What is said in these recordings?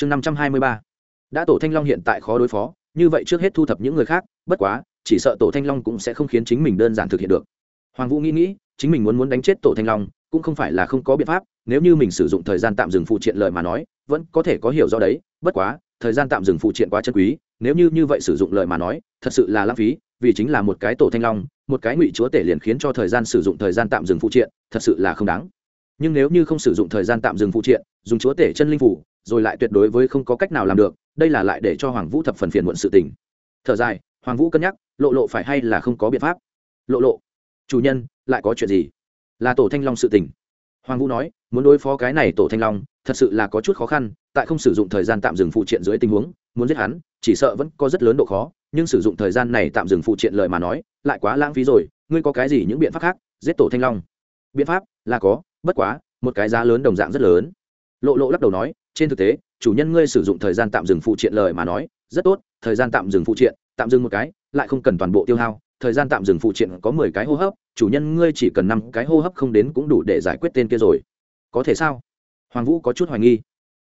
chương năm trăm hai mươi ba. Đã tổ thanh long hiện tại khó đối phó, như vậy trước hết thu thập những người khác, bất quá, chỉ sợ tổ thanh long cũng sẽ không khiến chính mình đơn giản thực hiện được. Hoàng vũ nghĩ nghĩ, chính mình muốn muốn đánh chết tổ thanh long, cũng không phải là không có biện pháp, nếu như mình sử dụng thời gian tạm dừng phụ triện lời mà nói, vẫn có thể có hiểu do đấy, bất quá, thời gian tạm dừng phụ triện quá chân quý, nếu như như vậy sử dụng lời mà nói, thật sự là lãng phí, vì chính là một cái tổ thanh long, một cái ngụy chúa tể liền khiến cho thời gian sử dụng thời gian tạm dừng phụ triện, thật sự là không đáng. Nhưng nếu như không sử dụng thời gian tạm dừng phụ triện, dùng chúa tể chân linh phủ rồi lại tuyệt đối với không có cách nào làm được, đây là lại để cho hoàng vũ thập phần phiền muộn sự tình. Thở dài, hoàng vũ cân nhắc, lộ lộ phải hay là không có biện pháp? Lộ lộ, chủ nhân, lại có chuyện gì? Là tổ thanh long sự tình. Hoàng vũ nói, muốn đối phó cái này tổ thanh long, thật sự là có chút khó khăn, tại không sử dụng thời gian tạm dừng phụ triện dưới tình huống, muốn giết hắn, chỉ sợ vẫn có rất lớn độ khó, nhưng sử dụng thời gian này tạm dừng phụ triện lời mà nói, lại quá lãng phí rồi, ngươi có cái gì những biện pháp khác, giết tổ thanh long? Biện pháp là có, bất quá, một cái giá lớn đồng dạng rất lớn. Lộ lộ lắc đầu nói trên thực tế, chủ nhân ngươi sử dụng thời gian tạm dừng phụ triện lời mà nói, rất tốt, thời gian tạm dừng phụ triện, tạm dừng một cái, lại không cần toàn bộ tiêu hao. Thời gian tạm dừng phụ triện có mười cái hô hấp, chủ nhân ngươi chỉ cần năm cái hô hấp không đến cũng đủ để giải quyết tên kia rồi. Có thể sao? Hoàng vũ có chút hoài nghi.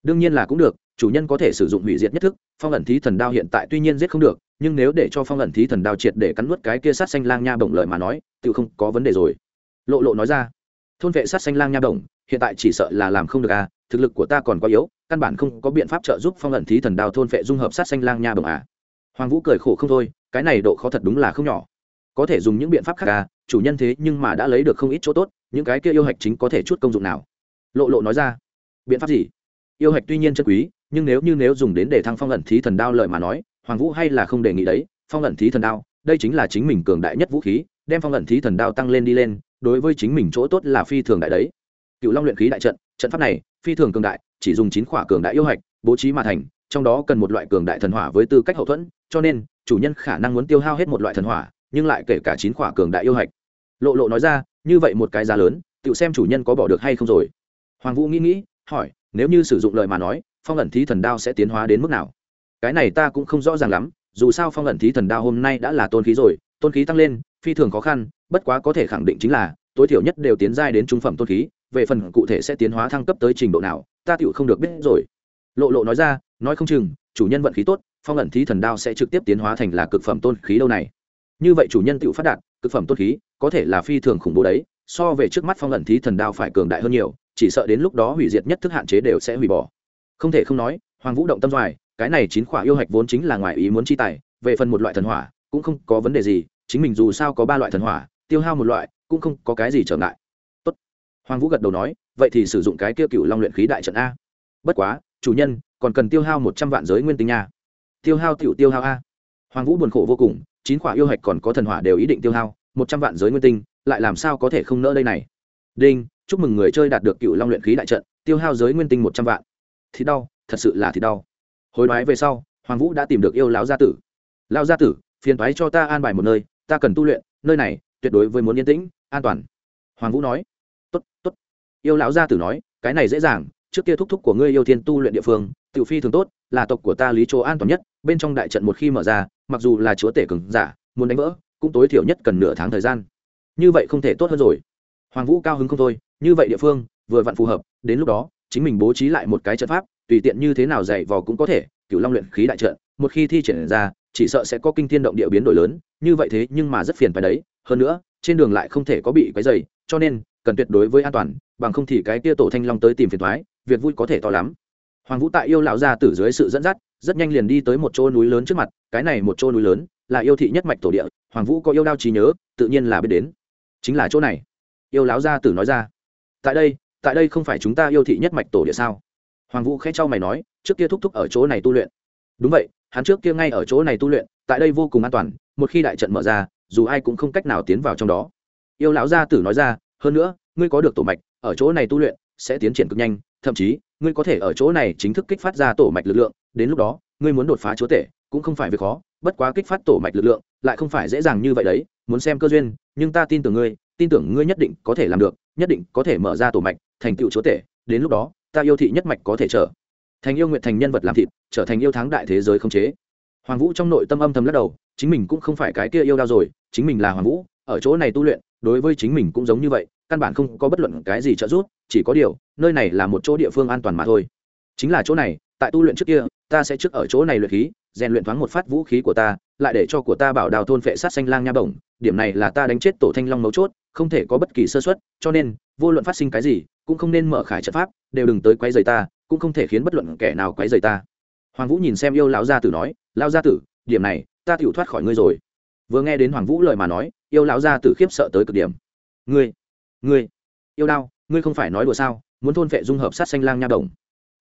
Đương nhiên là cũng được, chủ nhân có thể sử dụng hủy diệt nhất thức, phong ẩn thí thần đao hiện tại tuy nhiên giết không được, nhưng nếu để cho phong ẩn thí thần đao triệt để cắn nuốt cái kia sát xanh lang nha bổng lời mà nói, tự không có vấn đề rồi. Lộ lộ nói ra, thôn vệ sát xanh lang nha bổng, hiện tại chỉ sợ là làm không được à thực lực của ta còn quá yếu, căn bản không có biện pháp trợ giúp phong ẩn thí thần đao thôn vệ dung hợp sát xanh lang nha đồng à. Hoàng vũ cười khổ không thôi, cái này độ khó thật đúng là không nhỏ. Có thể dùng những biện pháp khác à chủ nhân thế nhưng mà đã lấy được không ít chỗ tốt, những cái kia yêu hạch chính có thể chút công dụng nào? Lộ lộ nói ra. Biện pháp gì? Yêu hạch tuy nhiên chân quý, nhưng nếu như nếu dùng đến để thăng phong ẩn thí thần đao lợi mà nói, hoàng vũ hay là không đề nghị đấy, phong ẩn thí thần đao, đây chính là chính mình cường đại nhất vũ khí, đem phong ẩn thí thần đao tăng lên đi lên, đối với chính mình chỗ tốt là phi thường đại đấy cựu long luyện khí đại trận trận pháp này, phi thường cường đại, chỉ dùng chín khỏa cường đại yêu hạch, bố trí mà thành, trong đó cần một loại cường đại thần hỏa với tư cách hậu thuẫn, cho nên, chủ nhân khả năng muốn tiêu hao hết một loại thần hỏa, nhưng lại kể cả chín khỏa cường đại yêu hạch. Lộ lộ nói ra, như vậy một cái giá lớn tự xem chủ nhân có bỏ được hay không rồi. Hoàng vũ nghĩ nghĩ, hỏi, nếu như sử dụng lời mà nói, phong ẩn thí thần đao sẽ tiến hóa đến mức nào? Cái này ta cũng không rõ ràng lắm, dù sao phong ẩn thí thần đao hôm nay đã là tôn khí rồi, tôn khí tăng lên, phi thường khó khăn, bất quá có thể khẳng định chính là, tối thiểu nhất đều tiến giai đến trung phẩm tôn khí về phần cụ thể sẽ tiến hóa thăng cấp tới trình độ nào, ta tựu không được biết rồi. Lộ lộ nói ra, nói không chừng, chủ nhân vận khí tốt, phong ẩn thí thần đao sẽ trực tiếp tiến hóa thành là cực phẩm tôn khí đâu này. Như vậy chủ nhân tựu phát đạt, cực phẩm tôn khí, có thể là phi thường khủng bố đấy, so về trước mắt phong ẩn thí thần đao phải cường đại hơn nhiều, chỉ sợ đến lúc đó hủy diệt nhất thức hạn chế đều sẽ hủy bỏ. Không thể không nói, hoàng vũ động tâm doài cái này chín khỏa yêu hạch vốn chính là ngoài ý muốn chi tài, về phần một loại thần hỏa, cũng không có vấn đề gì, chính mình dù sao có ba loại thần hỏa, tiêu hao một loại, cũng không có cái gì trở ngại hoàng vũ gật đầu nói, vậy thì sử dụng cái kia cựu long luyện khí đại trận a. Bất quá, chủ nhân, còn cần tiêu hao một trăm vạn giới nguyên tinh nha. Tiêu hao tiểu tiêu hao a? Hoàng vũ buồn khổ vô cùng, chín quả yêu hạch còn có thần hỏa đều ý định tiêu hao, một trăm vạn giới nguyên tinh, lại làm sao có thể không nỡ đây này? Đinh, chúc mừng người chơi đạt được cựu long luyện khí đại trận, tiêu hao giới nguyên tinh một trăm vạn. Thì đau, thật sự là thì đau. Hồi đoái về sau, hoàng vũ đã tìm được yêu lão gia tử. Lão gia tử, phiền thoái cho ta an bài một nơi, ta cần tu luyện, nơi này tuyệt đối với muốn yên tĩnh, an toàn. Hoàng vũ nói tốt tốt. Yêu lão gia tử nói, cái này dễ dàng, trước kia thúc thúc của ngươi yêu thiên tu luyện địa phương tự phi thường tốt, là tộc của ta lý chỗ an toàn nhất, bên trong đại trận một khi mở ra, mặc dù là chúa tể cường giả, muốn đánh vỡ, cũng tối thiểu nhất cần nửa tháng thời gian. Như vậy không thể tốt hơn rồi. Hoàng vũ cao hứng không thôi, như vậy địa phương, vừa vặn phù hợp, đến lúc đó, chính mình bố trí lại một cái trận pháp, tùy tiện như thế nào dạy vò cũng có thể cựu long luyện khí đại trận, một khi thi triển ra, chỉ sợ sẽ có kinh thiên động địa biến đổi lớn, như vậy thế nhưng mà rất phiền phải đấy, hơn nữa, trên đường lại không thể có bị quấy dày cho nên cần tuyệt đối với an toàn, bằng không thì cái kia tổ thanh long tới tìm phiền thoái, việc vui có thể to lắm. Hoàng vũ tại yêu lão gia tử dưới sự dẫn dắt, rất nhanh liền đi tới một chỗ núi lớn trước mặt, cái này một chỗ núi lớn là yêu thị nhất mạch tổ địa, hoàng vũ có yêu đao trí nhớ, tự nhiên là biết đến. Chính là chỗ này. Yêu lão gia tử nói ra. Tại đây tại đây không phải chúng ta yêu thị nhất mạch tổ địa sao? Hoàng vũ khẽ trao mày nói, trước kia thúc thúc ở chỗ này tu luyện. Đúng vậy, hắn trước kia ngay ở chỗ này tu luyện, tại đây vô cùng an toàn, một khi đại trận mở ra, dù ai cũng không cách nào tiến vào trong đó. Yêu lão gia tử nói ra hơn nữa, ngươi có được tổ mạch, ở chỗ này tu luyện sẽ tiến triển cực nhanh, thậm chí, ngươi có thể ở chỗ này chính thức kích phát ra tổ mạch lực lượng, đến lúc đó, ngươi muốn đột phá chúa tể cũng không phải việc khó, bất quá kích phát tổ mạch lực lượng lại không phải dễ dàng như vậy đấy, muốn xem cơ duyên, nhưng ta tin tưởng ngươi, tin tưởng ngươi nhất định có thể làm được, nhất định có thể mở ra tổ mạch, thành tựu chúa tể, đến lúc đó, ta yêu thị nhất mạch có thể trở thành yêu nguyện thành nhân vật làm thịt, trở thành yêu thắng đại thế giới không chế. Hoàng vũ trong nội tâm âm thầm lắc đầu, chính mình cũng không phải cái kia yêu đau rồi, chính mình là hoàng vũ ở chỗ này tu luyện, đối với chính mình cũng giống như vậy, căn bản không có bất luận cái gì trợ giúp, chỉ có điều, nơi này là một chỗ địa phương an toàn mà thôi. Chính là chỗ này, tại tu luyện trước kia, ta sẽ trước ở chỗ này luyện khí, rèn luyện thoáng một phát vũ khí của ta, lại để cho của ta bảo đào thôn phệ sát xanh lang nha bổng, điểm này là ta đánh chết tổ thanh long mấu chốt, không thể có bất kỳ sơ xuất cho nên, vô luận phát sinh cái gì, cũng không nên mở khải trận pháp, đều đừng tới quấy rầy ta, cũng không thể khiến bất luận kẻ nào quấy rầy ta. Hoàng vũ nhìn xem yêu lão gia tử nói, lão gia tử, điểm này, ta tiểu thoát khỏi ngươi rồi vừa nghe đến hoàng vũ lời mà nói, yêu lão gia tử khiếp sợ tới cực điểm. Ngươi ngươi, yêu đao, ngươi không phải nói đùa sao, muốn thôn vệ dung hợp sát xanh lang nha bổng.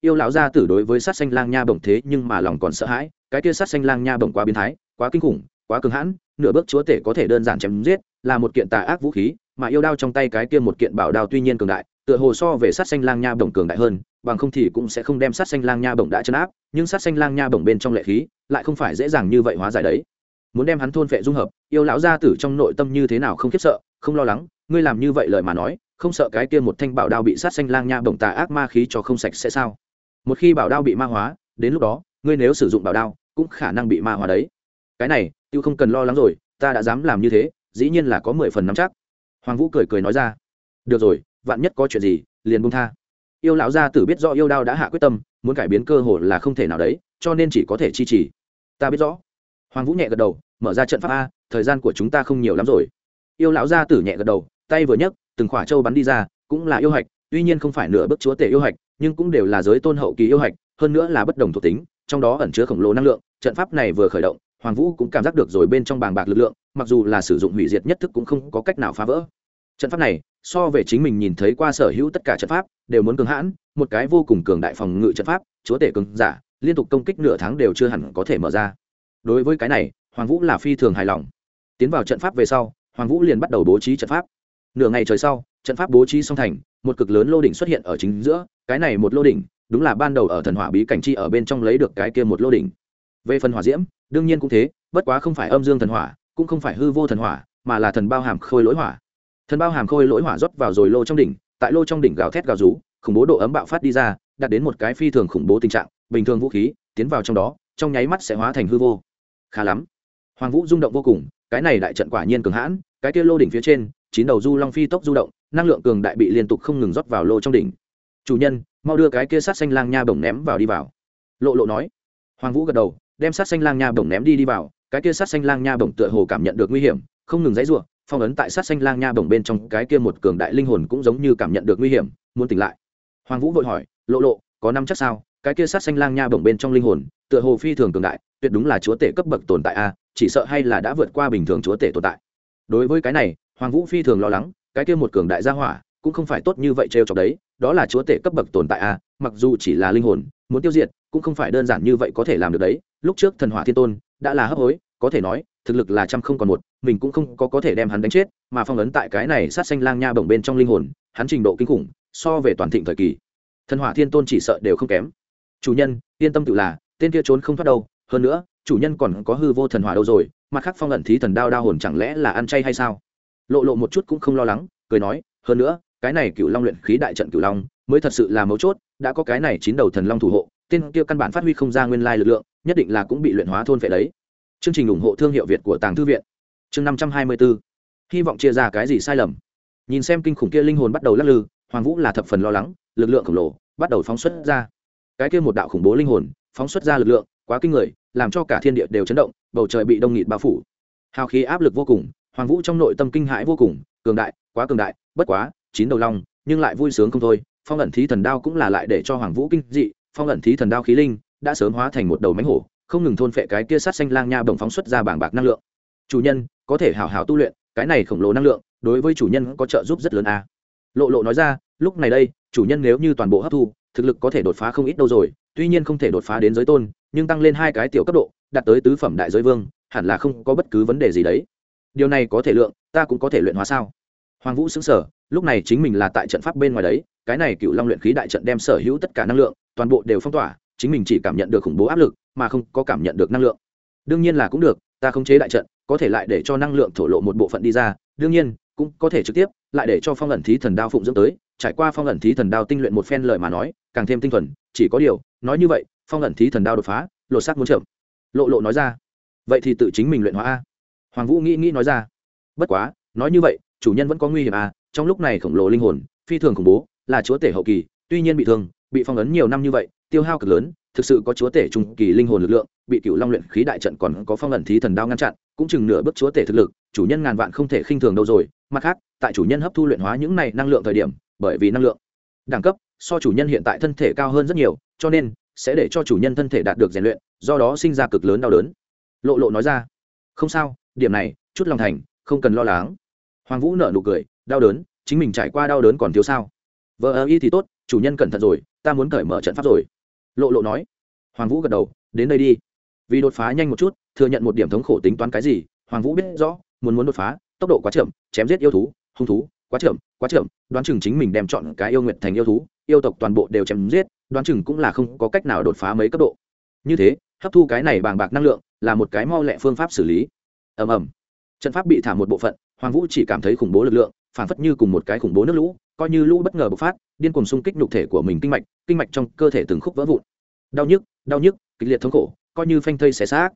Yêu lão gia tử đối với sát xanh lang nha bổng thế nhưng mà lòng còn sợ hãi, cái kia sát xanh lang nha bổng quá biến thái, quá kinh khủng, quá cường hãn, nửa bước chúa tể có thể đơn giản chém giết, là một kiện tà ác vũ khí, mà yêu đao trong tay cái kia một kiện bảo đao tuy nhiên cường đại, tựa hồ so về sát xanh lang nha bổng cường đại hơn, bằng không thì cũng sẽ không đem sát xanh lang nha bổng đã chấn áp, nhưng sát xanh lang nha bổng bên trong lệ khí lại không phải dễ dàng như vậy hóa giải đấy muốn đem hắn thôn phệ dung hợp, yêu lão gia tử trong nội tâm như thế nào không khiếp sợ, không lo lắng, ngươi làm như vậy lời mà nói, không sợ cái kia một thanh bảo đao bị sát xanh lang nha bổng tà ác ma khí cho không sạch sẽ sao? Một khi bảo đao bị ma hóa, đến lúc đó, ngươi nếu sử dụng bảo đao, cũng khả năng bị ma hóa đấy. Cái này, tiêu không cần lo lắng rồi, ta đã dám làm như thế, dĩ nhiên là có mười phần nắm chắc. Hoàng vũ cười cười nói ra. Được rồi, vạn nhất có chuyện gì, liền buông tha. Yêu lão gia tử biết rõ yêu đao đã hạ quyết tâm, muốn cải biến cơ hội là không thể nào đấy, cho nên chỉ có thể chi trì. Ta biết rõ. Hoàng vũ nhẹ gật đầu mở ra trận pháp a, thời gian của chúng ta không nhiều lắm rồi. Yêu lão gia tử nhẹ gật đầu, tay vừa nhấc, từng khỏa châu bắn đi ra, cũng là yêu hạch, tuy nhiên không phải nửa bước chúa tể yêu hạch, nhưng cũng đều là giới tôn hậu kỳ yêu hạch, hơn nữa là bất đồng thuộc tính, trong đó ẩn chứa khổng lồ năng lượng, trận pháp này vừa khởi động, hoàng vũ cũng cảm giác được rồi bên trong bàng bạc lực lượng, mặc dù là sử dụng hủy diệt nhất thức cũng không có cách nào phá vỡ. Trận pháp này, so về chính mình nhìn thấy qua sở hữu tất cả trận pháp, đều muốn cường hãn, một cái vô cùng cường đại phòng ngự trận pháp, chúa tể cường giả, liên tục công kích nửa tháng đều chưa hẳn có thể mở ra. Đối với cái này hoàng vũ là phi thường hài lòng. Tiến vào trận pháp về sau, hoàng vũ liền bắt đầu bố trí trận pháp. Nửa ngày trời sau, trận pháp bố trí xong thành, một cực lớn lô đỉnh xuất hiện ở chính giữa, cái này một lô đỉnh, đúng là ban đầu ở thần hỏa bí cảnh chi ở bên trong lấy được cái kia một lô đỉnh. Về phần hỏa diễm, đương nhiên cũng thế, bất quá không phải âm dương thần hỏa, cũng không phải hư vô thần hỏa, mà là thần bao hàm khôi lỗi hỏa. Thần bao hàm khôi lỗi hỏa rót vào rồi lô trong đỉnh, tại lô trong đỉnh gào thét gào rú, khủng bố độ ấm bạo phát đi ra, đạt đến một cái phi thường khủng bố tình trạng, bình thường vũ khí, tiến vào trong đó, trong nháy mắt sẽ hóa thành hư vô. Khá lắm hoàng vũ rung động vô cùng cái này đại trận quả nhiên cường hãn cái kia lô đỉnh phía trên chín đầu du long phi tốc du động năng lượng cường đại bị liên tục không ngừng rót vào lô trong đỉnh. Chủ nhân mau đưa cái kia sát xanh lang nha bổng ném vào đi vào. Lộ lộ nói. Hoàng vũ gật đầu đem sát xanh lang nha bổng ném đi đi vào cái kia sát xanh lang nha bổng tựa hồ cảm nhận được nguy hiểm không ngừng dãy giụa, phong ấn tại sát xanh lang nha bổng bên trong cái kia một cường đại linh hồn cũng giống như cảm nhận được nguy hiểm muốn tỉnh lại. Hoàng vũ vội hỏi lộ lộ có năm chắc sao? Cái kia sát xanh lang nha bổng bên trong linh hồn tựa hồ phi thường cường đại tuyệt đúng là chúa tể cấp bậc tồn tại a chỉ sợ hay là đã vượt qua bình thường chúa tể tồn tại. Đối với cái này, hoàng vũ phi thường lo lắng, cái kia một cường đại gia hỏa, cũng không phải tốt như vậy trêu chọc đấy, đó là chúa tể cấp bậc tồn tại a mặc dù chỉ là linh hồn, muốn tiêu diệt, cũng không phải đơn giản như vậy có thể làm được đấy. Lúc trước thần hỏa thiên tôn đã là hấp hối, có thể nói, thực lực là trăm không còn một, mình cũng không có có thể đem hắn đánh chết, mà phong ấn tại cái này sát xanh lang nha bổng bên trong linh hồn, hắn trình độ kinh khủng, so về toàn thịnh thời kỳ. Thần hỏa thiên tôn chỉ sợ đều không kém. Chủ nhân, yên tâm tự là, tên kia trốn không thoát đâu, hơn nữa chủ nhân còn có hư vô thần hỏa đâu rồi, mặt khác phong ẩn thí thần đao đao hồn chẳng lẽ là ăn chay hay sao? Lộ lộ một chút cũng không lo lắng, cười nói, hơn nữa, cái này cựu long luyện khí đại trận cựu long, mới thật sự là mấu chốt, đã có cái này chín đầu thần long thủ hộ, tên kia căn bản phát huy không ra nguyên lai lực lượng, nhất định là cũng bị luyện hóa thôn phệ đấy. Chương trình ủng hộ thương hiệu việt của tàng thư viện. Chương năm trăm hai mươi bốn hy vọng chia ra cái gì sai lầm? Nhìn xem kinh khủng kia linh hồn bắt đầu lắc lư, hoàng vũ là thập phần lo lắng, lực lượng khổng lồ bắt đầu phóng xuất ra. Cái kia một đạo khủng bố linh hồn, phóng xuất ra lực lượng, quá kinh người làm cho cả thiên địa đều chấn động, bầu trời bị đông nghịt bao phủ hào khí áp lực vô cùng, hoàng vũ trong nội tâm kinh hãi vô cùng, cường đại, quá cường đại, bất quá, chín đầu long, nhưng lại vui sướng không thôi, phong ẩn thí thần đao cũng là lại để cho hoàng vũ kinh dị, phong ẩn thí thần đao khí linh đã sớm hóa thành một đầu mánh hổ, không ngừng thôn phệ cái kia sát xanh lang nha bồng phóng xuất ra bảng bạc năng lượng chủ nhân, có thể hào hào tu luyện, cái này khổng lồ năng lượng, đối với chủ nhân có trợ giúp rất lớn a à. lộ lộ nói ra, lúc này đây, chủ nhân nếu như toàn bộ hấp thu, thực lực có thể đột phá không ít đâu rồi, tuy nhiên không thể đột phá đến giới tôn nhưng tăng lên hai cái tiểu cấp độ, đạt tới tứ phẩm đại giới vương, hẳn là không có bất cứ vấn đề gì đấy. Điều này có thể lượng, ta cũng có thể luyện hóa sao? Hoàng vũ xứng sở lúc này chính mình là tại trận pháp bên ngoài đấy, cái này cựu long luyện khí đại trận đem sở hữu tất cả năng lượng, toàn bộ đều phong tỏa, chính mình chỉ cảm nhận được khủng bố áp lực, mà không có cảm nhận được năng lượng. Đương nhiên là cũng được, ta không chế đại trận, có thể lại để cho năng lượng thổ lộ một bộ phận đi ra, đương nhiên, cũng có thể trực tiếp, lại để cho phong ẩn thí thần đao phụng dưỡng tới, trải qua phong ẩn thí thần đao tinh luyện một phen lời mà nói, càng thêm tinh thuần, chỉ có điều nói như vậy, phong ẩn thí thần đao đột phá, lột xác muốn chậm. Lộ lộ nói ra, vậy thì tự chính mình luyện hóa a. Hoàng vũ nghĩ nghĩ nói ra, bất quá, nói như vậy, chủ nhân vẫn có nguy hiểm à trong lúc này khổng lồ linh hồn, phi thường khủng bố, là chúa tể hậu kỳ, tuy nhiên bị thương, bị phong ấn nhiều năm như vậy, tiêu hao cực lớn, thực sự có chúa tể trung kỳ linh hồn lực lượng, bị cựu long luyện khí đại trận còn có phong ẩn thí thần đao ngăn chặn, cũng chừng nửa bước chúa tể thực lực, chủ nhân ngàn vạn không thể khinh thường đâu rồi. Mặt khác, tại chủ nhân hấp thu luyện hóa những này năng lượng thời điểm, bởi vì năng lượng đẳng cấp, so chủ nhân hiện tại thân thể cao hơn rất nhiều cho nên sẽ để cho chủ nhân thân thể đạt được rèn luyện, do đó sinh ra cực lớn đau đớn. Lộ lộ nói ra. Không sao, điểm này, chút lòng thành, không cần lo lắng. Hoàng vũ nở nụ cười, đau đớn, chính mình trải qua đau đớn còn thiếu sao? Vợ ơ y thì tốt, chủ nhân cẩn thận rồi, ta muốn cởi mở trận pháp rồi. Lộ lộ nói. Hoàng vũ gật đầu, đến đây đi. Vì đột phá nhanh một chút, thừa nhận một điểm thống khổ tính toán cái gì, hoàng vũ biết rõ, muốn muốn đột phá, tốc độ quá chậm, chém giết yêu thú, hung thú, quá chậm quá chậm, đoán chừng chính mình đem chọn cái yêu nguyện thành yêu thú, yêu tộc toàn bộ đều chém giết đoán chừng cũng là không có cách nào đột phá mấy cấp độ. Như thế, hấp thu cái này bàng bạc năng lượng là một cái mau lẹ phương pháp xử lý. Ầm ầm. Trận pháp bị thả một bộ phận, hoàng vũ chỉ cảm thấy khủng bố lực lượng phản phất như cùng một cái khủng bố nước lũ, coi như lũ bất ngờ bộc phát, điên cuồng xung kích nhục thể của mình kinh mạch kinh mạch trong cơ thể từng khúc vỡ vụn. Đau nhức đau nhức, kịch liệt thống khổ, coi như phanh thây xé xác.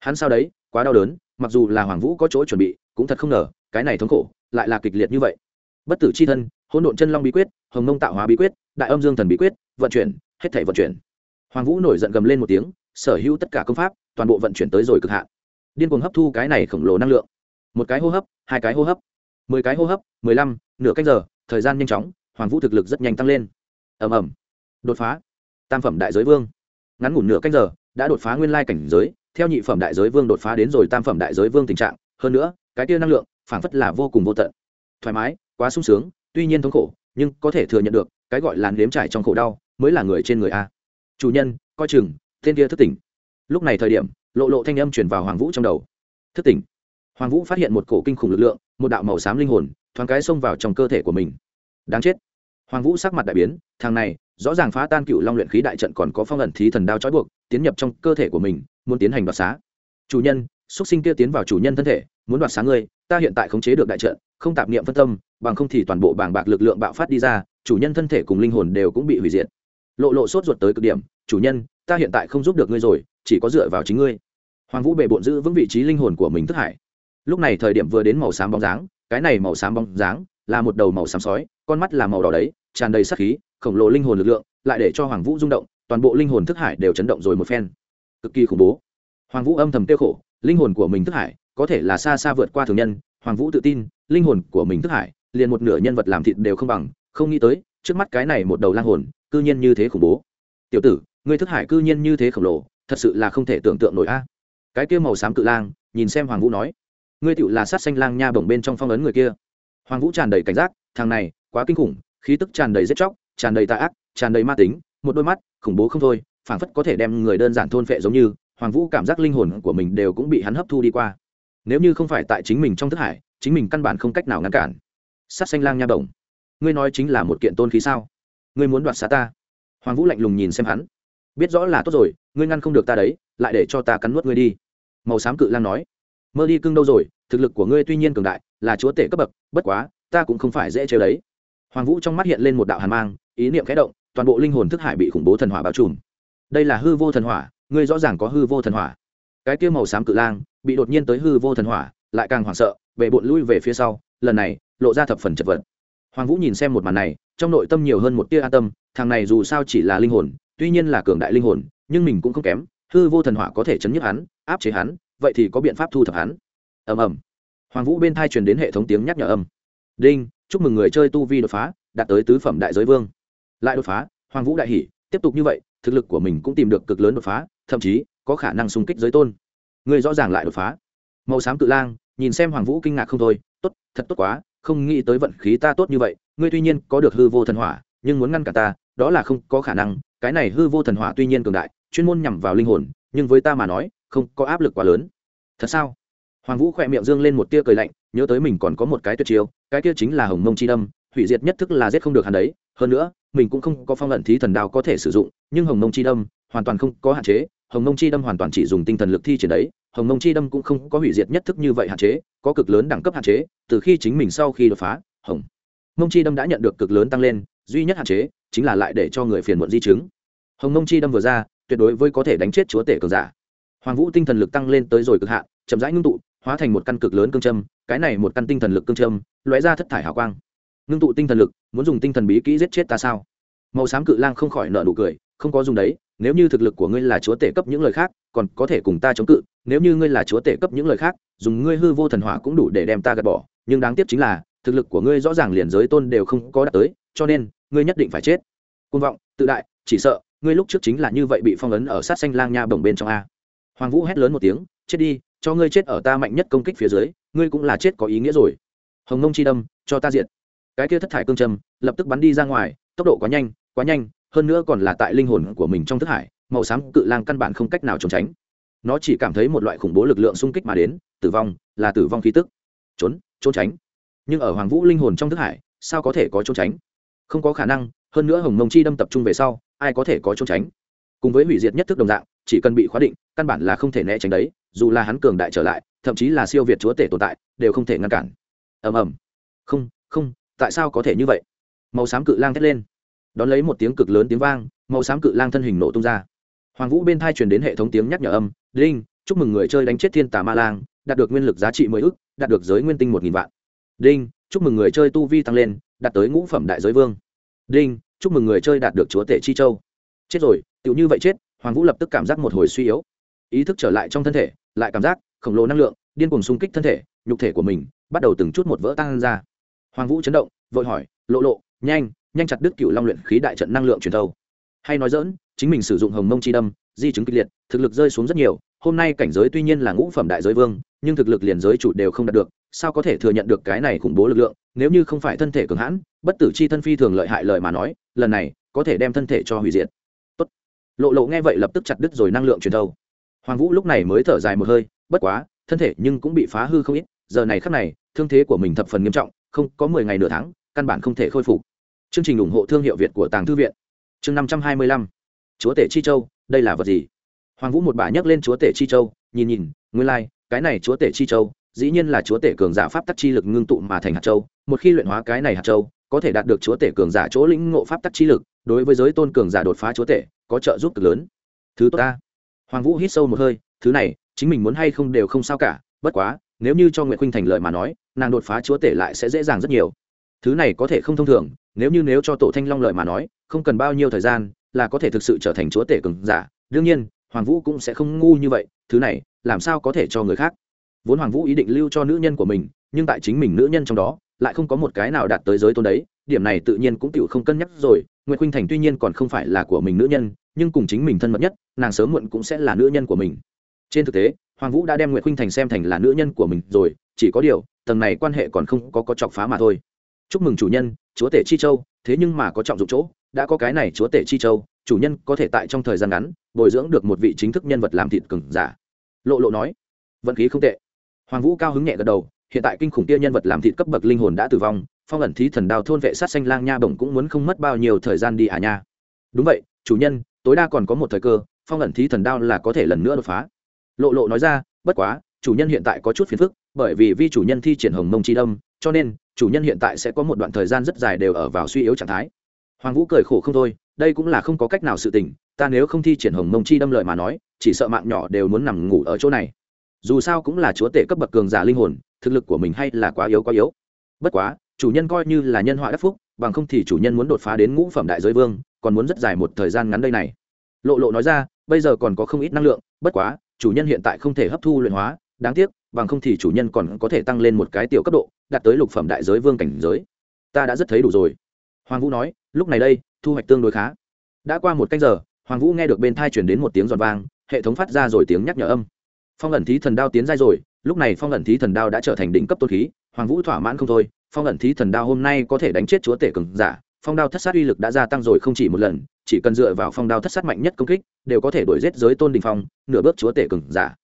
Hắn sao đấy, quá đau đớn, mặc dù là hoàng vũ có chỗ chuẩn bị, cũng thật không ngờ, cái này thống khổ lại là kịch liệt như vậy bất tử c h i thân, hỗn độn chân long bí quyết, hồng mông tạo hóa bí quyết, đại âm dương thần bí quyết, vận chuyển, hết thể vận chuyển. Hoàng vũ nổi giận gầm lên một tiếng, sở hữu tất cả công pháp, toàn bộ vận chuyển tới rồi cực hạn. Điên cuồng hấp thu cái này khổng lồ năng lượng. Một cái hô hấp, hai cái hô hấp. Mười cái hô hấp, mười lăm, nửa cách giờ, thời gian nhanh chóng, hoàng vũ thực lực rất nhanh tăng lên. Ẩm ẩm đột phá. Tam phẩm đại giới vương. Ngắn ngủn nửa cách giờ, đã đột phá nguyên lai cảnh giới, theo nhị phẩm đại giới vương đột phá đến rồi tam phẩm đại giới vương tình trạng. Hơn nữa, cái tiêu năng lượng, phảng phất là vô cùng vô tận. Thoải mái quá sung sướng, tuy nhiên thống khổ, nhưng có thể thừa nhận được, cái gọi là nếm trải trong khổ đau mới là người trên người a. Chủ nhân, coi chừng, tên kia thức tỉnh. Lúc này thời điểm, lộ lộ thanh âm chuyển vào hoàng vũ trong đầu. Thức tỉnh. Hoàng vũ phát hiện một cổ kinh khủng lực lượng, một đạo màu xám linh hồn, thoáng cái xông vào trong cơ thể của mình. Đáng chết. Hoàng vũ sắc mặt đại biến, thằng này, rõ ràng phá tan cựu long luyện khí đại trận còn có phong ẩn thí thần đao trói buộc, tiến nhập trong cơ thể của mình, muốn tiến hành đoạt xá. Chủ nhân xúc sinh kia tiến vào chủ nhân thân thể, muốn đoạt xá ngươi, ta hiện tại khống chế được đại trận không tạp niệm phân tâm, bằng không thì toàn bộ bảng bạc lực lượng bạo phát đi ra, chủ nhân thân thể cùng linh hồn đều cũng bị hủy diệt. Lộ lộ sốt ruột tới cực điểm, chủ nhân, ta hiện tại không giúp được ngươi rồi, chỉ có dựa vào chính ngươi. Hoàng vũ bề bộn giữ vững vị trí linh hồn của mình thức hải. Lúc này thời điểm vừa đến màu xám bóng dáng, cái này màu xám bóng dáng là một đầu màu xám sói, con mắt là màu đỏ đấy, tràn đầy sắc khí, khổng lồ linh hồn lực lượng lại để cho hoàng vũ rung động, toàn bộ linh hồn thức hải đều chấn động rồi một phen. Cực kỳ khủng bố. Hoàng vũ âm thầm tiêu khổ, linh hồn của mình thức hải có thể là xa xa vượt qua thường nhân. Hoàng vũ tự tin linh hồn của mình thức hải, liền một nửa nhân vật làm thịt đều không bằng, không nghĩ tới, trước mắt cái này một đầu lang hồn, cư nhiên như thế khủng bố. Tiểu tử, người thức hải cư nhiên như thế khổng lồ, thật sự là không thể tưởng tượng nổi a. Cái kia màu xám cự lang, nhìn xem hoàng vũ nói, ngươi tựu là sát xanh lang nha bổng bên trong phong ấn người kia. Hoàng vũ tràn đầy cảnh giác, thằng này, quá kinh khủng, khí tức tràn đầy giết chóc, tràn đầy tà ác, tràn đầy ma tính, một đôi mắt, khủng bố không thôi, phảng phất có thể đem người đơn giản thôn phệ giống như, hoàng vũ cảm giác linh hồn của mình đều cũng bị hắn hấp thu đi qua. Nếu như không phải tại chính mình trong thức hải chính mình căn bản không cách nào ngăn cản. Sát xanh lang nha bổng ngươi nói chính là một kiện tôn khí sao? Ngươi muốn đoạt xá ta? Hoàng vũ lạnh lùng nhìn xem hắn. Biết rõ là tốt rồi, ngươi ngăn không được ta đấy, lại để cho ta cắn nuốt ngươi đi. Màu xám cự lang nói. Mơ đi cưng đâu rồi, thực lực của ngươi tuy nhiên cường đại, là chúa tể cấp bậc, bất quá, ta cũng không phải dễ chơi đấy. Hoàng vũ trong mắt hiện lên một đạo hàn mang, ý niệm khẽ động, toàn bộ linh hồn thức hải bị khủng bố thần hỏa bao trùm. Đây là hư vô thần hỏa, ngươi rõ ràng có hư vô thần hỏa. Cái kia màu xám cự lang, bị đột nhiên tới hư vô thần hỏa lại càng hoảng sợ về bộn lui về phía sau, lần này, lộ ra thập phần chật vật. Hoàng vũ nhìn xem một màn này, trong nội tâm nhiều hơn một tia an tâm, thằng này dù sao chỉ là linh hồn, tuy nhiên là cường đại linh hồn, nhưng mình cũng không kém, hư vô thần hỏa có thể chấn nhức hắn, áp chế hắn, vậy thì có biện pháp thu thập hắn. Ầm ầm. Hoàng vũ bên thai truyền đến hệ thống tiếng nhắc nhở âm. Đinh, chúc mừng người chơi tu vi đột phá, đạt tới tứ phẩm đại giới vương. Lại đột phá, hoàng vũ đại hỷ tiếp tục như vậy, thực lực của mình cũng tìm được cực lớn đột phá, thậm chí có khả năng xung kích giới tôn. Người rõ ràng lại đột phá. Màu xám cự lang nhìn xem hoàng vũ kinh ngạc không thôi, tốt, thật tốt quá, không nghĩ tới vận khí ta tốt như vậy, ngươi tuy nhiên có được hư vô thần hỏa, nhưng muốn ngăn cả ta, đó là không có khả năng, cái này hư vô thần hỏa tuy nhiên cường đại, chuyên môn nhằm vào linh hồn, nhưng với ta mà nói, không có áp lực quá lớn. Thật sao? Hoàng vũ khỏe miệng dương lên một tia cười lạnh, nhớ tới mình còn có một cái tuyệt chiêu, cái kia chính là hồng mông chi đâm, hủy diệt nhất thức là giết không được hắn đấy, hơn nữa, mình cũng không có phong ẩn thí thần đao có thể sử dụng, nhưng hồng mông chi đâm hoàn toàn không có hạn chế, hồng mông chi đâm hoàn toàn chỉ dùng tinh thần lực thi triển đấy hồng mông chi đâm cũng không có hủy diệt nhất thức như vậy hạn chế, có cực lớn đẳng cấp hạn chế, từ khi chính mình sau khi đột phá, hồng mông chi đâm đã nhận được cực lớn tăng lên, duy nhất hạn chế chính là lại để cho người phiền muộn di chứng. Hồng mông chi đâm vừa ra, tuyệt đối với có thể đánh chết chúa tể cường giả. Hoàng vũ tinh thần lực tăng lên tới rồi cực hạn, chậm rãi ngưng tụ, hóa thành một căn cực lớn cương châm, cái này một căn tinh thần lực cương châm, lóe ra thất thải hào quang. Ngưng tụ tinh thần lực, muốn dùng tinh thần bí kỹ giết chết ta sao? Màu xám cự lang không khỏi nợ nụ cười, không có dùng đấy nếu như thực lực của ngươi là chúa tể cấp những lời khác, còn có thể cùng ta chống cự, nếu như ngươi là chúa tể cấp những lời khác, dùng ngươi hư vô thần hỏa cũng đủ để đem ta gạt bỏ, nhưng đáng tiếc chính là, thực lực của ngươi rõ ràng liền giới tôn đều không có đạt tới, cho nên, ngươi nhất định phải chết. Côn vọng, tự đại, chỉ sợ, ngươi lúc trước chính là như vậy bị phong ấn ở sát xanh lang nha bồng bên trong a. Hoàng vũ hét lớn một tiếng, chết đi, cho ngươi chết ở ta mạnh nhất công kích phía dưới, ngươi cũng là chết có ý nghĩa rồi. Hồng nông chi đâm, cho ta diện cái kia thất thải cương trầm, lập tức bắn đi ra ngoài, tốc độ quá nhanh quá nhanh hơn nữa còn là tại linh hồn của mình trong thức hải, màu xám cự lang căn bản không cách nào trốn tránh. Nó chỉ cảm thấy một loại khủng bố lực lượng xung kích mà đến, tử vong, là tử vong khí tức. Trốn trốn tránh. Nhưng ở hoàng vũ linh hồn trong thức hải, sao có thể có trốn tránh? Không có khả năng, hơn nữa hồng mông chi đâm tập trung về sau, ai có thể có trốn tránh? Cùng với hủy diệt nhất thức đồng dạng, chỉ cần bị khóa định, căn bản là không thể né tránh đấy, dù là hắn cường đại trở lại, thậm chí là siêu việt chúa tể tồn tại, đều không thể ngăn cản. Ầm ầm. Không không, tại sao có thể như vậy? Màu xám cự lang thét lên đón lấy một tiếng cực lớn tiếng vang, màu xám cự lang thân hình nổ tung ra. Hoàng vũ bên thai truyền đến hệ thống tiếng nhắc nhở âm đinh chúc mừng người chơi đánh chết thiên tà ma lang, đạt được nguyên lực giá trị mười ước đạt được giới nguyên tinh một nghìn vạn. Đinh chúc mừng người chơi tu vi tăng lên, đạt tới ngũ phẩm đại giới vương. Đinh chúc mừng người chơi đạt được chúa tể chi châu. Chết rồi tựu như vậy chết. Hoàng vũ lập tức cảm giác một hồi suy yếu. Ý thức trở lại trong thân thể, lại cảm giác khổng lồ năng lượng, điên cuồng xung kích thân thể, nhục thể của mình bắt đầu từng chút một vỡ tan ra. Hoàng vũ chấn động, vội hỏi, lộ lộ, nhanh nhanh chặt đứt cựu long luyện khí đại trận năng lượng truyền thâu. Hay nói dỡn, chính mình sử dụng hồng mông chi đâm, di chứng kịch liệt, thực lực rơi xuống rất nhiều, hôm nay cảnh giới tuy nhiên là ngũ phẩm đại giới vương, nhưng thực lực liền giới chủ đều không đạt được, sao có thể thừa nhận được cái này khủng bố lực lượng, nếu như không phải thân thể cường hãn, bất tử chi thân phi thường lợi hại lời mà nói, lần này, có thể đem thân thể cho hủy diệt. Tốt. lộ lộ nghe vậy lập tức chặt đứt rồi năng lượng truyền thâu. Hoàng vũ lúc này mới thở dài một hơi, bất quá, thân thể nhưng cũng bị phá hư không ít, giờ này khắc này, thương thế của mình thập phần nghiêm trọng, không có mười ngày nửa tháng, căn bản không thể khôi phục chương trình ủng hộ thương hiệu việt của tàng thư viện. Chương năm trăm hai mươi lăm. Chúa tể chi châu đây là vật gì? Hoàng vũ một bà nhấc lên chúa tể chi châu nhìn nhìn nguyên lai、like, cái này chúa tể chi châu dĩ nhiên là chúa tể cường giả pháp tắc chi lực ngưng tụ mà thành hạt châu. Một khi luyện hóa cái này hạt châu có thể đạt được chúa tể cường giả chỗ lĩnh ngộ pháp tắc chi lực đối với giới tôn cường giả đột phá chúa tể có trợ giúp cực lớn. Thứ tốt ta. Hoàng vũ hít sâu một hơi thứ này chính mình muốn hay không đều không sao cả bất quá nếu như cho nguyễn khuynh thành lợi mà nói nàng đột phá chúa tể lại sẽ dễ dàng rất nhiều. Thứ này có thể không thông thường nếu như nếu cho tổ thanh long lợi mà nói, không cần bao nhiêu thời gian, là có thể thực sự trở thành chúa tể cường giả. Đương nhiên, hoàng vũ cũng sẽ không ngu như vậy, thứ này, làm sao có thể cho người khác? Vốn hoàng vũ ý định lưu cho nữ nhân của mình, nhưng tại chính mình nữ nhân trong đó, lại không có một cái nào đạt tới giới tôn đấy, điểm này tự nhiên cũng tựu không cân nhắc rồi. Nguyễn khuynh thành tuy nhiên còn không phải là của mình nữ nhân, nhưng cùng chính mình thân mật nhất, nàng sớm muộn cũng sẽ là nữ nhân của mình. Trên thực tế, hoàng vũ đã đem nguyễn khuynh thành xem thành là nữ nhân của mình rồi, chỉ có điều, tầng này quan hệ còn không có có chọc phá mà thôi. Chúc mừng chủ nhân chúa tể chi châu, thế nhưng mà có trọng dụng chỗ, đã có cái này chúa tể chi châu, chủ nhân có thể tại trong thời gian ngắn bồi dưỡng được một vị chính thức nhân vật làm thịt cừng giả. Lộ lộ nói, vận khí không tệ. Hoàng vũ cao hứng nhẹ gật đầu, hiện tại kinh khủng kia nhân vật làm thịt cấp bậc linh hồn đã tử vong, phong ẩn thí thần đào thôn vệ sát xanh lang nha bổng cũng muốn không mất bao nhiêu thời gian đi à nha. Đúng vậy, chủ nhân, tối đa còn có một thời cơ, phong ẩn thí thần đao là có thể lần nữa đột phá. Lộ lộ nói ra, bất quá, chủ nhân hiện tại có chút phiền phức bởi vì vi chủ nhân thi triển hồng mông chi đâm, cho nên chủ nhân hiện tại sẽ có một đoạn thời gian rất dài đều ở vào suy yếu trạng thái. Hoàng vũ cười khổ không thôi đây cũng là không có cách nào sự tình ta nếu không thi triển hồng mông chi đâm lợi mà nói chỉ sợ mạng nhỏ đều muốn nằm ngủ ở chỗ này. Dù sao cũng là chúa tể cấp bậc cường giả linh hồn thực lực của mình hay là quá yếu quá yếu. Bất quá chủ nhân coi như là nhân họa đắc phúc bằng không thì chủ nhân muốn đột phá đến ngũ phẩm đại giới vương còn muốn rất dài một thời gian ngắn đây này. Lộ lộ nói ra bây giờ còn có không ít năng lượng bất quá chủ nhân hiện tại không thể hấp thu luyện hóa đáng tiếc bằng không thì chủ nhân còn có thể tăng lên một cái tiểu cấp độ, đạt tới lục phẩm đại giới vương cảnh giới. Ta đã rất thấy đủ rồi. Hoàng vũ nói, lúc này đây, thu hoạch tương đối khá. Đã qua một canh giờ, hoàng vũ nghe được bên thai chuyển đến một tiếng giòn vang, hệ thống phát ra rồi tiếng nhắc nhở âm. Phong ẩn thí thần đao tiến ra rồi, lúc này phong ẩn thí thần đao đã trở thành đỉnh cấp tôn khí, hoàng vũ thỏa mãn không thôi, phong ẩn thí thần đao hôm nay có thể đánh chết chúa tể cường giả, phong đao thất sát uy lực đã gia tăng rồi không chỉ một lần, chỉ cần dựa vào phong đao thất sát mạnh nhất công kích, đều có thể đuổi giết giới tôn đình phong, nửa bước chúa tể cường giả.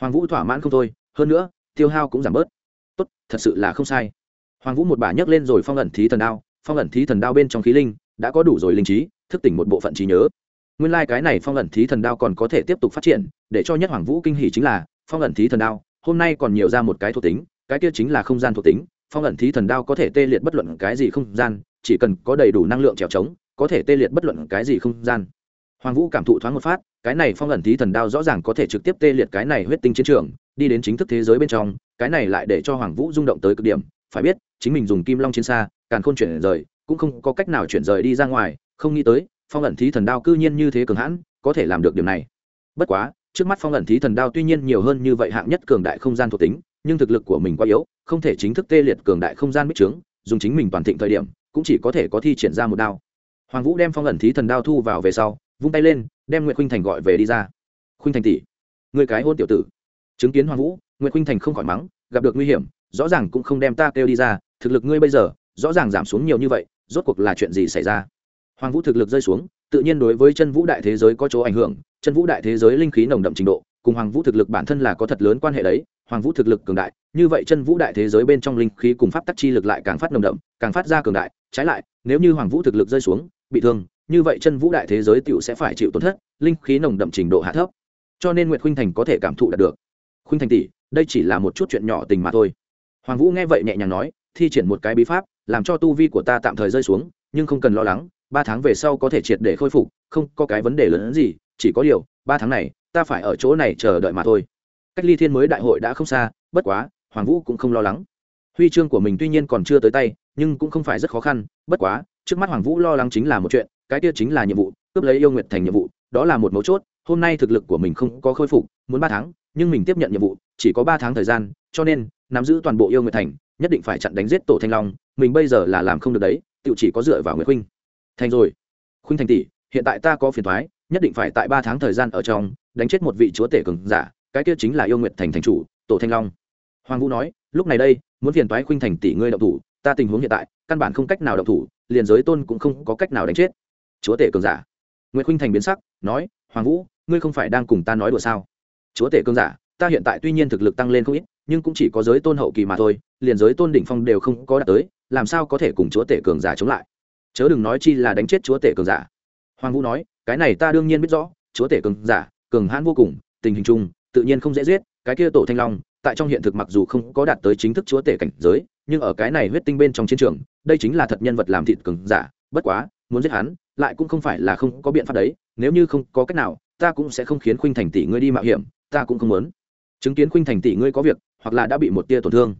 Hoàng vũ thỏa mãn không thôi hơn nữa, tiêu hao cũng giảm bớt. Tốt, thật sự là không sai. Hoàng vũ một bà nhấc lên rồi phong ẩn thí thần đao, phong ẩn thí thần đao bên trong khí linh đã có đủ rồi linh trí, thức tỉnh một bộ phận trí nhớ. Nguyên lai、like、cái này phong ẩn thí thần đao còn có thể tiếp tục phát triển, để cho nhất hoàng vũ kinh hỷ chính là, phong ẩn thí thần đao, hôm nay còn nhiều ra một cái thuộc tính, cái kia chính là không gian thuộc tính, phong ẩn thí thần đao có thể tê liệt bất luận cái gì không gian, chỉ cần có đầy đủ năng lượng trèo trống, có thể tê liệt bất luận cái gì không gian. Hoàng vũ cảm thụ thoáng một phát cái này phong ẩn thí thần đao rõ ràng có thể trực tiếp tê liệt cái này huyết tinh chiến trường, đi đến chính thức thế giới bên trong, cái này lại để cho hoàng vũ rung động tới cực điểm. Phải biết, chính mình dùng kim long chiến xa càng khôn chuyển rời, cũng không có cách nào chuyển rời đi ra ngoài, không nghĩ tới, phong ẩn thí thần đao cư nhiên như thế cường hãn, có thể làm được điều này. Bất quá, trước mắt phong ẩn thí thần đao tuy nhiên nhiều hơn như vậy hạng nhất cường đại không gian thuộc tính, nhưng thực lực của mình quá yếu, không thể chính thức tê liệt cường đại không gian bích trướng, dùng chính mình toàn thịnh thời điểm, cũng chỉ có thể có thi triển ra một đao. Hoàng vũ đem phong ẩn thí thần đao thu vào về sau, vung tay lên đem nguyễn khuynh thành gọi về đi ra. Khuynh thành tỷ người cái hôn tiểu tử. Chứng kiến hoàng vũ nguyễn khuynh thành không khỏi mắng, gặp được nguy hiểm, rõ ràng cũng không đem ta kêu đi ra, thực lực ngươi bây giờ, rõ ràng giảm xuống nhiều như vậy, rốt cuộc là chuyện gì xảy ra? Hoàng vũ thực lực rơi xuống, tự nhiên đối với chân vũ đại thế giới có chỗ ảnh hưởng, chân vũ đại thế giới linh khí nồng đậm trình độ, cùng hoàng vũ thực lực bản thân là có thật lớn quan hệ đấy, hoàng vũ thực lực cường đại, như vậy chân vũ đại thế giới bên trong linh khí cùng pháp tắc chi lực lại càng phát nồng đậm, càng phát ra cường đại, trái lại, nếu như hoàng vũ thực lực rơi xuống, bị thương như vậy chân vũ đại thế giới tựu sẽ phải chịu tổn thất, linh khí nồng đậm trình độ hạ thấp. Cho nên nguyệt khuynh thành có thể cảm thụ đạt được. Khuynh thành tỷ, đây chỉ là một chút chuyện nhỏ tình mà thôi. Hoàng vũ nghe vậy nhẹ nhàng nói, thi triển một cái bí pháp, làm cho tu vi của ta tạm thời rơi xuống, nhưng không cần lo lắng, ba tháng về sau có thể triệt để khôi phục, không có cái vấn đề lớn hơn gì, chỉ có điều, ba tháng này, ta phải ở chỗ này chờ đợi mà thôi. Cách ly thiên mới đại hội đã không xa, bất quá, hoàng vũ cũng không lo lắng. Huy chương của mình tuy nhiên còn chưa tới tay, nhưng cũng không phải rất khó khăn, bất quá, trước mắt hoàng vũ lo lắng chính là một chuyện cái kia chính là nhiệm vụ, cướp lấy yêu nguyện thành nhiệm vụ, đó là một mấu chốt, hôm nay thực lực của mình không có khôi phục, muốn ba tháng, nhưng mình tiếp nhận nhiệm vụ, chỉ có ba tháng thời gian, cho nên, nắm giữ toàn bộ yêu nguyện thành, nhất định phải chặn đánh giết tổ thanh long, mình bây giờ là làm không được đấy tự chỉ có dựa vào nguyệt khuynh. Thành rồi. Khuynh thành tỷ, hiện tại ta có phiền thoái nhất định phải tại ba tháng thời gian ở trong, đánh chết một vị chúa tể cường giả, cái kia chính là yêu nguyệt thành thành chủ, tổ thanh long. Hoàng vũ nói, lúc này đây, muốn phiền toái khuynh thành tỷ ngươi động thủ, ta tình huống hiện tại, căn bản không cách nào động thủ, liền giới tôn cũng không có cách nào đánh chết chúa tể cường giả. Nguyễn khuynh thành biến sắc, nói, hoàng vũ, ngươi không phải đang cùng ta nói đùa sao? Chúa tể cường giả, ta hiện tại tuy nhiên thực lực tăng lên không ít, nhưng cũng chỉ có giới tôn hậu kỳ mà thôi, liền giới tôn đỉnh phong đều không có đạt tới, làm sao có thể cùng chúa tể cường giả chống lại? Chớ đừng nói chi là đánh chết chúa tể cường giả. Hoàng vũ nói, cái này ta đương nhiên biết rõ, chúa tể cường giả, cường hãn vô cùng, tình hình chung, tự nhiên không dễ giết, cái kia tổ thanh long, tại trong hiện thực mặc dù không có đạt tới chính thức chúa tể cảnh giới, nhưng ở cái này huyết tinh bên trong chiến trường, đây chính là thật nhân vật làm thịt cường giả, bất quá muốn giết hắn, lại cũng không phải là không có biện pháp đấy, nếu như không có cách nào, ta cũng sẽ không khiến khuynh thành tỷ ngươi đi mạo hiểm, ta cũng không muốn. Chứng kiến khuynh thành tỷ ngươi có việc, hoặc là đã bị một tia tổn thương.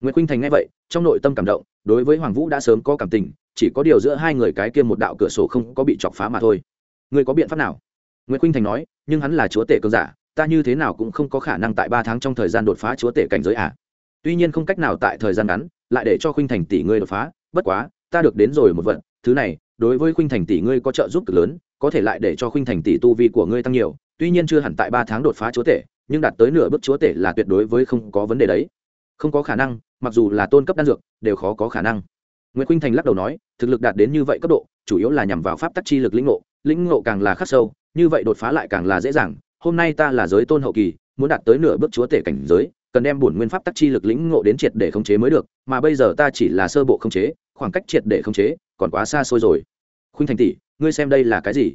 Nguyễn khuynh thành nghe vậy, trong nội tâm cảm động, đối với hoàng vũ đã sớm có cảm tình, chỉ có điều giữa hai người cái kia một đạo cửa sổ không có bị chọc phá mà thôi. Ngươi có biện pháp nào? Nguyễn khuynh thành nói, nhưng hắn là chúa tể cơn giả, ta như thế nào cũng không có khả năng tại ba tháng trong thời gian đột phá chúa tể cảnh giới à. tuy nhiên không cách nào tại thời gian ngắn, lại để cho khuynh thành tỷ ngươi đột phá, bất quá, ta được đến rồi một vận, thứ này đối với khuynh thành tỷ ngươi có trợ giúp cực lớn, có thể lại để cho khuynh thành tỷ tu vi của ngươi tăng nhiều, tuy nhiên chưa hẳn tại ba tháng đột phá chúa tể, nhưng đạt tới nửa bước chúa tể là tuyệt đối với không có vấn đề đấy. Không có khả năng, mặc dù là tôn cấp đan dược, đều khó có khả năng. Nguyễn khuynh thành lắc đầu nói, thực lực đạt đến như vậy cấp độ, chủ yếu là nhằm vào pháp tắc chi lực lĩnh ngộ lĩnh ngộ càng là khắc sâu, như vậy đột phá lại càng là dễ dàng, hôm nay ta là giới tôn hậu kỳ, muốn đạt tới nửa bước chúa tể cảnh giới cần đem bổn nguyên pháp tắc chi lực lĩnh ngộ đến triệt để khống chế mới được, mà bây giờ ta chỉ là sơ bộ khống chế, khoảng cách triệt để khống chế còn quá xa xôi rồi. Khuynh thành tỷ, ngươi xem đây là cái gì?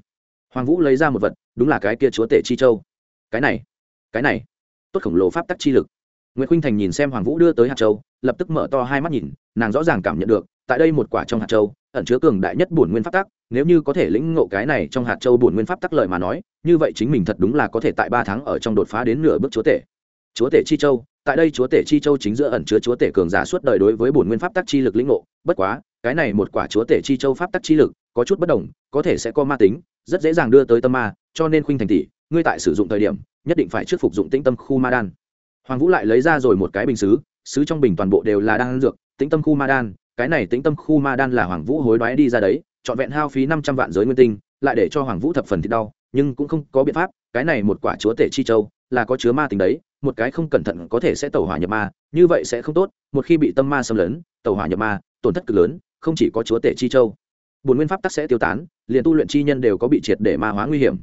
Hoàng vũ lấy ra một vật, đúng là cái kia chúa tể chi châu. Cái này cái này, tốt khổng lồ pháp tắc chi lực. Nguyễn khuynh thành nhìn xem hoàng vũ đưa tới hạt châu, lập tức mở to hai mắt nhìn, nàng rõ ràng cảm nhận được, tại đây một quả trong hạt châu, ẩn chứa cường đại nhất bổn nguyên pháp tắc, nếu như có thể lĩnh ngộ cái này trong hạt châu bổn nguyên pháp tắc lời mà nói, như vậy chính mình thật đúng là có thể tại ba tháng ở trong đột phá đến nửa bước chúa tể chúa tể chi châu, tại đây chúa tể chi châu chính giữa ẩn chứa chúa tể cường giả suốt đời đối với bổn nguyên pháp tắc chi lực lĩnh ngộ. Bất quá, cái này một quả chúa tể chi châu pháp tắc chi lực có chút bất đồng, có thể sẽ có ma tính, rất dễ dàng đưa tới tâm ma, cho nên khuynh thành tỷ, ngươi tại sử dụng thời điểm, nhất định phải trước phục dụng tĩnh tâm khu ma đan. Hoàng vũ lại lấy ra rồi một cái bình xứ xứ trong bình toàn bộ đều là đan dược, tĩnh tâm khu ma đan, cái này tĩnh tâm khu ma đan là hoàng vũ hối đoái đi ra đấy, trọn vẹn hao phí năm trăm vạn giới nguyên tinh, lại để cho hoàng vũ thập phần thì đau, nhưng cũng không có biện pháp, cái này một quả chúa tể chi châu là có chứa ma tính đấy một cái không cẩn thận có thể sẽ tẩu hỏa nhập ma, như vậy sẽ không tốt, một khi bị tâm ma xâm lấn, tẩu hỏa nhập ma, tổn thất cực lớn, không chỉ có chúa tể chi châu. Bồn nguyên pháp tắc sẽ tiêu tán, liền tu luyện chi nhân đều có bị triệt để ma hóa nguy hiểm.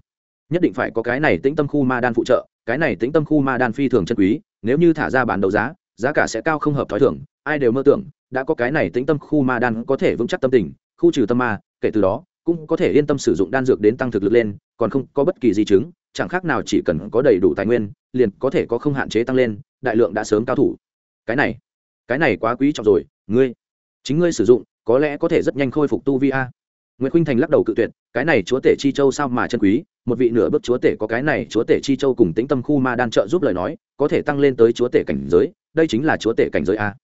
Nhất định phải có cái này tĩnh tâm khu ma đan phụ trợ, cái này tĩnh tâm khu ma đan phi thường chân quý, nếu như thả ra bán đấu giá giá cả sẽ cao không hợp thói thường, ai đều mơ tưởng, đã có cái này tĩnh tâm khu ma đan có thể vững chắc tâm tình, khu trừ tâm ma, kể từ đó, cũng có thể yên tâm sử dụng đan dược đến tăng thực lực lên, còn không có bất kỳ di chứng chẳng khác nào chỉ cần có đầy đủ tài nguyên, liền có thể có không hạn chế tăng lên, đại lượng đã sớm cao thủ. Cái này cái này quá quý trọng rồi, ngươi, chính ngươi sử dụng, có lẽ có thể rất nhanh khôi phục tu vi a. Nguyễn khuynh thành lắc đầu cự tuyệt, cái này chúa tể chi châu sao mà chân quý, một vị nửa bước chúa tể có cái này chúa tể chi châu cùng tĩnh tâm khu ma đan trợ giúp lời nói, có thể tăng lên tới chúa tể cảnh giới, đây chính là chúa tể cảnh giới a.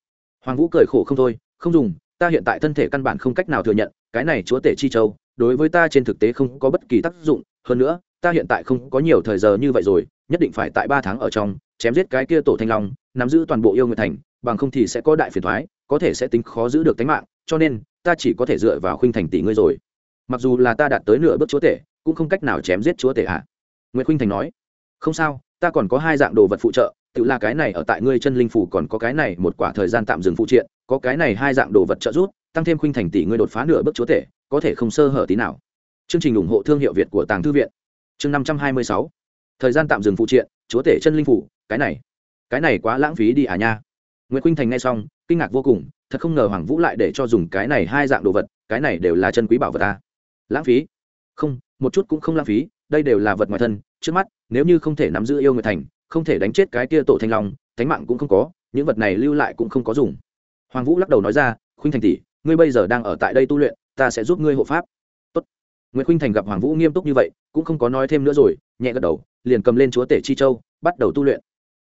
Hoàng vũ cười khổ không thôi, không dùng, ta hiện tại thân thể căn bản không cách nào thừa nhận, cái này chúa tể chi châu, đối với ta trên thực tế không có bất kỳ tác dụng, hơn nữa ta hiện tại không có nhiều thời giờ như vậy rồi, nhất định phải tại ba tháng ở trong, chém giết cái kia tổ thanh long, nắm giữ toàn bộ yêu nguyệt thành, bằng không thì sẽ có đại phiền thoái, có thể sẽ tính khó giữ được tính mạng, cho nên, ta chỉ có thể dựa vào khuynh thành tỷ ngươi rồi. Mặc dù là ta đạt tới nửa bước chúa tể, cũng không cách nào chém giết chúa tể hạ nguyễn khuynh thành nói, không sao, ta còn có hai dạng đồ vật phụ trợ, tự là cái này ở tại ngươi chân linh phủ còn có cái này một quả thời gian tạm dừng phụ triện, có cái này hai dạng đồ vật trợ giúp, tăng thêm khuynh thành tỷ ngươi đột phá nửa bước chúa tể, có thể không sơ hở tí nào. Chương trình ủng hộ thương hiệu việt của tàng thư viện chương năm trăm hai mươi sáu, thời gian tạm dừng phụ triện, chúa tể chân linh phủ, cái này cái này quá lãng phí đi à nha. Nguyễn khuynh thành nghe xong, kinh ngạc vô cùng, thật không ngờ hoàng vũ lại để cho dùng cái này hai dạng đồ vật, cái này đều là chân quý bảo vật ta lãng phí? Không, một chút cũng không lãng phí, đây đều là vật ngoài thân, trước mắt, nếu như không thể nắm giữ yêu người thành, không thể đánh chết cái kia tổ thanh long, thánh mạng cũng không có, những vật này lưu lại cũng không có dùng. Hoàng vũ lắc đầu nói ra, khuynh thành tỷ, ngươi bây giờ đang ở tại đây tu luyện, ta sẽ giúp ngươi hộ pháp nguyễn khuynh thành gặp hoàng vũ nghiêm túc như vậy, cũng không có nói thêm nữa rồi, nhẹ gật đầu, liền cầm lên chúa tể chi châu, bắt đầu tu luyện.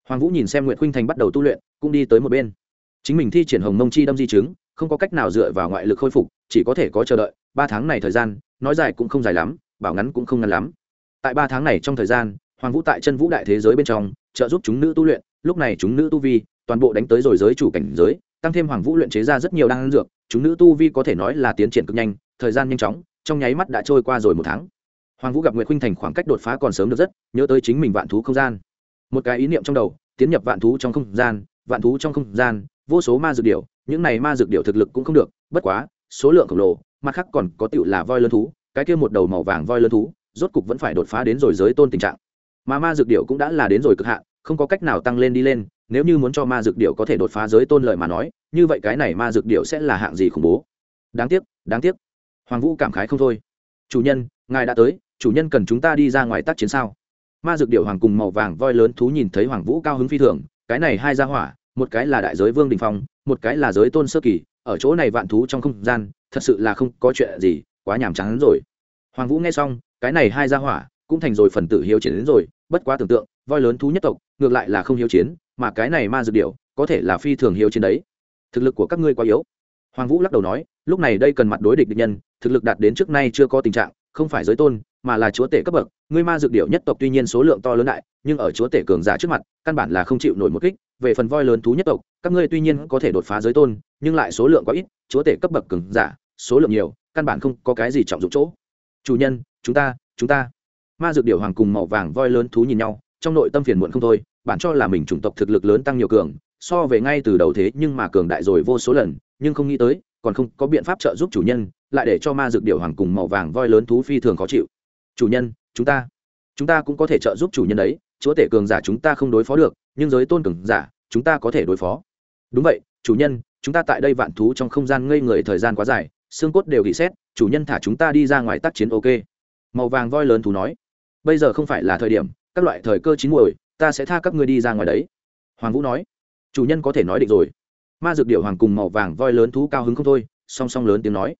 Hoàng vũ nhìn xem nguyễn khuynh thành bắt đầu tu luyện, cũng đi tới một bên. Chính mình thi triển hồng mông chi đâm di chứng, không có cách nào dựa vào ngoại lực khôi phục, chỉ có thể có chờ đợi, ba tháng này thời gian, nói dài cũng không dài lắm, bảo ngắn cũng không ngắn lắm. Tại ba tháng này trong thời gian, hoàng vũ tại chân vũ đại thế giới bên trong, trợ giúp chúng nữ tu luyện, lúc này chúng nữ tu vi, toàn bộ đánh tới rồi giới chủ cảnh giới, tăng thêm hoàng vũ luyện chế ra rất nhiều đan dược, chúng nữ tu vi có thể nói là tiến triển cực nhanh, thời gian nhanh chóng trong nháy mắt đã trôi qua rồi một tháng. Hoàng vũ gặp nguyễn khuynh thành khoảng cách đột phá còn sớm được rất, nhớ tới chính mình vạn thú không gian. Một cái ý niệm trong đầu, tiến nhập vạn thú trong không gian, vạn thú trong không gian, vô số ma dược điệu những này ma dược điệu thực lực cũng không được, bất quá, số lượng khổng lồ, mặt khác còn có tựu là voi lớn thú, cái kia một đầu màu vàng voi lớn thú, rốt cục vẫn phải đột phá đến rồi giới tôn tình trạng. Mà ma dược điệu cũng đã là đến rồi cực hạn, không có cách nào tăng lên đi lên, nếu như muốn cho ma dược điệu có thể đột phá giới tôn lợi mà nói, như vậy cái này ma dược điệu sẽ là hạng gì khủng bố? Đáng tiếc đáng tiếc hoàng vũ cảm khái không thôi. Chủ nhân, ngài đã tới, chủ nhân cần chúng ta đi ra ngoài tác chiến sao? Ma dược điệu hoàng cùng màu vàng voi lớn thú nhìn thấy hoàng vũ cao hứng phi thường, cái này hai ra hỏa, một cái là đại giới vương đình phong, một cái là giới tôn sơ kỳ, ở chỗ này vạn thú trong không gian, thật sự là không có chuyện gì, quá nhàm chán rồi. Hoàng vũ nghe xong, cái này hai ra hỏa, cũng thành rồi phần tử hiếu chiến đến rồi, bất quá tưởng tượng, voi lớn thú nhất tộc, ngược lại là không hiếu chiến, mà cái này ma dược điệu có thể là phi thường hiếu chiến đấy. Thực lực của các ngươi quá yếu. Hoàng vũ lắc đầu nói, lúc này đây cần mặt đối địch địch nhân thực lực đạt đến trước nay chưa có tình trạng, không phải giới tôn, mà là chúa tể cấp bậc. Ngươi ma dược điệu nhất tộc tuy nhiên số lượng to lớn đại, nhưng ở chúa tể cường giả trước mặt, căn bản là không chịu nổi một kích. Về phần voi lớn thú nhất tộc, các ngươi tuy nhiên có thể đột phá giới tôn, nhưng lại số lượng quá ít, chúa tể cấp bậc cường giả, số lượng nhiều, căn bản không có cái gì trọng dụng chỗ. Chủ nhân, chúng ta chúng ta. Ma dược điệu hoàng cùng màu vàng voi lớn thú nhìn nhau, trong nội tâm phiền muộn không thôi, bản cho là mình chủng tộc thực lực lớn tăng nhiều cường, so về ngay từ đầu thế nhưng mà cường đại rồi vô số lần, nhưng không nghĩ tới, còn không có biện pháp trợ giúp chủ nhân lại để cho ma dược điểu hoàng cùng màu vàng voi lớn thú phi thường khó chịu. Chủ nhân, chúng ta chúng ta cũng có thể trợ giúp chủ nhân đấy. Chúa tể cường giả chúng ta không đối phó được, nhưng giới tôn cường giả, chúng ta có thể đối phó. Đúng vậy, chủ nhân, chúng ta tại đây vạn thú trong không gian ngây người thời gian quá dài, xương cốt đều bị xét, chủ nhân thả chúng ta đi ra ngoài tác chiến ok. Màu vàng voi lớn thú nói, bây giờ không phải là thời điểm, các loại thời cơ chín muồi, ta sẽ tha các ngươi đi ra ngoài đấy. Hoàng vũ nói, chủ nhân có thể nói định rồi. Ma dược điệu hoàng cùng màu vàng voi lớn thú cao hứng không thôi, song song lớn tiếng nói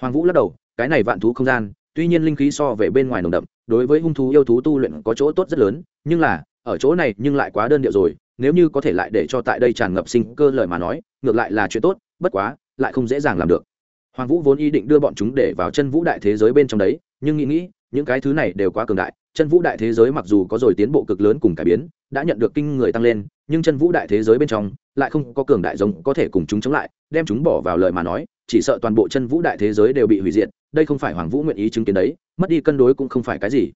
hoàng vũ lắc đầu, cái này vạn thú không gian, tuy nhiên linh khí so về bên ngoài nồng đậm, đối với hung thú yêu thú tu luyện có chỗ tốt rất lớn, nhưng là, ở chỗ này nhưng lại quá đơn điệu rồi, nếu như có thể lại để cho tại đây tràn ngập sinh cơ lời mà nói, ngược lại là chuyện tốt, bất quá, lại không dễ dàng làm được. Hoàng vũ vốn ý định đưa bọn chúng để vào chân vũ đại thế giới bên trong đấy, nhưng nghĩ nghĩ, những cái thứ này đều quá cường đại, chân vũ đại thế giới mặc dù có rồi tiến bộ cực lớn cùng cải biến, đã nhận được kinh người tăng lên, nhưng chân vũ đại thế giới bên trong, lại không có cường đại giống có thể cùng chúng chống lại, đem chúng bỏ vào lời mà nói chỉ sợ toàn bộ chân vũ đại thế giới đều bị hủy diệt, đây không phải hoàng vũ nguyện ý chứng kiến đấy, mất đi cân đối cũng không phải cái gì.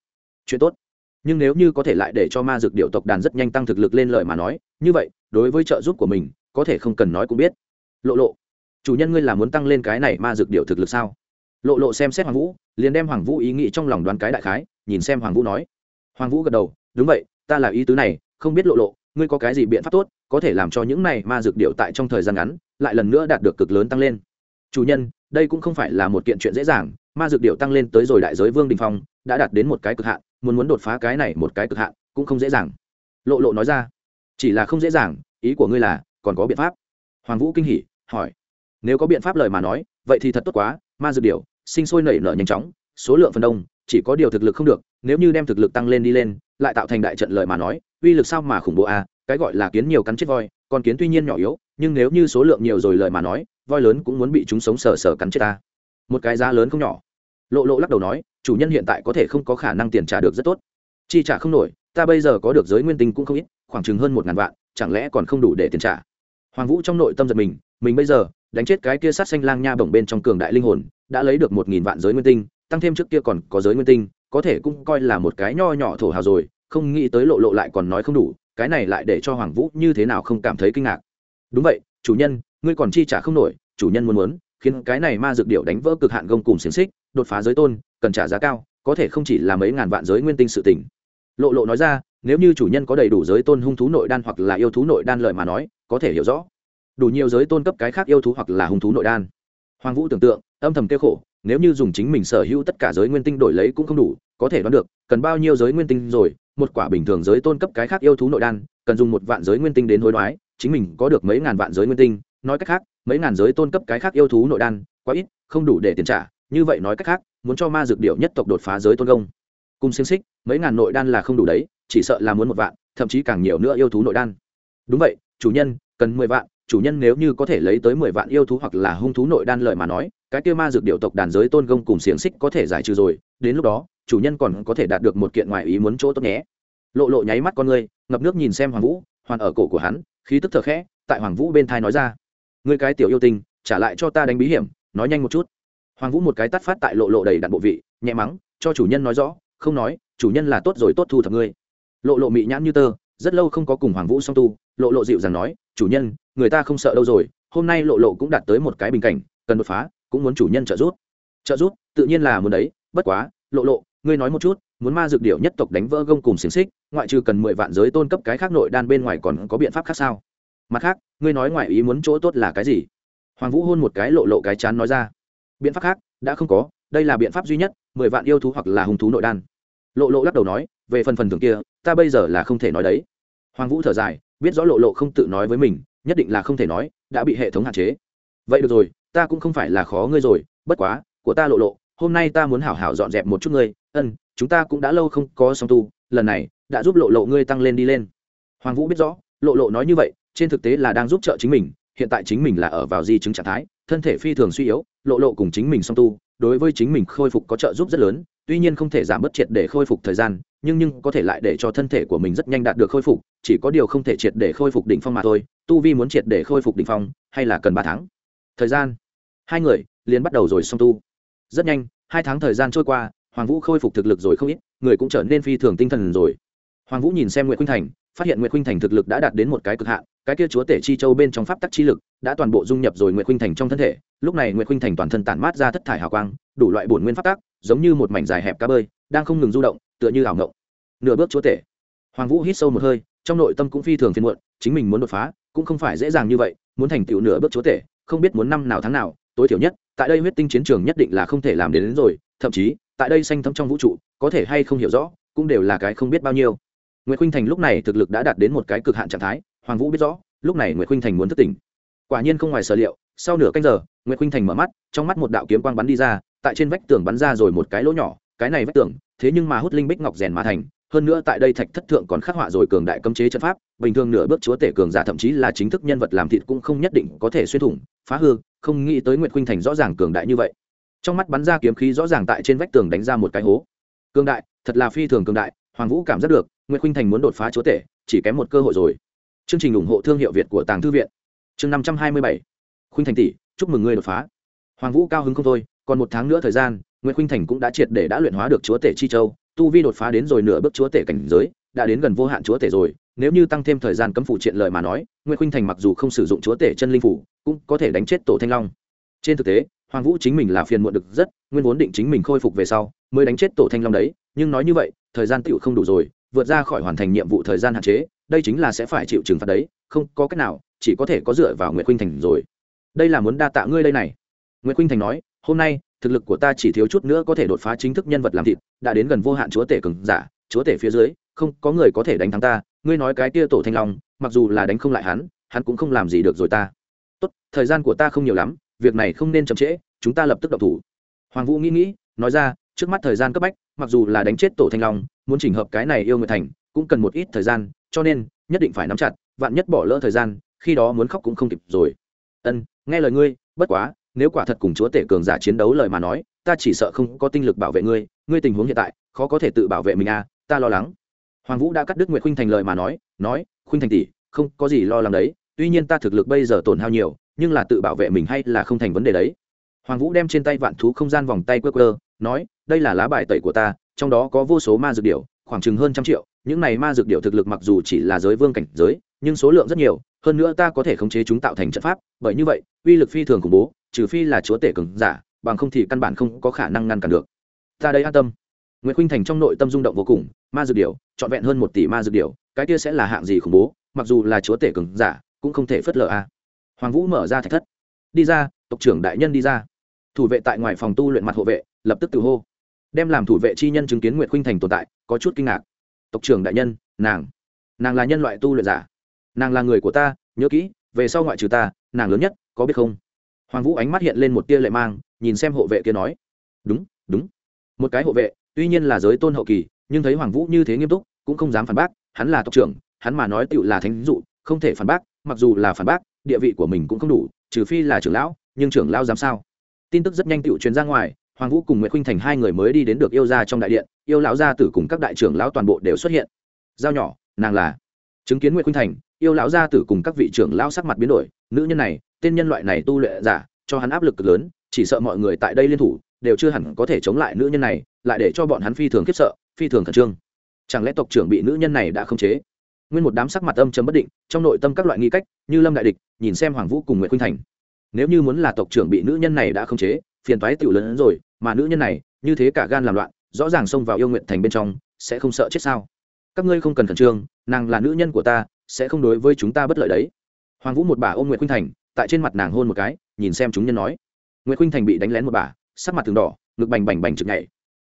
Chuyện tốt. Nhưng nếu như có thể lại để cho ma dược điệu tộc đàn rất nhanh tăng thực lực lên lời mà nói, như vậy, đối với trợ giúp của mình, có thể không cần nói cũng biết. Lộ lộ, chủ nhân ngươi là muốn tăng lên cái này ma dược điệu thực lực sao? Lộ lộ xem xét hoàng vũ, liền đem hoàng vũ ý nghĩ trong lòng đoán cái đại khái, nhìn xem hoàng vũ nói. Hoàng vũ gật đầu, đúng vậy, ta là ý tứ này, không biết lộ lộ, ngươi có cái gì biện pháp tốt, có thể làm cho những này ma dược điệu tại trong thời gian ngắn, lại lần nữa đạt được cực lớn tăng lên chủ nhân, đây cũng không phải là một kiện chuyện dễ dàng, ma dược điệu tăng lên tới rồi đại giới vương đình phong, đã đạt đến một cái cực hạn, muốn muốn đột phá cái này một cái cực hạn, cũng không dễ dàng lộ lộ nói ra, chỉ là không dễ dàng, ý của ngươi là, còn có biện pháp hoàng vũ kinh hỉ, hỏi, nếu có biện pháp lời mà nói, vậy thì thật tốt quá, ma dược điệu sinh sôi nảy nở nhanh chóng, số lượng phần đông, chỉ có điều thực lực không được, nếu như đem thực lực tăng lên đi lên, lại tạo thành đại trận lợi mà nói, uy lực sao mà khủng bố a à? cái gọi là kiến nhiều cắn chết voi con kiến tuy nhiên nhỏ yếu, nhưng nếu như số lượng nhiều rồi lời mà nói, voi lớn cũng muốn bị chúng sống sờ sờ cắn chết ta. Một cái giá lớn không nhỏ. Lộ lộ lắc đầu nói, chủ nhân hiện tại có thể không có khả năng tiền trả được rất tốt. Chi trả không nổi, ta bây giờ có được giới nguyên tinh cũng không ít, khoảng chừng hơn một ngàn vạn, chẳng lẽ còn không đủ để tiền trả? Hoàng vũ trong nội tâm giật mình mình bây giờ, đánh chết cái kia sát xanh lang nha bổng bên trong cường đại linh hồn, đã lấy được một nghìn vạn giới nguyên tinh, tăng thêm trước kia còn có giới nguyên tinh, có thể cũng coi là một cái nho nhỏ thổ hào rồi, không nghĩ tới lộ lộ lại còn nói không đủ cái này lại để cho hoàng vũ như thế nào không cảm thấy kinh ngạc. Đúng vậy, chủ nhân, ngươi còn chi trả không nổi, chủ nhân muốn muốn, khiến cái này ma dược điệu đánh vỡ cực hạn gông cùng xiềng xích, đột phá giới tôn, cần trả giá cao, có thể không chỉ là mấy ngàn vạn giới nguyên tinh sự tỉnh lộ lộ nói ra, nếu như chủ nhân có đầy đủ giới tôn hung thú nội đan hoặc là yêu thú nội đan lợi mà nói, có thể hiểu rõ. Đủ nhiều giới tôn cấp cái khác yêu thú hoặc là hung thú nội đan. Hoàng vũ tưởng tượng, âm thầm kêu khổ nếu như dùng chính mình sở hữu tất cả giới nguyên tinh đổi lấy cũng không đủ, có thể đoán được, cần bao nhiêu giới nguyên tinh rồi, một quả bình thường giới tôn cấp cái khác yêu thú nội đan, cần dùng một vạn giới nguyên tinh đến hối đoái, chính mình có được mấy ngàn vạn giới nguyên tinh. Nói cách khác, mấy ngàn giới tôn cấp cái khác yêu thú nội đan, quá ít, không đủ để tiền trả. Như vậy nói cách khác, muốn cho ma dược điệu nhất tộc đột phá giới tôn công. Cùng xiên xích, mấy ngàn nội đan là không đủ đấy, chỉ sợ là muốn một vạn, thậm chí càng nhiều nữa yêu thú nội đan. Đúng vậy, chủ nhân, cần mười vạn chủ nhân nếu như có thể lấy tới mười vạn yêu thú hoặc là hung thú nội đan lợi mà nói, cái kia ma dược điệu tộc đàn giới tôn công cùng xiềng xích có thể giải trừ rồi, đến lúc đó, chủ nhân còn có thể đạt được một kiện ngoại ý muốn chỗ tốt nhé. Lộ lộ nháy mắt con ngươi, ngập nước nhìn xem hoàng vũ, hoàn ở cổ của hắn, khí tức thở khẽ, tại hoàng vũ bên thai nói ra. Ngươi cái tiểu yêu tinh, trả lại cho ta đánh bí hiểm, nói nhanh một chút. Hoàng vũ một cái tắt phát tại lộ lộ đầy đặn bộ vị, nhẹ mắng, cho chủ nhân nói rõ, không nói, chủ nhân là tốt rồi tốt thu thập ngươi. Lộ lộ mị nhãn như tơ, rất lâu không có cùng hoàng vũ song tu, lộ lộ dịu dàng nói chủ nhân, người ta không sợ đâu rồi, hôm nay lộ lộ cũng đạt tới một cái bình cảnh, cần đột phá, cũng muốn chủ nhân trợ giúp. Trợ giúp, tự nhiên là muốn đấy, bất quá, lộ lộ, ngươi nói một chút, muốn ma dược điệu nhất tộc đánh vỡ gông cùng xiềng xích, ngoại trừ cần mười vạn giới tôn cấp cái khác nội đan bên ngoài còn có biện pháp khác sao? Mặt khác, ngươi nói ngoại ý muốn chỗ tốt là cái gì? Hoàng vũ hôn một cái lộ lộ cái chán nói ra. Biện pháp khác, đã không có, đây là biện pháp duy nhất, mười vạn yêu thú hoặc là hung thú nội đan. Lộ lộ lắc đầu nói, về phần phần thưởng kia, ta bây giờ là không thể nói đấy. Hoàng vũ thở dài biết rõ lộ lộ không tự nói với mình, nhất định là không thể nói, đã bị hệ thống hạn chế. Vậy được rồi, ta cũng không phải là khó ngươi rồi, bất quá, của ta lộ lộ, hôm nay ta muốn hảo hảo dọn dẹp một chút ngươi. Ân, chúng ta cũng đã lâu không có song tu, lần này, đã giúp lộ lộ ngươi tăng lên đi lên. Hoàng vũ biết rõ, lộ lộ nói như vậy, trên thực tế là đang giúp trợ chính mình, hiện tại chính mình là ở vào di chứng trạng thái, thân thể phi thường suy yếu, lộ lộ cùng chính mình song tu, đối với chính mình khôi phục có trợ giúp rất lớn, tuy nhiên không thể giảm bớt triệt để khôi phục thời gian nhưng nhưng có thể lại để cho thân thể của mình rất nhanh đạt được khôi phục, chỉ có điều không thể triệt để khôi phục đỉnh phong mà thôi, tu vi muốn triệt để khôi phục đỉnh phong, hay là cần ba tháng? Thời gian. Hai người liền bắt đầu rồi song tu. Rất nhanh, hai tháng thời gian trôi qua, hoàng vũ khôi phục thực lực rồi không ít, người cũng trở nên phi thường tinh thần rồi. Hoàng vũ nhìn xem nguyễn khuynh thành, phát hiện nguyễn khuynh thành thực lực đã đạt đến một cái cực hạn, cái kia chúa tể chi châu bên trong pháp tắc chi lực đã toàn bộ dung nhập rồi nguyễn khuynh thành trong thân thể. Lúc này nguyễn khuynh thành toàn thân tản mát ra thất thải hào quang, đủ loại bổn nguyên pháp tắc, giống như một mảnh dài hẹp cá bơi, đang không ngừng du động tựa như ảo ngộng. Nửa bước chúa tể. Hoàng vũ hít sâu một hơi trong nội tâm cũng phi thường phiền muộn chính mình muốn đột phá cũng không phải dễ dàng như vậy muốn thành tựu nửa bước chúa tể không biết muốn năm nào tháng nào tối thiểu nhất tại đây huyết tinh chiến trường nhất định là không thể làm đến, đến rồi thậm chí tại đây xanh thấm trong vũ trụ có thể hay không hiểu rõ cũng đều là cái không biết bao nhiêu. Nguyễn khuynh thành lúc này thực lực đã đạt đến một cái cực hạn trạng thái hoàng vũ biết rõ lúc này nguyễn khuynh thành muốn thức tỉnh. Quả nhiên không ngoài sở liệu sau nửa canh giờ nguyễn khuynh thành mở mắt trong mắt một đạo kiếm quang bắn đi ra tại trên vách tường bắn ra rồi một cái lỗ nhỏ cái này vách tường, thế nhưng mà hút linh bích ngọc rèn mà thành, hơn nữa tại đây thạch thất thượng còn khắc họa rồi cường đại cấm chế trận pháp, bình thường nửa bước chúa tể cường giả thậm chí là chính thức nhân vật làm thịt cũng không nhất định có thể xuyên thủng, phá hư, không nghĩ tới nguyệt khuynh thành rõ ràng cường đại như vậy. Trong mắt bắn ra kiếm khí rõ ràng tại trên vách tường đánh ra một cái hố. Cường đại, thật là phi thường cường đại, hoàng vũ cảm giác được, nguyệt khuynh thành muốn đột phá chúa tể, chỉ kém một cơ hội rồi. Chương trình ủng hộ thương hiệu việt của tàng thư viện. Chương năm trăm hai mươi bảy. Khuynh thành tỷ, chúc mừng ngươi đột phá. Hoàng vũ cao hứng không thôi, còn một tháng nữa thời gian nguyễn khuynh thành cũng đã triệt để đã luyện hóa được chúa tể chi châu, tu vi đột phá đến rồi nửa bước chúa tể cảnh giới, đã đến gần vô hạn chúa tể rồi. Nếu như tăng thêm thời gian cấm phủ triện lợi mà nói nguyễn khuynh thành mặc dù không sử dụng chúa tể chân linh phủ, cũng có thể đánh chết tổ thanh long. Trên thực tế, hoàng vũ chính mình là phiền muộn được rất, nguyên vốn định chính mình khôi phục về sau, mới đánh chết tổ thanh long đấy. Nhưng nói như vậy, thời gian tựu không đủ rồi, vượt ra khỏi hoàn thành nhiệm vụ thời gian hạn chế, đây chính là sẽ phải chịu trừng phạt đấy, không có cách nào, chỉ có thể có dựa vào nguyễn khuynh thành rồi. Đây là muốn đa tạ ngươi đây này. Nguyễn khuynh thành nói, hôm nay thực lực của ta chỉ thiếu chút nữa có thể đột phá chính thức nhân vật làm thịt, đã đến gần vô hạn chúa tể cường giả, chúa tể phía dưới, không, có người có thể đánh thắng ta, ngươi nói cái tia tổ thanh long, mặc dù là đánh không lại hắn hắn cũng không làm gì được rồi ta. Tốt, thời gian của ta không nhiều lắm, việc này không nên chậm trễ, chúng ta lập tức độc thủ. Hoàng vũ nghĩ nghĩ, nói ra, trước mắt thời gian cấp bách, mặc dù là đánh chết tổ thanh long, muốn chỉnh hợp cái này yêu người thành, cũng cần một ít thời gian, cho nên, nhất định phải nắm chặt, vạn nhất bỏ lỡ thời gian, khi đó muốn khóc cũng không kịp rồi. Ân, nghe lời ngươi, bất quá nếu quả thật cùng chúa tể cường giả chiến đấu lời mà nói, ta chỉ sợ không có tinh lực bảo vệ ngươi ngươi tình huống hiện tại, khó có thể tự bảo vệ mình à ta lo lắng. Hoàng vũ đã cắt đứt nguyệt khuynh thành lời mà nói nói, khuynh thành tỷ, không có gì lo lắng đấy, tuy nhiên ta thực lực bây giờ tổn hao nhiều, nhưng là tự bảo vệ mình hay là không thành vấn đề đấy. Hoàng vũ đem trên tay vạn thú không gian vòng tay quơ quơ, nói, đây là lá bài tẩy của ta, trong đó có vô số ma dược điệu khoảng chừng hơn trăm triệu, những này ma dược điệu thực lực mặc dù chỉ là giới vương cảnh giới, nhưng số lượng rất nhiều, hơn nữa ta có thể khống chế chúng tạo thành trận pháp, bởi như vậy, uy lực phi thường khủng bố trừ phi là chúa tể cường giả bằng không thì căn bản không có khả năng ngăn cản được. Ta đây an tâm. Nguyễn khuynh thành trong nội tâm rung động vô cùng ma dược điều, trọn vẹn hơn một tỷ ma dược điều, cái kia sẽ là hạng gì khủng bố mặc dù là chúa tể cường giả cũng không thể phớt lờ a. Hoàng vũ mở ra thạch thất. Đi ra tộc trưởng đại nhân đi ra. Thủ vệ tại ngoài phòng tu luyện mặt hộ vệ lập tức tự hô. Đem làm thủ vệ chi nhân chứng kiến nguyệt khuynh thành tồn tại có chút kinh ngạc. Tộc trưởng đại nhân nàng. Nàng là nhân loại tu luyện giả. Nàng là người của ta nhớ kỹ về sau ngoại trừ ta nàng lớn nhất có biết không? Hoàng vũ ánh mắt hiện lên một tia lệ mang, nhìn xem hộ vệ kia nói, đúng đúng. Một cái hộ vệ, tuy nhiên là giới tôn hậu kỳ, nhưng thấy hoàng vũ như thế nghiêm túc, cũng không dám phản bác, hắn là tộc trưởng, hắn mà nói tựu là thánh dụ, không thể phản bác, mặc dù là phản bác, địa vị của mình cũng không đủ, trừ phi là trưởng lão, nhưng trưởng lão dám sao? Tin tức rất nhanh tựu truyền ra ngoài, hoàng vũ cùng nguyễn khuynh thành hai người mới đi đến được yêu gia trong đại điện, yêu lão gia tử cùng các đại trưởng lão toàn bộ đều xuất hiện. Giao nhỏ, nàng là chứng kiến nguyễn khuynh thành yêu lão gia tử cùng các vị trưởng lão sắc mặt biến đổi, nữ nhân này, tên nhân loại này tu luyện giả, cho hắn áp lực cực lớn, chỉ sợ mọi người tại đây liên thủ, đều chưa hẳn có thể chống lại nữ nhân này, lại để cho bọn hắn phi thường khiếp sợ, phi thường khẩn trương. Chẳng lẽ tộc trưởng bị nữ nhân này đã khống chế? Nguyên một đám sắc mặt âm chấm bất định, trong nội tâm các loại nghi cách, như lâm đại địch, nhìn xem hoàng vũ cùng nguyễn khuynh thành. Nếu như muốn là tộc trưởng bị nữ nhân này đã khống chế, phiền toái tiểu lớn hơn rồi, mà nữ nhân này, như thế cả gan làm loạn, rõ ràng xông vào yêu nguyện thành bên trong, sẽ không sợ chết sao? Các ngươi không cần khẩn trương, nàng là nữ nhân của ta sẽ không đối với chúng ta bất lợi đấy. Hoàng vũ một bà ôm nguyễn khuynh thành, tại trên mặt nàng hôn một cái, nhìn xem chúng nhân nói. Nguyễn khuynh thành bị đánh lén một bà, sắc mặt thường đỏ, ngực bành bành bành trực nhảy.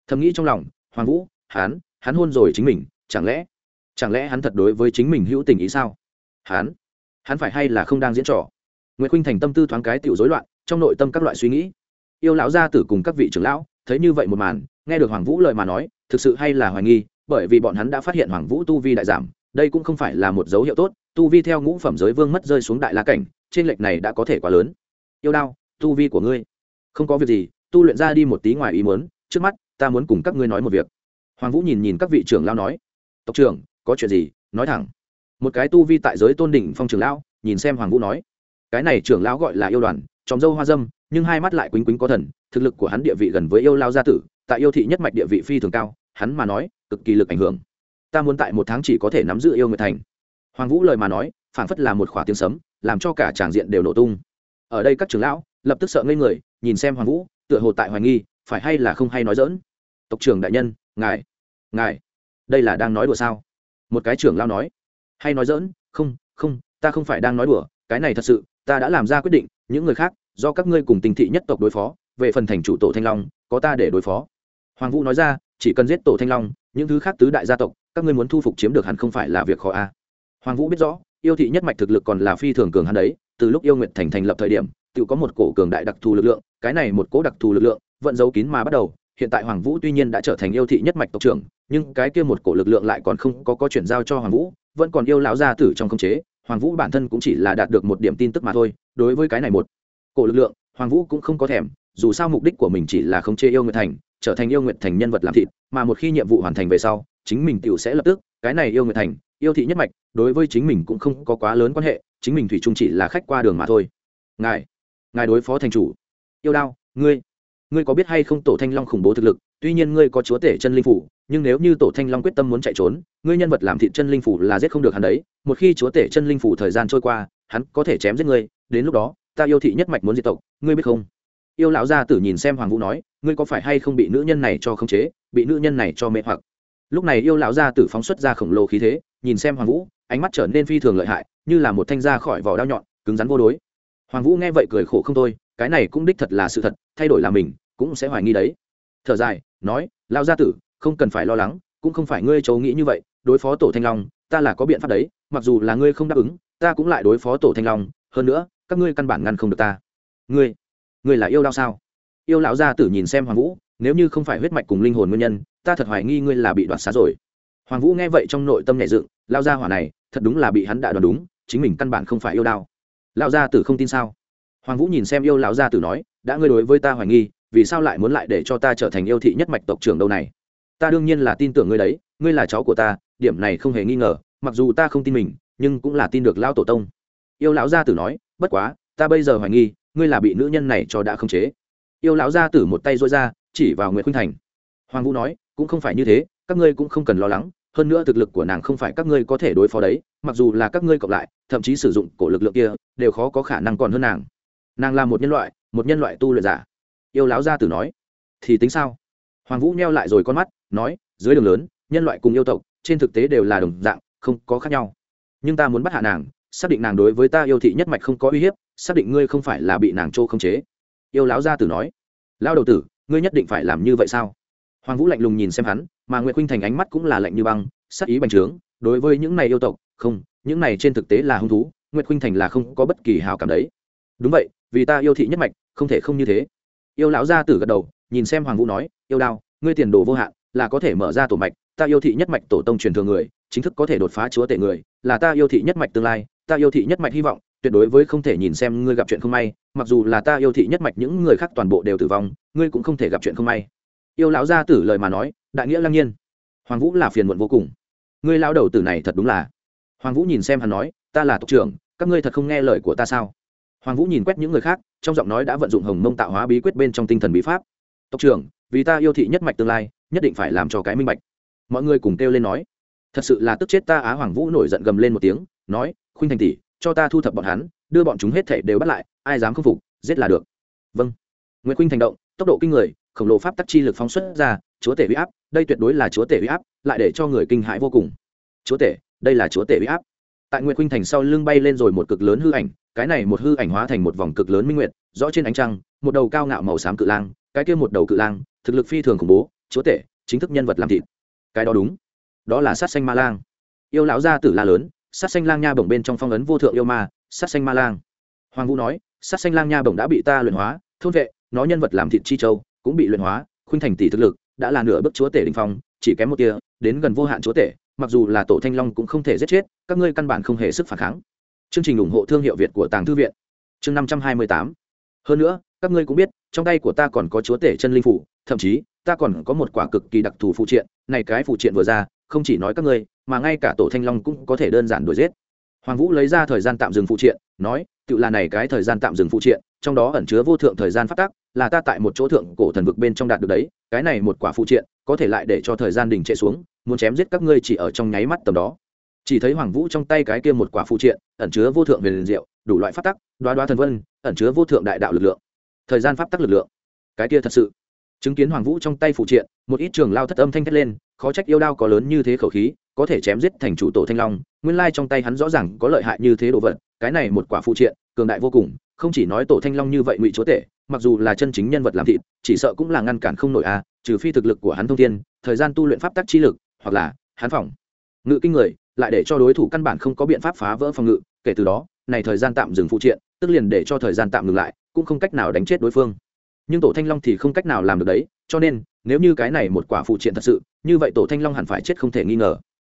Thầm nghĩ trong lòng, hoàng vũ, hắn hắn hôn rồi chính mình, chẳng lẽ chẳng lẽ hắn thật đối với chính mình hữu tình ý sao? Hắn hắn phải hay là không đang diễn trò? Nguyễn khuynh thành tâm tư thoáng cái tiểu rối loạn, trong nội tâm các loại suy nghĩ. Yêu lão gia tử cùng các vị trưởng lão, thấy như vậy một màn, nghe được hoàng vũ lời mà nói, thực sự hay là hoài nghi, bởi vì bọn hắn đã phát hiện hoàng vũ tu vi đại giảm đây cũng không phải là một dấu hiệu tốt, tu vi theo ngũ phẩm giới vương mất rơi xuống đại la cảnh, trên lệch này đã có thể quá lớn. Yêu đao, tu vi của ngươi. Không có việc gì, tu luyện ra đi một tí ngoài ý muốn, trước mắt, ta muốn cùng các ngươi nói một việc. Hoàng vũ nhìn nhìn các vị trưởng lao nói. Tộc trưởng, có chuyện gì, nói thẳng. Một cái tu vi tại giới tôn đỉnh phong trưởng lão, nhìn xem hoàng vũ nói. Cái này trưởng lão gọi là yêu đoàn, tròm dâu hoa dâm, nhưng hai mắt lại quýnh quýnh có thần, thực lực của hắn địa vị gần với yêu lao gia tử, tại yêu thị nhất mạch địa vị phi thường cao, hắn mà nói, cực kỳ lực ảnh hưởng ta muốn tại một tháng chỉ có thể nắm giữ yêu người thành. Hoàng vũ lời mà nói, phảng phất là một khỏa tiếng sấm, làm cho cả tràng diện đều nổ tung. Ở đây các trưởng lão, lập tức sợ ngây người, nhìn xem hoàng vũ, tựa hồ tại hoài nghi, phải hay là không hay nói dỡn tộc trưởng đại nhân, ngài ngài, đây là đang nói đùa sao? Một cái trưởng lão nói. Hay nói dỡn không không, ta không phải đang nói đùa, cái này thật sự, ta đã làm ra quyết định, những người khác, do các ngươi cùng tình thị nhất tộc đối phó, về phần thành chủ tổ thanh long, có ta để đối phó. Hoàng vũ nói ra, chỉ cần giết tổ thanh long, những thứ khác tứ đại gia tộc các ngươi muốn thu phục chiếm được hẳn không phải là việc khó a. Hoàng vũ biết rõ, yêu thị nhất mạch thực lực còn là phi thường cường hắn đấy, từ lúc yêu nguyện thành thành lập thời điểm, tự có một cổ cường đại đặc thù lực lượng, cái này một cổ đặc thù lực lượng vận giấu kín mà bắt đầu. Hiện tại hoàng vũ tuy nhiên đã trở thành yêu thị nhất mạch tộc trưởng, nhưng cái kia một cổ lực lượng lại còn không có có chuyển giao cho hoàng vũ, vẫn còn yêu lão gia tử trong khống chế. Hoàng vũ bản thân cũng chỉ là đạt được một điểm tin tức mà thôi, đối với cái này một cổ lực lượng, hoàng vũ cũng không có thèm, dù sao mục đích của mình chỉ là khống chế yêu nguyệt thành, trở thành yêu nguyệt thành nhân vật làm thịt, mà một khi nhiệm vụ hoàn thành về sau chính mình tiểu sẽ lập tức, cái này yêu người thành, yêu thị nhất mạch, đối với chính mình cũng không có quá lớn quan hệ, chính mình thủy chung chỉ là khách qua đường mà thôi. Ngài ngài đối phó thành chủ. Yêu đao, ngươi ngươi có biết hay không tổ thanh long khủng bố thực lực? Tuy nhiên ngươi có chúa tể chân linh phủ, nhưng nếu như tổ thanh long quyết tâm muốn chạy trốn, ngươi nhân vật làm thị chân linh phủ là giết không được hắn đấy. Một khi chúa tể chân linh phủ thời gian trôi qua, hắn có thể chém giết ngươi. Đến lúc đó, ta yêu thị nhất mạch muốn diệt tộc, ngươi biết không? Yêu lão gia tử nhìn xem hoàng vũ nói, ngươi có phải hay không bị nữ nhân này cho khống chế, bị nữ nhân này cho mê hoặc? Lúc này yêu lão gia tử phóng xuất ra khổng lồ khí thế, nhìn xem hoàng vũ, ánh mắt trở nên phi thường lợi hại, như là một thanh ra khỏi vỏ đao nhọn, cứng rắn vô đối. Hoàng vũ nghe vậy cười khổ không thôi, cái này cũng đích thật là sự thật, thay đổi là mình, cũng sẽ hoài nghi đấy. Thở dài, nói, lão gia tử, không cần phải lo lắng, cũng không phải ngươi chấu nghĩ như vậy, đối phó tổ thanh long, ta là có biện pháp đấy, mặc dù là ngươi không đáp ứng, ta cũng lại đối phó tổ thanh long, hơn nữa, các ngươi căn bản ngăn không được ta. Ngươi ngươi là yêu đao sao? Yêu lão gia tử nhìn xem hoàng vũ, nếu như không phải huyết mạch cùng linh hồn nguyên nhân ta thật hoài nghi ngươi là bị đoạt xá rồi. Hoàng vũ nghe vậy trong nội tâm nảy dựng, lao gia hỏa này, thật đúng là bị hắn đã đoán đúng, chính mình căn bản không phải yêu đao. Lão gia tử không tin sao? Hoàng vũ nhìn xem yêu lão gia tử nói, đã ngươi đối với ta hoài nghi, vì sao lại muốn lại để cho ta trở thành yêu thị nhất mạch tộc trưởng đâu này? Ta đương nhiên là tin tưởng ngươi đấy, ngươi là cháu của ta, điểm này không hề nghi ngờ, mặc dù ta không tin mình, nhưng cũng là tin được lão tổ tông. Yêu lão gia tử nói, bất quá, ta bây giờ hoài nghi, ngươi là bị nữ nhân này cho đã khống chế. Yêu lão gia tử một tay dối ra, chỉ vào nguyễn khuynh thành. Hoàng vũ nói cũng không phải như thế, các ngươi cũng không cần lo lắng, hơn nữa thực lực của nàng không phải các ngươi có thể đối phó đấy, mặc dù là các ngươi cộng lại, thậm chí sử dụng cổ lực lượng kia, đều khó có khả năng còn hơn nàng. Nàng là một nhân loại, một nhân loại tu luyện giả. Yêu lão gia tử nói. Thì tính sao? Hoàng vũ neo lại rồi con mắt, nói, dưới đường lớn, nhân loại cùng yêu tộc, trên thực tế đều là đồng dạng, không có khác nhau. Nhưng ta muốn bắt hạ nàng, xác định nàng đối với ta yêu thị nhất mạch không có uy hiếp, xác định ngươi không phải là bị nàng trô không chế. Yêu lão gia tử nói. Lao đầu tử, ngươi nhất định phải làm như vậy sao? Hoàng vũ lạnh lùng nhìn xem hắn, mà nguyễn khuynh thành ánh mắt cũng là lạnh như băng, sắc ý bành trướng, đối với những này yêu tộc, không, những này trên thực tế là hung thú nguyễn khuynh thành là không có bất kỳ hào cảm đấy. Đúng vậy, vì ta yêu thị nhất mạch, không thể không như thế. Yêu lão gia tử gật đầu, nhìn xem hoàng vũ nói, yêu đao, ngươi tiền đồ vô hạn, là có thể mở ra tổ mạch, ta yêu thị nhất mạch tổ tông truyền thừa người, chính thức có thể đột phá chúa tể người, là ta yêu thị nhất mạch tương lai, ta yêu thị nhất mạch hy vọng, tuyệt đối với không thể nhìn xem ngươi gặp chuyện không may, mặc dù là ta yêu thị nhất mạch những người khác toàn bộ đều tử vong, ngươi cũng không thể gặp chuyện không may yêu lão gia tử lời mà nói, đại nghĩa lăng nhiên. Hoàng vũ là phiền muộn vô cùng. Ngươi lão đầu tử này thật đúng là. Hoàng vũ nhìn xem hắn nói, ta là tộc trưởng, các ngươi thật không nghe lời của ta sao? Hoàng vũ nhìn quét những người khác, trong giọng nói đã vận dụng hồng mông tạo hóa bí quyết bên trong tinh thần bí pháp. Tộc trưởng, vì ta yêu thị nhất mạch tương lai, nhất định phải làm cho cái minh bạch. Mọi người cùng kêu lên nói. Thật sự là tức chết ta á hoàng vũ nổi giận gầm lên một tiếng, nói, khuynh thành tỷ, cho ta thu thập bọn hắn, đưa bọn chúng hết thể đều bắt lại, ai dám khâm phục, giết là được. Vâng. Nguyễn khuynh thành động, tốc độ kinh người khổng lồ pháp tắc chi lực phóng xuất ra, chúa tể huy áp, đây tuyệt đối là chúa tể huy áp, lại để cho người kinh hãi vô cùng. Chúa tể, đây là chúa tể huy áp. Tại nguyệt khuynh thành sau lưng bay lên rồi một cực lớn hư ảnh, cái này một hư ảnh hóa thành một vòng cực lớn minh nguyệt, rõ trên ánh trăng, một đầu cao ngạo màu xám cự lang, cái kia một đầu cự lang, thực lực phi thường khủng bố, chúa tể, chính thức nhân vật làm thịt. Cái đó đúng. Đó là sát xanh ma lang. Yêu lão gia tử la lớn, sát xanh lang nha bổng bên trong phong ấn vô thượng yêu ma, sát xanh ma lang. Hoàng vũ nói, sát xanh lang nha bổng đã bị ta luyện hóa, thôn vệ, nó nhân vật làm thịt chi châu cũng bị luyện hóa, khuynh thành tỷ thực lực, đã là nửa bước chúa tể đình phong, chỉ kém một tia, đến gần vô hạn chúa tể, mặc dù là tổ thanh long cũng không thể giết chết, các ngươi căn bản không hề sức phản kháng. Chương trình ủng hộ thương hiệu việt của tàng thư viện. Chương năm trăm hai mươi tám. Hơn nữa, các ngươi cũng biết, trong tay của ta còn có chúa tể chân linh phủ, thậm chí, ta còn có một quả cực kỳ đặc thù phụ triện, này cái phụ triện vừa ra, không chỉ nói các ngươi, mà ngay cả tổ thanh long cũng có thể đơn giản đuổi giết. Hoàng vũ lấy ra thời gian tạm dừng phụ triện, nói, tự là này cái thời gian tạm dừng phụ triện, trong đó ẩn chứa vô thượng thời gian phát tác là ta tại một chỗ thượng cổ thần vực bên trong đạt được đấy, cái này một quả phụ triện, có thể lại để cho thời gian đình trệ xuống, muốn chém giết các ngươi chỉ ở trong nháy mắt tầm đó. Chỉ thấy hoàng vũ trong tay cái kia một quả phụ triện, ẩn chứa vô thượng về liền diệu, đủ loại pháp tắc, đoá đoá thần vân, ẩn chứa vô thượng đại đạo lực lượng. Thời gian pháp tắc lực lượng. Cái kia thật sự. Chứng kiến hoàng vũ trong tay phụ triện, một ít trường lao thất âm thanh thét lên, khó trách yêu đao có lớn như thế khẩu khí, có thể chém giết thành chủ tổ thanh long, nguyên lai trong tay hắn rõ ràng có lợi hại như thế đồ vật, cái này một quả phụ triện, cường đại vô cùng không chỉ nói tổ thanh long như vậy ngụy chúa tể, mặc dù là chân chính nhân vật làm thịt, chỉ sợ cũng là ngăn cản không nổi a, trừ phi thực lực của hắn thông thiên, thời gian tu luyện pháp tắc chi lực, hoặc là hắn phòng. Ngự kinh người, lại để cho đối thủ căn bản không có biện pháp phá vỡ phòng ngự, kể từ đó, này thời gian tạm dừng phụ triện, tức liền để cho thời gian tạm ngừng lại, cũng không cách nào đánh chết đối phương. Nhưng tổ thanh long thì không cách nào làm được đấy, cho nên, nếu như cái này một quả phụ triện thật sự, như vậy tổ thanh long hẳn phải chết không thể nghi ngờ.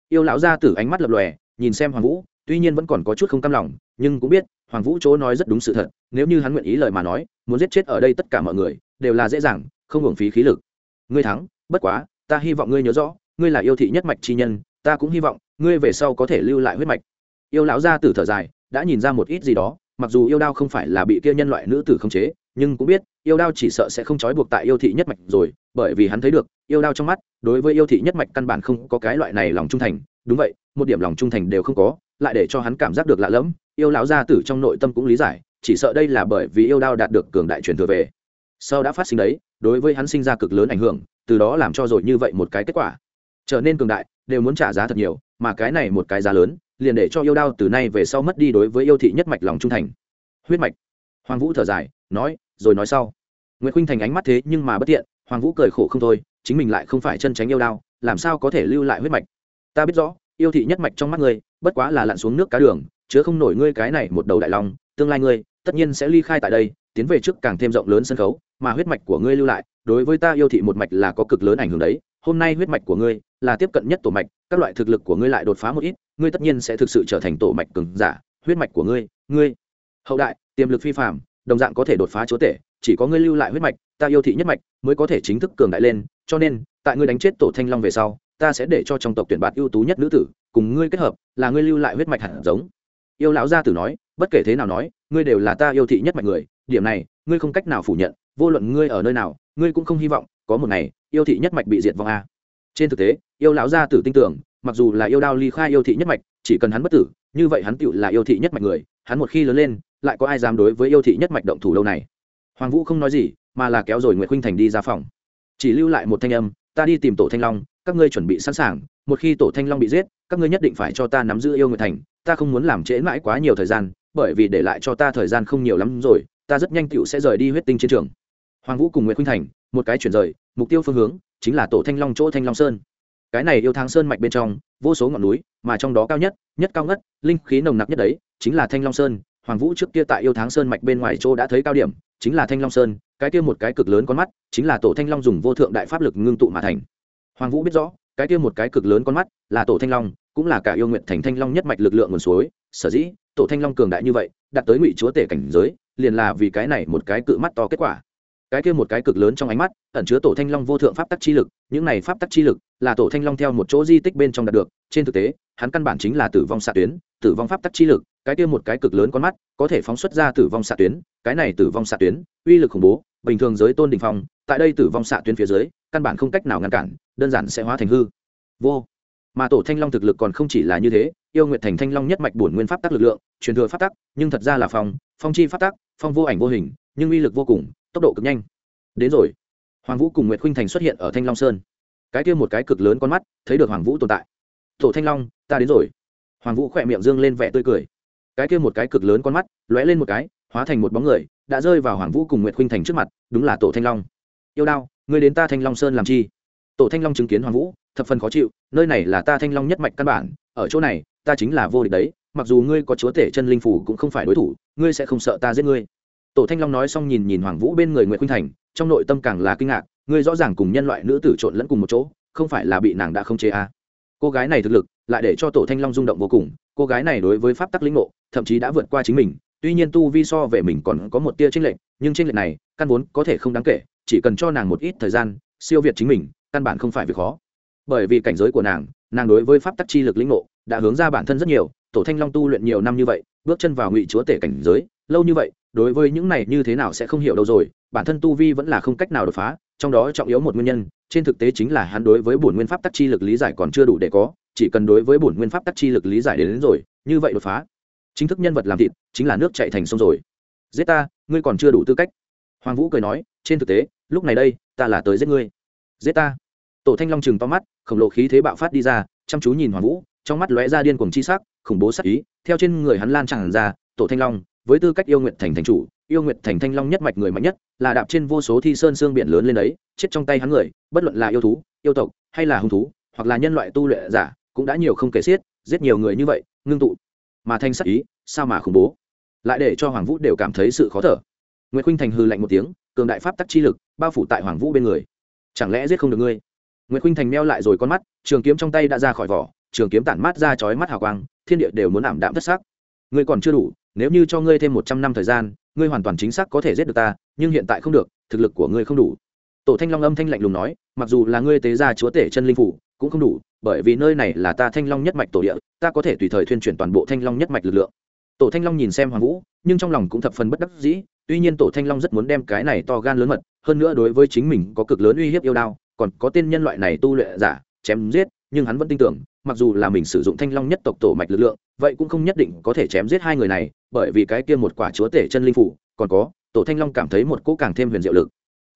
Yêu lão gia tử ánh mắt lập lòe, nhìn xem hoàng vũ tuy nhiên vẫn còn có chút không cam lòng, nhưng cũng biết, hoàng vũ chỗ nói rất đúng sự thật, nếu như hắn nguyện ý lời mà nói, muốn giết chết ở đây tất cả mọi người, đều là dễ dàng, không hưởng phí khí lực. Ngươi thắng, bất quá, ta hy vọng ngươi nhớ rõ, ngươi là yêu thị nhất mạch chi nhân, ta cũng hy vọng, ngươi về sau có thể lưu lại huyết mạch. Yêu lão gia tử thở dài, đã nhìn ra một ít gì đó, mặc dù yêu đao không phải là bị kia nhân loại nữ tử khống chế, nhưng cũng biết, yêu đao chỉ sợ sẽ không trói buộc tại yêu thị nhất mạch rồi, bởi vì hắn thấy được, yêu đao trong mắt, đối với yêu thị nhất mạch căn bản không có cái loại này lòng trung thành. Đúng vậy, một điểm lòng trung thành đều không có lại để cho hắn cảm giác được lạ lẫm, yêu lão gia tử trong nội tâm cũng lý giải, chỉ sợ đây là bởi vì yêu đao đạt được cường đại truyền thừa về. Sau đã phát sinh đấy, đối với hắn sinh ra cực lớn ảnh hưởng, từ đó làm cho rồi như vậy một cái kết quả. Trở nên cường đại, đều muốn trả giá thật nhiều, mà cái này một cái giá lớn, liền để cho yêu đao từ nay về sau mất đi đối với yêu thị nhất mạch lòng trung thành. Huyết mạch. Hoàng vũ thở dài, nói, rồi nói sau. Nguyễn khuynh thành ánh mắt thế nhưng mà bất tiện hoàng vũ cười khổ không thôi, chính mình lại không phải chân tránh yêu đao, làm sao có thể lưu lại huyết mạch? Ta biết rõ yêu thị nhất mạch trong mắt ngươi, bất quá là lặn xuống nước cá đường, chứa không nổi ngươi cái này một đầu đại long, tương lai ngươi, tất nhiên sẽ ly khai tại đây, tiến về trước càng thêm rộng lớn sân khấu, mà huyết mạch của ngươi lưu lại, đối với ta yêu thị một mạch là có cực lớn ảnh hưởng đấy, hôm nay huyết mạch của ngươi là tiếp cận nhất tổ mạch, các loại thực lực của ngươi lại đột phá một ít, ngươi tất nhiên sẽ thực sự trở thành tổ mạch cường giả, huyết mạch của ngươi ngươi, hậu đại, tiềm lực phi phạm đồng dạng có thể đột phá chúa tể, chỉ có ngươi lưu lại huyết mạch, ta yêu thị nhất mạch mới có thể chính thức cường đại lên, cho nên, tại ngươi đánh chết tổ thanh long về sau ta sẽ để cho trong tộc tuyển bạt ưu tú nhất nữ tử, cùng ngươi kết hợp, là ngươi lưu lại huyết mạch hẳn giống. Yêu lão gia tử nói, bất kể thế nào nói, ngươi đều là ta yêu thị nhất mạch người, điểm này, ngươi không cách nào phủ nhận, vô luận ngươi ở nơi nào, ngươi cũng không hy vọng, có một ngày, yêu thị nhất mạch bị diệt vong a. Trên thực tế, yêu lão gia tử tin tưởng, mặc dù là yêu đao ly khai yêu thị nhất mạch, chỉ cần hắn bất tử, như vậy hắn tựu là yêu thị nhất mạch người, hắn một khi lớn lên, lại có ai dám đối với yêu thị nhất mạch động thủ lâu này? Hoàng vũ không nói gì, mà là kéo rồi nguyễn khuynh thành đi ra phòng. Chỉ lưu lại một thanh âm, ta đi tìm tổ thanh long các ngươi chuẩn bị sẵn sàng, một khi tổ thanh long bị giết, các ngươi nhất định phải cho ta nắm giữ yêu nguyệt thành. Ta không muốn làm trễ mãi quá nhiều thời gian, bởi vì để lại cho ta thời gian không nhiều lắm rồi, ta rất nhanh cựu sẽ rời đi huyết tinh chiến trường. Hoàng vũ cùng nguyễn khuynh thành, một cái chuyển rời, mục tiêu phương hướng chính là tổ thanh long chỗ thanh long sơn. Cái này yêu thang sơn mạch bên trong, vô số ngọn núi, mà trong đó cao nhất nhất cao ngất, linh khí nồng nặc nhất đấy, chính là thanh long sơn. Hoàng vũ trước kia tại yêu tháng sơn mạch bên ngoài chỗ đã thấy cao điểm, chính là thanh long sơn, cái kia một cái cực lớn con mắt, chính là tổ thanh long dùng vô thượng đại pháp lực ngưng tụ mà thành hoàng vũ biết rõ, cái kia một cái cực lớn con mắt, là tổ thanh long, cũng là cả yêu nguyện thành thanh long nhất mạch lực lượng nguồn suối. Sở dĩ, tổ thanh long cường đại như vậy, đạt tới ngụy chúa tể cảnh giới, liền là vì cái này một cái cự mắt to kết quả. Cái kia một cái cực lớn trong ánh mắt, ẩn chứa tổ thanh long vô thượng pháp tắc chi lực, những này pháp tắc chi lực, là tổ thanh long theo một chỗ di tích bên trong đạt được. Trên thực tế, hắn căn bản chính là tử vong xạ tuyến, tử vong pháp tắc chi lực, cái kia một cái cực lớn con mắt, có thể phóng xuất ra tử vong xạ tuyến. Cái này tử vong xạ tuyến, uy lực khủng bố, bình thường giới tôn đình phong, tại đây tử vong xạ tuyến phía dưới căn bản không cách nào ngăn cản, đơn giản sẽ hóa thành hư. Vô. Mà tổ thanh long thực lực còn không chỉ là như thế, yêu nguyện thành thanh long nhất mạch bổn nguyên pháp tắc lực lượng, truyền thừa pháp tắc, nhưng thật ra là phong phong chi pháp tắc, phong vô ảnh vô hình, nhưng uy lực vô cùng, tốc độ cực nhanh. Đến rồi. Hoàng vũ cùng nguyệt khuynh thành xuất hiện ở thanh long sơn. Cái kia một cái cực lớn con mắt, thấy được hoàng vũ tồn tại. Tổ thanh long, ta đến rồi. Hoàng vũ khỏe miệng dương lên vẻ tươi cười. Cái kia một cái cực lớn con mắt, lóe lên một cái, hóa thành một bóng người, đã rơi vào hoàng vũ cùng nguyệt khuynh thành trước mặt, đúng là tổ thanh long. Yêu đao ngươi đến ta thanh long sơn làm chi tổ thanh long chứng kiến hoàng vũ, thập phần khó chịu, nơi này là ta thanh long nhất mạch căn bản, ở chỗ này, ta chính là vô địch đấy, mặc dù ngươi có chúa tể chân linh phủ cũng không phải đối thủ, ngươi sẽ không sợ ta giết ngươi tổ thanh long nói xong nhìn nhìn hoàng vũ bên người nguyễn khuynh thành, trong nội tâm càng là kinh ngạc, ngươi rõ ràng cùng nhân loại nữ tử trộn lẫn cùng một chỗ, không phải là bị nàng đã không chế à. cô gái này thực lực, lại để cho tổ thanh long rung động vô cùng, cô gái này đối với pháp tắc lĩnh ngộ, thậm chí đã vượt qua chính mình, tuy nhiên tu vi so về mình còn có một tia tranh lệch, nhưng tranh lệch này, căn vốn có thể không đáng kể chỉ cần cho nàng một ít thời gian siêu việt chính mình căn bản không phải việc khó. Bởi vì cảnh giới của nàng nàng đối với pháp tắc chi lực lĩnh ngộ đã hướng ra bản thân rất nhiều tổ thanh long tu luyện nhiều năm như vậy bước chân vào ngụy chúa tể cảnh giới lâu như vậy đối với những này như thế nào sẽ không hiểu đâu rồi bản thân tu vi vẫn là không cách nào đột phá trong đó trọng yếu một nguyên nhân trên thực tế chính là hắn đối với bổn nguyên pháp tắc chi lực lý giải còn chưa đủ để có chỉ cần đối với bổn nguyên pháp tắc chi lực lý giải đến, đến rồi như vậy đột phá. Chính thức nhân vật làm thịt chính là nước chạy thành sông rồi. Giết ta ngươi còn chưa đủ tư cách hoàng vũ cười nói, trên thực tế, lúc này đây, ta là tới giết ngươi. Giết ta? Tổ thanh long chừng to mắt, khổng lồ khí thế bạo phát đi ra, chăm chú nhìn hoàng vũ, trong mắt lóe ra điên cuồng chi sắc, khủng bố sắc ý, theo trên người hắn lan tràn ra, tổ thanh long, với tư cách yêu nguyện thành thành chủ, yêu nguyện thành thanh long nhất mạch người mạnh nhất, là đạp trên vô số thi sơn xương biển lớn lên đấy, chết trong tay hắn người, bất luận là yêu thú, yêu tộc, hay là hung thú, hoặc là nhân loại tu luyện giả, cũng đã nhiều không kể xiết, giết nhiều người như vậy, ngưng tụ, mà thanh sắc ý, sao mà khủng bố? Lại để cho hoàng vũ đều cảm thấy sự khó thở nguyễn khuynh thành hư lạnh một tiếng, cường đại pháp tắc chi lực, bao phủ tại hoàng vũ bên người. Chẳng lẽ giết không được ngươi? Nguyễn khuynh thành meo lại rồi con mắt, trường kiếm trong tay đã ra khỏi vỏ, trường kiếm tản mát ra chói mắt hào quang, thiên địa đều muốn ảm đạm thất xác ngươi còn chưa đủ, nếu như cho ngươi thêm một trăm năm thời gian, ngươi hoàn toàn chính xác có thể giết được ta, nhưng hiện tại không được, thực lực của ngươi không đủ. Tổ thanh long âm thanh lạnh lùng nói, mặc dù là ngươi tế gia chúa tể chân linh phủ, cũng không đủ, bởi vì nơi này là ta thanh long nhất mạch tổ địa, ta có thể tùy thời thuyên chuyển toàn bộ thanh long nhất mạch lực lượng tổ thanh long nhìn xem hoàng vũ, nhưng trong lòng cũng thập phần bất đắc dĩ, tuy nhiên tổ thanh long rất muốn đem cái này to gan lớn mật, hơn nữa đối với chính mình có cực lớn uy hiếp yêu đao, còn có tên nhân loại này tu luyện giả, chém giết, nhưng hắn vẫn tin tưởng, mặc dù là mình sử dụng thanh long nhất tộc tổ mạch lực lượng, vậy cũng không nhất định có thể chém giết hai người này, bởi vì cái kia một quả chúa tể chân linh phủ, còn có, tổ thanh long cảm thấy một cỗ càng thêm huyền diệu lực.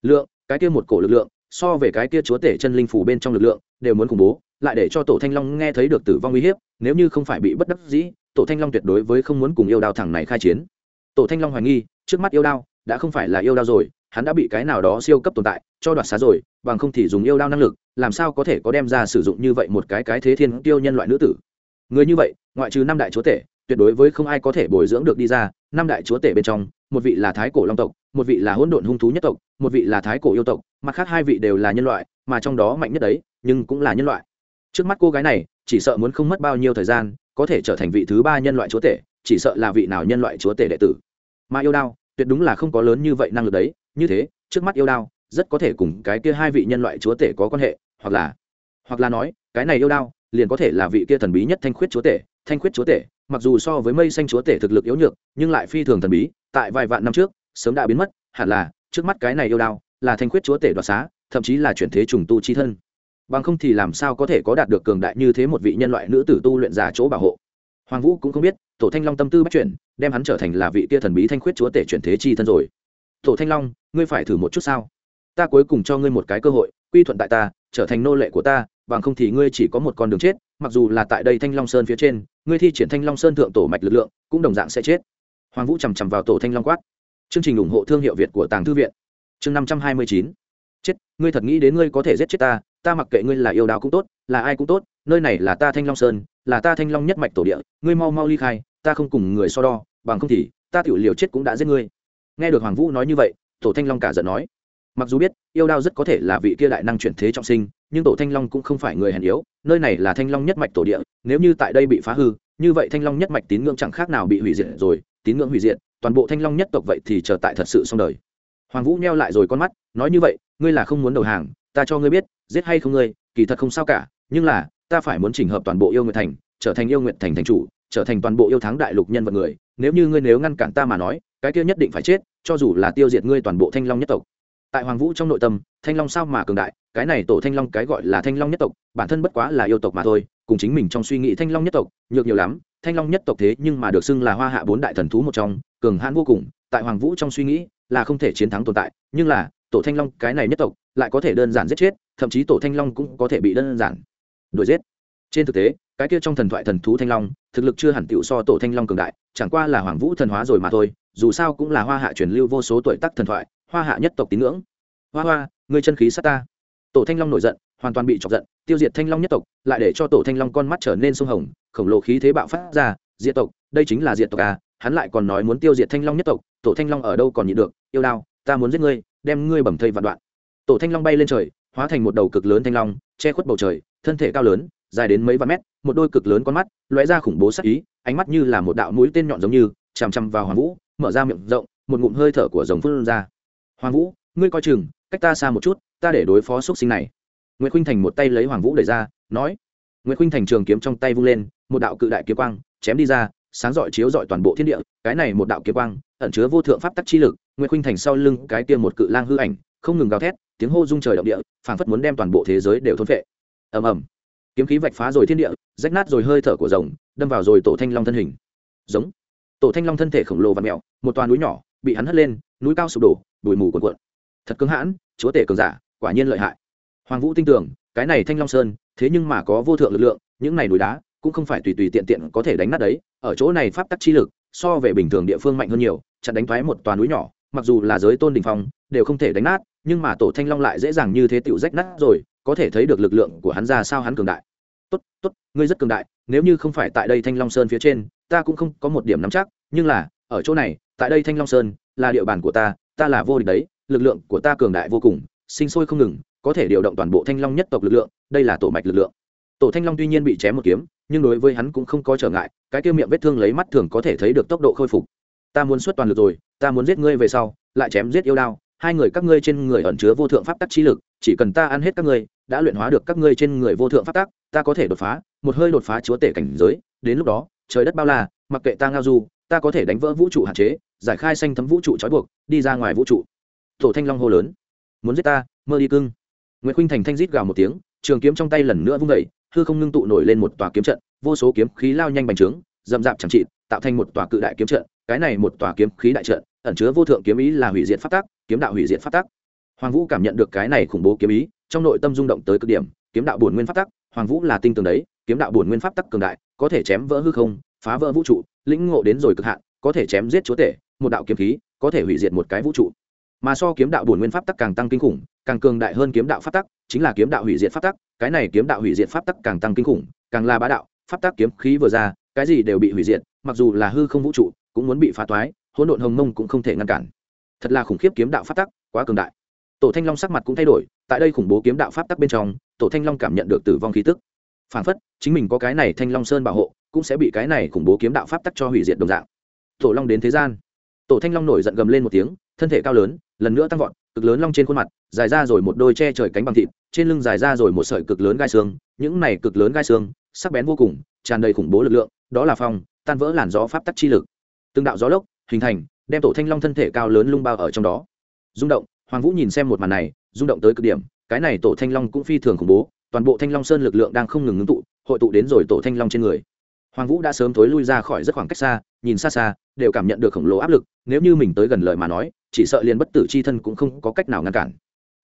Lượng, cái kia một cổ lực lượng, so về cái kia chúa tể chân linh phủ bên trong lực lượng, đều muốn khủng bố, lại để cho tổ thanh long nghe thấy được tử vong uy hiếp, nếu như không phải bị bất đắc dĩ tổ thanh long tuyệt đối với không muốn cùng yêu đao thẳng này khai chiến. Tổ thanh long hoài nghi, trước mắt yêu đao đã không phải là yêu đao rồi, hắn đã bị cái nào đó siêu cấp tồn tại cho đoạt xá rồi, bằng không thì dùng yêu đao năng lực, làm sao có thể có đem ra sử dụng như vậy một cái cái thế thiên tiêu nhân loại nữ tử. Người như vậy, ngoại trừ năm đại chúa tể, tuyệt đối với không ai có thể bồi dưỡng được đi ra, năm đại chúa tể bên trong, một vị là thái cổ long tộc, một vị là hỗn độn hung thú nhất tộc, một vị là thái cổ yêu tộc, mặt khác hai vị đều là nhân loại, mà trong đó mạnh nhất đấy, nhưng cũng là nhân loại. Trước mắt cô gái này, chỉ sợ muốn không mất bao nhiêu thời gian có thể trở thành vị thứ ba nhân loại chúa tể, chỉ sợ là vị nào nhân loại chúa tể đệ tử. Mà yêu đao, tuyệt đúng là không có lớn như vậy năng lực đấy, như thế, trước mắt yêu đao, rất có thể cùng cái kia hai vị nhân loại chúa tể có quan hệ, hoặc là hoặc là nói, cái này yêu đao, liền có thể là vị kia thần bí nhất thanh khuyết chúa tể, thanh khuyết chúa tể, mặc dù so với mây xanh chúa tể thực lực yếu nhược, nhưng lại phi thường thần bí, tại vài vạn năm trước, sớm đã biến mất, hẳn là, trước mắt cái này yêu đao, là thanh khuyết chúa tể đoạt xá, thậm chí là chuyển thế trùng tu chi thân bằng không thì làm sao có thể có đạt được cường đại như thế một vị nhân loại nữ tử tu luyện giả chỗ bảo hộ? Hoàng vũ cũng không biết, tổ thanh long tâm tư bắt chuyển, đem hắn trở thành là vị kia thần bí thanh khuyết chúa tể chuyển thế chi thân rồi. Tổ thanh long, ngươi phải thử một chút sao? Ta cuối cùng cho ngươi một cái cơ hội, quy thuận tại ta, trở thành nô lệ của ta, bằng không thì ngươi chỉ có một con đường chết, mặc dù là tại đây thanh long sơn phía trên, ngươi thi triển thanh long sơn thượng tổ mạch lực lượng, cũng đồng dạng sẽ chết. Hoàng vũ chằm chằm vào tổ thanh long quát. Chương trình ủng hộ thương hiệu việt của tàng thư viện. Chương năm trăm hai mươi chín. Chết, ngươi thật nghĩ đến ngươi có thể giết chết ta ta mặc kệ ngươi là yêu đào cũng tốt, là ai cũng tốt, nơi này là ta thanh long sơn, là ta thanh long nhất mạch tổ địa, ngươi mau mau ly khai, ta không cùng người so đo, bằng không thì ta tiểu liều chết cũng đã giết ngươi. Nghe được hoàng vũ nói như vậy, tổ thanh long cả giận nói. Mặc dù biết, yêu đao rất có thể là vị kia đại năng chuyển thế trọng sinh, nhưng tổ thanh long cũng không phải người hèn yếu, nơi này là thanh long nhất mạch tổ địa, nếu như tại đây bị phá hư, như vậy thanh long nhất mạch tín ngưỡng chẳng khác nào bị hủy diệt rồi, tín ngưỡng hủy diệt, toàn bộ thanh long nhất tộc vậy thì chờ tại thật sự xong đời. Hoàng vũ neo lại rồi con mắt, nói như vậy, ngươi là không muốn đầu hàng ta cho ngươi biết, giết hay không ngươi, kỳ thật không sao cả, nhưng là, ta phải muốn chỉnh hợp toàn bộ yêu nguyệt thành, trở thành yêu nguyệt thành thành chủ, trở thành toàn bộ yêu thắng đại lục nhân vật người. Nếu như ngươi nếu ngăn cản ta mà nói, cái kia nhất định phải chết, cho dù là tiêu diệt ngươi toàn bộ thanh long nhất tộc. Tại hoàng vũ trong nội tâm, thanh long sao mà cường đại, cái này tổ thanh long cái gọi là thanh long nhất tộc, bản thân bất quá là yêu tộc mà thôi, cùng chính mình trong suy nghĩ thanh long nhất tộc, nhược nhiều lắm, thanh long nhất tộc thế nhưng mà được xưng là hoa hạ bốn đại thần thú một trong, cường hãn vô cùng. Tại hoàng vũ trong suy nghĩ, là không thể chiến thắng tồn tại, nhưng là tổ thanh long cái này nhất tộc, lại có thể đơn giản giết chết, thậm chí tổ thanh long cũng có thể bị đơn giản đuổi giết. Trên thực tế, cái kia trong thần thoại thần thú thanh long, thực lực chưa hẳn tựu so tổ thanh long cường đại, chẳng qua là hoàng vũ thần hóa rồi mà thôi, dù sao cũng là hoa hạ truyền lưu vô số tuổi tác thần thoại, hoa hạ nhất tộc tín ngưỡng. Hoa hoa, ngươi chân khí sát ta. Tổ thanh long nổi giận, hoàn toàn bị chọc giận, tiêu diệt thanh long nhất tộc, lại để cho tổ thanh long con mắt trở nên sông hồng, khổng lồ khí thế bạo phát ra, diệt tộc, đây chính là diệt tộc à hắn lại còn nói muốn tiêu diệt thanh long nhất tộc, tổ thanh long ở đâu còn nhịn được, yêu đao, ta muốn giết ngươi đem ngươi bầm thây vạn đoạn. Tổ thanh long bay lên trời, hóa thành một đầu cực lớn thanh long, che khuất bầu trời, thân thể cao lớn, dài đến mấy vạn mét, một đôi cực lớn con mắt, lóe ra khủng bố sắc ý, ánh mắt như là một đạo mũi tên nhọn giống như, chằm chằm vào hoàng vũ, mở ra miệng rộng, một ngụm hơi thở của rồng phun ra. Hoàng vũ, ngươi coi chừng, cách ta xa một chút, ta để đối phó xúc sinh này. Nguyễn khuynh thành một tay lấy hoàng vũ đẩy ra, nói. Nguyễn khuynh thành trường kiếm trong tay vung lên, một đạo cự đại kiếm quang, chém đi ra, sáng rọi chiếu rọi toàn bộ thiên địa, cái này một đạo kiếm quang ẩn chứa vô thượng pháp tắc chi lực nguyễn khuynh thành sau lưng cái tiêm một cự lang hư ảnh, không ngừng gào thét, tiếng hô rung trời động địa, phảng phất muốn đem toàn bộ thế giới đều thôn phệ. Ầm ầm. Kiếm khí vạch phá rồi thiên địa, rách nát rồi hơi thở của rồng, đâm vào rồi tổ thanh long thân hình. Giống. Tổ thanh long thân thể khổng lồ và mẹo một toàn núi nhỏ, bị hắn hất lên, núi cao sụp đổ, bụi mù cuộn cuộn. Thật cứng hãn, chúa tể cường giả, quả nhiên lợi hại. Hoàng vũ tin tưởng, cái này thanh long sơn, thế nhưng mà có vô thượng lực lượng, những này núi đá cũng không phải tùy tùy tiện tiện có thể đánh nát đấy, ở chỗ này pháp tắc chi lực, so về bình thường địa phương mạnh hơn nhiều chặn đánh thoái một toàn núi nhỏ, mặc dù là giới tôn đình phong, đều không thể đánh nát, nhưng mà tổ thanh long lại dễ dàng như thế tựu rách nát rồi, có thể thấy được lực lượng của hắn ra sao hắn cường đại. Tốt tốt, ngươi rất cường đại, nếu như không phải tại đây thanh long sơn phía trên, ta cũng không có một điểm nắm chắc, nhưng là, ở chỗ này, tại đây thanh long sơn là địa bàn của ta ta là vô địch đấy, lực lượng của ta cường đại vô cùng, sinh sôi không ngừng, có thể điều động toàn bộ thanh long nhất tộc lực lượng, đây là tổ mạch lực lượng. Tổ thanh long tuy nhiên bị chém một kiếm, nhưng đối với hắn cũng không có trở ngại, cái kia miệng vết thương lấy mắt thường có thể thấy được tốc độ khôi phục ta muốn xuất toàn lực rồi, ta muốn giết ngươi về sau, lại chém giết yêu đao, hai người các ngươi trên người ẩn chứa vô thượng pháp tắc chi lực, chỉ cần ta ăn hết các ngươi, đã luyện hóa được các ngươi trên người vô thượng pháp tắc, ta có thể đột phá, một hơi đột phá chúa tể cảnh giới, đến lúc đó, trời đất bao la, mặc kệ ta ngao du, ta có thể đánh vỡ vũ trụ hạn chế, giải khai xanh thấm vũ trụ trói buộc, đi ra ngoài vũ trụ. Tổ thanh long hô lớn, muốn giết ta, mơ đi cưng. Nguyễn khuynh thành thanh rít gào một tiếng, trường kiếm trong tay lần nữa vung vẩy hư không ngưng tụ nổi lên một tòa kiếm trận, vô số kiếm khí lao nhanh bành trướng dầm dạp chẳng trị tạo thành một tòa cự đại kiếm trận cái này một tòa kiếm khí đại trận, ẩn chứa vô thượng kiếm ý là hủy diệt phát tác kiếm đạo hủy diệt phát tác hoàng vũ cảm nhận được cái này khủng bố kiếm ý, trong nội tâm rung động tới cực điểm, kiếm đạo bổn nguyên pháp tắc, hoàng vũ là tinh tường đấy, kiếm đạo bổn nguyên pháp tắc cường đại, có thể chém vỡ hư không, phá vỡ vũ trụ, lĩnh ngộ đến rồi cực hạn, có thể chém giết chúa tể, một đạo kiếm khí, có thể hủy diệt một cái vũ trụ. Mà so kiếm đạo bổn nguyên pháp tắc càng tăng kinh khủng, càng cường đại hơn kiếm đạo pháp tắc, chính là kiếm đạo hủy diệt pháp tắc, cái này kiếm đạo hủy diệt pháp tắc càng tăng kinh khủng, càng là bá đạo, pháp tắc kiếm khí vừa ra, cái gì đều bị hủy diệt, mặc dù là hư không vũ trụ cũng muốn bị phá toái, hỗn độn hồng mông cũng không thể ngăn cản. Thật là khủng khiếp kiếm đạo pháp tắc, quá cường đại. Tổ thanh long sắc mặt cũng thay đổi, tại đây khủng bố kiếm đạo pháp tắc bên trong, tổ thanh long cảm nhận được tử vong khí tức. Phản phất, chính mình có cái này thanh long sơn bảo hộ, cũng sẽ bị cái này khủng bố kiếm đạo pháp tắc cho hủy diệt đồng dạng. Tổ long đến thế gian. Tổ thanh long nổi giận gầm lên một tiếng, thân thể cao lớn, lần nữa tăng vọt, cực lớn long trên khuôn mặt, dài ra rồi một đôi che trời cánh bằng thịt, trên lưng dài ra rồi một sợi cực lớn gai xương, những này cực lớn gai xương, sắc bén vô cùng, tràn đầy khủng bố lực lượng, đó là phong, tan vỡ làn gió pháp tắc chi lực từng đạo gió lốc hình thành, đem tổ thanh long thân thể cao lớn lung bao ở trong đó. Rung động, hoàng vũ nhìn xem một màn này, rung động tới cực điểm, cái này tổ thanh long cũng phi thường khủng bố, toàn bộ thanh long sơn lực lượng đang không ngừng ngưng tụ, hội tụ đến rồi tổ thanh long trên người. Hoàng vũ đã sớm thối lui ra khỏi rất khoảng cách xa, nhìn xa xa, đều cảm nhận được khổng lồ áp lực, nếu như mình tới gần lời mà nói, chỉ sợ liền bất tử c h i thân cũng không có cách nào ngăn cản.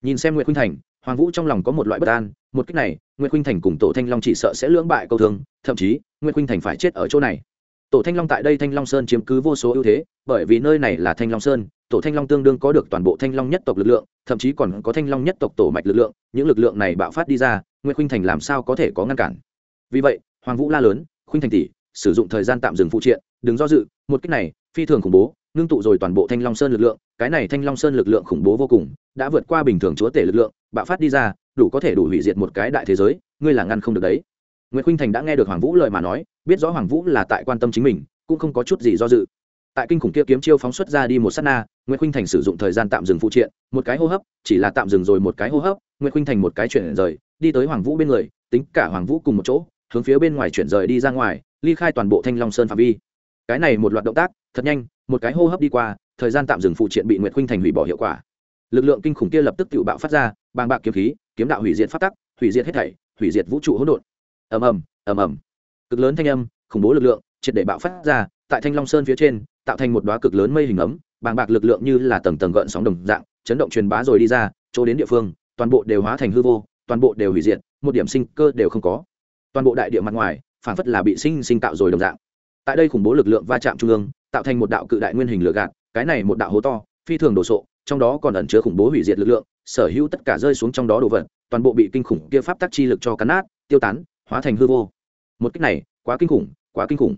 Nhìn xem nguyễn khuynh thành, hoàng vũ trong lòng có một loại bất an, một cách này nguyễn khuynh thành cùng tổ thanh long chỉ sợ sẽ lưỡng bại câu thương, thậm chí nguyễn khuynh thành phải chết ở chỗ này tổ thanh long tại đây thanh long sơn chiếm cứ vô số ưu thế, bởi vì nơi này là thanh long sơn, tổ thanh long tương đương có được toàn bộ thanh long nhất tộc lực lượng, thậm chí còn có thanh long nhất tộc tổ mạch lực lượng, những lực lượng này bạo phát đi ra nguyễn khuynh thành làm sao có thể có ngăn cản? Vì vậy, hoàng vũ la lớn, khuynh thành tỷ, sử dụng thời gian tạm dừng phụ triện, đừng do dự, một cách này, phi thường khủng bố, ngưng tụ rồi toàn bộ thanh long sơn lực lượng, cái này thanh long sơn lực lượng khủng bố vô cùng, đã vượt qua bình thường chúa tể lực lượng, bạo phát đi ra, đủ có thể đủ hủy diệt một cái đại thế giới, ngươi là ngăn không được đấy nguyễn khuynh thành đã nghe được hoàng vũ lời mà nói, biết rõ hoàng vũ là tại quan tâm chính mình, cũng không có chút gì do dự. Tại kinh khủng kia kiếm chiêu phóng xuất ra đi một s á t na nguyễn khuynh thành sử dụng thời gian tạm dừng phụ triện, một cái hô hấp, chỉ là tạm dừng rồi một cái hô hấp nguyễn khuynh thành một cái chuyển rời, đi tới hoàng vũ bên người, tính cả hoàng vũ cùng một chỗ, hướng phía bên ngoài chuyển rời đi ra ngoài, ly khai toàn bộ thanh long sơn phạm vi. Cái này một loạt động tác, thật nhanh, một cái hô hấp đi qua, thời gian tạm dừng phụ triện bị nguyệt khuynh thành hủy bỏ hiệu quả. Lực lượng kinh khủng kia lập tức tự bạo phát ra, bàng bạc kiếm khí, kiếm đạo hủy diệt phát tắc, hủy diệt hết thảy, hủy diệt vũ trụ hỗn độn ầm ầm ầm ầm. Cực lớn thanh âm, khủng bố lực lượng, triệt để bạo phát ra, tại thanh long sơn phía trên, tạo thành một đóa cực lớn mây hình ấm, bàng bạc lực lượng như là tầng tầng gợn sóng đồng dạng, chấn động truyền bá rồi đi ra, chỗ đến địa phương, toàn bộ đều hóa thành hư vô, toàn bộ đều hủy diệt, một điểm sinh cơ đều không có. Toàn bộ đại địa mặt ngoài phản phất là bị sinh sinh tạo rồi đồng dạng. Tại đây khủng bố lực lượng va chạm trung ương, tạo thành một đạo cự đại nguyên hình lửa gạt, cái này một đạo hố to, phi thường đồ sộ, trong đó còn ẩn chứa khủng bố hủy diệt lực lượng, sở hữu tất cả rơi xuống trong đó đồ vật, toàn bộ bị kinh khủng kia pháp tắc chi lực cho cắn nát, tiêu tán hóa thành hư vô. Một cách này, quá kinh khủng, quá kinh khủng.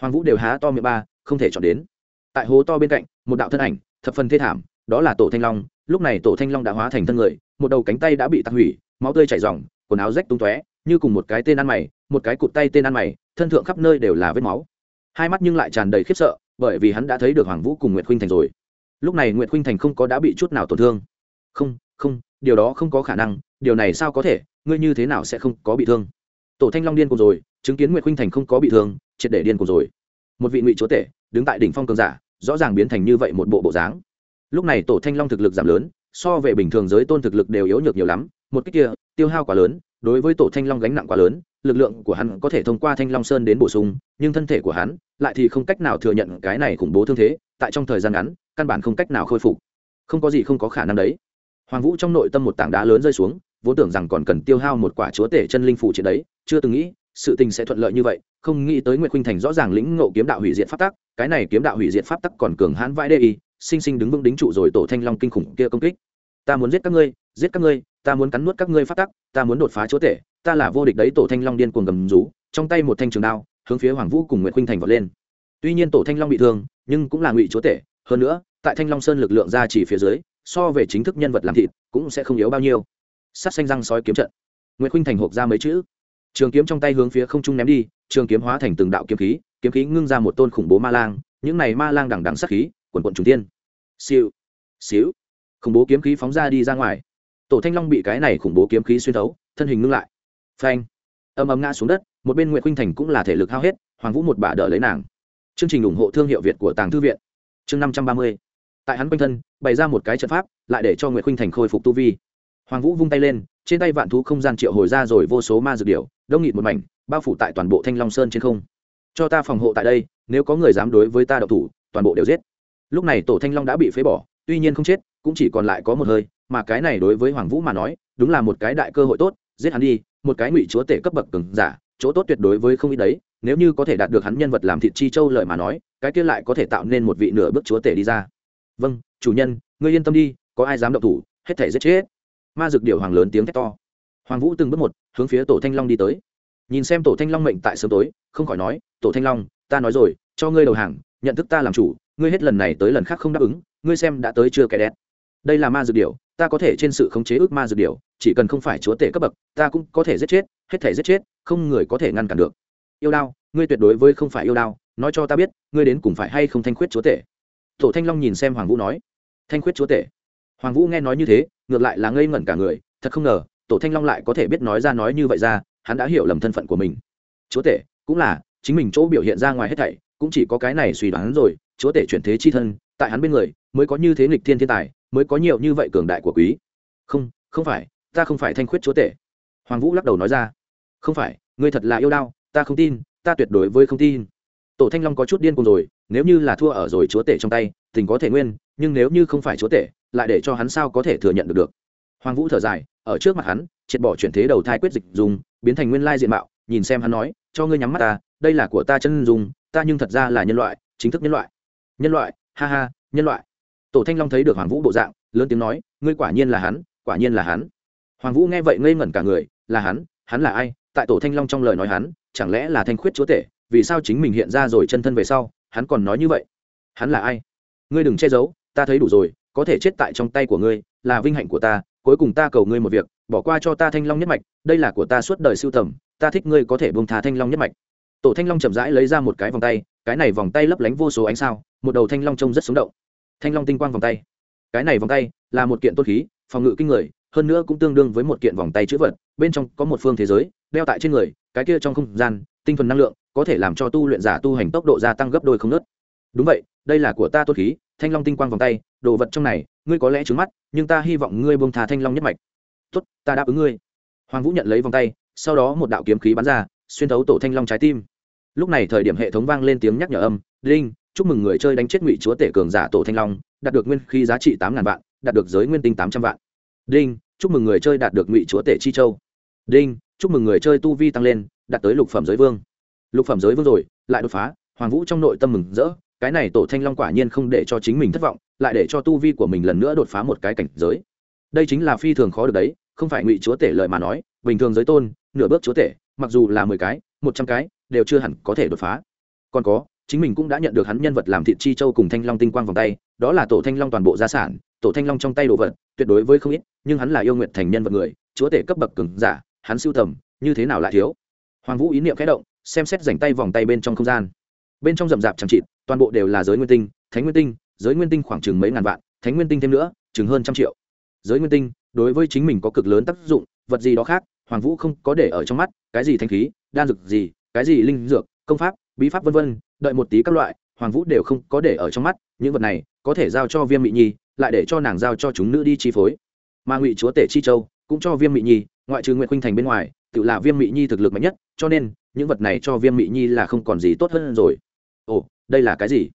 Hoàng vũ đều há to miệng ba, không thể chọn đến. Tại hố to bên cạnh, một đạo thân ảnh, thập phần thê thảm, đó là tổ thanh long. Lúc này tổ thanh long đã hóa thành thân người, một đầu cánh tay đã bị tạc hủy, máu tươi chảy r quần áo rách tung tóe, như cùng một cái tên ăn mày, một cái cụt tay tên ăn mày, thân thượng khắp nơi đều là vết máu. Hai mắt nhưng lại tràn đầy khiếp sợ, bởi vì hắn đã thấy được hoàng vũ cùng nguyệt khuynh thành rồi. Lúc này nguyệt khuynh thành không có đã bị chút nào tổn thương. Không không, điều đó không có khả năng, điều này sao có thể, ngươi như thế nào sẽ không có bị thương? Tổ thanh long điên cùng rồi, chứng kiến nguyệt khuynh thành không có bị thương, triệt để điên cùng rồi. Một vị ngụy chúa tể, đứng tại đỉnh phong cường giả, rõ ràng biến thành như vậy một bộ bộ dáng. Lúc này tổ thanh long thực lực giảm lớn, so về bình thường giới tôn thực lực đều yếu nhược nhiều lắm. Một cách kia, tiêu hao quá lớn, đối với tổ thanh long gánh nặng quá lớn, lực lượng của hắn có thể thông qua thanh long sơn đến bổ sung, nhưng thân thể của hắn lại thì không cách nào thừa nhận cái này khủng bố thương thế, tại trong thời gian ngắn, căn bản không cách nào khôi phục. Không có gì không có khả năng đấy. Hoàng vũ trong nội tâm một tảng đá lớn rơi xuống vốn tưởng rằng còn cần tiêu hao một quả chúa tể chân linh phụ trên đấy, chưa từng nghĩ, sự tình sẽ thuận lợi như vậy, không nghĩ tới nguyệt khuynh thành rõ ràng lĩnh ngộ kiếm đạo hủy diệt pháp tắc, cái này kiếm đạo hủy diệt pháp tắc còn cường hãn vãi đê y, sinh sinh đứng vững đính trụ rồi tổ thanh long kinh khủng kia công kích. Ta muốn giết các ngươi, giết các ngươi, ta muốn cắn nuốt các ngươi pháp tắc, ta muốn đột phá chúa tể, ta là vô địch đấy, tổ thanh long điên cuồng gầm rú, trong tay một thanh trường đao, hướng phía hoàng vũ cùng nguyễn khuynh thành vọt lên. Tuy nhiên tổ thanh long bị thương, nhưng cũng là ngụy chúa tể, hơn nữa, tại thanh long sơn lực lượng ra chỉ phía dưới, so về chính thức nhân vật làm thịt, cũng sẽ không yếu bao nhiêu sát xanh răng sói kiếm trận. Nguyễn khuynh thành hộp ra mấy chữ. Trường kiếm trong tay hướng phía không trung ném đi, trường kiếm hóa thành từng đạo kiếm khí kiếm khí ngưng ra một tôn khủng bố ma lang, những này ma lang đằng đằng sát khí, quần quận trùng tiên siêu xíu khủng bố kiếm khí phóng ra đi ra ngoài. Tổ thanh long bị cái này khủng bố kiếm khí xuyên thấu, thân hình ngưng lại. Phanh. Âm ầm ngã xuống đất, một bên nguyễn khuynh thành cũng là thể lực hao hết, hoàng vũ một bà đỡ lấy nàng. Chương trình ủng hộ thương hiệu việt của tàng thư viện. Chương năm trăm ba mươi. Tại hắn quanh thân, bày ra một cái trận pháp, lại để cho nguyễn khuynh thành khôi phục tu vi hoàng vũ vung tay lên, trên tay vạn thú không gian triệu hồi ra rồi vô số ma dược điểu, đông nghịt một mảnh, bao phủ tại toàn bộ thanh long sơn trên không. Cho ta phòng hộ tại đây, nếu có người dám đối với ta động thủ, toàn bộ đều giết. Lúc này tổ thanh long đã bị phế bỏ, tuy nhiên không chết, cũng chỉ còn lại có một hơi, mà cái này đối với hoàng vũ mà nói, đúng là một cái đại cơ hội tốt, giết hắn đi, một cái ngụy chúa tể cấp bậc cường giả, chỗ tốt tuyệt đối với không ít đấy, nếu như có thể đạt được hắn nhân vật làm thịt chi châu lợi mà nói, cái kia lại có thể tạo nên một vị nửa bước chúa tể đi ra. Vâng chủ nhân, ngươi yên tâm đi, có ai dám động thủ, hết thể giết chết ma dược điều hoàng lớn tiếng thét to. Hoàng vũ từng bước một hướng phía tổ thanh long đi tới. Nhìn xem tổ thanh long mệnh tại sớm tối không khỏi nói tổ thanh long ta nói rồi cho ngươi đầu hàng nhận thức ta làm chủ ngươi hết lần này tới lần khác không đáp ứng ngươi xem đã tới chưa kẻ đẹp? đây là ma dược điều, ta có thể trên sự khống chế ước ma dược điều, chỉ cần không phải chúa tể cấp bậc ta cũng có thể giết chết hết thể giết chết không người có thể ngăn cản được. Yêu đao ngươi tuyệt đối với không phải yêu đao nói cho ta biết ngươi đến cùng phải hay không thanh khuyết chúa tể? Tổ thanh long nhìn xem hoàng vũ nói. Thanh khuyết chúa tể? Hoàng vũ nghe nói như thế ngược lại là ngây ngẩn cả người, thật không ngờ, tổ thanh long lại có thể biết nói ra nói như vậy ra, hắn đã hiểu lầm thân phận của mình. Chúa tể, cũng là, chính mình chỗ biểu hiện ra ngoài hết thảy, cũng chỉ có cái này suy đoán rồi, chúa tể chuyển thế chi thân, tại hắn bên người, mới có như thế nghịch thiên thiên tài, mới có nhiều như vậy cường đại của quý. Không không phải, ta không phải thanh khuyết chúa tể. Hoàng vũ lắc đầu nói ra. Không phải, ngươi thật là yêu đau ta không tin, ta tuyệt đối với không tin. Tổ thanh long có chút điên cùng rồi, nếu như là thua ở rồi chúa tể trong tay, tình có thể nguyên, nhưng nếu như không phải chúa tể lại để cho hắn sao có thể thừa nhận được được. Hoàng vũ thở dài, ở trước mặt hắn, triệt bỏ chuyển thế đầu thai quyết dịch dùng, biến thành nguyên lai diện mạo, nhìn xem hắn nói, cho ngươi nhắm mắt ta, đây là của ta chân dùng ta nhưng thật ra là nhân loại, chính thức nhân loại. Nhân loại? Ha ha, nhân loại. Tổ thanh long thấy được hoàng vũ bộ dạng, lớn tiếng nói, ngươi quả nhiên là hắn, quả nhiên là hắn. Hoàng vũ nghe vậy ngây ngẩn cả người, là hắn hắn là ai? Tại tổ thanh long trong lời nói hắn, chẳng lẽ là thanh khuyết chúa tể, vì sao chính mình hiện ra rồi chân thân về sau, hắn còn nói như vậy? Hắn là ai? Ngươi đừng che giấu, ta thấy đủ rồi có thể chết tại trong tay của ngươi, là vinh hạnh của ta, cuối cùng ta cầu ngươi một việc, bỏ qua cho ta thanh long nhất mạch, đây là của ta suốt đời sưu tầm, ta thích ngươi có thể bông thà thanh long nhất mạch. Tổ thanh long chậm rãi lấy ra một cái vòng tay, cái này vòng tay lấp lánh vô số ánh sao, một đầu thanh long trông rất sống động. Thanh long tinh quang vòng tay. Cái này vòng tay là một kiện tốt khí, phòng ngự kinh người, hơn nữa cũng tương đương với một kiện vòng tay chữ vật, bên trong có một phương thế giới, đeo tại trên người, cái kia trong không gian, tinh thuần năng lượng, có thể làm cho tu luyện giả tu hành tốc độ gia tăng gấp đôi không nớt đúng vậy, đây là của ta tốt khí thanh long tinh quang vòng tay, đồ vật trong này, ngươi có lẽ trứng mắt, nhưng ta hy vọng ngươi buông thà thanh long nhất mạch. Tốt, ta đáp ứng ngươi. Hoàng vũ nhận lấy vòng tay, sau đó một đạo kiếm khí bắn ra, xuyên thấu tổ thanh long trái tim. Lúc này thời điểm hệ thống vang lên tiếng nhắc nhở âm linh chúc mừng người chơi đánh chết ngụy chúa tể cường giả tổ thanh long, đạt được nguyên khí giá trị tám ngàn vạn, đạt được giới nguyên tinh tám trăm vạn. Đinh, chúc mừng người chơi đạt được ngụy chúa tể chi châu. Đinh, chúc mừng người chơi tu vi tăng lên, đạt tới lục phẩm giới vương. Lục phẩm giới vương rồi, lại đột phá. Hoàng vũ trong nội tâm mừng rỡ cái này tổ thanh long quả nhiên không để cho chính mình thất vọng, lại để cho tu vi của mình lần nữa đột phá một cái cảnh giới. Đây chính là phi thường khó được đấy, không phải ngụy chúa tể lợi mà nói, bình thường giới tôn, nửa bước chúa tể, mặc dù là mười cái, một trăm cái, đều chưa hẳn có thể đột phá. Còn có, chính mình cũng đã nhận được hắn nhân vật làm thịt chi châu cùng thanh long tinh quang vòng tay, đó là tổ thanh long toàn bộ gia sản, tổ thanh long trong tay đồ vật, tuyệt đối với không ít, nhưng hắn là yêu nguyện thành nhân vật người, chúa tể cấp bậc cứng giả, hắn siêu tầm, như thế nào lại thiếu? Hoàng vũ ý niệm khẽ động, xem xét rảnh tay vòng tay bên trong không gian bên trong rậm rạp chẳng chịt, toàn bộ đều là giới nguyên tinh, thánh nguyên tinh, giới nguyên tinh khoảng chừng mấy ngàn vạn, thánh nguyên tinh thêm nữa, chừng hơn trăm triệu. Giới nguyên tinh, đối với chính mình có cực lớn tác dụng, vật gì đó khác, hoàng vũ không có để ở trong mắt, cái gì thanh khí, đan dược gì, cái gì linh dược, công pháp, bí pháp vân vân, đợi một tí các loại, hoàng vũ đều không có để ở trong mắt, những vật này có thể giao cho viêm mỹ nhi, lại để cho nàng giao cho chúng nữ đi chi phối. Mà ngụy chúa tể chi châu cũng cho viêm mỹ nhi, ngoại trừ nguyện khuynh thành bên ngoài, tự là viêm mỹ nhi thực lực mạnh nhất, cho nên những vật này cho viêm mỹ nhi là không còn gì tốt hơn rồi ồ, đây là cái gì?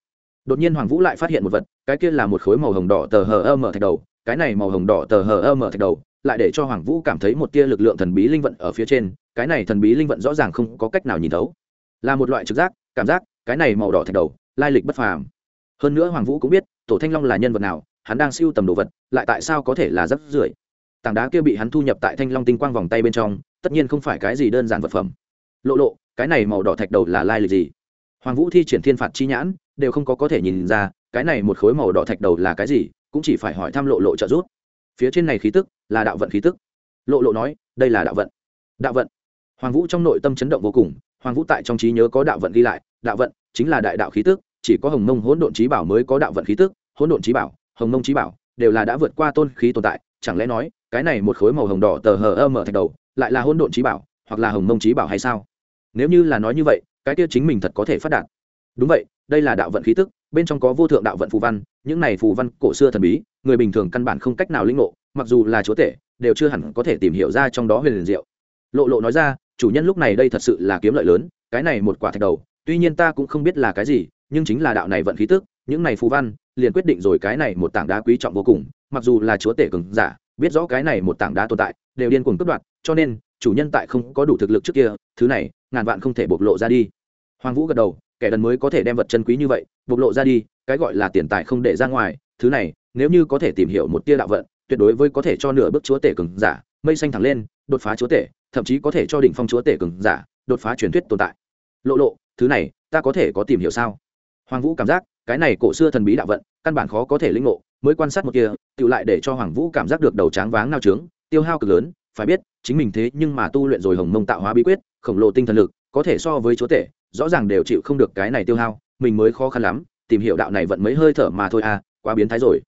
Đột nhiên hoàng vũ lại phát hiện một vật, cái kia là một khối màu hồng đỏ tờ hờ ơ mở thạch đầu, cái này màu hồng đỏ tờ hờ ơ mở thạch đầu, lại để cho hoàng vũ cảm thấy một tia lực lượng thần bí linh vận ở phía trên, cái này thần bí linh vận rõ ràng không có cách nào nhìn thấu. Là một loại trực giác, cảm giác, cái này màu đỏ thạch đầu, lai lịch bất phàm. Hơn nữa hoàng vũ cũng biết, tổ thanh long là nhân vật nào, hắn đang siêu tầm đồ vật, lại tại sao có thể là rất rưởi. Tảng đá kia bị hắn thu nhập tại thanh long tinh quang vòng tay bên trong, tất nhiên không phải cái gì đơn giản vật phẩm. Lộ lộ, cái này màu đỏ thạch đầu là lai lịch gì? Hoàng vũ thi triển thiên phạt chi nhãn, đều không có có thể nhìn ra, cái này một khối màu đỏ thạch đầu là cái gì, cũng chỉ phải hỏi thăm lộ lộ trợ giúp. Phía trên này khí tức là đạo vận khí tức. Lộ lộ nói, đây là đạo vận. Đạo vận. Hoàng vũ trong nội tâm chấn động vô cùng, hoàng vũ tại trong trí nhớ có đạo vận ghi lại, đạo vận chính là đại đạo khí tức, chỉ có hồng mông hỗn độn trí bảo mới có đạo vận khí tức, hỗn độn trí bảo, hồng mông trí bảo đều là đã vượt qua tôn khí tồn tại, chẳng lẽ nói, cái này một khối màu hồng đỏ tờ hờ ơ mở thạch đầu lại là hỗn độn trí bảo hoặc là hồng mông trí bảo hay sao? Nếu như là nói như vậy cái kia chính mình thật có thể phát đạt. Đúng vậy, đây là đạo vận khí tức, bên trong có vô thượng đạo vận phù văn, những này phù văn cổ xưa thần bí, người bình thường căn bản không cách nào lĩnh ngộ, mặc dù là chúa tể, đều chưa hẳn có thể tìm hiểu ra trong đó huyền liền diệu. Lộ lộ nói ra, chủ nhân lúc này đây thật sự là kiếm lợi lớn, cái này một quả thạch đầu, tuy nhiên ta cũng không biết là cái gì, nhưng chính là đạo này vận khí tức, những này phù văn, liền quyết định rồi cái này một tảng đá quý trọng vô cùng, mặc dù là chúa tể cường giả, biết rõ cái này một tảng đá tồn tại, đều điên cuồng cướp đoạt, cho nên chủ nhân tại không có đủ thực lực trước kia, thứ này, ngàn vạn không thể bộc lộ ra đi. Hoàng vũ gật đầu, kẻ đần mới có thể đem vật chân quý như vậy, bộc lộ ra đi, cái gọi là tiền tài không để ra ngoài, thứ này, nếu như có thể tìm hiểu một tia đạo vận, tuyệt đối với có thể cho nửa bước chúa tể cường giả, mây xanh thẳng lên, đột phá chúa tể, thậm chí có thể cho đỉnh phong chúa tể cường giả, đột phá truyền thuyết tồn tại. Lộ lộ, thứ này, ta có thể có tìm hiểu sao? Hoàng vũ cảm giác, cái này cổ xưa thần bí đạo vận, căn bản khó có thể linh ngộ, mới quan sát một kia tự lại để cho hoàng vũ cảm giác được đầu tráng váng nao trướng, tiêu hao cực lớn phải biết, chính mình thế nhưng mà tu luyện rồi hồng mông tạo hóa bí quyết, khổng lồ tinh thần lực, có thể so với chúa tể, rõ ràng đều chịu không được cái này tiêu hao, mình mới khó khăn lắm, tìm hiểu đạo này vận mấy hơi thở mà thôi à quá biến thái rồi.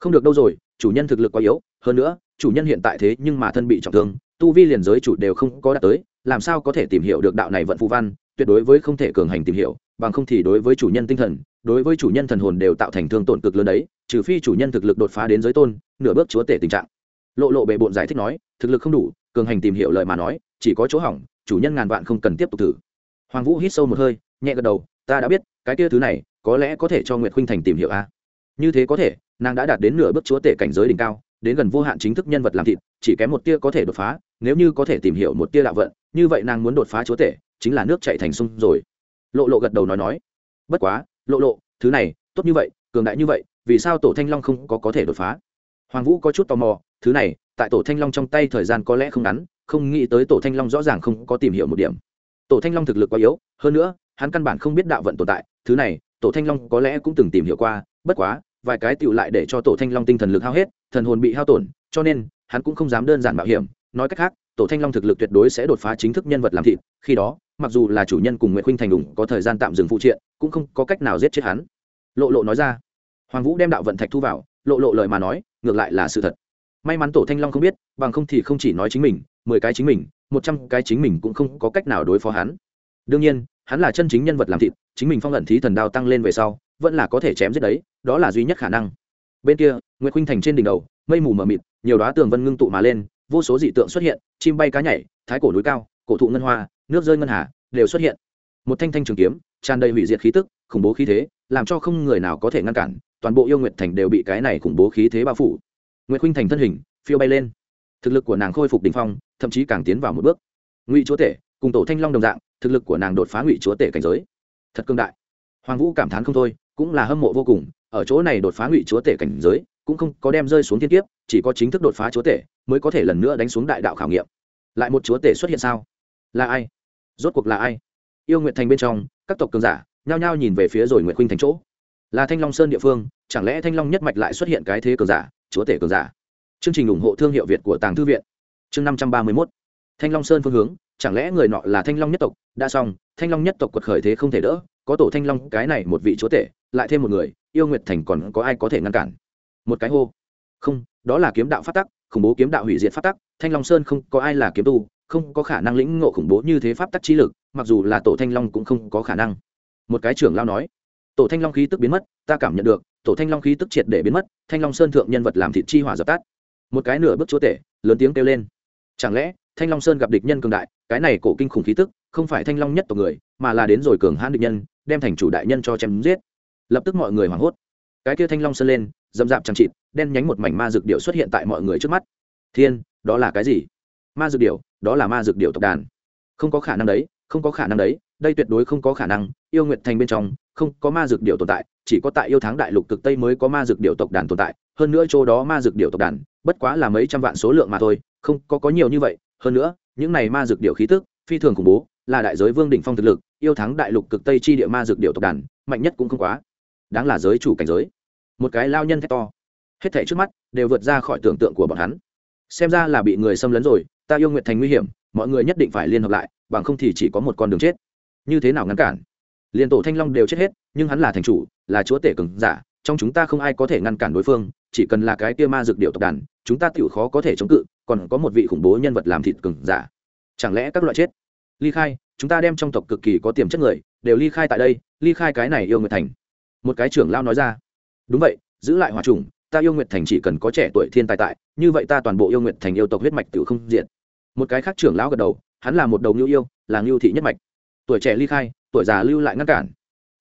Không được đâu rồi, chủ nhân thực lực quá yếu, hơn nữa, chủ nhân hiện tại thế nhưng mà thân bị trọng thương, tu vi liền giới chủ đều không có đạt tới, làm sao có thể tìm hiểu được đạo này vận phù văn, tuyệt đối với không thể cường hành tìm hiểu, bằng không thì đối với chủ nhân tinh thần, đối với chủ nhân thần hồn đều tạo thành thương tổn cực lớn đấy, trừ phi chủ nhân thực lực đột phá đến giới tôn, nửa bước chúa tể tình trạng lộ lộ bệ bộn giải thích nói, thực lực không đủ, cường hành tìm hiểu lời mà nói, chỉ có chỗ hỏng, chủ nhân ngàn vạn không cần tiếp tục thử. Hoàng vũ hít sâu một hơi, nhẹ gật đầu, ta đã biết, cái kia thứ này, có lẽ có thể cho nguyệt khuynh thành tìm hiểu a. Như thế có thể, nàng đã đạt đến nửa bước chúa tể cảnh giới đỉnh cao, đến gần vô hạn chính thức nhân vật làm thịt, chỉ kém một tia có thể đột phá, nếu như có thể tìm hiểu một tia đạo vận, như vậy nàng muốn đột phá chúa tể, chính là nước chạy thành sông rồi. Lộ lộ gật đầu nói nói. Bất quá, lộ lộ, thứ này, tốt như vậy, cường đại như vậy, vì sao tổ thanh long không có có thể đột phá? Hoàng vũ có chút tò mò thứ này, tại tổ thanh long trong tay thời gian có lẽ không ngắn, không nghĩ tới tổ thanh long rõ ràng không có tìm hiểu một điểm. Tổ thanh long thực lực quá yếu, hơn nữa, hắn căn bản không biết đạo vận tồn tại. Thứ này, tổ thanh long có lẽ cũng từng tìm hiểu qua, bất quá, vài cái tựu lại để cho tổ thanh long tinh thần lực hao hết, thần hồn bị hao tổn, cho nên, hắn cũng không dám đơn giản mạo hiểm. Nói cách khác, tổ thanh long thực lực tuyệt đối sẽ đột phá chính thức nhân vật làm thịt, khi đó, mặc dù là chủ nhân cùng nguyễn khuynh thành đủng có thời gian tạm dừng phụ triện, cũng không có cách nào giết chết hắn. Lộ lộ nói ra. Hoàng vũ đem đạo vận thạch thu vào, lộ lộ lời mà nói, ngược lại là sự thật may mắn tổ thanh long không biết, bằng không thì không chỉ nói chính mình, mười cái chính mình, một trăm cái chính mình cũng không có cách nào đối phó hắn. Đương nhiên, hắn là chân chính nhân vật làm thịt, chính mình phong ẩn thí thần đao tăng lên về sau, vẫn là có thể chém giết đấy, đó là duy nhất khả năng. Bên kia nguyễn khuynh thành trên đỉnh đầu, mây mù mờ mịt, nhiều đoá tường vân ngưng tụ mà lên, vô số dị tượng xuất hiện, chim bay cá nhảy, thái cổ núi cao, cổ thụ ngân hoa, nước rơi ngân hà, đều xuất hiện. Một thanh thanh trường kiếm, tràn đầy hủy diệt khí tức, khủng bố khí thế, làm cho không người nào có thể ngăn cản, toàn bộ yêu nguyệt thành đều bị cái này khủng bố khí thế bao phủ nguyệt khuynh thành thân hình, phiêu bay lên. Thực lực của nàng khôi phục đ ỉ n h phong, thậm chí càng tiến vào một bước. Ngụy chúa tể cùng tổ thanh long đồng dạng, thực lực của nàng đột phá ngụy chúa tể cảnh giới. Thật cương đại. Hoàng vũ cảm thán không thôi, cũng là hâm mộ vô cùng, ở chỗ này đột phá ngụy chúa tể cảnh giới, cũng không có đem rơi xuống thiên kiếp, chỉ có chính thức đột phá chúa tể mới có thể lần nữa đánh xuống đại đạo khảo nghiệm. Lại một chúa tể xuất hiện sao? Là ai? Rốt cuộc là ai? Yêu nguyện thành bên trong, các tộc cường giả nhao nhao nhìn về phía rồi nguyện khuynh thành chỗ. Là thanh long sơn địa phương, chẳng lẽ thanh long nhất mạch lại xuất hiện cái thế cường giả? Chúa tể cường giả. Chương trình ủng hộ thương hiệu việt của tàng thư viện. Chương năm trăm ba mươi mốt. Thanh long sơn phương hướng, chẳng lẽ người nọ là thanh long nhất tộc? Đã xong, thanh long nhất tộc quật khởi thế không thể đỡ, có tổ thanh long, cái này một vị chúa tể, lại thêm một người, yêu nguyệt thành còn có ai có thể ngăn cản? Một cái hô. Không, đó là kiếm đạo phát tắc, khủng bố kiếm đạo hủy diệt phát tắc, thanh long sơn không có ai là kiếm tu, không có khả năng lĩnh ngộ khủng bố như thế pháp tắc trí lực, mặc dù là tổ thanh long cũng không có khả năng. Một cái trưởng lao nói. Tổ thanh long khí tức biến mất, ta cảm nhận được tổ thanh long khí tức triệt để biến mất, thanh long sơn thượng nhân vật làm thịt chi hỏa dập tắt. Một cái nửa bước chúa tể, lớn tiếng kêu lên. Chẳng lẽ, thanh long sơn gặp địch nhân cường đại, cái này cổ kinh khủng khí tức, không phải thanh long nhất tộc người, mà là đến rồi cường hãn địch nhân, đem thành chủ đại nhân cho chém giết. Lập tức mọi người hoảng hốt. Cái kia thanh long sơn lên, dầm dạp chẳng chịt, đen nhánh một mảnh ma dược điệu xuất hiện tại mọi người trước mắt. Thiên, đó là cái gì? Ma dược điệu đó là ma dược điệu tộc đàn. Không có khả năng đấy, không có khả năng đấy, đây tuyệt đối không có khả năng, yêu nguyệt thành bên trong không có ma dược điệu tồn tại, chỉ có tại yêu tháng đại lục cực tây mới có ma dược điệu tộc đàn tồn tại, hơn nữa chỗ đó ma dược điệu tộc đàn, bất quá là mấy trăm vạn số lượng mà thôi, không có có nhiều như vậy. Hơn nữa, những này ma dược điệu khí tức, phi thường khủng bố, là đại giới vương đỉnh phong thực lực, yêu thắng đại lục cực tây chi địa ma dược điệu tộc đàn, mạnh nhất cũng không quá. Đáng là giới chủ cảnh giới. Một cái lao nhân thét to. Hết thảy trước mắt đều vượt ra khỏi tưởng tượng của bọn hắn. Xem ra là bị người xâm lấn rồi, ta yêu nguyện thành nguy hiểm, mọi người nhất định phải liên hợp lại, bằng không thì chỉ có một con đường chết. Như thế nào ngăn cản? Liền tổ thanh long đều chết hết, nhưng hắn là thành chủ, là chúa tể cường giả, trong chúng ta không ai có thể ngăn cản đối phương, chỉ cần là cái kia ma dược điệu tộc đàn, chúng ta tự khó có thể chống cự, còn có một vị khủng bố nhân vật làm thịt cường giả. Chẳng lẽ các loại chết? Ly khai, chúng ta đem trong tộc cực kỳ có tiềm chất người, đều ly khai tại đây, ly khai cái này yêu nguyệt thành. Một cái trưởng lao nói ra. Đúng vậy, giữ lại hòa trùng, ta yêu nguyệt thành chỉ cần có trẻ tuổi thiên tài tại, như vậy ta toàn bộ yêu nguyệt thành yêu tộc huyết mạch tự không diện một cái khác trưởng lão gật đầu, hắn là một đầu ngưu yêu, là ngưu thị nhất mạch tuổi trẻ ly khai, tuổi già lưu lại ngăn cản.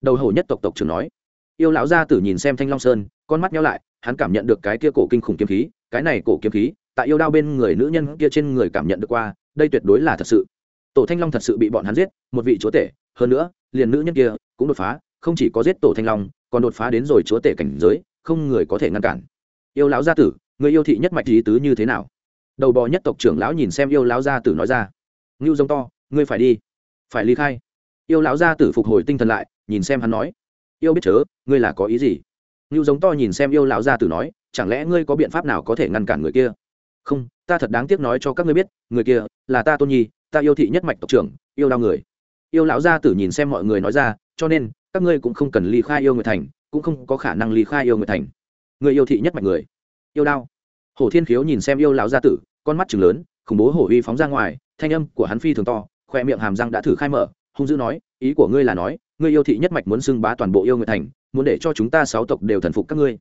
Đầu hầu nhất tộc tộc trưởng nói. Yêu lão gia tử nhìn xem thanh long sơn, con mắt nhau lại, hắn cảm nhận được cái kia cổ kinh khủng kiếm khí, cái này cổ kiếm khí, tại yêu đao bên người nữ nhân kia trên người cảm nhận được qua, đây tuyệt đối là thật sự. Tổ thanh long thật sự bị bọn hắn giết, một vị chúa tể, hơn nữa, liền nữ nhân kia cũng đột phá, không chỉ có giết tổ thanh long, còn đột phá đến rồi chúa tể cảnh giới, không người có thể ngăn cản. Yêu lão gia tử, người yêu thị nhất mạch lý tứ như thế nào? Đầu bò nhất tộc trưởng lão nhìn xem yêu lão gia tử nói ra. Ngưu giống to, ngươi phải đi phải ly khai. Yêu lão gia tử phục hồi tinh thần lại, nhìn xem hắn nói. Yêu biết chớ, ngươi là có ý gì? Ngưu giống to nhìn xem yêu lão gia tử nói, chẳng lẽ ngươi có biện pháp nào có thể ngăn cản người kia? Không, ta thật đáng tiếc nói cho các ngươi biết, người kia là ta tôn nhi, ta yêu thị nhất mạch tộc trưởng, yêu đau người. Yêu lão gia tử nhìn xem mọi người nói ra, cho nên, các ngươi cũng không cần ly khai yêu người thành, cũng không có khả năng ly khai yêu người thành. Người yêu thị nhất mạch người. Yêu đao. Hổ thiên khiếu nhìn xem yêu lão gia tử, con mắt chừng lớn, khủng bố hổ uy phóng ra ngoài, thanh âm của hắn phi thường to khoe miệng hàm răng đã thử khai mở, hung dữ nói, ý của ngươi là nói, ngươi yêu thị nhất mạch muốn xưng bá toàn bộ yêu nguyệt thành, muốn để cho chúng ta sáu tộc đều thần phục các ngươi.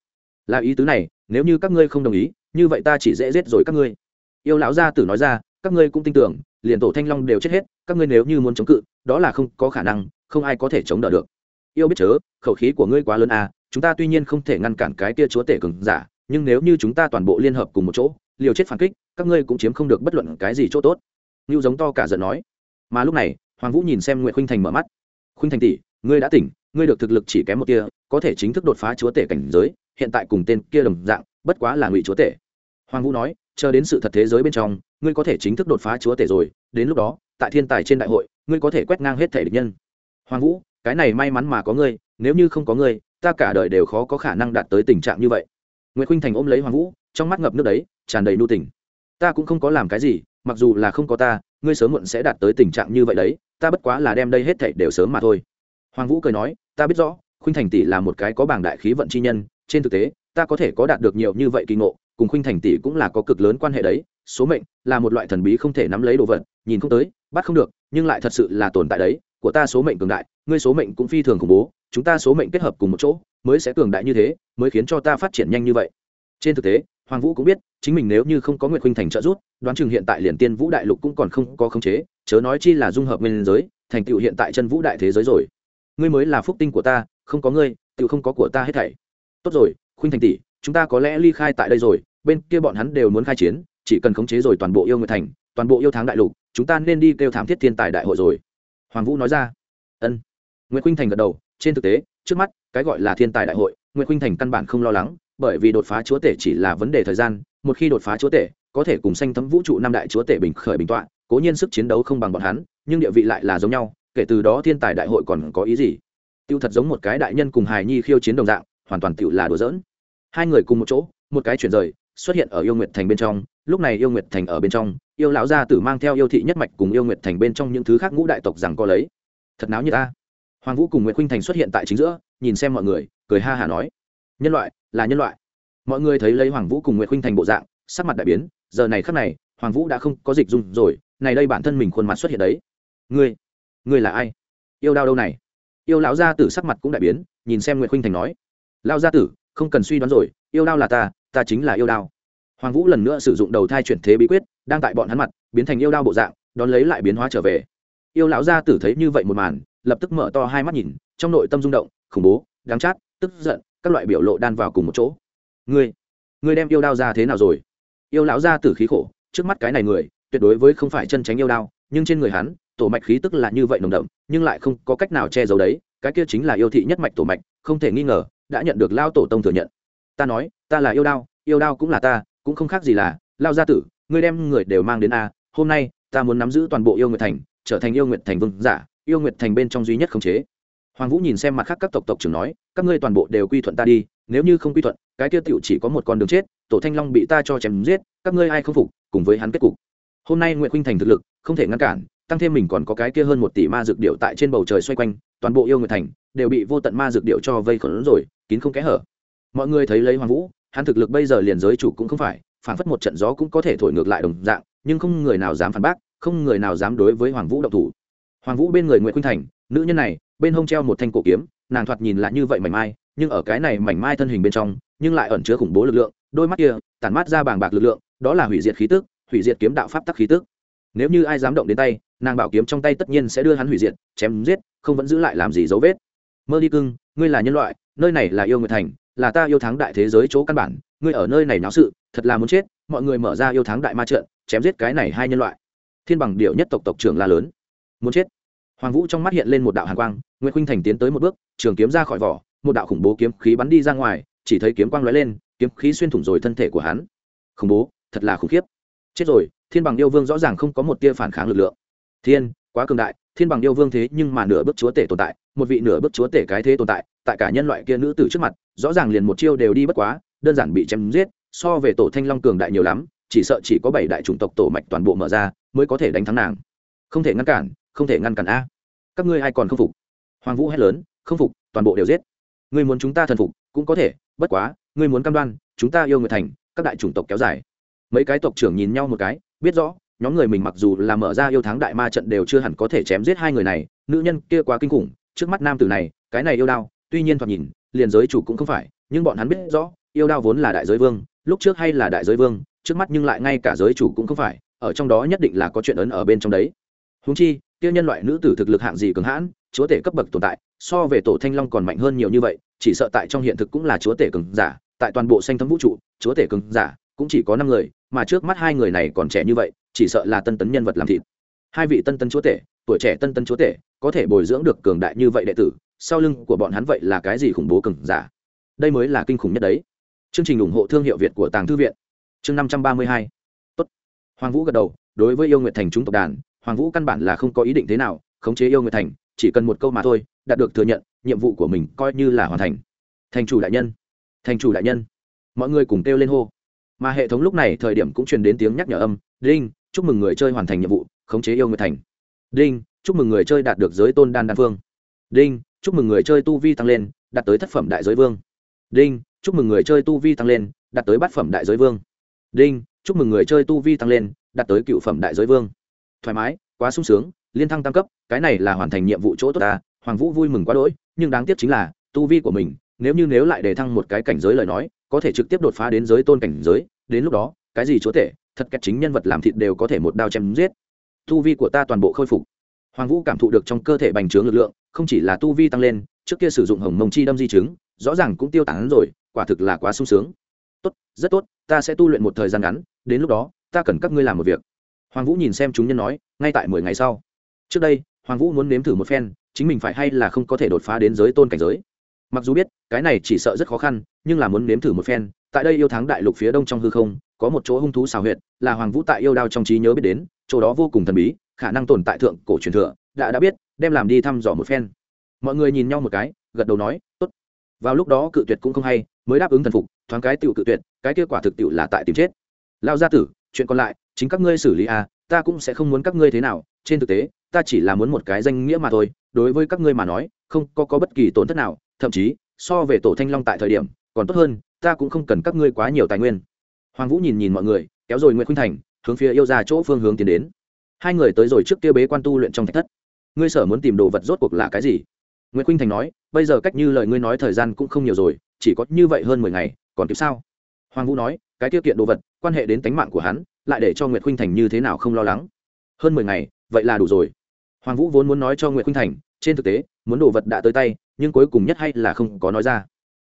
Là ý tứ này, nếu như các ngươi không đồng ý, như vậy ta chỉ dễ giết rồi các ngươi. Yêu lão gia tử nói ra, các ngươi cũng tin tưởng, liền tổ thanh long đều chết hết, các ngươi nếu như muốn chống cự, đó là không có khả năng, không ai có thể chống đỡ được. Yêu biết chớ, khẩu khí của ngươi quá lớn à chúng ta tuy nhiên không thể ngăn cản cái kia chúa tể cường giả, nhưng nếu như chúng ta toàn bộ liên hợp cùng một chỗ, liều chết phản kích, các ngươi cũng chiếm không được bất luận cái gì chỗ tốt. Ngưu giống to cả giận nói mà lúc này, hoàng vũ nhìn xem nguyễn khuynh thành mở mắt. Khuynh thành tỷ, ngươi đã tỉnh, ngươi được thực lực chỉ kém một kia có thể chính thức đột phá chúa tể cảnh giới, hiện tại cùng tên kia đồng dạng, bất quá là ngụy chúa tể. Hoàng vũ nói, chờ đến sự thật thế giới bên trong, ngươi có thể chính thức đột phá chúa tể rồi, đến lúc đó, tại thiên tài trên đại hội, ngươi có thể quét ngang hết thể địch nhân. Hoàng vũ, cái này may mắn mà có ngươi, nếu như không có ngươi, ta cả đời đều khó có khả năng đạt tới tình trạng như vậy. Nguyễn khuynh thành ôm lấy hoàng vũ, trong mắt ngập nước đấy, tràn đầy nu tình. Ta cũng không có làm cái gì, mặc dù là không có ta ngươi sớm muộn sẽ đạt tới tình trạng như vậy đấy, ta bất quá là đem đây hết thảy đều sớm mà thôi. Hoàng vũ cười nói, ta biết rõ, khuynh thành tỷ là một cái có bảng đại khí vận chi nhân, trên thực tế, ta có thể có đạt được nhiều như vậy kỳ ngộ, cùng khuynh thành tỷ cũng là có cực lớn quan hệ đấy, số mệnh là một loại thần bí không thể nắm lấy đồ vật, nhìn không tới, bắt không được, nhưng lại thật sự là tồn tại đấy, của ta số mệnh cường đại, ngươi số mệnh cũng phi thường khủng bố, chúng ta số mệnh kết hợp cùng một chỗ, mới sẽ cường đại như thế, mới khiến cho ta phát triển nhanh như vậy. Trên thực tế hoàng vũ cũng biết, chính mình nếu như không có nguyệt khuynh thành trợ giúp, đoán chừng hiện tại liền tiên vũ đại lục cũng còn không có khống chế, chớ nói chi là dung hợp nguyên giới, thành tựu hiện tại chân vũ đại thế giới rồi. Ngươi mới là phúc tinh của ta, không có ngươi, tựu không có của ta hết thảy. Tốt rồi, khuynh thành tỷ, chúng ta có lẽ ly khai tại đây rồi, bên kia bọn hắn đều muốn khai chiến, chỉ cần khống chế rồi toàn bộ yêu nguyệt thành, toàn bộ yêu tháng đại lục, chúng ta nên đi kêu thám thiết thiên tài đại hội rồi. Hoàng vũ nói ra. Ân. Nguyễn khuynh thành gật đầu, trên thực tế, trước mắt, cái gọi là thiên tài đại hội nguyễn khuynh thành căn bản không lo lắng bởi vì đột phá chúa tể chỉ là vấn đề thời gian, một khi đột phá chúa tể, có thể cùng sanh thấm vũ trụ năm đại chúa tể bình khởi bình tọa, cố nhiên sức chiến đấu không bằng bọn hắn, nhưng địa vị lại là giống nhau, kể từ đó thiên tài đại hội còn có ý gì? Tiêu thật giống một cái đại nhân cùng hài nhi khiêu chiến đồng dạng, hoàn toàn tựu là đùa giỡn. Hai người cùng một chỗ, một cái chuyển rời, xuất hiện ở yêu nguyệt thành bên trong, lúc này yêu nguyệt thành ở bên trong, yêu lão gia tử mang theo yêu thị nhất mạch cùng yêu nguyệt thành bên trong những thứ khác ngũ đại tộc rằng có lấy. Thật náo như ta hoàng vũ cùng nguyễn khuynh thành xuất hiện tại chính giữa, nhìn xem mọi người, cười ha hả nói nhân loại, là nhân loại. Mọi người thấy lấy hoàng vũ cùng nguyệt huynh thành bộ dạng, sắc mặt đại biến, giờ này khắc này, hoàng vũ đã không có dịch dung rồi, này đây bản thân mình khuôn mặt xuất hiện đấy. Ngươi ngươi là ai? Yêu đau đâu này? Yêu lão gia tử sắc mặt cũng đại biến, nhìn xem nguyệt huynh thành nói. Lao gia tử, không cần suy đoán rồi, yêu đau là ta ta chính là yêu đau hoàng vũ lần nữa sử dụng đầu thai chuyển thế bí quyết, đang tại bọn hắn mặt, biến thành yêu đau bộ dạng, đón lấy lại biến hóa trở về. Yêu lão gia tử thấy như vậy một màn, lập tức mở to hai mắt nhìn, trong nội tâm rung động, khủng bố đáng chát, tức giận các loại biểu lộ đan vào cùng một chỗ. Ngươi ngươi đem yêu đao ra thế nào rồi? Yêu lão gia tử khí khổ, trước mắt cái này người, tuyệt đối với không phải chân tránh yêu đao, nhưng trên người hắn, tổ mạch khí tức là như vậy nồng đậm, nhưng lại không có cách nào che giấu đấy, cái kia chính là yêu thị nhất mạch tổ mạch, không thể nghi ngờ, đã nhận được lao tổ tông thừa nhận. Ta nói, ta là yêu đao yêu đao cũng là ta, cũng không khác gì là, lao gia tử, ngươi đem người đều mang đến a, hôm nay, ta muốn nắm giữ toàn bộ yêu nguyệt thành, trở thành yêu nguyệt thành vương giả, yêu nguyệt thành bên trong duy nhất khống chế hoàng vũ nhìn xem mặt khác các tộc tộc trưởng nói, các ngươi toàn bộ đều quy thuận ta đi, nếu như không quy thuận, cái kia tiểu chỉ có một con đường chết, tổ thanh long bị ta cho chém giết, các ngươi ai không phục, cùng với hắn kết cục. Hôm nay Nguyệt khuynh thành thực lực không thể ngăn cản, tăng thêm mình còn có cái kia hơn một tỷ ma dược điệu tại trên bầu trời xoay quanh, toàn bộ yêu nguyệt thành đều bị vô tận ma dược điệu cho vây khẩn rồi, kín không kẽ hở. Mọi người thấy lấy hoàng vũ, hắn thực lực bây giờ liền giới chủ cũng không phải phản phất một trận gió cũng có thể thổi ngược lại đồng dạng, nhưng không người nào dám phản bác, không người nào dám đối với hoàng vũ động thủ. Hoàng vũ bên người nguyễn khuynh thành, nữ nhân này bên hông treo một thanh cổ kiếm, nàng thoạt nhìn lại như vậy mảnh mai, nhưng ở cái này mảnh mai thân hình bên trong, nhưng lại ẩn chứa khủng bố lực lượng, đôi mắt kia, tản mát ra bàng bạc lực lượng, đó là hủy diệt khí tức, hủy diệt kiếm đạo pháp tắc khí tức. Nếu như ai dám động đến tay, nàng bảo kiếm trong tay tất nhiên sẽ đưa hắn hủy diệt, chém giết, không vẫn giữ lại làm gì dấu vết. Mơ đi cưng, ngươi là nhân loại, nơi này là yêu người thành, là ta yêu thắng đại thế giới chỗ căn bản, ngươi ở nơi này náo sự, thật là muốn chết, mọi người mở ra yêu thắng đại ma trận, chém giết cái này hai nhân loại. Thiên bằng điệu nhất tộc tộc trưởng la lớn. Muốn chết hoàng vũ trong mắt hiện lên một đạo hàn quang nguyễn khuynh thành tiến tới một bước, trường kiếm ra khỏi vỏ, một đạo khủng bố kiếm khí bắn đi ra ngoài, chỉ thấy kiếm quang lóe lên, kiếm khí xuyên thủng rồi thân thể của hắn. Khủng bố, thật là khủng khiếp. Chết rồi, thiên bằng yêu vương rõ ràng không có một tia phản kháng lực lượng. Thiên, quá cường đại, thiên bằng yêu vương thế nhưng mà nửa bước chúa tể tồn tại, một vị nửa bước chúa tể cái thế tồn tại tại cả nhân loại kia nữ tử trước mặt, rõ ràng liền một chiêu đều đi bất quá, đơn giản bị chém giết, so về tổ thanh long cường đại nhiều lắm, chỉ sợ chỉ có bảy đại chủng tộc tổ mạch toàn bộ mở ra, mới có thể đánh thắng nàng. Không thể ngăn cản không thể ngăn cản a. Các ngươi ai còn không phục? Hoàng vũ hét lớn, không phục, toàn bộ đều giết. Ngươi muốn chúng ta thần phục, cũng có thể, bất quá, ngươi muốn cam đoan, chúng ta yêu người thành, các đại chủng tộc kéo dài. Mấy cái tộc trưởng nhìn nhau một cái, biết rõ, nhóm người mình mặc dù là mở ra yêu thắng đại ma trận đều chưa hẳn có thể chém giết hai người này, nữ nhân kia quá kinh khủng, trước mắt nam tử này, cái này yêu đao, tuy nhiên thoạt nhìn, liền giới chủ cũng không phải, nhưng bọn hắn biết rõ, yêu đao vốn là đại giới vương, lúc trước hay là đại giới vương, trước mắt nhưng lại ngay cả giới chủ cũng không phải, ở trong đó nhất định là có chuyện ấn ở bên trong đấy. Húng chi tiêu nhân loại nữ tử thực lực hạng gì cường hãn, chúa tể cấp bậc tồn tại, so về tổ thanh long còn mạnh hơn nhiều như vậy, chỉ sợ tại trong hiện thực cũng là chúa tể cường giả, tại toàn bộ xanh thấm vũ trụ, chúa tể cường giả cũng chỉ có năm người, mà trước mắt hai người này còn trẻ như vậy, chỉ sợ là tân tấn nhân vật làm thịt. Hai vị tân tấn chúa tể, tuổi trẻ tân tấn chúa tể, có thể bồi dưỡng được cường đại như vậy đệ tử, sau lưng của bọn hắn vậy là cái gì khủng bố cường giả? Đây mới là kinh khủng nhất đấy. Chương trình ủng hộ thương hiệu việt của tàng thư viện. Chương năm trăm ba mươi hai. Tốt. hoàng vũ gật đầu, đối với yêu nguyệt thành chúng tộc đàn hoàng vũ căn bản là không có ý định thế nào, khống chế yêu nguyệt thành, chỉ cần một câu mà thôi, đạt được thừa nhận, nhiệm vụ của mình coi như là hoàn thành. Thành chủ đại nhân. Thành chủ đại nhân. Mọi người cùng kêu lên hô. Mà hệ thống lúc này thời điểm cũng truyền đến tiếng nhắc nhở âm, đinh, chúc mừng người chơi hoàn thành nhiệm vụ, khống chế yêu nguyệt thành. Đinh, chúc mừng người chơi đạt được giới tôn đan đan phương đinh, chúc mừng người chơi tu vi tăng lên, đạt tới thất phẩm đại giới vương. Đinh, chúc mừng người chơi tu vi tăng lên, đạt tới bát phẩm đại giới vương. Đinh, chúc mừng người chơi tu vi tăng lên, đạt tới cựu phẩm đại giới vương thoải mái, quá sung sướng, liên thăng tam cấp, cái này là hoàn thành nhiệm vụ chỗ tốt ta, hoàng vũ vui mừng quá đỗi, nhưng đáng tiếc chính là, tu vi của mình, nếu như nếu lại để thăng một cái cảnh giới lời nói, có thể trực tiếp đột phá đến giới tôn cảnh giới, đến lúc đó, cái gì chúa tể, thật kẹt chính nhân vật làm thịt đều có thể một đao chém giết. Tu vi của ta toàn bộ khôi phục. Hoàng vũ cảm thụ được trong cơ thể bành trướng lực lượng, không chỉ là tu vi tăng lên, trước kia sử dụng hồng mông chi đâm di chứng, rõ ràng cũng tiêu tán rồi, quả thực là quá sung sướng. Tốt, rất tốt, ta sẽ tu luyện một thời gian ngắn, đến lúc đó, ta cần các ngươi làm một việc hoàng vũ nhìn xem chúng nhân nói, ngay tại mười ngày sau. Trước đây, hoàng vũ muốn nếm thử một phen, chính mình phải hay là không có thể đột phá đến giới tôn cảnh giới. Mặc dù biết, cái này chỉ sợ rất khó khăn, nhưng là muốn nếm thử một phen, tại đây yêu tháng đại lục phía đông trong hư không, có một chỗ hung thú xào huyệt, là hoàng vũ tại yêu đao trong trí nhớ biết đến, chỗ đó vô cùng thần bí, khả năng tồn tại thượng cổ truyền thừa, đã đã biết, đem làm đi thăm dò một phen. Mọi người nhìn nhau một cái, gật đầu nói, tốt. Vào lúc đó cự tuyệt cũng không hay, mới đáp ứng thần phục, thoáng cái Tiểu cự tuyệt, cái kết quả thực tiểu là tại tìm chết. Lao gia tử, chuyện còn lại chính các ngươi xử lý à ta cũng sẽ không muốn các ngươi thế nào trên thực tế ta chỉ là muốn một cái danh nghĩa mà thôi đối với các ngươi mà nói không có, có bất kỳ tổn thất nào thậm chí so về tổ thanh long tại thời điểm còn tốt hơn ta cũng không cần các ngươi quá nhiều tài nguyên. Hoàng vũ nhìn nhìn mọi người kéo rồi nguyễn khuynh thành hướng phía yêu ra chỗ phương hướng tiến đến. Hai người tới rồi trước kia bế quan tu luyện trong thạch thất. Ngươi sở muốn tìm đồ vật rốt cuộc là cái gì? Nguyễn khuynh thành nói bây giờ cách như lời ngươi nói thời gian cũng không nhiều rồi chỉ có như vậy hơn mười ngày còn kịp sao? Hoàng vũ nói cái tiêu kiện đồ vật quan hệ đến tánh mạng của hắn lại để cho nguyệt khuynh thành như thế nào không lo lắng. Hơn mười ngày, vậy là đủ rồi. Hoàng vũ vốn muốn nói cho nguyệt khuynh thành, trên thực tế, muốn đồ vật đã tới tay, nhưng cuối cùng nhất hay là không có nói ra.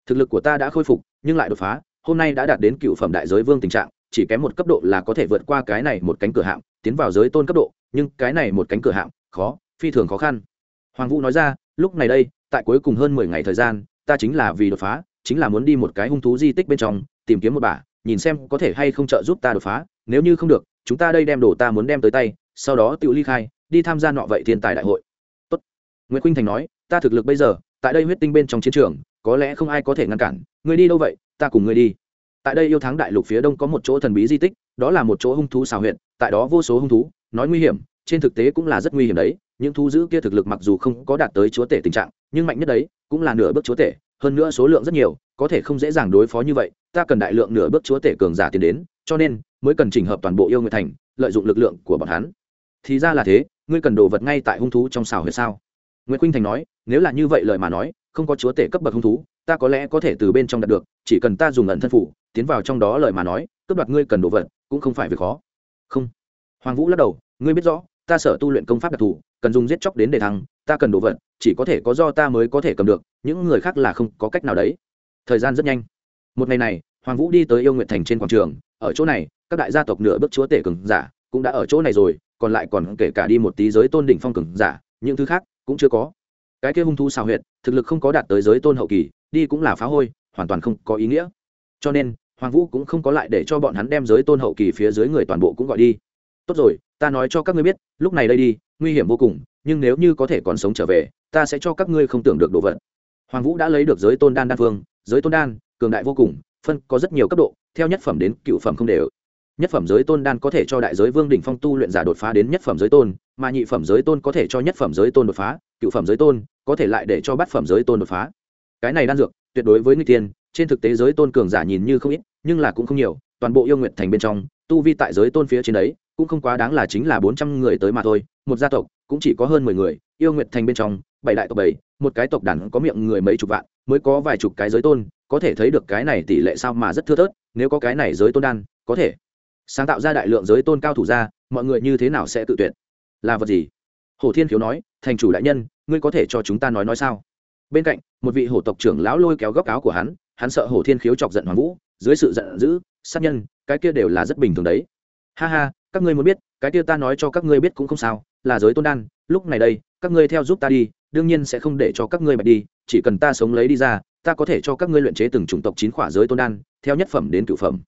Thực lực của ta đã khôi phục, nhưng lại đột phá, hôm nay đã đạt đến cựu phẩm đại giới vương tình trạng, chỉ kém một cấp độ là có thể vượt qua cái này một cánh cửa hạng tiến vào giới tôn cấp độ, nhưng cái này một cánh cửa hạng khó, phi thường khó khăn. Hoàng vũ nói ra, lúc này đây, tại cuối cùng hơn mười ngày thời gian, ta chính là vì đột phá, chính là muốn đi một cái hung thú di tích bên trong, tìm kiếm một bả nhìn xem có thể hay không trợ giúp ta đột phá nếu như không được, chúng ta đây đem đồ ta muốn đem tới tay, sau đó tự ly khai, đi tham gia nọ vậy thiên tài đại hội. Tốt. nguyễn khuynh thành nói, ta thực lực bây giờ, tại đây huyết tinh bên trong chiến trường, có lẽ không ai có thể ngăn cản. Ngươi đi đâu vậy? Ta cùng ngươi đi. Tại đây yêu thắng đại lục phía đông có một chỗ thần bí di tích, đó là một chỗ hung thú xào huyện tại đó vô số hung thú, nói nguy hiểm, trên thực tế cũng là rất nguy hiểm đấy. Những thú giữ kia thực lực mặc dù không có đạt tới chúa tể tình trạng, nhưng mạnh nhất đấy, cũng là nửa bước chúa tể. Hơn nữa số lượng rất nhiều, có thể không dễ dàng đối phó như vậy, ta cần đại lượng nửa bước chúa tể cường giả tiến đến cho nên mới cần chỉnh hợp toàn bộ yêu người thành, lợi dụng lực lượng của bọn hắn. Thì ra là thế, ngươi cần đồ vật ngay tại hung thú trong xào huyệt sao? Nguyễn khuynh thành nói, nếu là như vậy lời mà nói, không có chúa tể cấp bậc hung thú, ta có lẽ có thể từ bên trong đạt được, chỉ cần ta dùng ẩn thân phủ, tiến vào trong đó lời mà nói, cướp đoạt ngươi cần đồ vật, cũng không phải việc khó. Không. Hoàng vũ lắc đầu, ngươi biết rõ, ta sở tu luyện công pháp đặc thù, cần dùng giết chóc đến để thăng, ta cần đồ vật, chỉ có thể có do ta mới có thể cầm được, những người khác là không có cách nào đấy. Thời gian rất nhanh. Một ngày này hoàng vũ đi tới yêu nguyện thành trên quảng trường, ở chỗ này, các đại gia tộc nửa bước chúa tể cường giả cũng đã ở chỗ này rồi, còn lại còn kể cả đi một tí giới tôn đỉnh phong cường giả, những thứ khác cũng chưa có. Cái kia hung thu xào huyệt, thực lực không có đạt tới giới tôn hậu kỳ, đi cũng là phá hôi, hoàn toàn không có ý nghĩa. Cho nên, hoàng vũ cũng không có lại để cho bọn hắn đem giới tôn hậu kỳ phía dưới người toàn bộ cũng gọi đi. Tốt rồi, ta nói cho các ngươi biết, lúc này đây đi, nguy hiểm vô cùng, nhưng nếu như có thể còn sống trở về, ta sẽ cho các ngươi không tưởng được đồ vật. Hoàng vũ đã lấy được giới tôn đan đan phương giới tôn đan, cường đại vô cùng phân có rất nhiều cấp độ, theo nhất phẩm đến cựu phẩm không đều. Nhất phẩm giới tôn đan có thể cho đại giới vương đỉnh phong tu luyện giả đột phá đến nhất phẩm giới tôn, mà nhị phẩm giới tôn có thể cho nhất phẩm giới tôn đột phá, cựu phẩm giới tôn có thể lại để cho bát phẩm giới tôn đột phá. Cái này đan dược, tuyệt đối với người tiên trên thực tế giới tôn cường giả nhìn như không ít, nhưng là cũng không nhiều, toàn bộ yêu nguyện thành bên trong, tu vi tại giới tôn phía trên đấy, cũng không quá đáng là chính là bốn trăm người tới mà thôi, một gia tộc, cũng chỉ có hơn mười người, yêu nguyện thành bên trong, bảy đại tộc bảy, một cái tộc đàn có miệng người mấy chục vạn, mới có vài chục cái giới tôn có thể thấy được cái này tỷ lệ sao mà rất thưa thớt, nếu có cái này giới tôn đan, có thể. Sáng tạo ra đại lượng giới tôn cao thủ ra, mọi người như thế nào sẽ tự tuyệt? Là vật gì? Hồ thiên khiếu nói, thành chủ đại nhân, ngươi có thể cho chúng ta nói nói sao? Bên cạnh, một vị hổ tộc trưởng lão lôi kéo góc áo của hắn hắn sợ hổ thiên khiếu chọc giận hoàng vũ, dưới sự giận dữ, sát nhân, cái kia đều là rất bình thường đấy. Ha ha, các ngươi muốn biết, cái kia ta nói cho các ngươi biết cũng không sao, là giới tôn đan, lúc này đây, các ngươi theo giúp ta đi, đương nhiên sẽ không để cho các ngươi bạch đi, chỉ cần ta sống lấy đi ra ta có thể cho các ngươi luyện chế từng chủng tộc chín khỏa giới tôn đan, theo nhất phẩm đến cửu phẩm.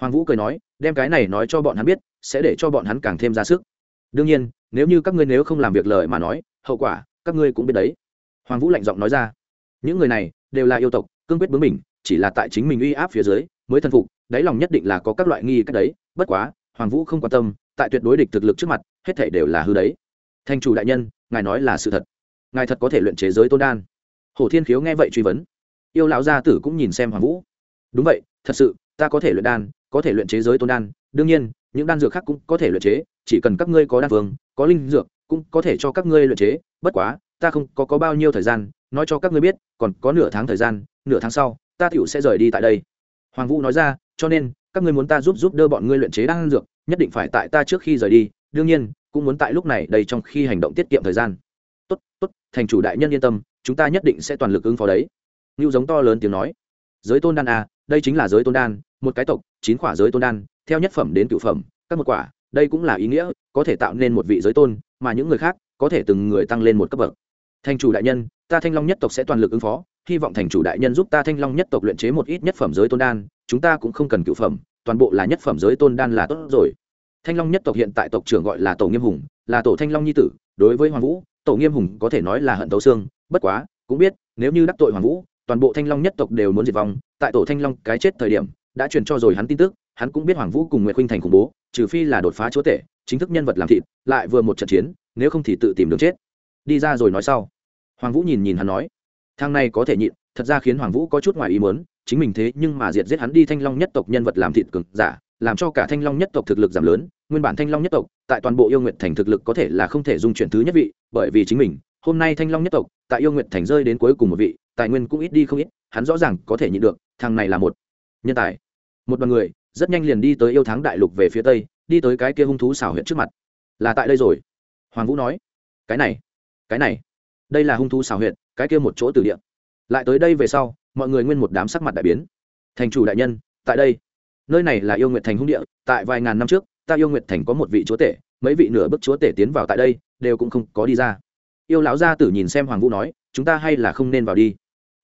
Hoàng vũ cười nói, đem cái này nói cho bọn hắn biết, sẽ để cho bọn hắn càng thêm ra sức. Đương nhiên, nếu như các ngươi nếu không làm việc lời mà nói, hậu quả, các ngươi cũng biết đấy. Hoàng vũ lạnh giọng nói ra. Những người này đều là yêu tộc, cương quyết bướng mình chỉ là tại chính mình uy áp phía dưới mới thân phục, đáy lòng nhất định là có các loại nghi cách đấy. Bất quá, hoàng vũ không quan tâm, tại tuyệt đối địch thực lực trước mặt, hết thể đều là hư đấy. Thanh chủ đại nhân, ngài nói là sự thật. Ngài thật có thể luyện chế giới tôn đan. Hồ thiên khiếu nghe vậy truy vấn yêu lão gia tử cũng nhìn xem hoàng vũ. Đúng vậy thật sự ta có thể luyện đan có thể luyện chế giới tôn đan. Đương nhiên những đan dược khác cũng có thể luyện chế chỉ cần các ngươi có đan phương có linh dược cũng có thể cho các ngươi luyện chế. Bất quá ta không có, có bao nhiêu thời gian nói cho các ngươi biết còn có nửa tháng thời gian nửa tháng sau ta tựu sẽ rời đi tại đây. Hoàng vũ nói ra cho nên các ngươi muốn ta giúp giúp đỡ bọn ngươi luyện chế đan dược nhất định phải tại ta trước khi rời đi. Đương nhiên cũng muốn tại lúc này đây trong khi hành động tiết kiệm thời gian. Tốt tốt thành chủ đại nhân yên tâm chúng ta nhất định sẽ toàn lực ứng phó đấy ngưu giống to lớn tiếng nói. Giới tôn đan à đây chính là giới tôn đan, một cái tộc, chín quả giới tôn đan, theo nhất phẩm đến cựu phẩm, các một quả, đây cũng là ý nghĩa, có thể tạo nên một vị giới tôn, mà những người khác, có thể từng người tăng lên một cấp bậc. Thành chủ đại nhân, ta thanh long nhất tộc sẽ toàn lực ứng phó, hy vọng thành chủ đại nhân giúp ta thanh long nhất tộc luyện chế một ít nhất phẩm giới tôn đan, chúng ta cũng không cần cựu phẩm, toàn bộ là nhất phẩm giới tôn đan là tốt rồi. Thanh long nhất tộc hiện tại tộc trưởng gọi là tổ nghiêm hùng, là tổ thanh long nhi tử, đối với hoàng vũ, tổ nghiêm hùng có thể nói là hận tấu xương, bất quá, cũng biết, nếu như đắc tội hoàng vũ toàn bộ thanh long nhất tộc đều muốn diệt vong, tại tổ thanh long cái chết thời điểm, đã truyền cho rồi hắn tin tức, hắn cũng biết hoàng vũ cùng nguyệt khuynh thành khủng bố, trừ phi là đột phá chúa tể, chính thức nhân vật làm thịt, lại vừa một trận chiến, nếu không thì tự tìm đường chết. Đi ra rồi nói sau. Hoàng vũ nhìn nhìn hắn nói, thang này có thể nhịn, thật ra khiến hoàng vũ có chút ngoài ý muốn, chính mình thế nhưng mà diệt giết hắn đi thanh long nhất tộc nhân vật làm thịt cực giả, làm cho cả thanh long nhất tộc thực lực giảm lớn, nguyên bản thanh long nhất tộc, tại toàn bộ yêu nguyện thành thực lực có thể là không thể dung chuyển thứ nhất vị, bởi vì chính mình, hôm nay thanh long nhất tộc, tại yêu nguyện thành rơi đến cuối cùng một vị tài nguyên cũng ít đi không ít, hắn rõ ràng có thể nhịn được, thằng này là một nhân tài. Một đoàn người, rất nhanh liền đi tới yêu thắng đại lục về phía tây, đi tới cái kia hung thú xảo huyện trước mặt. Là tại đây rồi. Hoàng vũ nói. Cái này cái này, đây là hung thú xảo huyện cái kia một chỗ tử địa. Lại tới đây về sau, mọi người nguyên một đám sắc mặt đại biến. Thành chủ đại nhân, tại đây. Nơi này là yêu nguyệt thành hung địa, tại vài ngàn năm trước, ta yêu nguyệt thành có một vị chúa tể, mấy vị nửa bước chúa tể tiến vào tại đây, đều cũng không có đi ra. Yêu lão gia tử nhìn xem hoàng vũ nói, chúng ta hay là không nên vào đi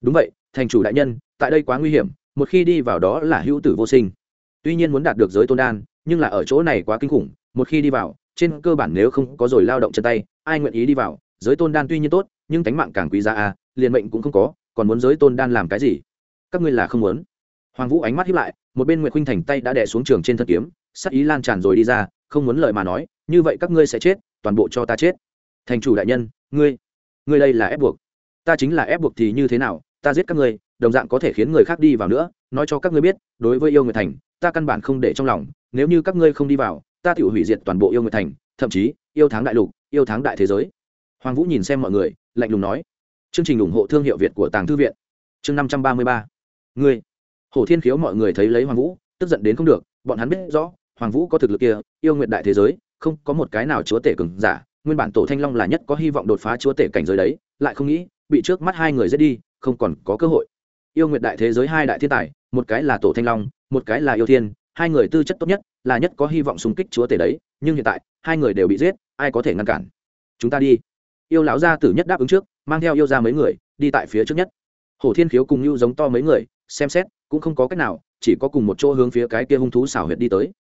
đúng vậy, thành chủ đại nhân, tại đây quá nguy hiểm, một khi đi vào đó là hữu tử vô sinh. Tuy nhiên muốn đạt được giới tôn đan, nhưng là ở chỗ này quá kinh khủng, một khi đi vào, trên cơ bản nếu không có rồi lao động chân tay, ai nguyện ý đi vào? Giới tôn đan tuy nhiên tốt, nhưng tánh mạng càng quý giá à liền mệnh cũng không có, còn muốn giới tôn đan làm cái gì? Các ngươi là không muốn. Hoàng vũ ánh mắt hiếp lại, một bên nguyệt khuynh thành tay đã đè xuống trường trên thân kiếm, sắc ý lan tràn rồi đi ra, không muốn lời mà nói, như vậy các ngươi sẽ chết, toàn bộ cho ta chết. Thành chủ đại nhân, ngươi ngươi đây là ép buộc. Ta chính là ép buộc thì như thế nào? Ta giết các ngươi, đồng dạng có thể khiến người khác đi vào nữa, nói cho các ngươi biết, đối với yêu người thành, ta căn bản không để trong lòng, nếu như các ngươi không đi vào, ta tự hủy diệt toàn bộ yêu người thành, thậm chí, yêu tháng đại lục, yêu tháng đại thế giới. Hoàng vũ nhìn xem mọi người, lạnh lùng nói. Chương trình ủng hộ thương hiệu việt của tàng thư viện. Chương năm trăm ba mươi ba. Ngươi. Hổ thiên khiếu mọi người thấy lấy hoàng vũ, tức giận đến không được, bọn hắn biết rõ, hoàng vũ có thực lực kia, yêu nguyện đại thế giới, không có một cái nào chúa tể cừng giả, nguyên bản tổ thanh long là nhất có hy vọng đột phá chúa tể cảnh giới đấy, lại không nghĩ, bị trước mắt hai người giết đi không còn có cơ hội. Yêu nguyệt đại thế giới hai đại thiên tài, một cái là tổ thanh long, một cái là yêu thiên, hai người tư chất tốt nhất, là nhất có hy vọng xung kích chúa tể đấy, nhưng hiện tại, hai người đều bị giết, ai có thể ngăn cản? Chúng ta đi. Yêu lão gia tử nhất đáp ứng trước, mang theo yêu ra mấy người, đi tại phía trước nhất. Hổ thiên khiếu cùng lưu giống to mấy người, xem xét, cũng không có cách nào, chỉ có cùng một chỗ hướng phía cái kia hung thú xảo huyệt đi tới.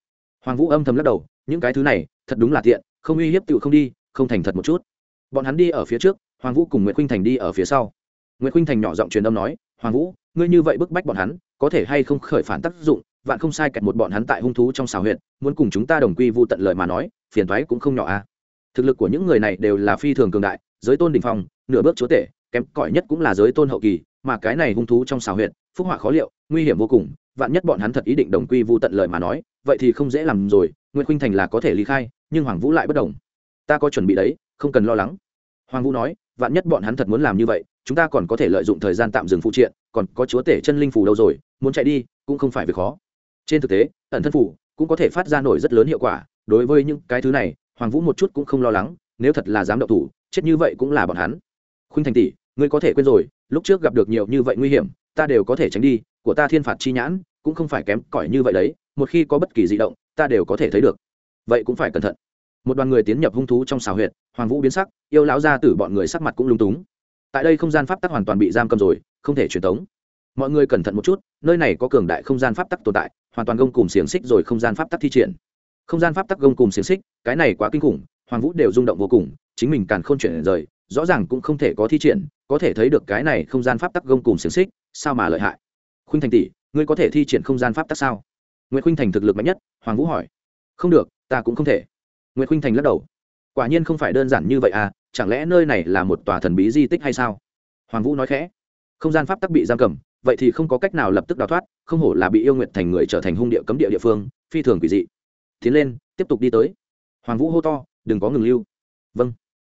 Hoàng vũ âm thầm lắc đầu, những cái thứ này, thật đúng là tiện, không uy hiếp tựu không đi, không thành thật một chút. Bọn hắn đi ở phía trước, hoàng vũ cùng nguyễn khuynh thành đi ở phía sau nguyễn khuynh thành nhỏ giọng truyền âm nói hoàng vũ ngươi như vậy bức bách bọn hắn có thể hay không khởi phản tác dụng vạn không sai kẹt một bọn hắn tại hung thú trong xào huyện muốn cùng chúng ta đồng quy vu tận lời mà nói phiền thoái cũng không nhỏ a à. thực lực của những người này đều là phi thường cường đại giới tôn đình phong nửa bước chúa tể kém cỏi nhất cũng là giới tôn hậu kỳ mà cái này hung thú trong xào Huyện, phúc họa khó liệu nguy hiểm vô cùng vạn nhất bọn hắn thật ý định đồng quy vu tận lời mà nói vậy thì không dễ làm rồi nguyễn khuynh thành là có thể ly khai nhưng hoàng vũ lại bất đồng ta có chuẩn bị đấy không cần lo lắng hoàng vũ nói vạn nhất bọn hắn thật muốn làm như vậy, chúng ta còn có thể lợi dụng thời gian tạm dừng phụ triện, còn có chúa tể chân linh phủ đâu rồi, muốn chạy đi, cũng không phải việc khó. Trên thực tế, ẩn thân phủ cũng có thể phát ra nổi rất lớn hiệu quả, đối với những cái thứ này, hoàng vũ một chút cũng không lo lắng, nếu thật là dám động thủ, chết như vậy cũng là bọn hắn. Khuynh thành tỷ, ngươi có thể quên rồi, lúc trước gặp được nhiều như vậy nguy hiểm, ta đều có thể tránh đi, của ta thiên phạt chi nhãn, cũng không phải kém cỏi như vậy đấy, một khi có bất kỳ di động, ta đều có thể thấy được. Vậy cũng phải cẩn thận một đoàn người tiến nhập hung thú trong xào huyệt, hoàng vũ biến sắc, yêu lão ra tử bọn người sắc mặt cũng lung túng. Tại đây không gian pháp tắc hoàn toàn bị giam cầm rồi, không thể truyền tống. Mọi người cẩn thận một chút, nơi này có cường đại không gian pháp tắc tồn tại, hoàn toàn gông cùng xiềng xích rồi không gian pháp tắc thi triển. Không gian pháp tắc gông cùng xiềng xích, cái này quá kinh khủng, hoàng vũ đều rung động vô cùng, chính mình càng không chuyển rời, rõ ràng cũng không thể có thi triển, có thể thấy được cái này không gian pháp tắc gông cùng xiềng xích, sao mà lợi hại? Khuynh thành tỷ, ngươi có thể thi triển không gian pháp tắc sao? Nguyễn khuynh thành thực lực mạnh nhất, hoàng vũ hỏi. Không được, ta cũng không thể nguyễn khuynh thành lắc đầu. Quả nhiên không phải đơn giản như vậy à chẳng lẽ nơi này là một tòa thần bí di tích hay sao? Hoàng vũ nói khẽ. Không gian pháp tắc bị giam cầm, vậy thì không có cách nào lập tức đào thoát, không hổ là bị yêu nguyện thành người trở thành hung địa cấm địa địa phương, phi thường quỷ dị. Tiến lên, tiếp tục đi tới. Hoàng vũ hô to, đừng có ngừng lưu. Vâng.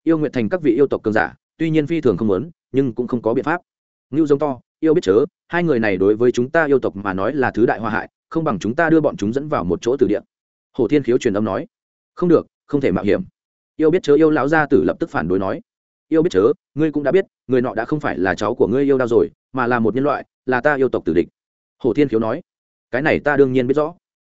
Yêu nguyện thành các vị yêu tộc cường giả, tuy nhiên phi thường không muốn, nhưng cũng không có biện pháp. Ngưu giống to, yêu biết chớ, hai người này đối với chúng ta yêu tộc mà nói là thứ đại hoa hại, không bằng chúng ta đưa bọn chúng dẫn vào một chỗ từ địa. Hồ thiên khiếu truyền âm nói không được, không thể mạo hiểm. Yêu biết chớ yêu lão gia tử lập tức phản đối nói. Yêu biết chớ, ngươi cũng đã biết, người nọ đã không phải là cháu của ngươi yêu đau rồi, mà là một nhân loại, là ta yêu tộc tử địch. Hồ thiên khiếu nói. Cái này ta đương nhiên biết rõ.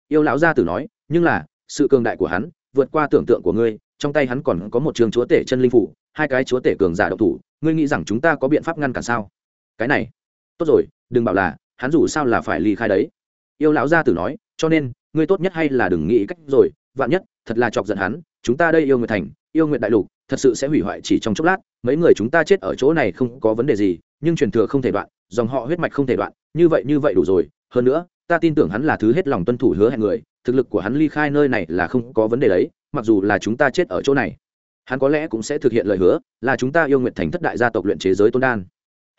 Yêu lão gia tử nói, nhưng là, sự cường đại của hắn, vượt qua tưởng tượng của ngươi, trong tay hắn còn có một trường chúa tể chân linh phủ, hai cái chúa tể cường giả độc thủ, ngươi nghĩ rằng chúng ta có biện pháp ngăn cản sao? Cái này, tốt rồi, đừng bảo là, hắn dù sao là phải ly khai đấy. Yêu lão gia tử nói, cho nên, ngươi tốt nhất hay là đừng nghĩ cách rồi, vạn nhất thật là chọc giận hắn, chúng ta đây yêu nguyệt thành, yêu nguyệt đại lục, thật sự sẽ hủy hoại chỉ trong chốc lát, mấy người chúng ta chết ở chỗ này không có vấn đề gì, nhưng truyền thừa không thể đoạn, dòng họ huyết mạch không thể đoạn, như vậy như vậy đủ rồi. Hơn nữa, ta tin tưởng hắn là thứ hết lòng tuân thủ hứa hẹn người, thực lực của hắn ly khai nơi này là không có vấn đề đấy, mặc dù là chúng ta chết ở chỗ này, hắn có lẽ cũng sẽ thực hiện lời hứa, là chúng ta yêu nguyện thành thất đại gia tộc luyện chế giới tôn đan.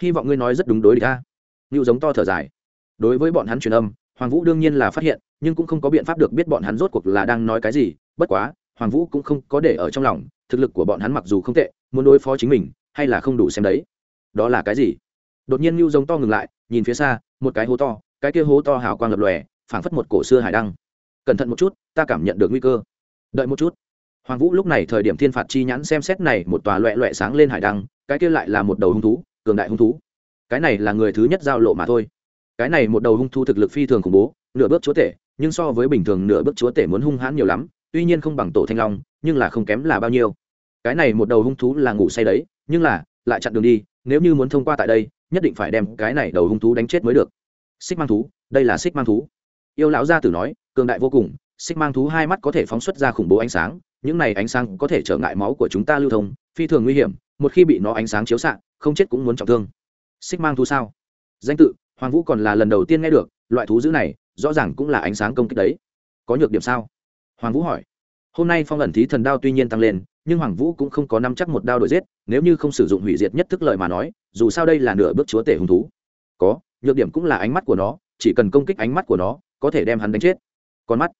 Hy vọng ngươi nói rất đúng đối địch ta. Ngưu giống to thở dài. Đối với bọn hắn truyền âm, hoàng vũ đương nhiên là phát hiện nhưng cũng không có biện pháp được biết bọn hắn rốt cuộc là đang nói cái gì, bất quá, hoàng vũ cũng không có để ở trong lòng, thực lực của bọn hắn mặc dù không tệ, muốn đối phó chính mình, hay là không đủ xem đấy. Đó là cái gì? Đột nhiên ngưu giống to ngừng lại, nhìn phía xa, một cái hố to, cái kia hố to hào quang lập lòe, phảng phất một cổ xưa hải đăng. Cẩn thận một chút, ta cảm nhận được nguy cơ. Đợi một chút. Hoàng vũ lúc này thời điểm thiên phạt chi nhãn xem xét này một tòa loẹ loẹ sáng lên hải đăng, cái kia lại là một đầu hung thú, cường đại hung thú. Cái này là người thứ nhất giao lộ mà thôi. Cái này một đầu hung thú thực lực phi thường khủng bố, nửa bước chúa tể nhưng so với bình thường nửa bước chúa tể muốn hung hãn nhiều lắm, tuy nhiên không bằng tổ thanh long, nhưng là không kém là bao nhiêu. Cái này một đầu hung thú là ngủ say đấy, nhưng là, lại chặn đường đi, nếu như muốn thông qua tại đây, nhất định phải đem cái này đầu hung thú đánh chết mới được. Xích mang thú, đây là xích mang thú. Yêu lão gia tử nói, cường đại vô cùng, xích mang thú hai mắt có thể phóng xuất ra khủng bố ánh sáng, những này ánh sáng có thể trở ngại máu của chúng ta lưu thông, phi thường nguy hiểm, một khi bị nó ánh sáng chiếu xạ, không chết cũng muốn trọng thương. Xích mang thú sao? Danh tự, hoàng vũ còn là lần đầu tiên nghe được, loại thú dữ này rõ ràng cũng là ánh sáng công kích đấy. Có nhược điểm sao? Hoàng vũ hỏi. Hôm nay phong ẩn thí thần đao tuy nhiên tăng lên, nhưng hoàng vũ cũng không có năm chắc một đao đổi giết, nếu như không sử dụng hủy diệt nhất thức lợi mà nói, dù sao đây là nửa bước chúa tể hung thú. Có, nhược điểm cũng là ánh mắt của nó, chỉ cần công kích ánh mắt của nó, có thể đem hắn đánh chết. Con mắt.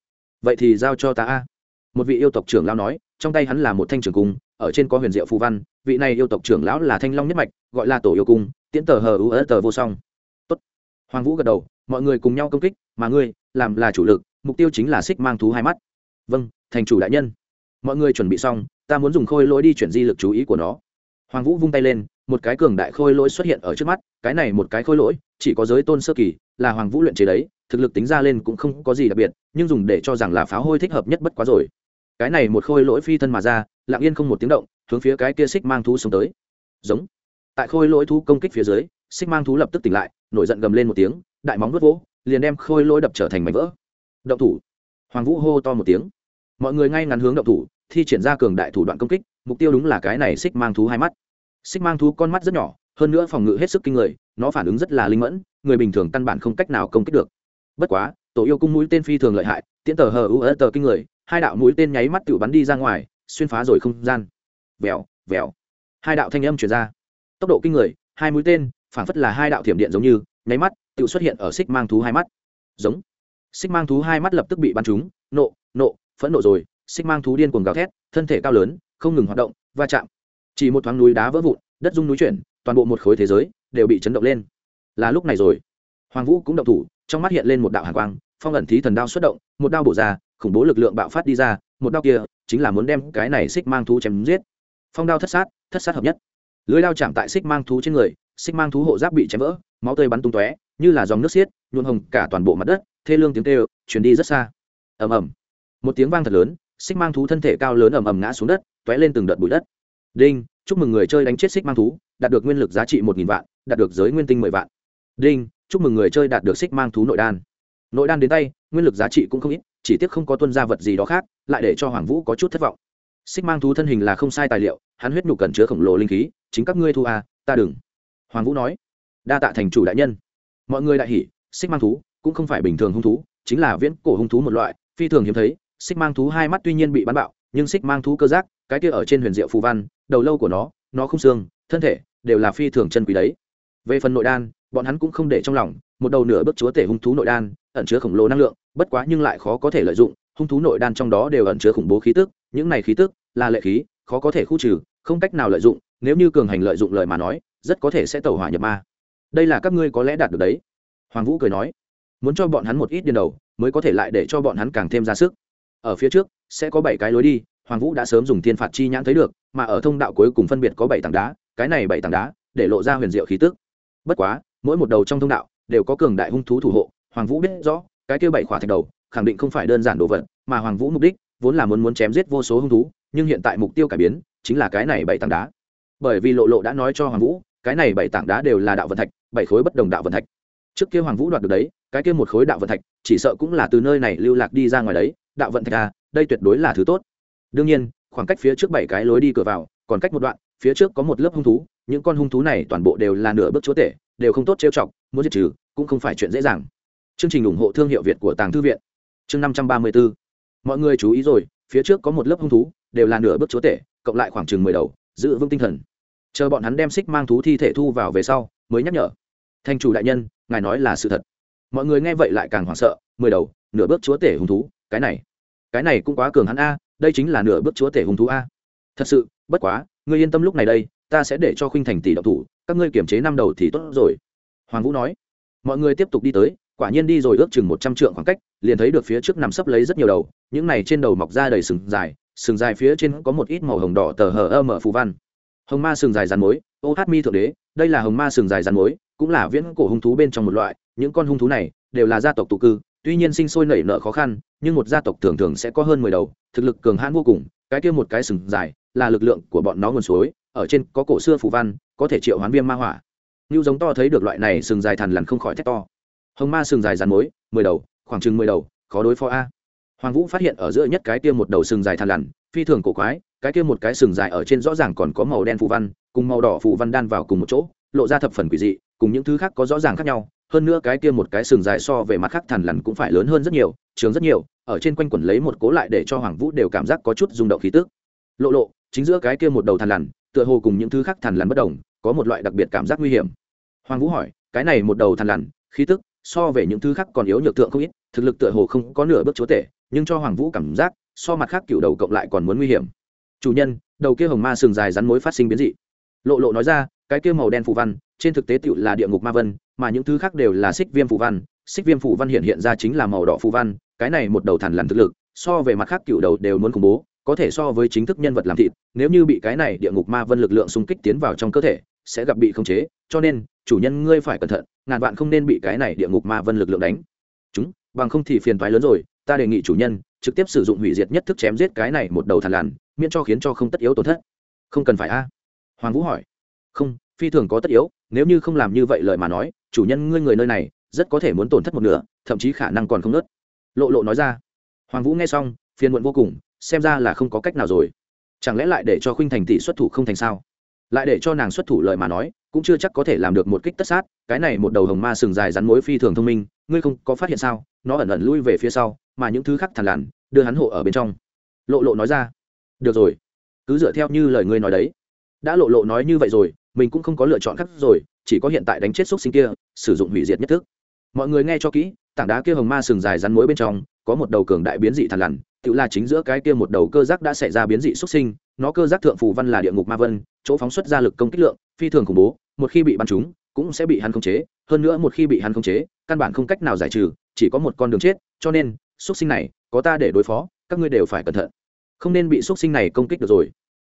Vậy thì giao cho ta a. Một vị yêu tộc trưởng lão nói, trong tay hắn là một thanh trường cung, ở trên có huyền diệu phù văn, vị này yêu tộc trưởng lão là thanh long nhất mạch, gọi là tổ yêu cung, tiễn tờ hờ u ớt tờ vô song. Tốt. hoàng vũ gật đầu mọi người cùng nhau công kích, mà ngươi làm là chủ lực, mục tiêu chính là xích mang thú hai mắt. Vâng thành chủ đại nhân. Mọi người chuẩn bị xong, ta muốn dùng khôi lỗi đi chuyển di lực chú ý của nó. Hoàng vũ vung tay lên, một cái cường đại khôi lỗi xuất hiện ở trước mắt, cái này một cái khôi lỗi, chỉ có giới tôn sơ kỳ, là hoàng vũ luyện chế đấy, thực lực tính ra lên cũng không có gì đặc biệt, nhưng dùng để cho rằng là pháo hôi thích hợp nhất bất quá rồi. Cái này một khôi lỗi phi thân mà ra, lặng yên không một tiếng động, hướng phía cái kia xích mang thú xuống tới. Giống. Tại khôi lỗi thú công kích phía dưới, xích mang thú lập tức tỉnh lại, nổi giận gầm lên một tiếng đại móng vớt vỗ, liền đem khôi lỗi đập trở thành mảnh vỡ. Động thủ. Hoàng vũ hô to một tiếng. Mọi người ngay ngắn hướng động thủ, thi triển ra cường đại thủ đoạn công kích, mục tiêu đúng là cái này xích mang thú hai mắt. Xích mang thú con mắt rất nhỏ, hơn nữa phòng ngự hết sức kinh người, nó phản ứng rất là linh mẫn, người bình thường căn bản không cách nào công kích được. Bất quá, tổ yêu cung mũi tên phi thường lợi hại, tiễn tờ hờ u ơ tờ kinh người, hai đạo mũi tên nháy mắt tự bắn đi ra ngoài, xuyên phá rồi không gian. Vèo vèo. Hai đạo thanh âm chuyển ra. Tốc độ kinh người, hai mũi tên, phản phất là hai đạo thiểm điện giống như, nháy mắt tự xuất hiện ở xích mang thú hai mắt. Giống. Xích mang thú hai mắt lập tức bị bắn trúng, nộ nộ, phẫn nộ rồi, xích mang thú điên cuồng gào thét, thân thể cao lớn, không ngừng hoạt động, va chạm. Chỉ một thoáng núi đá vỡ vụn, đất rung núi chuyển, toàn bộ một khối thế giới đều bị chấn động lên. Là lúc này rồi. Hoàng vũ cũng động thủ, trong mắt hiện lên một đạo hàn quang, phong ẩn thí thần đao xuất động, một đao bổ ra, khủng bố lực lượng bạo phát đi ra, một đao kia chính là muốn đem cái này xích mang thú chém giết. Phong đao thất sát thất sát hợp nhất. Lưới đao chạm tại xích mang thú trên người, xích mang thú hộ giáp bị chém vỡ, máu tươi bắn tung tóe như là dòng nước xiết, nhuộm hồng cả toàn bộ mặt đất, thê lương tiếng kêu chuyển đi rất xa. Ầm ầm. Một tiếng vang thật lớn, xích mang thú thân thể cao lớn ầm ầm ngã xuống đất t lên từng đợt bụi đất. Đinh, chúc mừng người chơi đánh chết xích mang thú, đạt được nguyên lực giá trị một nghìn vạn, đạt được giới nguyên tinh mười vạn. Đinh, chúc mừng người chơi đạt được xích mang thú nội đan. Nội đan đến tay, nguyên lực giá trị cũng không ít, chỉ tiếc không có tuân gia vật gì đó khác, lại để cho hoàng vũ có chút thất vọng. Xích mang thú thân hình là không sai tài liệu, hắn huyết nhục cần chứa khổng lồ linh khí, chính các ngươi thu à ta đừng. Hoàng vũ nói. Đa tạ thành chủ đại nhân mọi người đại hỉ, xích mang thú cũng không phải bình thường hung thú, chính là viễn cổ hung thú một loại, phi thường hiếm thấy. Xích mang thú hai mắt tuy nhiên bị bắn bạo, nhưng xích mang thú cơ giác, cái kia ở trên huyền diệu phù văn, đầu lâu của nó nó không xương, thân thể đều là phi thường chân quý đấy. Về phần nội đan, bọn hắn cũng không để trong lòng, một đầu nửa bước chúa tể hung thú nội đan, ẩn chứa khổng lồ năng lượng, bất quá nhưng lại khó có thể lợi dụng, hung thú nội đan trong đó đều ẩn chứa khủng bố khí tức, những này khí tức là lệ khí, khó có thể khu trừ, không cách nào lợi dụng, nếu như cường hành lợi dụng lời mà nói, rất có thể sẽ tẩu hỏa nhập ma đây là các ngươi có lẽ đạt được đấy. Hoàng vũ cười nói, muốn cho bọn hắn một ít điên đầu, mới có thể lại để cho bọn hắn càng thêm ra sức. Ở phía trước, sẽ có bảy cái lối đi, hoàng vũ đã sớm dùng thiên phạt chi nhãn thấy được, mà ở thông đạo cuối cùng phân biệt có bảy tảng đá, cái này bảy tảng đá, để lộ ra huyền diệu khí tức. Bất quá, mỗi một đầu trong thông đạo, đều có cường đại hung thú thủ hộ, hoàng vũ biết rõ, cái kia bảy khỏa thạch đầu, khẳng định không phải đơn giản đồ vật, mà hoàng vũ mục đích, vốn là muốn muốn chém giết vô số hung thú, nhưng hiện tại mục tiêu cải biến, chính là cái này bảy tảng đá. Bởi vì lộ lộ đã nói cho hoàng vũ cái này bảy tảng đá đều là đạo vận thạch, bảy khối bất đồng đạo vận thạch. Trước kia hoàng vũ đoạt được đấy, cái kia một khối đạo vận thạch, chỉ sợ cũng là từ nơi này lưu lạc đi ra ngoài đấy. Đạo vận thạch à đây tuyệt đối là thứ tốt. Đương nhiên, khoảng cách phía trước bảy cái lối đi cửa vào, còn cách một đoạn, phía trước có một lớp hung thú, những con hung thú này toàn bộ đều là nửa bước chúa tể, đều không tốt trêu chọc, muốn diệt trừ, cũng không phải chuyện dễ dàng. Chương trình ủng hộ thương hiệu việt của tàng thư viện. Chương năm trăm ba mươi bốn mọi người chú ý rồi, phía trước có một lớp hung thú, đều là nửa bước chúa tể, cộng lại khoảng chừng mười đầu, giữ vững tinh thần chờ bọn hắn đem xích mang thú thi thể thu vào về sau, mới nhắc nhở. Thành chủ đại nhân, ngài nói là sự thật. Mọi người nghe vậy lại càng hoảng sợ, mười đầu, nửa bước chúa tể hung thú, cái này cái này cũng quá cường hắn a, đây chính là nửa bước chúa tể hung thú a. Thật sự, bất quá, ngươi yên tâm lúc này đây, ta sẽ để cho khuynh thành tỷ độc thủ, các ngươi kiểm chế năm đầu thì tốt rồi. Hoàng vũ nói. Mọi người tiếp tục đi tới, quả nhiên đi rồi ước chừng một trăm trượng khoảng cách, liền thấy được phía trước nằm sấp lấy rất nhiều đầu, những này trên đầu mọc ra đầy sừng dài sừng dài phía trên có một ít màu hồng đỏ tờ hờ ơ mở phù văn hồng ma sừng dài rắn mối ô hát mi thượng đế, đây là hồng ma sừng dài rắn mối cũng là viễn cổ hung thú bên trong một loại, những con hung thú này đều là gia tộc tụ cư, tuy nhiên sinh sôi nảy nở khó khăn, nhưng một gia tộc thường thường sẽ có hơn mười đầu, thực lực cường hãn vô cùng, cái kia một cái sừng dài là lực lượng của bọn nó nguồn suối, ở trên có cổ xưa phù văn, có thể triệu hoán viêm ma hỏa. Như giống to thấy được loại này sừng dài thằn lằn không khỏi thét to. Hồng ma sừng dài rắn mối mười đầu, khoảng chừng mười đầu, khó đối phó a. Hoàng vũ phát hiện ở giữa nhất cái kia một đầu sừng dài thằn lằn, phi thường cổ quái cái kia một cái sừng dài ở trên rõ ràng còn có màu đen phù văn, cùng màu đỏ phù văn đan vào cùng một chỗ, lộ ra thập phần quỷ dị, cùng những thứ khác có rõ ràng khác nhau. Hơn nữa cái kia một cái sừng dài so về mặt khác thằn lằn cũng phải lớn hơn rất nhiều, trường rất nhiều, ở trên quanh quẩn lấy một cố lại để cho hoàng vũ đều cảm giác có chút rung động khí tức. Lộ lộ, chính giữa cái kia một đầu thằn lằn, tựa hồ cùng những thứ khác thằn lằn bất đồng, có một loại đặc biệt cảm giác nguy hiểm. Hoàng vũ hỏi, cái này một đầu thằn lằn, khí tức, so về những thứ khác còn yếu nhược thượng không ít, thực lực tựa hồ không có nửa bước chúa tể, nhưng cho hoàng vũ cảm giác, so mặt khác cựu đầu cộng lại còn muốn nguy hiểm chủ nhân, đầu kia hồng ma sừng dài rắn mối phát sinh biến dị. Lộ lộ nói ra, cái kia màu đen phù văn, trên thực tế tựu là địa ngục ma vân, mà những thứ khác đều là xích viêm phù văn. Xích viêm phù văn hiện hiện ra chính là màu đỏ phù văn, cái này một đầu thằn lằn thực lực, so về mặt khác cựu đầu đều muốn khủng bố, có thể so với chính thức nhân vật làm thịt, nếu như bị cái này địa ngục ma vân lực lượng xung kích tiến vào trong cơ thể, sẽ gặp bị khống chế. Cho nên, chủ nhân ngươi phải cẩn thận, ngàn vạn không nên bị cái này địa ngục ma vân lực lượng đánh. Chúng, bằng không thì phiền toái lớn rồi, ta đề nghị chủ nhân, trực tiếp sử dụng hủy diệt nhất thức chém giết cái này một đầu thằn lằn miễn cho khiến cho không tất yếu tổn thất. Không cần phải a. Hoàng vũ hỏi. Không, phi thường có tất yếu, nếu như không làm như vậy lời mà nói, chủ nhân ngươi người nơi này, rất có thể muốn tổn thất một nửa, thậm chí khả năng còn không nớt lộ lộ nói ra. Hoàng vũ nghe xong, phiền muộn vô cùng, xem ra là không có cách nào rồi. Chẳng lẽ lại để cho khuynh thành tỷ xuất thủ không thành sao? Lại để cho nàng xuất thủ lời mà nói, cũng chưa chắc có thể làm được một kích tất sát, cái này một đầu hồng ma sừng dài rắn mối phi thường thông minh, ngươi không có phát hiện sao? Nó ẩn ẩn lui về phía sau, mà những thứ khác thằn lằn, đưa hắn hộ ở bên trong. Lộ lộ nói ra được rồi. Cứ dựa theo như lời ngươi nói đấy. Đã lộ lộ nói như vậy rồi, mình cũng không có lựa chọn khác rồi, chỉ có hiện tại đánh chết xúc sinh kia, sử dụng hủy diệt nhất thức. Mọi người nghe cho kỹ, tảng đá kia hồng ma sừng dài rắn mối bên trong, có một đầu cường đại biến dị thằn lằn, tự là chính giữa cái kia một đầu cơ giác đã xảy ra biến dị xuất sinh, nó cơ giác thượng phù văn là địa ngục ma vân, chỗ phóng xuất ra lực công kích lượng phi thường khủng bố, một khi bị bắn trúng, cũng sẽ bị hắn khống chế, hơn nữa một khi bị hắn khống chế, căn bản không cách nào giải trừ, chỉ có một con đường chết, cho nên xuất sinh này, có ta để đối phó, các ngươi đều phải cẩn thận không nên bị xuất sinh này công kích được rồi.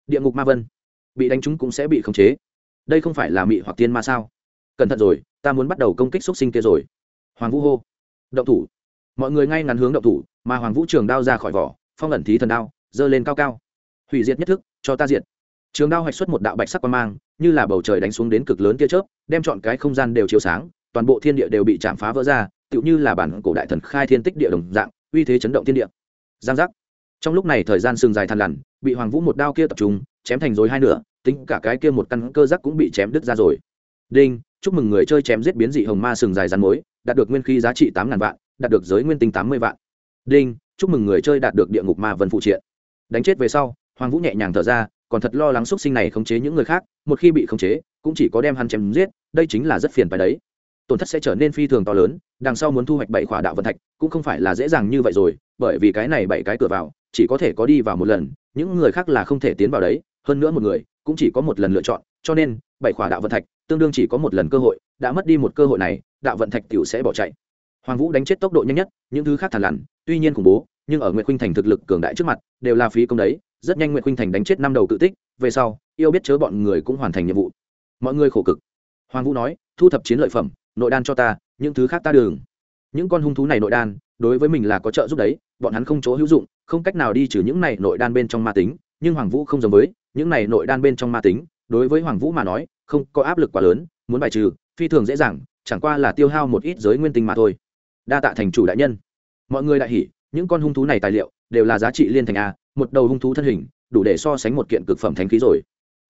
Địa ngục ma vân, bị đánh chúng cũng sẽ bị khống chế. Đây không phải là mị hoặc tiên ma sao? Cẩn thận rồi, ta muốn bắt đầu công kích xuất sinh kia rồi. Hoàng vũ hô. Động thủ. Mọi người ngay ngắn hướng động thủ, mà hoàng vũ trường đao ra khỏi vỏ, phong ẩn thí thần đao dơ lên cao cao. Hủy diệt nhất thức, cho ta diệt. Trường đao hoạch xuất một đạo bạch sắc quan mang, như là bầu trời đánh xuống đến cực lớn tia chớp, đem chọn cái không gian đều chiếu sáng, toàn bộ thiên địa đều bị chạm phá vỡ ra, tựu như là bản cổ đại thần khai thiên tích địa đồng dạng, uy thế chấn động thiên địa. Giang giác trong lúc này thời gian sừng dài thằn lằn, bị hoàng vũ một đao kia tập trung, chém thành rồi hai nửa, tính cả cái kia một căn cơ giác cũng bị chém đứt ra rồi. Đinh, chúc mừng người chơi chém giết biến dị hồng ma sừng dài rắn mối đạt được nguyên khí giá trị tám ngàn vạn, đạt được giới nguyên tinh tám mươi vạn. Đinh, chúc mừng người chơi đạt được địa ngục ma vân phụ triện. Đánh chết về sau, hoàng vũ nhẹ nhàng thở ra, còn thật lo lắng x sinh này khống chế những người khác, một khi bị khống chế, cũng chỉ có đem hắn chém giết, đây chính là rất phiền phải đấy. Tổn thất sẽ trở nên phi thường to lớn, đằng sau muốn thu hoạch bảy khỏa đạo vận thạch, cũng không phải là dễ dàng như vậy rồi, bởi vì cái này bảy cái cửa vào chỉ có thể có đi vào một lần, những người khác là không thể tiến vào đấy, hơn nữa một người cũng chỉ có một lần lựa chọn, cho nên, bảy khỏa đạo vận thạch, tương đương chỉ có một lần cơ hội, đã mất đi một cơ hội này, đạo vận thạch t sẽ bỏ chạy. Hoàng vũ đánh chết tốc độ nhanh nhất, những thứ khác thản lằn, tuy nhiên khủng bố, nhưng ở nguyễn khuynh thành thực lực cường đại trước mặt, đều là phí công đấy. Rất nhanh nguyễn khuynh thành đánh chết năm đầu tự tích, về sau, yêu biết chớ bọn người cũng hoàn thành nhiệm vụ. Mọi người khổ cực. Hoàng vũ nói, thu thập chiến lợi phẩm, nội đan cho ta, những thứ khác ta đường. Những con hung thú này nội đan, đối với mình là có trợ giúp đấy, bọn hắn không chỗ hữu dụng không cách nào đi trừ những này nội đan bên trong ma tính, nhưng hoàng vũ không giống với, những này nội đan bên trong ma tính, đối với hoàng vũ mà nói, không có áp lực quá lớn, muốn bài trừ, phi thường dễ dàng, chẳng qua là tiêu hao một ít giới nguyên tinh mà thôi. Đa tạ thành chủ đại nhân. Mọi người đại hỉ, những con hung thú này tài liệu, đều là giá trị liên thành a, một đầu hung thú thân hình, đủ để so sánh một kiện cực phẩm thánh khí rồi.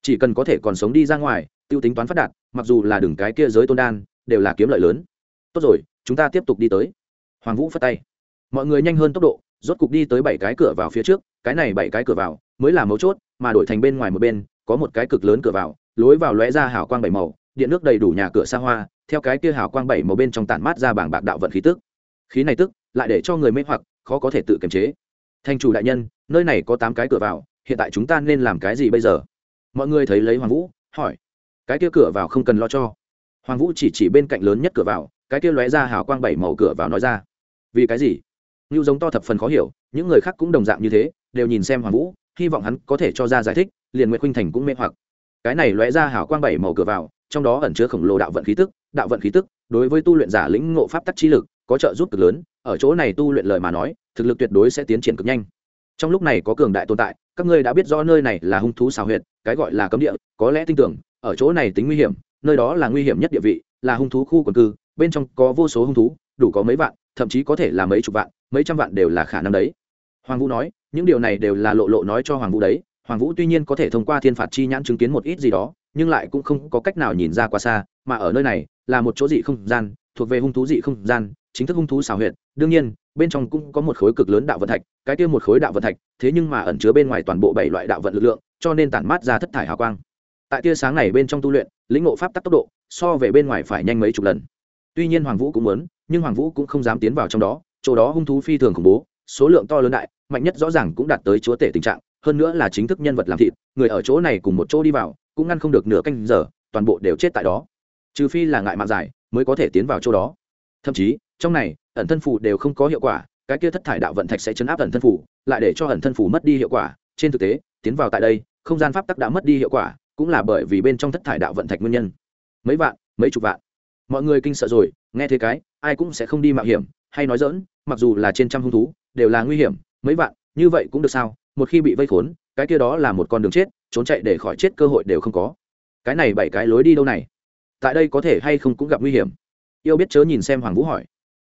Chỉ cần có thể còn sống đi ra ngoài, tiêu tính toán phát đạt, mặc dù là đường cái kia giới tôn đan, đều là kiếm lợi lớn. Tốt rồi, chúng ta tiếp tục đi tới. Hoàng vũ phất tay. Mọi người nhanh hơn tốc độ rốt cục đi tới bảy cái cửa vào phía trước, cái này bảy cái cửa vào mới là mấu chốt, mà đổi thành bên ngoài một bên, có một cái cực lớn cửa vào, lối vào lóe ra hào quang bảy màu, điện nước đầy đủ nhà cửa xa hoa, theo cái kia hào quang bảy màu bên trong tản mát ra bảng bạc đạo vận khí tức. Khí này tức lại để cho người mê hoặc, khó có thể tự kiềm chế. Thành chủ đại nhân, nơi này có tám cái cửa vào, hiện tại chúng ta nên làm cái gì bây giờ? Mọi người thấy lấy hoàng vũ, hỏi. Cái kia cửa vào không cần lo cho. Hoàng vũ chỉ chỉ bên cạnh lớn nhất cửa vào, cái kia lóe ra hào quang bảy màu cửa vào nói ra. Vì cái gì? Ngưu giống to thập phần khó hiểu, những người khác cũng đồng dạng như thế, đều nhìn xem hoàng vũ, hy vọng hắn có thể cho ra giải thích, liền nguyễn khuynh thành cũng mê hoặc. Cái này lóe ra hào quang bảy màu cửa vào, trong đó ẩn chứa khổng lồ đạo vận khí tức, đạo vận khí tức, đối với tu luyện giả lĩnh ngộ pháp tắc chi lực, có trợ giúp cực lớn, ở chỗ này tu luyện lời mà nói, thực lực tuyệt đối sẽ tiến triển cực nhanh. Trong lúc này có cường đại tồn tại, các ngươi đã biết rõ nơi này là hung thú xào huyệt, cái gọi là cấm địa, có lẽ tin tưởng, ở chỗ này tính nguy hiểm, nơi đó là nguy hiểm nhất địa vị, là hung thú khu quần cư, bên trong có vô số hung thú, đủ có mấy vạn thậm chí có thể là mấy chục vạn, mấy trăm vạn đều là khả năng đấy. Hoàng vũ nói, những điều này đều là lộ lộ nói cho hoàng vũ đấy. Hoàng vũ tuy nhiên có thể thông qua thiên phạt chi nhãn chứng kiến một ít gì đó, nhưng lại cũng không có cách nào nhìn ra quá xa, mà ở nơi này là một chỗ dị không gian, thuộc về hung thú dị không gian, chính thức hung thú xào huyệt. Đương nhiên, bên trong cũng có một khối cực lớn đạo vận thạch, cái kia một khối đạo vận thạch, thế nhưng mà ẩn chứa bên ngoài toàn bộ bảy loại đạo vận lực lượng, cho nên tản mát ra thất thải hào quang. Tại tia sáng này bên trong tu luyện, lĩnh ngộ pháp tắc tốc độ so về bên ngoài phải nhanh mấy chục lần tuy nhiên hoàng vũ cũng muốn, nhưng hoàng vũ cũng không dám tiến vào trong đó, chỗ đó hung thú phi thường khủng bố, số lượng to lớn đại, mạnh nhất rõ ràng cũng đạt tới chúa tể tình trạng, hơn nữa là chính thức nhân vật làm thịt, người ở chỗ này cùng một chỗ đi vào, cũng ngăn không được nửa canh giờ, toàn bộ đều chết tại đó. Trừ phi là ngại mạng dài, mới có thể tiến vào chỗ đó. Thậm chí, trong này, ẩn thân phù đều không có hiệu quả, cái kia thất thải đạo vận thạch sẽ chấn áp ẩn thân phủ lại để cho ẩn thân phủ mất đi hiệu quả. Trên thực tế, tiến vào tại đây, không gian pháp tắc đã mất đi hiệu quả, cũng là bởi vì bên trong thất thải đạo vận thạch nguyên nhân. Mấy vạn, mấy chục vạn mọi người kinh sợ rồi, nghe thế cái, ai cũng sẽ không đi mạo hiểm, hay nói dỡn mặc dù là trên trăm hung thú, đều là nguy hiểm, mấy vạn, như vậy cũng được sao? Một khi bị vây khốn, cái kia đó là một con đường chết, trốn chạy để khỏi chết cơ hội đều không có. Cái này bảy cái lối đi đâu này? Tại đây có thể hay không cũng gặp nguy hiểm. Yêu biết chớ nhìn xem hoàng vũ hỏi.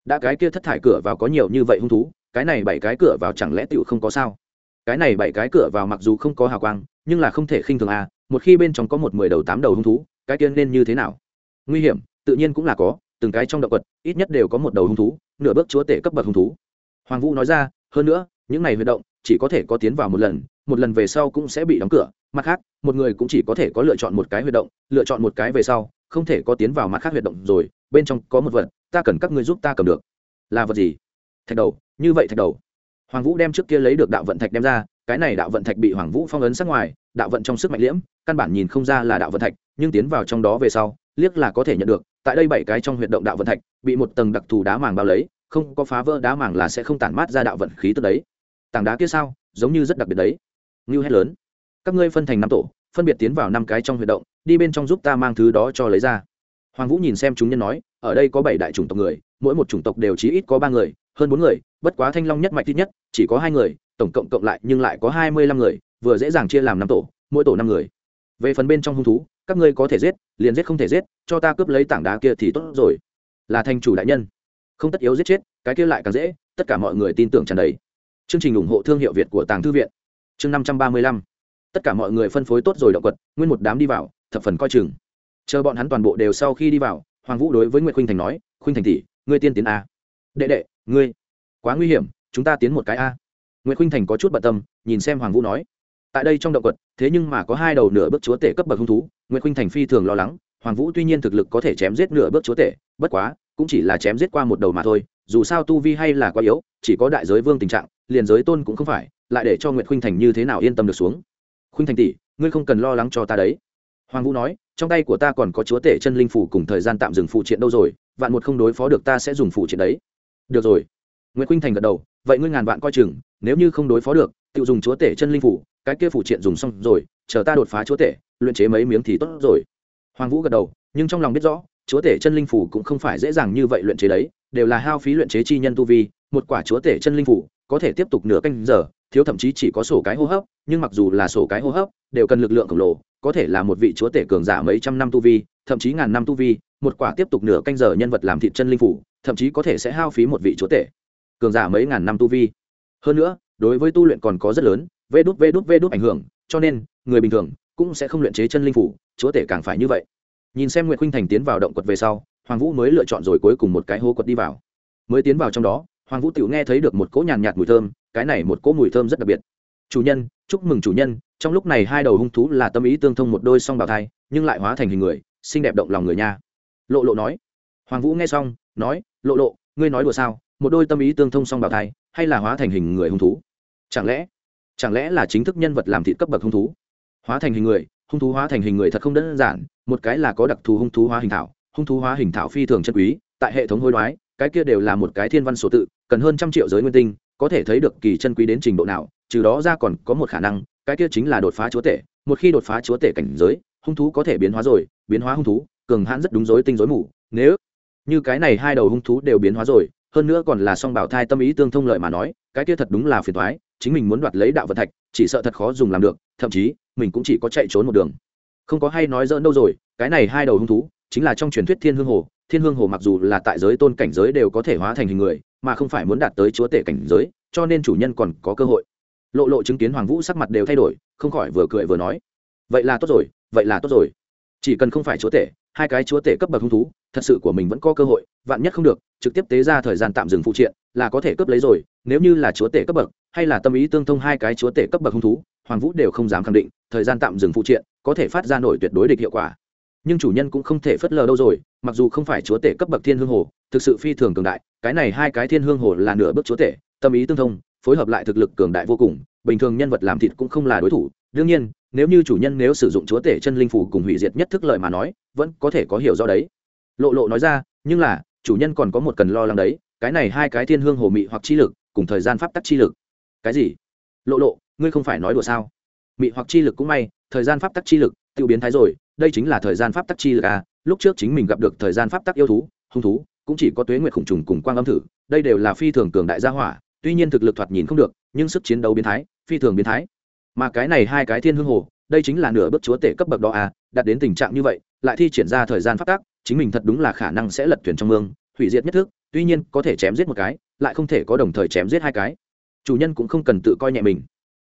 Đã cái kia thất thải cửa vào có nhiều như vậy hung thú, cái này bảy cái cửa vào chẳng lẽ tựu không có sao? Cái này bảy cái cửa vào mặc dù không có hào quang, nhưng là không thể khinh thường à một khi bên trong có một mười đầu tám đầu hung thú, cái kia nên như thế nào? Nguy hiểm tự nhiên cũng là có, từng cái trong động vật, ít nhất đều có một đầu hung thú, nửa bước chúa tể cấp bậc hung thú. Hoàng vũ nói ra, hơn nữa, những này huy động, chỉ có thể có tiến vào một lần một lần về sau cũng sẽ bị đóng cửa. Mặt khác, một người cũng chỉ có thể có lựa chọn một cái huy động, lựa chọn một cái về sau, không thể có tiến vào mặt khác huyệt động rồi, bên trong có một vật, ta cần các ngươi giúp ta cầm được. Là vật gì? Thạch đầu, như vậy thạch đầu. Hoàng vũ đem trước kia lấy được đạo vận thạch đem ra, cái này đạo vận thạch bị hoàng vũ phong ấn sát ngoài, đạo vận trong sức mạnh liễm, căn bản nhìn không ra là đạo vận thạch, nhưng tiến vào trong đó về sau liếc là có thể nhận được, tại đây bảy cái trong huyệt động đạo vận thạch, bị một tầng đặc thù đá màng bao lấy, không có phá vỡ đá màng là sẽ không tản mát ra đạo vận khí tức đấy. Tảng đá kia sao? Giống như rất đặc biệt đấy. Ngưu hét lớn. Các ngươi phân thành năm tổ, phân biệt tiến vào năm cái trong huyệt động, đi bên trong giúp ta mang thứ đó cho lấy ra. Hoàng vũ nhìn xem chúng nhân nói, ở đây có bảy đại chủng tộc người, mỗi một chủng tộc đều chí ít có ba người, hơn bốn người, bất quá thanh long nhất mạch ít nhất, chỉ có hai người, tổng cộng cộng lại nhưng lại có hai mươi lăm người, vừa dễ dàng chia làm năm tổ, mỗi tổ năm người. Về phần bên trong hung thú các ngươi có thể giết, liền giết không thể giết, cho ta cướp lấy tảng đá kia thì tốt rồi. Là thành chủ đại nhân. Không tất yếu giết chết, cái kia lại càng dễ, tất cả mọi người tin tưởng tràn đầy. Chương trình ủng hộ thương hiệu việt của tàng thư viện. Chương năm trăm ba mươi lăm. Tất cả mọi người phân phối tốt rồi động quật, nguyên một đám đi vào, thập phần coi chừng. Chờ bọn hắn toàn bộ đều sau khi đi vào, hoàng vũ đối với nguyễn khuynh thành nói, khuynh thành tỷ, ngươi tiên tiến a. Đệ đệ, ngươi. Quá nguy hiểm, chúng ta tiến một cái a. Nguyễn khuynh thành có chút bận tâm, nhìn xem hoàng vũ nói tại đây trong động quật, thế nhưng mà có hai đầu nửa bước chúa tể cấp bậc hung thú nguyễn khuynh thành phi thường lo lắng, hoàng vũ tuy nhiên thực lực có thể chém giết nửa bước chúa tể, bất quá, cũng chỉ là chém giết qua một đầu mà thôi, dù sao tu vi hay là quá yếu, chỉ có đại giới vương tình trạng, liền giới tôn cũng không phải, lại để cho nguyễn khuynh thành như thế nào yên tâm được xuống. Khuynh thành tỷ, ngươi không cần lo lắng cho ta đấy. Hoàng vũ nói, trong tay của ta còn có chúa tể chân linh phủ cùng thời gian tạm dừng phụ triện đâu rồi, vạn một không đối phó được ta sẽ dùng phụ triện đấy. Được rồi. Nguyễn khuynh thành gật đầu, vậy ngươi ngàn vạn coi chừng, nếu như không đối phó được, tự dùng chúa tể chân linh phủ cái kia phụ triện dùng xong rồi, chờ ta đột phá chúa tể, luyện chế mấy miếng thì tốt rồi. Hoàng vũ gật đầu, nhưng trong lòng biết rõ, chúa tể chân linh phủ cũng không phải dễ dàng như vậy luyện chế đấy, đều là hao phí luyện chế chi nhân tu vi, một quả chúa tể chân linh phủ có thể tiếp tục nửa canh giờ, thiếu thậm chí chỉ có sổ cái hô hấp, nhưng mặc dù là sổ cái hô hấp, đều cần lực lượng khổng lồ, có thể là một vị chúa tể cường giả mấy trăm năm tu vi, thậm chí ngàn năm tu vi, một quả tiếp tục nửa canh giờ nhân vật làm thịt chân linh phủ, thậm chí có thể sẽ hao phí một vị chúa tể cường giả mấy ngàn năm tu vi. Hơn nữa, đối với tu luyện còn có rất lớn vê đút vê đút vê đút ảnh hưởng cho nên người bình thường cũng sẽ không luyện chế chân linh phủ chúa tể càng phải như vậy. Nhìn xem nguyễn khuynh thành tiến vào động quật về sau hoàng vũ mới lựa chọn rồi cuối cùng một cái hố quật đi vào. Mới tiến vào trong đó hoàng vũ tiểu nghe thấy được một cỗ nhàn nhạt, mùi thơm cái này một cỗ mùi thơm rất đặc biệt. Chủ nhân chúc mừng chủ nhân trong lúc này hai đầu hung thú là tâm ý tương thông một đôi song bào thai nhưng lại hóa thành hình người xinh đẹp động lòng người nha. Lộ lộ nói. Hoàng vũ nghe xong nói lộ lộ ngươi nói đùa sao? Một đôi tâm ý tương thông song bào thai hay là hóa thành hình người hung thú? Chẳng lẽ chẳng lẽ là chính thức nhân vật làm thịt cấp bậc hung thú? Hóa thành hình người, hung thú hóa thành hình người thật không đơn giản, một cái là có đặc thù hung thú hóa hình thảo, hung thú hóa hình thảo phi thường chân quý, tại hệ thống hối đoái, cái kia đều là một cái thiên văn số tự, cần hơn trăm triệu giới nguyên tinh, có thể thấy được kỳ chân quý đến trình độ nào, trừ đó ra còn có một khả năng, cái kia chính là đột phá chúa tể, một khi đột phá chúa tể cảnh giới, hung thú có thể biến hóa rồi, biến hóa hung thú, cường hãn rất đúng dối tinh dối mù, nếu như cái này hai đầu hung thú đều biến hóa rồi hơn nữa còn là song bảo thai tâm ý tương thông lợi mà nói, cái kia thật đúng là phiền thoái chính mình muốn đoạt lấy đạo vật thạch, chỉ sợ thật khó dùng làm được, thậm chí, mình cũng chỉ có chạy trốn một đường. Không có hay nói dỡn đâu rồi, cái này hai đầu hung thú, chính là trong truyền thuyết thiên hương hồ. Thiên hương hồ mặc dù là tại giới tôn cảnh giới đều có thể hóa thành hình người, mà không phải muốn đạt tới chúa tể cảnh giới, cho nên chủ nhân còn có cơ hội. Lộ lộ chứng kiến hoàng vũ sắc mặt đều thay đổi, không khỏi vừa cười vừa nói, vậy là tốt rồi, vậy là tốt rồi. Chỉ cần không phải chúa tể, hai cái chúa tể cấp bậc hung thú, thật sự của mình vẫn có cơ hội vạn nhất không được, trực tiếp tế ra thời gian tạm dừng phụ triện, là có thể cướp lấy rồi, nếu như là chúa tể cấp bậc, hay là tâm ý tương thông hai cái chúa tể cấp bậc hung thú, hoàng vũ đều không dám khẳng định, thời gian tạm dừng phụ triện có thể phát ra nổi tuyệt đối địch hiệu quả. Nhưng chủ nhân cũng không thể phớt lờ đâu rồi, mặc dù không phải chúa tể cấp bậc thiên hương hồ, thực sự phi thường cường đại, cái này hai cái thiên hương hồ là nửa bước chúa tể, tâm ý tương thông, phối hợp lại thực lực cường đại vô cùng, bình thường nhân vật làm thịt cũng không là đối thủ, đương nhiên, nếu như chủ nhân nếu sử dụng chúa tể chân linh phủ cùng hủy diệt nhất thức lợi mà nói, vẫn có thể có hiểu do đấy. Lộ lộ nói ra, nhưng là chủ nhân còn có một cần lo lắng đấy, cái này hai cái thiên hương hồ mị hoặc chi lực, cùng thời gian pháp tắc chi lực. Cái gì? Lộ lộ, ngươi không phải nói đùa sao? Mị hoặc chi lực cũng may, thời gian pháp tắc chi lực tự biến thái rồi, đây chính là thời gian pháp tắc chi lực à? Lúc trước chính mình gặp được thời gian pháp tắc yêu thú, hung thú, cũng chỉ có tuế nguyệt khủng trùng cùng quang âm thử, đây đều là phi thường cường đại gia hỏa, tuy nhiên thực lực thoạt nhìn không được, nhưng sức chiến đấu biến thái, phi thường biến thái. Mà cái này hai cái thiên hương hồ, đây chính là nửa bước chúa tể cấp bậc đó à? Đạt đến tình trạng như vậy, lại thi triển ra thời gian pháp tắc chính mình thật đúng là khả năng sẽ lật thuyền trong mương, hủy diệt nhất thức tuy nhiên có thể chém giết một cái, lại không thể có đồng thời chém giết hai cái. Chủ nhân cũng không cần tự coi nhẹ mình.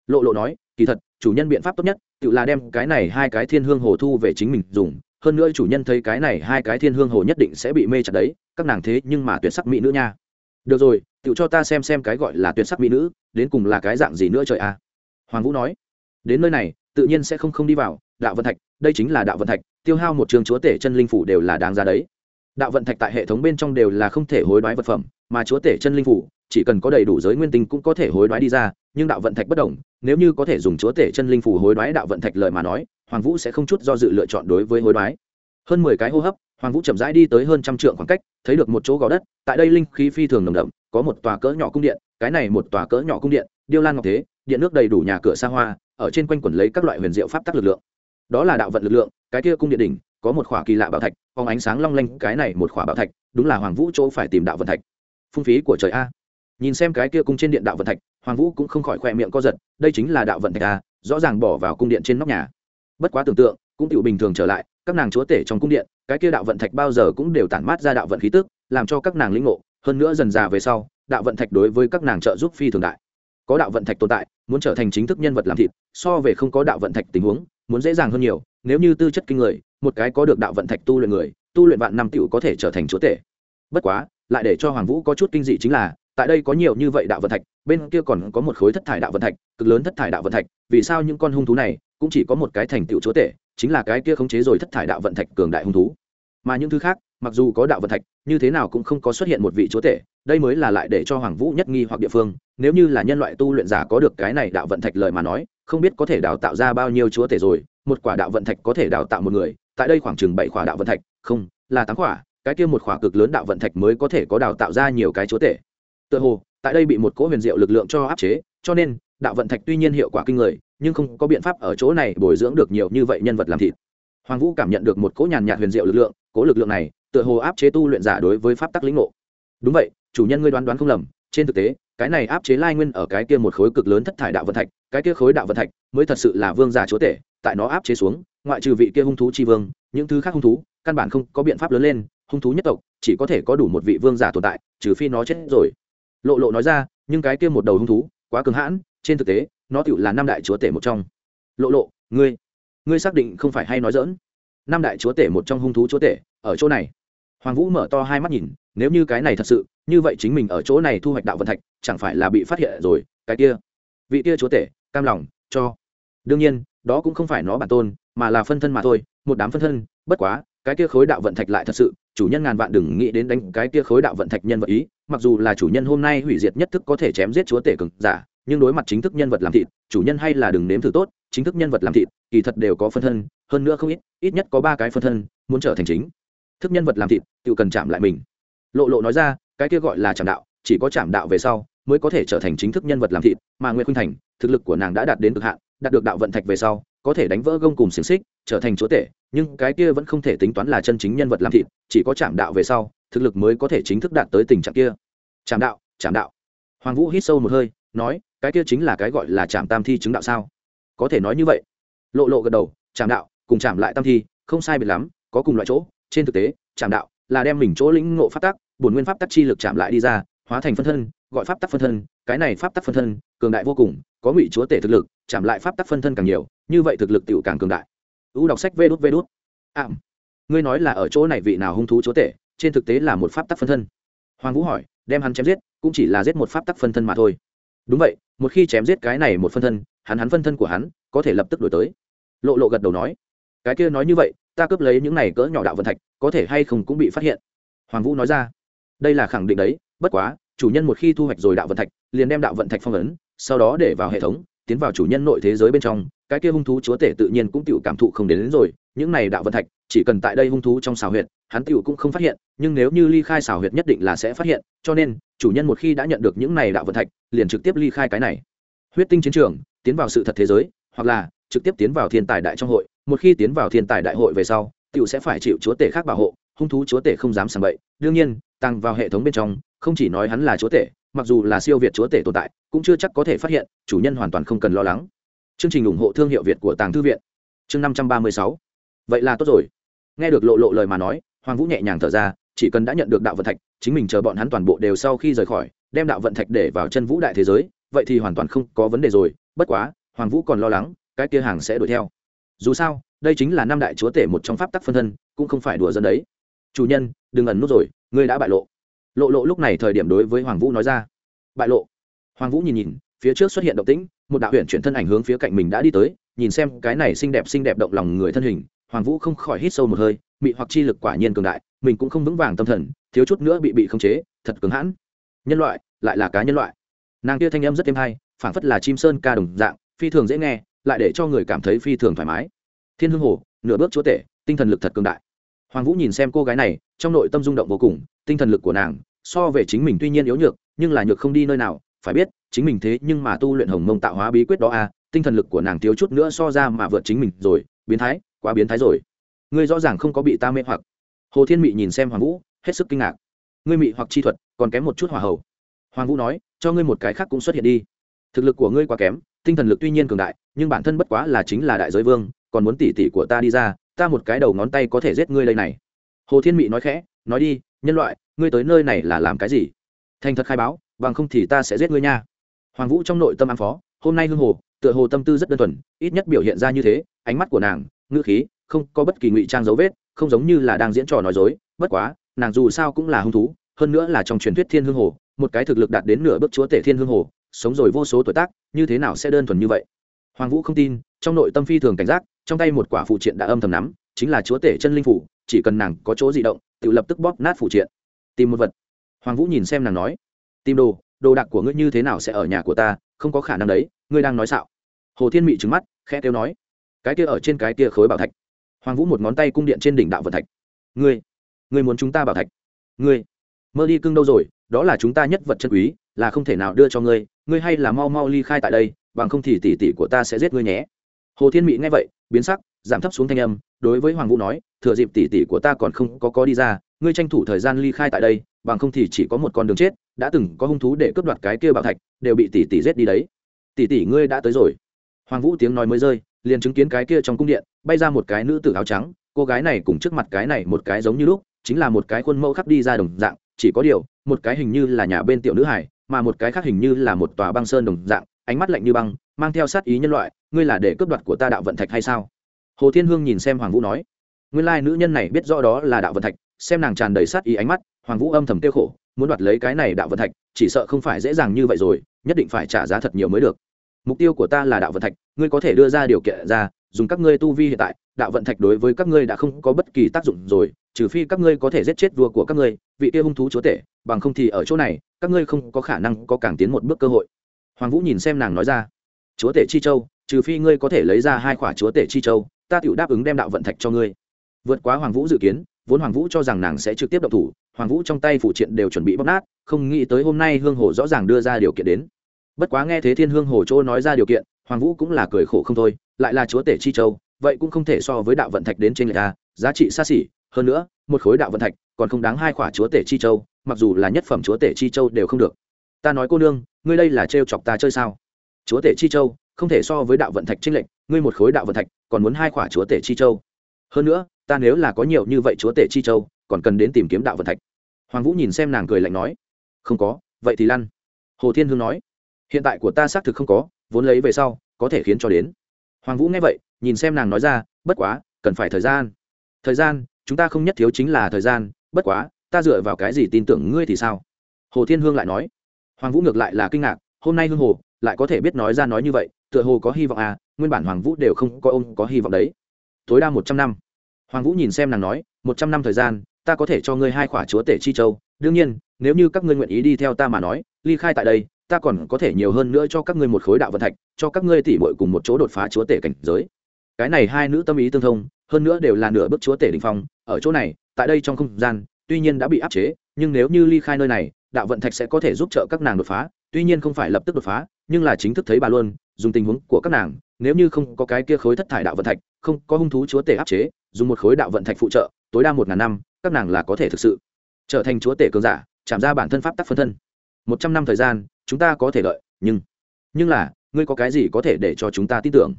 Lộ lộ nói, kỳ thật, chủ nhân biện pháp tốt nhất, tự là đem cái này hai cái thiên hương hồ thu về chính mình dùng, hơn nữa chủ nhân thấy cái này hai cái thiên hương hồ nhất định sẽ bị mê chặt đấy, các nàng thế nhưng mà tuyệt sắc mỹ nữ nha. Được rồi, tự cho ta xem xem cái gọi là tuyệt sắc mỹ nữ, đến cùng là cái dạng gì nữa trời a? Hoàng vũ nói. Đến nơi này, tự nhiên sẽ không không đi vào, đạo vận thạch, đây chính là đạo vận thạch tiêu hao một trường chúa tể chân linh phủ đều là đáng giá đấy. Đạo vận thạch tại hệ thống bên trong đều là không thể hối đoái vật phẩm, mà chúa tể chân linh phủ, chỉ cần có đầy đủ giới nguyên tinh cũng có thể hối đoái đi ra, nhưng đạo vận thạch bất đồng nếu như có thể dùng chúa tể chân linh phủ hối đoái đạo vận thạch lời mà nói, hoàng vũ sẽ không chút do dự lựa chọn đối với hối đoái. Hơn mười cái hô hấp, hoàng vũ chậm rãi đi tới hơn trăm trượng khoảng cách, thấy được một chỗ gò đất, tại đây linh khí phi thường nồng đậm, có một tòa cỡ nhỏ cung điện, cái này một tòa cỡ nhỏ cung điện, điêu lan ngọc thế, điện nước đầy đủ nhà cửa xa hoa, ở trên quanh quẩn lấy các loại huyền diệu pháp tắc lực lượng. Đó là đạo vận lực lượng cái kia cung điện đỉnh, có một khỏa kỳ lạ bảo thạch phóng ánh sáng long lanh, cái này một khỏa bảo thạch, đúng là hoàng vũ chỗ phải tìm đạo vận thạch. Phung phí của trời a. Nhìn xem cái kia cung trên điện đạo vận thạch, hoàng vũ cũng không khỏi khoe miệng co giật, đây chính là đạo vận thạch a, rõ ràng bỏ vào cung điện trên nóc nhà. Bất quá tưởng tượng, cũng tiểu bình thường trở lại, các nàng chúa tể trong cung điện, cái kia đạo vận thạch bao giờ cũng đều tản mát ra đạo vận khí tức, làm cho các nàng lĩnh ngộ. Hơn nữa dần già về sau, đạo vận thạch đối với các nàng trợ giúp phi thường đại. Có đạo vận thạch tồn tại, muốn trở thành chính thức nhân vật làm thịt, so về không có đạo vận thạch tình huống, muốn dễ dàng hơn nhiều nếu như tư chất kinh người, một cái có được đạo vận thạch tu luyện người, tu luyện vạn năm tựu có thể trở thành chúa tể. Bất quá, lại để cho hoàng vũ có chút kinh dị chính là, tại đây có nhiều như vậy đạo vận thạch, bên kia còn có một khối thất thải đạo vận thạch, cực lớn thất thải đạo vận thạch, vì sao những con hung thú này cũng chỉ có một cái thành tựu chúa tể, chính là cái kia khống chế rồi thất thải đạo vận thạch cường đại hung thú. Mà những thứ khác, mặc dù có đạo vận thạch, như thế nào cũng không có xuất hiện một vị chúa tể, đây mới là lại để cho hoàng vũ nhất nghi hoặc địa phương, nếu như là nhân loại tu luyện giả có được cái này đạo vận thạch lời mà nói, không biết có thể đào tạo ra bao nhiêu chúa tể rồi một quả đạo vận thạch có thể đào tạo một người, tại đây khoảng chừng bảy quả đạo vận thạch, không, là tám quả, cái kia một quả cực lớn đạo vận thạch mới có thể có đào tạo ra nhiều cái chúa tể. Tựa hồ, tại đây bị một cỗ huyền diệu lực lượng cho áp chế, cho nên, đạo vận thạch tuy nhiên hiệu quả kinh người, nhưng không có biện pháp ở chỗ này bồi dưỡng được nhiều như vậy nhân vật làm thịt. Hoàng vũ cảm nhận được một cỗ nhàn nhạt huyền diệu lực lượng, cỗ lực lượng này, tựa hồ áp chế tu luyện giả đối với pháp tắc lĩnh ngộ. Đúng vậy, chủ nhân ngươi đoán đoán không lầm, trên thực tế cái này áp chế lai nguyên ở cái kia một khối cực lớn thất thải đạo vận thạch, cái kia khối đạo vận thạch mới thật sự là vương giả chúa tể, tại nó áp chế xuống, ngoại trừ vị kia hung thú tri vương, những thứ khác hung thú, căn bản không có biện pháp lớn lên, hung thú nhất tộc chỉ có thể có đủ một vị vương giả tồn tại, trừ phi nó chết rồi. Lộ lộ nói ra, nhưng cái kia một đầu hung thú, quá cứng hãn, trên thực tế, nó tựu là năm đại chúa tể một trong. Lộ lộ, ngươi ngươi xác định không phải hay nói dỡn năm đại chúa tể một trong hung thú chúa tể, ở chỗ này. Hoàng vũ mở to hai mắt nhìn nếu như cái này thật sự, như vậy chính mình ở chỗ này thu hoạch đạo vận thạch, chẳng phải là bị phát hiện rồi, cái kia. Vị kia chúa tể, cam lòng, cho. Đương nhiên, đó cũng không phải nó bản tôn, mà là phân thân mà thôi, một đám phân thân, bất quá, cái kia khối đạo vận thạch lại thật sự, chủ nhân ngàn vạn đừng nghĩ đến đánh cái kia khối đạo vận thạch nhân vật ý, mặc dù là chủ nhân hôm nay hủy diệt nhất thức có thể chém giết chúa tể cực giả, nhưng đối mặt chính thức nhân vật làm thịt, chủ nhân hay là đừng nếm thử tốt, chính thức nhân vật làm thịt, kỳ thật đều có phân thân, hơn nữa không ít ít nhất có ba cái phân thân, muốn trở thành chính. Thức nhân vật làm thịt, tự cần chạm lại mình lộ lộ nói ra, cái kia gọi là chạm đạo, chỉ có chạm đạo về sau mới có thể trở thành chính thức nhân vật làm thịt, mà nguyễn khuynh thành, thực lực của nàng đã đạt đến cực hạn, đạt được đạo vận thạch về sau, có thể đánh vỡ gông cùng xiềng xích, trở thành chúa tể, nhưng cái kia vẫn không thể tính toán là chân chính nhân vật làm thịt, chỉ có chạm đạo về sau, thực lực mới có thể chính thức đạt tới tình trạng kia. Chạm đạo chạm đạo. Hoàng vũ hít sâu một hơi, nói, cái kia chính là cái gọi là chạm tam thi chứng đạo sao? Có thể nói như vậy. Lộ lộ gật đầu chạm đạo, cùng chạm lại tam thi, không sai biệt lắm, có cùng loại chỗ, trên thực tế chạm đạo là đem mình chỗ lĩnh ngộ pháp tắc bổn nguyên pháp tắc chi lực chạm lại đi ra hóa thành phân thân gọi pháp tắc phân thân. Cái này pháp tắc phân thân cường đại vô cùng có ngụy chúa tể thực lực chạm lại pháp tắc phân thân càng nhiều như vậy thực lực tựu càng cường đại. U đọc sách vê đốt vê đốt, ảm. Ngươi nói là ở chỗ này vị nào hung thú chúa tể trên thực tế là một pháp tắc phân thân. Hoàng vũ hỏi đem hắn chém giết cũng chỉ là giết một pháp tắc phân thân mà thôi. Đúng vậy một khi chém giết cái này một phân thân hắn hắn phân thân của hắn có thể lập tức đổi tới. Lộ lộ gật đầu nói cái kia nói như vậy ta cướp lấy những này cỡ nhỏ đạo vận thạch có thể hay không cũng bị phát hiện. Hoàng vũ nói ra. Đây là khẳng định đấy bất quá chủ nhân một khi thu hoạch rồi đạo vận thạch liền đem đạo vận thạch phong ấn sau đó để vào hệ thống tiến vào chủ nhân nội thế giới bên trong cái kia hung thú chúa tể tự nhiên cũng tự cảm thụ không đến, đến rồi những này đạo vận thạch chỉ cần tại đây hung thú trong xào huyệt hắn tựu cũng không phát hiện nhưng nếu như ly khai xào huyệt nhất định là sẽ phát hiện cho nên chủ nhân một khi đã nhận được những này đạo vận thạch liền trực tiếp ly khai cái này. Huyết tinh chiến trường tiến vào sự thật thế giới hoặc là trực tiếp tiến vào thiên tài đại trong hội một khi tiến vào thiên tài đại hội về sau, tiểu sẽ phải chịu chúa tể khác bảo hộ, hung thú chúa tể không dám sàng bậy. Đương nhiên, tăng vào hệ thống bên trong, không chỉ nói hắn là chúa tể, mặc dù là siêu việt chúa tể tồn tại, cũng chưa chắc có thể phát hiện, chủ nhân hoàn toàn không cần lo lắng. Chương trình ủng hộ thương hiệu việt của tàng thư viện. Chương năm trăm ba mươi sáu. Vậy là tốt rồi. Nghe được lộ lộ lời mà nói, hoàng vũ nhẹ nhàng thở ra, chỉ cần đã nhận được đạo vận thạch, chính mình chờ bọn hắn toàn bộ đều sau khi rời khỏi, đem đạo vận thạch để vào chân vũ đại thế giới, vậy thì hoàn toàn không có vấn đề rồi, bất quá, hoàng vũ còn lo lắng, cái kia hàng sẽ đuổi theo dù sao, đây chính là năm đại chúa tể một trong pháp tắc phân thân, cũng không phải đùa dân đấy. Chủ nhân, đừng ẩn nút rồi, ngươi đã bại lộ. Lộ lộ lúc này thời điểm đối với hoàng vũ nói ra. Bại lộ. Hoàng vũ nhìn nhìn, phía trước xuất hiện động tĩnh, một đạo huyện chuyển thân ảnh hướng phía cạnh mình đã đi tới, nhìn xem cái này xinh đẹp xinh đẹp động lòng người thân hình, hoàng vũ không khỏi hít sâu một hơi, mị hoặc chi lực quả nhiên cường đại, mình cũng không vững vàng tâm thần, thiếu chút nữa bị bị khống chế, thật cứng hãn. Nhân loại, lại là cá nhân loại. Nàng kia thanh âm rất êm hay, phảng phất là chim sơn ca đồng dạng, phi thường dễ nghe lại để cho người cảm thấy phi thường thoải mái. Thiên hương hồ nửa bước chúa tể tinh thần lực thật cường đại. Hoàng vũ nhìn xem cô gái này trong nội tâm rung động vô cùng tinh thần lực của nàng so về chính mình tuy nhiên yếu nhược nhưng là nhược không đi nơi nào phải biết chính mình thế nhưng mà tu luyện hồng mông tạo hóa bí quyết đó a à, tinh thần lực của nàng thiếu chút nữa so ra mà vượt chính mình rồi biến thái quá biến thái rồi. Ngươi rõ ràng không có bị ta mê hoặc. Hồ thiên mị nhìn xem hoàng vũ hết sức kinh ngạc. Ngươi mị hoặc chi thuật còn kém một chút hỏa hầu. Hoàng vũ nói cho ngươi một cái khác cũng xuất hiện đi. Thực lực của ngươi quá kém tinh thần lực tuy nhiên cường đại nhưng bản thân bất quá là chính là đại giới vương, còn muốn tỉ tỉ của ta đi ra, ta một cái đầu ngón tay có thể giết ngươi đây này. Hồ thiên mị nói khẽ, nói đi, nhân loại, ngươi tới nơi này là làm cái gì? Thành thật khai báo, bằng không thì ta sẽ giết ngươi nha. Hoàng vũ trong nội tâm an phó, hôm nay hương hồ, tựa hồ tâm tư rất đơn thuần, ít nhất biểu hiện ra như thế, ánh mắt của nàng, ngữ khí, không có bất kỳ ngụy trang dấu vết, không giống như là đang diễn trò nói dối, bất quá, nàng dù sao cũng là hung thú, hơn nữa là trong truyền thuyết thiên hương hồ, một cái thực lực đạt đến nửa bước chúa tể thiên hương hồ, sống rồi vô số tuổi tác, như thế nào sẽ đơn thuần như vậy? Hoàng vũ không tin, trong nội tâm phi thường cảnh giác, trong tay một quả phụ triện đã âm thầm nắm, chính là chúa tể chân linh phủ, chỉ cần nàng có chỗ di động, tự lập tức bóp nát phụ triện. Tìm một vật. Hoàng vũ nhìn xem nàng nói, tìm đồ đồ đạc của ngươi như thế nào sẽ ở nhà của ta, không có khả năng đấy, ngươi đang nói xạo. Hồ thiên mị trứng mắt, khẽ kêu nói, cái kia ở trên cái kia khối bảo thạch. Hoàng vũ một ngón tay cung điện trên đỉnh đạo vận thạch. Ngươi ngươi muốn chúng ta bảo thạch? Ngươi, mơ đi cưng đâu rồi, đó là chúng ta nhất vật chân quý, là không thể nào đưa cho ngươi ngươi hay là mau mau ly khai tại đây bằng không thì tỷ tỷ của ta sẽ giết ngươi nhé. Hồ thiên mỹ nghe vậy, biến sắc, giảm thấp xuống thanh âm, đối với hoàng vũ nói, thừa dịp tỷ tỷ của ta còn không có có đi ra, ngươi tranh thủ thời gian ly khai tại đây, bằng không thì chỉ có một con đường chết, đã từng có hung thú để cướp đoạt cái kia bảo thạch, đều bị tỷ tỷ giết đi đấy. Tỷ tỷ ngươi đã tới rồi. Hoàng vũ tiếng nói mới rơi, liền chứng kiến cái kia trong cung điện, bay ra một cái nữ tử áo trắng, cô gái này cùng trước mặt cái này một cái giống như lúc, chính là một cái khuôn mẫu khắp đi ra đồng dạng, chỉ có điều, một cái hình như là nhà bên tiểu nữ hải mà một cái khác hình như là một tòa băng sơn đồng dạng ánh mắt lạnh như băng, mang theo sát ý nhân loại, ngươi là để cướp đoạt của ta đạo vận thạch hay sao? Hồ thiên hương nhìn xem hoàng vũ nói. Nguyên lai nữ nhân này biết rõ đó là đạo vận thạch, xem nàng tràn đầy sát ý ánh mắt, hoàng vũ âm thầm tiêu khổ, muốn đoạt lấy cái này đạo vận thạch, chỉ sợ không phải dễ dàng như vậy rồi, nhất định phải trả giá thật nhiều mới được. Mục tiêu của ta là đạo vận thạch, ngươi có thể đưa ra điều kiện ra, dùng các ngươi tu vi hiện tại, đạo vận thạch đối với các ngươi đã không có bất kỳ tác dụng rồi, trừ phi các ngươi có thể giết chết vua của các ngươi, vị kia hung thú chúa tể, bằng không thì ở chỗ này, các ngươi không có khả năng có càng tiến một bước cơ hội hoàng vũ nhìn xem nàng nói ra, chúa tể chi châu, trừ phi ngươi có thể lấy ra hai khỏa chúa tể chi châu, ta tự đáp ứng đem đạo vận thạch cho ngươi. Vượt quá hoàng vũ dự kiến, vốn hoàng vũ cho rằng nàng sẽ trực tiếp động thủ, hoàng vũ trong tay phụ triện đều chuẩn bị bóc nát, không nghĩ tới hôm nay hương hồ rõ ràng đưa ra điều kiện đến. Bất quá nghe thế thiên hương hồ châu nói ra điều kiện, hoàng vũ cũng là cười khổ không thôi, lại là chúa tể chi châu, vậy cũng không thể so với đạo vận thạch đến trên người ta, giá trị xa xỉ, hơn nữa, một khối đạo vận thạch còn không đáng hai khỏa chúa tể chi châu, mặc dù là nhất phẩm chúa tể chi châu đều không được ta nói cô nương, ngươi đây là trêu chọc ta chơi sao? Chúa tể chi châu, không thể so với đạo vận thạch trinh lệnh ngươi một khối đạo vận thạch, còn muốn hai khỏa chúa tể chi châu. Hơn nữa, ta nếu là có nhiều như vậy chúa tể chi châu, còn cần đến tìm kiếm đạo vận thạch. Hoàng vũ nhìn xem nàng cười lạnh nói, không có, vậy thì lăn. Hồ thiên hương nói, hiện tại của ta xác thực không có, vốn lấy về sau, có thể khiến cho đến. Hoàng vũ nghe vậy, nhìn xem nàng nói ra, bất quá, cần phải thời gian. Thời gian? Chúng ta không nhất thiếu chính là thời gian, bất quá, ta dựa vào cái gì tin tưởng ngươi thì sao? Hồ thiên hương lại nói hoàng vũ ngược lại là kinh ngạc, hôm nay hương hồ, lại có thể biết nói ra nói như vậy, tựa hồ có hy vọng à nguyên bản hoàng vũ đều không có ông có hy vọng đấy. Tối đa một trăm năm. Hoàng vũ nhìn xem nàng nói, một trăm năm thời gian, ta có thể cho ngươi hai khỏa chúa tể chi châu. Đương nhiên, nếu như các ngươi nguyện ý đi theo ta mà nói, ly khai tại đây, ta còn có thể nhiều hơn nữa cho các ngươi một khối đạo vận thạch, cho các ngươi tỉ mội cùng một chỗ đột phá chúa tể cảnh giới. Cái này hai nữ tâm ý tương thông, hơn nữa đều là nửa bước chúa tể đình phong. Ở chỗ này, tại đây trong không gian, tuy nhiên đã bị áp chế, nhưng nếu như ly khai nơi này đạo vận thạch sẽ có thể giúp trợ các nàng đột phá, tuy nhiên không phải lập tức đột phá, nhưng là chính thức thấy bà luôn, dùng tình huống của các nàng, nếu như không có cái kia khối thất thải đạo vận thạch, không có hung thú chúa tể áp chế, dùng một khối đạo vận thạch phụ trợ, tối đa một ngàn năm, các nàng là có thể thực sự trở thành chúa tể cường giả, chạm ra bản thân pháp tắc phân thân. Một trăm năm thời gian, chúng ta có thể đợi, nhưng nhưng là, ngươi có cái gì có thể để cho chúng ta tin tưởng?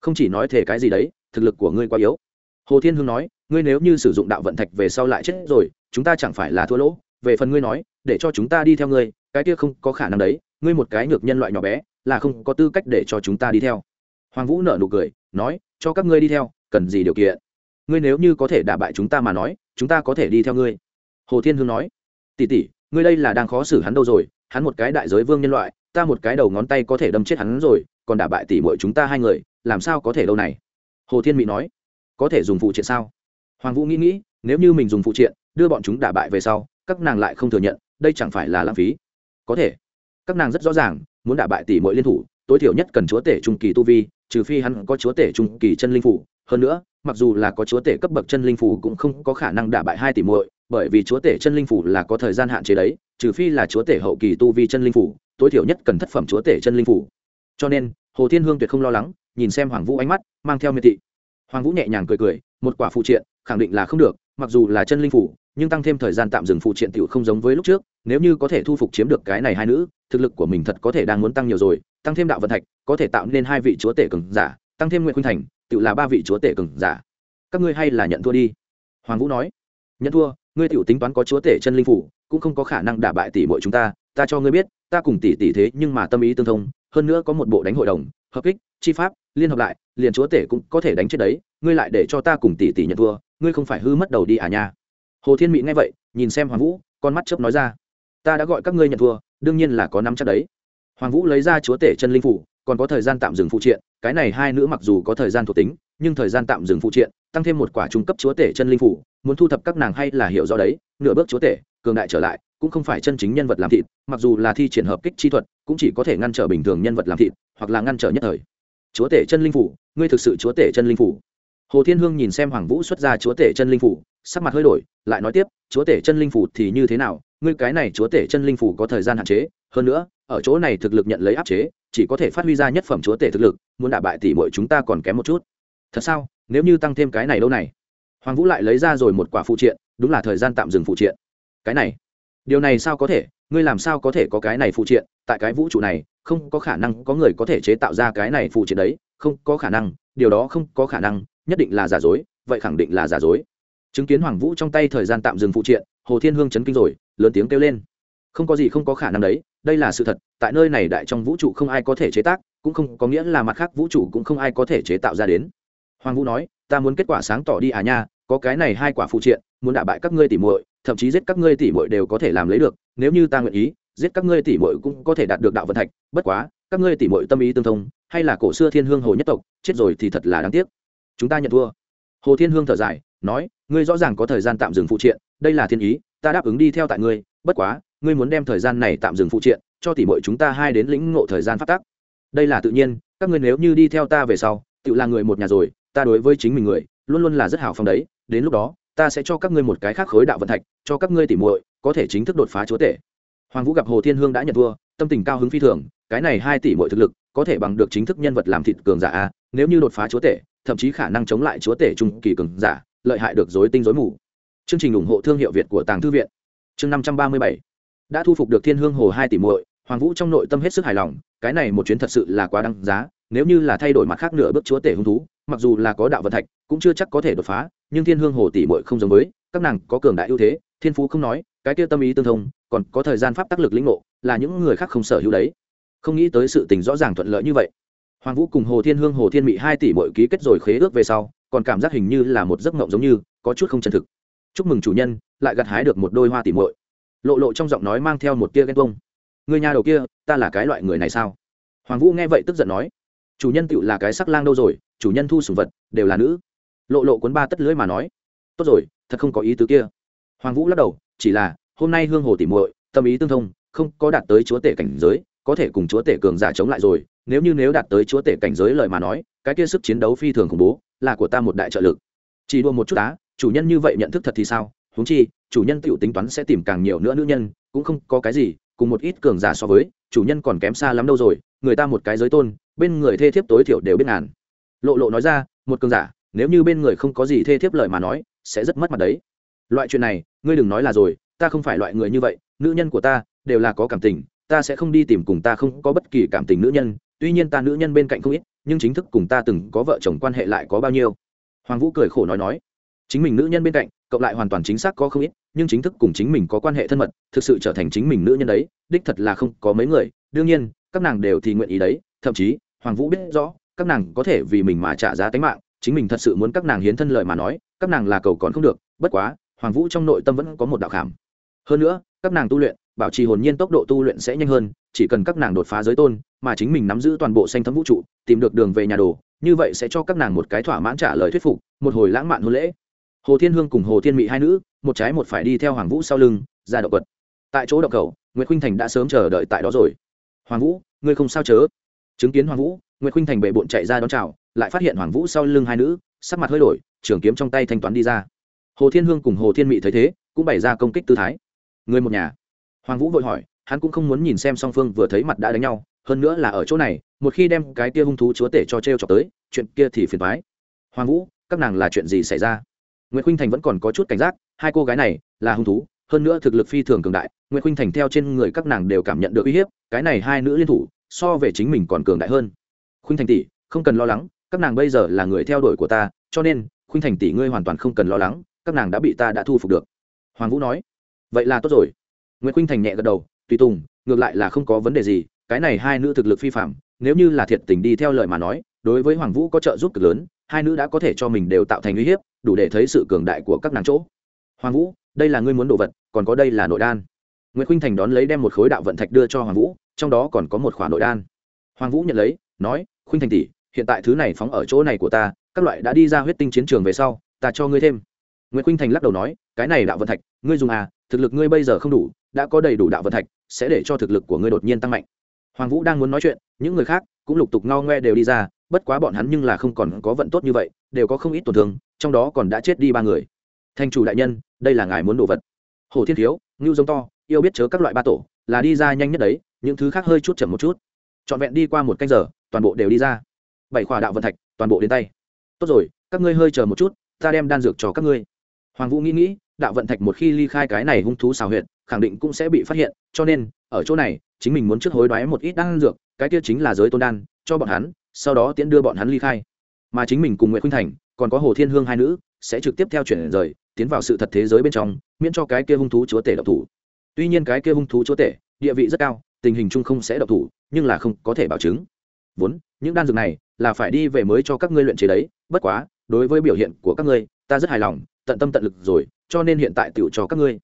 Không chỉ nói thể cái gì đấy, thực lực của ngươi quá yếu. Hồ thiên hương nói, ngươi nếu như sử dụng đạo vận thạch về sau lại chết rồi, chúng ta chẳng phải là thua lỗ về phần ngươi nói, để cho chúng ta đi theo ngươi, cái kia không có khả năng đấy, ngươi một cái nhược nhân loại nhỏ bé, là không có tư cách để cho chúng ta đi theo. Hoàng vũ nở nụ cười, nói, cho các ngươi đi theo, cần gì điều kiện? Ngươi nếu như có thể đả bại chúng ta mà nói, chúng ta có thể đi theo ngươi. Hồ thiên hương nói tỉ tỉ ngươi đây là đang khó xử hắn đâu rồi, hắn một cái đại giới vương nhân loại, ta một cái đầu ngón tay có thể đâm chết hắn rồi, còn đả bại tỉ mọi chúng ta hai người, làm sao có thể đâu này? Hồ thiên mỹ nói, có thể dùng phụ triện sao? Hoàng vũ nghĩ nghĩ, nếu như mình dùng phụ triện, đưa bọn chúng đả bại về sau các nàng lại không thừa nhận, đây chẳng phải là lãng phí. Có thể, các nàng rất rõ ràng, muốn đả bại tỷ mỗi liên thủ, tối thiểu nhất cần chúa tể trung kỳ tu vi, trừ phi hắn có chúa tể trung kỳ chân linh phủ. Hơn nữa, mặc dù là có chúa tể cấp bậc chân linh phủ cũng không có khả năng đả bại hai tỷ muội, bởi vì chúa tể chân linh phủ là có thời gian hạn chế đấy, trừ phi là chúa tể hậu kỳ tu vi chân linh phủ, tối thiểu nhất cần thất phẩm chúa tể chân linh phủ. Cho nên, hồ thiên hương tuyệt không lo lắng, nhìn xem hoàng vũ ánh mắt, mang theo miệt thị. Hoàng vũ nhẹ nhàng cười cười, một quả phụ triện, khẳng định là không được, mặc dù là chân linh phủ nhưng tăng thêm thời gian tạm dừng phụ triện tiểu không giống với lúc trước, nếu như có thể thu phục chiếm được cái này hai nữ, thực lực của mình thật có thể đang muốn tăng nhiều rồi, tăng thêm đạo vận thạch, có thể tạo nên hai vị chúa tể cường giả, tăng thêm nguyện khuynh thành Tiểu là ba vị chúa tể cường giả. Các ngươi hay là nhận thua đi. Hoàng vũ nói. Nhận thua, ngươi tiểu tính toán có chúa tể chân linh phủ, cũng không có khả năng đả bại tỷ muội chúng ta ta cho ngươi biết, ta cùng tỷ tỷ thế nhưng mà tâm ý tương thông, hơn nữa có một bộ đánh hội đồng, hợp kích, chi pháp, liên hợp lại, liền chúa tể cũng có thể đánh chết đấy, ngươi lại để cho ta cùng tỷ tỷ nhận thua, ngươi không phải hư mất đầu đi à nha hồ thiên mỹ nghe vậy, nhìn xem hoàng vũ, con mắt chớp nói ra. Ta đã gọi các ngươi nhận thua, đương nhiên là có nắm chắc đấy. Hoàng vũ lấy ra chúa tể chân linh phủ, còn có thời gian tạm dừng phụ triện, cái này hai nữ mặc dù có thời gian thuộc tính, nhưng thời gian tạm dừng phụ triện, tăng thêm một quả trung cấp chúa tể chân linh phủ, muốn thu thập các nàng hay là hiểu rõ đấy, nửa bước chúa tể, cường đại trở lại, cũng không phải chân chính nhân vật làm thịt, mặc dù là thi triển hợp kích chi thuật, cũng chỉ có thể ngăn trở bình thường nhân vật làm thịt, hoặc là ngăn trở nhất thời. Chúa tể chân linh phủ, ngươi thực sự chúa tể chân linh phủ. Hồ thiên hương nhìn xem hoàng vũ xuất ra chúa tể chân linh phủ sắc mặt hơi đổi, lại nói tiếp, chúa tể chân linh phủ thì như thế nào? Ngươi cái này chúa tể chân linh phủ có thời gian hạn chế, hơn nữa, ở chỗ này thực lực nhận lấy áp chế, chỉ có thể phát huy ra nhất phẩm chúa tể thực lực, muốn đả bại tỷ muội chúng ta còn kém một chút. Thật sao? Nếu như tăng thêm cái này đâu này? Hoàng vũ lại lấy ra rồi một quả phụ triện, đúng là thời gian tạm dừng phụ triện. Cái này? Điều này sao có thể? Ngươi làm sao có thể có cái này phụ triện? Tại cái vũ trụ này, không có khả năng có người có thể chế tạo ra cái này phụ triện đấy, không có khả năng, điều đó không có khả năng, nhất định là giả dối, vậy khẳng định là giả dối chứng kiến hoàng vũ trong tay thời gian tạm dừng phụ triện, hồ thiên hương chấn kinh rồi, lớn tiếng kêu lên. Không có gì không có khả năng đấy, đây là sự thật, tại nơi này đại trong vũ trụ không ai có thể chế tác, cũng không có nghĩa là mặt khác vũ trụ cũng không ai có thể chế tạo ra đến. Hoàng vũ nói, ta muốn kết quả sáng tỏ đi à nha, có cái này hai quả phụ triện, muốn đả bại các ngươi tỉ muội, thậm chí giết các ngươi tỉ muội đều có thể làm lấy được, nếu như ta nguyện ý, giết các ngươi tỉ muội cũng có thể đạt được đạo vận thạch, bất quá, các ngươi tỉ muội tâm ý tương thông, hay là cổ xưa thiên hương hồ nhất tộc, chết rồi thì thật là đáng tiếc. Chúng ta nhận thua. Hồ thiên hương thở dài, nói ngươi rõ ràng có thời gian tạm dừng phụ triện, đây là thiên ý, ta đáp ứng đi theo tại ngươi, bất quá, ngươi muốn đem thời gian này tạm dừng phụ triện, cho tỉ muội chúng ta hai đến lĩnh ngộ thời gian phát tác đây là tự nhiên, các ngươi nếu như đi theo ta về sau, tự là người một nhà rồi, ta đối với chính mình người, luôn luôn là rất hào phong đấy, đến lúc đó, ta sẽ cho các ngươi một cái khác khối đạo vận thạch, cho các ngươi tỉ muội, có thể chính thức đột phá chúa tể. Hoàng vũ gặp hồ thiên hương đã nhận thua, tâm tình cao hứng phi thường, cái này hai tỷ muội thực lực, có thể bằng được chính thức nhân vật làm thịt cường giả a, nếu như đột phá chúa tể, thậm chí khả năng chống lại chúa tể trung kỳ cường giả lợi hại được dối tinh dối mù. Chương trình ủng hộ thương hiệu việt của tàng thư viện. Chương năm trăm ba mươi bảy. Đã thu phục được thiên hương hồ hai tỷ muội, hoàng vũ trong nội tâm hết sức hài lòng, cái này một chuyến thật sự là quá đáng giá, nếu như là thay đổi mặt khác nửa bước chúa tể hung thú, mặc dù là có đạo vận thạch, cũng chưa chắc có thể đột phá, nhưng thiên hương hồ tỷ muội không giống với, các nàng có cường đại ưu thế, thiên phú không nói, cái kia tâm ý tương thông, còn có thời gian pháp tác lực lĩnh ngộ, là những người khác không sở hữu đấy. Không nghĩ tới sự tình rõ ràng thuận lợi như vậy. Hoàng vũ cùng hồ thiên hương hồ thiên mỹ hai tỷ muội ký kết rồi khế ước về sau còn cảm giác hình như là một giấc mộng giống như, có chút không chân thực. Chúc mừng chủ nhân, lại gặt hái được một đôi hoa tỷ muội. Lộ lộ trong giọng nói mang theo một tia ghen tuông. Người nhà đầu kia, ta là cái loại người này sao? Hoàng vũ nghe vậy tức giận nói. Chủ nhân tựu là cái sắc lang đâu rồi, chủ nhân thu sùng vật, đều là nữ. Lộ lộ cuốn ba tất lưỡi mà nói. Tốt rồi, thật không có ý tứ kia. Hoàng vũ lắc đầu, chỉ là, hôm nay hương hồ tỉ muội, tâm ý tương thông, không có đạt tới chúa tể cảnh giới, có thể cùng chúa tể cường giả chống lại rồi, nếu như nếu đạt tới chúa tể cảnh giới lời mà nói, cái kia sức chiến đấu phi thường khủng bố là của ta một đại trợ lực. Chỉ đua một chút á, chủ nhân như vậy nhận thức thật thì sao? Huống chi, chủ nhân tựu tính toán sẽ tìm càng nhiều nữa nữ nhân, cũng không có cái gì, cùng một ít cường giả so với, chủ nhân còn kém xa lắm đâu rồi, người ta một cái giới tôn, bên người thê thiếp tối thiểu đều biết ngàn. Lộ lộ nói ra, một cường giả, nếu như bên người không có gì thê thiếp lời mà nói, sẽ rất mất mặt đấy. Loại chuyện này, ngươi đừng nói là rồi, ta không phải loại người như vậy, nữ nhân của ta đều là có cảm tình, ta sẽ không đi tìm cùng ta không có bất kỳ cảm tình nữ nhân, tuy nhiên ta nữ nhân bên cạnh không ít nhưng chính thức cùng ta từng có vợ chồng quan hệ lại có bao nhiêu? Hoàng vũ cười khổ nói nói, chính mình nữ nhân bên cạnh cộng lại hoàn toàn chính xác có không ít, nhưng chính thức cùng chính mình có quan hệ thân mật, thực sự trở thành chính mình nữ nhân đấy, đích thật là không có mấy người. Đương nhiên, các nàng đều thì nguyện ý đấy, thậm chí, hoàng vũ biết rõ, các nàng có thể vì mình mà trả giá tính mạng, chính mình thật sự muốn các nàng hiến thân lời mà nói, các nàng là cầu còn không được, bất quá, hoàng vũ trong nội tâm vẫn có một đạo khảm. Hơn nữa, các nàng tu luyện, bảo trì hồn nhiên tốc độ tu luyện sẽ nhanh hơn, chỉ cần các nàng đột phá giới tôn mà chính mình nắm giữ toàn bộ xanh thấm vũ trụ, tìm được đường về nhà đồ, như vậy sẽ cho các nàng một cái thỏa mãn trả lời thuyết phục, một hồi lãng mạn hôn lễ. Hồ thiên hương cùng hồ thiên mỹ hai nữ, một trái một phải đi theo hoàng vũ sau lưng, ra động quật. Tại chỗ động cầu nguyễn khuynh thành đã sớm chờ đợi tại đó rồi. Hoàng vũ, ngươi không sao chớ? Chứng kiến hoàng vũ nguyễn khuynh thành bệ bộn chạy ra đón chào, lại phát hiện hoàng vũ sau lưng hai nữ, sắc mặt hơi đổi, trường kiếm trong tay thanh toán đi ra. Hồ thiên hương cùng hồ thiên mỹ thấy thế, cũng bày ra công kích tư thái. Người một nhà? Hoàng vũ vội hỏi, hắn cũng không muốn nhìn xem song phương vừa thấy mặt đã đánh nhau hơn nữa là ở chỗ này, một khi đem cái kia hung thú chúa tể cho t r e o chọc tới, chuyện kia thì phiền thoái hoàng vũ, các nàng là chuyện gì xảy ra? Nguyễn khuynh thành vẫn còn có chút cảnh giác, hai cô gái này là hung thú, hơn nữa thực lực phi thường cường đại nguyễn khuynh thành theo trên người các nàng đều cảm nhận được uy hiếp, cái này hai nữ liên thủ, so về chính mình còn cường đại hơn. Khuynh thành tỷ, không cần lo lắng, các nàng bây giờ là người theo đuổi của ta, cho nên, khuynh thành tỷ ngươi hoàn toàn không cần lo lắng, các nàng đã bị ta đã thu phục được. Hoàng vũ nói. Vậy là tốt rồi. Nguyễn khuynh thành nhẹ gật đầu, tùy tùng, ngược lại là không có vấn đề gì cái này hai nữ thực lực phi phạm, nếu như là thiệt tình đi theo lời mà nói, đối với hoàng vũ có trợ giúp cực lớn, hai nữ đã có thể cho mình đều tạo thành uy hiếp, đủ để thấy sự cường đại của các nàng chỗ. Hoàng vũ, đây là ngươi muốn đồ vật, còn có đây là nội đan. Nguyễn khuynh thành đón lấy đem một khối đạo vận thạch đưa cho hoàng vũ, trong đó còn có một khoản nội đan. Hoàng vũ nhận lấy, nói, khuynh thành tỷ, hiện tại thứ này phóng ở chỗ này của ta, các loại đã đi ra huyết tinh chiến trường về sau, ta cho ngươi thêm. Nguyễn khuynh thành lắc đầu nói, cái này đạo vận thạch, ngươi dùng à thực lực ngươi bây giờ không đủ, đã có đầy đủ đạo vận thạch, sẽ để cho thực lực của ngươi đột nhiên tăng mạnh hoàng vũ đang muốn nói chuyện, những người khác cũng lục tục ngao ngoe đều đi ra, bất quá bọn hắn nhưng là không còn có vận tốt như vậy, đều có không ít tổn thương, trong đó còn đã chết đi ba người. Thành chủ đại nhân, đây là ngài muốn đồ vật. Hồ thiên thiếu, ngưu giống to, yêu biết chớ các loại ba tổ, là đi ra nhanh nhất đấy, những thứ khác hơi chút chậm một chút. Trọn vẹn đi qua một canh giờ, toàn bộ đều đi ra. Bảy khỏa đạo vận thạch, toàn bộ đến tay. Tốt rồi, các ngươi hơi chờ một chút, ta đem đan dược cho các ngươi. Hoàng vũ nghĩ nghĩ, đạo vận thạch một khi ly khai cái này hung thú xào huyệt, khẳng định cũng sẽ bị phát hiện, cho nên, ở chỗ này chính mình muốn trước hối đoái một ít đan dược, cái kia chính là giới tôn đan, cho bọn hắn, sau đó tiễn đưa bọn hắn ly khai. Mà chính mình cùng nguyễn khuynh thành, còn có hồ thiên hương hai nữ, sẽ trực tiếp theo chuyển rời, tiến vào sự thật thế giới bên trong, miễn cho cái kia hung thú chúa tể độc thủ. Tuy nhiên cái kia hung thú chúa tể, địa vị rất cao, tình hình chung không sẽ độc thủ, nhưng là không có thể bảo chứng. Vốn, những đan dược này là phải đi về mới cho các ngươi luyện chế đấy, bất quá, đối với biểu hiện của các ngươi, ta rất hài lòng, tận tâm tận lực rồi, cho nên hiện tại tựu cho các ngươi.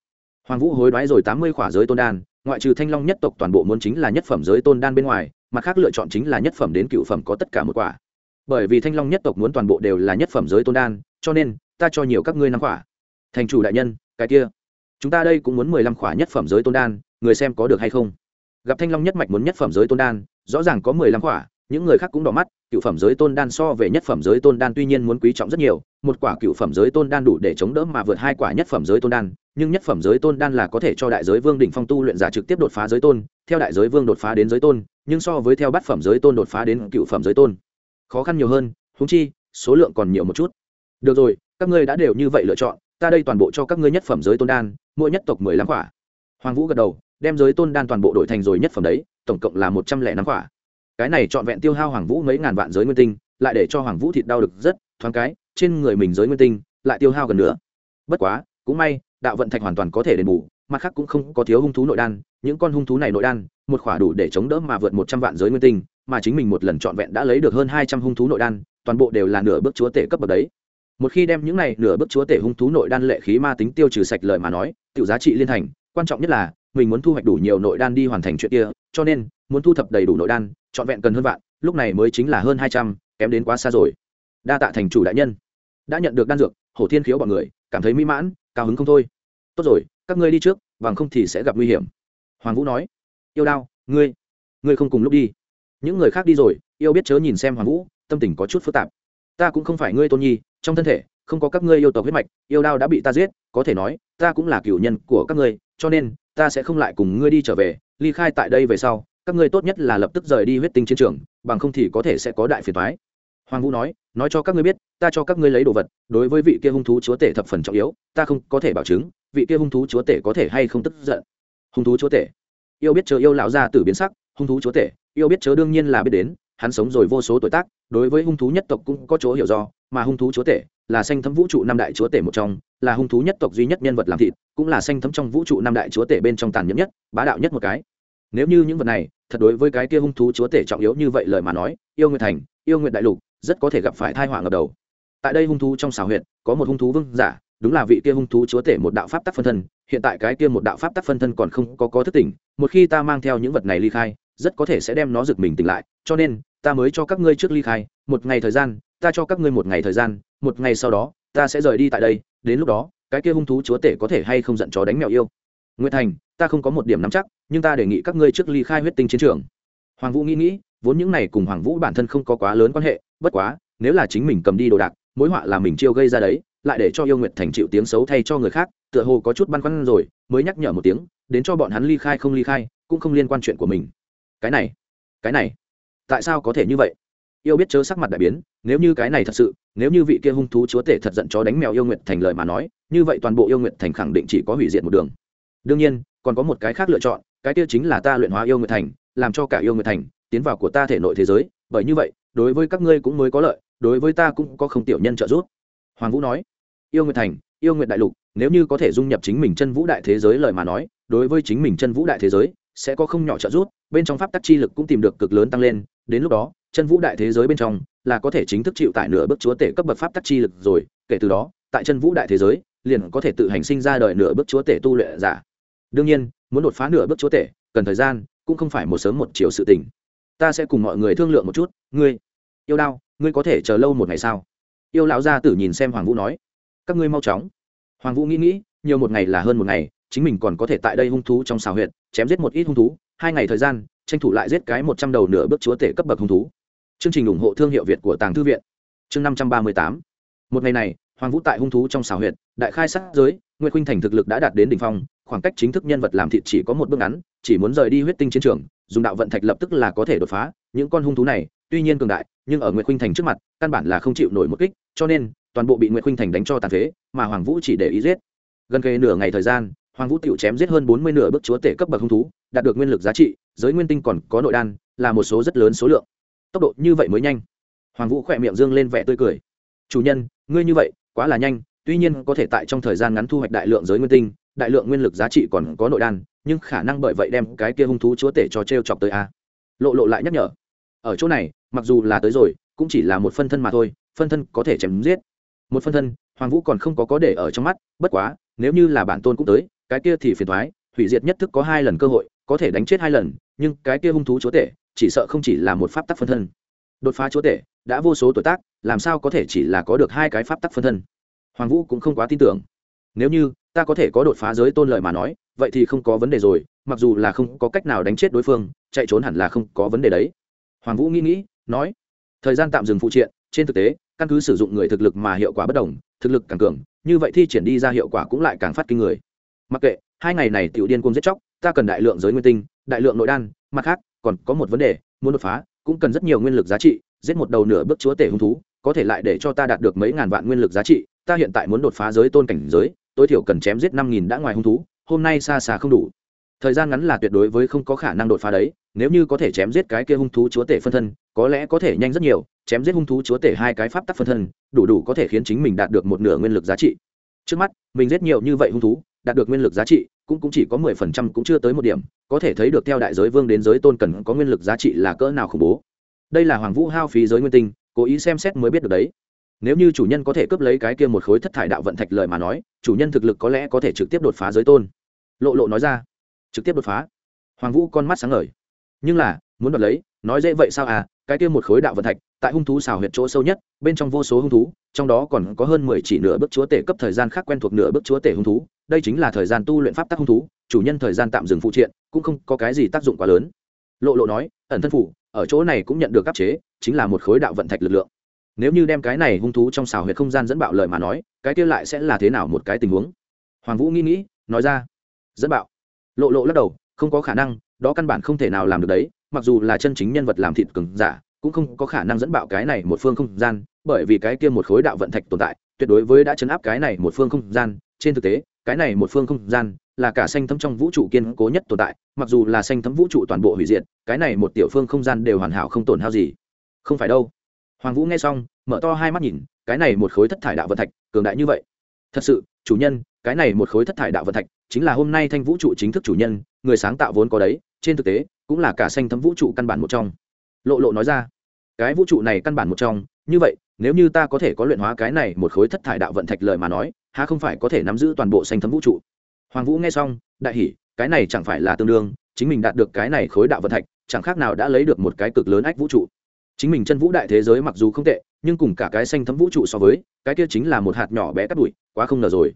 Hoàng vũ hối đoái rồi tám mươi khỏa giới tôn đan ngoại trừ thanh long nhất tộc toàn bộ muốn chính là nhất phẩm giới tôn đan bên ngoài, mặt khác lựa chọn chính là nhất phẩm đến cựu phẩm có tất cả một quả. Bởi vì thanh long nhất tộc muốn toàn bộ đều là nhất phẩm giới tôn đan, cho nên, ta cho nhiều các ngươi năm quả. Thành chủ đại nhân, cái kia. Chúng ta đây cũng muốn mười lăm quả nhất phẩm giới tôn đan, người xem có được hay không? Gặp thanh long nhất mạch muốn nhất phẩm giới tôn đan, rõ ràng có mười lăm quả những người khác cũng đỏ mắt, cựu phẩm giới tôn đan so về nhất phẩm giới tôn đan tuy nhiên muốn quý trọng rất nhiều, một quả cựu phẩm giới tôn đan đủ để chống đỡ mà vượt hai quả nhất phẩm giới tôn đan, nhưng nhất phẩm giới tôn đan là có thể cho đại giới vương đỉnh phong tu luyện giả trực tiếp đột phá giới tôn, theo đại giới vương đột phá đến giới tôn, nhưng so với theo bát phẩm giới tôn đột phá đến cựu phẩm giới tôn. Khó khăn nhiều hơn húng chi, số lượng còn nhiều một chút. Được rồi, các ngươi đã đều như vậy lựa chọn, ta đây toàn bộ cho các ngươi nhất phẩm giới tôn đan, mỗi nhất tộc mười lăm quả. Hoàng vũ gật đầu, đem giới tôn đan toàn bộ đổi thành rồi nhất phẩm đấy, tổng cộng là một trăm lẻ năm quả cái này trọn vẹn tiêu hao hoàng vũ mấy ngàn vạn giới nguyên tinh, lại để cho hoàng vũ thịt đau được rất thoáng cái, trên người mình giới nguyên tinh lại tiêu hao gần nữa. Bất quá, cũng may, đạo vận thạch hoàn toàn có thể đền bù, mặt khác cũng không có thiếu hung thú nội đan, những con hung thú này nội đan, một khỏa đủ để chống đỡ mà vượt một trăm vạn giới nguyên tinh, mà chính mình một lần trọn vẹn đã lấy được hơn hai trăm hung thú nội đan, toàn bộ đều là nửa bước chúa tể cấp bậc đấy. Một khi đem những này nửa bước chúa tể hung thú nội đan lệ khí ma tính tiêu trừ sạch lợi mà nói tự giá trị liên thành, quan trọng nhất là, mình muốn thu hoạch đủ nhiều nội đan đi hoàn thành chuyện kia, cho nên, muốn thu thập đầy đủ nội đan trọn vẹn cần hơn vạn, lúc này mới chính là hơn hai trăm, kém đến quá xa rồi. Đa tạ thành chủ đại nhân. Đã nhận được đan dược, hổ thiên khiếu bọn người, cảm thấy mỹ mãn, cao hứng không thôi. Tốt rồi, các ngươi đi trước, bằng không thì sẽ gặp nguy hiểm. Hoàng vũ nói, yêu đao, ngươi ngươi không cùng lúc đi. Những người khác đi rồi, yêu biết chớ nhìn xem hoàng vũ, tâm tình có chút phức tạp. Ta cũng không phải ngươi tôn nhi, trong thân thể, không có các ngươi yêu tộc huyết mạch, yêu đao đã bị ta giết, có thể nói, ta cũng là cựu nhân của các ngươi, cho nên, ta sẽ không lại cùng ngươi đi trở về, ly khai tại đây về sau các ngươi tốt nhất là lập tức rời đi huyết tinh chiến trường, bằng không thì có thể sẽ có đại phiền thoái hoàng vũ nói nói cho các ngươi biết, ta cho các ngươi lấy đồ vật, đối với vị kia hung thú chúa tể thập phần trọng yếu, ta không có thể bảo chứng, vị kia hung thú chúa tể có thể hay không tức giận. Hung thú chúa tể? Yêu biết chớ yêu lão gia tử biến sắc, hung thú chúa tể, yêu biết chớ đương nhiên là biết đến, hắn sống rồi vô số tuổi tác, đối với hung thú nhất tộc cũng có chỗ hiểu do, mà hung thú chúa tể là sanh thấm vũ trụ năm đại chúa tể một trong, là hung thú nhất tộc duy nhất nhân vật làm thịt, cũng là sanh thấm trong vũ trụ năm đại chúa tể bên trong tàn nhẫn nhất, bá đạo nhất một cái. Nếu như những vật này thật đối với cái kia hung thú chúa tể trọng yếu như vậy lời mà nói, yêu nguyện thành, yêu nguyện đại lục, rất có thể gặp phải thai họa ngập đầu. Tại đây hung thú trong xào huyện có một hung thú vương giả, đúng là vị kia hung thú chúa tể một đạo pháp tắc phân thân, hiện tại cái kia một đạo pháp tắc phân thân còn không có có thức tỉnh, một khi ta mang theo những vật này ly khai, rất có thể sẽ đem nó giật mình tỉnh lại, cho nên, ta mới cho các ngươi trước ly khai, một ngày thời gian, ta cho các ngươi một ngày thời gian, một ngày sau đó, ta sẽ rời đi tại đây, đến lúc đó, cái kia hung thú chúa tể có thể hay không giận chó đánh mèo yêu nguyệt thành, ta không có một điểm nắm chắc, nhưng ta đề nghị các ngươi trước ly khai huyết tinh chiến trường. Hoàng vũ nghĩ nghĩ, vốn những này cùng hoàng vũ bản thân không có quá lớn quan hệ, bất quá, nếu là chính mình cầm đi đồ đạc, mối họa là mình chiêu gây ra đấy, lại để cho yêu nguyệt thành chịu tiếng xấu thay cho người khác, tựa hồ có chút băn khoăn rồi, mới nhắc nhở một tiếng, đến cho bọn hắn ly khai không ly khai, cũng không liên quan chuyện của mình. Cái này cái này, tại sao có thể như vậy? Yêu biết chớ sắc mặt đại biến, nếu như cái này thật sự, nếu như vị kia hung thú chúa tể thật giận chó đánh mèo yêu nguyệt thành lời mà nói, như vậy toàn bộ yêu nguyệt thành khẳng định chỉ có hủy diệt một đường đương nhiên, còn có một cái khác lựa chọn, cái kia chính là ta luyện hóa yêu nguyệt thành, làm cho cả yêu nguyệt thành tiến vào của ta thể nội thế giới. Bởi như vậy, đối với các ngươi cũng mới có lợi, đối với ta cũng có không tiểu nhân trợ giúp. Hoàng vũ nói. Yêu nguyệt thành, yêu nguyệt đại lục, nếu như có thể dung nhập chính mình chân vũ đại thế giới lời mà nói, đối với chính mình chân vũ đại thế giới, sẽ có không nhỏ trợ giúp, bên trong pháp tắc chi lực cũng tìm được cực lớn tăng lên, đến lúc đó, chân vũ đại thế giới bên trong là có thể chính thức chịu tại nửa bước chúa tể cấp bậc pháp tắc chi lực rồi, kể từ đó, tại chân vũ đại thế giới, liền có thể tự hành sinh ra đời nửa bước chúa tể tu luyện giả đương nhiên, muốn đột phá nửa bước chúa tể, cần thời gian, cũng không phải một sớm một chiều sự tình. Ta sẽ cùng mọi người thương lượng một chút. Ngươi, yêu đao, ngươi có thể chờ lâu một ngày sao? Yêu lão gia tử nhìn xem hoàng vũ nói. Các ngươi mau chóng. Hoàng vũ nghĩ nghĩ, nhiều một ngày là hơn một ngày, chính mình còn có thể tại đây hung thú trong xào huyện chém giết một ít hung thú, hai ngày thời gian, tranh thủ lại giết cái một trăm đầu nửa bước chúa tể cấp bậc hung thú. Chương trình ủng hộ thương hiệu việt của tàng thư viện. Chương năm trăm ba mươi tám. Một ngày này, hoàng vũ tại hung thú trong xào huyện đại khai sát giới Nguyệt khuynh thành thực lực đã đạt đến đỉnh phong, khoảng cách chính thức nhân vật làm thịt chỉ có một bước ngắn, chỉ muốn rời đi huyết tinh chiến trường, dùng đạo vận thạch lập tức là có thể đột phá, những con hung thú này, tuy nhiên cường đại, nhưng ở Nguyệt khuynh thành trước mặt, căn bản là không chịu nổi một kích, cho nên, toàn bộ bị Nguyệt khuynh thành đánh cho tàn phế, mà hoàng vũ chỉ để ý giết. Gần kề nửa ngày thời gian, hoàng vũ tiểu chém giết hơn bốn mươi nửa bước chúa tể cấp bậc hung thú, đạt được nguyên lực giá trị, giới nguyên tinh còn có nội đan, là một số rất lớn số lượng. Tốc độ như vậy mới nhanh. Hoàng vũ khẽ miệng dương lên vẻ tươi cười. Chủ nhân, ngươi như vậy, quá là nhanh tuy nhiên có thể tại trong thời gian ngắn thu hoạch đại lượng giới nguyên tinh, đại lượng nguyên lực giá trị còn có nội đan, nhưng khả năng bởi vậy đem cái kia hung thú chúa tể cho t r e o chọc tới a. Lộ lộ lại nhắc nhở. Ở chỗ này, mặc dù là tới rồi, cũng chỉ là một phân thân mà thôi, phân thân có thể chém giết. Một phân thân, hoàng vũ còn không có có để ở trong mắt, bất quá, nếu như là bản tôn cũng tới, cái kia thì phiền thoái hủy diệt nhất thức có hai lần cơ hội, có thể đánh chết hai lần, nhưng cái kia hung thú chúa tể, chỉ sợ không chỉ là một pháp tắc phân thân. Đột phá chúa tể, đã vô số tuổi tác, làm sao có thể chỉ là có được hai cái pháp tắc phân thân? Hoàng vũ cũng không quá tin tưởng. Nếu như ta có thể có đột phá giới tôn lợi mà nói, vậy thì không có vấn đề rồi, mặc dù là không có cách nào đánh chết đối phương, chạy trốn hẳn là không có vấn đề đấy. Hoàng vũ nghĩ nghĩ, nói, thời gian tạm dừng phụ triện, trên thực tế, căn cứ sử dụng người thực lực mà hiệu quả bất đồng, thực lực càng cường, như vậy thi triển đi ra hiệu quả cũng lại càng phát kinh người. Mặc kệ, hai ngày này tiểu điên cung giết chóc, ta cần đại lượng giới nguyên tinh, đại lượng nội đan, mặt khác, còn có một vấn đề, muốn đột phá, cũng cần rất nhiều nguyên lực giá trị, giết một đầu nửa bước chúa tể hung thú, có thể lại để cho ta đạt được mấy ngàn vạn nguyên lực giá trị ta hiện tại muốn đột phá giới tôn cảnh giới tối thiểu cần chém giết năm nghìn đã ngoài hung thú hôm nay xa xa không đủ. Thời gian ngắn là tuyệt đối với không có khả năng đột phá đấy nếu như có thể chém giết cái kia hung thú chúa tể phân thân có lẽ có thể nhanh rất nhiều chém giết hung thú chúa tể hai cái pháp tắc phân thân đủ đủ có thể khiến chính mình đạt được một nửa nguyên lực giá trị. Trước mắt mình giết nhiều như vậy hung thú đạt được nguyên lực giá trị cũng, cũng chỉ có mười phần trăm cũng chưa tới một điểm có thể thấy được theo đại giới vương đến giới tôn cần có nguyên lực giá trị là cỡ nào khủng bố. Đây là hoàng vũ hao phí giới nguyên tinh cố ý xem xét mới biết được đấy nếu như chủ nhân có thể cướp lấy cái kia một khối thất thải đạo vận thạch lời mà nói, chủ nhân thực lực có lẽ có thể trực tiếp đột phá giới tôn. Lộ lộ nói ra. Trực tiếp đột phá. Hoàng vũ con mắt sáng ngời. Nhưng là, muốn đoạt lấy, nói dễ vậy sao à cái kia một khối đạo vận thạch, tại hung thú xào huyệt chỗ sâu nhất, bên trong vô số hung thú, trong đó còn có hơn mười chỉ nửa bước chúa tể cấp thời gian khác quen thuộc nửa bước chúa tể hung thú, đây chính là thời gian tu luyện pháp tắc hung thú, chủ nhân thời gian tạm dừng phụ triện, cũng không có cái gì tác dụng quá lớn. Lộ lộ nói, ẩn thân phủ, ở chỗ này cũng nhận được áp chế, chính là một khối đạo vận thạch lực lượng nếu như đem cái này hung thú trong xào huyệt không gian dẫn bạo lời mà nói, cái kia lại sẽ là thế nào một cái tình huống? Hoàng vũ nghĩ nghĩ, nói ra. Dẫn bạo. Lộ lộ lắc đầu, không có khả năng, đó căn bản không thể nào làm được đấy, mặc dù là chân chính nhân vật làm thịt cứng giả, cũng không có khả năng dẫn bạo cái này một phương không gian, bởi vì cái kia một khối đạo vận thạch tồn tại, tuyệt đối với đã chấn áp cái này một phương không gian, trên thực tế, cái này một phương không gian là cả xanh thấm trong vũ trụ kiên cố nhất tồn tại, mặc dù là xanh thấm vũ trụ toàn bộ hủy diệt, cái này một tiểu phương không gian đều hoàn hảo không tổn hao gì. Không phải đâu hoàng vũ nghe xong, mở to hai mắt nhìn, cái này một khối thất thải đạo vận thạch, cường đại như vậy. Thật sự, chủ nhân, cái này một khối thất thải đạo vận thạch, chính là hôm nay thanh vũ trụ chính thức chủ nhân, người sáng tạo vốn có đấy, trên thực tế, cũng là cả xanh thấm vũ trụ căn bản một trong. Lộ lộ nói ra, cái vũ trụ này căn bản một trong, như vậy, nếu như ta có thể có luyện hóa cái này một khối thất thải đạo vận thạch lời mà nói, há không phải có thể nắm giữ toàn bộ xanh thấm vũ trụ? Hoàng vũ nghe xong, đại hỉ, cái này chẳng phải là tương đương, chính mình đạt được cái này khối đạo vận thạch, chẳng khác nào đã lấy được một cái cực lớn ách vũ trụ chính mình chân vũ đại thế giới mặc dù không tệ, nhưng cùng cả cái xanh thấm vũ trụ so với, cái kia chính là một hạt nhỏ bé cắt bụi, quá không ngờ rồi.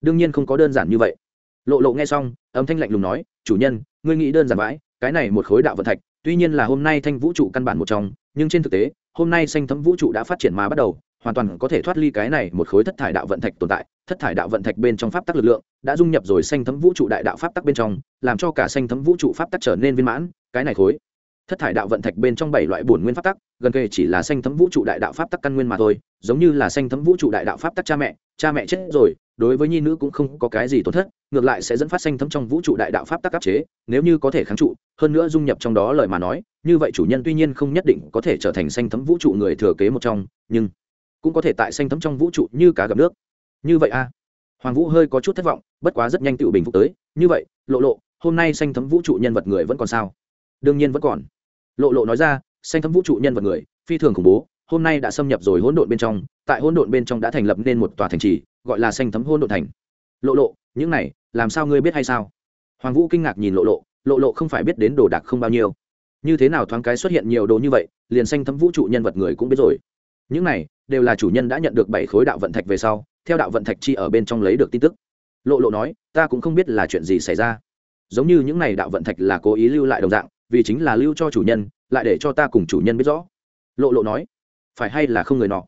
Đương nhiên không có đơn giản như vậy. Lộ lộ nghe xong, âm thanh lạnh lùng nói, chủ nhân, ngươi nghĩ đơn giản vãi, cái này một khối đạo vận thạch, tuy nhiên là hôm nay thanh vũ trụ căn bản một trong, nhưng trên thực tế, hôm nay xanh thấm vũ trụ đã phát triển mà bắt đầu, hoàn toàn có thể thoát ly cái này một khối thất thải đạo vận thạch tồn tại. Thất thải đạo vận thạch bên trong pháp tắc lực lượng đã dung nhập rồi xanh thấm vũ trụ đại đạo pháp tắc bên trong, làm cho cả xanh thấm vũ trụ pháp tắc trở nên viên mãn, cái này khối thất thải đạo vận thạch bên trong bảy loại bổn nguyên pháp tắc, gần kề chỉ là xanh thấm vũ trụ đại đạo pháp tắc căn nguyên mà thôi, giống như là xanh thấm vũ trụ đại đạo pháp tắc cha mẹ cha mẹ chết rồi, đối với nhi nữ cũng không có cái gì tổn thất, ngược lại sẽ dẫn phát xanh thấm trong vũ trụ đại đạo pháp tắc áp chế, nếu như có thể kháng trụ, hơn nữa dung nhập trong đó lời mà nói, như vậy chủ nhân tuy nhiên không nhất định có thể trở thành xanh thấm vũ trụ người thừa kế một trong, nhưng cũng có thể tại xanh thấm trong vũ trụ như cá gặp nước. Như vậy a. Hoàng vũ hơi có chút thất vọng, bất quá rất nhanh tự bình phục tới, như vậy, lộ lộ, hôm nay xanh thấm vũ trụ nhân vật người vẫn còn sao? Đương nhiên vẫn còn lộ lộ nói ra, xanh thấm vũ trụ nhân vật người, phi thường khủng bố, hôm nay đã xâm nhập rồi hỗn độn bên trong, tại hỗn độn bên trong đã thành lập nên một tòa thành trì, gọi là xanh thấm hỗn độn thành. Lộ lộ, những này, làm sao ngươi biết hay sao? Hoàng vũ kinh ngạc nhìn lộ lộ lộ lộ không phải biết đến đồ đạc không bao nhiêu. Như thế nào thoáng cái xuất hiện nhiều đồ như vậy, liền xanh thấm vũ trụ nhân vật người cũng biết rồi. Những này, đều là chủ nhân đã nhận được bảy khối đạo vận thạch về sau, theo đạo vận thạch chi ở bên trong lấy được tin tức. Lộ lộ nói, ta cũng không biết là chuyện gì xảy ra. Giống như những này đạo vận thạch là cố ý lưu lại đồng dạng vì chính là lưu cho chủ nhân, lại để cho ta cùng chủ nhân biết rõ. Lộ lộ nói. Phải hay là không người nọ?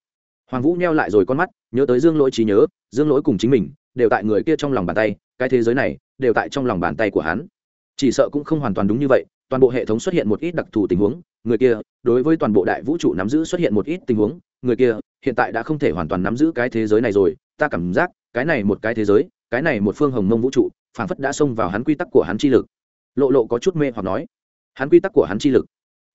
Hoàng vũ neo lại rồi con mắt, nhớ tới dương lỗi trí nhớ, dương lỗi cùng chính mình đều tại người kia trong lòng bàn tay, cái thế giới này đều tại trong lòng bàn tay của hắn. Chỉ sợ cũng không hoàn toàn đúng như vậy, toàn bộ hệ thống xuất hiện một ít đặc thù tình huống, người kia đối với toàn bộ đại vũ trụ nắm giữ xuất hiện một ít tình huống, người kia hiện tại đã không thể hoàn toàn nắm giữ cái thế giới này rồi, ta cảm giác cái này một cái thế giới, cái này một phương hồng mông vũ trụ, phảng phất đã xông vào hắn quy tắc của hắn chi lực. Lộ lộ có chút mê hoặc nói hắn quy tắc của hắn chi lực.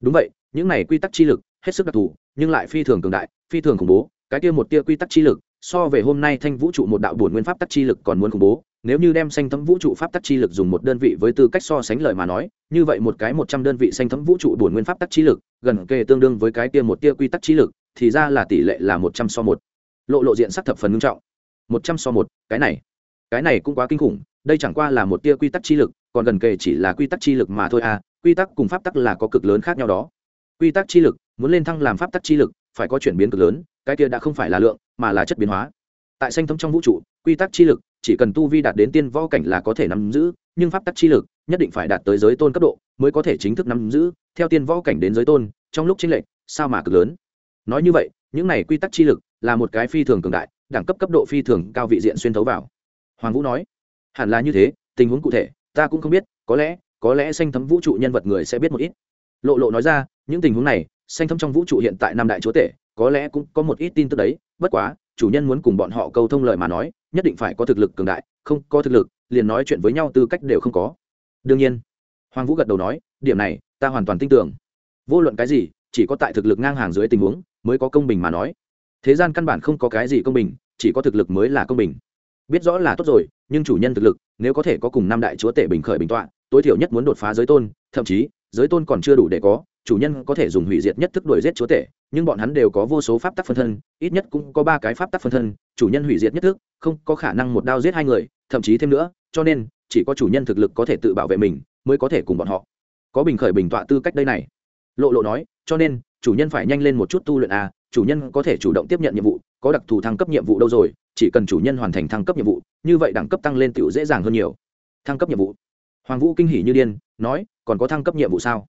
Đúng vậy, những này quy tắc chi lực, hết sức đặc thù, nhưng lại phi thường cường đại, phi thường khủng bố. Cái kia một tia quy tắc chi lực, so về hôm nay thanh vũ trụ một đạo bổn nguyên pháp tắc chi lực còn muốn khủng bố. Nếu như đem xanh thấm vũ trụ pháp tắc chi lực dùng một đơn vị với tư cách so sánh lời mà nói, như vậy một cái một trăm đơn vị xanh thấm vũ trụ bổn nguyên pháp tắc chi lực, gần kề tương đương với cái tia một tia quy tắc chi lực, thì ra là tỷ lệ là một trăm so một. Lộ lộ diện sắc thập phần nghiêm trọng. Một trăm so một, cái này. Cái này cũng quá kinh khủng, đây chẳng qua là một tia quy tắc chi lực, còn gần kề chỉ là quy tắc chi lực mà thôi à quy tắc cùng pháp tắc là có cực lớn khác nhau đó. Quy tắc chi lực, muốn lên thăng làm pháp tắc chi lực, phải có chuyển biến cực lớn, cái kia đã không phải là lượng, mà là chất biến hóa. Tại xanh thấm trong vũ trụ, quy tắc chi lực, chỉ cần tu vi đạt đến tiên võ cảnh là có thể nắm giữ, nhưng pháp tắc chi lực, nhất định phải đạt tới giới tôn cấp độ, mới có thể chính thức nắm giữ, theo tiên võ cảnh đến giới tôn, trong lúc chính lệnh sao mà cực lớn? Nói như vậy, những này quy tắc chi lực là một cái phi thường cường đại, đẳng cấp cấp độ phi thường cao vị diện xuyên thấu vào. Hoàng vũ nói, hẳn là như thế, tình huống cụ thể, ta cũng không biết, có lẽ có lẽ xanh thấm vũ trụ nhân vật người sẽ biết một ít. Lộ lộ nói ra, những tình huống này, xanh thấm trong vũ trụ hiện tại năm đại chúa tể, có lẽ cũng có một ít tin tức đấy, bất quá, chủ nhân muốn cùng bọn họ câu thông lời mà nói, nhất định phải có thực lực cường đại, không có thực lực, liền nói chuyện với nhau tư cách đều không có. Đương nhiên, hoàng vũ gật đầu nói, điểm này, ta hoàn toàn tin tưởng. Vô luận cái gì, chỉ có tại thực lực ngang hàng dưới tình huống, mới có công bình mà nói. Thế gian căn bản không có cái gì công bình, chỉ có thực lực mới là công bình. Biết rõ là tốt rồi, nhưng chủ nhân thực lực, nếu có thể có cùng năm đại chúa tể bình khởi bình tọa tối thiểu nhất muốn đột phá giới tôn thậm chí giới tôn còn chưa đủ để có chủ nhân có thể dùng hủy diệt nhất thức đuổi giết chúa tể nhưng bọn hắn đều có vô số pháp tắc phân thân ít nhất cũng có ba cái pháp tắc phân thân chủ nhân hủy diệt nhất thức không có khả năng một đao giết hai người thậm chí thêm nữa cho nên chỉ có chủ nhân thực lực có thể tự bảo vệ mình mới có thể cùng bọn họ. Có bình khởi bình tọa tư cách đây này. Lộ lộ nói cho nên chủ nhân phải nhanh lên một chút tu luyện à, chủ nhân có thể chủ động tiếp nhận nhiệm vụ có đặc thù thăng cấp nhiệm vụ đâu rồi chỉ cần chủ nhân hoàn thành thăng cấp nhiệm vụ như vậy đẳng cấp tăng lên tựu dễ dàng hơn nhiều. Thăng cấp nhiệm vụ hoàng vũ kinh hỉ như điên, nói, còn có thăng cấp nhiệm vụ sao?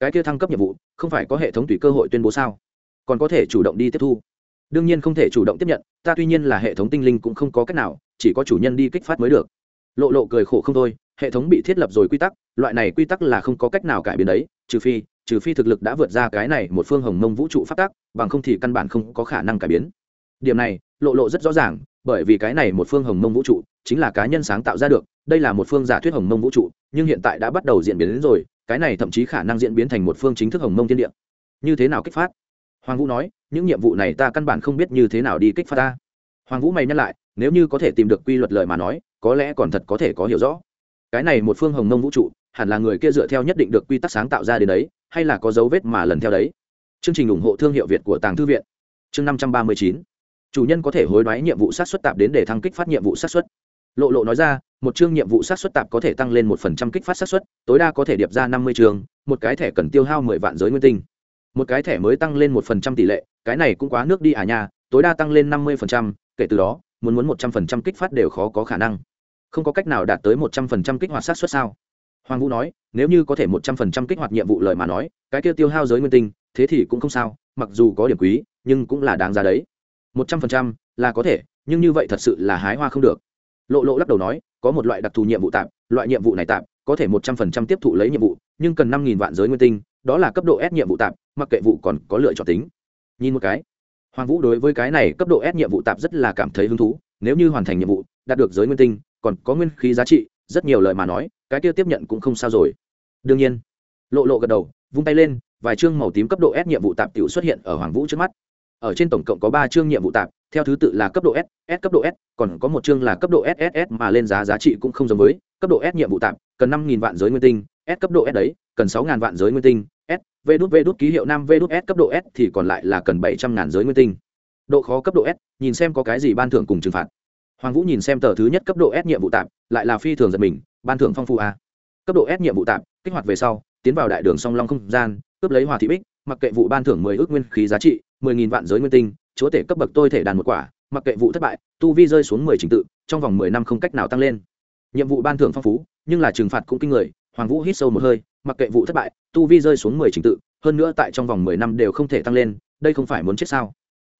Cái kia thăng cấp nhiệm vụ, không phải có hệ thống tùy cơ hội tuyên bố sao? Còn có thể chủ động đi tiếp thu. Đương nhiên không thể chủ động tiếp nhận, ta tuy nhiên là hệ thống tinh linh cũng không có cách nào, chỉ có chủ nhân đi kích phát mới được. Lộ lộ cười khổ không thôi, hệ thống bị thiết lập rồi quy tắc, loại này quy tắc là không có cách nào cải biến đấy, trừ phi trừ phi thực lực đã vượt ra cái này một phương hồng mông vũ trụ phát tác bằng không thì căn bản không có khả năng cải biến. Điểm này, lộ lộ rất rõ ràng, bởi vì cái này một phương hồng mông vũ trụ chính là cá nhân sáng tạo ra được đây là một phương giả thuyết hồng mông vũ trụ, nhưng hiện tại đã bắt đầu diễn biến đến rồi, cái này thậm chí khả năng diễn biến thành một phương chính thức hồng mông thiên địa. Như thế nào kích phát? Hoàng vũ nói, những nhiệm vụ này ta căn bản không biết như thế nào đi kích phát ta. Hoàng vũ mày nhắc lại, nếu như có thể tìm được quy luật lời mà nói, có lẽ còn thật có thể có hiểu rõ. Cái này một phương hồng mông vũ trụ, hẳn là người kia dựa theo nhất định được quy tắc sáng tạo ra đến đấy, hay là có dấu vết mà lần theo đấy? Chương trình ủng hộ thương hiệu việt của tàng thư viện. Chương năm trăm ba mươi chín. Chủ nhân có thể hối đoái nhiệm vụ sát xuất tạp đến để thăng kích phát nhiệm vụ sát xuất lộ lộ nói ra một chương nhiệm vụ sát xuất tạp có thể tăng lên một phần trăm kích phát sát xuất tối đa có thể điệp ra năm mươi trường, một cái thẻ cần tiêu hao mười vạn giới nguyên tinh. Một cái thẻ mới tăng lên một phần trăm tỷ lệ cái này cũng quá nước đi à nha tối đa tăng lên năm mươi phần trăm kể từ đó muốn muốn một trăm phần trăm kích phát đều khó có khả năng. Không có cách nào đạt tới một trăm phần trăm kích hoạt sát xuất sao? Hoàng vũ nói nếu như có thể một trăm phần trăm kích hoạt nhiệm vụ lời mà nói cái kia tiêu hao giới nguyên tinh thế thì cũng không sao mặc dù có điểm quý nhưng cũng là đáng giá đấy. Một trăm phần trăm là có thể nhưng như vậy thật sự là hái hoa không được lộ lộ lắc đầu nói, có một loại đặc thù nhiệm vụ tạm, loại nhiệm vụ này tạm, có thể một trăm phần trăm tiếp thụ lấy nhiệm vụ, nhưng cần năm nghìn vạn giới nguyên tinh, đó là cấp độ s nhiệm vụ tạm, mặc kệ vụ còn có lựa chọn tính. Nhìn một cái, hoàng vũ đối với cái này cấp độ s nhiệm vụ tạm rất là cảm thấy hứng thú, nếu như hoàn thành nhiệm vụ, đạt được giới nguyên tinh, còn có nguyên khí giá trị, rất nhiều lời mà nói, cái kia tiếp nhận cũng không sao rồi. Đương nhiên, lộ lộ gật đầu, vung tay lên, vài chương màu tím cấp độ s nhiệm vụ tạp tiểu xuất hiện ở hoàng vũ trước mắt. Ở trên tổng cộng có ba chương nhiệm vụ tạp theo thứ tự là cấp độ s s cấp độ s, còn có một chương là cấp độ sss mà lên giá giá trị cũng không giống với, cấp độ s nhiệm vụ tạm, cần năm nghìn vạn giới nguyên tinh, s cấp độ s đấy, cần 6000 vạn giới nguyên tinh, s, v đút v đút ký hiệu Nam v đút s cấp độ s thì còn lại là cần bảy trăm ngàn giới nguyên tinh. Độ khó cấp độ s, nhìn xem có cái gì ban thưởng cùng trừng phạt. Hoàng vũ nhìn xem tờ thứ nhất cấp độ s nhiệm vụ tạm, lại là phi thường giật mình, ban thưởng phong phú a. Cấp độ s nhiệm vụ tạm, kích hoạt về sau, tiến vào đại đường song long không gian, cướp lấy hòa thị bích, mặc kệ vụ ban thưởng mười ước nguyên khí giá trị 10000 vạn giới nguyên tinh chúa tể cấp bậc tôi thể đàn một quả, mặc kệ vụ thất bại, tu vi rơi xuống mười trình tự, trong vòng mười năm không cách nào tăng lên. Nhiệm vụ ban thưởng phong phú, nhưng là trừng phạt cũng kinh người, hoàng vũ hít sâu một hơi, mặc kệ vụ thất bại, tu vi rơi xuống mười trình tự, hơn nữa tại trong vòng mười năm đều không thể tăng lên, đây không phải muốn chết sao?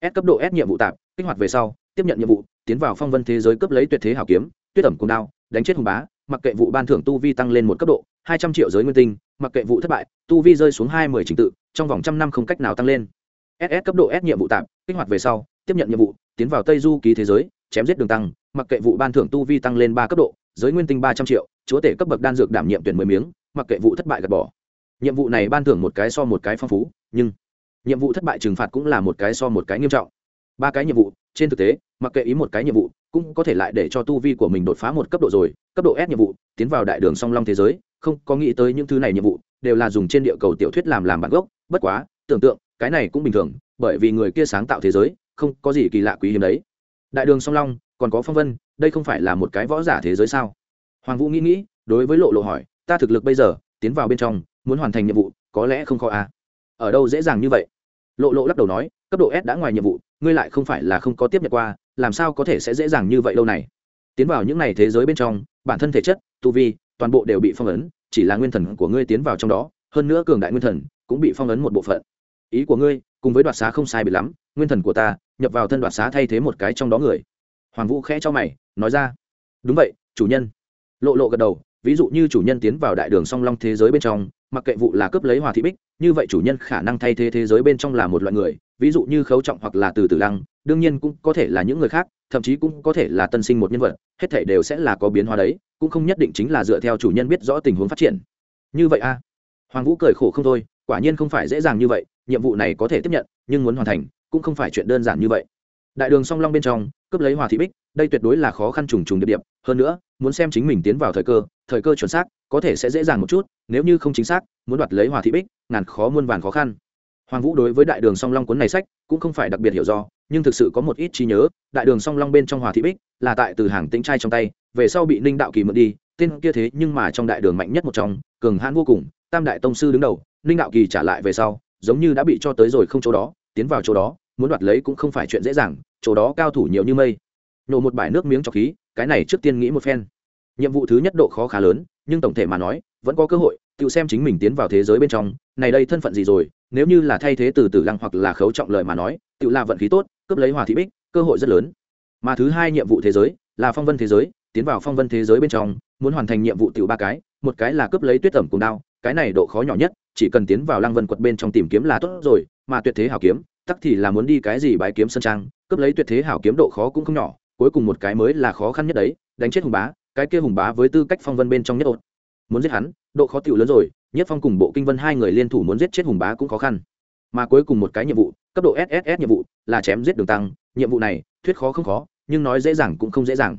S cấp độ s nhiệm vụ tạp kích hoạt về sau, tiếp nhận nhiệm vụ, tiến vào phong vân thế giới cấp lấy tuyệt thế hảo kiếm, tuyết ẩm cùng đao, đánh chết hùng bá, mặc kệ vụ ban thưởng tu vi tăng lên một cấp độ, hai trăm triệu giới nguyên tinh, mặc kệ vụ thất bại, tu vi rơi xuống hai mươi trình tự, trong vòng trăm năm không cách nào tăng lên ss cấp độ s nhiệm vụ tạm, kích hoạt về sau, tiếp nhận nhiệm vụ, tiến vào tây du ký thế giới, chém giết đường tăng, mặc kệ vụ ban thưởng tu vi tăng lên ba cấp độ, giới nguyên tinh ba trăm triệu, chúa tể cấp bậc đan dược đảm nhiệm tuyển mười miếng, mặc kệ vụ thất bại gạt bỏ. Nhiệm vụ này ban thưởng một cái so một cái phong phú, nhưng nhiệm vụ thất bại trừng phạt cũng là một cái so một cái nghiêm trọng. Ba cái nhiệm vụ, trên thực tế, mặc kệ ý một cái nhiệm vụ, cũng có thể lại để cho tu vi của mình đột phá một cấp độ rồi. Cấp độ s nhiệm vụ, tiến vào đại đường song long thế giới, không có nghĩ tới những thứ này nhiệm vụ, đều là dùng trên địa cầu tiểu thuyết làm làm bản gốc. Bất quá, tưởng tượng cái này cũng bình thường, bởi vì người kia sáng tạo thế giới, không có gì kỳ lạ quý hiếm đấy. Đại đường song long, còn có phong vân, đây không phải là một cái võ giả thế giới sao? Hoàng vũ nghĩ nghĩ, đối với lộ lộ hỏi, ta thực lực bây giờ, tiến vào bên trong, muốn hoàn thành nhiệm vụ, có lẽ không khó à? Ở đâu dễ dàng như vậy? Lộ lộ lắc đầu nói, cấp độ s đã ngoài nhiệm vụ, ngươi lại không phải là không có tiếp nhận qua, làm sao có thể sẽ dễ dàng như vậy đâu này? Tiến vào những n à y thế giới bên trong, bản thân thể chất, tu vi, toàn bộ đều bị phong ấn, chỉ là nguyên thần của ngươi tiến vào trong đó, hơn nữa cường đại nguyên thần cũng bị phong ấn một bộ phận ý của ngươi, cùng với đoạt xá không sai bị lắm, nguyên thần của ta, nhập vào thân đoạt xá thay thế một cái trong đó người. Hoàng vũ khẽ cho mày, nói ra. Đúng vậy, chủ nhân. Lộ lộ gật đầu, ví dụ như chủ nhân tiến vào đại đường song long thế giới bên trong, mặc kệ vụ là cướp lấy hòa thị bích, như vậy chủ nhân khả năng thay thế thế giới bên trong là một loại người, ví dụ như khấu trọng hoặc là từ từ lăng, đương nhiên cũng có thể là những người khác, thậm chí cũng có thể là tân sinh một nhân vật, hết thể đều sẽ là có biến hóa đấy, cũng không nhất định chính là dựa theo chủ nhân biết rõ tình huống phát triển. Như vậy a. Hoàng vũ cười khổ không thôi, quả nhiên không phải dễ dàng như vậy nhiệm vụ này có thể tiếp nhận, nhưng muốn hoàn thành, cũng không phải chuyện đơn giản như vậy. Đại đường song long bên trong, cướp lấy hòa thị bích, đây tuyệt đối là khó khăn trùng trùng địa điểm. hơn nữa, muốn xem chính mình tiến vào thời cơ thời cơ chuẩn xác, có thể sẽ dễ dàng một chút, nếu như không chính xác, muốn đoạt lấy hòa thị bích, ngàn khó muôn vàn khó khăn. Hoàng vũ đối với đại đường song long cuốn này sách, cũng không phải đặc biệt hiểu do, nhưng thực sự có một ít trí nhớ. Đại đường song long bên trong hòa thị bích, là tại từ hàng tĩnh trai trong tay, về sau bị ninh đạo kỳ mượn đi, tên kia thế nhưng mà trong đại đường mạnh nhất một trong, cường hãn vô cùng, tam đại tông sư đứng đầu, ninh đạo kỳ trả lại về sau giống như đã bị cho tới rồi không chỗ đó, tiến vào chỗ đó, muốn đoạt lấy cũng không phải chuyện dễ dàng, chỗ đó cao thủ nhiều như mây. Nổ một bãi nước miếng cho khí, cái này trước tiên nghĩ một phen. Nhiệm vụ thứ nhất độ khó khá lớn, nhưng tổng thể mà nói, vẫn có cơ hội, tự xem chính mình tiến vào thế giới bên trong, này đây thân phận gì rồi, nếu như là thay thế từ từ lăng hoặc là khấu trọng lời mà nói, tự là vận khí tốt, cướp lấy hòa thị bích, cơ hội rất lớn. Mà thứ hai nhiệm vụ thế giới, là phong vân thế giới, tiến vào phong vân thế giới bên trong, muốn hoàn thành nhiệm vụ tiểu ba cái, một cái là cướp lấy tuyết tẩm cùng đao, cái này độ khó nhỏ nhất chỉ cần tiến vào lăng vân quật bên trong tìm kiếm là tốt rồi, mà tuyệt thế hảo kiếm, tắc thì là muốn đi cái gì bái kiếm sân trang, cướp lấy tuyệt thế hảo kiếm độ khó cũng không nhỏ, cuối cùng một cái mới là khó khăn nhất đấy, đánh chết hùng bá, cái kia hùng bá với tư cách phong vân bên trong nhất ột muốn giết hắn, độ khó tiểu lớn rồi, nhất phong cùng bộ kinh vân hai người liên thủ muốn giết chết hùng bá cũng khó khăn. Mà cuối cùng một cái nhiệm vụ, cấp độ sss nhiệm vụ, là chém giết đường tăng. Nhiệm vụ này, thuyết khó không khó, nhưng nói dễ dàng cũng không dễ dàng.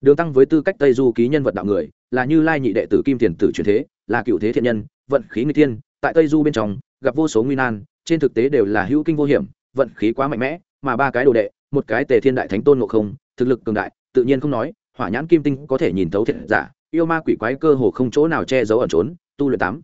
Đường tăng với tư cách tây du ký nhân vật đạo người, là như lai nhị đệ tử kim tiền tử truyền thế, là cựu thế thiện nhân, vận khí người tiên tại tây du bên trong, gặp vô số nguy nan, trên thực tế đều là hữu kinh vô hiểm, vận khí quá mạnh mẽ, mà ba cái đồ đệ, một cái tề thiên đại thánh tôn ngộ không, thực lực cường đại, tự nhiên không nói, hỏa nhãn kim tinh có thể nhìn thấu thiện giả, yêu ma quỷ quái cơ hồ không chỗ nào che giấu ẩn trốn, tu luyện tám.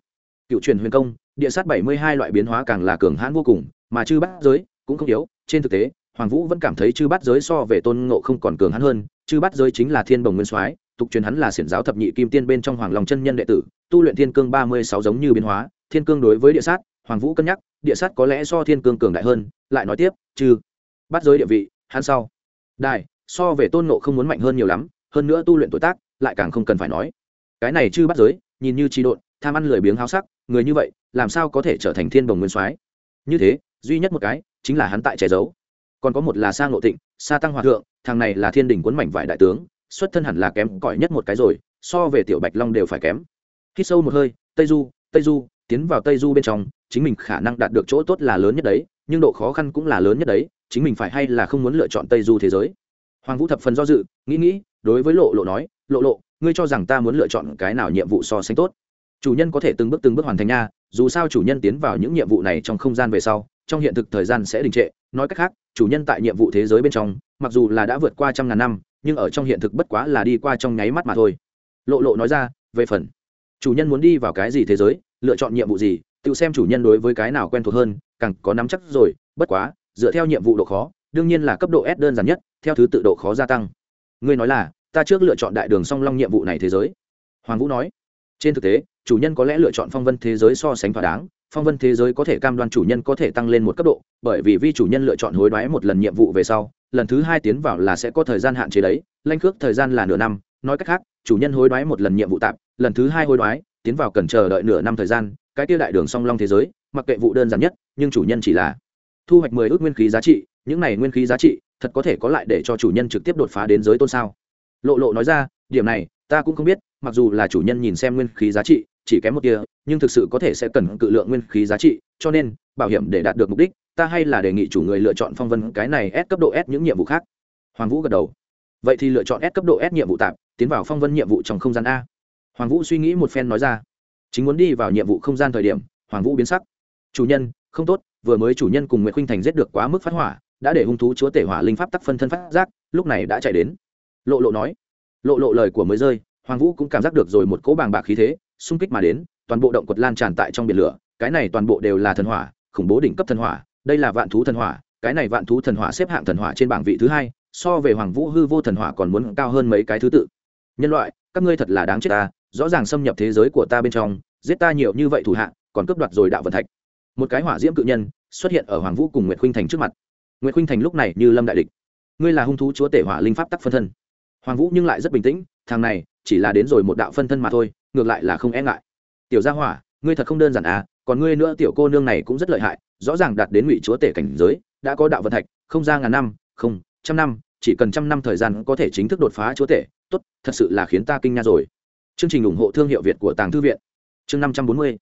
Cựu truyền huyền công, địa sát bảy mươi hai loại biến hóa càng là cường hãn vô cùng, mà chư bát giới cũng không yếu, trên thực tế, hoàng vũ vẫn cảm thấy chư bát giới so về tôn ngộ không còn cường hãn hơn, chư bát giới chính là thiên bồng nguyên soái, tục truyền hắn là xiển giáo thập nhị kim tiên bên trong hoàng lòng chân nhân đệ tử, tu luyện thiên cương ba mươi sáu giống như biến hóa thiên cương đối với địa sát, hoàng vũ cân nhắc, địa sát có lẽ so thiên cương cường đại hơn, lại nói tiếp chứ bắt giới địa vị, hắn sau đại so về tôn nộ không muốn mạnh hơn nhiều lắm, hơn nữa tu luyện tuổi tác, lại càng không cần phải nói. Cái này chư bắt giới, nhìn như trí độn, tham ăn lười biếng háo sắc, người như vậy, làm sao có thể trở thành thiên đồng nguyên soái? Như thế, duy nhất một cái, chính là hắn tại che giấu. Còn có một là sa ngộ tịnh, sa tăng hòa thượng, thằng này là thiên đình cuốn mảnh vải đại tướng, xuất thân hẳn là kém cỏi nhất một cái rồi, so về tiểu bạch long đều phải kém. Hít sâu một hơi, tây du tây du tiến vào tây du bên trong, chính mình khả năng đạt được chỗ tốt là lớn nhất đấy, nhưng độ khó khăn cũng là lớn nhất đấy, chính mình phải hay là không muốn lựa chọn tây du thế giới? Hoàng vũ thập phần do dự, nghĩ nghĩ, đối với lộ lộ nói, lộ lộ, ngươi cho rằng ta muốn lựa chọn cái nào nhiệm vụ so sánh tốt? Chủ nhân có thể từng bước từng bước hoàn thành nha, dù sao chủ nhân tiến vào những nhiệm vụ này trong không gian về sau, trong hiện thực thời gian sẽ đình trệ. Nói cách khác, chủ nhân tại nhiệm vụ thế giới bên trong, mặc dù là đã vượt qua trăm ngàn năm, nhưng ở trong hiện thực bất quá là đi qua trong nháy mắt mà thôi. Lộ lộ nói ra, về phần, chủ nhân muốn đi vào cái gì thế giới lựa chọn nhiệm vụ gì, tự xem chủ nhân đối với cái nào quen thuộc hơn, càng có nắm chắc rồi, bất quá, dựa theo nhiệm vụ độ khó, đương nhiên là cấp độ s đơn giản nhất, theo thứ tự độ khó gia tăng. Ngươi nói là, ta trước lựa chọn đại đường song long nhiệm vụ này thế giới. Hoàng vũ nói, trên thực tế, chủ nhân có lẽ lựa chọn phong vân thế giới so sánh thỏa đáng, phong vân thế giới có thể cam đoan chủ nhân có thể tăng lên một cấp độ, bởi vì vi chủ nhân lựa chọn hối đoái một lần nhiệm vụ về sau, lần thứ hai tiến vào là sẽ có thời gian hạn chế đấy lanh khước thời gian là nửa năm, nói cách khác, chủ nhân hối đoái một lần nhiệm vụ tạm, lần thứ hai hối đoái tiến vào cần chờ đợi nửa năm thời gian, cái tiêu đại đường song long thế giới, mặc kệ vụ đơn giản nhất, nhưng chủ nhân chỉ là thu hoạch mười ước nguyên khí giá trị, những này nguyên khí giá trị, thật có thể có lại để cho chủ nhân trực tiếp đột phá đến giới tôn sao? Lộ lộ nói ra, điểm này, ta cũng không biết, mặc dù là chủ nhân nhìn xem nguyên khí giá trị, chỉ kém một tia, nhưng thực sự có thể sẽ cần cự lượng nguyên khí giá trị, cho nên, bảo hiểm để đạt được mục đích, ta hay là đề nghị chủ người lựa chọn phong vân cái này S cấp độ S những nhiệm vụ khác. Hoàng vũ gật đầu. Vậy thì lựa chọn S cấp độ S nhiệm vụ tạm, tiến vào phong vân nhiệm vụ trong không gian a hoàng vũ suy nghĩ một phen nói ra. Chính muốn đi vào nhiệm vụ không gian thời điểm, hoàng vũ biến sắc. Chủ nhân, không tốt, vừa mới chủ nhân cùng nguyễn khuynh thành giết được quá mức phát hỏa, đã để hung thú chúa tể hỏa linh pháp tắc phân thân phát giác, lúc này đã chạy đến. Lộ lộ nói. Lộ lộ lời của mới rơi, hoàng vũ cũng cảm giác được rồi một cỗ bàng bạc khí thế, xung kích mà đến, toàn bộ động quật lan tràn tại trong biển lửa, cái này toàn bộ đều là thần hỏa, khủng bố đỉnh cấp thần hỏa, đây là vạn thú thần hỏa, cái này vạn thú thần hỏa xếp hạng thần hỏa trên bảng vị thứ hai, so về hoàng vũ hư vô thần hỏa còn muốn cao hơn mấy cái thứ tự. Nhân loại, các ngươi thật là đáng chết ta rõ ràng xâm nhập thế giới của ta bên trong, giết ta nhiều như vậy thủ hạ, còn cướp đoạt rồi đạo vận thạch. Một cái hỏa diễm cự nhân xuất hiện ở hoàng vũ cùng nguyễn khuynh thành trước mặt. Nguyễn khuynh thành lúc này như lâm đại địch. Ngươi là hung thú chúa tể hỏa linh pháp tắc phân thân. Hoàng vũ nhưng lại rất bình tĩnh, thằng này chỉ là đến rồi một đạo phân thân mà thôi, ngược lại là không e ngại. Tiểu gia hỏa, ngươi thật không đơn giản à còn ngươi nữa tiểu cô nương này cũng rất lợi hại, rõ ràng đạt đến ngụy chúa tể cảnh giới, đã có đạo vận thạch, không ra ngàn năm, không, trăm năm, chỉ cần trăm năm thời gian có thể chính thức đột phá chúa tể, tốt, thật sự là khiến ta kinh nha rồi chương trình ủng hộ thương hiệu việt của tàng thư viện. Chương năm trăm bốn mươi.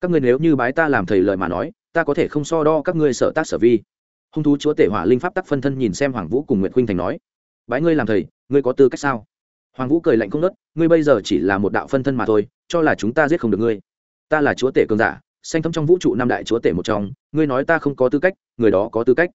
Các ngươi nếu như bái ta làm thầy lời mà nói, ta có thể không so đo các ngươi sở tác sở vi. Hung thú chúa tể hỏa linh pháp tắc phân thân nhìn xem hoàng vũ cùng nguyệt khuynh thành nói, bái ngươi làm thầy, ngươi có tư cách sao? Hoàng vũ cười lạnh không nớt, ngươi bây giờ chỉ là một đạo phân thân mà thôi, cho là chúng ta giết không được ngươi. Ta là chúa tể cường giả xanh thấm trong vũ trụ năm đại chúa tể một trong, ngươi nói ta không có tư cách, người đó có tư cách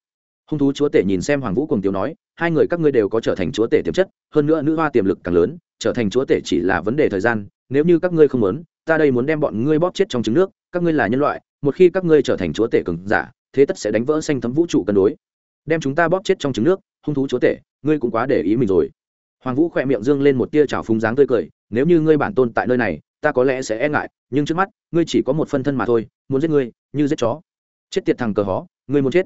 hung thú chúa tể nhìn xem hoàng vũ cùng tiểu nói, hai người các ngươi đều có trở thành chúa tể tiềm chất, hơn nữa nữ hoa tiềm lực càng lớn, trở thành chúa tể chỉ là vấn đề thời gian, nếu như các ngươi không muốn, ta đây muốn đem bọn ngươi bóp chết trong trứng nước, các ngươi là nhân loại, một khi các ngươi trở thành chúa tể cường giả, thế tất sẽ đánh vỡ xanh thấm vũ trụ cân đối. Đem chúng ta bóp chết trong trứng nước, hung thú chúa tể, ngươi cũng quá để ý mình rồi. Hoàng vũ khỏe miệng dương lên một tia trào phúng dáng tươi cười, nếu như ngươi bản tôn tại nơi này, ta có lẽ sẽ e ngại, nhưng trước mắt, ngươi chỉ có một phân thân mà thôi, muốn giết ngươi, như giết chó. Chết tiệt thằng cờ hó, ngươi muốn chết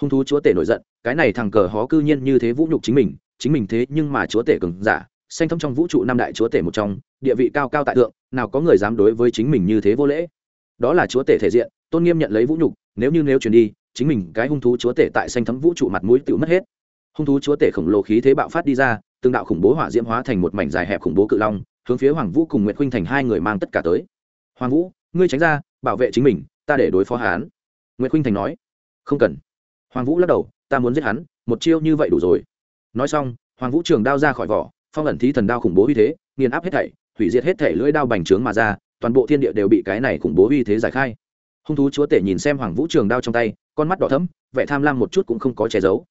hung thú chúa tể nổi giận, cái này thằng cờ hó cư nhiên như thế vũ nhục chính mình chính mình thế nhưng mà chúa tể cường giả, xanh thông trong vũ trụ năm đại chúa tể một trong, địa vị cao cao tại thượng, nào có người dám đối với chính mình như thế vô lễ. Đó là chúa tể thể diện, tôn nghiêm nhận lấy vũ nhục, nếu như nếu chuyển đi, chính mình cái hung thú chúa tể tại xanh thấm vũ trụ mặt mũi tự mất hết. Hung thú chúa tể khổng lồ khí thế bạo phát đi ra, từng đạo khủng bố hỏa diễm hóa thành một mảnh dài hẹp khủng bố cự long, hướng phía hoàng vũ cùng nguyễn khuynh thành hai người mang tất cả tới. Hoàng vũ, ngươi tránh ra, bảo vệ chính mình, ta để đối phó hán nguyễn khuynh thành nói. Không cần hoàng vũ lắc đầu, ta muốn giết hắn, một chiêu như vậy đủ rồi. Nói xong, hoàng vũ trường đao ra khỏi vỏ, phong ẩn thí thần đao khủng bố uy thế, nghiền áp hết thảy, hủy diệt hết thảy lưỡi đao bành trướng mà ra, toàn bộ thiên địa đều bị cái này khủng bố uy thế giải khai. Hung thú chúa tể nhìn xem hoàng vũ trường đao trong tay, con mắt đỏ thấm vẻ tham lam một chút cũng không có che giấu.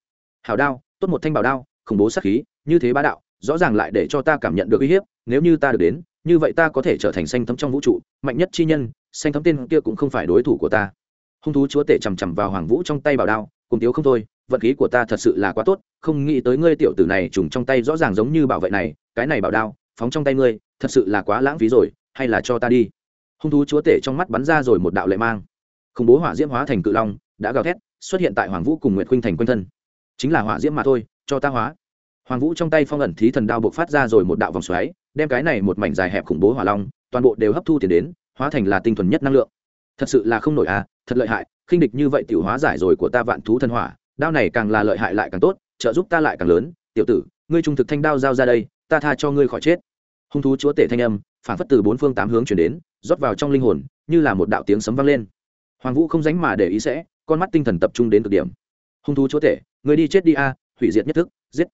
Hào đao, tốt một thanh bảo đao, khủng bố sát khí, như thế bá đạo, rõ ràng lại để cho ta cảm nhận được uy hiếp, nếu như ta được đến, như vậy ta có thể trở thành xanh thấm trong vũ trụ, mạnh nhất chi nhân, xanh thấm tên kia cũng không phải đối thủ của ta. Hung thú chúa tể chằm chằm vào hoàng vũ trong tay bảo đao cùng tiếu không thôi, vận khí của ta thật sự là quá tốt, không nghĩ tới ngươi tiểu tử này trùng trong tay rõ ràng giống như bảo vệ này, cái này bảo đao, phóng trong tay ngươi, thật sự là quá lãng phí rồi, hay là cho ta đi. Hung thú chúa tể trong mắt bắn ra rồi một đạo lệ mang. Khủng bố hỏa diễm hóa thành cự long, đã gào thét, xuất hiện tại hoàng vũ cùng nguyệt khuynh thành quanh thân. Chính là hỏa diễm mà thôi, cho ta hóa. Hoàng vũ trong tay phong ẩn thí thần đao buộc phát ra rồi một đạo vòng xoáy, đem cái này một mảnh dài hẹp khủng bố hỏa long, toàn bộ đều hấp thu tiền đến, hóa thành là tinh thuần nhất năng lượng. Thật sự là không nổi à thật lợi hại, khinh địch như vậy tiểu hóa giải rồi của ta vạn thú thần hỏa, đao này càng là lợi hại lại càng tốt, trợ giúp ta lại càng lớn. Tiểu tử, ngươi trung thực thanh đao giao ra đây, ta tha cho ngươi khỏi chết. Hung thú chúa tể thanh âm phản phất từ bốn phương tám hướng chuyển đến, rót vào trong linh hồn, như là một đạo tiếng sấm vang lên. Hoàng vũ không dánh mà để ý sẽ, con mắt tinh thần tập trung đến cực điểm. Hung thú chúa tể người đi chết đi a, hủy diệt nhất thức, giết.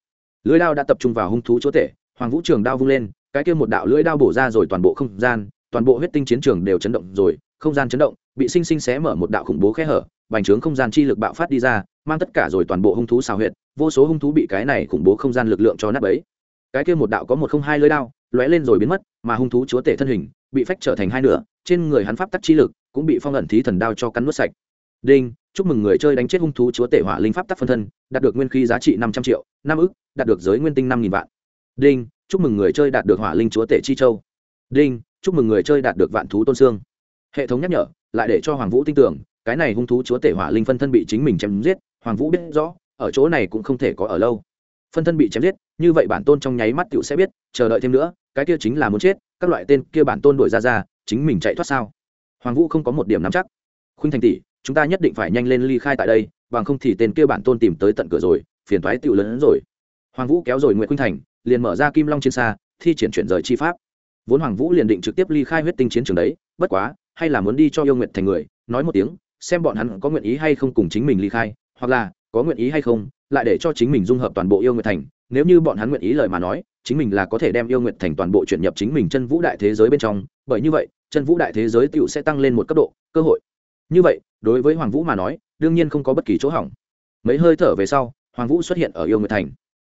Lưỡi đao đã tập trung vào hung thú chúa tể, hoàng vũ trường đao vung lên, cái kia một đạo lưỡi đao bổ ra rồi toàn bộ không gian, toàn bộ huyết tinh chiến trường đều chấn động rồi không gian chấn động, bị sinh sinh xé mở một đạo khủng bố khe hở bành trướng không gian chi lực bạo phát đi ra, mang tất cả rồi toàn bộ hung thú xào huyệt, vô số hung thú bị cái này khủng bố không gian lực lượng cho nát ấy cái kia một đạo có một không hai lưỡi đao, lóe lên rồi biến mất, mà hung thú chúa tể thân hình bị phách trở thành hai nửa, trên người hắn pháp tắc chi lực cũng bị phong ẩn thí thần đao cho cắn nuốt sạch. Đinh, chúc mừng người chơi đánh chết hung thú chúa tể hỏa linh pháp tắc phân thân, đạt được nguyên khí giá trị năm trăm triệu, năm ức, đạt được giới nguyên tinh năm nghìn vạn. Đinh, chúc mừng người chơi đạt được hỏa linh chúa tể chi châu. Đinh, chúc mừng người chơi đạt được vạn thú tôn xương hệ thống nhắc nhở, lại để cho hoàng vũ tin tưởng, cái này hung thú chúa tể hỏa linh phân thân bị chính mình chém giết, hoàng vũ biết rõ, ở chỗ này cũng không thể có ở lâu. Phân thân bị chém giết, như vậy bản tôn trong nháy mắt tựu sẽ biết, chờ đợi thêm nữa, cái kia chính là muốn chết, các loại tên kia bản tôn đuổi ra ra, chính mình chạy thoát sao? Hoàng vũ không có một điểm nắm chắc. Khuynh thành tỷ, chúng ta nhất định phải nhanh lên ly khai tại đây, bằng không thì tên kia bản tôn tìm tới tận cửa rồi, phiền thoái tựu lớn hơn rồi. Hoàng vũ kéo rồi nguyễn khuynh thành, liền mở ra kim long trên xa, thi triển chuyển rời chi pháp. Vốn hoàng vũ liền định trực tiếp ly khai huyết tinh chiến trường đấy, bất quá hay là muốn đi cho yêu nguyện thành người, nói một tiếng, xem bọn hắn có nguyện ý hay không cùng chính mình ly khai, hoặc là, có nguyện ý hay không, lại để cho chính mình dung hợp toàn bộ yêu nguyện thành. Nếu như bọn hắn nguyện ý lời mà nói, chính mình là có thể đem yêu nguyện thành toàn bộ chuyển nhập chính mình chân vũ đại thế giới bên trong. Bởi như vậy, chân vũ đại thế giới tựu sẽ tăng lên một cấp độ, cơ hội. Như vậy, đối với hoàng vũ mà nói, đương nhiên không có bất kỳ chỗ hỏng. Mấy hơi thở về sau, hoàng vũ xuất hiện ở yêu nguyện thành.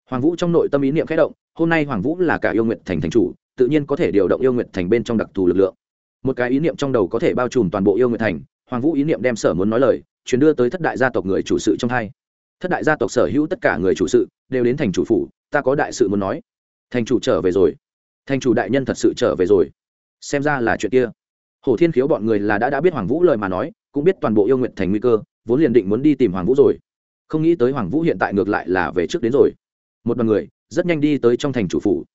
Hoàng vũ trong nội tâm ý niệm khẽ động, hôm nay hoàng vũ là cả yêu nguyện thành thành chủ, tự nhiên có thể điều động yêu nguyện thành bên trong đặc thù lực lượng một cái ý niệm trong đầu có thể bao trùm toàn bộ yêu nguyện thành, hoàng vũ ý niệm đem sở muốn nói lời, chuyển đưa tới thất đại gia tộc người chủ sự trong hai. Thất đại gia tộc sở hữu tất cả người chủ sự đều đến thành chủ phủ, ta có đại sự muốn nói. Thành chủ trở về rồi. Thành chủ đại nhân thật sự trở về rồi. Xem ra là chuyện kia. Hồ thiên khiếu bọn người là đã đã biết hoàng vũ lời mà nói, cũng biết toàn bộ yêu nguyện thành nguy cơ, vốn liền định muốn đi tìm hoàng vũ rồi. Không nghĩ tới hoàng vũ hiện tại ngược lại là về trước đến rồi. Một đoàn người rất nhanh đi tới trong thành chủ phủ.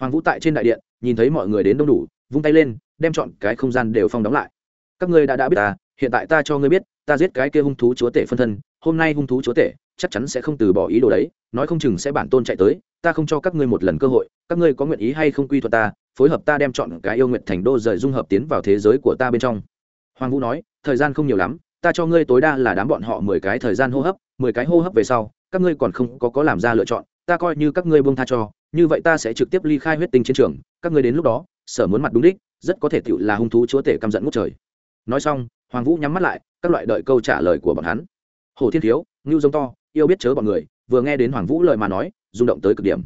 Hoàng vũ tại trên đại điện, nhìn thấy mọi người đến đông đủ, vung tay lên đem chọn cái không gian đều phong đóng lại. Các ngươi đã đã biết ta, hiện tại ta cho ngươi biết, ta giết cái kia hung thú chúa tể phân thân, hôm nay hung thú chúa tể, chắc chắn sẽ không từ bỏ ý đồ đấy, nói không chừng sẽ bản tôn chạy tới, ta không cho các ngươi một lần cơ hội, các ngươi có nguyện ý hay không quy thuật ta, phối hợp ta đem chọn cái yêu nguyện thành đô rời dung hợp tiến vào thế giới của ta bên trong. Hoàng vũ nói, thời gian không nhiều lắm, ta cho ngươi tối đa là đám bọn họ mười cái thời gian hô hấp, mười cái hô hấp về sau, các ngươi còn không có có làm ra lựa chọn, ta coi như các ngươi buông tha cho, như vậy ta sẽ trực tiếp ly khai huyết tinh chiến trường, các ngươi đến lúc đó, sở muốn mặt đúng đích rất có thể tựu là hung thú chúa tể căm giận ngút trời. Nói xong, hoàng vũ nhắm mắt lại, các loại đợi câu trả lời của bọn hắn. Hồ thiên thiếu, ngưu giống to, yêu biết chớ bọn người, vừa nghe đến hoàng vũ lời mà nói, rung động tới cực điểm.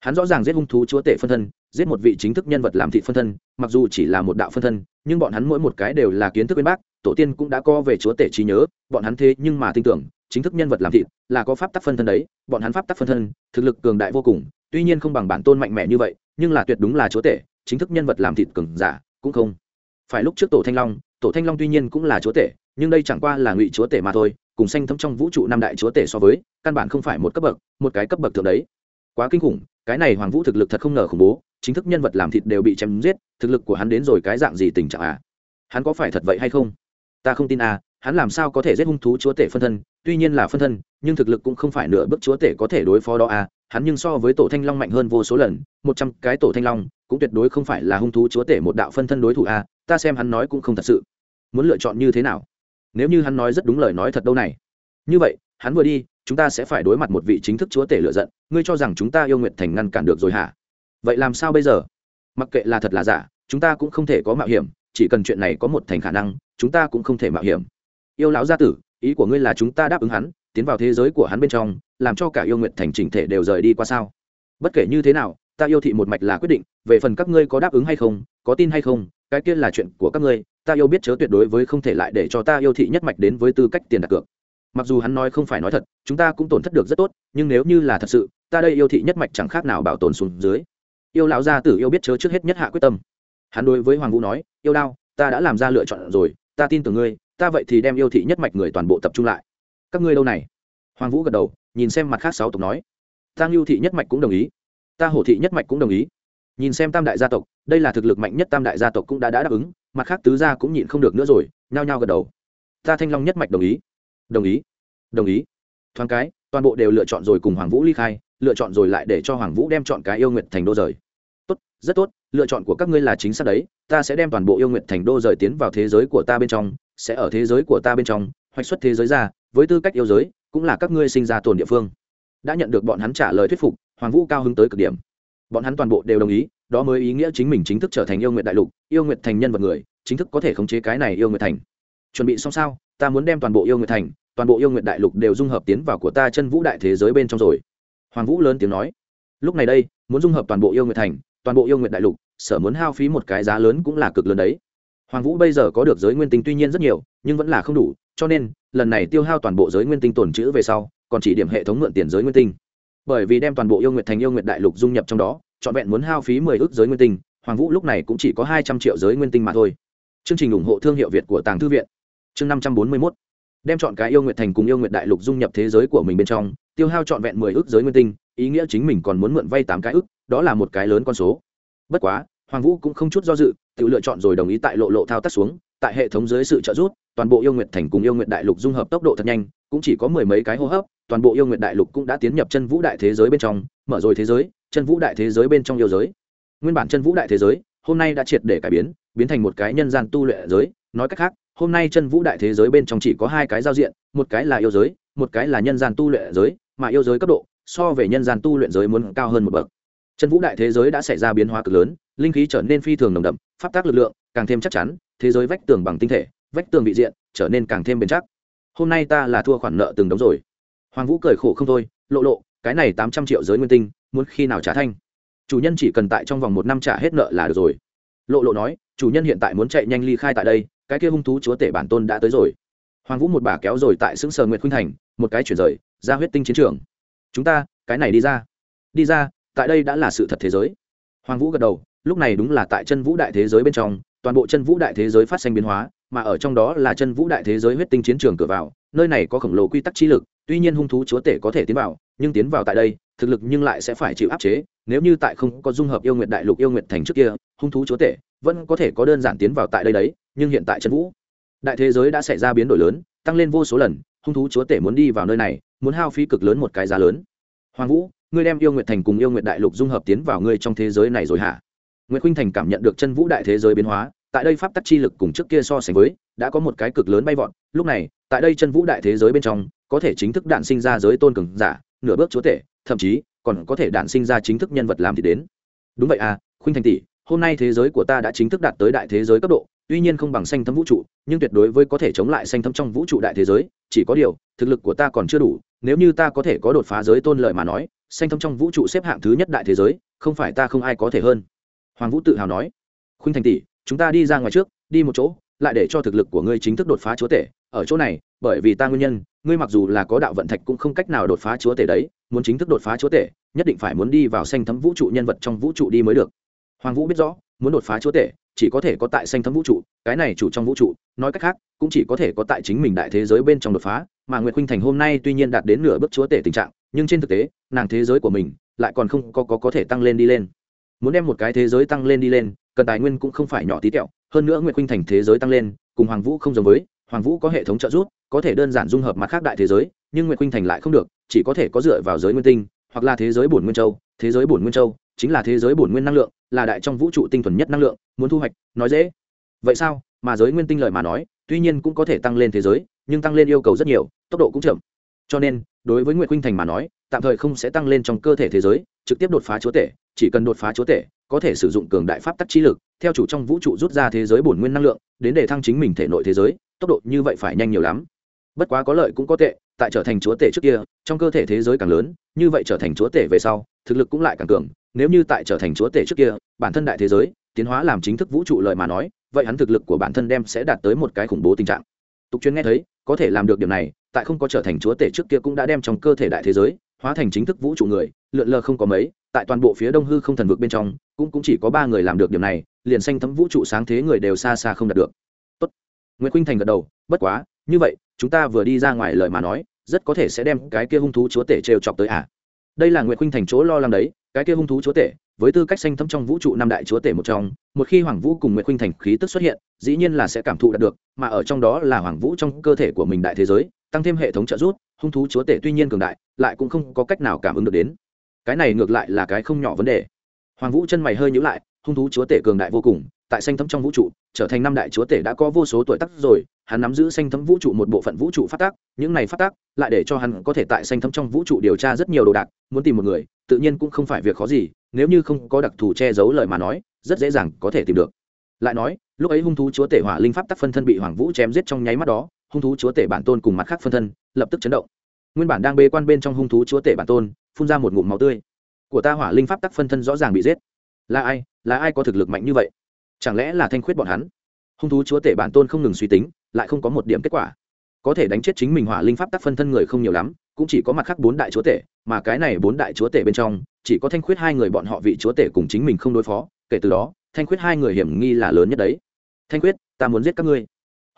Hắn rõ ràng giết hung thú chúa tể phân thân, giết một vị chính thức nhân vật làm thị phân thân, mặc dù chỉ là một đạo phân thân, nhưng bọn hắn mỗi một cái đều là kiến thức bên bác, tổ tiên cũng đã co về chúa tể trí nhớ, bọn hắn thế nhưng mà tin tưởng, chính thức nhân vật làm thịt là có pháp tắc phân thân đấy, bọn hắn pháp tắc phân thân, thực lực cường đại vô cùng, tuy nhiên không bằng bản tôn mạnh mẽ như vậy, nhưng là tuyệt đúng là chúa tể chính thức nhân vật làm thịt cường giả, cũng không. Phải lúc trước tổ thanh long, tổ thanh long tuy nhiên cũng là chúa tể, nhưng đây chẳng qua là ngụy chúa tể mà thôi, cùng xanh thấm trong vũ trụ năm đại chúa tể so với, căn bản không phải một cấp bậc, một cái cấp bậc thượng đấy. Quá kinh khủng, cái này hoàng vũ thực lực thật không ngờ khủng bố, chính thức nhân vật làm thịt đều bị chém giết, thực lực của hắn đến rồi cái dạng gì tình trạng à? Hắn có phải thật vậy hay không? Ta không tin à hắn làm sao có thể giết hung thú chúa tể phân thân, tuy nhiên là phân thân, nhưng thực lực cũng không phải nửa bước chúa tể có thể đối phó đó à hắn nhưng so với tổ thanh long mạnh hơn vô số lần, một trăm cái tổ thanh long cũng tuyệt đối không phải là hung thú chúa tể một đạo phân thân đối thủ à ta xem hắn nói cũng không thật sự. Muốn lựa chọn như thế nào? Nếu như hắn nói rất đúng lời nói thật đâu này. Như vậy, hắn vừa đi, chúng ta sẽ phải đối mặt một vị chính thức chúa tể lựa giận, ngươi cho rằng chúng ta yêu nguyện thành ngăn cản được rồi hả? Vậy làm sao bây giờ? Mặc kệ là thật là giả, chúng ta cũng không thể có mạo hiểm, chỉ cần chuyện này có một thành khả năng, chúng ta cũng không thể mạo hiểm. Yêu lão gia tử, ý của ngươi là chúng ta đáp ứng hắn, tiến vào thế giới của hắn bên trong, làm cho cả yêu nguyện thành chỉnh thể đều rời đi qua sao? Bất kể như thế nào ta yêu thị một mạch là quyết định, về phần các ngươi có đáp ứng hay không, có tin hay không, cái kia là chuyện của các ngươi, ta yêu biết chớ tuyệt đối với không thể lại để cho ta yêu thị nhất mạch đến với tư cách tiền đặt cược. Mặc dù hắn nói không phải nói thật, chúng ta cũng tổn thất được rất tốt, nhưng nếu như là thật sự, ta đây yêu thị nhất mạch chẳng khác nào bảo tồn xuống dưới. Yêu lão gia tử yêu biết chớ trước hết nhất hạ quyết tâm. Hắn đối với hoàng vũ nói, yêu đao, ta đã làm ra lựa chọn rồi, ta tin tưởng ngươi, ta vậy thì đem yêu thị nhất mạch người toàn bộ tập trung lại. Các ngươi đâu này? Hoàng vũ gật đầu, nhìn xem mặt khác sáu tộc nói. Tang yêu thị nhất mạch cũng đồng ý ta hổ thị nhất mạch cũng đồng ý. Nhìn xem tam đại gia tộc đây là thực lực mạnh nhất tam đại gia tộc cũng đã, đã đáp ứng mặt khác tứ gia cũng nhịn không được nữa rồi nhao nhao gật đầu. Ta thanh long nhất mạch đồng ý. Đồng ý. Đồng ý. Thoáng cái toàn bộ đều lựa chọn rồi cùng hoàng vũ ly khai lựa chọn rồi lại để cho hoàng vũ đem chọn cái yêu nguyện thành đô rời. Tốt rất tốt lựa chọn của các ngươi là chính xác đấy ta sẽ đem toàn bộ yêu nguyện thành đô rời tiến vào thế giới của ta bên trong sẽ ở thế giới của ta bên trong hoạch xuất thế giới ra với tư cách yêu giới cũng là các ngươi sinh ra tồn địa phương. Đã nhận được bọn hắn trả lời thuyết phục hoàng vũ cao hứng tới cực điểm. Bọn hắn toàn bộ đều đồng ý, đó mới ý nghĩa chính mình chính thức trở thành yêu nguyện đại lục, yêu nguyện thành nhân vật người, chính thức có thể khống chế cái này yêu nguyện thành. Chuẩn bị xong sao, ta muốn đem toàn bộ yêu nguyện thành, toàn bộ yêu nguyện đại lục đều dung hợp tiến vào của ta chân vũ đại thế giới bên trong rồi. Hoàng vũ lớn tiếng nói. Lúc này đây, muốn dung hợp toàn bộ yêu nguyện thành, toàn bộ yêu nguyện đại lục, sở muốn hao phí một cái giá lớn cũng là cực lớn đấy. Hoàng vũ bây giờ có được giới nguyên tinh tuy nhiên rất nhiều, nhưng vẫn là không đủ, cho nên, lần này tiêu hao toàn bộ giới nguyên tinh tồn chữ về sau, còn chỉ điểm hệ thống mượn tiền giới nguyên tinh bởi vì đem toàn bộ yêu nguyện thành yêu nguyện đại lục dung nhập trong đó, trọn vẹn muốn hao phí mười ước giới nguyên tinh, hoàng vũ lúc này cũng chỉ có hai trăm triệu giới nguyên tinh mà thôi. Chương trình ủng hộ thương hiệu việt của tàng thư viện. Chương năm trăm bốn mươi mốt. Đem chọn cái yêu nguyện thành cùng yêu nguyện đại lục dung nhập thế giới của mình bên trong, tiêu hao trọn vẹn mười ước giới nguyên tinh, ý nghĩa chính mình còn muốn mượn vay tám cái ước, đó là một cái lớn con số. Bất quá, hoàng vũ cũng không chút do dự, tự lựa chọn rồi đồng ý tại lộ lộ thao tác xuống tại hệ thống dưới sự trợ giúp, toàn bộ yêu nguyện thành cùng yêu nguyện đại lục dung hợp tốc độ thật nhanh, cũng chỉ có mười mấy cái hô hấp, toàn bộ yêu nguyện đại lục cũng đã tiến nhập chân vũ đại thế giới bên trong, mở rồi thế giới, chân vũ đại thế giới bên trong yêu giới. Nguyên bản chân vũ đại thế giới, hôm nay đã triệt để cải biến biến thành một cái nhân gian tu luyện giới. Nói cách khác, hôm nay chân vũ đại thế giới bên trong chỉ có hai cái giao diện, một cái là yêu giới, một cái là nhân gian tu luyện giới, mà yêu giới cấp độ, so về nhân gian tu luyện giới muốn cao hơn một bậc. Chân vũ đại thế giới đã xảy ra biến hóa cực lớn, linh khí trở nên phi thường nồng đậm, pháp tác lực lượng càng thêm chắc chắn thế giới vách tường bằng tinh thể, vách tường bị diện, trở nên càng thêm bền chắc. Hôm nay ta là thua khoản nợ từng đống rồi. Hoàng vũ cười khổ không thôi, lộ lộ, cái này tám trăm triệu giới nguyên tinh, muốn khi nào trả thanh? Chủ nhân chỉ cần tại trong vòng một năm trả hết nợ là được rồi. Lộ lộ nói, chủ nhân hiện tại muốn chạy nhanh ly khai tại đây, cái kia hung thú chúa tể bản tôn đã tới rồi. Hoàng vũ một bà kéo rồi tại xứng sờ nguyệt khuynh thành, một cái chuyển rời, ra huyết tinh chiến trường. Chúng ta, cái này đi ra. Đi ra, tại đây đã là sự thật thế giới. Hoàng vũ gật đầu, lúc này đúng là tại chân vũ đại thế giới bên trong toàn bộ chân vũ đại thế giới phát sinh biến hóa, mà ở trong đó là chân vũ đại thế giới huyết tinh chiến trường cửa vào, nơi này có khổng lồ quy tắc chi lực, tuy nhiên hung thú chúa tể có thể tiến vào, nhưng tiến vào tại đây, thực lực nhưng lại sẽ phải chịu áp chế, nếu như tại không có dung hợp yêu nguyện đại lục yêu nguyện thành trước kia, hung thú chúa tể vẫn có thể có đơn giản tiến vào tại đây đấy, nhưng hiện tại chân vũ đại thế giới đã xảy ra biến đổi lớn, tăng lên vô số lần, hung thú chúa tể muốn đi vào nơi này, muốn hao phí cực lớn một cái giá lớn. Hoàng vũ, ngươi đem yêu nguyện thành cùng yêu nguyện đại lục dung hợp tiến vào ngươi trong thế giới này rồi hả? Nguyễn khuynh thành cảm nhận được chân vũ đại thế giới biến hóa tại đây pháp tắc chi lực cùng trước kia so sánh với, đã có một cái cực lớn bay vọt. Lúc này, tại đây chân vũ đại thế giới bên trong, có thể chính thức đạn sinh ra giới tôn cường giả, nửa bước chúa tể, thậm chí còn có thể đạn sinh ra chính thức nhân vật làm thì đến. Đúng vậy à khuynh thành tỷ, hôm nay thế giới của ta đã chính thức đạt tới đại thế giới cấp độ, tuy nhiên không bằng xanh thâm vũ trụ, nhưng tuyệt đối với có thể chống lại xanh thâm trong vũ trụ đại thế giới, chỉ có điều, thực lực của ta còn chưa đủ, nếu như ta có thể có đột phá giới tôn lợi mà nói, xanh thâm trong vũ trụ xếp hạng thứ nhất đại thế giới, không phải ta không ai có thể hơn. Hoàng vũ tự hào nói. Khuynh thành tỷ chúng ta đi ra ngoài trước đi một chỗ lại để cho thực lực của ngươi chính thức đột phá chúa tể. Ở chỗ này bởi vì ta nguyên nhân ngươi mặc dù là có đạo vận thạch cũng không cách nào đột phá chúa tể đấy muốn chính thức đột phá chúa tể nhất định phải muốn đi vào xanh thấm vũ trụ nhân vật trong vũ trụ đi mới được. Hoàng vũ biết rõ muốn đột phá chúa tể chỉ có thể có tại xanh thấm vũ trụ cái này chủ trong vũ trụ nói cách khác cũng chỉ có thể có tại chính mình đại thế giới bên trong đột phá mà nguyệt khuynh thành hôm nay tuy nhiên đạt đến nửa bước chúa tể tình trạng nhưng trên thực tế nàng thế giới của mình lại còn không có, có có thể tăng lên đi lên muốn đem một cái thế giới tăng lên đi lên, cần tài nguyên cũng không phải nhỏ tí tẹo, hơn nữa nguyệt khuynh thành thế giới tăng lên, cùng hoàng vũ không giống với, hoàng vũ có hệ thống trợ giúp, có thể đơn giản dung hợp mặt khác đại thế giới, nhưng nguyệt khuynh thành lại không được, chỉ có thể có dựa vào giới nguyên tinh, hoặc là thế giới bổn nguyên châu. Thế giới bổn nguyên châu chính là thế giới bổn nguyên năng lượng, là đại trong vũ trụ tinh thuần nhất năng lượng, muốn thu hoạch, nói dễ. Vậy sao? Mà giới nguyên tinh lợi mà nói, tuy nhiên cũng có thể tăng lên thế giới, nhưng tăng lên yêu cầu rất nhiều, tốc độ cũng chậm. Cho nên, đối với nguyệt khuynh thành mà nói, tạm thời không sẽ tăng lên trong cơ thể thế giới, trực tiếp đột phá chúa tể chỉ cần đột phá chúa tể, có thể sử dụng cường đại pháp tắc trí lực, theo chủ trong vũ trụ rút ra thế giới bổn nguyên năng lượng, đến để thăng chính mình thể nội thế giới, tốc độ như vậy phải nhanh nhiều lắm. Bất quá có lợi cũng có tệ, tại trở thành chúa tể trước kia, trong cơ thể thế giới càng lớn, như vậy trở thành chúa tể về sau, thực lực cũng lại càng cường. Nếu như tại trở thành chúa tể trước kia, bản thân đại thế giới, tiến hóa làm chính thức vũ trụ lợi mà nói, vậy hắn thực lực của bản thân đem sẽ đạt tới một cái khủng bố tình trạng. Tục chuyên nghe thấy, có thể làm được điểm này, tại không có trở thành chúa tể trước kia cũng đã đem trong cơ thể đại thế giới, hóa thành chính thức vũ trụ người, lượn lờ không có mấy tại toàn bộ phía đông hư không thần vực bên trong, cũng cũng chỉ có ba người làm được điểm này, liền xanh thấm vũ trụ sáng thế người đều xa xa không đạt được. Tốt. nguyễn khuynh thành gật đầu, bất quá, như vậy, chúng ta vừa đi ra ngoài lời mà nói, rất có thể sẽ đem cái kia hung thú chúa tể trêu chọc tới à? Đây là nguyễn khuynh thành chỗ lo lắng đấy, cái kia hung thú chúa tể, với tư cách xanh thấm trong vũ trụ năm đại chúa tể một trong, một khi hoàng vũ cùng nguyễn khuynh thành khí tức xuất hiện, dĩ nhiên là sẽ cảm thụ đạt được, mà ở trong đó là hoàng vũ trong cơ thể của mình đại thế giới, tăng thêm hệ thống trợ giúp, hung thú chúa tể tuy nhiên cường đại, lại cũng không có cách nào cảm ứng được đến cái này ngược lại là cái không nhỏ vấn đề. Hoàng vũ chân mày hơi nhữ lại, hung thú chúa tể cường đại vô cùng, tại xanh thấm trong vũ trụ, trở thành năm đại chúa tể đã có vô số tuổi tác rồi, hắn nắm giữ xanh thấm vũ trụ một bộ phận vũ trụ phát tác, những này phát tác lại để cho hắn có thể tại xanh thấm trong vũ trụ điều tra rất nhiều đồ đạc, muốn tìm một người, tự nhiên cũng không phải việc khó gì, nếu như không có đặc thù che giấu lời mà nói, rất dễ dàng có thể tìm được. Lại nói, lúc ấy hung thú chúa tể hỏa linh pháp tắc phân thân bị hoàng vũ chém giết trong nháy mắt đó, hung thú chúa tể bản tôn cùng mặt khác phân thân lập tức chấn động. Nguyên bản đang bê quan bên trong hung thú chúa tể bản tôn phun ra một ngụm máu tươi. Của ta hỏa linh pháp tắc phân thân rõ ràng bị giết. Là ai? Là ai có thực lực mạnh như vậy? Chẳng lẽ là thanh khuyết bọn hắn? Hung thú chúa tể bản tôn không ngừng suy tính, lại không có một điểm kết quả. Có thể đánh chết chính mình hỏa linh pháp tắc phân thân người không nhiều lắm, cũng chỉ có mặt khác bốn đại chúa tể, mà cái này bốn đại chúa tể bên trong, chỉ có thanh khuyết hai người bọn họ vị chúa tể cùng chính mình không đối phó, kể từ đó, thanh khuyết hai người hiểm nghi là lớn nhất đấy. Thanh khuyết, ta muốn giết các ngươi.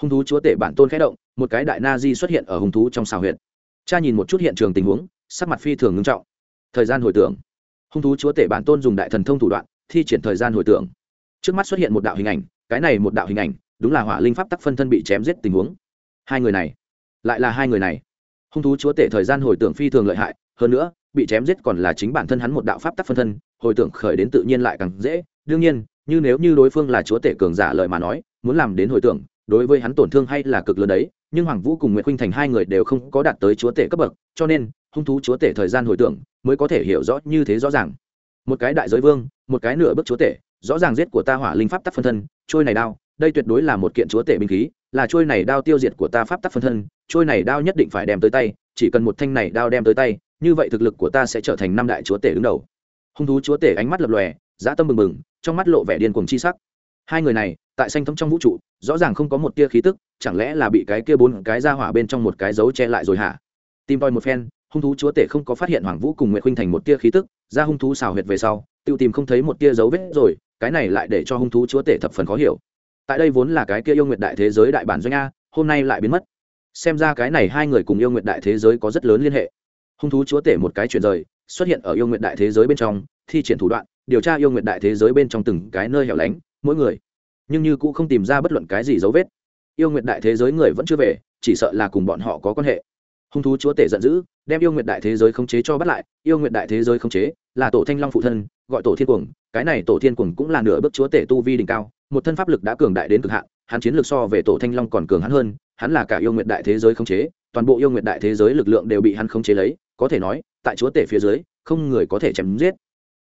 Hung thú chúa tể bản tôn khẽ động, một cái đại na di xuất hiện ở hung thú trong xào huyện cha nhìn một chút hiện trường tình huống sắc mặt phi thường ngưng trọng. Thời gian hồi tưởng. Hung thú chúa tể bản tôn dùng đại thần thông thủ đoạn, thi triển thời gian hồi tưởng. Trước mắt xuất hiện một đạo hình ảnh, cái này một đạo hình ảnh, đúng là hỏa linh pháp tắc phân thân bị chém giết tình huống. Hai người này, lại là hai người này. Hung thú chúa tể thời gian hồi tưởng phi thường lợi hại, hơn nữa, bị chém giết còn là chính bản thân hắn một đạo pháp tắc phân thân, hồi tưởng khởi đến tự nhiên lại càng dễ. Đương nhiên, như nếu như đối phương là chúa tể cường giả lợi mà nói, muốn làm đến hồi tưởng, đối với hắn tổn thương hay là cực lớn đấy, nhưng hoàng vũ cùng nguyễn huynh thành hai người đều không có đạt tới chúa tể cấp bậc, cho nên hung thú chúa tể thời gian hồi tưởng mới có thể hiểu rõ như thế rõ ràng. Một cái đại giới vương, một cái nửa bước chúa tể, rõ ràng giết của ta hỏa linh pháp tắc phân thân, trôi này đao, đây tuyệt đối là một kiện chúa tể binh khí, là trôi này đao tiêu diệt của ta pháp tắc phân thân, trôi này đao nhất định phải đem tới tay, chỉ cần một thanh này đao đem tới tay, như vậy thực lực của ta sẽ trở thành năm đại chúa tể đứng đầu. Hung thú chúa tể ánh mắt lập lòe, dã tâm bừng bừng, trong mắt lộ vẻ điên cuồng chi sắc. Hai người này, tại xanh thấm trong vũ trụ, rõ ràng không có một tia khí tức, chẳng lẽ là bị cái kia bốn cái ra hỏa bên trong một cái dấu che lại rồi hả? Tìm tòi một phen hung thú chúa tể không có phát hiện hoàng vũ cùng nguyệt khuynh thành một tia khí tức, ra hung thú xào huyệt về sau, tiêu tìm không thấy một tia dấu vết rồi, cái này lại để cho hung thú chúa tể thập phần khó hiểu. Tại đây vốn là cái kia yêu nguyệt đại thế giới đại bản doanh a, hôm nay lại biến mất. Xem ra cái này hai người cùng yêu nguyệt đại thế giới có rất lớn liên hệ. Hung thú chúa tể một cái chuyển rời, xuất hiện ở yêu nguyệt đại thế giới bên trong, thi triển thủ đoạn, điều tra yêu nguyệt đại thế giới bên trong từng cái nơi hẻo lánh, mỗi người. Nhưng như cũng không tìm ra bất luận cái gì dấu vết. Yêu nguyệt đại thế giới người vẫn chưa về, chỉ sợ là cùng bọn họ có quan hệ hung thú chúa tể giận dữ, đem yêu nguyệt đại thế giới khống chế cho bắt lại, yêu nguyệt đại thế giới khống chế là tổ thanh long phụ thân, gọi tổ thiên cuồng, cái này tổ thiên cuồng cũng là nửa bước chúa tể tu vi đỉnh cao, một thân pháp lực đã cường đại đến cực hạn, hắn chiến lược so về tổ thanh long còn cường hắn hơn, hắn là cả yêu nguyệt đại thế giới khống chế, toàn bộ yêu nguyệt đại thế giới lực lượng đều bị hắn khống chế lấy, có thể nói, tại chúa tể phía dưới, không người có thể chém giết.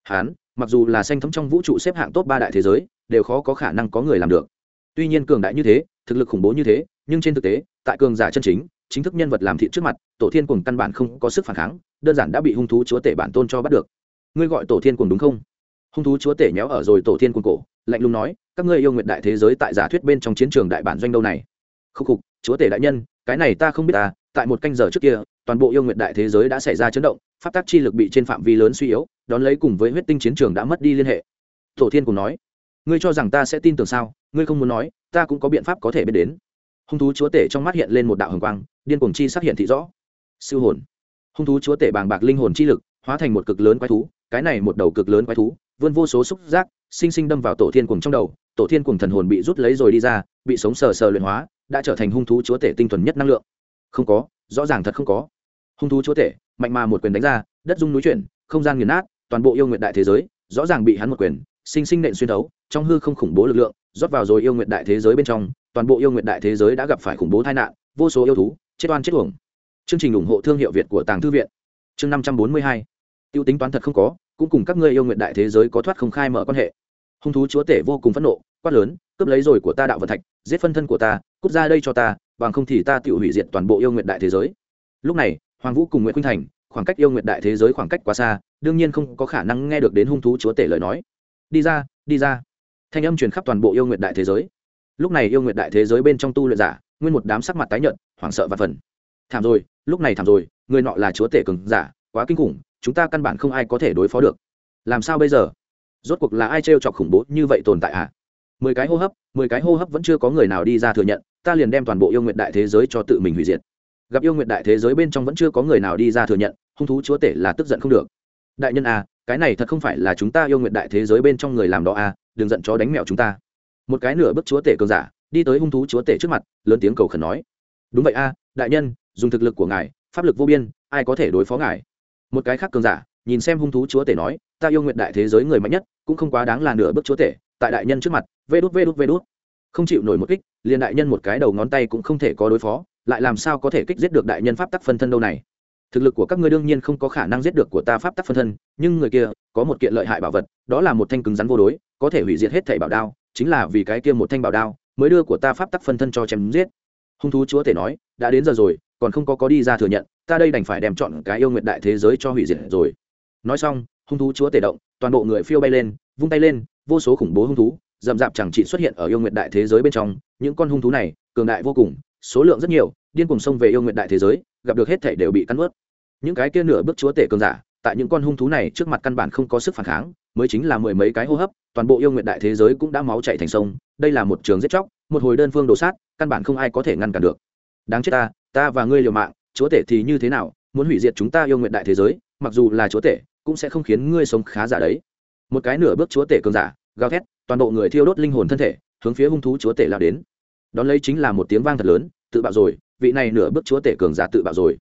Hắn, mặc dù là xanh thấm trong vũ trụ xếp hạng top ba đại thế giới, đều khó có khả năng có người làm được. Tuy nhiên cường đại như thế, thực lực khủng bố như thế, nhưng trên thực tế, tại cường giả chân chính chính thức nhân vật làm thị trước mặt, tổ thiên cùng căn bản không có sức phản kháng, đơn giản đã bị hung thú chúa tể bản tôn cho bắt được. Ngươi gọi tổ thiên cùng đúng không? Hung thú chúa tể nhéo ở rồi tổ thiên cùng cổ, lạnh lùng nói, các ngươi yêu nguyện đại thế giới tại giả thuyết bên trong chiến trường đại bản doanh đâu này? Khúc khục, chúa tể đại nhân, cái này ta không biết ta tại một canh giờ trước kia, toàn bộ yêu nguyện đại thế giới đã xảy ra chấn động, pháp tác chi lực bị trên phạm vi lớn suy yếu, đón lấy cùng với huyết tinh chiến trường đã mất đi liên hệ. Tổ thiên cùng nói, ngươi cho rằng ta sẽ tin tưởng sao? Ngươi không muốn nói, ta cũng có biện pháp có thể biết đến hung thú chúa tể trong mắt hiện lên một đạo hồng quang, điên cuồng chi xác hiện thị rõ. Siêu hồn. Hung thú chúa tể bàng bạc linh hồn chi lực, hóa thành một cực lớn quái thú, cái này một đầu cực lớn quái thú, vươn vô số xúc giác, sinh sinh đâm vào tổ thiên cuồng trong đầu, tổ thiên cuồng thần hồn bị rút lấy rồi đi ra, bị sống sờ sờ luyện hóa, đã trở thành hung thú chúa tể tinh thuần nhất năng lượng. Không có, rõ ràng thật không có. Hung thú chúa tể, mạnh mà một quyền đánh ra, đất dung núi chuyển, không gian nghiền nát, toàn bộ yêu nguyện đại thế giới, rõ ràng bị hắn một quyền, sinh sinh nện xuyên thấu, trong hư không khủng bố lực lượng rót vào rồi yêu nguyện đại thế giới bên trong, toàn bộ yêu nguyện đại thế giới đã gặp phải khủng bố tai nạn, vô số yêu thú, chết oan chết uổng. Chương trình ủng hộ thương hiệu việt của tàng thư viện. Chương năm trăm bốn mươi hai. Tiêu tính toán thật không có, cũng cùng các ngươi yêu nguyện đại thế giới có thoát không khai mở quan hệ. Hung thú chúa tể vô cùng phẫn nộ, quát lớn, cướp lấy rồi của ta đạo vận thạch, giết phân thân của ta, cút ra đây cho ta, bằng không thì ta tự hủy diệt toàn bộ yêu nguyện đại thế giới. Lúc này, hoàng vũ cùng nguyễn khuynh thành, khoảng cách yêu nguyện đại thế giới khoảng cách quá xa, đương nhiên không có khả năng nghe được đến hung thú chúa tể lời nói. Đi ra đi ra thanh âm truyền khắp toàn bộ yêu nguyện đại thế giới. Lúc này yêu nguyện đại thế giới bên trong tu luyện giả, nguyên một đám sắc mặt tái nhợt, hoảng sợ và phần. Thảm rồi, lúc này thảm rồi, người nọ là chúa tể cường giả, quá kinh khủng, chúng ta căn bản không ai có thể đối phó được. Làm sao bây giờ? Rốt cuộc là ai trêu chọc khủng bố như vậy tồn tại à? Mười cái hô hấp, mười cái hô hấp vẫn chưa có người nào đi ra thừa nhận, ta liền đem toàn bộ yêu nguyện đại thế giới cho tự mình hủy diệt. Gặp yêu nguyện đại thế giới bên trong vẫn chưa có người nào đi ra thừa nhận, hung thú chúa tể là tức giận không được. Đại nhân à cái này thật không phải là chúng ta yêu nguyện đại thế giới bên trong người làm đó à đừng giận chó đánh mèo chúng ta. Một cái nửa bức chúa tể cường giả đi tới hung thú chúa tể trước mặt lớn tiếng cầu khẩn nói. Đúng vậy a à, đại nhân dùng thực lực của ngài pháp lực vô biên ai có thể đối phó ngài? Một cái khác cường giả nhìn xem hung thú chúa tể nói ta yêu nguyện đại thế giới người mạnh nhất cũng không quá đáng là nửa bức chúa tể tại đại nhân trước mặt vê đút vê đút vê đút. Không chịu nổi một kích liền đại nhân một cái đầu ngón tay cũng không thể có đối phó lại làm sao có thể kích giết được đại nhân pháp tắc phân thân đâu này? Thực lực của các ngươi đương nhiên không có khả năng giết được của ta pháp tắc phân thân, nhưng người kia, có một kiện lợi hại bảo vật, đó là một thanh cứng rắn vô đối, có thể hủy diệt hết thảy bảo đao, chính là vì cái kia một thanh bảo đao mới đưa của ta pháp tắc phân thân cho chém giết. Hung thú chúa tể nói, đã đến giờ rồi, còn không có có đi ra thừa nhận, ta đây đành phải đem chọn cái yêu nguyện đại thế giới cho hủy diệt rồi. Nói xong, hung thú chúa tể động, toàn bộ người phiêu bay lên, vung tay lên, vô số khủng bố hung thú, rậm rạp chẳng chỉ xuất hiện ở yêu nguyện đại thế giới bên trong. Những con hung thú này, cường đại vô cùng số lượng rất nhiều, điên cùng xông về yêu nguyện đại thế giới, gặp được hết thể đều bị cắn ướt những cái kia nửa bước chúa tể cường giả, tại những con hung thú này trước mặt căn bản không có sức phản kháng, mới chính là mười mấy cái hô hấp, toàn bộ yêu nguyện đại thế giới cũng đã máu chạy thành sông, đây là một trường giết chóc, một hồi đơn phương đổ sát, căn bản không ai có thể ngăn cản được. Đáng chết ta ta và ngươi liều mạng, chúa tể thì như thế nào, muốn hủy diệt chúng ta yêu nguyện đại thế giới, mặc dù là chúa tể, cũng sẽ không khiến ngươi sống khá giả đấy. Một cái nửa bước chúa tể cường giả, gào thét, toàn bộ người thiêu đốt linh hồn thân thể, hướng phía hung thú chúa tể lao đến đón lấy chính là một tiếng vang thật lớn, tự bạo rồi, vị này nửa bước chúa tể cường giả tự bạo rồi.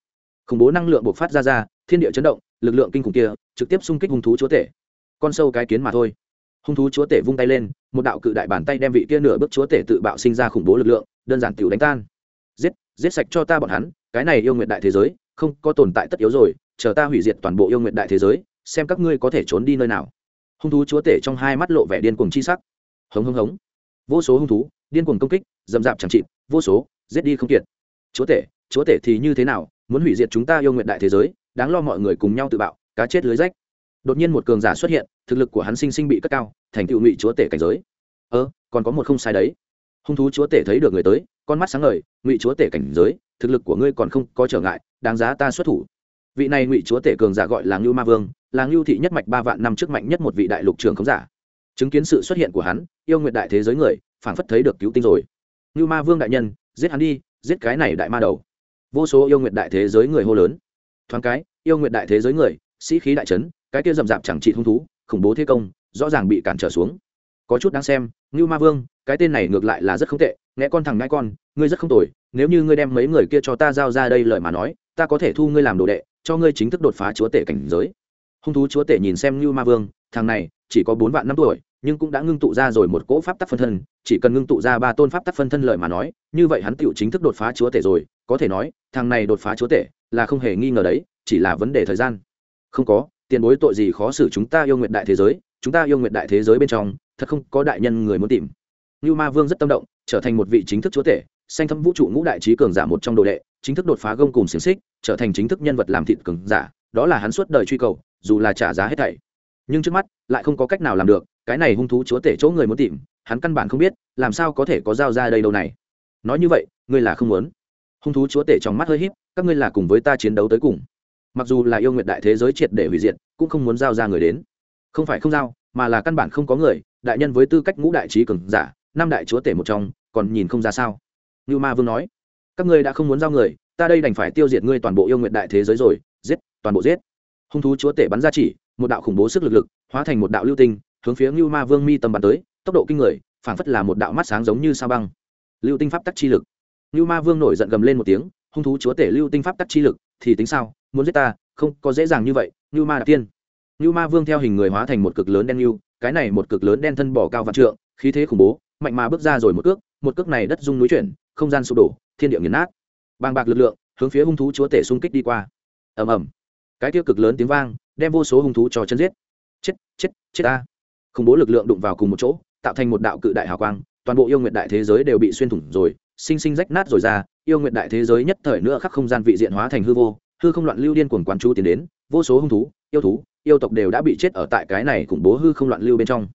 Khủng bố năng lượng bộc phát ra ra, thiên địa chấn động, lực lượng kinh khủng kia trực tiếp xung kích hung thú chúa tể. Con sâu cái kiến mà thôi. Hung thú chúa tể vung tay lên, một đạo cự đại bàn tay đem vị kia nửa bước chúa tể tự bạo sinh ra khủng bố lực lượng, đơn giản tiểu đánh tan. Giết giết sạch cho ta bọn hắn, cái này yêu nguyện đại thế giới, không có tồn tại tất yếu rồi, chờ ta hủy diệt toàn bộ yêu nguyện đại thế giới, xem các ngươi có thể trốn đi nơi nào. Hung thú chúa tể trong hai mắt lộ vẻ điên cuồng chi sắc. Hống hống hống. Vô số hung thú điên cuồng công kích dầm dạp chẳng chịt, vô số, giết đi không kiệt. Chúa tể chúa tể thì như thế nào, muốn hủy diệt chúng ta yêu nguyện đại thế giới, đáng lo mọi người cùng nhau tự bạo, cá chết lưới rách. Đột nhiên một cường giả xuất hiện, thực lực của hắn sinh sinh bị cất cao, thành tựu ngụy chúa tể cảnh giới. Ơ, còn có một không sai đấy. Hung thú chúa tể thấy được người tới, con mắt sáng ngời, ngụy chúa tể cảnh giới, thực lực của ngươi còn không có trở ngại, đáng giá ta xuất thủ. Vị này ngụy chúa tể cường giả gọi là ngưu ma vương, là ngưu thị nhất mạch ba vạn năm trước mạnh nhất một vị đại lục trường khống giả. Chứng kiến sự xuất hiện của hắn, yêu nguyện đại thế giới người phảng phất thấy được cứu tinh rồi. Như ma vương đại nhân, giết hắn đi, giết cái này đại ma đầu. Vô số yêu nguyện đại thế giới người hô lớn. Thoáng cái, yêu nguyện đại thế giới người, sĩ khí đại trấn cái kia rậm rạp chẳng trị hung thú, khủng bố thế công, rõ ràng bị cản trở xuống. Có chút đáng xem ngưu ma vương, cái tên này ngược lại là rất không tệ, nghe con thằng ngãi con, ngươi rất không tồi, nếu như ngươi đem mấy người kia cho ta giao ra đây lời mà nói, ta có thể thu ngươi làm đồ đệ, cho ngươi chính thức đột phá chúa tể cảnh giới. Hung thú chúa tể nhìn xem như ma vương, thằng này, chỉ có bốn vạn năm tuổi nhưng cũng đã ngưng tụ ra rồi một cỗ pháp tắc phân thân, chỉ cần ngưng tụ ra ba tôn pháp tắc phân thân lợi mà nói, như vậy hắn tựu chính thức đột phá chúa tể rồi, có thể nói, thằng này đột phá chúa tể là không hề nghi ngờ đấy, chỉ là vấn đề thời gian. Không có, tiền bối tội gì khó xử chúng ta yêu nguyện đại thế giới, chúng ta yêu nguyện đại thế giới bên trong, thật không có đại nhân người muốn tìm. Như ma vương rất tâm động, trở thành một vị chính thức chúa tể sanh thâm vũ trụ ngũ đại trí cường giả một trong đồ đệ, chính thức đột phá gông cùng xiềng xích, trở thành chính thức nhân vật làm thịt cường giả, đó là hắn suốt đời truy cầu, dù là trả giá hết thảy nhưng trước mắt, lại không có cách nào làm được, cái này hung thú chúa tể chỗ người muốn tìm, hắn căn bản không biết, làm sao có thể có dao ra đây đâu này. Nói như vậy, ngươi là không muốn. Hung thú chúa tể trong mắt hơi híp, các ngươi là cùng với ta chiến đấu tới cùng. Mặc dù là yêu nguyện đại thế giới triệt để hủy diệt, cũng không muốn giao ra người đến. Không phải không giao, mà là căn bản không có người, đại nhân với tư cách ngũ đại trí cường giả, năm đại chúa tể một trong, còn nhìn không ra sao. Như ma vương nói, các ngươi đã không muốn giao người, ta đây đành phải tiêu diệt ngươi toàn bộ yêu nguyện đại thế giới rồi, giết, toàn bộ giết. Hung thú chúa tể bắn ra chỉ một đạo khủng bố sức lực lực, hóa thành một đạo lưu tinh, hướng phía ngưu ma vương mi tầm bắn tới, tốc độ kinh người, phảng phất là một đạo mắt sáng giống như sao băng. Lưu tinh pháp tắc chi lực. Ngưu ma vương nổi giận gầm lên một tiếng, hung thú chúa tể lưu tinh pháp tắc chi lực, thì tính sao? Muốn giết ta? Không, có dễ dàng như vậy, ngưu ma đạp tiên. Ngưu ma vương theo hình người hóa thành một cực lớn đen ngưu cái này một cực lớn đen thân bỏ cao vạn trượng, khí thế khủng bố, mạnh mà bước ra rồi một cước một cước này đất rung núi chuyển, không gian sụp đổ, thiên địa nghiền nát. Bàng bạc lực lượng, hướng phía hung thú chúa tể xung kích đi qua. Ầm ầm cái tiêu cực lớn tiếng vang, đem vô số hung thú cho chân giết. Chết chết chết ta. Khủng bố lực lượng đụng vào cùng một chỗ, tạo thành một đạo cự đại hào quang, toàn bộ yêu nguyện đại thế giới đều bị xuyên thủng rồi, sinh sinh rách nát rồi ra, yêu nguyện đại thế giới nhất thời nữa khắc không gian vị diện hóa thành hư vô, hư không loạn lưu điên cuồng quán chú tiến đến, vô số hung thú, yêu thú, yêu tộc đều đã bị chết ở tại cái này khủng bố hư không loạn lưu bên trong.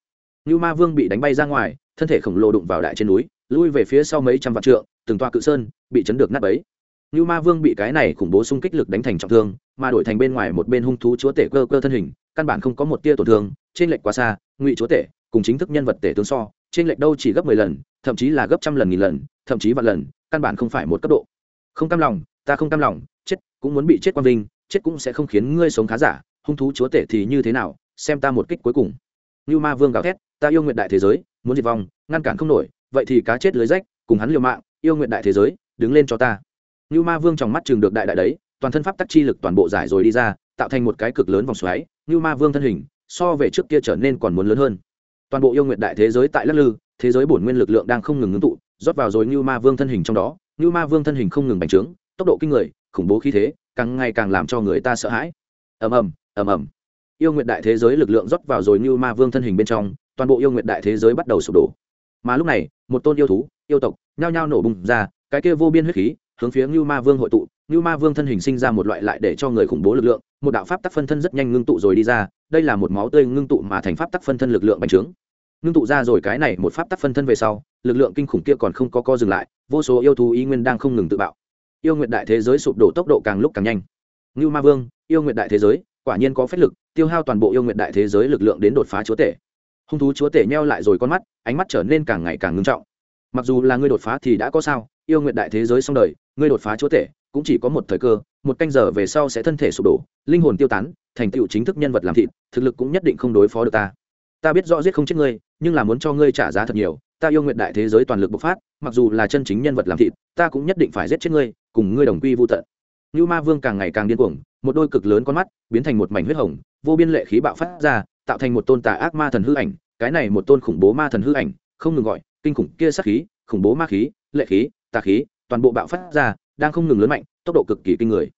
Như ma vương bị đánh bay ra ngoài, thân thể khổng lồ đụng vào đại trên núi, lui về phía sau mấy trăm vạn trượng, từng toa cự sơn bị chấn được nát bấy. Nưu ma vương bị cái này khủng bố xung kích lực đánh thành trọng thương, mà đổi thành bên ngoài một bên hung thú chúa tể cơ cơ thân hình, căn bản không có một tia tổn thương, trên lệch quá xa, ngụy chúa tể cùng chính thức nhân vật tể tướng so, trên lệch đâu chỉ gấp mười lần, thậm chí là gấp trăm lần, nghìn lần, thậm chí vạn lần, căn bản không phải một cấp độ. Không cam lòng, ta không cam lòng, chết, cũng muốn bị chết quan vinh, chết cũng sẽ không khiến ngươi sống khá giả, hung thú chúa tể thì như thế nào, xem ta một kích cuối cùng. Nưu ma vương gào thét, ta yêu nguyện đại thế giới, muốn diệt vong, ngăn cản không nổi, vậy thì cá chết lưới rách, cùng hắn liều mạng, yêu nguyện đại thế giới, đứng lên cho ta. Nưu ma vương trong mắt trường được đại đại đấy, toàn thân pháp tắc chi lực toàn bộ giải rồi đi ra, tạo thành một cái cực lớn vòng xoáy Nưu ma vương thân hình, so về trước kia trở nên còn muốn lớn hơn. Toàn bộ yêu nguyện đại thế giới tại lắc lư, thế giới bổn nguyên lực lượng đang không ngừng ngưng tụ, rót vào rồi Nưu ma vương thân hình trong đó Nưu ma vương thân hình không ngừng bành trướng, tốc độ kinh người, khủng bố khí thế, càng ngày càng làm cho người ta sợ hãi. Ầm ầm ầm ầm. Yêu nguyện đại thế giới lực lượng rót vào rồi Nưu ma vương thân hình bên trong, toàn bộ yêu nguyện đại thế giới bắt đầu sụp đổ. Mà lúc này, một tôn yêu thú, yêu tộc, nhao nhao nổ bùng ra, cái kia vô biên huyết khí hướng phía Nưu ma vương hội tụ. Nưu ma vương thân hình sinh ra một loại lại để cho người khủng bố lực lượng, một đạo pháp tắc phân thân rất nhanh ngưng tụ rồi đi ra, đây là một máu tươi ngưng tụ mà thành pháp tắc phân thân lực lượng bành trướng. Ngưng tụ ra rồi cái này một pháp tắc phân thân về sau, lực lượng kinh khủng kia còn không có co dừng lại, vô số yêu thú ý nguyên đang không ngừng tự bạo. Yêu nguyện đại thế giới sụp đổ tốc độ càng lúc càng nhanh. Nưu ma vương, yêu nguyện đại thế giới, quả nhiên có phép lực, tiêu hao toàn bộ yêu nguyện đại thế giới lực lượng đến đột phá chúa tể. Hung thú chúa tể nheo lại rồi con mắt, ánh mắt trở nên càng ngày càng ngưng trọng. Mặc dù là ngươi đột phá thì đã có sao yêu nguyện đại thế giới xong đời, ngươi đột phá chúa tể, cũng chỉ có một thời cơ, một canh giờ về sau sẽ thân thể sụp đổ, linh hồn tiêu tán, thành tựu chính thức nhân vật làm thịt, thực lực cũng nhất định không đối phó được ta. Ta biết rõ giết không chết ngươi, nhưng là muốn cho ngươi trả giá thật nhiều, ta yêu nguyện đại thế giới toàn lực bộc phát, mặc dù là chân chính nhân vật làm thịt, ta cũng nhất định phải giết chết ngươi, cùng ngươi đồng quy vô tận. Như ma vương càng ngày càng điên cuồng, một đôi cực lớn con mắt, biến thành một mảnh huyết hồng, vô biên lệ khí bạo phát ra, tạo thành một tôn tà ác ma thần hư ảnh, cái này một tôn khủng bố ma thần hư ảnh, không ngừng gọi, kinh khủng kia sát khí, khủng bố ma khí, lệ khí tà khí, toàn bộ bạo phát ra, đang không ngừng lớn mạnh, tốc độ cực kỳ kinh người.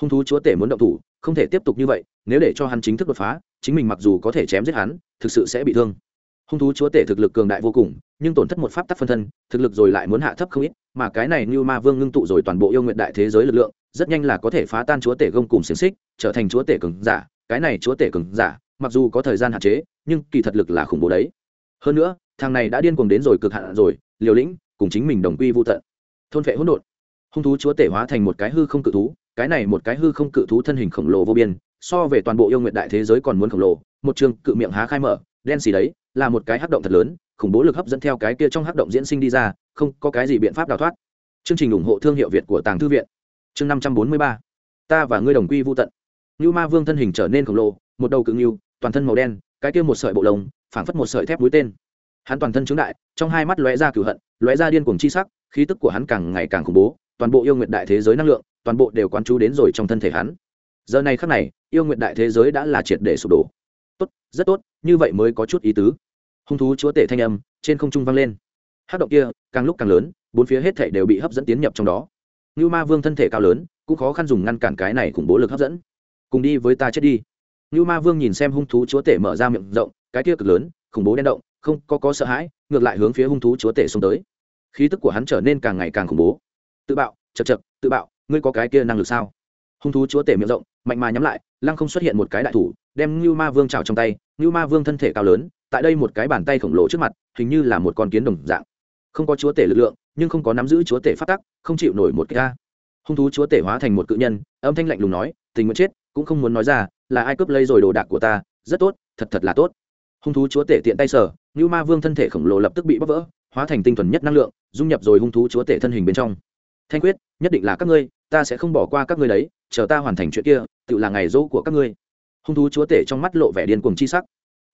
Hung thú chúa tể muốn động thủ, không thể tiếp tục như vậy, nếu để cho hắn chính thức đột phá, chính mình mặc dù có thể chém giết hắn, thực sự sẽ bị thương. Hung thú chúa tể thực lực cường đại vô cùng, nhưng tổn thất một pháp tắc phân thân, thực lực rồi lại muốn hạ thấp không ít, mà cái này như ma vương ngưng tụ rồi toàn bộ yêu nguyện đại thế giới lực lượng, rất nhanh là có thể phá tan chúa tể gông cùng xiềng xích, trở thành chúa tể cường giả. Cái này chúa tể cường giả, mặc dù có thời gian hạn chế, nhưng kỳ thật lực là khủng bố đấy. Hơn nữa, thằng này đã điên cuồng đến rồi, cực hạn rồi, liều lĩnh, cùng chính mình đồng quy vô tận thôn vệ hỗn độn. Hung thú chúa tể hóa thành một cái hư không cự thú, cái này một cái hư không cự thú thân hình khổng lồ vô biên, so về toàn bộ yêu nguyện đại thế giới còn muốn khổng lồ, một trường cự miệng há khai mở, đen xì đấy, là một cái hắc động thật lớn, khủng bố lực hấp dẫn theo cái kia trong hắc động diễn sinh đi ra, không có cái gì biện pháp đào thoát. Chương trình ủng hộ thương hiệu việt của tàng thư viện. Chương năm trăm bốn mươi ba. Ta và ngươi đồng quy vô tận. Như ma vương thân hình trở nên khổng lồ, một đầu cự nghiêu toàn thân màu đen, cái kia một sợi bộ lồng phảng phất một sợi thép mũi tên hắn toàn thân trướng đại, trong hai mắt lóe ra cửu hận, lóe ra điên cuồng chi sắc, khí tức của hắn càng ngày càng khủng bố, toàn bộ yêu nguyện đại thế giới năng lượng, toàn bộ đều quán chú đến rồi trong thân thể hắn. Giờ này khắc này, yêu nguyện đại thế giới đã là triệt để sụp đổ. Tốt, rất tốt, như vậy mới có chút ý tứ. Hung thú chúa tể thanh âm trên không trung vang lên. Hát động kia, càng lúc càng lớn, bốn phía hết thể đều bị hấp dẫn tiến nhập trong đó. Như ma vương thân thể cao lớn, cũng khó khăn dùng ngăn cản cái này khủng bố lực hấp dẫn. Cùng đi với ta chết đi. Như ma vương nhìn xem hung thú chúa tể mở ra miệng rộng, cái kia cực lớn, khủng bố đen động không có có sợ hãi, ngược lại hướng phía hung thú chúa tể xông tới. Khí tức của hắn trở nên càng ngày càng khủng bố. Tự bạo chật chật tự bạo, ngươi có cái kia năng lực sao? Hung thú chúa tể miệng rộng, mạnh mà nhắm lại, lăng không xuất hiện một cái đại thủ, đem ngưu ma vương trào trong tay. Ngưu ma vương thân thể cao lớn, tại đây một cái bàn tay khổng lồ trước mặt, hình như là một con kiến đồng dạng. Không có chúa tể lực lượng, nhưng không có nắm giữ chúa tể phát tắc, không chịu nổi một cái ca hung thú chúa tể hóa thành một cự nhân, âm thanh lạnh lùng nói, tình nguyện chết, cũng không muốn nói ra, là ai cướp lấy rồi đồ đạc của ta, rất tốt, thật thật là tốt. Hung thú chúa tể tiện tay sở như ma vương thân thể khổng lồ lập tức bị bóc vỡ, hóa thành tinh thuần nhất năng lượng, dung nhập rồi hung thú chúa tể thân hình bên trong. Thanh quyết, nhất định là các ngươi, ta sẽ không bỏ qua các ngươi đấy, chờ ta hoàn thành chuyện kia, tự là ngày dỗ của các ngươi. Hung thú chúa tể trong mắt lộ vẻ điên cuồng chi sắc.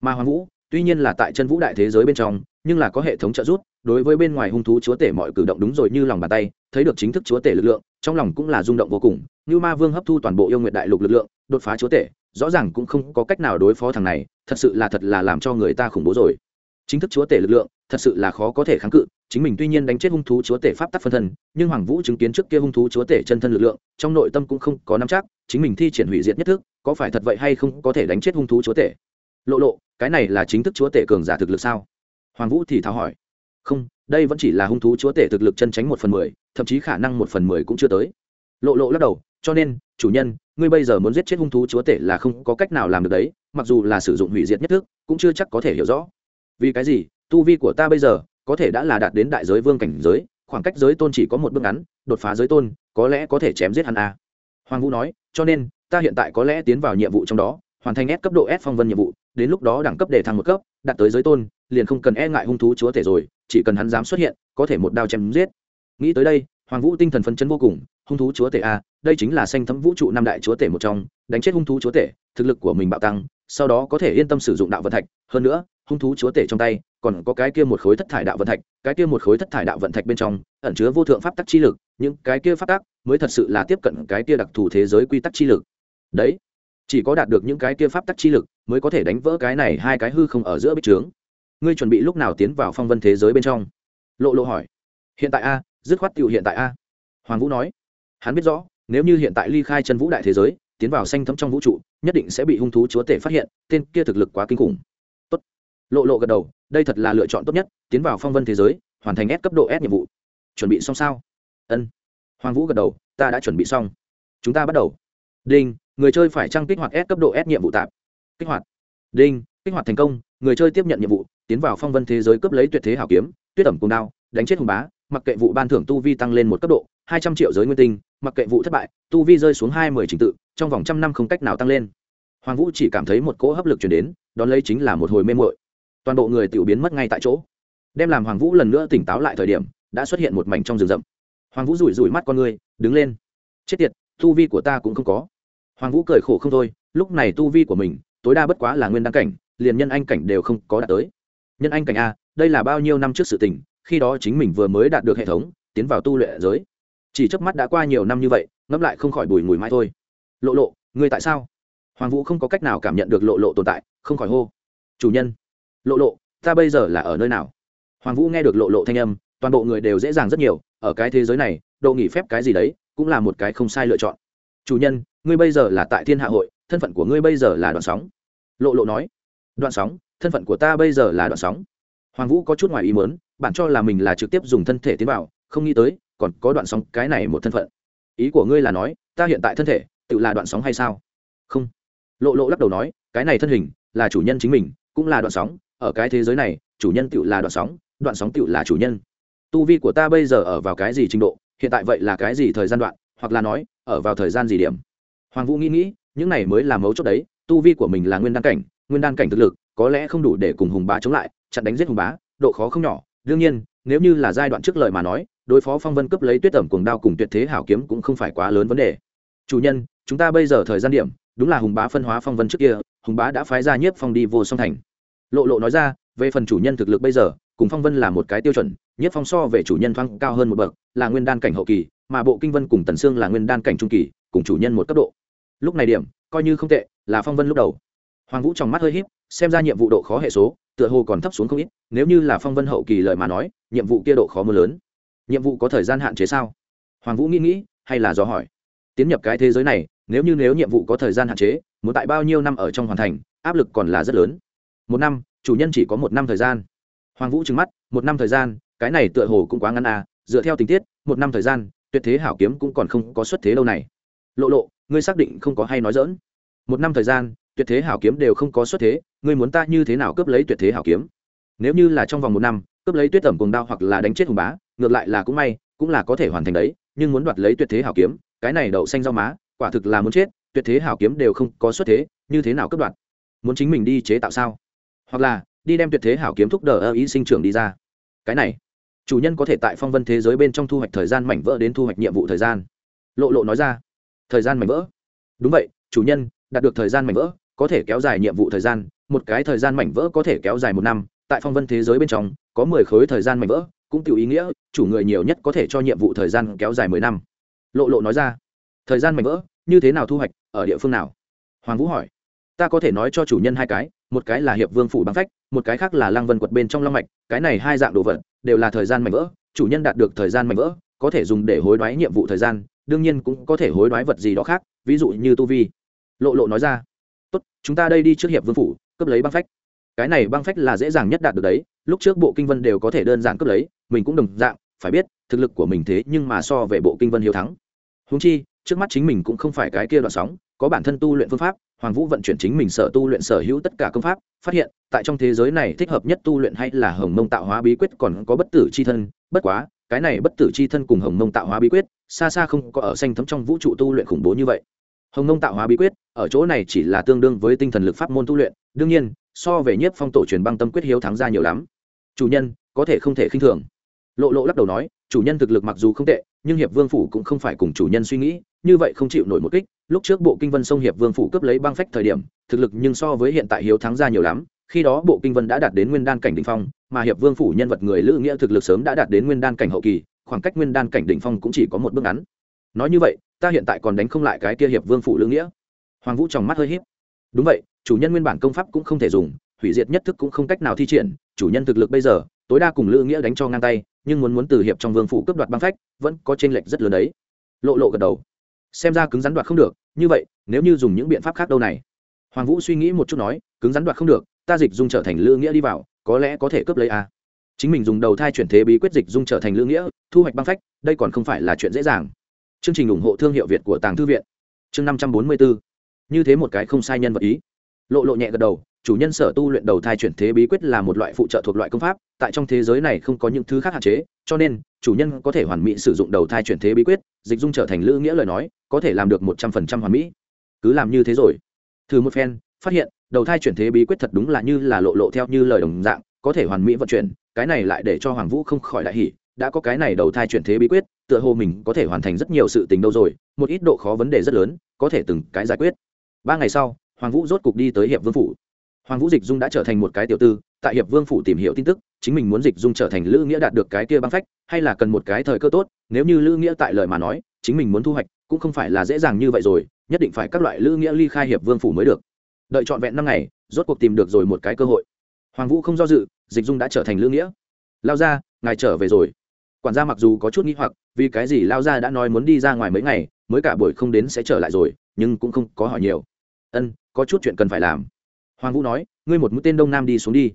Ma hoàng vũ, tuy nhiên là tại chân vũ đại thế giới bên trong, nhưng là có hệ thống trợ giúp, đối với bên ngoài hung thú chúa tể mọi cử động đúng rồi như lòng bàn tay, thấy được chính thức chúa tể lực lượng, trong lòng cũng là rung động vô cùng. Như ma vương hấp thu toàn bộ yêu nguyện đại lục lực lượng, đột phá chúa tể, rõ ràng cũng không có cách nào đối phó thằng này, thật sự là thật là làm cho người ta khủng bố rồi chính thức chúa tể lực lượng, thật sự là khó có thể kháng cự, chính mình tuy nhiên đánh chết hung thú chúa tể pháp tắc phân thân, nhưng hoàng vũ chứng kiến trước kia hung thú chúa tể chân thân lực lượng, trong nội tâm cũng không có nắm chắc, chính mình thi triển hủy diệt nhất thức, có phải thật vậy hay không có thể đánh chết hung thú chúa tể? Lộ lộ, cái này là chính thức chúa tể cường giả thực lực sao? Hoàng vũ thì tháo hỏi. Không, đây vẫn chỉ là hung thú chúa tể thực lực chân tránh một phần mười, thậm chí khả năng một phần mười cũng chưa tới. Lộ lộ lắc đầu, cho nên, chủ nhân, ngươi bây giờ muốn giết chết hung thú chúa tể là không có cách nào làm được đấy, mặc dù là sử dụng hủy diệt nhất thức, cũng chưa chắc có thể hiểu rõ vì cái gì tu vi của ta bây giờ có thể đã là đạt đến đại giới vương cảnh giới khoảng cách giới tôn chỉ có một bước ngắn đột phá giới tôn có lẽ có thể chém giết hắn a hoàng vũ nói cho nên ta hiện tại có lẽ tiến vào nhiệm vụ trong đó hoàn thành S cấp độ S phong vân nhiệm vụ, đến lúc đó đẳng cấp để thăng một cấp, đạt tới giới tôn, liền không cần e ngại hung thú chúa thể rồi, chỉ cần hắn dám xuất hiện, có thể một đao chém giết. Nghĩ tới đây, Hoàng Vũ tinh thần phấn chấn vô cùng, hung thú chúa tể a, đây chính là xanh thấm vũ trụ năm đại chúa tể một trong, đánh chết hung thú chúa tể, thực lực của mình bạo tăng, sau đó có thể yên tâm sử dụng đạo vận thạch, hơn nữa, hung thú chúa tể trong tay, còn có cái kia một khối thất thải đạo vận thạch, cái kia một khối thất thải đạo vận thạch bên trong, ẩn chứa vô thượng pháp tắc chi lực, những cái kia pháp tắc mới thật sự là tiếp cận cái kia đặc thù thế giới quy tắc chi lực. Đấy, chỉ có đạt được những cái kia pháp tắc chi lực mới có thể đánh vỡ cái này hai cái hư không ở giữa bích trướng. Ngươi chuẩn bị lúc nào tiến vào phong vân thế giới bên trong? Lộ lộ hỏi. Hiện tại a dứt khoát tiểu hiện tại a. Hoàng vũ nói. Hắn biết rõ nếu như hiện tại ly khai chân vũ đại thế giới tiến vào xanh thấm trong vũ trụ nhất định sẽ bị hung thú chúa tể phát hiện tên kia thực lực quá kinh khủng lộ lộ gật đầu, đây thật là lựa chọn tốt nhất, tiến vào phong vân thế giới, hoàn thành S cấp độ S nhiệm vụ. Chuẩn bị xong sao? Ân. Hoàng vũ gật đầu, ta đã chuẩn bị xong. Chúng ta bắt đầu. Đinh, người chơi phải trăng kích hoạt S cấp độ S nhiệm vụ tạp kích hoạt. Đinh, kích hoạt thành công, người chơi tiếp nhận nhiệm vụ, tiến vào phong vân thế giới cấp lấy tuyệt thế hảo kiếm, tuyết ẩm cùng đao, đánh chết hùng bá, mặc kệ vụ ban thưởng tu vi tăng lên một cấp độ, hai trăm triệu giới nguyên tinh, mặc kệ vụ thất bại, tu vi rơi xuống hai mươi trình tự, trong vòng trăm năm không cách nào tăng lên. Hoàng vũ chỉ cảm thấy một cỗ hấp lực chuyển đến, đón lấy chính là một hồi mê mội toàn bộ người tiểu biến mất ngay tại chỗ. Đem làm hoàng vũ lần nữa tỉnh táo lại thời điểm, đã xuất hiện một mảnh trong rừng rậm. Hoàng vũ rủi rủi mắt con người, đứng lên. Chết tiệt, tu vi của ta cũng không có. Hoàng vũ cười khổ không thôi, lúc này tu vi của mình, tối đa bất quá là nguyên đăng cảnh, liền nhân anh cảnh đều không có đạt tới. Nhân anh cảnh a, đây là bao nhiêu năm trước sự tình, khi đó chính mình vừa mới đạt được hệ thống, tiến vào tu luyện giới. Chỉ trước mắt đã qua nhiều năm như vậy, ngẫm lại không khỏi bùi mùi mai thôi. Lộ lộ người tại sao? Hoàng vũ không có cách nào cảm nhận được lộ lộ tồn tại, không khỏi hô. Chủ nhân lộ lộ, ta bây giờ là ở nơi nào? Hoàng vũ nghe được lộ lộ thanh âm, toàn bộ người đều dễ dàng rất nhiều, ở cái thế giới này, độ nghỉ phép cái gì đấy, cũng là một cái không sai lựa chọn. Chủ nhân, ngươi bây giờ là tại thiên hạ hội, thân phận của ngươi bây giờ là đoạn sóng. Lộ lộ nói, đoạn sóng, thân phận của ta bây giờ là đoạn sóng. Hoàng vũ có chút ngoài ý mớn bạn cho là mình là trực tiếp dùng thân thể tiến vào, không nghĩ tới, còn có đoạn sóng, cái này một thân phận. Ý của ngươi là nói, ta hiện tại thân thể, tự là đoạn sóng hay sao? Không. Lộ lộ lắc đầu nói, cái này thân hình, là chủ nhân chính mình, cũng là đoạn sóng ở cái thế giới này, chủ nhân tựu là đoạn sóng đoạn sóng tựu là chủ nhân. Tu vi của ta bây giờ ở vào cái gì trình độ, hiện tại vậy là cái gì thời gian đoạn, hoặc là nói, ở vào thời gian gì điểm? Hoàng vũ nghĩ nghĩ, những này mới là mấu chốt đấy, tu vi của mình là nguyên đan cảnh, nguyên đan cảnh thực lực, có lẽ không đủ để cùng hùng bá chống lại, chặn đánh giết hùng bá, độ khó không nhỏ. Đương nhiên, nếu như là giai đoạn trước lời mà nói, đối phó phong vân cấp lấy tuyết tẩm cuồng đao cùng tuyệt thế hảo kiếm cũng không phải quá lớn vấn đề. Chủ nhân, chúng ta bây giờ thời gian điểm, đúng là hùng bá phân hóa phong vân trước kia, hùng bá đã phái ra nhiếp phong đi vô song thành lộ lộ nói ra, về phần chủ nhân thực lực bây giờ, cùng phong vân là một cái tiêu chuẩn, nhất phong so về chủ nhân thoáng cao hơn một bậc, là nguyên đan cảnh hậu kỳ, mà bộ kinh vân cùng tần sương là nguyên đan cảnh trung kỳ, cùng chủ nhân một cấp độ. Lúc này điểm, coi như không tệ, là phong vân lúc đầu. Hoàng vũ trong mắt hơi híp, xem ra nhiệm vụ độ khó hệ số, tựa hồ còn thấp xuống không ít, nếu như là phong vân hậu kỳ lời mà nói, nhiệm vụ kia độ khó mưa lớn. Nhiệm vụ có thời gian hạn chế sao? Hoàng vũ nghĩ nghĩ, hay là do hỏi. Tiến nhập cái thế giới này, nếu như nếu nhiệm vụ có thời gian hạn chế, muốn tại bao nhiêu năm ở trong hoàn thành, áp lực còn là rất lớn một năm, chủ nhân chỉ có một năm thời gian. Hoàng vũ trừng mắt, một năm thời gian, cái này tựa hồ cũng quá ngắn à dựa theo tình tiết, một năm thời gian, tuyệt thế hảo kiếm cũng còn không có xuất thế lâu này. Lộ lộ, ngươi xác định không có hay nói dỡn một năm thời gian, tuyệt thế hảo kiếm đều không có xuất thế, ngươi muốn ta như thế nào cướp lấy tuyệt thế hảo kiếm? Nếu như là trong vòng một năm, cướp lấy tuyết tẩm cùng đao hoặc là đánh chết hùng bá, ngược lại là cũng may, cũng là có thể hoàn thành đấy, nhưng muốn đoạt lấy tuyệt thế hảo kiếm, cái này đậu xanh rau má, quả thực là muốn chết, tuyệt thế hảo kiếm đều không có xuất thế, như thế nào cướp đoạt? Muốn chính mình đi chế tạo sao? Hoặc là đi đem tuyệt thế hảo kiếm thúc đỡ ơ ý sinh trưởng đi ra. Cái này, chủ nhân có thể tại phong vân thế giới bên trong thu hoạch thời gian mảnh vỡ đến thu hoạch nhiệm vụ thời gian. Lộ lộ nói ra, thời gian mảnh vỡ. Đúng vậy, chủ nhân, đạt được thời gian mảnh vỡ, có thể kéo dài nhiệm vụ thời gian, một cái thời gian mảnh vỡ có thể kéo dài một năm, tại phong vân thế giới bên trong, có mười khối thời gian mảnh vỡ, cũng tiểu ý nghĩa, chủ người nhiều nhất có thể cho nhiệm vụ thời gian kéo dài mười năm. Lộ lộ nói ra, thời gian mảnh vỡ, như thế nào thu hoạch, ở địa phương nào? Hoàng vũ hỏi, ta có thể nói cho chủ nhân hai cái một cái là hiệp vương phủ băng phách, một cái khác là lăng vân quật bên trong long mạch, cái này hai dạng đồ vật đều là thời gian mảnh vỡ, chủ nhân đạt được thời gian mảnh vỡ, có thể dùng để hối đoái nhiệm vụ thời gian, đương nhiên cũng có thể hối đoái vật gì đó khác, ví dụ như tu vi. Lộ lộ nói ra, tốt, chúng ta đây đi trước hiệp vương phủ cấp lấy băng phách. Cái này băng phách là dễ dàng nhất đạt được đấy, lúc trước bộ kinh vân đều có thể đơn giản cấp lấy, mình cũng đồng dạng, phải biết, thực lực của mình thế nhưng mà so về bộ kinh vân hiếu thắng. Húng chi, trước mắt chính mình cũng không phải cái kia đoạn sóng có bản thân tu luyện phương pháp, hoàng vũ vận chuyển chính mình sở tu luyện sở hữu tất cả công pháp, phát hiện, tại trong thế giới này thích hợp nhất tu luyện hay là hồng mông tạo hóa bí quyết còn có bất tử c h i thân, bất quá, cái này bất tử c h i thân cùng hồng mông tạo hóa bí quyết, xa xa không có ở xanh thấm trong vũ trụ tu luyện khủng bố như vậy. Hồng mông tạo hóa bí quyết, ở chỗ này chỉ là tương đương với tinh thần lực pháp môn tu luyện, đương nhiên, so về nhiếp phong tổ truyền băng tâm quyết hiếu thắng ra nhiều lắm. Chủ nhân, có thể không thể khinh thường. Lộ lộ lắc đầu nói, chủ nhân thực lực mặc dù không tệ, nhưng hiệp vương phủ cũng không phải cùng chủ nhân suy nghĩ, như vậy không chịu nổi một kích lúc trước bộ kinh vân sông hiệp vương phủ cướp lấy băng phách thời điểm, thực lực nhưng so với hiện tại hiếu thắng ra nhiều lắm, khi đó bộ kinh vân đã đạt đến nguyên đan cảnh đỉnh phong, mà hiệp vương phủ nhân vật người lữ nghĩa thực lực sớm đã đạt đến nguyên đan cảnh hậu kỳ, khoảng cách nguyên đan cảnh đỉnh phong cũng chỉ có một bước ngắn. Nói như vậy, ta hiện tại còn đánh không lại cái kia hiệp vương phủ lữ nghĩa. Hoàng vũ trong mắt hơi h í p đúng vậy, chủ nhân nguyên bản công pháp cũng không thể dùng, hủy diệt nhất thức cũng không cách nào thi triển, chủ nhân thực lực bây giờ, tối đa cùng lữ nghĩa đánh cho ngang tay, nhưng muốn muốn từ hiệp trong vương phủ cướp đoạt băng phách, vẫn có t r ê n lệch rất lớn đấy. Lộ lộ gật đầu xem ra cứng rắn đoạt không được, như vậy, nếu như dùng những biện pháp khác đâu này? Hoàng vũ suy nghĩ một chút nói, cứng rắn đoạt không được, ta dịch dung trở thành lữ nghĩa đi vào, có lẽ có thể cướp lấy a chính mình dùng đầu thai chuyển thế bí quyết dịch dung trở thành lữ nghĩa, thu hoạch băng phách, đây còn không phải là chuyện dễ dàng. Chương trình ủng hộ thương hiệu việt của tàng thư viện. Chương năm trăm bốn mươi bốn. Như thế một cái không sai nhân vật ý. Lộ lộ nhẹ gật đầu chủ nhân sở tu luyện đầu thai chuyển thế bí quyết là một loại phụ trợ thuộc loại công pháp, tại trong thế giới này không có những thứ khác hạn chế, cho nên, chủ nhân có thể hoàn mỹ sử dụng đầu thai chuyển thế bí quyết, dịch dung trở thành lữ nghĩa lời nói, có thể làm được một trăm phần trăm hoàn mỹ. Cứ làm như thế rồi. Thử một phen, phát hiện, đầu thai chuyển thế bí quyết thật đúng là như là lộ lộ theo như lời đồng dạng, có thể hoàn mỹ vận chuyển, cái này lại để cho hoàng vũ không khỏi đại hỷ đã có cái này đầu thai chuyển thế bí quyết, tựa hồ mình có thể hoàn thành rất nhiều sự tình đâu rồi, một ít độ khó vấn đề rất lớn, có thể từng cái giải quyết. Ba ngày sau, hoàng vũ rốt cục đi tới hiệp vương phủ hoàng vũ dịch dung đã trở thành một cái tiểu tư, tại hiệp vương phủ tìm hiểu tin tức, chính mình muốn dịch dung trở thành lữ nghĩa đạt được cái kia băng phách, hay là cần một cái thời cơ tốt, nếu như lữ nghĩa tại lời mà nói, chính mình muốn thu hoạch, cũng không phải là dễ dàng như vậy rồi, nhất định phải các loại lữ nghĩa ly khai hiệp vương phủ mới được. Đợi trọn vẹn năm ngày, rốt cuộc tìm được rồi một cái cơ hội. Hoàng vũ không do dự, dịch dung đã trở thành lữ nghĩa. Lao ra ngài trở về rồi. Quản gia mặc dù có chút nghi hoặc, vì cái gì lao ra đã nói muốn đi ra ngoài mấy ngày, mới cả buổi không đến sẽ trở lại rồi, nhưng cũng không có hỏi nhiều. Ân, có chút chuyện cần phải làm hoàng vũ nói, ngươi một mũi tên đông nam đi xuống đi.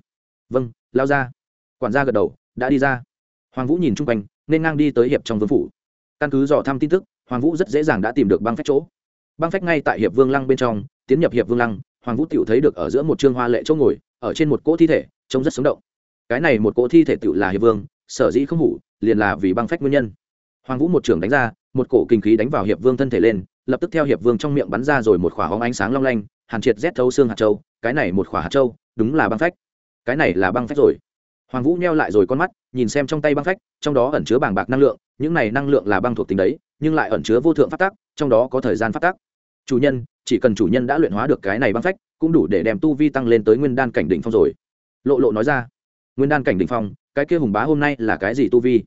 Vâng lao ra. Quản gia gật đầu, đã đi ra. Hoàng vũ nhìn chung quanh, nên ngang đi tới hiệp trong vương phủ. Căn cứ dò thăm tin tức, hoàng vũ rất dễ dàng đã tìm được băng phách chỗ. Băng phách ngay tại hiệp vương lăng bên trong, tiến nhập hiệp vương lăng, hoàng vũ tự thấy được ở giữa một trương hoa lệ chỗ ngồi, ở trên một cỗ thi thể, trông rất sống động. Cái này một cỗ thi thể tự là hiệp vương, sở dĩ không hủ, liền là vì băng phách nguyên nhân. Hoàng vũ một trưởng đánh ra, một cổ kinh khí đánh vào hiệp vương thân thể lên, lập tức theo hiệp vương trong miệng bắn ra rồi một khỏa hóng ánh sáng long lanh, hàn triệt rét thấu xương hạt châu cái này một khỏa hạt châu, đúng là băng phách. Cái này là băng phách rồi. Hoàng vũ neo lại rồi con mắt, nhìn xem trong tay băng phách, trong đó ẩn chứa bảng bạc năng lượng, những này năng lượng là băng thuộc tính đấy, nhưng lại ẩn chứa vô thượng phát tác trong đó có thời gian phát tác chủ nhân, chỉ cần chủ nhân đã luyện hóa được cái này băng phách, cũng đủ để đem tu vi tăng lên tới nguyên đan cảnh đỉnh phong rồi. Lộ lộ nói ra. Nguyên đan cảnh đỉnh phong, cái kia hùng bá hôm nay là cái gì tu vi?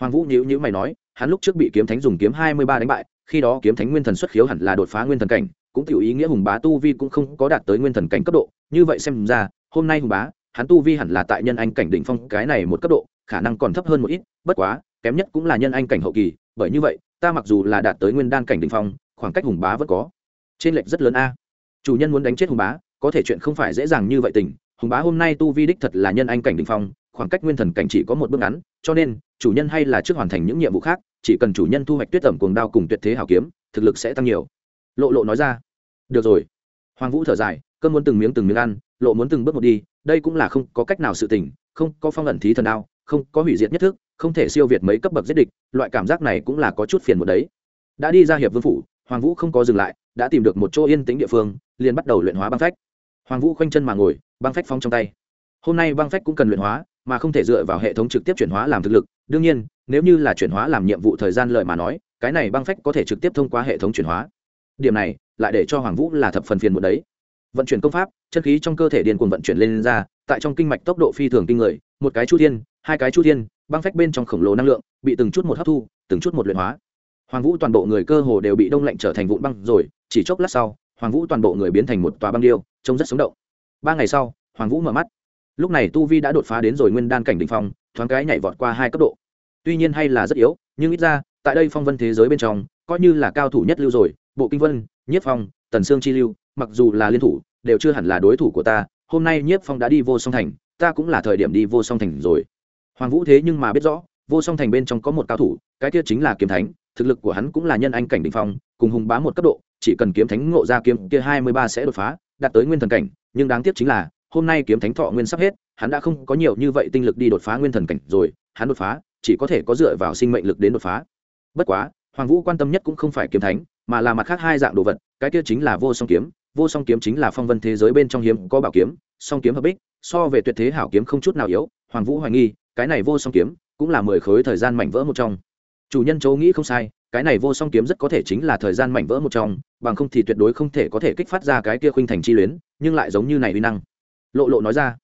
Hoàng vũ nhữ nhữ mày nói, hắn lúc trước bị kiếm thánh dùng kiếm hai mươi ba đánh bại, khi đó kiếm thánh nguyên thần xuất khiếu hẳn là đột phá nguyên thần cảnh cũng tiểu ý nghĩa hùng bá tu vi cũng không có đạt tới nguyên thần cảnh cấp độ. Như vậy xem ra, hôm nay hùng bá, hắn tu vi hẳn là tại nhân anh cảnh đỉnh phong, cái này một cấp độ, khả năng còn thấp hơn một ít. Bất quá, kém nhất cũng là nhân anh cảnh hậu kỳ, bởi như vậy, ta mặc dù là đạt tới nguyên đan cảnh đỉnh phong, khoảng cách hùng bá vẫn có. Trên lệch rất lớn a. Chủ nhân muốn đánh chết hùng bá, có thể chuyện không phải dễ dàng như vậy tình. Hùng bá hôm nay tu vi đích thật là nhân anh cảnh đỉnh phong, khoảng cách nguyên thần cảnh chỉ có một bước ngắn, cho nên, chủ nhân hay là trước hoàn thành những nhiệm vụ khác, chỉ cần chủ nhân thu hoạch tuyết tẩm cuồng đao cùng tuyệt thế hảo kiếm, thực lực sẽ tăng nhiều lộ lộ nói ra. Được rồi. Hoàng vũ thở dài cơn muốn từng miếng từng miếng ăn lộ muốn từng bước một đi đây cũng là không có cách nào sự tỉnh, không có phong ẩn thí thần đao không có hủy diệt nhất thức không thể siêu việt mấy cấp bậc giết địch loại cảm giác này cũng là có chút phiền một đấy. Đã đi ra hiệp vương phủ hoàng vũ không có dừng lại đã tìm được một chỗ yên tĩnh địa phương liền bắt đầu luyện hóa băng phách. Hoàng vũ khoanh chân mà ngồi băng phách phong trong tay. Hôm nay băng phách cũng cần luyện hóa mà không thể dựa vào hệ thống trực tiếp chuyển hóa làm thực lực. Đương nhiên nếu như là chuyển hóa làm nhiệm vụ thời gian lợi mà nói cái này băng phách có thể trực tiếp thông qua hệ thống chuyển hóa điểm này lại để cho hoàng vũ là thập phần phiền một đấy. Vận chuyển công pháp chân khí trong cơ thể điền cuồng vận chuyển lên, lên ra tại trong kinh mạch tốc độ phi thường kinh người một cái chu thiên hai cái chu thiên băng phách bên trong khổng lồ năng lượng bị từng chút một hấp thu từng chút một luyện hóa. Hoàng vũ toàn bộ người cơ hồ đều bị đông lạnh trở thành vụn băng rồi chỉ chốc lát sau hoàng vũ toàn bộ người biến thành một tòa băng điêu trông rất sống động. Ba ngày sau hoàng vũ mở mắt. Lúc này tu vi đã đột phá đến rồi nguyên đan cảnh đ ỉ n h phong thoáng cái nhảy vọt qua hai cấp độ. Tuy nhiên hay là rất yếu nhưng ít ra tại đây phong vân thế giới bên trong coi như là cao thủ nhất lưu rồi bộ kinh vân, nhiếp phong, tần sương chi lưu, mặc dù là liên thủ, đều chưa hẳn là đối thủ của ta, hôm nay nhiếp phong đã đi vô song thành, ta cũng là thời điểm đi vô song thành rồi. Hoàng vũ thế nhưng mà biết rõ, vô song thành bên trong có một cao thủ, cái kia chính là kiếm thánh, thực lực của hắn cũng là nhân anh cảnh đỉnh phong, cùng hùng bá một cấp độ, chỉ cần kiếm thánh ngộ ra kiếm kia hai mươi ba sẽ đột phá, đạt tới nguyên thần cảnh, nhưng đáng tiếc chính là, hôm nay kiếm thánh thọ nguyên sắp hết, hắn đã không có nhiều như vậy tinh lực đi đột phá nguyên thần cảnh rồi, hắn đột phá, chỉ có thể có dựa vào sinh mệnh lực đến đột phá. Bất quá, hoàng vũ quan tâm nhất cũng không phải kiếm thánh mà là mặt khác hai dạng đồ vật, cái kia chính là vô song kiếm, vô song kiếm chính là phong vân thế giới bên trong hiếm có bảo kiếm, song kiếm hợp bích, so về tuyệt thế hảo kiếm không chút nào yếu, hoàng vũ hoài nghi, cái này vô song kiếm cũng là mười khối thời gian mảnh vỡ một trong. Chủ nhân châu nghĩ không sai, cái này vô song kiếm rất có thể chính là thời gian mảnh vỡ một trong, bằng không thì tuyệt đối không thể có thể kích phát ra cái kia khuynh thành chi luyến, nhưng lại giống như này uy năng. Lộ lộ nói ra,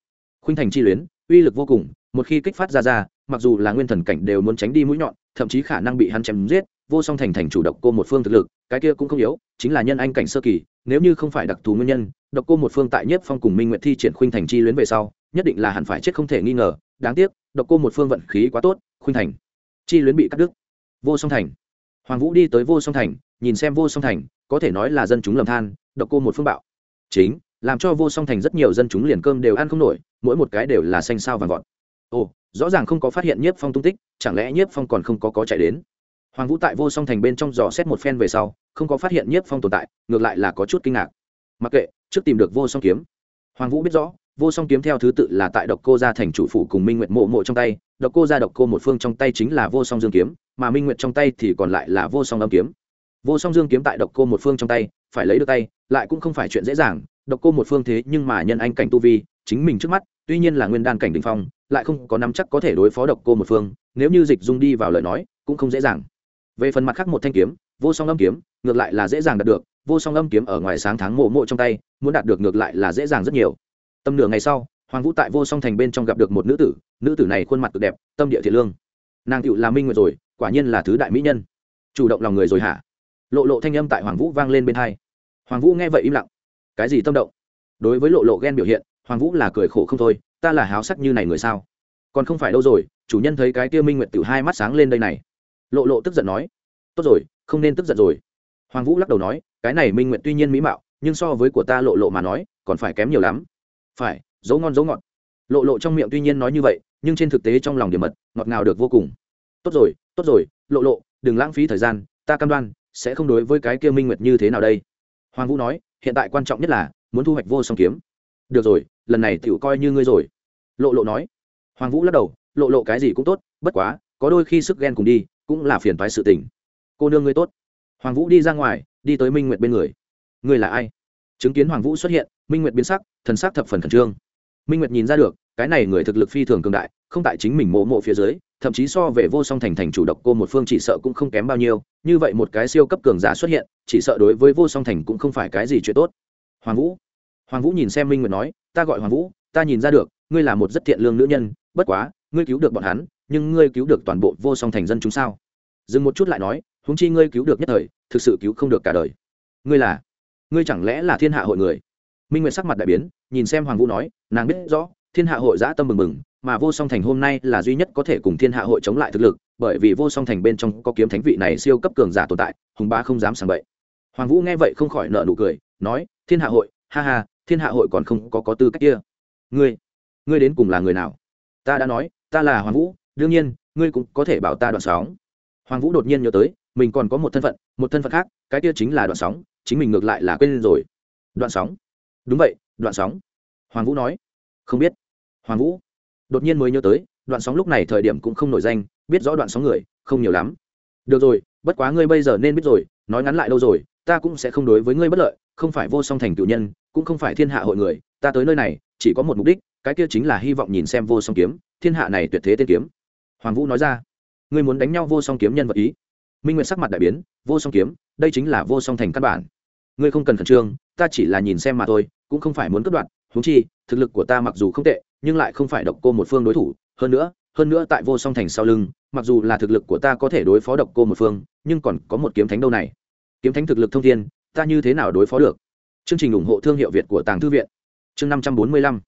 khuynh thành chi luyến, uy lực vô cùng một khi kích phát ra ra, mặc dù là nguyên thần cảnh đều muốn tránh đi mũi nhọn, thậm chí khả năng bị hắn chém giết, vô song thành thành chủ độc cô một phương thực lực, cái kia cũng không yếu, chính là nhân anh cảnh sơ kỳ, nếu như không phải đặc thù nguyên nhân, độc cô một phương tại nhất phong cùng minh nguyện thi triển khuynh thành chi luyến về sau, nhất định là hẳn phải chết không thể nghi ngờ, đáng tiếc, độc cô một phương vận khí quá tốt, khuynh thành chi luyến bị cắt đứt. Vô song thành. Hoàng vũ đi tới vô song thành, nhìn xem vô song thành, có thể nói là dân chúng lầm than, độc cô một phương bạo. Chính, làm cho vô song thành rất nhiều dân chúng liền cơm đều ăn không nổi, mỗi một cái đều là xanh sao vàng vọt ồ, rõ ràng không có phát hiện nhiếp phong tung tích, chẳng lẽ nhiếp phong còn không có có chạy đến? Hoàng vũ tại vô song thành bên trong dò xét một phen về sau, không có phát hiện nhiếp phong tồn tại, ngược lại là có chút kinh ngạc. Mặc kệ, trước tìm được vô song kiếm. Hoàng vũ biết rõ, vô song kiếm theo thứ tự là tại độc cô gia thành chủ phủ cùng minh nguyệt mộ mộ trong tay, độc cô gia độc cô một phương trong tay chính là vô song dương kiếm, mà minh nguyệt trong tay thì còn lại là vô song âm kiếm. Vô song dương kiếm tại độc cô một phương trong tay, phải lấy được tay, lại cũng không phải chuyện dễ dàng. Độc cô một phương thế nhưng mà nhân anh cảnh tu vi, chính mình trước mắt, tuy nhiên là nguyên đan cảnh đình phong lại không có nắm chắc có thể đối phó độc cô một phương, nếu như dịch dung đi vào lời nói, cũng không dễ dàng. Về phần mặt khác một thanh kiếm, vô song âm kiếm, ngược lại là dễ dàng đạt được, vô song âm kiếm ở ngoài sáng tháng mộ mộ trong tay, muốn đạt được ngược lại là dễ dàng rất nhiều. Tầm nửa ngày sau, hoàng vũ tại vô song thành bên trong gặp được một nữ tử nữ tử này khuôn mặt cực đẹp, tâm địa thiện lương. Nàng cựu là minh nguyệt rồi, quả nhiên là thứ đại mỹ nhân. Chủ động lòng người rồi hả? Lộ lộ thanh âm tại hoàng vũ vang lên bên hai. Hoàng vũ nghe vậy im lặng. Cái gì tâm động? Đối với lộ lộ ghen biểu hiện, hoàng vũ là cười khổ không thôi ta là háo sắc như này người sao? Còn không phải đâu rồi, chủ nhân thấy cái kia minh nguyệt tự hai mắt sáng lên đây này. Lộ lộ tức giận nói, tốt rồi, không nên tức giận rồi. Hoàng vũ lắc đầu nói, cái này minh nguyệt tuy nhiên mỹ mạo, nhưng so với của ta lộ lộ mà nói, còn phải kém nhiều lắm. Phải, dấu ngon, dấu ngọt. Lộ lộ trong miệng tuy nhiên nói như vậy, nhưng trên thực tế trong lòng điểm mật, ngọt ngào được vô cùng. Tốt rồi tốt rồi, lộ lộ, đừng lãng phí thời gian, ta cam đoan sẽ không đối với cái kia minh nguyệt như thế nào đây. Hoàng vũ nói, hiện tại quan trọng nhất là muốn thu hoạch vô song kiếm. Được rồi lần này tựu coi như ngươi rồi. Lộ lộ nói. Hoàng vũ lắc đầu, lộ lộ cái gì cũng tốt, bất quá, có đôi khi sức ghen cùng đi, cũng là phiền thoái sự tình. Cô nương ngươi tốt. Hoàng vũ đi ra ngoài, đi tới minh nguyệt bên người. Ngươi là ai? Chứng kiến hoàng vũ xuất hiện, minh nguyệt biến sắc, thần sắc thập phần khẩn trương. Minh nguyệt nhìn ra được, cái này người thực lực phi thường cường đại, không tại chính mình mộ mộ phía dưới, thậm chí so về vô song thành thành chủ độc cô một phương chỉ sợ cũng không kém bao nhiêu, như vậy một cái siêu cấp cường giả xuất hiện, chỉ sợ đối với vô song thành cũng không phải cái gì chuyện tốt. Hoàng vũ hoàng vũ nhìn xem minh nguyệt nói, ta gọi hoàng vũ, ta nhìn ra được, ngươi là một rất thiện lương nữ nhân, bất quá, ngươi cứu được bọn hắn, nhưng ngươi cứu được toàn bộ vô song thành dân chúng sao? Dừng một chút lại nói húng chi ngươi cứu được nhất thời, thực sự cứu không được cả đời. Ngươi là? Ngươi chẳng lẽ là thiên hạ hội người? Minh nguyệt sắc mặt đại biến, nhìn xem hoàng vũ nói, nàng biết rõ, thiên hạ hội giã tâm mừng mừng, mà vô song thành hôm nay là duy nhất có thể cùng thiên hạ hội chống lại thực lực, bởi vì vô song thành bên trong có kiếm thánh vị này siêu cấp cường giả tồn tại, hùng bá không dám sàng bậy. Hoàng vũ nghe vậy không khỏi nợ nụ cười, nói, thiên hạ hội, ha ha thiên hạ hội còn không có có tư cách kia. Ngươi ngươi đến cùng là người nào? Ta đã nói, ta là hoàng vũ, đương nhiên, ngươi cũng có thể bảo ta đoạn sóng. Hoàng vũ đột nhiên nhớ tới, mình còn có một thân phận, một thân phận khác, cái kia chính là đoạn sóng, chính mình ngược lại là quên rồi. Đoạn sóng? Đúng vậy, đoạn sóng. Hoàng vũ nói. Không biết. Hoàng vũ đột nhiên mới nhớ tới, đoạn sóng lúc này thời điểm cũng không nổi danh, biết rõ đoạn sóng người, không nhiều lắm. Được rồi, bất quá ngươi bây giờ nên biết rồi, nói ngắn lại lâu rồi, ta cũng sẽ không đối với ngươi bất lợi, không phải vô song thành cựu nhân cũng không phải thiên hạ hội người, ta tới nơi này, chỉ có một mục đích, cái kia chính là hy vọng nhìn xem vô song kiếm, thiên hạ này tuyệt thế tên kiếm. Hoàng vũ nói ra. Ngươi muốn đánh nhau vô song kiếm nhân vật ý? Minh nguyện sắc mặt đại biến, vô song kiếm, đây chính là vô song thành căn bản. Ngươi không cần khẩn trương, ta chỉ là nhìn xem mà thôi, cũng không phải muốn cướp đoạt húng chi, thực lực của ta mặc dù không tệ, nhưng lại không phải độc cô một phương đối thủ. Hơn nữa hơn nữa tại vô song thành sau lưng, mặc dù là thực lực của ta có thể đối phó độc cô một phương, nhưng còn có một kiếm thánh đâu này. Kiếm thánh thực lực thông thiên, ta như thế nào đối phó được? Chương trình ủng hộ thương hiệu việt của tàng thư viện. Chương năm trăm bốn mươi lăm.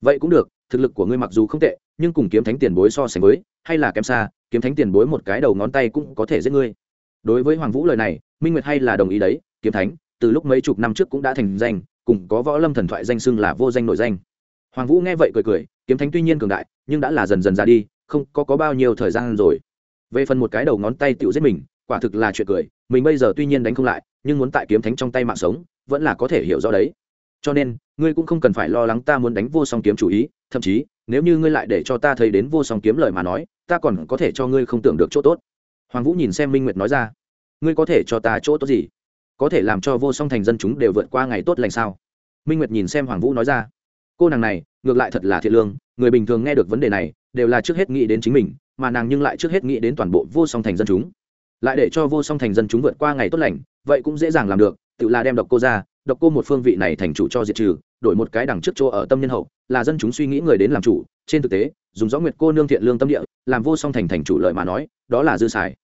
Vậy cũng được thực lực của ngươi mặc dù không tệ nhưng cùng kiếm thánh tiền bối so sánh với hay là kém xa kiếm thánh tiền bối một cái đầu ngón tay cũng có thể giết ngươi. Đối với hoàng vũ lời này minh nguyệt hay là đồng ý đấy kiếm thánh từ lúc mấy chục năm trước cũng đã thành danh cùng có võ lâm thần thoại danh xưng là vô danh nội danh. Hoàng vũ nghe vậy cười cười kiếm thánh tuy nhiên cường đại nhưng đã là dần dần ra đi không có, có bao nhiêu thời gian rồi. Về phần một cái đầu ngón tay tự giết mình quả thực là chuyện cười, mình bây giờ tuy nhiên đánh không lại, nhưng muốn tại kiếm thánh trong tay mạng sống, vẫn là có thể hiểu rõ đấy. Cho nên, ngươi cũng không cần phải lo lắng ta muốn đánh vô song kiếm chủ ý, thậm chí, nếu như ngươi lại để cho ta thấy đến vô song kiếm lời mà nói, ta còn có thể cho ngươi không tưởng được chỗ tốt. Hoàng vũ nhìn xem minh nguyệt nói ra, ngươi có thể cho ta chỗ tốt gì? Có thể làm cho vô song thành dân chúng đều vượt qua ngày tốt lành sao? Minh nguyệt nhìn xem hoàng vũ nói ra, cô nàng này, ngược lại thật là thiện lương, người bình thường nghe được vấn đề này, đều là trước hết nghĩ đến chính mình, mà nàng nhưng lại trước hết nghĩ đến toàn bộ vô song thành dân chúng lại để cho vô song thành dân chúng vượt qua ngày tốt lành, vậy cũng dễ dàng làm được, tự là đem độc cô ra, độc cô một phương vị này thành chủ cho diệt trừ, đổi một cái đằng trước chỗ ở tâm nhân hậu, là dân chúng suy nghĩ người đến làm chủ, trên thực tế, dùng rõ nguyệt cô nương thiện lương tâm địa, làm vô song thành thành chủ lợi mà nói, đó là dư xài.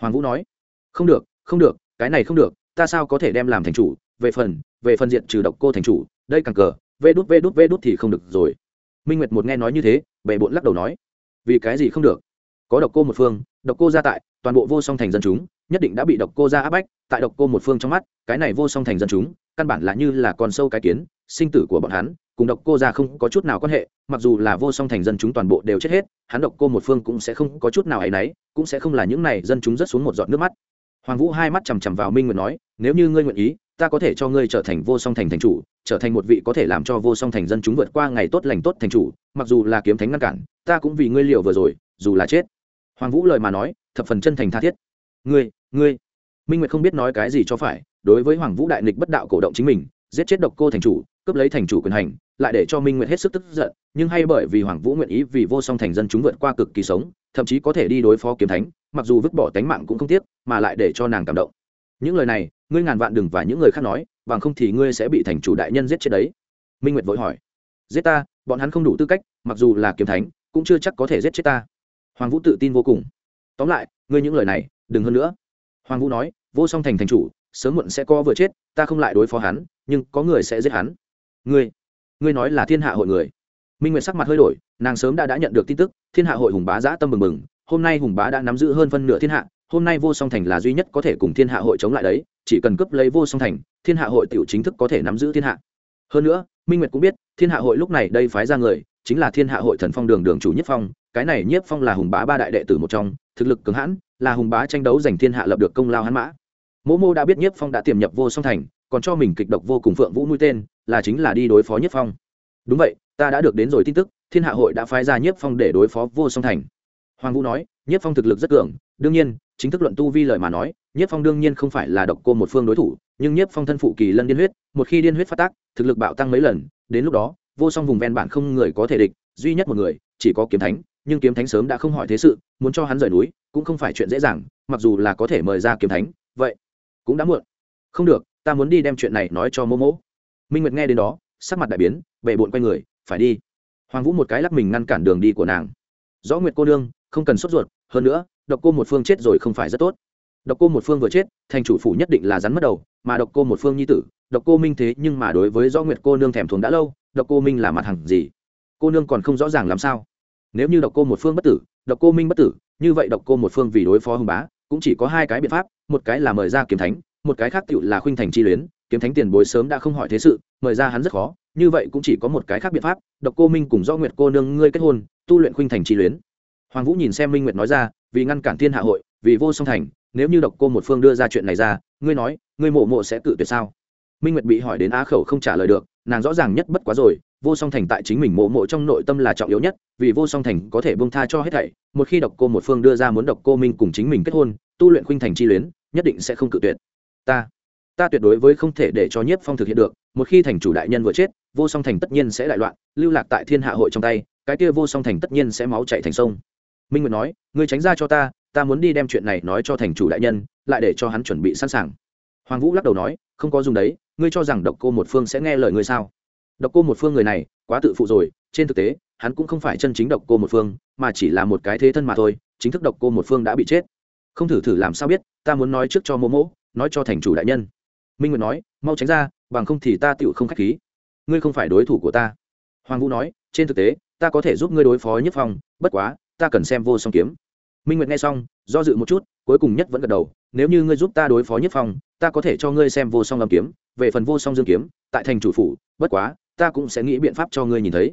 Hoàng vũ nói, không được không được, cái này không được, ta sao có thể đem làm thành chủ, về phần về phần diện trừ độc cô thành chủ, đây càng cờ, vê đút vê đút vê đút thì không được rồi. Minh nguyệt một nghe nói như thế bệ bộn lắc đầu nói, vì cái gì không được? Có độc cô một phương, độc cô gia tại toàn bộ vô song thành dân chúng, nhất định đã bị độc cô ra áp bách, tại độc cô một phương trong mắt, cái này vô song thành dân chúng, căn bản là như là con sâu cái kiến, sinh tử của bọn hắn, cùng độc cô ra không có chút nào quan hệ, mặc dù là vô song thành dân chúng toàn bộ đều chết hết, hắn độc cô một phương cũng sẽ không có chút nào hay náy, cũng sẽ không là những này dân chúng rất xuống một giọt nước mắt. Hoàng vũ hai mắt chằm chằm vào minh nguyện nói, nếu như ngươi nguyện ý, ta có thể cho ngươi trở thành vô song thành thành chủ, trở thành một vị có thể làm cho vô song thành dân chúng vượt qua ngày tốt lành tốt thành chủ, mặc dù là kiếm thánh ngăn cản, ta cũng vì ngươi liều vừa rồi, dù là chết. Hoàng vũ lời mà nói thập phần chân thành tha thiết. Ngươi ngươi. Minh nguyệt không biết nói cái gì cho phải, đối với hoàng vũ đại nghịch bất đạo cổ động chính mình, giết chết độc cô thành chủ, cướp lấy thành chủ quyền hành, lại để cho minh nguyệt hết sức tức giận, nhưng hay bởi vì hoàng vũ nguyện ý vì vô song thành dân chúng vượt qua cực kỳ sống, thậm chí có thể đi đối phó kiếm thánh, mặc dù vứt bỏ tánh mạng cũng không tiếc, mà lại để cho nàng cảm động. Những lời này, ngươi ngàn vạn đừng và những người khác nói, bằng không thì ngươi sẽ bị thành chủ đại nhân giết chết đấy. Minh nguyệt vội hỏi. Giết ta, bọn hắn không đủ tư cách, mặc dù là kiếm thánh, cũng chưa chắc có thể giết chết ta. Hoàng vũ tự tin vô cùng tóm lại, ngươi những lời này, đừng hơn nữa. Hoàng vũ nói, vô song thành thành chủ, sớm muộn sẽ có vừa chết, ta không lại đối phó hắn, nhưng có người sẽ giết hắn. Ngươi ngươi nói là thiên hạ hội người. Minh nguyệt sắc mặt hơi đổi, nàng sớm đã đã nhận được tin tức, thiên hạ hội hùng bá giã tâm mừng mừng hôm nay hùng bá đã nắm giữ hơn phân nửa thiên hạ, hôm nay vô song thành là duy nhất có thể cùng thiên hạ hội chống lại đấy, chỉ cần cướp lấy vô song thành, thiên hạ hội tiểu chính thức có thể nắm giữ thiên hạ. Hơn nữa, minh nguyệt cũng biết, thiên hạ hội lúc này đây phái ra người, chính là thiên hạ hội thần phong đường đường chủ nhất phong cái này nhất phong là hùng bá ba đại đệ tử một trong, thực lực cứng hãn, là hùng bá tranh đấu giành thiên hạ lập được công lao hãn mã. Mỗ mô đã biết nhất phong đã tiềm nhập vô song thành, còn cho mình kịch độc vô cùng phượng vũ mũi tên, là chính là đi đối phó nhất phong. Đúng vậy, ta đã được đến rồi tin tức, thiên hạ hội đã phái ra nhất phong để đối phó vô song thành. Hoàng vũ nói nhất phong thực lực rất cường, đương nhiên, chính thức luận tu vi lời mà nói nhất phong đương nhiên không phải là độc cô một phương đối thủ, nhưng nhất phong thân phụ kỳ lân điên huyết, một khi điên huyết phát tác, thực lực bạo tăng mấy lần, đến lúc đó, vô song vùng ven bản không người có thể địch, duy nhất một người, chỉ có kiếm thánh nhưng kiếm thánh sớm đã không hỏi thế sự, muốn cho hắn rời núi, cũng không phải chuyện dễ dàng, mặc dù là có thể mời ra kiếm thánh, vậy cũng đã muộn. Không được, ta muốn đi đem chuyện này nói cho mô mỗ. Minh nguyệt nghe đến đó, sắc mặt đại biến bệ bộn quay người, phải đi. Hoàng vũ một cái lắc mình ngăn cản đường đi của nàng. Rõ nguyệt cô nương, không cần sốt ruột, hơn nữa, độc cô một phương chết rồi không phải rất tốt. Độc cô một phương vừa chết, thành chủ phủ nhất định là rắn mất đầu, mà độc cô một phương nhi tử, độc cô minh thế nhưng mà đối với do nguyệt cô nương thèm thuồng đã lâu, độc cô minh là mặt hàng gì? Cô nương còn không rõ ràng làm sao? Nếu như độc cô một phương bất tử, độc cô minh bất tử, như vậy độc cô một phương vì đối phó hưng bá, cũng chỉ có hai cái biện pháp, một cái là mời ra kiếm thánh, một cái khác tựu là khuynh thành chi luyến. Kiếm thánh tiền bối sớm đã không hỏi thế sự, mời ra hắn rất khó, như vậy cũng chỉ có một cái khác biện pháp, độc cô minh cùng do nguyệt cô nương ngươi kết hôn, tu luyện khuynh thành chi luyến. Hoàng vũ nhìn xem minh nguyệt nói ra, vì ngăn cản thiên hạ hội, vì vô song thành, nếu như độc cô một phương đưa ra chuyện này ra, ngươi nói, ngươi mộ mộ sẽ tự tuyệt sao? Minh nguyệt bị hỏi đến á khẩu không trả lời được, nàng rõ ràng nhất bất quá rồi vô song thành tại chính mình mộ mộ trong nội tâm là trọng yếu nhất, vì vô song thành có thể bông tha cho hết thảy, một khi độc cô một phương đưa ra muốn độc cô minh cùng chính mình kết hôn, tu luyện khuynh thành chi luyến, nhất định sẽ không cự tuyệt. Ta ta tuyệt đối với không thể để cho nhiếp phong thực hiện được, một khi thành chủ đại nhân vừa chết, vô song thành tất nhiên sẽ đại loạn, lưu lạc tại thiên hạ hội trong tay, cái kia vô song thành tất nhiên sẽ máu chạy thành sông. Minh nguyệt nói, ngươi tránh ra cho ta ta muốn đi đem chuyện này nói cho thành chủ đại nhân, lại để cho hắn chuẩn bị sẵn sàng. Hoàng vũ lắc đầu nói, không có dùng đấy, ngươi cho rằng độc cô một phương sẽ nghe lời ngươi sao? Độc cô một phương người này, quá tự phụ rồi, trên thực tế, hắn cũng không phải chân chính độc cô một phương, mà chỉ là một cái thế thân mà thôi, chính thức độc cô một phương đã bị chết. Không thử thử làm sao biết, ta muốn nói trước cho mô mỗ nói cho thành chủ đại nhân. Minh nguyệt nói, mau tránh ra, bằng không thì ta tựu không k h á c h khí. Ngươi không phải đối thủ của ta. Hoàng vũ nói, trên thực tế, ta có thể giúp ngươi đối phó nhất phong, bất quá, ta cần xem vô song kiếm. Minh nguyệt nghe xong, do dự một chút, cuối cùng nhất vẫn gật đầu, nếu như ngươi giúp ta đối phó nhất phong, ta có thể cho ngươi xem vô song lâm kiếm, về phần vô song dương kiếm, tại thành chủ phủ, bất quá ta cũng sẽ nghĩ biện pháp cho ngươi nhìn thấy.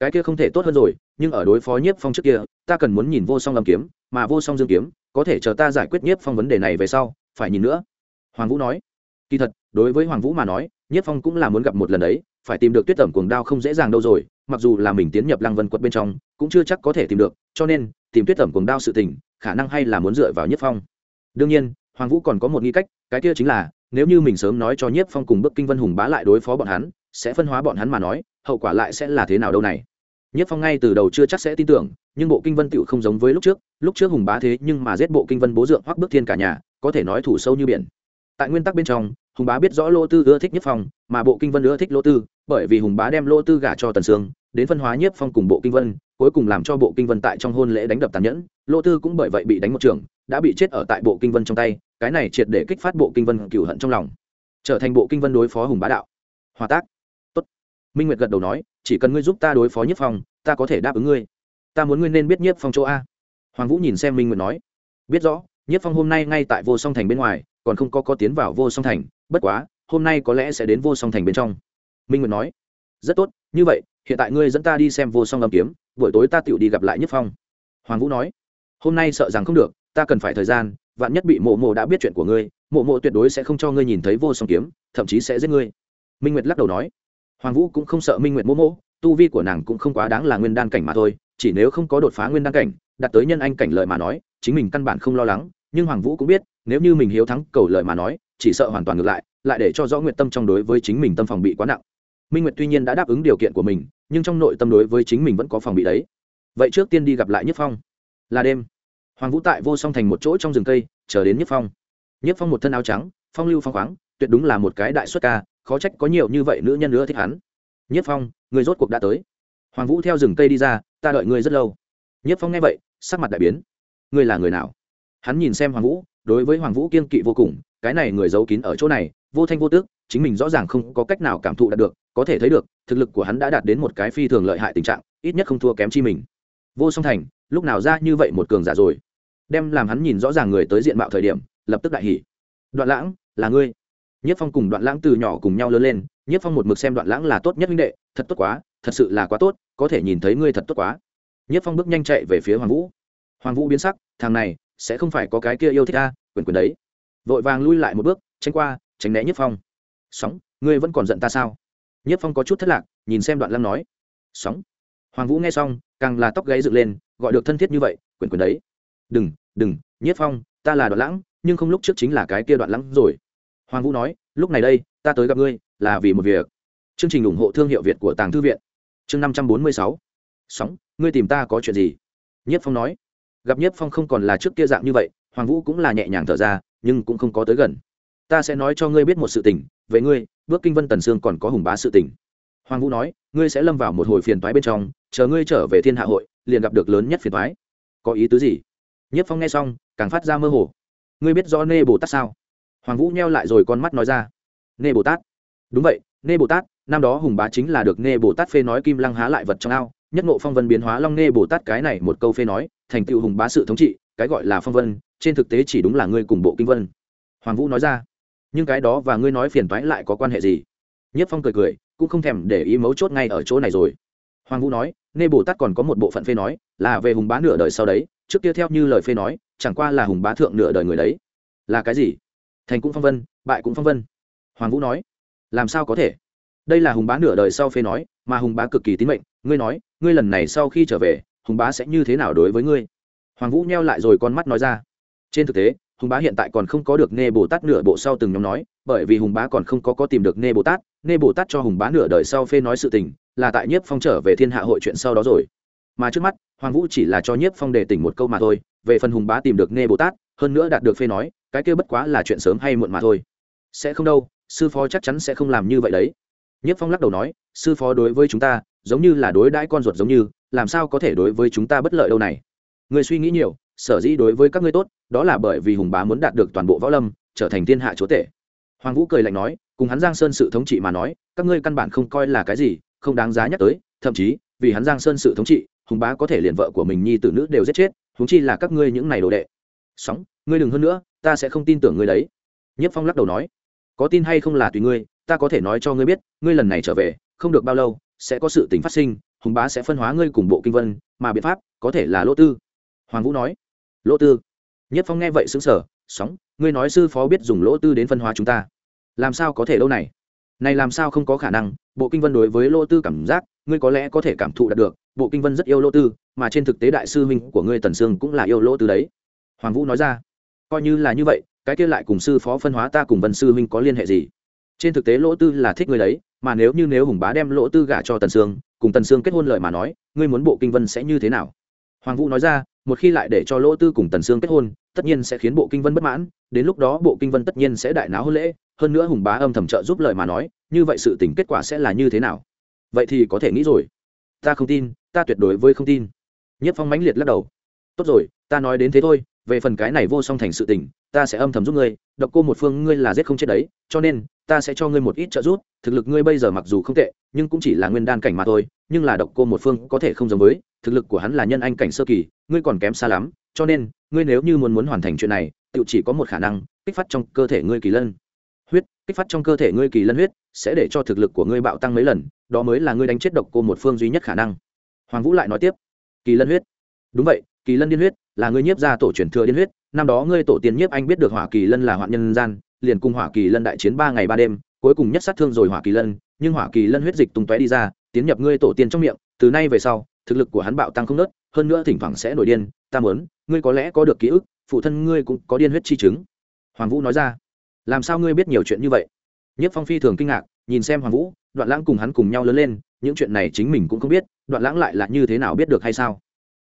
Cái kia không thể tốt hơn rồi, nhưng ở đối phó nhất phong trước kia, ta cần muốn nhìn vô song âm kiếm, mà vô song dương kiếm, có thể chờ ta giải quyết nhiếp phong vấn đề này về sau, phải nhìn nữa. Hoàng vũ nói. Kỳ thật, đối với hoàng vũ mà nói, nhiếp phong cũng là muốn gặp một lần đấy, phải tìm được tuyết tẩm cuồng đao không dễ dàng đâu rồi, mặc dù là mình tiến nhập lăng vân quật bên trong, cũng chưa chắc có thể tìm được, cho nên, tìm tuyết tẩm cuồng đao sự tình, khả năng hay là muốn dựa vào nhiếp phong. Đương nhiên, hoàng vũ còn có một nghi cách, cái kia chính là, nếu như mình sớm nói cho nhiếp phong cùng bức kinh vân hùng bá lại đối phó bọn hắn sẽ phân hóa bọn hắn mà nói, hậu quả lại sẽ là thế nào đâu này? Nhất phong ngay từ đầu chưa chắc sẽ tin tưởng, nhưng bộ kinh vân tựu không giống với lúc trước lúc trước hùng bá thế nhưng mà giết bộ kinh vân bố dượng hoặc bước thiên cả nhà, có thể nói thủ sâu như biển. Tại nguyên tắc bên trong, hùng bá biết rõ lô tư ưa thích nhất phong, mà bộ kinh vân ưa thích lô tư, bởi vì hùng bá đem lô tư gả cho tần sương, đến phân hóa nhất phong cùng bộ kinh vân, cuối cùng làm cho bộ kinh vân tại trong hôn lễ đánh đập tàn nhẫn, lô tư cũng bởi vậy bị đánh một trường, đã bị chết ở tại bộ kinh vân trong tay, cái này triệt để kích phát bộ kinh vân cửu hận trong lòng, trở thành bộ kinh vân đối phó hùng bá đạo. Hòa tác minh nguyệt gật đầu nói, chỉ cần ngươi giúp ta đối phó Nhất phong, ta có thể đáp ứng ngươi. Ta muốn ngươi nên biết Nhất phong chỗ a. Hoàng vũ nhìn xem minh nguyệt nói, biết rõ, Nhất phong hôm nay ngay tại vô song thành bên ngoài, còn không có có tiến vào vô song thành, bất quá, hôm nay có lẽ sẽ đến vô song thành bên trong. Minh nguyệt nói, rất tốt, như vậy, hiện tại ngươi dẫn ta đi xem vô song âm kiếm, buổi tối ta tựu đi gặp lại nhất phong. Hoàng vũ nói, hôm nay sợ rằng không được, ta cần phải thời gian, vạn nhất bị mộ mộ đã biết chuyện của ngươi, mộ mộ tuyệt đối sẽ không cho ngươi nhìn thấy vô song kiếm, thậm chí sẽ giết ngươi. Minh nguyệt lắc đầu nói hoàng vũ cũng không sợ minh nguyệt mộ mộ tu vi của nàng cũng không quá đáng là nguyên đan cảnh mà thôi, chỉ nếu không có đột phá nguyên đan cảnh đặt tới nhân anh cảnh lợi mà nói, chính mình căn bản không lo lắng. Nhưng hoàng vũ cũng biết, nếu như mình hiếu thắng cầu lợi mà nói, chỉ sợ hoàn toàn ngược lại lại để cho rõ nguyện tâm trong đối với chính mình tâm phòng bị quá nặng. Minh nguyệt tuy nhiên đã đáp ứng điều kiện của mình, nhưng trong nội tâm đối với chính mình vẫn có phòng bị đấy. Vậy trước tiên đi gặp lại nhất phong. Là đêm, hoàng vũ tại vô song thành một chỗ trong rừng cây, chờ đến nhất phong. Nhất phong một thân áo trắng, phong lưu phong khoáng, tuyệt đúng là một cái đại xuất ca khó trách có nhiều như vậy nữ nhân nữa thích hắn. Nhất phong, người rốt cuộc đã tới. Hoàng vũ theo rừng cây đi ra, ta đợi ngươi rất lâu. Nhất phong nghe vậy, sắc mặt đại biến. Ngươi là người nào? Hắn nhìn xem hoàng vũ, đối với hoàng vũ kiên kỵ vô cùng, cái này người giấu kín ở chỗ này, vô thanh vô tước chính mình rõ ràng không có cách nào cảm thụ đạt được, có thể thấy được, thực lực của hắn đã đạt đến một cái phi thường lợi hại tình trạng, ít nhất không thua kém chi mình. Vô song thành, lúc nào ra như vậy một cường giả rồi? Đem làm hắn nhìn rõ ràng người tới diện mạo thời điểm, lập tức đại hỉ. Đoạn lãng, là ngươi nhất phong cùng đoạn lãng từ nhỏ cùng nhau lớn lên, nhất phong một mực xem đoạn lãng là tốt nhất huynh đệ, thật tốt quá, thật sự là quá tốt, có thể nhìn thấy ngươi thật tốt quá. Nhất phong bước nhanh chạy về phía hoàng vũ. Hoàng vũ biến sắc, thằng này, sẽ không phải có cái kia yêu thích ta, quyền quyền đấy. Vội vàng lui lại một bước, tránh qua, tránh né nhất phong. Sóng, ngươi vẫn còn giận ta sao? Nhất phong có chút thất lạc, nhìn xem đoạn lăng nói. Sóng. Hoàng vũ nghe xong, càng là tóc gáy dựng lên, gọi được thân thiết như vậy, quyền quyền đấy. Đừng đừng, nhất phong, ta là đoạn lãng, nhưng không lúc trước chính là cái kia đoạn lãng rồi hoàng vũ nói, lúc này đây, ta tới gặp ngươi, là vì một việc. Chương trình ủng hộ thương hiệu việt của tàng thư viện. Chương năm trăm bốn mươi sáu. Sóng, ngươi tìm ta có chuyện gì? Nhất phong nói. Gặp nhất phong không còn là trước kia dạng như vậy, hoàng vũ cũng là nhẹ nhàng thở ra, nhưng cũng không có tới gần. Ta sẽ nói cho ngươi biết một sự tình về ngươi, bước kinh vân tần sương còn có hùng bá sự tình. Hoàng vũ nói, ngươi sẽ lâm vào một hồi phiền toái bên trong, chờ ngươi trở về thiên hạ hội, liền gặp được lớn nhất phiền toái. Có ý tứ gì? Nhất phong nghe xong, càng phát ra mơ hồ. Ngươi biết rõ nê bồ tát sao? Hoàng vũ nheo lại rồi con mắt nói ra. Nê bồ tát. Đúng vậy, nê bồ tát, năm đó hùng bá chính là được nê bồ tát phê nói kim lăng há lại vật trong ao, nhất ngộ phong vân biến hóa long nê bồ tát cái này một câu phê nói, thành tựu hùng bá sự thống trị, cái gọi là phong vân, trên thực tế chỉ đúng là ngươi cùng bộ kinh vân. Hoàng vũ nói ra. Nhưng cái đó và ngươi nói phiền toái lại có quan hệ gì? Nhất phong cười cười, cũng không thèm để ý mấu chốt ngay ở chỗ này rồi. Hoàng vũ nói, nê bồ tát còn có một bộ phận phê nói, là về hùng bá nửa đời sau đấy, trước kia theo như lời phê nói, chẳng qua là hùng bá thượng nửa đời người đấy. Là cái gì? Thành cũng phong vân, bại cũng phong vân. Hoàng vũ nói, làm sao có thể? Đây là hùng bá nửa đời sau phê nói, mà hùng bá cực kỳ tín mệnh. Ngươi nói, ngươi lần này sau khi trở về, hùng bá sẽ như thế nào đối với ngươi? Hoàng vũ neo lại rồi con mắt nói ra, trên thực tế, hùng bá hiện tại còn không có được nê bồ tát nửa bộ sau từng nhóm nói, bởi vì hùng bá còn không có có tìm được nê bồ tát, nê bồ tát cho hùng bá nửa đời sau phê nói sự tình, là tại nhiếp phong trở về thiên hạ hội chuyện sau đó rồi. Mà trước mắt, hoàng vũ chỉ là cho nhiếp phong đề tỉnh một câu mà thôi, về phần hùng bá tìm được nê bồ tát, hơn nữa đạt được phê nói cái kia bất quá là chuyện sớm hay muộn mà thôi. Sẽ không đâu, sư phó chắc chắn sẽ không làm như vậy đấy. Nhất phong lắc đầu nói, sư phó đối với chúng ta, giống như là đối đãi con ruột giống như, làm sao có thể đối với chúng ta bất lợi đâu này? Người suy nghĩ nhiều, sở dĩ đối với các ngươi tốt, đó là bởi vì hùng bá muốn đạt được toàn bộ võ lâm, trở thành thiên hạ chúa tể. Hoàng vũ cười lạnh nói, cùng hắn giang sơn sự thống trị mà nói, các ngươi căn bản không coi là cái gì, không đáng giá nhắc tới, thậm chí, vì hắn giang sơn sự thống trị, hùng bá có thể liền vợ của mình nhi tử nữ đều giết chết húng chi là các ngươi những này đồ đệ sóng, ngươi đừng hơn nữa, ta sẽ không tin tưởng ngươi đấy. Nhất phong lắc đầu nói, có tin hay không là tùy ngươi, ta có thể nói cho ngươi biết, ngươi lần này trở về, không được bao lâu, sẽ có sự tình phát sinh, hùng bá sẽ phân hóa ngươi cùng bộ kinh vân, mà biện pháp, có thể là lỗ tư. Hoàng vũ nói, lỗ tư. Nhất phong nghe vậy xứng sở sóng, ngươi nói sư phó biết dùng lỗ tư đến phân hóa chúng ta. Làm sao có thể lâu này? Này làm sao không có khả năng, bộ kinh vân đối với lỗ tư cảm giác, ngươi có lẽ có thể cảm thụ đạt được, bộ kinh vân rất yêu lỗ tư, mà trên thực tế đại sư huynh của ngươi tần sương cũng là yêu lỗ tư đấy hoàng vũ nói ra. Coi như là như vậy, cái kia lại cùng sư phó phân hóa ta cùng vân sư huynh có liên hệ gì? Trên thực tế lỗ tư là thích người đấy, mà nếu như nếu hùng bá đem lỗ tư gả cho tần sương, cùng tần sương kết hôn lời mà nói, ngươi muốn bộ kinh vân sẽ như thế nào? Hoàng vũ nói ra, một khi lại để cho lỗ tư cùng tần sương kết hôn, tất nhiên sẽ khiến bộ kinh vân bất mãn, đến lúc đó bộ kinh vân tất nhiên sẽ đại náo hôn lễ, hơn nữa hùng bá âm thầm trợ giúp lời mà nói, như vậy sự tình kết quả sẽ là như thế nào? Vậy thì có thể nghĩ rồi. Ta không tin, ta tuyệt đối với không tin. Nhất phong mãnh liệt lắc đầu. Tốt rồi, ta nói đến thế thôi về phần cái này vô song thành sự tình, ta sẽ âm thầm giúp ngươi, độc cô một phương ngươi là giết không chết đấy, cho nên, ta sẽ cho ngươi một ít trợ giúp, thực lực ngươi bây giờ mặc dù không tệ, nhưng cũng chỉ là nguyên đan cảnh mà thôi, nhưng là độc cô một phương có thể không giống với, thực lực của hắn là nhân anh cảnh sơ kỳ, ngươi còn kém xa lắm, cho nên, ngươi nếu như muốn muốn hoàn thành chuyện này tự chỉ có một khả năng, kích phát trong cơ thể ngươi kỳ lân. Huyết, kích phát trong cơ thể ngươi kỳ lân huyết, sẽ để cho thực lực của ngươi bạo tăng mấy lần, đó mới là ngươi đánh chết độc cô một phương duy nhất khả năng. Hoàng vũ lại nói tiếp, kỳ lân huyết. Đúng vậy kỳ lân điên huyết, là ngươi nhiếp ra tổ truyền thừa điên huyết, năm đó ngươi tổ tiên nhiếp anh biết được hỏa kỳ lân là hoạn nhân gian, liền cùng hỏa kỳ lân đại chiến ba ngày ba đêm, cuối cùng nhất sát thương rồi hỏa kỳ lân, nhưng hỏa kỳ lân huyết dịch tung tóe đi ra, tiến nhập ngươi tổ tiên trong miệng, từ nay về sau, thực lực của hắn bạo tăng không nớt hơn nữa thỉnh thoảng sẽ nổi điên, ta muốn, ngươi có lẽ có được ký ức, phụ thân ngươi cũng có điên huyết chi chứng. Hoàng vũ nói ra. Làm sao ngươi biết nhiều chuyện như vậy? Nhất phong phi thường kinh ngạc, nhìn xem hoàng vũ, đoạn lãng cùng hắn cùng nhau lớn lên, những chuyện này chính mình cũng không biết, đoạn lãng lại là như thế nào biết được hay sao?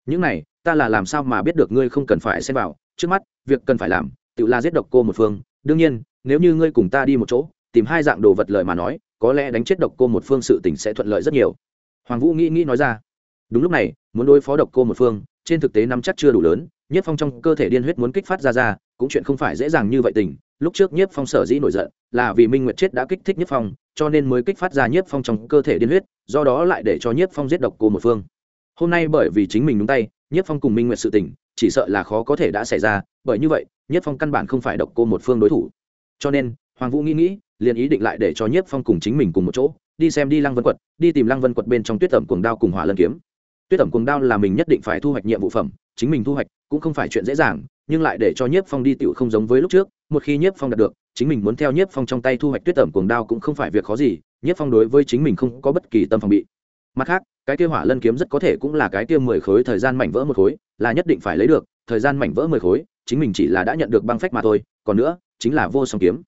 Những này, ta là làm sao mà biết được ngươi không cần phải xem vào? Trước mắt, việc cần phải làm, tự là giết độc cô một phương. Đương nhiên, nếu như ngươi cùng ta đi một chỗ, tìm hai dạng đồ vật lợi mà nói, có lẽ đánh chết độc cô một phương sự tình sẽ thuận lợi rất nhiều. Hoàng vũ nghĩ nghĩ nói ra. Đúng lúc này, muốn đối phó độc cô một phương, trên thực tế nắm chắc chưa đủ lớn Nhất phong trong cơ thể điên huyết muốn kích phát ra ra, cũng chuyện không phải dễ dàng như vậy tình. Lúc trước nhiếp phong sở dĩ nổi giận, là vì minh nguyệt chết đã kích thích nhiếp phong, cho nên mới kích phát ra nhiếp phong trong cơ thể điên huyết, do đó lại để cho nhiếp phong giết độc cô một phương hôm nay bởi vì chính mình đúng tay, Nhất phong cùng minh nguyệt sự tình, chỉ sợ là khó có thể đã xảy ra, bởi như vậy, Nhất phong căn bản không phải độc cô một phương đối thủ. Cho nên, hoàng vũ nghĩ nghĩ, liền ý định lại để cho Nhất phong cùng chính mình cùng một chỗ, đi xem đi lăng vân quật, đi tìm lăng vân quật bên trong tuyết tẩm cuồng đao cùng hỏa lân kiếm. Tuyết tẩm cuồng đao là mình nhất định phải thu hoạch nhiệm vụ phẩm, chính mình thu hoạch cũng không phải chuyện dễ dàng, nhưng lại để cho nhiếp phong đi tựu không giống với lúc trước, một khi nhiếp phong đạt được, chính mình muốn theo nhiếp phong trong tay thu hoạch tuyết tẩm cuồng đao cũng không phải việc khó gì nhiếp phong đối với chính mình không có bất kỳ tâm phòng bị mặt khác, cái kia hỏa lân kiếm rất có thể cũng là cái kia mười khối thời gian mảnh vỡ một khối, là nhất định phải lấy được, thời gian mảnh vỡ mười khối, chính mình chỉ là đã nhận được băng phách mà thôi, còn nữa, chính là vô song kiếm.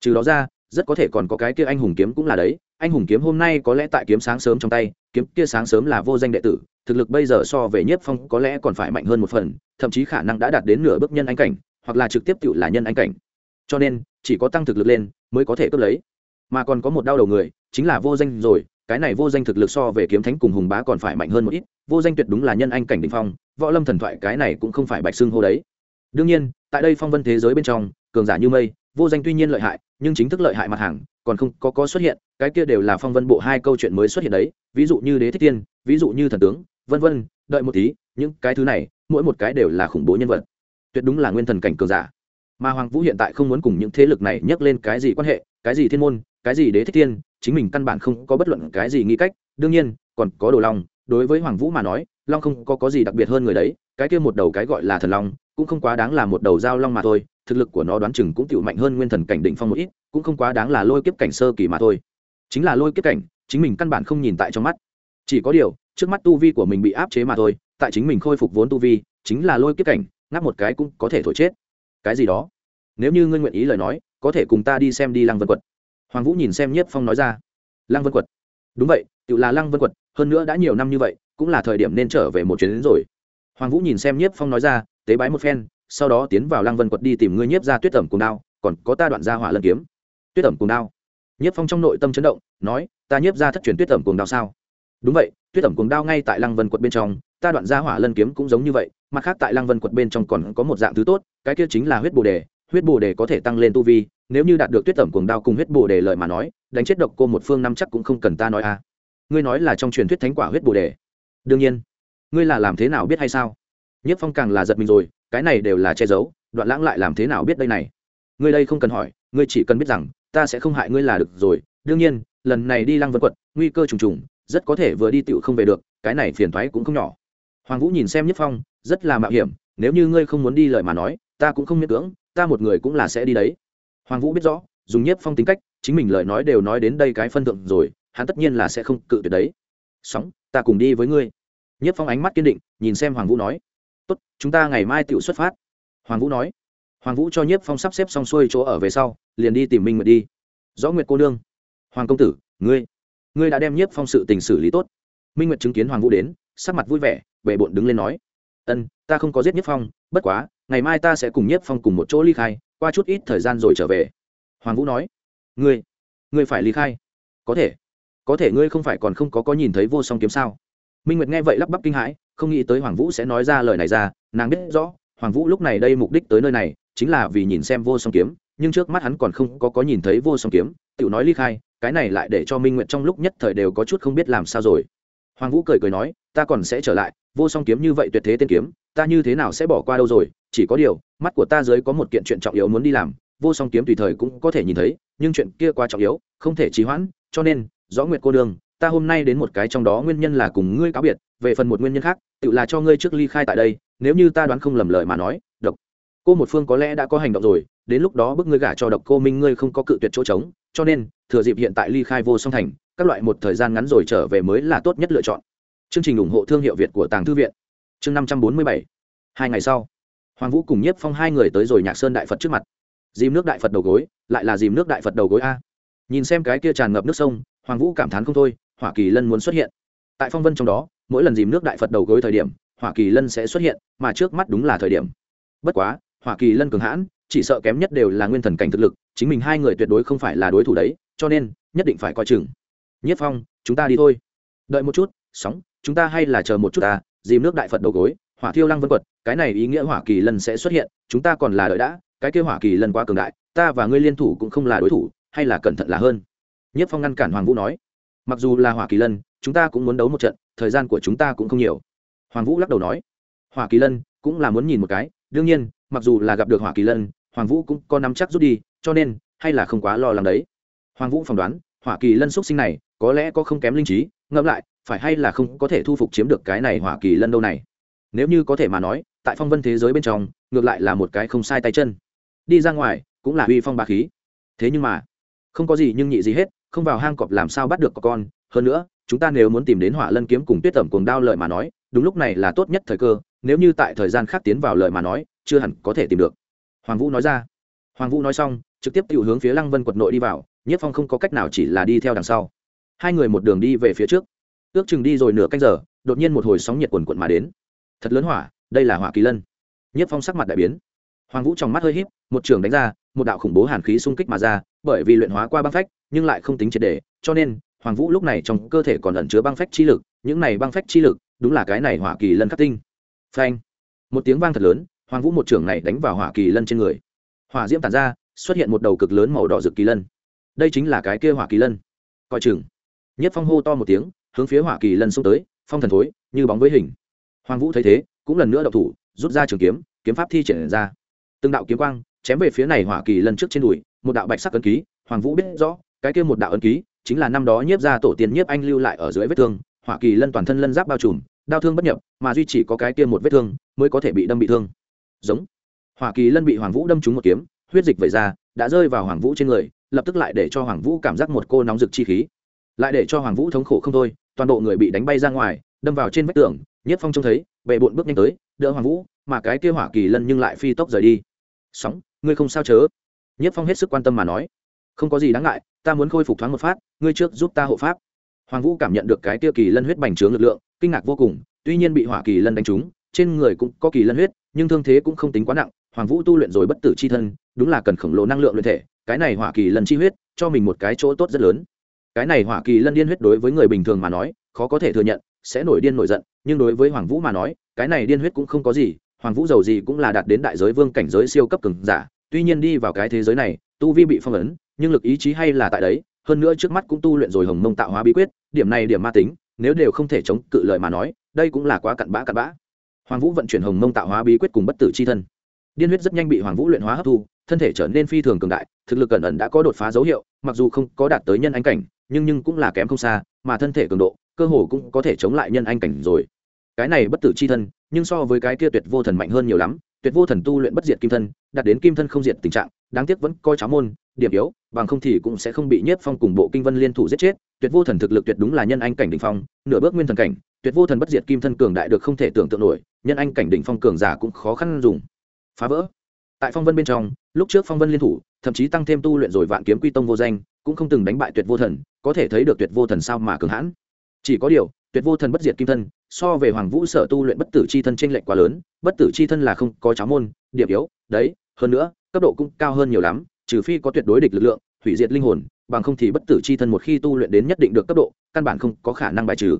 Trừ đó ra, rất có thể còn có cái kia anh hùng kiếm cũng là đấy, anh hùng kiếm hôm nay có lẽ tại kiếm sáng sớm trong tay, kiếm kia sáng sớm là vô danh đệ tử, thực lực bây giờ so về nhiếp phong có lẽ còn phải mạnh hơn một phần, thậm chí khả năng đã đạt đến nửa bước nhân anh cảnh, hoặc là trực tiếp tự là nhân anh cảnh. Cho nên, chỉ có tăng thực lực lên, mới có thể cướp lấy. Mà còn có một đau đầu người, chính là vô danh rồi cái này vô danh thực lực so về kiếm thánh cùng hùng bá còn phải mạnh hơn một ít, vô danh tuyệt đúng là nhân anh cảnh đình phong, võ lâm thần thoại cái này cũng không phải bạch xưng hô đấy. Đương nhiên, tại đây phong vân thế giới bên trong, cường giả như mây, vô danh tuy nhiên lợi hại, nhưng chính thức lợi hại mặt hàng, còn không có có xuất hiện, cái kia đều là phong vân bộ hai câu chuyện mới xuất hiện đấy, ví dụ như đế thích tiên, ví dụ như thần tướng, vân vân, đợi một tí, những cái thứ này, mỗi một cái đều là khủng bố nhân vật. Tuyệt đúng là nguyên thần cảnh cường giả. Mà hoàng vũ hiện tại không muốn cùng những thế lực này nhắc lên cái gì quan hệ, cái gì thiên môn, cái gì đế thích tiên chính mình căn bản không có bất luận cái gì nghĩ cách, đương nhiên, còn có đồ long, đối với hoàng vũ mà nói, long không có có gì đặc biệt hơn người đấy, cái kia một đầu cái gọi là thần long, cũng không quá đáng là một đầu dao long mà thôi, thực lực của nó đoán chừng cũng tiểu mạnh hơn nguyên thần cảnh đỉnh phong một ít, cũng không quá đáng là lôi kiếp cảnh sơ kỳ mà thôi. Chính là lôi kiếp cảnh, chính mình căn bản không nhìn tại trong mắt. Chỉ có điều, trước mắt tu vi của mình bị áp chế mà thôi, tại chính mình khôi phục vốn tu vi, chính là lôi kiếp cảnh, ngáp một cái cũng có thể thổi chết. Cái gì đó? Nếu như ngươi nguyện ý lời nói, có thể cùng ta đi xem đi lăng vân quật hoàng vũ nhìn xem nhiếp phong nói ra. Lăng vân quật. Đúng vậy, tự là lăng vân quật, hơn nữa đã nhiều năm như vậy, cũng là thời điểm nên trở về một chuyến đến rồi. Hoàng vũ nhìn xem nhiếp phong nói ra, tế bái một phen, sau đó tiến vào lăng vân quật đi tìm ngươi nhiếp ra tuyết tẩm cùng đao, còn có ta đoạn ra hỏa lân kiếm. Tuyết tẩm cùng đao. Nhiếp phong trong nội tâm chấn động, nói, ta nhiếp ra thất truyền tuyết tẩm cùng đao sao? Đúng vậy, tuyết tẩm cùng đao ngay tại lăng vân quật bên trong, ta đoạn ra hỏa lân kiếm cũng giống như vậy, mặt khác tại lăng vân quật bên trong còn có một dạng thứ tốt, cái kia chính là huyết bồ đề, huyết bồ đề có thể tăng lên tu vi nếu như đạt được tuyết tẩm cuồng đao cùng huyết bồ đề lợi mà nói, đánh chết độc cô một phương năm chắc cũng không cần ta nói a à. ngươi nói là trong truyền thuyết thánh quả huyết bồ đề. Đương nhiên. Ngươi là làm thế nào biết hay sao? Nhất phong càng là giật mình rồi, cái này đều là che giấu, đoạn lãng lại làm thế nào biết đây này? Ngươi đây không cần hỏi, ngươi chỉ cần biết rằng, ta sẽ không hại ngươi là được rồi. Đương nhiên, lần này đi lăng vân quật nguy cơ trùng trùng, rất có thể vừa đi tựu không về được, cái này phiền thoái cũng không nhỏ. Hoàng vũ nhìn xem nhất phong, rất là mạo hiểm, nếu như ngươi không muốn đi lời mà nói, ta cũng không miễn cưỡng, ta một người cũng là sẽ đi đấy hoàng vũ biết rõ, dùng nhiếp phong tính cách, chính mình lời nói đều nói đến đây cái phân thượng rồi, hắn tất nhiên là sẽ không cự tuyệt đấy. Sóng, ta cùng đi với ngươi. Nhiếp phong ánh mắt kiên định, nhìn xem hoàng vũ nói. Tốt, chúng ta ngày mai tự xuất phát. Hoàng vũ nói. Hoàng vũ cho nhiếp phong sắp xếp xong xuôi chỗ ở về sau, liền đi tìm minh nguyệt đi. Rõ nguyệt cô nương. Hoàng công tử, ngươi. Ngươi đã đem nhiếp phong sự tình xử lý tốt. Minh nguyệt chứng kiến hoàng vũ đến, sắc mặt vui vẻ bệ bộn đứng lên nói. Ân, ta không có giết nhiếp phong, bất quá, ngày mai ta sẽ cùng nhiếp phong cùng một chỗ ly khai qua chút ít thời gian rồi trở về. Hoàng vũ nói, ngươi ngươi phải ly khai. Có thể có thể ngươi không phải còn không có có nhìn thấy vô song kiếm sao? Minh nguyệt nghe vậy lắp bắp kinh hãi, không nghĩ tới hoàng vũ sẽ nói ra lời này ra, nàng biết rõ, hoàng vũ lúc này đây mục đích tới nơi này, chính là vì nhìn xem vô song kiếm, nhưng trước mắt hắn còn không có có nhìn thấy vô song kiếm tự nói ly khai, cái này lại để cho minh nguyệt trong lúc nhất thời đều có chút không biết làm sao rồi. Hoàng vũ cười cười nói, ta còn sẽ trở lại, vô song kiếm như vậy tuyệt thế tên kiếm, ta như thế nào sẽ bỏ qua đâu rồi chỉ có điều, mắt của ta dưới có một kiện chuyện trọng yếu muốn đi làm, vô song kiếm tùy thời cũng có thể nhìn thấy, nhưng chuyện kia quá trọng yếu, không thể trì hoãn, cho nên, rõ nguyệt cô đương ta hôm nay đến một cái trong đó nguyên nhân là cùng ngươi cáo biệt, về phần một nguyên nhân khác, tự là cho ngươi trước ly khai tại đây, nếu như ta đoán không lầm lời mà nói, độc. Cô một phương có lẽ đã có hành động rồi, đến lúc đó bức ngươi gả cho độc cô minh ngươi không có cự tuyệt chỗ trống, cho nên, thừa dịp hiện tại ly khai vô song thành, các loại một thời gian ngắn rồi trở về mới là tốt nhất lựa chọn. Chương trình ủng hộ thương hiệu việt của tàng thư viện. Chương năm trăm bốn mươi bảy. Hai ngày sau hoàng vũ cùng nhiếp phong hai người tới rồi nhạc sơn đại phật trước mặt. Dìm nước đại phật đầu gối, lại là dìm nước đại phật đầu gối a. Nhìn xem cái kia tràn ngập nước sông, hoàng vũ cảm thán không thôi Hoa kỳ lân muốn xuất hiện. Tại phong vân trong đó, mỗi lần dìm nước đại phật đầu gối thời điểm Hoa kỳ lân sẽ xuất hiện, mà trước mắt đúng là thời điểm. Bất quá Hoa kỳ lân cường hãn, chỉ sợ kém nhất đều là nguyên thần cảnh thực lực, chính mình hai người tuyệt đối không phải là đối thủ đấy, cho nên, nhất định phải coi chừng. Nhất phong, chúng ta đi thôi. Đợi một chút, sóng, chúng ta hay là chờ một chút ta, dìm nước đại phật đầu gối hỏa thiêu lăng vân quật, cái này ý nghĩa hỏa kỳ lân sẽ xuất hiện, chúng ta còn là đợi đã, cái kêu hỏa kỳ lân quá cường đại, ta và ngươi liên thủ cũng không là đối thủ, hay là cẩn thận là hơn? Nhất phong ngăn cản hoàng vũ nói. Mặc dù là hỏa kỳ lân, chúng ta cũng muốn đấu một trận, thời gian của chúng ta cũng không nhiều. Hoàng vũ lắc đầu nói. Hỏa kỳ lân cũng là muốn nhìn một cái, đương nhiên, mặc dù là gặp được hỏa kỳ lân, hoàng vũ cũng có nắm chắc rút đi, cho nên, hay là không quá lo lắng đấy. Hoàng vũ phỏng đoán, hỏa kỳ lân xúc sinh này có lẽ có không kém linh trí, ngẫm lại, phải hay là không có thể thu phục chiếm được cái này hỏa kỳ lân đâu này? Nếu như có thể mà nói, tại phong vân thế giới bên trong, ngược lại là một cái không sai tay chân. Đi ra ngoài, cũng là uy phong ba khí. Thế nhưng mà, không có gì nhưng nhị gì hết, không vào hang cọp làm sao bắt được có con. Hơn nữa, chúng ta nếu muốn tìm đến hỏa lân kiếm cùng tuyết tẩm cuồng đao lợi mà nói, đúng lúc này là tốt nhất thời cơ. Nếu như tại thời gian khác tiến vào lợi mà nói, chưa hẳn có thể tìm được. Hoàng vũ nói ra. Hoàng vũ nói xong, trực tiếp tự hướng phía lăng vân quật nội đi vào, nhất phong không có cách nào chỉ là đi theo đằng sau. Hai người một đường đi về phía trước. Ước chừng đi rồi nửa canh giờ, đột nhiên một hồi sóng nhiệt quần quận mà đến thật lớn hỏa, đây là hỏa kỳ lân. Nhất phong sắc mặt đại biến. Hoàng vũ trong mắt hơi h í p một trường đánh ra, một đạo khủng bố hàn khí xung kích mà ra, bởi vì luyện hóa qua băng phách, nhưng lại không tính triệt đề cho nên, hoàng vũ lúc này trong cơ thể còn ẩn chứa băng phách chi lực, những này băng phách chi lực, đúng là cái này hỏa kỳ lân khắc tinh. Phanh! Một tiếng vang thật lớn, hoàng vũ một trường này đánh vào hỏa kỳ lân trên người. Hỏa diễm tàn ra, xuất hiện một đầu cực lớn màu đỏ rực kỳ lân. Đây chính là cái kia hỏa kỳ lân. Coi chừng. Nhất phong hô to một tiếng, hướng phía hỏa kỳ lân xông tới, phong thần thối, như bóng với hình hoàng vũ thấy thế, cũng lần nữa đậu thủ, rút ra trường kiếm kiếm pháp thi triển ra. Từng đạo kiếm quang chém về phía này hỏa kỳ lần trước trên đùi, một đạo bạch sắc ấn ký, hoàng vũ biết rõ, cái kia một đạo ấn ký chính là năm đó nhiếp ra tổ tiên nhiếp anh lưu lại ở dưới vết thương, hỏa kỳ lân toàn thân lân giáp bao trùm, đau thương bất nhập, mà duy chỉ có cái kia một vết thương mới có thể bị đâm bị thương. Giống. Hỏa kỳ lân bị hoàng vũ đâm trúng một kiếm, huyết dịch vẩy ra, đã rơi vào hoàng vũ trên người, lập tức lại để cho hoàng vũ cảm giác một cô nóng rực chi khí. Lại để cho hoàng vũ thống khổ không thôi, toàn bộ người bị đánh bay ra ngoài đâm vào trên vách tường, nhất phong trông thấy vệ bộn bước nhanh tới, đỡ hoàng vũ, mà cái kia hỏa kỳ lân nhưng lại phi tốc rời đi. Sóng, ngươi không sao chớ? Nhất phong hết sức quan tâm mà nói. Không có gì đáng ngại, ta muốn khôi phục thoáng một phát, ngươi trước giúp ta hộ pháp. Hoàng vũ cảm nhận được cái kia kỳ lân huyết bành trướng lực lượng, kinh ngạc vô cùng, tuy nhiên bị hỏa kỳ lân đánh trúng, trên người cũng có kỳ lân huyết, nhưng thương thế cũng không tính quá nặng, hoàng vũ tu luyện rồi bất tử c h i thân, đúng là cần khổng lồ năng lượng luyện thể, cái này hỏa kỳ lân chi huyết, cho mình một cái chỗ tốt rất lớn. Cái này hỏa kỳ lân điên huyết đối với người bình thường mà nói, khó có thể thừa nhận sẽ nổi điên nổi giận, nhưng đối với hoàng vũ mà nói, cái này điên huyết cũng không có gì, hoàng vũ giàu gì cũng là đạt đến đại giới vương cảnh giới siêu cấp cường giả, tuy nhiên đi vào cái thế giới này, tu vi bị phong ấn, nhưng lực ý chí hay là tại đấy, hơn nữa trước mắt cũng tu luyện rồi hồng mông tạo hóa bí quyết, điểm này điểm ma tính, nếu đều không thể chống cự lời mà nói, đây cũng là quá cặn bã cặn bã. Hoàng vũ vận chuyển hồng mông tạo hóa bí quyết cùng bất tử c h i thân. Điên huyết rất nhanh bị hoàng vũ luyện hóa hấp thu, thân thể trở nên phi thường cường đại, thực lực cẩn ẩn đã có đột phá dấu hiệu, mặc dù không có đạt tới nhân Ánh cảnh, nhưng nhưng cũng là kém không xa, mà thân thể cường độ cơ hồ cũng có thể chống lại nhân anh cảnh rồi. Cái này bất tử c h i thân, nhưng so với cái kia tuyệt vô thần mạnh hơn nhiều lắm. Tuyệt vô thần tu luyện bất diệt kim thân, đạt đến kim thân không diệt tình trạng, đáng tiếc vẫn coi cháo môn, điểm yếu, bằng không thì cũng sẽ không bị nhiếp phong cùng bộ kinh vân liên thủ giết chết. Tuyệt vô thần thực lực tuyệt đúng là nhân anh cảnh đỉnh phong, nửa bước nguyên thần cảnh, tuyệt vô thần bất diệt kim thân cường đại được không thể tưởng tượng nổi, nhân anh cảnh đỉnh phong cường giả cũng khó khăn dùng. Phá vỡ. Tại phong vân bên trong, lúc trước phong vân liên thủ, thậm chí tăng thêm tu luyện rồi vạn kiếm quy tông vô danh, cũng không từng đánh bại tuyệt vô thần, có thể thấy được tuyệt vô thần sao mà cường hãn chỉ có điều, tuyệt vô thần bất diệt kim thân, so về hoàng vũ sở tu luyện bất tử c h i thân t r ê n lệch quá lớn, bất tử c h i thân là không có cháo môn, điểm yếu, đấy, hơn nữa, cấp độ cũng cao hơn nhiều lắm, trừ phi có tuyệt đối địch lực lượng, hủy diệt linh hồn, bằng không thì bất tử c h i thân một khi tu luyện đến nhất định được cấp độ, căn bản không có khả năng bài trừ.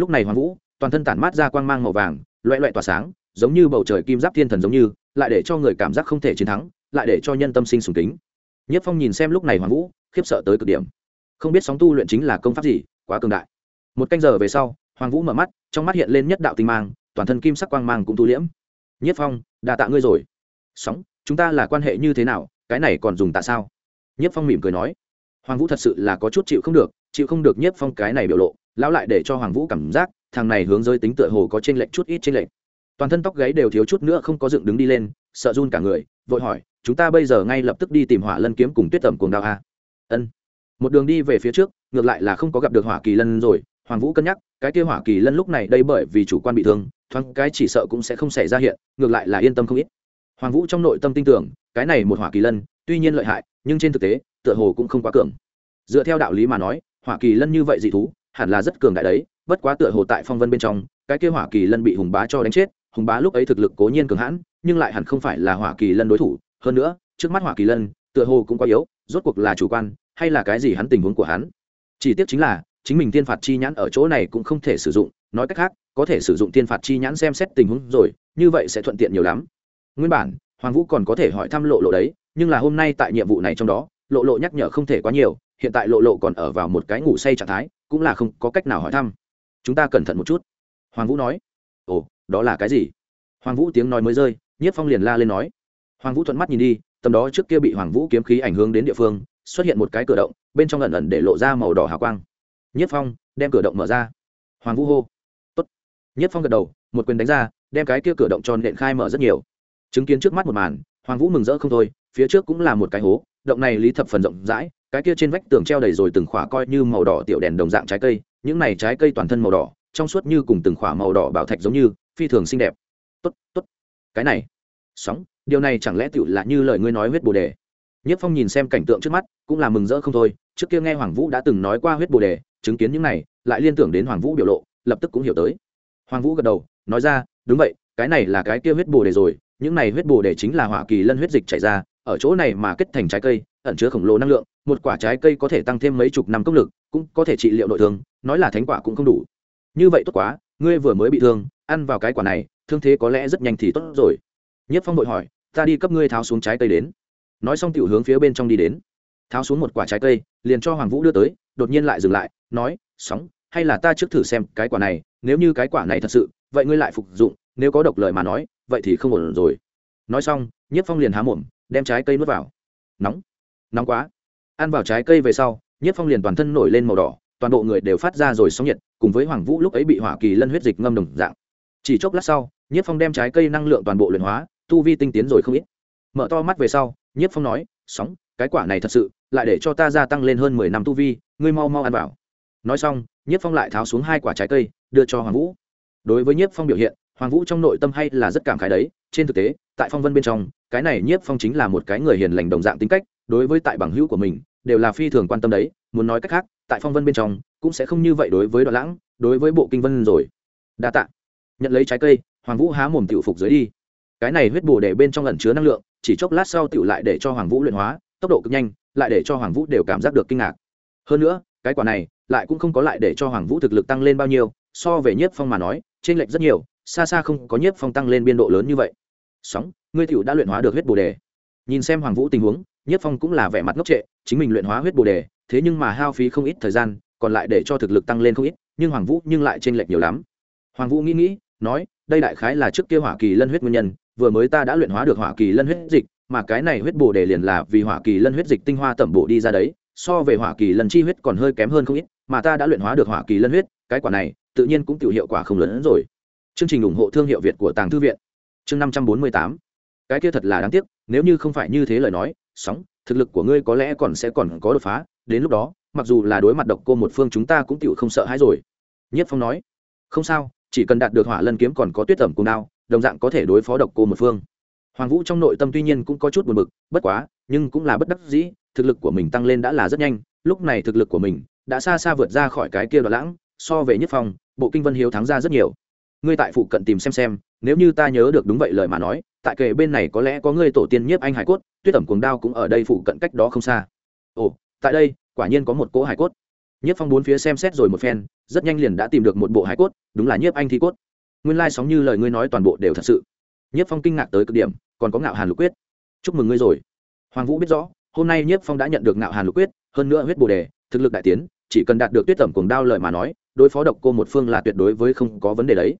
Lúc này hoàng vũ, toàn thân tản mát ra quang mang màu vàng, loẹ loẹ tỏa sáng, giống như bầu trời kim giáp thiên thần giống như, lại để cho người cảm giác không thể chiến thắng, lại để cho nhân tâm sinh sùng kính. Nhất phong nhìn xem lúc này hoàng vũ, khiếp sợ tới cực điểm. Không biết sóng tu luyện chính là công pháp gì, quá cường đại một canh giờ về sau, hoàng vũ mở mắt, trong mắt hiện lên nhất đạo tinh mang, toàn thân kim sắc quang mang cũng thu liễm. Nhất phong, đà tạ ngươi rồi. Sóng, chúng ta là quan hệ như thế nào? Cái này còn dùng tạ sao? Nhất phong mỉm cười nói. Hoàng vũ thật sự là có chút chịu không được, chịu không được nhất phong cái này biểu lộ, lão lại để cho hoàng vũ cảm giác, thằng này hướng giới tính tựa hồ có trên lệnh chút ít trên lệnh toàn thân tóc gáy đều thiếu chút nữa không có dựng đứng đi lên, sợ run cả người, vội hỏi, chúng ta bây giờ ngay lập tức đi tìm hỏa lân kiếm cùng tuyết tẩm cuồng đao a? Ân. Một đường đi về phía trước, ngược lại là không có gặp được hỏa kỳ lân rồi hoàng vũ cân nhắc, cái kia hỏa kỳ lân lúc này đây bởi vì chủ quan bị thương, thoáng cái chỉ sợ cũng sẽ không xảy ra hiện, ngược lại là yên tâm không ít. Hoàng vũ trong nội tâm tin tưởng, cái này một hỏa kỳ lân, tuy nhiên lợi hại, nhưng trên thực tế, tựa hồ cũng không quá cường. Dựa theo đạo lý mà nói, hỏa kỳ lân như vậy dị thú, hẳn là rất cường đại đấy, bất quá tựa hồ tại phong vân bên trong, cái kia hỏa kỳ lân bị hùng bá cho đánh chết, hùng bá lúc ấy thực lực cố nhiên cường hãn, nhưng lại hẳn không phải là hỏa kỳ lân đối thủ. Hơn nữa, trước mắt hỏa kỳ lân, tựa hồ cũng quá yếu, rốt cuộc là chủ quan, hay là cái gì hắn tình huống của hắn. Chỉ tiếc chính là chính mình tiên phạt chi nhãn ở chỗ này cũng không thể sử dụng, nói cách khác, có thể sử dụng tiên phạt chi nhãn xem xét tình huống rồi, như vậy sẽ thuận tiện nhiều lắm. Nguyên bản, hoàng vũ còn có thể hỏi thăm lộ lộ đấy, nhưng là hôm nay tại nhiệm vụ này trong đó, lộ lộ nhắc nhở không thể quá nhiều, hiện tại lộ lộ còn ở vào một cái ngủ say trạng thái, cũng là không có cách nào hỏi thăm. Chúng ta cẩn thận một chút. Hoàng vũ nói. Ồ, đó là cái gì? Hoàng vũ tiếng nói mới rơi, nhiếp phong liền la lên nói. Hoàng vũ thuận mắt nhìn đi, tầm đó trước kia bị hoàng vũ kiếm khí ảnh hưởng đến địa phương, xuất hiện một cái cửa động, bên trong ẩn ẩn để lộ ra màu đỏ hào quang nhất phong, đem cửa động mở ra. Hoàng vũ hô, Tốt. nhất phong gật đầu, một quyền đánh ra, đem cái kia cửa động tròn nện khai mở rất nhiều. Chứng kiến trước mắt một màn, hoàng vũ mừng rỡ không thôi, phía trước cũng là một cái hố, động này lý thập phần rộng rãi, cái kia trên vách tường treo đầy rồi từng khỏa coi như màu đỏ tiểu đèn đồng dạng trái cây, những này trái cây toàn thân màu đỏ, trong suốt như cùng từng khỏa màu đỏ bảo thạch giống như, phi thường xinh đẹp. Tốt tốt, cái này. Sóng, điều này chẳng lẽ tựu là như lời ngươi nói huyết bồ đề? Nhất phong nhìn xem cảnh tượng trước mắt, cũng là mừng rỡ không thôi trước kia nghe hoàng vũ đã từng nói qua huyết bồ đề, chứng kiến những này, lại liên tưởng đến hoàng vũ biểu lộ, lập tức cũng hiểu tới. Hoàng vũ gật đầu, nói ra, đúng vậy, cái này là cái kia huyết bồ đề rồi, những này huyết bồ đề chính là hỏa kỳ lân huyết dịch chảy ra, ở chỗ này mà kết thành trái cây, ẩn chứa khổng lồ năng lượng, một quả trái cây có thể tăng thêm mấy chục năm công lực, cũng có thể trị liệu nội thương, nói là thánh quả cũng không đủ. Như vậy tốt quá, ngươi vừa mới bị thương, ăn vào cái quả này, thương thế có lẽ rất nhanh thì tốt rồi. Nhất phong vội hỏi, ta đi cấp ngươi tháo xuống trái cây đến. Nói xong tiểu hướng phía bên trong đi đến tháo xuống một quả trái cây, liền cho hoàng vũ đưa tới, đột nhiên lại dừng lại, nói, sóng, hay là ta trước thử xem cái quả này, nếu như cái quả này thật sự, vậy ngươi lại phục dụng, nếu có độc lời mà nói, vậy thì không ổn rồi. Nói xong nhiếp phong liền há mồm, đem trái cây nuốt vào. Nóng nóng quá. Ăn vào trái cây về sau nhiếp phong liền toàn thân nổi lên màu đỏ, toàn bộ người đều phát ra rồi sóng nhiệt, cùng với hoàng vũ lúc ấy bị hỏa kỳ lân huyết dịch ngâm đồng dạng. Chỉ chốc lát sau nhiếp phong đem trái cây năng lượng toàn bộ luyện hóa, tu vi tinh tiến rồi không ít. Mở to mắt về sau nhiếp phong nói, sóng cái quả này thật sự lại để cho ta gia tăng lên hơn mười năm tu vi, ngươi mau mau ăn vào. Nói xong, nhiếp phong lại tháo xuống hai quả trái cây, đưa cho hoàng vũ. Đối với nhiếp phong biểu hiện, hoàng vũ trong nội tâm hay là rất cảm khái đấy. Trên thực tế, tại phong vân bên trong, cái này nhiếp phong chính là một cái người hiền lành đồng dạng tính cách, đối với tại bằng hữu của mình, đều là phi thường quan tâm đấy. Muốn nói cách khác, tại phong vân bên trong, cũng sẽ không như vậy đối với đoạn lãng, đối với bộ kinh vân rồi. Đa tạ. Nhận lấy trái cây, hoàng vũ há mồm tiểu phục dưới đi. Cái này huyết bồ để bên trong ẩn chứa năng lượng, chỉ chốc lát sau tiểu lại để cho hoàng vũ luyện hóa tốc độ cực nhanh, lại để cho hoàng vũ đều cảm giác được kinh ngạc. Hơn nữa, cái quả này lại cũng không có lại để cho hoàng vũ thực lực tăng lên bao nhiêu, so về nhiếp phong mà nói trên lệch rất nhiều, xa xa không có nhiếp phong tăng lên biên độ lớn như vậy. Sóng, ngươi tiểu đã luyện hóa được huyết bồ đề. Nhìn xem hoàng vũ tình huống, nhiếp phong cũng là vẻ mặt ngốc trệ, chính mình luyện hóa huyết bồ đề, thế nhưng mà hao phí không ít thời gian, còn lại để cho thực lực tăng lên không ít, nhưng hoàng vũ nhưng lại trên lệch nhiều lắm. Hoàng vũ nghĩ nghĩ, nói, đây đại khái là trước kia hỏa kỳ lân huyết nguyên nhân, vừa mới ta đã luyện hóa được hỏa kỳ lân huyết dịch mà cái này huyết bổ đề liền là vì hỏa kỳ lân huyết dịch tinh hoa tẩm bổ đi ra đấy, so về hỏa kỳ lân chi huyết còn hơi kém hơn không ít, mà ta đã luyện hóa được hỏa kỳ lân huyết, cái quả này, tự nhiên cũng tự hiệu quả không lớn hơn rồi. Chương trình ủng hộ thương hiệu việt của tàng thư viện. Chương năm trăm bốn mươi tám. Cái kia thật là đáng tiếc, nếu như không phải như thế lời nói, sóng, thực lực của ngươi có lẽ còn sẽ còn có đột phá, đến lúc đó, mặc dù là đối mặt độc cô một phương chúng ta cũng tựu không sợ hãi rồi. Nhất phong nói, không sao, chỉ cần đạt được hỏa lân kiếm còn có tuyết tẩm cùng đao, đồng dạng có thể đối phó độc cô một phương hoàng vũ trong nội tâm tuy nhiên cũng có chút buồn bực, bất quá, nhưng cũng là bất đắc dĩ, thực lực của mình tăng lên đã là rất nhanh, lúc này thực lực của mình đã xa xa vượt ra khỏi cái kia đoạn lãng, so về nhất phong, bộ kinh vân hiếu thắng ra rất nhiều. Ngươi tại phụ cận tìm xem xem, nếu như ta nhớ được đúng vậy lời mà nói, tại kề bên này có lẽ có ngươi tổ tiên nhiếp anh hải cốt, tuyết tẩm cuồng đao cũng ở đây phụ cận cách đó không xa. Ồ, tại đây, quả nhiên có một cỗ hải cốt. Nhiếp phong bốn phía xem xét rồi một phen, rất nhanh liền đã tìm được một bộ hải cốt, đúng là nhiếp anh thi cốt. Nguyên lai sóng như lời ngươi nói toàn bộ đều thật sự. Nhiếp phong kinh ngạc tới cực điểm còn có ngạo hàn lục quyết. Chúc mừng ngươi rồi. Hoàng vũ biết rõ, hôm nay nhiếp phong đã nhận được ngạo hàn lục quyết, hơn nữa huyết bồ đề, thực lực đại tiến, chỉ cần đạt được tuyết tẩm cuồng đao lời mà nói, đối phó độc cô một phương là tuyệt đối với không có vấn đề đấy.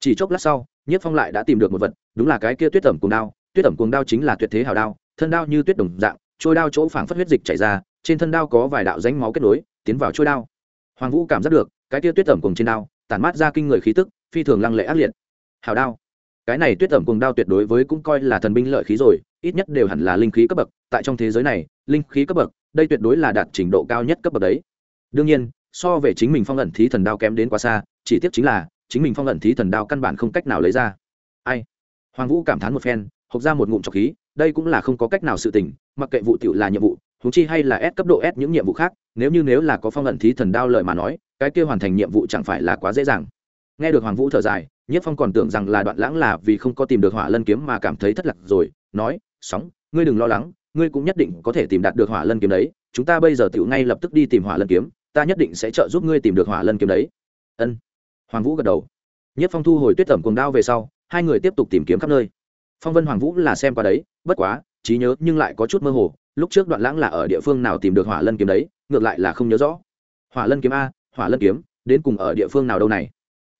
Chỉ chốc lát sau, nhiếp phong lại đã tìm được một vật, đúng là cái kia tuyết tẩm cuồng đao. Tuyết tẩm cuồng đao chính là tuyệt thế hào đao, thân đao như tuyết đồng dạng, trôi đao chỗ phảng phất huyết dịch chảy ra, trên thân đao có vài đạo rãnh máu kết nối, tiến vào trôi đao. Hoàng vũ cảm giác được, cái kia tuyết tẩm cuồng trên đao, tản mát ra kinh người khí tức, phi thường lăng lệ ác liệt. Hào đao cái này tuyết tẩm cuồng đao tuyệt đối với cũng coi là thần binh lợi khí rồi ít nhất đều hẳn là linh khí cấp bậc tại trong thế giới này linh khí cấp bậc đây tuyệt đối là đạt trình độ cao nhất cấp bậc đấy. Đương nhiên so về chính mình phong ẩn thí thần đao kém đến quá xa chỉ tiếc chính là chính mình phong ẩn thí thần đao căn bản không cách nào lấy ra. Ai? Hoàng vũ cảm thán một phen hộc ra một ngụm trọc khí đây cũng là không có cách nào sự tình mặc kệ vụ tiểu là nhiệm vụ thú chi hay là S cấp độ S những nhiệm vụ khác, nếu như nếu là có phong ẩn thí thần đao lời mà nói, cái kia hoàn thành nhiệm vụ chẳng phải là quá dễ dàng. Nghe được Hoàng Vũ thở dài, Nhất Phong còn tưởng rằng là Đoạn Lãng là vì không có tìm được Hỏa Lân kiếm mà cảm thấy thất lạc rồi, nói, "Sóng, ngươi đừng lo lắng, ngươi cũng nhất định có thể tìm đạt được Hỏa Lân kiếm đấy, chúng ta bây giờ tự ngay lập tức đi tìm Hỏa Lân kiếm, ta nhất định sẽ trợ giúp ngươi tìm được Hỏa Lân kiếm đấy." Ân. Hoàng Vũ gật đầu. Nhất Phong thu hồi Tuyết Tẩm cuồng đao về sau, hai người tiếp tục tìm kiếm khắp nơi. Phong Vân Hoàng Vũ là xem qua đấy, bất quá, trí nhớ nhưng lại có chút mơ hồ, lúc trước đoạn lãng là ở địa phương nào tìm được hỏa lân kiếm đấy ngược lại là không nhớ rõ hỏa lân kiếm a hỏa lân kiếm đến cùng ở địa phương nào đâu này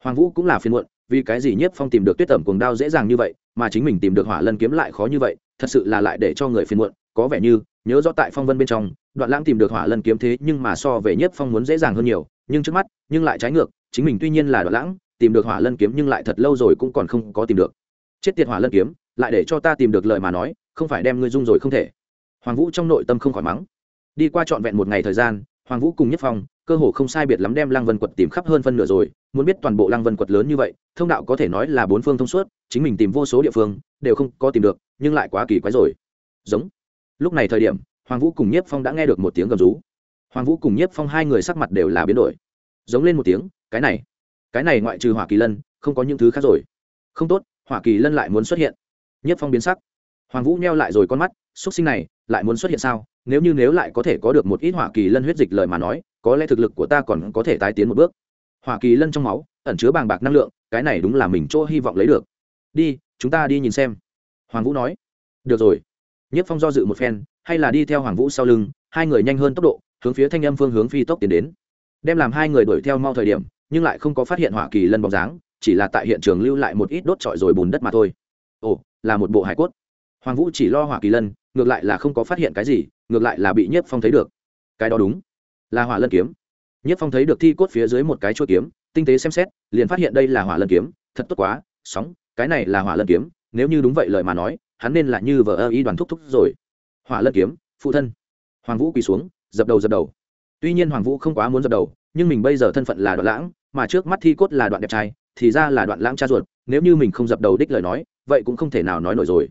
hoàng vũ cũng là phiền muộn, vì cái gì nhất phong tìm được tuyết tẩm cuồng đao dễ dàng như vậy, mà chính mình tìm được hỏa lân kiếm lại khó như vậy, thật sự là lại để cho người phiền muộn, có vẻ như, nhớ rõ tại phong vân bên trong, đoạn lãng tìm được hỏa lân kiếm thế nhưng mà so về nhất phong muốn dễ dàng hơn nhiều, nhưng trước mắt, nhưng lại trái ngược, chính mình tuy nhiên là đoạn lãng, tìm được hỏa lân kiếm nhưng lại thật lâu rồi cũng còn không có tìm được. Chết tiệt hỏa lân kiếm, lại để cho ta tìm được lời mà nói, không phải đem ngươi dung rồi không thể. Hoàng vũ trong nội tâm không khỏi mắng. Đi qua trọn vẹn một ngày thời gian hoàng vũ cùng nhất phong, cơ hồ không sai biệt lắm đem lăng vân quật tìm khắp hơn phân nửa rồi, muốn biết toàn bộ lăng vân quật lớn như vậy, thông đạo có thể nói là bốn phương thông suốt, chính mình tìm vô số địa phương, đều không có tìm được, nhưng lại quá kỳ quái rồi. Giống. Lúc này thời điểm, hoàng vũ cùng nhiếp phong đã nghe được một tiếng gầm rú. Hoàng vũ cùng nhiếp phong hai người sắc mặt đều là biến đổi. Giống lên một tiếng, cái này cái này ngoại trừ hỏa kỳ lân, không có những thứ khác rồi. Không tốt, hỏa kỳ lân lại muốn xuất hiện. Nhiếp phong biến sắc. Hoàng vũ neo lại rồi con mắt xuất sinh này lại muốn xuất hiện sao? Nếu như nếu lại có thể có được một ít hỏa kỳ lân huyết dịch lời mà nói, có lẽ thực lực của ta còn có thể tái tiến một bước. Hỏa kỳ lân trong máu, ẩn chứa bàng bạc năng lượng, cái này đúng là mình chỗ hy vọng lấy được. Đi, chúng ta đi nhìn xem. Hoàng vũ nói. Được rồi. Nhất phong do dự một phen, hay là đi theo hoàng vũ sau lưng, hai người nhanh hơn tốc độ, hướng phía thanh âm phương hướng phi tốc tiến đến. Đem làm hai người đuổi theo mau thời điểm, nhưng lại không có phát hiện hỏa kỳ lân bóng dáng, chỉ là tại hiện trường lưu lại một ít đốt trọi rồi bùn đất mà thôi. Ồ, là một bộ hải cốt hoàng vũ chỉ lo hỏa kỳ lân, ngược lại là không có phát hiện cái gì, ngược lại là bị nhiếp phong thấy được. Cái đó đúng, là hỏa lân kiếm. Nhiếp phong thấy được thi cốt phía dưới một cái chuôi kiếm, tinh tế xem xét, liền phát hiện đây là hỏa lân kiếm, thật tốt quá, sóng, cái này là hỏa lân kiếm, nếu như đúng vậy lời mà nói, hắn nên là như vợ ơ ý đoàn thúc thúc rồi. Hỏa lân kiếm, phụ thân. Hoàng vũ quỳ xuống, dập đầu dập đầu. Tuy nhiên hoàng vũ không quá muốn dập đầu, nhưng mình bây giờ thân phận là đoạn lãng, mà trước mắt thi cốt là đoạn đẹp trai, thì ra là đoạn lãng cha ruột, nếu như mình không dập đầu đích lời nói, vậy cũng không thể nào nói nổi rồi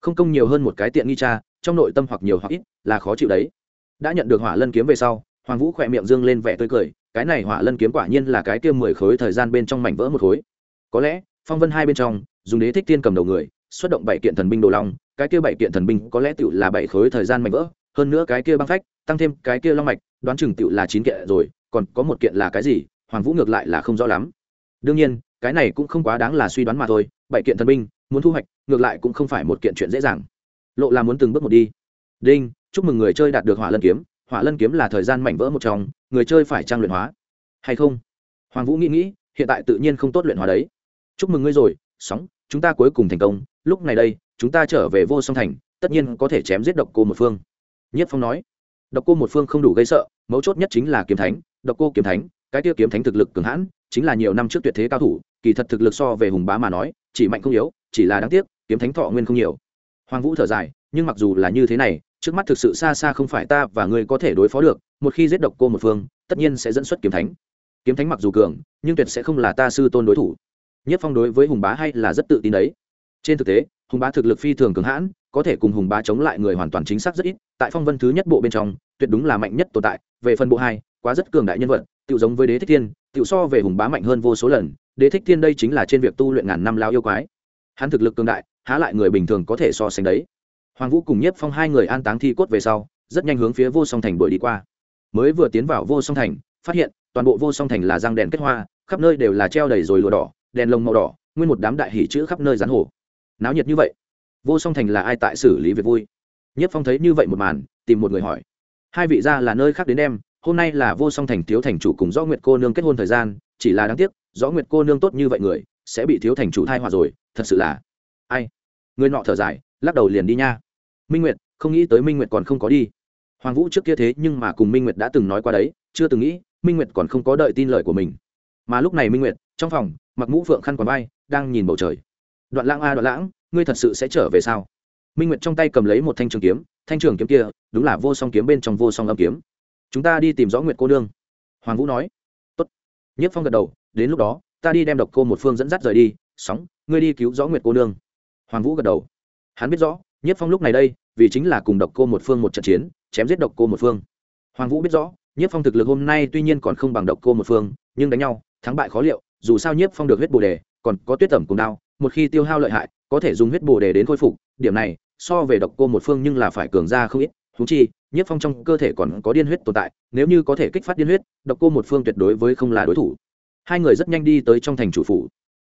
không công nhiều hơn một cái tiện nghi cha, trong nội tâm hoặc nhiều hoặc ít là khó chịu đấy. Đã nhận được hỏa lân kiếm về sau, hoàng vũ khỏe miệng dương lên vẻ tươi cười, cái này hỏa lân kiếm quả nhiên là cái kia mười khối thời gian bên trong mảnh vỡ một khối. Có lẽ, phong vân hai bên trong, dùng đế thích tiên cầm đầu người, xuất động bảy kiện thần binh đồ long, cái kia bảy kiện thần binh có lẽ tựu là bảy khối thời gian mảnh vỡ, hơn nữa cái kia băng phách, tăng thêm cái kia long mạch, đoán chừng tựu là chín kiện rồi, còn có một kiện là cái gì, hoàng vũ ngược lại là không rõ lắm. Đương nhiên, cái này cũng không quá đáng là suy đoán mà thôi, bảy kiện thần binh, muốn thu hoạch ngược lại cũng không phải một kiện chuyện dễ dàng. Lộ là muốn từng bước một đi. Đinh, chúc mừng người chơi đạt được hỏa lân kiếm. Hỏa lân kiếm là thời gian mảnh vỡ một trong, người chơi phải trang luyện hóa. Hay không? Hoàng vũ nghĩ nghĩ, hiện tại tự nhiên không tốt luyện hóa đấy. Chúc mừng ngươi rồi, sóng, chúng ta cuối cùng thành công. Lúc này đây, chúng ta trở về vô song thành, tất nhiên có thể chém giết độc cô một phương. Nhất phong nói. Độc cô một phương không đủ gây sợ, mấu chốt nhất chính là kiếm thánh. Độc cô kiếm thánh, cái tiêu kiếm thánh thực lực cường hãn, chính là nhiều năm trước tuyệt thế cao thủ, kỳ thật thực lực so về hùng bá mà nói, chỉ mạnh không yếu, chỉ là đáng tiếc kiếm thánh thọ nguyên không nhiều. Hoàng vũ thở dài, nhưng mặc dù là như thế này, trước mắt thực sự xa xa không phải ta và ngươi có thể đối phó được, một khi giết độc cô một phương, tất nhiên sẽ dẫn xuất kiếm thánh. Kiếm thánh mặc dù cường, nhưng tuyệt sẽ không là ta sư tôn đối thủ. Nhất phong đối với hùng bá hay là rất tự tin đấy. Trên thực tế, hùng bá thực lực phi thường cường hãn, có thể cùng hùng bá chống lại người hoàn toàn chính xác rất ít, tại phong vân thứ nhất bộ bên trong, tuyệt đúng là mạnh nhất tồn tại, về phần bộ hai, quá rất cường đại nhân vật tự giống với đế thích thiên tự so về hùng bá mạnh hơn vô số lần, đế thích thiên đây chính là trên việc tu luyện ngàn năm lao yêu quái hắn thực lực cường đại há lại người bình thường có thể so sánh đấy. Hoàng vũ cùng nhiếp phong hai người an táng thi cốt về sau rất nhanh hướng phía vô song thành đuổi đi qua. Mới vừa tiến vào vô song thành phát hiện toàn bộ vô song thành là răng đèn kết hoa khắp nơi đều là treo đầy rồi lụa đỏ đèn lồng màu đỏ nguyên một đám đại hỉ chữ khắp nơi rán hồ. Náo nhiệt như vậy vô song thành là ai tại xử lý việc vui? Nhất phong thấy như vậy một màn tìm một người hỏi. Hai vị gia là nơi khác đến em, hôm nay là vô song thành thiếu thành chủ cùng do nguyệt cô nương kết hôn thời gian chỉ là đáng tiếc do nguyệt cô nương tốt như vậy người sẽ bị thiếu thành chủ thai hòa rồi, thật sự là ai? Người nọ thở dài, lắc đầu liền đi nha. Minh nguyệt, không nghĩ tới minh nguyệt còn không có đi. Hoàng vũ trước kia thế nhưng mà cùng minh nguyệt đã từng nói qua đấy, chưa từng nghĩ minh nguyệt còn không có đợi tin lời của mình. Mà lúc này minh nguyệt, trong phòng, mặc mũ phượng khăn quàng vai, đang nhìn bầu trời. Đoạn lãng a, đoạn lãng, ngươi thật sự sẽ trở về sao? Minh nguyệt trong tay cầm lấy một thanh trường kiếm, thanh trường kiếm kia, đúng là vô song kiếm bên trong vô song âm kiếm. Chúng ta đi tìm rõ nguyệt cô nương. Hoàng vũ nói. Tốt. Nhất phong gật đầu, đến lúc đó ta đi đem độc cô một phương dẫn dắt rời đi, sóng, ngươi đi cứu rõ nguyệt cô nương. Hoàng vũ gật đầu. Hắn biết rõ, nhất phong lúc này đây, vì chính là cùng độc cô một phương một trận chiến, chém giết độc cô một phương. Hoàng vũ biết rõ, nhất phong thực lực hôm nay tuy nhiên còn không bằng độc cô một phương, nhưng đánh nhau, thắng bại khó liệu, dù sao Nhất phong được huyết bồ đề, còn có tuyết tẩm cùng đao, một khi tiêu hao lợi hại, có thể dùng huyết bồ đề đến khôi phục, điểm này, so về độc cô một phương nhưng là phải cường ra không ít thú chi, nhất phong trong cơ thể còn có điên huyết tồn tại, nếu như có thể kích phát điên huyết, độc cô một phương tuyệt đối với không là đối thủ hai người rất nhanh đi tới trong thành chủ phủ.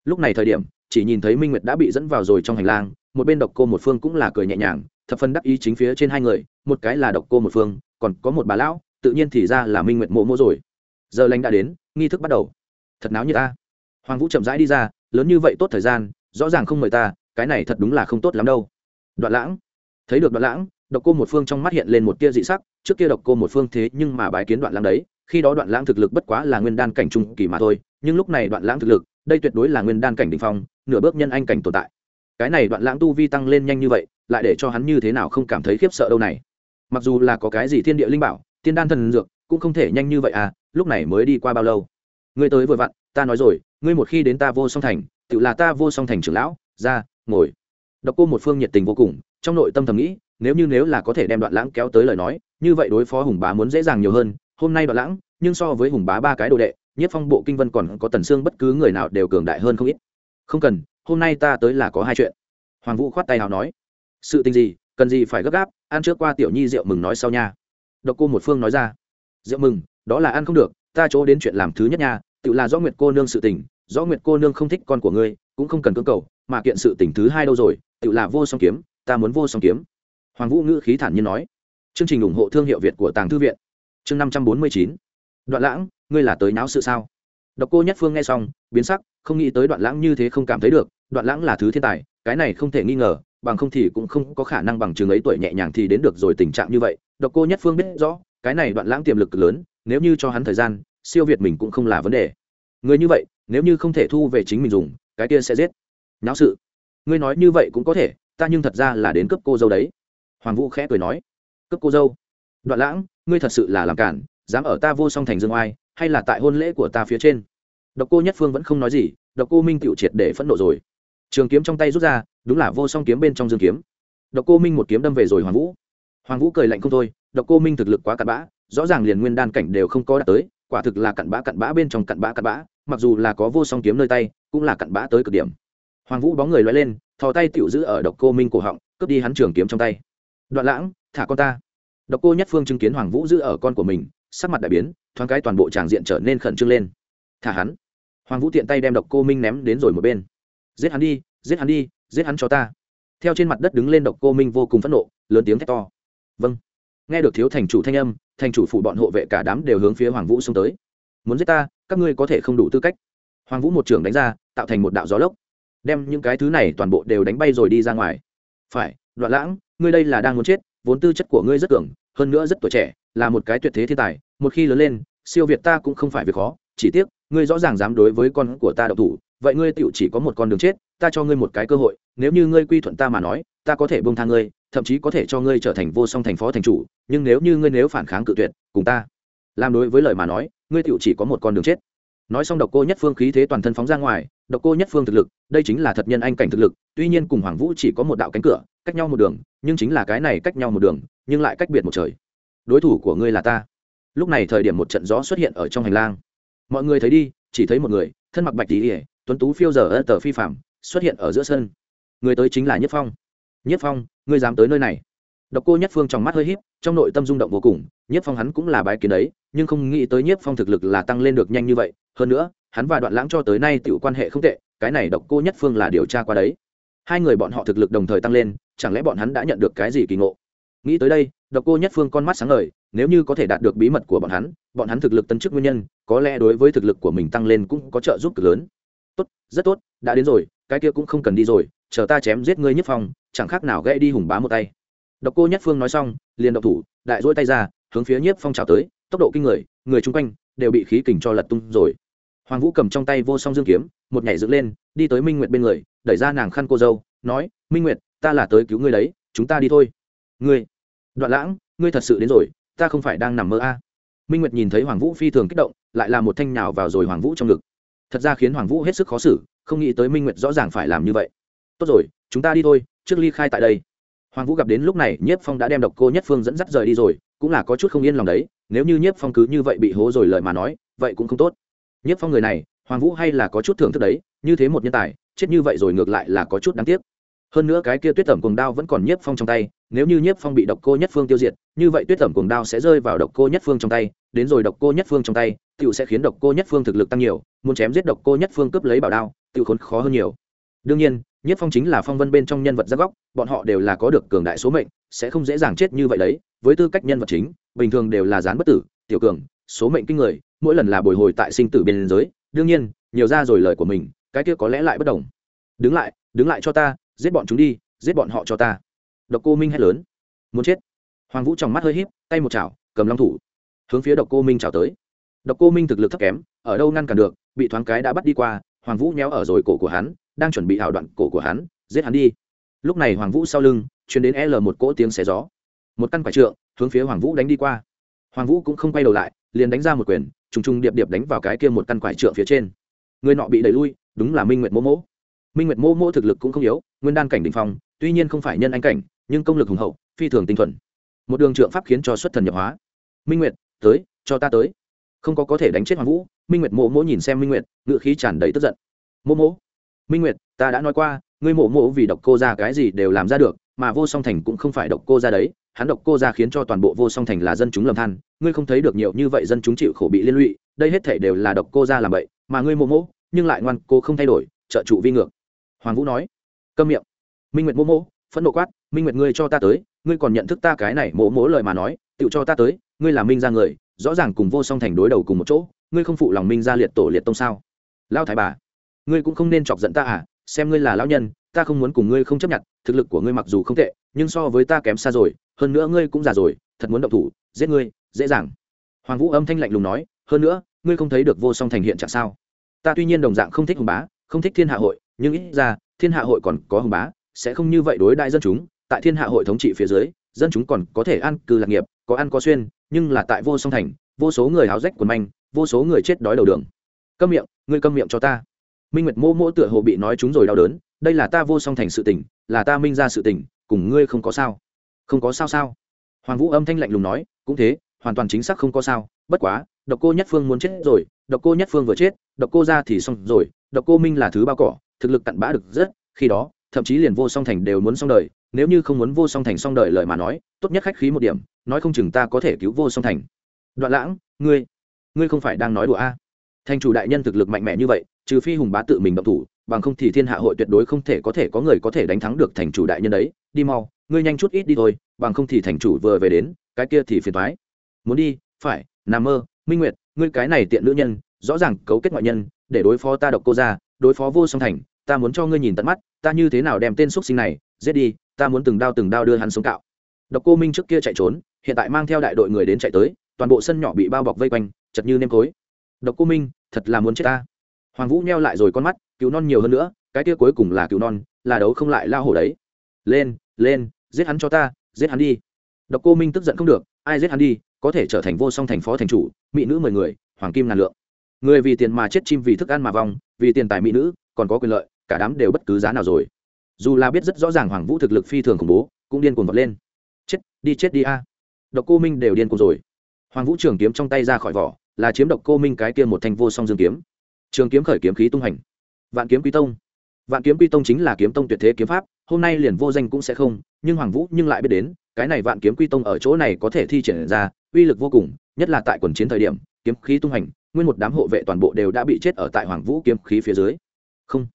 Lúc này thời điểm, chỉ nhìn thấy minh nguyệt đã bị dẫn vào rồi trong hành lang, một bên độc cô một phương cũng là cười nhẹ nhàng, thập phân đắc ý chính phía trên hai người, một cái là độc cô một phương, còn có một bà lão, tự nhiên thì ra là minh nguyệt mộ mộ rồi. Giờ lành đã đến, nghi thức bắt đầu. Thật náo như ta. Hoàng vũ chậm rãi đi ra, lớn như vậy tốt thời gian, rõ ràng không mời ta, cái này thật đúng là không tốt lắm đâu. Đoạn lãng. Thấy được đoạn lãng độc cô một phương trong mắt hiện lên một tia dị sắc, trước kia độc cô một phương thế nhưng mà bái kiến đoạn lãng đấy, khi đó đoạn lãng thực lực bất quá là nguyên đan cảnh trung kỳ mà thôi, nhưng lúc này đoạn lãng thực lực, đây tuyệt đối là nguyên đan cảnh đình phong, nửa bước nhân anh cảnh tồn tại. Cái này đoạn lãng tu vi tăng lên nhanh như vậy, lại để cho hắn như thế nào không cảm thấy khiếp sợ đâu này. Mặc dù là có cái gì thiên địa linh bảo, tiên đan thần dược, cũng không thể nhanh như vậy à lúc này mới đi qua bao lâu? Ngươi tới vội vặn, ta nói rồi, ngươi một khi đến ta vô song thành, tự là ta vô song thành trưởng lão, ra, ngồi. Độc cô một phương nhiệt tình vô cùng, trong nội tâm thầm nghĩ nếu như nếu là có thể đem đoạn lãng kéo tới lời nói, như vậy đối phó hùng bá muốn dễ dàng nhiều hơn. Hôm nay đoạn lãng, nhưng so với hùng bá ba cái đồ đệ, nhất phong, bộ kinh vân còn có tần xương bất cứ người nào đều cường đại hơn không ít. Không cần, hôm nay ta tới là có hai chuyện. Hoàng vũ khoát tay nào nói, sự tình gì, cần gì phải gấp gáp, ăn trước qua tiểu nhi rượu mừng nói sau nha. Độc cô một phương nói ra, rượu mừng, đó là ăn không được, ta chỗ đến chuyện làm thứ nhất nha, tự là do nguyệt cô nương sự tình do nguyệt cô nương không thích con của ngươi, cũng không cần cưỡng cầu, mà kiện sự tình thứ hai đâu rồi, tự là vô song kiếm, ta muốn vô song kiếm hoàng vũ ngữ khí thản nhiên nói. Chương trình ủng hộ thương hiệu việt của tàng thư viện. Chương năm trăm bốn mươi chín. Đoạn lãng, ngươi là tới náo sự sao? Độc cô nhất phương nghe xong, biến sắc, không nghĩ tới đoạn lãng như thế không cảm thấy được. Đoạn lãng là thứ thiên tài, cái này không thể nghi ngờ, bằng không thì cũng không có khả năng bằng chừng ấy tuổi nhẹ nhàng thì đến được rồi tình trạng như vậy. Độc cô nhất phương biết rõ, cái này đoạn lãng tiềm lực lớn, nếu như cho hắn thời gian, siêu việt mình cũng không là vấn đề. Người như vậy, nếu như không thể thu về chính mình dùng, cái kia sẽ giết. Náo sự. Ngươi nói như vậy cũng có thể, ta nhưng thật ra là đến cấp cô dâu đấy hoàng vũ khẽ cười nói cấp cô dâu. Đoạn lãng, ngươi thật sự là làm cản, dám ở ta vô song thành dương oai, hay là tại hôn lễ của ta phía trên? Độc cô nhất phương vẫn không nói gì, độc cô minh tựu triệt để phẫn nộ rồi. Trường kiếm trong tay rút ra, đúng là vô song kiếm bên trong dương kiếm. Độc cô minh một kiếm đâm về rồi hoàng vũ. Hoàng vũ cười lạnh không thôi, độc cô minh thực lực quá cặn bã, rõ ràng liền nguyên đan cảnh đều không có đạt tới, quả thực là cặn bã cặn bã bên trong cặn bã cặn bã, mặc dù là có vô song kiếm nơi tay, cũng là cặn bã tới cực điểm. Hoàng vũ bóng người loay lên, thò tay tiểu giữ ở độc cô minh cổ họng, cướp đi hắn trường kiếm trong tay đoạn lãng, thả con ta. Độc cô nhất phương chứng kiến hoàng vũ giữ ở con của mình, sắc mặt đại biến, thoáng cái toàn bộ tràng diện trở nên khẩn trương lên. Thả hắn. Hoàng vũ tiện tay đem độc cô minh ném đến rồi một bên. Giết hắn đi, giết hắn đi, giết hắn cho ta. Theo trên mặt đất đứng lên độc cô minh vô cùng phẫn nộ, lớn tiếng thét to. Vâng. Nghe được thiếu thành chủ thanh âm, thành chủ phủ bọn hộ vệ cả đám đều hướng phía hoàng vũ xông tới. Muốn giết ta, các ngươi có thể không đủ tư cách. Hoàng vũ một trường đánh ra, tạo thành một đạo gió lốc. Đem những cái thứ này toàn bộ đều đánh bay rồi đi ra ngoài. Phải, đoạn lãng ngươi đây là đang muốn chết, vốn tư chất của ngươi rất cường, hơn nữa rất tuổi trẻ, là một cái tuyệt thế thiên tài, một khi lớn lên, siêu việt ta cũng không phải việc khó, chỉ tiếc, ngươi rõ ràng dám đối với con của ta độc thủ, vậy ngươi tựu chỉ có một con đường chết, ta cho ngươi một cái cơ hội, nếu như ngươi quy thuận ta mà nói, ta có thể bông tha ngươi, thậm chí có thể cho ngươi trở thành vô song thành phó thành chủ, nhưng nếu như ngươi nếu phản kháng cự tuyệt, cùng ta làm đối với lời mà nói, ngươi tựu chỉ có một con đường chết. Nói xong độc cô nhất phương khí thế toàn thân phóng ra ngoài, độc cô nhất phương thực lực, đây chính là thật nhân anh cảnh thực lực, tuy nhiên cùng hoàng vũ chỉ có một đạo cánh cửa cách nhau một đường, nhưng chính là cái này cách nhau một đường, nhưng lại cách biệt một trời. Đối thủ của ngươi là ta. Lúc này thời điểm một trận gió xuất hiện ở trong hành lang. Mọi người thấy đi, chỉ thấy một người, thân mặc bạch tỉ ỉa tuấn tú phiêu giờ ơ tờ phi phạm xuất hiện ở giữa sân. Người tới chính là nhất phong. Nhất phong, ngươi dám tới nơi này? Độc cô nhất phương trong mắt hơi híp, trong nội tâm rung động vô cùng, nhất phong hắn cũng là bái kiến đấy, nhưng không nghĩ tới nhất phong thực lực là tăng lên được nhanh như vậy. Hơn nữa, hắn và đoạn lãng cho tới nay tiểu quan hệ không tệ, cái này độc cô nhất phương là điều tra qua đấy. Hai người bọn họ thực lực đồng thời tăng lên chẳng lẽ bọn hắn đã nhận được cái gì kỳ ngộ? Nghĩ tới đây, độc cô nhất phương con mắt sáng ngời, nếu như có thể đạt được bí mật của bọn hắn bọn hắn thực lực tân chức nguyên nhân, có lẽ đối với thực lực của mình tăng lên cũng có trợ giúp cực lớn. Tốt, rất tốt, đã đến rồi, cái kia cũng không cần đi rồi, chờ ta chém giết ngươi nhất phong, chẳng khác nào gãy đi hùng bá một tay. Độc cô nhất phương nói xong, liền độc thủ, đại dỗi tay ra, hướng phía nhiếp phong trào tới, tốc độ kinh người người chung quanh đều bị khí kình cho lật tung rồi. Hoàng vũ cầm trong tay vô song dương kiếm, một nhảy dựng lên, đi tới minh nguyệt bên người, đẩy ra nàng khăn cô dâu, nói, minh nguyệt ta là tới cứu ngươi đấy, chúng ta đi thôi. Ngươi, đoạn lãng, ngươi thật sự đến rồi, ta không phải đang nằm mơ a. À. minh nguyệt nhìn thấy hoàng vũ phi thường kích động, lại là một thanh nhào vào rồi hoàng vũ trong ngực. Thật ra khiến hoàng vũ hết sức khó xử, không nghĩ tới minh nguyệt rõ ràng phải làm như vậy. Tốt rồi, chúng ta đi thôi, trước ly khai tại đây. Hoàng vũ gặp đến lúc này, nhiếp phong đã đem độc cô nhất phương dẫn dắt rời đi rồi, cũng là có chút không yên lòng đấy, nếu như nhiếp phong cứ như vậy bị hố rồi lời mà nói, vậy cũng không tốt. Nhiếp phong người này, hoàng vũ hay là có chút thưởng thức đấy, như thế một nhân tài, chết như vậy rồi ngược lại là có chút đáng tiếc hơn nữa cái kia tuyết tẩm cuồng đao vẫn còn nhiếp phong trong tay, nếu như nhiếp phong bị độc cô nhất phương tiêu diệt, như vậy tuyết tẩm cuồng đao sẽ rơi vào độc cô nhất phương trong tay, đến rồi độc cô nhất phương trong tay tựu sẽ khiến độc cô nhất phương thực lực tăng nhiều, muốn chém giết độc cô nhất phương cướp lấy bảo đao tựu khốn khó hơn nhiều. Đương nhiên, nhiếp phong chính là phong vân bên trong nhân vật giáp góc, bọn họ đều là có được cường đại số mệnh, sẽ không dễ dàng chết như vậy đấy, với tư cách nhân vật chính, bình thường đều là gián bất tử, tiểu cường, số mệnh kinh người, mỗi lần là bồi hồi tại sinh tử bên giới. Đương nhiên, nhiều ra rồi lời của mình, cái kia có lẽ lại bất đồng. Đứng lại đứng lại cho ta giết bọn chúng đi, giết bọn họ cho ta. Độc cô minh hét lớn. Muốn chết. Hoàng vũ trong mắt hơi híp, tay một chảo, cầm long thủ, hướng phía độc cô minh chảo tới. Độc cô minh thực lực thấp kém, ở đâu ngăn cản được, bị thoáng cái đã bắt đi qua, hoàng vũ nhéo ở rồi cổ của hắn, đang chuẩn bị hảo đoạn cổ của hắn, giết hắn đi. Lúc này hoàng vũ sau lưng chuyển đến l một cỗ tiếng xé gió. Một căn quả trượng, hướng phía hoàng vũ đánh đi qua. Hoàng vũ cũng không quay đầu lại, liền đánh ra một quyền, trùng trùng điệp điệp đánh vào cái kia một căn quải trượng phía trên. Người nọ bị đẩy lui, đúng là minh nguyệt mô mỗ. Minh nguyệt mô mỗ thực lực cũng không yếu nguyên đan cảnh đ ỉ n h phong tuy nhiên không phải nhân anh cảnh nhưng công lực hùng hậu phi thường tinh thuần. Một đường trượng pháp khiến cho xuất thần nhập hóa. Minh nguyệt tới cho ta tới. Không có có thể đánh chết hoàng vũ minh nguyệt mộ mỗ nhìn xem minh nguyệt ngự khí tràn đầy tức giận. Mộ mỗ minh nguyệt ta đã nói qua ngươi mộ mộ vì độc cô ra cái gì đều làm ra được mà vô song thành cũng không phải độc cô ra đấy. Hắn độc cô ra khiến cho toàn bộ vô song thành là dân chúng lầm than ngươi không thấy được nhiều như vậy dân chúng chịu khổ bị liên lụy đây hết thể đều là độc cô ra làm vậy mà ngươi mộ mỗ, nhưng lại ngoan cô không thay đổi trợ trụ vi ngược. Hoàng vũ nói câm miệng. Minh nguyệt mỗ mỗ, phẫn nộ quát minh nguyệt ngươi cho ta tới ngươi còn nhận thức ta cái này mỗ mỗ lời mà nói tự cho ta tới ngươi là minh ra người rõ ràng cùng vô song thành đối đầu cùng một chỗ ngươi không phụ lòng minh ra liệt tổ liệt tông sao? Lao thái bà ngươi cũng không nên chọc giận ta à xem ngươi là lão nhân ta không muốn cùng ngươi không chấp nhận thực lực của ngươi mặc dù không tệ nhưng so với ta kém xa rồi hơn nữa ngươi cũng già rồi thật muốn động thủ giết ngươi dễ dàng. Hoàng vũ âm thanh lạnh lùng nói hơn nữa ngươi không thấy được vô song thành hiện trạng sao? Ta tuy nhiên đồng dạng không thích hùng bá không thích thiên hạ hội nhưng ít ra thiên hạ hội còn có Hồng bá sẽ không như vậy đối đại dân chúng. Tại thiên hạ hội thống trị phía dưới dân chúng còn có thể ăn cư lạc nghiệp có ăn có xuyên nhưng là tại vô song thành vô số người háo rách quần manh vô số người chết đói đầu đường. Câm miệng ngươi câm miệng cho ta. Minh nguyệt mô mô tựa hồ bị nói chúng rồi đau đớn đây là ta vô song thành sự tỉnh, là ta minh ra sự tỉnh. cùng ngươi không có sao. Không có sao sao? Hoàng vũ âm thanh lạnh lùng nói cũng thế hoàn toàn chính xác không có sao bất quá độc cô nhất phương muốn chết rồi độc cô nhất phương vừa chết độc cô ra thì xong rồi độc cô minh là thứ bao cỏ thực lực cặn bã được rất, khi đó, thậm chí liền vô song thành đều muốn xong đời, nếu như không muốn vô song thành xong đời lời mà nói, tốt nhất khách khí một điểm, nói không chừng ta có thể cứu vô song thành. Đoạn lãng, ngươi ngươi không phải đang nói đùa a? À. thành chủ đại nhân thực lực mạnh mẽ như vậy, trừ phi hùng bá tự mình động thủ, bằng không thì thiên hạ hội tuyệt đối không thể có thể có người có thể đánh thắng được thành chủ đại nhân đấy. Đi mau, ngươi nhanh chút ít đi thôi, bằng không thì thành chủ vừa về đến, cái kia thì phiền thoái muốn đi, phải nằm mơ, minh nguyệt, ngươi cái này tiện nữ nhân, rõ ràng cấu kết ngoại nhân, để đối phó ta độc cô ra đối phó vô song thành, ta muốn cho ngươi nhìn tận mắt, ta như thế nào đem tên x sinh này, giết đi, ta muốn từng đao từng đao đưa hắn xuống cạo. Độc cô minh trước kia chạy trốn, hiện tại mang theo đại đội người đến chạy tới, toàn bộ sân nhỏ bị bao bọc vây quanh, chật như nêm cối. Độc cô minh, thật là muốn chết ta. Hoàng vũ neo lại rồi con mắt, cứu non nhiều hơn nữa, cái kia cuối cùng là cứu non, là đấu không lại lao hổ đấy. Lên lên, giết hắn cho ta, giết hắn đi. Độc cô minh tức giận không được, ai giết hắn đi, có thể trở thành vô song thành phó thành chủ, mỹ nữ mười người, hoàng kim ngàn lượng người vì tiền mà chết chim vì thức ăn mà vong, vì tiền tài mỹ nữ, còn có quyền lợi, cả đám đều bất cứ giá nào rồi. Dù là biết rất rõ ràng hoàng vũ thực lực phi thường khủng bố, cũng điên cuồng vọt lên. Chết, đi chết đi a. Độc cô minh đều điên cuồng rồi. Hoàng vũ trường kiếm trong tay ra khỏi vỏ, là chiếm độc cô minh cái kia một thanh vô song dương kiếm. Trường kiếm khởi kiếm khí tung hành. Vạn kiếm quý tông. Vạn kiếm quy tông chính là kiếm tông tuyệt thế kiếm pháp, hôm nay liền vô danh cũng sẽ không, nhưng hoàng vũ nhưng lại biết đến, cái này vạn kiếm quy tông ở chỗ này có thể thi triển ra, uy lực vô cùng, nhất là tại quần chiến thời điểm, kiếm khí tung hành nguyên một đám hộ vệ toàn bộ đều đã bị chết ở tại hoàng vũ kiếm khí phía dưới. Không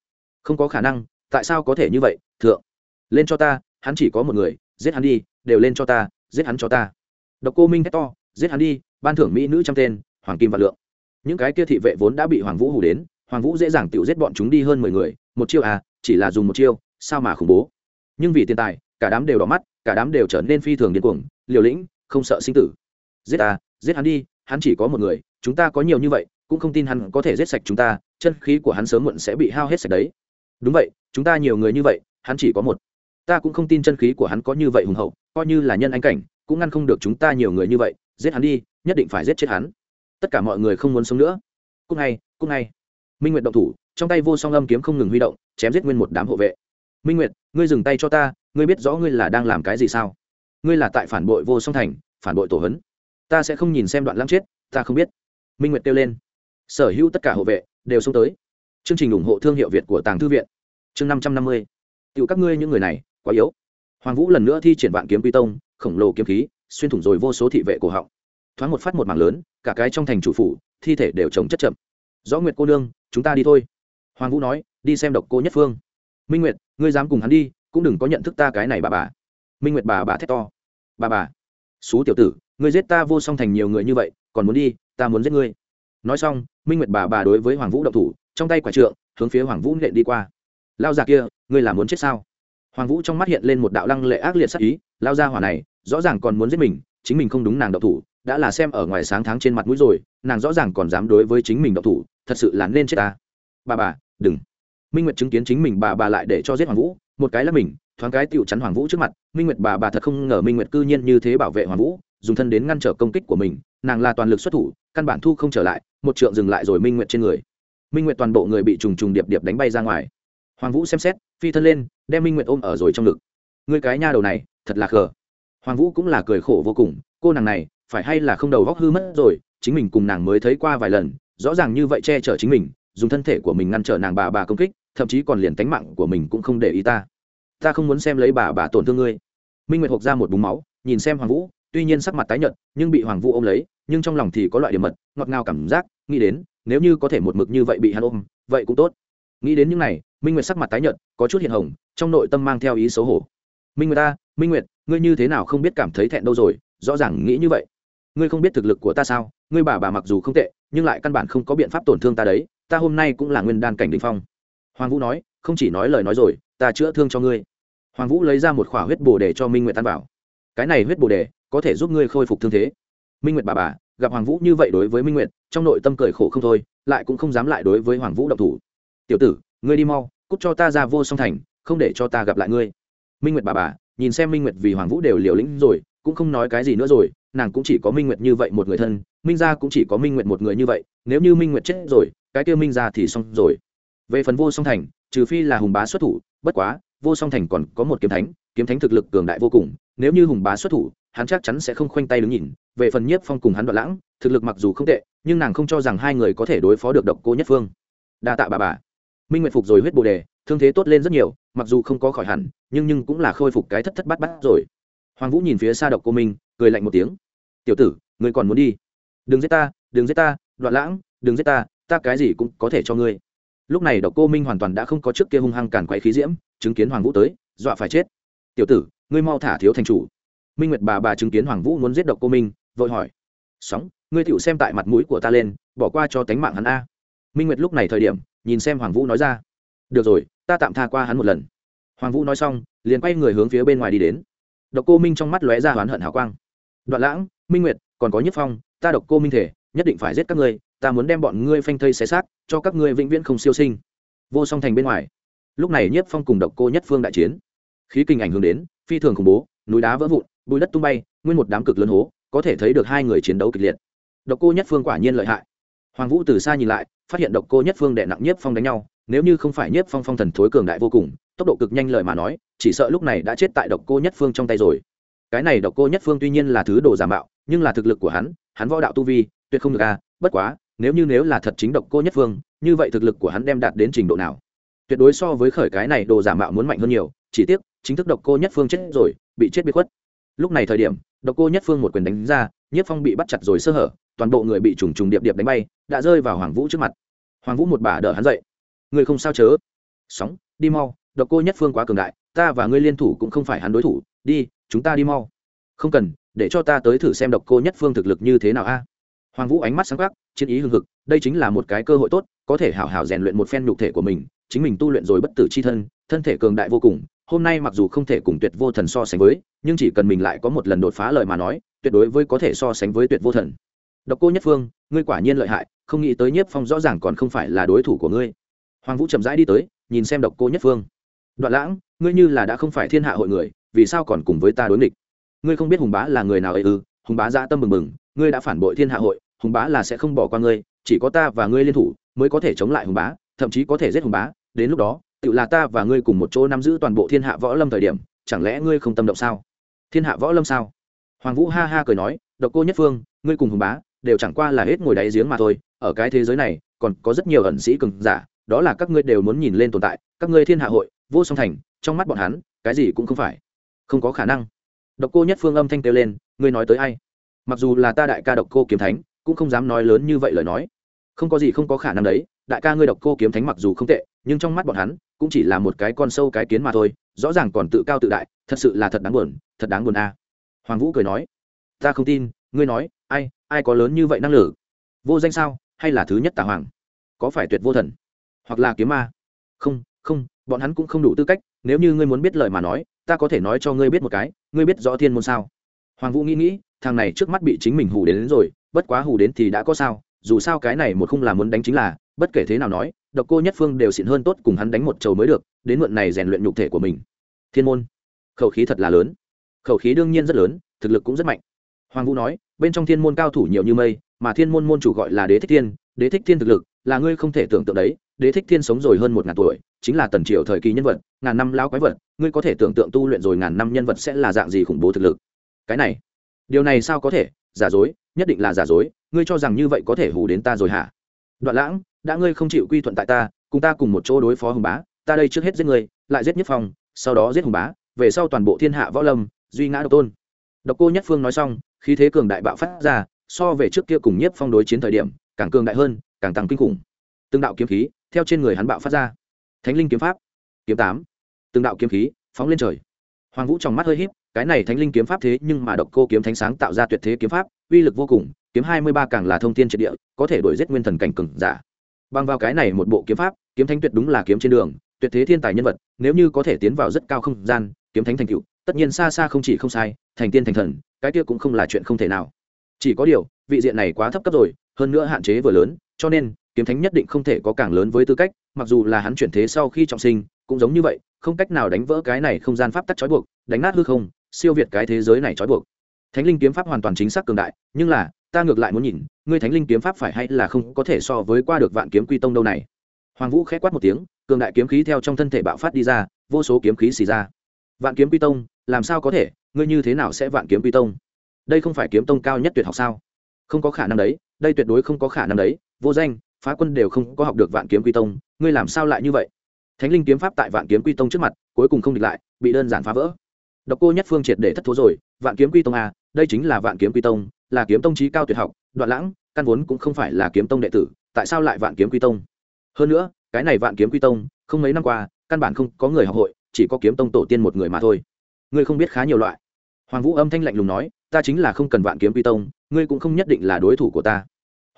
không có khả năng, tại sao có thể như vậy, thượng? Lên cho ta, hắn chỉ có một người, giết hắn đi, đều lên cho ta, giết hắn cho ta. Độc cô minh hét to, giết hắn đi, ban thưởng mỹ nữ trăm tên, hoàng kim và lượng. Những cái kia thị vệ vốn đã bị hoàng vũ hủ đến, hoàng vũ dễ dàng tự giết bọn chúng đi hơn mười người, một chiêu à chỉ là dùng một chiêu, sao mà khủng bố? Nhưng vì tiền tài, cả đám đều đỏ mắt, cả đám đều trở nên phi thường điên cuồng, liều lĩnh, không sợ sinh tử. Giết à giết hắn đi hắn chỉ có một người, chúng ta có nhiều như vậy, cũng không tin hắn có thể giết sạch chúng ta, chân khí của hắn sớm muộn sẽ bị hao hết sạch đấy. Đúng vậy, chúng ta nhiều người như vậy, hắn chỉ có một. Ta cũng không tin chân khí của hắn có như vậy hùng hậu, coi như là nhân anh cảnh, cũng ngăn không được chúng ta nhiều người như vậy, giết hắn đi, nhất định phải giết chết hắn. Tất cả mọi người không muốn sống nữa. Cúc ngay cúc ngay minh nguyệt động thủ, trong tay vô song âm kiếm không ngừng huy động, chém giết nguyên một đám hộ vệ. Minh nguyệt, ngươi dừng tay cho ta, ngươi biết rõ ngươi là đang làm cái gì sao? Ngươi là tại phản bội vô song thành, phản bội tổ hấn ta sẽ không nhìn xem đoạn lãng chết, ta không biết. Minh nguyệt kêu lên. Sở hữu tất cả hộ vệ đều xông tới. Chương trình ủng hộ thương hiệu việt của tàng thư viện. Chương năm trăm năm mươi. Tựu các ngươi những người này, quá yếu. Hoàng vũ lần nữa thi triển vạn kiếm quy tông, khổng lồ kiếm khí, xuyên thủng rồi vô số thị vệ cổ họng. Thoáng một phát một mảng lớn, cả cái trong thành chủ phủ, thi thể đều trồng chất chậm. Rõ nguyệt cô nương, chúng ta đi thôi. Hoàng vũ nói, đi xem độc cô nhất phương. Minh nguyệt, ngươi dám cùng hắn đi, cũng đừng có nhận thức ta cái này bà bà. Minh nguyệt bà bà thét to. Bà bà. Xú tiểu tử ngươi giết ta vô song thành nhiều người như vậy, còn muốn đi, ta muốn giết ngươi. Nói xong, minh nguyệt bà bà đối với hoàng vũ động thủ, trong tay quả trượng, hướng phía hoàng vũ nện đi qua. Lao già kia, ngươi là muốn chết sao? Hoàng vũ trong mắt hiện lên một đạo lăng lệ ác liệt sắc ý, lao ra hỏa này, rõ ràng còn muốn giết mình, chính mình không đúng nàng động thủ, đã là xem ở ngoài sáng tháng trên mặt mũi rồi, nàng rõ ràng còn dám đối với chính mình động thủ, thật sự là nên chết ta. Bà bà, đừng. Minh nguyệt chứng kiến chính mình bà bà lại để cho giết hoàng vũ, một cái là mình, thoáng cái tựu chắn hoàng vũ trước mặt, minh nguyệt bà bà thật không ngờ minh nguyệt cư nhiên như thế bảo vệ hoàng vũ dùng thân đến ngăn trở công kích của mình, nàng là toàn lực xuất thủ, căn bản thu không trở lại, một trượng dừng lại rồi minh nguyệt trên người. Minh nguyệt toàn bộ người bị trùng trùng điệp điệp đánh bay ra ngoài. Hoàng vũ xem xét, phi thân lên, đem minh nguyệt ôm ở rồi trong ngực. Người cái nha đầu này, thật là khờ. Hoàng vũ cũng là cười khổ vô cùng, cô nàng này, phải hay là không đầu góc hư mất rồi, chính mình cùng nàng mới thấy qua vài lần, rõ ràng như vậy che chở chính mình, dùng thân thể của mình ngăn trở nàng bà bà công kích, thậm chí còn liền tánh mạng của mình cũng không để ý ta. Ta không muốn xem lấy bà bà tổn thương ngươi. Minh nguyệt hộp ra một búng máu, nhìn xem hoàng vũ tuy nhiên sắc mặt tái nhợt, nhưng bị hoàng vũ ôm lấy, nhưng trong lòng thì có loại điểm mật, ngọt ngào cảm giác, nghĩ đến, nếu như có thể một mực như vậy bị hắn ôm, vậy cũng tốt. Nghĩ đến những này, minh nguyệt sắc mặt tái nhợt, có chút hiện hồng, trong nội tâm mang theo ý xấu hổ. Minh nguyệt ta, minh nguyệt, ngươi như thế nào không biết cảm thấy thẹn đâu rồi, rõ ràng nghĩ như vậy. Ngươi không biết thực lực của ta sao, ngươi bà bà mặc dù không tệ, nhưng lại căn bản không có biện pháp tổn thương ta đấy, ta hôm nay cũng là nguyên đan cảnh đình phong. Hoàng vũ nói, không chỉ nói lời nói rồi, ta chữa thương cho ngươi. Hoàng vũ lấy ra một khỏa huyết bồ để cho minh nguyệt tan bảo cái này huyết bồ đề có thể giúp ngươi khôi phục thương thế. Minh nguyệt bà bà, gặp hoàng vũ như vậy đối với minh nguyệt, trong nội tâm cười khổ không thôi, lại cũng không dám lại đối với hoàng vũ động thủ. Tiểu tử, ngươi đi mau, cút cho ta ra vô song thành, không để cho ta gặp lại ngươi. Minh nguyệt bà bà, nhìn xem minh nguyệt vì hoàng vũ đều liều lĩnh rồi, cũng không nói cái gì nữa rồi, nàng cũng chỉ có minh nguyệt như vậy một người thân, minh gia cũng chỉ có minh nguyệt một người như vậy, nếu như minh nguyệt chết rồi, cái kia minh gia thì xong rồi. Về phần vô song thành, trừ phi là hùng bá xuất thủ, bất quá, vô song thành còn có một kiếm thánh kiếm thánh thực lực cường đại vô cùng nếu như hùng bá xuất thủ, hắn chắc chắn sẽ không khoanh tay đứng nhìn, về phần nhiếp phong cùng hắn đoạn lãng, thực lực mặc dù không tệ, nhưng nàng không cho rằng hai người có thể đối phó được độc cô nhất phương. Đa tạ bà bà. Minh nguyện phục rồi huyết bồ đề, thương thế tốt lên rất nhiều, mặc dù không có khỏi hẳn, nhưng nhưng cũng là khôi phục cái thất thất bát bát rồi. Hoàng vũ nhìn phía xa độc cô minh, cười lạnh một tiếng. Tiểu tử, ngươi còn muốn đi? Đừng giết ta, đừng giết ta, đoạn lãng, đừng giết ta ta cái gì cũng có thể cho ngươi. Lúc này độc cô minh hoàn toàn đã không có trước kia hung hăng cản quay khí diễm, chứng kiến hoàng vũ tới, dọa phải chết. Tiểu tử ngươi mau thả thiếu thành chủ. Minh nguyệt bà bà chứng kiến hoàng vũ muốn giết độc cô minh, vội hỏi. Sóng, ngươi tựu xem tại mặt mũi của ta lên, bỏ qua cho tánh mạng hắn a. Minh nguyệt lúc này thời điểm, nhìn xem hoàng vũ nói ra. Được rồi, ta tạm tha qua hắn một lần. Hoàng vũ nói xong, liền quay người hướng phía bên ngoài đi đến. Độc cô minh trong mắt lóe ra oán hận hào quang. Đoạn lãng, minh nguyệt, còn có nhất phong, ta độc cô minh thể, nhất định phải giết các ngươi, ta muốn đem bọn ngươi phanh thây xé xác, cho các ngươi vĩnh viễn không siêu sinh. Vô song thành bên ngoài. Lúc này nhất phong cùng độc cô nhất phương đại chiến. Khí kinh ảnh hưởng đến phi thường khủng bố, núi đá vỡ vụn bụi đất tung bay, nguyên một đám cực lớn hố, có thể thấy được hai người chiến đấu kịch liệt. Độc cô nhất phương quả nhiên lợi hại. Hoàng vũ từ xa nhìn lại, phát hiện độc cô nhất phương đệ nặng nhiếp phong đánh nhau, nếu như không phải nhiếp phong phong thần thối cường đại vô cùng, tốc độ cực nhanh lời mà nói, chỉ sợ lúc này đã chết tại độc cô nhất phương trong tay rồi. Cái này độc cô nhất phương tuy nhiên là thứ đồ giả mạo, nhưng là thực lực của hắn hắn võ đạo tu vi, tuyệt không được a, bất quá, nếu như nếu là thật chính độc cô nhất phương, như vậy thực lực của hắn đem đạt đến trình độ nào? Tuyệt đối so với khởi cái này đồ giả mạo muốn mạnh hơn nhiều, chỉ tiếc chính thức độc cô nhất phương chết rồi, bị chết bị khuất. Lúc này thời điểm, độc cô nhất phương một quyền đánh ra, nhất phong bị bắt chặt rồi sơ hở, toàn bộ người bị trùng trùng điệp điệp đánh bay, đã rơi vào hoàng vũ trước mặt. Hoàng vũ một bà đỡ hắn dậy. Người không sao chớ. Sóng, đi mau, độc cô nhất phương quá cường đại, ta và ngươi liên thủ cũng không phải hắn đối thủ, đi, chúng ta đi mau. Không cần, để cho ta tới thử xem độc cô nhất phương thực lực như thế nào a. Hoàng vũ ánh mắt sáng khắc chiến ý hưng hực, đây chính là một cái cơ hội tốt, có thể hảo hảo rèn luyện một phen nhục thể của mình, chính mình tu luyện rồi bất tử c h i thân thân thể cường đại vô cùng hôm nay mặc dù không thể cùng tuyệt vô thần so sánh với, nhưng chỉ cần mình lại có một lần đột phá lời mà nói, tuyệt đối với có thể so sánh với tuyệt vô thần. Độc cô nhất phương, ngươi quả nhiên lợi hại, không nghĩ tới nhiếp phong rõ ràng còn không phải là đối thủ của ngươi. Hoàng vũ chậm rãi đi tới, nhìn xem độc cô nhất phương. Đoạn lãng, ngươi như là đã không phải thiên hạ hội người, vì sao còn cùng với ta đối nghịch? Ngươi không biết hùng bá là người nào ấy ư? Hùng bá ra tâm mừng mừng ngươi đã phản bội thiên hạ hội, hùng bá là sẽ không bỏ qua ngươi, chỉ có ta và ngươi liên thủ mới có thể chống lại hùng bá, thậm chí có thể giết hùng bá, đến lúc đó tự là ta và ngươi cùng một chỗ nắm giữ toàn bộ thiên hạ võ lâm thời điểm, chẳng lẽ ngươi không tâm động sao? Thiên hạ võ lâm sao? Hoàng vũ ha ha cười nói, độc cô nhất phương, ngươi cùng hùng bá, đều chẳng qua là hết ngồi đáy giếng mà thôi, ở cái thế giới này, còn có rất nhiều ẩn sĩ cường giả, đó là các ngươi đều muốn nhìn lên tồn tại, các ngươi thiên hạ hội, vô song thành, trong mắt bọn hắn, cái gì cũng không phải. Không có khả năng. Độc cô nhất phương âm thanh kêu lên, ngươi nói tới ai? Mặc dù là ta đại ca độc cô kiếm thánh, cũng không dám nói lớn như vậy lời nói. Không có gì không có khả năng đấy, đại ca ngươi độc cô kiếm thánh mặc dù không tệ nhưng trong mắt bọn hắn cũng chỉ là một cái con sâu cái kiến mà thôi rõ ràng còn tự cao tự đại thật sự là thật đáng buồn thật đáng buồn a. Hoàng vũ cười nói ta không tin ngươi nói ai ai có lớn như vậy năng lực? Vô danh sao? Hay là thứ nhất tà hoàng? Có phải tuyệt vô thần? Hoặc là kiếm ma? Không không bọn hắn cũng không đủ tư cách nếu như ngươi muốn biết lời mà nói ta có thể nói cho ngươi biết một cái ngươi biết rõ thiên môn sao? Hoàng vũ nghĩ nghĩ thằng này trước mắt bị chính mình hù đến, đến rồi bất quá hù đến thì đã có sao dù sao cái này một không là muốn đánh chính là bất kể thế nào nói độc cô nhất phương đều xịn hơn tốt cùng hắn đánh một trầu mới được, đến mượn này rèn luyện nhục thể của mình. Thiên môn, khẩu khí thật là lớn. Khẩu khí đương nhiên rất lớn, thực lực cũng rất mạnh. Hoàng vũ nói, bên trong thiên môn cao thủ nhiều như mây, mà thiên môn môn chủ gọi là đế thích thiên, đế thích thiên thực lực, là ngươi không thể tưởng tượng đấy, đế thích thiên sống rồi hơn một ngàn tuổi, chính là tần triều thời kỳ nhân vật, ngàn năm lao quái vật, ngươi có thể tưởng tượng tu luyện rồi ngàn năm nhân vật sẽ là dạng gì khủng bố thực lực. Cái này, điều này sao có thể? Giả dối, nhất định là giả dối, ngươi cho rằng như vậy có thể hù đến ta rồi hả? Đoạn lãng đã ngươi không chịu quy thuận tại ta, cùng ta cùng một chỗ đối phó hùng bá, ta đây trước hết giết ngươi, lại giết nhất phong, sau đó giết hùng bá, về sau toàn bộ thiên hạ võ lâm, duy ngã độc tôn. Độc cô nhất phương nói xong, khí thế cường đại bạo phát ra, so về trước kia cùng Nhất phong đối chiến thời điểm, càng cường đại hơn, càng tăng kinh khủng. Từng đạo kiếm khí, theo trên người hắn bạo phát ra. Thánh linh kiếm pháp, kiếm tám. Từng đạo kiếm khí, phóng lên trời. Hoàng vũ trong mắt hơi h í p cái này thánh linh kiếm pháp thế nhưng mà độc cô kiếm thánh sáng tạo ra tuyệt thế kiếm pháp, uy lực vô cùng, kiếm hai mươi ba càng là thông tin triệt địa, có thể đổi giết nguyên thần cảnh cừng giả bằng vào cái này một bộ kiếm pháp, kiếm thánh tuyệt đúng là kiếm trên đường, tuyệt thế thiên tài nhân vật, nếu như có thể tiến vào rất cao không gian, kiếm thánh thành cựu tất nhiên xa xa không chỉ không sai, thành tiên thành thần, cái kia cũng không là chuyện không thể nào. Chỉ có điều, vị diện này quá thấp cấp rồi, hơn nữa hạn chế vừa lớn, cho nên, kiếm thánh nhất định không thể có càng lớn với tư cách, mặc dù là hắn chuyển thế sau khi trọng sinh, cũng giống như vậy, không cách nào đánh vỡ cái này không gian pháp tắc trói buộc, đánh nát hư không, siêu việt cái thế giới này trói buộc. Thánh linh kiếm pháp hoàn toàn chính xác cường đại, nhưng là ta ngược lại muốn nhìn, ngươi thánh linh kiếm pháp phải hay là không có thể so với qua được vạn kiếm quy tông đâu này? Hoàng vũ khẽ quát một tiếng, cường đại kiếm khí theo trong thân thể bạo phát đi ra, vô số kiếm khí xì ra. Vạn kiếm quy tông, làm sao có thể? Ngươi như thế nào sẽ vạn kiếm quy tông? Đây không phải kiếm tông cao nhất tuyệt học sao? Không có khả năng đấy, đây tuyệt đối không có khả năng đấy. Vô danh, phá quân đều không có học được vạn kiếm quy tông, ngươi làm sao lại như vậy? Thánh linh kiếm pháp tại vạn kiếm quy tông trước mặt, cuối cùng không địch lại, bị đơn giản phá vỡ. Độc cô nhất phương triệt để thất thố rồi. Vạn kiếm quy tông à đây chính là vạn kiếm quy tông là kiếm tông trí cao tuyệt học, đoạn lãng, căn vốn cũng không phải là kiếm tông đệ tử, tại sao lại vạn kiếm quy tông? Hơn nữa, cái này vạn kiếm quy tông, không mấy năm qua, căn bản không có người học hội, chỉ có kiếm tông tổ tiên một người mà thôi. Ngươi không biết khá nhiều loại. Hoàng vũ âm thanh lạnh lùng nói, ta chính là không cần vạn kiếm quy tông, ngươi cũng không nhất định là đối thủ của ta.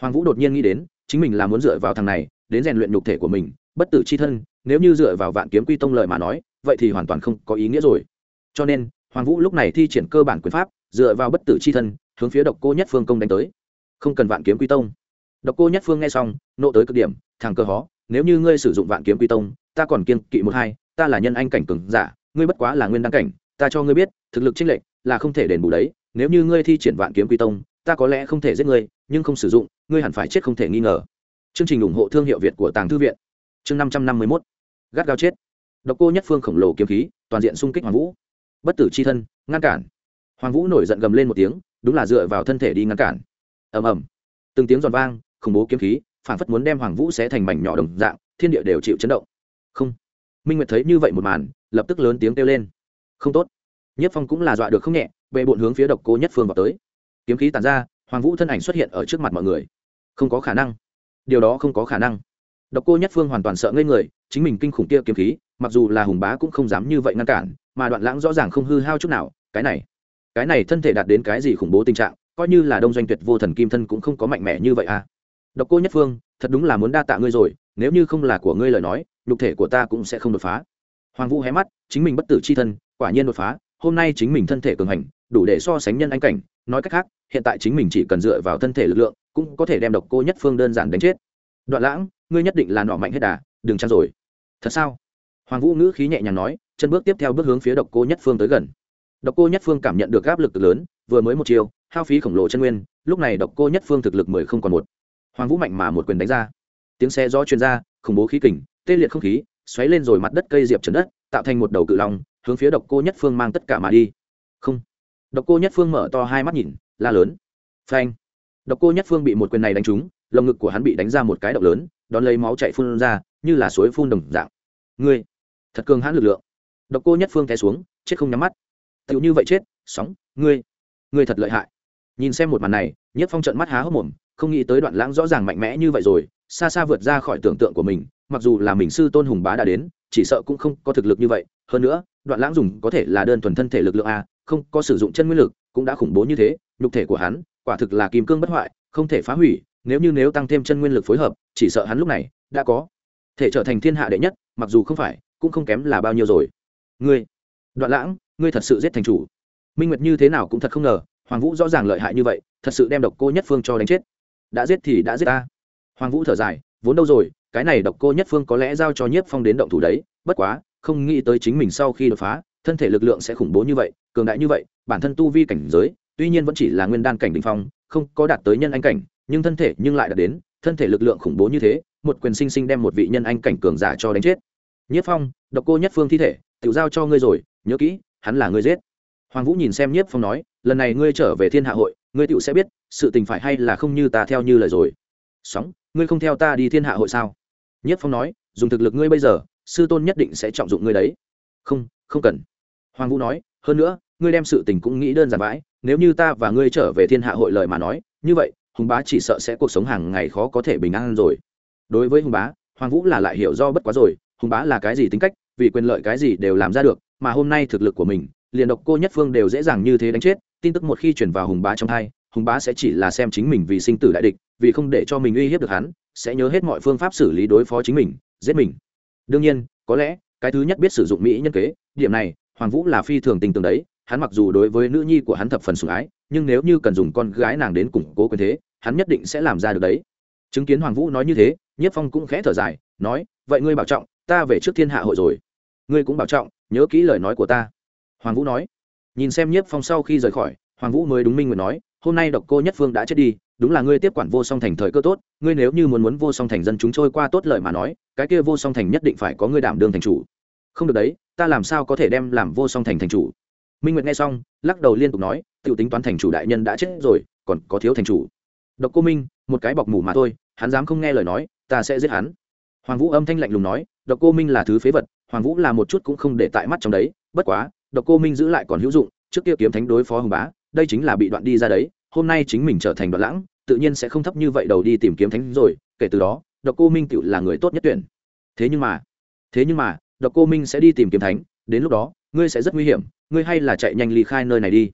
Hoàng vũ đột nhiên nghĩ đến, chính mình là muốn dựa vào thằng này, đến rèn luyện nhục thể của mình, bất tử c h i thân, nếu như dựa vào vạn kiếm quy tông lợi mà nói, vậy thì hoàn toàn không có ý nghĩa rồi. Cho nên, hoàng vũ lúc này thi triển cơ bản quyền pháp, dựa vào bất tử c h i thân hướng phía độc cô nhất phương công đánh tới. Không cần vạn kiếm quy tông. Độc cô nhất phương nghe xong, nộ tới cực điểm, thằng cơ hó, nếu như ngươi sử dụng vạn kiếm quy tông, ta còn kiên kỵ một hai, ta là nhân anh cảnh cường giả, ngươi bất quá là nguyên đăng cảnh, ta cho ngươi biết, thực lực chênh lệch là không thể đền bù đấy, nếu như ngươi thi triển vạn kiếm quy tông, ta có lẽ không thể giết ngươi, nhưng không sử dụng, ngươi hẳn phải chết không thể nghi ngờ. Chương trình ủng hộ thương hiệu việt của tàng thư viện. Chương năm trăm năm mươi mốt. Gắt gao chết. Độc cô nhất phương khổng lồ kiếm khí, toàn diện xung kích hoàng vũ. Bất tử c h i thân, ngăn cản. Hoàng vũ nổi giận gầm lên một tiếng đúng là dựa vào thân thể đi ngăn cản. Ầm ầm. Từng tiếng giòn vang, khủng bố kiếm khí, phản phất muốn đem hoàng vũ sẽ thành mảnh nhỏ đồng dạng, thiên địa đều chịu chấn động. Không. Minh nguyệt thấy như vậy một màn, lập tức lớn tiếng kêu lên. Không tốt. Nhất phong cũng là dọa được không nhẹ, bệ bộn hướng phía độc cô nhất phương vào tới. Kiếm khí tàn ra, hoàng vũ thân ảnh xuất hiện ở trước mặt mọi người. Không có khả năng. Điều đó không có khả năng. Độc cô nhất phương hoàn toàn sợ ngây người, chính mình kinh khủng kia kiếm khí, mặc dù là hùng bá cũng không dám như vậy ngăn cản, mà đoạn lãng rõ ràng không hư hao chút nào, cái này cái này thân thể đạt đến cái gì khủng bố tình trạng, coi như là đông doanh tuyệt vô thần kim thân cũng không có mạnh mẽ như vậy à. Độc cô nhất phương, thật đúng là muốn đa tạ ngươi rồi, nếu như không là của ngươi lời nói, nhục thể của ta cũng sẽ không đột phá. Hoàng vũ hé mắt, chính mình bất tử c h i thân, quả nhiên đột phá, hôm nay chính mình thân thể cường hành, đủ để so sánh nhân anh cảnh, nói cách khác, hiện tại chính mình chỉ cần dựa vào thân thể lực lượng, cũng có thể đem độc cô nhất phương đơn giản đánh chết. Đoạn lãng, ngươi nhất định là nọ mạnh hết đà, đừng chăn rồi. Thật sao? Hoàng vũ ngữ khí nhẹ nhàng nói, chân bước tiếp theo bước hướng phía độc cô nhất phương tới gần độc cô nhất phương cảm nhận được áp lực lớn, vừa mới một chiều hao phí khổng lồ chân nguyên, lúc này độc cô nhất phương thực lực mười không còn một. Hoàng vũ mạnh mà một quyền đánh ra. Tiếng xe gió chuyên r a khủng bố khí kình, tê liệt không khí, xoáy lên rồi mặt đất cây diệp trần đất, tạo thành một đầu cự long, hướng phía độc cô nhất phương mang tất cả mà đi. Không. Độc cô nhất phương mở to hai mắt nhìn, la lớn. Phanh. Độc cô nhất phương bị một quyền này đánh trúng, lồng ngực của hắn bị đánh ra một cái động lớn, đón lấy máu chạy phun ra, như là suối phun đồng dạng. Ngươi. Thật cường hãn lực lượng. Độc cô nhất phương té xuống, chết không nhắm mắt tựu như vậy chết, sóng, ngươi ngươi thật lợi hại. Nhìn xem một màn này, nhất phong trận mắt há hốc mồm, không nghĩ tới đoạn lãng rõ ràng mạnh mẽ như vậy rồi, xa xa vượt ra khỏi tưởng tượng của mình, mặc dù là mình sư tôn hùng bá đã đến, chỉ sợ cũng không có thực lực như vậy. Hơn nữa, đoạn lãng dùng có thể là đơn thuần thân thể lực lượng a, không có sử dụng chân nguyên lực, cũng đã khủng bố như thế, nhục thể của hắn, quả thực là kim cương bất hoại, không thể phá hủy, nếu như nếu tăng thêm chân nguyên lực phối hợp, chỉ sợ hắn lúc này đã có thể trở thành thiên hạ đệ nhất, mặc dù không phải, cũng không kém là bao nhiêu rồi. Ngươi, đoạn lãng ngươi thật sự giết thành chủ. Minh nguyệt như thế nào cũng thật không ngờ, hoàng vũ rõ ràng lợi hại như vậy, thật sự đem độc cô nhất phương cho đánh chết. Đã giết thì đã giết ta. Hoàng vũ thở dài, vốn đâu rồi, cái này độc cô nhất phương có lẽ giao cho nhiếp phong đến động thủ đấy, bất quá, không nghĩ tới chính mình sau khi đột phá, thân thể lực lượng sẽ khủng bố như vậy, cường đại như vậy, bản thân tu vi cảnh giới, tuy nhiên vẫn chỉ là nguyên đan cảnh đ ỉ n h phong, không có đạt tới nhân anh cảnh, nhưng thân thể nhưng lại đạt đến, thân thể lực lượng khủng bố như thế, một quyền sinh sinh đem một vị nhân anh cảnh cường giả cho đánh chết. Nhiếp phong, độc cô nhất phương thi thể tự giao cho ngươi rồi, nhớ kỹ hắn là ngươi giết. Hoàng vũ nhìn xem nhiếp phong nói, lần này ngươi trở về thiên hạ hội, ngươi tựu sẽ biết, sự tình phải hay là không như ta theo như lời rồi. Sóng, ngươi không theo ta đi thiên hạ hội sao? Nhất phong nói, dùng thực lực ngươi bây giờ, sư tôn nhất định sẽ trọng dụng ngươi đấy. Không không cần. Hoàng vũ nói, hơn nữa, ngươi đem sự tình cũng nghĩ đơn giản vãi, nếu như ta và ngươi trở về thiên hạ hội lời mà nói, như vậy, hùng bá chỉ sợ sẽ cuộc sống hàng ngày khó có thể bình an rồi. Đối với hùng bá, hoàng vũ là lại hiểu do bất quá rồi, hùng bá là cái gì tính cách, vì quyền lợi cái gì đều làm ra được mà hôm nay thực lực của mình, liền độc cô nhất phương đều dễ dàng như thế đánh chết, tin tức một khi chuyển vào hùng bá trong hai, hùng bá sẽ chỉ là xem chính mình vì sinh tử đại địch, vì không để cho mình uy hiếp được hắn, sẽ nhớ hết mọi phương pháp xử lý đối phó chính mình, giết mình. Đương nhiên, có lẽ, cái thứ nhất biết sử dụng mỹ nhân kế, điểm này, hoàng vũ là phi thường tình tường đấy, hắn mặc dù đối với nữ nhi của hắn thập phần sủng ái, nhưng nếu như cần dùng con gái nàng đến củng cố quyền thế, hắn nhất định sẽ làm ra được đấy. Chứng kiến hoàng vũ nói như thế, nhất phong cũng khẽ thở dài, nói, vậy ngươi bảo trọng, ta về trước thiên hạ hội rồi. Ngươi cũng bảo trọng nhớ kỹ lời nói của ta. Hoàng vũ nói. Nhìn xem nhiếp phong sau khi rời khỏi, hoàng vũ mới đúng minh nguyện nói, hôm nay độc cô nhất phương đã chết đi, đúng là ngươi tiếp quản vô song thành thời cơ tốt, ngươi nếu như muốn muốn vô song thành dân chúng trôi qua tốt lợi mà nói, cái kia vô song thành nhất định phải có ngươi đảm đương thành chủ. Không được đấy, ta làm sao có thể đem làm vô song thành thành chủ? Minh nguyệt nghe xong, lắc đầu liên tục nói t i ể u tính toán thành chủ đại nhân đã chết rồi, còn có thiếu thành chủ. Độc cô minh, một cái bọc mù mà thôi, hắn dám không nghe lời nói, ta sẽ giết hắn. Hoàng vũ âm thanh lạnh lùng nói, độc cô minh là thứ phế vật hoàng vũ là một chút cũng không để tại mắt trong đấy, bất quá, độc cô minh giữ lại còn hữu dụng, trước kia kiếm thánh đối phó hồng bá, đây chính là bị đoạn đi ra đấy, hôm nay chính mình trở thành đoạn lãng, tự nhiên sẽ không thấp như vậy đầu đi tìm kiếm thánh rồi, kể từ đó, độc cô minh tự là người tốt nhất tuyển. Thế nhưng mà, thế nhưng mà, độc cô minh sẽ đi tìm kiếm thánh, đến lúc đó, ngươi sẽ rất nguy hiểm, ngươi hay là chạy nhanh ly khai nơi này đi.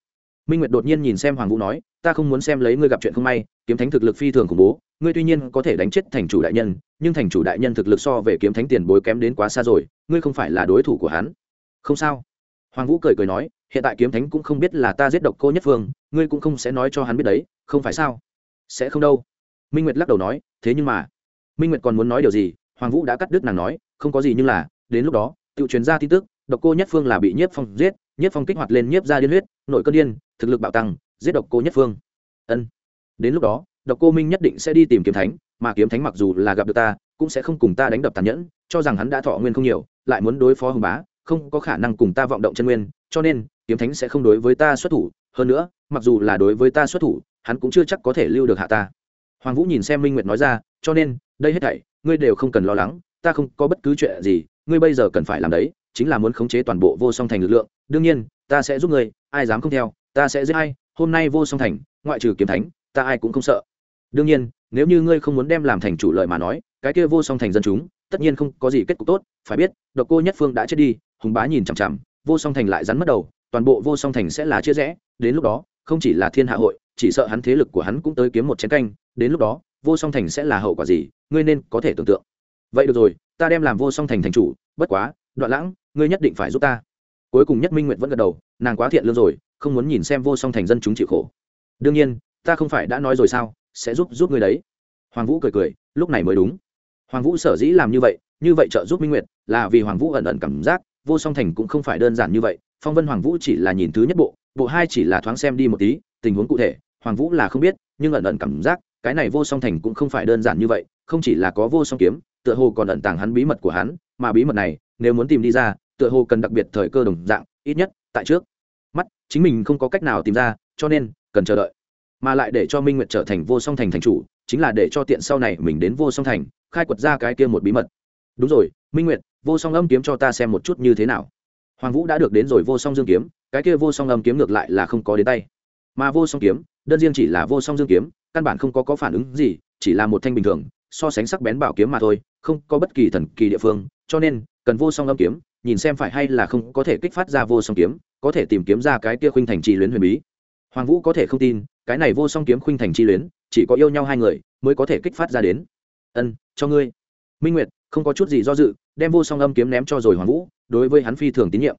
Minh nguyệt đột nhiên nhìn xem hoàng vũ nói ta không muốn xem lấy ngươi gặp chuyện không may, kiếm thánh thực lực phi thường khủng bố, ngươi tuy nhiên có thể đánh chết thành chủ đại nhân, nhưng thành chủ đại nhân thực lực so về kiếm thánh tiền bối kém đến quá xa rồi, ngươi không phải là đối thủ của hắn. Không sao. Hoàng vũ cười cười nói, hiện tại kiếm thánh cũng không biết là ta giết độc cô nhất phương, ngươi cũng không sẽ nói cho hắn biết đấy, không phải sao? Sẽ không đâu. Minh nguyệt lắc đầu nói, thế nhưng mà. Minh nguyệt còn muốn nói điều gì? Hoàng vũ đã cắt đứt nàng nói, không có gì nhưng là, đến lúc đó, tự truyền ra tin tức, độc cô nhất phương là bị nhiếp phong giết, nhiếp phong kích hoạt lên nhiếp ra điên huyết, nội cơn điên, thực lực bạo tăng giết độc cô nhất phương. Ân. Đến lúc đó, độc cô minh nhất định sẽ đi tìm kiếm thánh, mà kiếm thánh mặc dù là gặp được ta, cũng sẽ không cùng ta đánh đập tàn nhẫn, cho rằng hắn đã thọ nguyên không nhiều, lại muốn đối phó hùng bá, không có khả năng cùng ta vọng động chân nguyên, cho nên, kiếm thánh sẽ không đối với ta xuất thủ. Hơn nữa, mặc dù là đối với ta xuất thủ, hắn cũng chưa chắc có thể lưu được hạ ta. Hoàng vũ nhìn xem minh nguyệt nói ra, cho nên, đây hết thảy, ngươi đều không cần lo lắng, ta không có bất cứ chuyện gì, ngươi bây giờ cần phải làm đấy, chính là muốn khống chế toàn bộ vô song thành lực lượng. Đương nhiên, ta sẽ giúp ngươi, ai dám không theo, ta sẽ giết ai hôm nay vô song thành, ngoại trừ kiếm thánh, ta ai cũng không sợ. Đương nhiên, nếu như ngươi không muốn đem làm thành chủ lợi mà nói, cái kia vô song thành dân chúng, tất nhiên không có gì kết cục tốt, phải biết, độc cô nhất phương đã chết đi, hùng bá nhìn chằm chằm, vô song thành lại rắn mất đầu, toàn bộ vô song thành sẽ là chia rẽ, đến lúc đó, không chỉ là thiên hạ hội, chỉ sợ hắn thế lực của hắn cũng tới kiếm một chén canh, đến lúc đó, vô song thành sẽ là hậu quả gì, ngươi nên có thể tưởng tượng. Vậy được rồi, ta đem làm vô song thành thành chủ, bất quá, đoạn lãng, ngươi nhất định phải giúp ta. Cuối cùng nhất minh nguyệt vẫn gật đầu, nàng quá thiện lương rồi không muốn nhìn xem vô song thành dân chúng chịu khổ. Đương nhiên, ta không phải đã nói rồi sao, sẽ giúp giúp ngươi đấy. Hoàng vũ cười cười, lúc này mới đúng. Hoàng vũ sở dĩ làm như vậy như vậy trợ giúp minh nguyệt, là vì hoàng vũ ẩn ẩn cảm giác, vô song thành cũng không phải đơn giản như vậy. Phong vân hoàng vũ chỉ là nhìn thứ nhất bộ bộ hai chỉ là thoáng xem đi một tí, tình huống cụ thể, hoàng vũ là không biết, nhưng ẩn ẩn cảm giác, cái này vô song thành cũng không phải đơn giản như vậy, không chỉ là có vô song kiếm, tựa hồ còn ẩn tàng hắn bí mật của hắn, mà bí mật này, nếu muốn tìm đi ra, tựa hồ cần đặc biệt thời cơ đồng dạng, ít nhất, tại trước mắt, chính mình không có cách nào tìm ra, cho nên, cần chờ đợi. Mà lại để cho minh nguyệt trở thành vô song thành thành chủ, chính là để cho tiện sau này mình đến vô song thành, khai quật ra cái kia một bí mật. Đúng rồi, minh nguyệt, vô song âm kiếm cho ta xem một chút như thế nào. Hoàng vũ đã được đến rồi vô song dương kiếm, cái kia vô song âm kiếm ngược lại là không có đến tay. Mà vô song kiếm, đơn riêng chỉ là vô song dương kiếm, căn bản không có có phản ứng gì, chỉ là một thanh bình thường, so sánh sắc bén bảo kiếm mà thôi, không có bất kỳ thần kỳ địa phương, cho nên, cần vô song âm kiếm, nhìn xem phải hay là không có thể kích phát ra vô song kiếm có thể tìm kiếm ra cái kia khuynh thành chi luyến huyền bí. Hoàng vũ có thể không tin, cái này vô song kiếm khuynh thành chi luyến, chỉ có yêu nhau hai người mới có thể kích phát ra đến. Ân, cho ngươi. Minh nguyệt, không có chút gì do dự, đem vô song âm kiếm ném cho rồi hoàng vũ, đối với hắn phi thường tín nhiệm.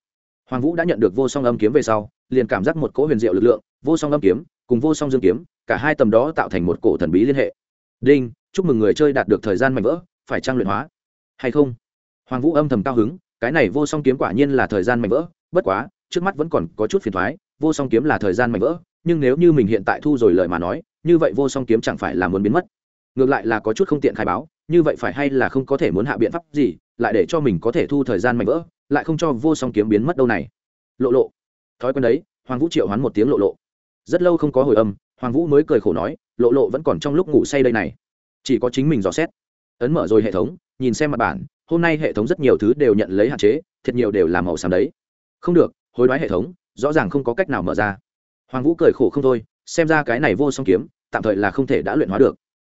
Hoàng vũ đã nhận được vô song âm kiếm về sau, liền cảm giác một cỗ huyền diệu lực lượng, vô song âm kiếm cùng vô song dương kiếm, cả hai tầm đó tạo thành một cổ thần bí liên hệ. Đinh, chúc mừng người chơi đạt được thời gian mạnh vỡ, phải trang luyện hóa. Hay không? Hoàng vũ âm thầm cao hứng, cái này vô song kiếm quả nhiên là thời gian mạnh vỡ, bất quá trước mắt vẫn còn có chút phiền thoái, vô song kiếm là thời gian mạnh vỡ, nhưng nếu như mình hiện tại thu rồi lời mà nói, như vậy vô song kiếm chẳng phải là muốn biến mất. Ngược lại là có chút không tiện khai báo, như vậy phải hay là không có thể muốn hạ biện pháp gì, lại để cho mình có thể thu thời gian mạnh vỡ, lại không cho vô song kiếm biến mất đâu này. Lộ lộ. Thói quen đấy, hoàng vũ triệu hoán một tiếng lộ lộ. Rất lâu không có hồi âm, hoàng vũ mới cười khổ nói, lộ lộ vẫn còn trong lúc ngủ say đây này. Chỉ có chính mình dò xét. Ấn mở rồi hệ thống, nhìn xem mặt bản, hôm nay hệ thống rất nhiều thứ đều nhận lấy hạn chế, thiệt nhiều đều làm màu xám đấy. Không được hối đoái hệ thống, rõ ràng không có cách nào mở ra. Hoàng vũ cười khổ không thôi, xem ra cái này vô song kiếm, tạm thời là không thể đã luyện hóa được.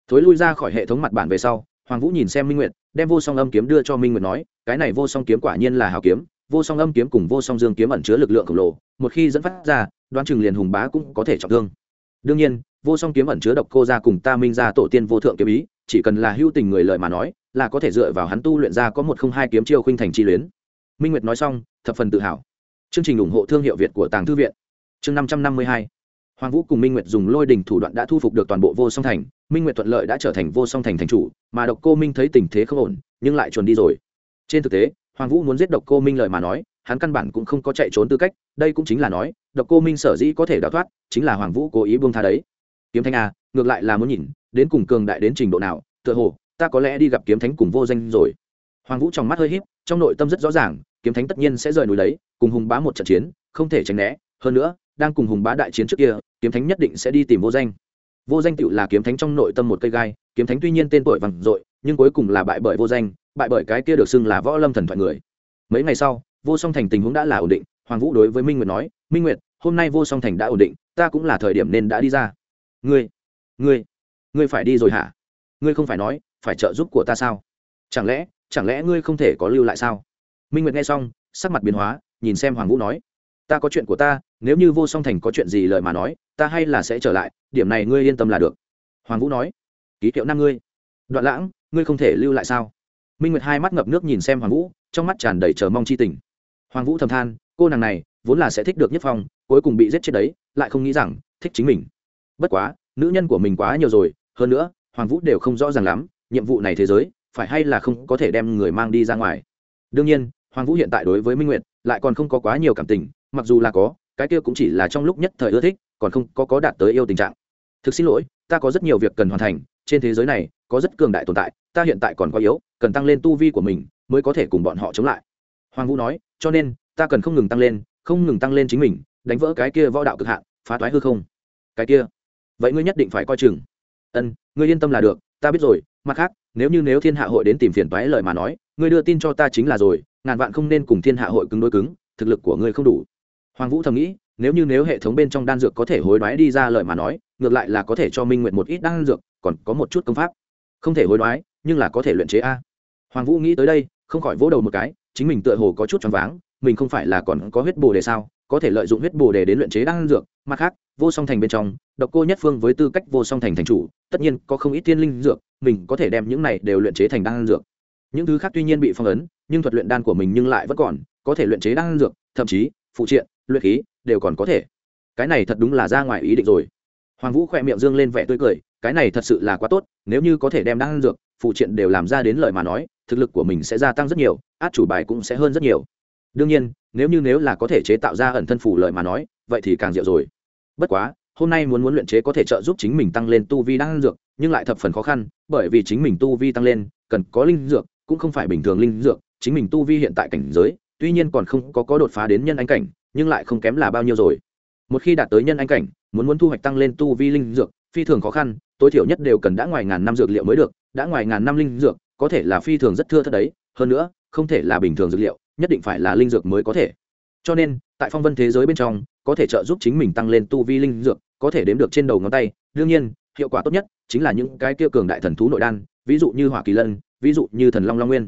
Thối lui ra khỏi hệ thống mặt bản về sau, hoàng vũ nhìn xem minh nguyệt, đem vô song âm kiếm đưa cho minh nguyệt nói, cái này vô song kiếm quả nhiên là hào kiếm, vô song âm kiếm cùng vô song dương kiếm ẩn chứa lực lượng khổng lồ, một khi dẫn phát ra, đoán chừng liền hùng bá cũng có thể trọng thương. Đương nhiên, vô song kiếm ẩn chứa độc cô ra cùng ta minh ra tổ tiên vô thượng kiếm ý, chỉ cần là hưu tình người lợi mà nói, là có thể dựa vào hắn tu luyện ra có một không hai kiếm chiêu khinh thành chi luyến. Minh nguyệt nói xong, thập phần tự hào chương trình ủng hộ thương hiệu việt của tàng thư viện. Chương năm trăm năm mươi hai. Hoàng vũ cùng minh nguyệt dùng lôi đình thủ đoạn đã thu phục được toàn bộ vô song thành. Minh nguyệt thuận lợi đã trở thành vô song thành thành chủ, mà độc cô minh thấy tình thế không ổn, nhưng lại chuồn đi rồi. Trên thực tế, hoàng vũ muốn giết độc cô minh lợi mà nói, hắn căn bản cũng không có chạy trốn tư cách, đây cũng chính là nói, độc cô minh sở dĩ có thể đào thoát, chính là hoàng vũ cố ý buông tha đấy. Kiếm thanh a à, ngược lại là muốn nhìn, đến cùng cường đại đến trình độ nào, tựa hồ, ta có lẽ đi gặp kiếm thánh cùng vô danh rồi. Hoàng vũ trong mắt hơi híp, trong nội tâm rất rõ ràng kiếm thánh tất nhiên sẽ rời núi đấy, cùng hùng bá một trận chiến, không thể tránh né. Hơn nữa, đang cùng hùng bá đại chiến trước kia, kiếm thánh nhất định sẽ đi tìm vô danh. Vô danh tựu là kiếm thánh trong nội tâm một cây gai, kiếm thánh tuy nhiên tên tuổi vằn dội, nhưng cuối cùng là bại bởi vô danh, bại bởi cái kia được xưng là võ lâm thần thoại người. Mấy ngày sau, vô song thành tình huống đã là ổn định, hoàng vũ đối với minh nguyệt nói, minh nguyệt, hôm nay vô song thành đã ổn định, ta cũng là thời điểm nên đã đi ra. Ngươi ngươi ngươi phải đi rồi hả? Ngươi không phải nói, phải trợ giúp của ta sao? Chẳng lẽ chẳng lẽ ngươi không thể có lưu lại sao? Minh nguyệt nghe xong, sắc mặt biến hóa, nhìn xem hoàng vũ nói, ta có chuyện của ta, nếu như vô song thành có chuyện gì lời mà nói, ta hay là sẽ trở lại, điểm này ngươi yên tâm là được. Hoàng vũ nói, ký hiệu năm ngươi. Đoạn lãng, ngươi không thể lưu lại sao? Minh nguyệt hai mắt ngập nước nhìn xem hoàng vũ, trong mắt tràn đầy chờ mong c h i tình. Hoàng vũ thầm than, cô nàng này, vốn là sẽ thích được nhất phong, cuối cùng bị giết chết đấy, lại không nghĩ rằng thích chính mình. Bất quá, nữ nhân của mình quá nhiều rồi, hơn nữa, hoàng vũ đều không rõ ràng lắm, nhiệm vụ này thế giới, phải hay là không có thể đem người mang đi ra ngoài. Đương nhiên hoàng vũ hiện tại đối với minh nguyệt lại còn không có quá nhiều cảm tình, mặc dù là có, cái kia cũng chỉ là trong lúc nhất thời ưa thích, còn không có có đạt tới yêu tình trạng. Thực xin lỗi, ta có rất nhiều việc cần hoàn thành, trên thế giới này có rất cường đại tồn tại, ta hiện tại còn quá yếu, cần tăng lên tu vi của mình mới có thể cùng bọn họ chống lại. Hoàng vũ nói, cho nên, ta cần không ngừng tăng lên, không ngừng tăng lên chính mình, đánh vỡ cái kia võ đạo cực hạn, phá toái hư không. Cái kia? Vậy ngươi nhất định phải coi chừng. Ân, ngươi yên tâm là được, ta biết rồi, mặt khác nếu như nếu thiên hạ hội đến tìm phiền toái lời mà nói, ngươi đưa tin cho ta chính là rồi, ngàn vạn không nên cùng thiên hạ hội cứng đối cứng, thực lực của ngươi không đủ. Hoàng vũ thầm nghĩ, nếu như nếu hệ thống bên trong đan dược có thể hối đoái đi ra lời mà nói, ngược lại là có thể cho minh nguyện một ít đan dược, còn có một chút công pháp. Không thể hối đoái, nhưng là có thể luyện chế a. Hoàng vũ nghĩ tới đây, không khỏi vỗ đầu một cái, chính mình tựa hồ có chút choáng váng, mình không phải là còn có huyết bồ đề sao, có thể lợi dụng huyết bồ đề đến luyện chế đan dược mặt khác, vô song thành bên trong, độc cô nhất phương với tư cách vô song thành thành chủ, tất nhiên có không ít tiên linh dược, mình có thể đem những này đều luyện chế thành đan dược. Những thứ khác tuy nhiên bị phong ấn, nhưng thuật luyện đan của mình nhưng lại vẫn còn, có thể luyện chế đan dược, thậm chí, phụ triện, luyện khí, đều còn có thể. Cái này thật đúng là ra ngoài ý định rồi. Hoàng vũ khỏe miệng dương lên vẻ tươi cười, cái này thật sự là quá tốt, nếu như có thể đem đan dược, phụ triện đều làm ra đến lời mà nói, thực lực của mình sẽ gia tăng rất nhiều, át chủ bài cũng sẽ hơn rất nhiều. Đương nhiên, nếu như nếu là có thể chế tạo ra ẩn thân phủ lợi mà nói vậy thì càng diệu rồi. Bất quá, hôm nay muốn muốn luyện chế có thể trợ giúp chính mình tăng lên tu vi đan dược, nhưng lại thập phần khó khăn, bởi vì chính mình tu vi tăng lên, cần có linh dược, cũng không phải bình thường linh dược, chính mình tu vi hiện tại cảnh giới, tuy nhiên còn không có có đột phá đến nhân anh cảnh, nhưng lại không kém là bao nhiêu rồi. Một khi đạt tới nhân anh cảnh, muốn muốn thu hoạch tăng lên tu vi linh dược, phi thường khó khăn, tối thiểu nhất đều cần đã ngoài ngàn năm dược liệu mới được, đã ngoài ngàn năm linh dược, có thể là phi thường rất thưa thất đấy, hơn nữa, không thể là bình thường dược liệu, nhất định phải là linh dược mới có thể cho nên, tại phong vân thế giới bên trong, có thể trợ giúp chính mình tăng lên tu vi linh dược, có thể đếm được trên đầu ngón tay. Đương nhiên, hiệu quả tốt nhất chính là những cái kia cường đại thần thú nội đan, ví dụ như hỏa kỳ lân, ví dụ như thần long long nguyên.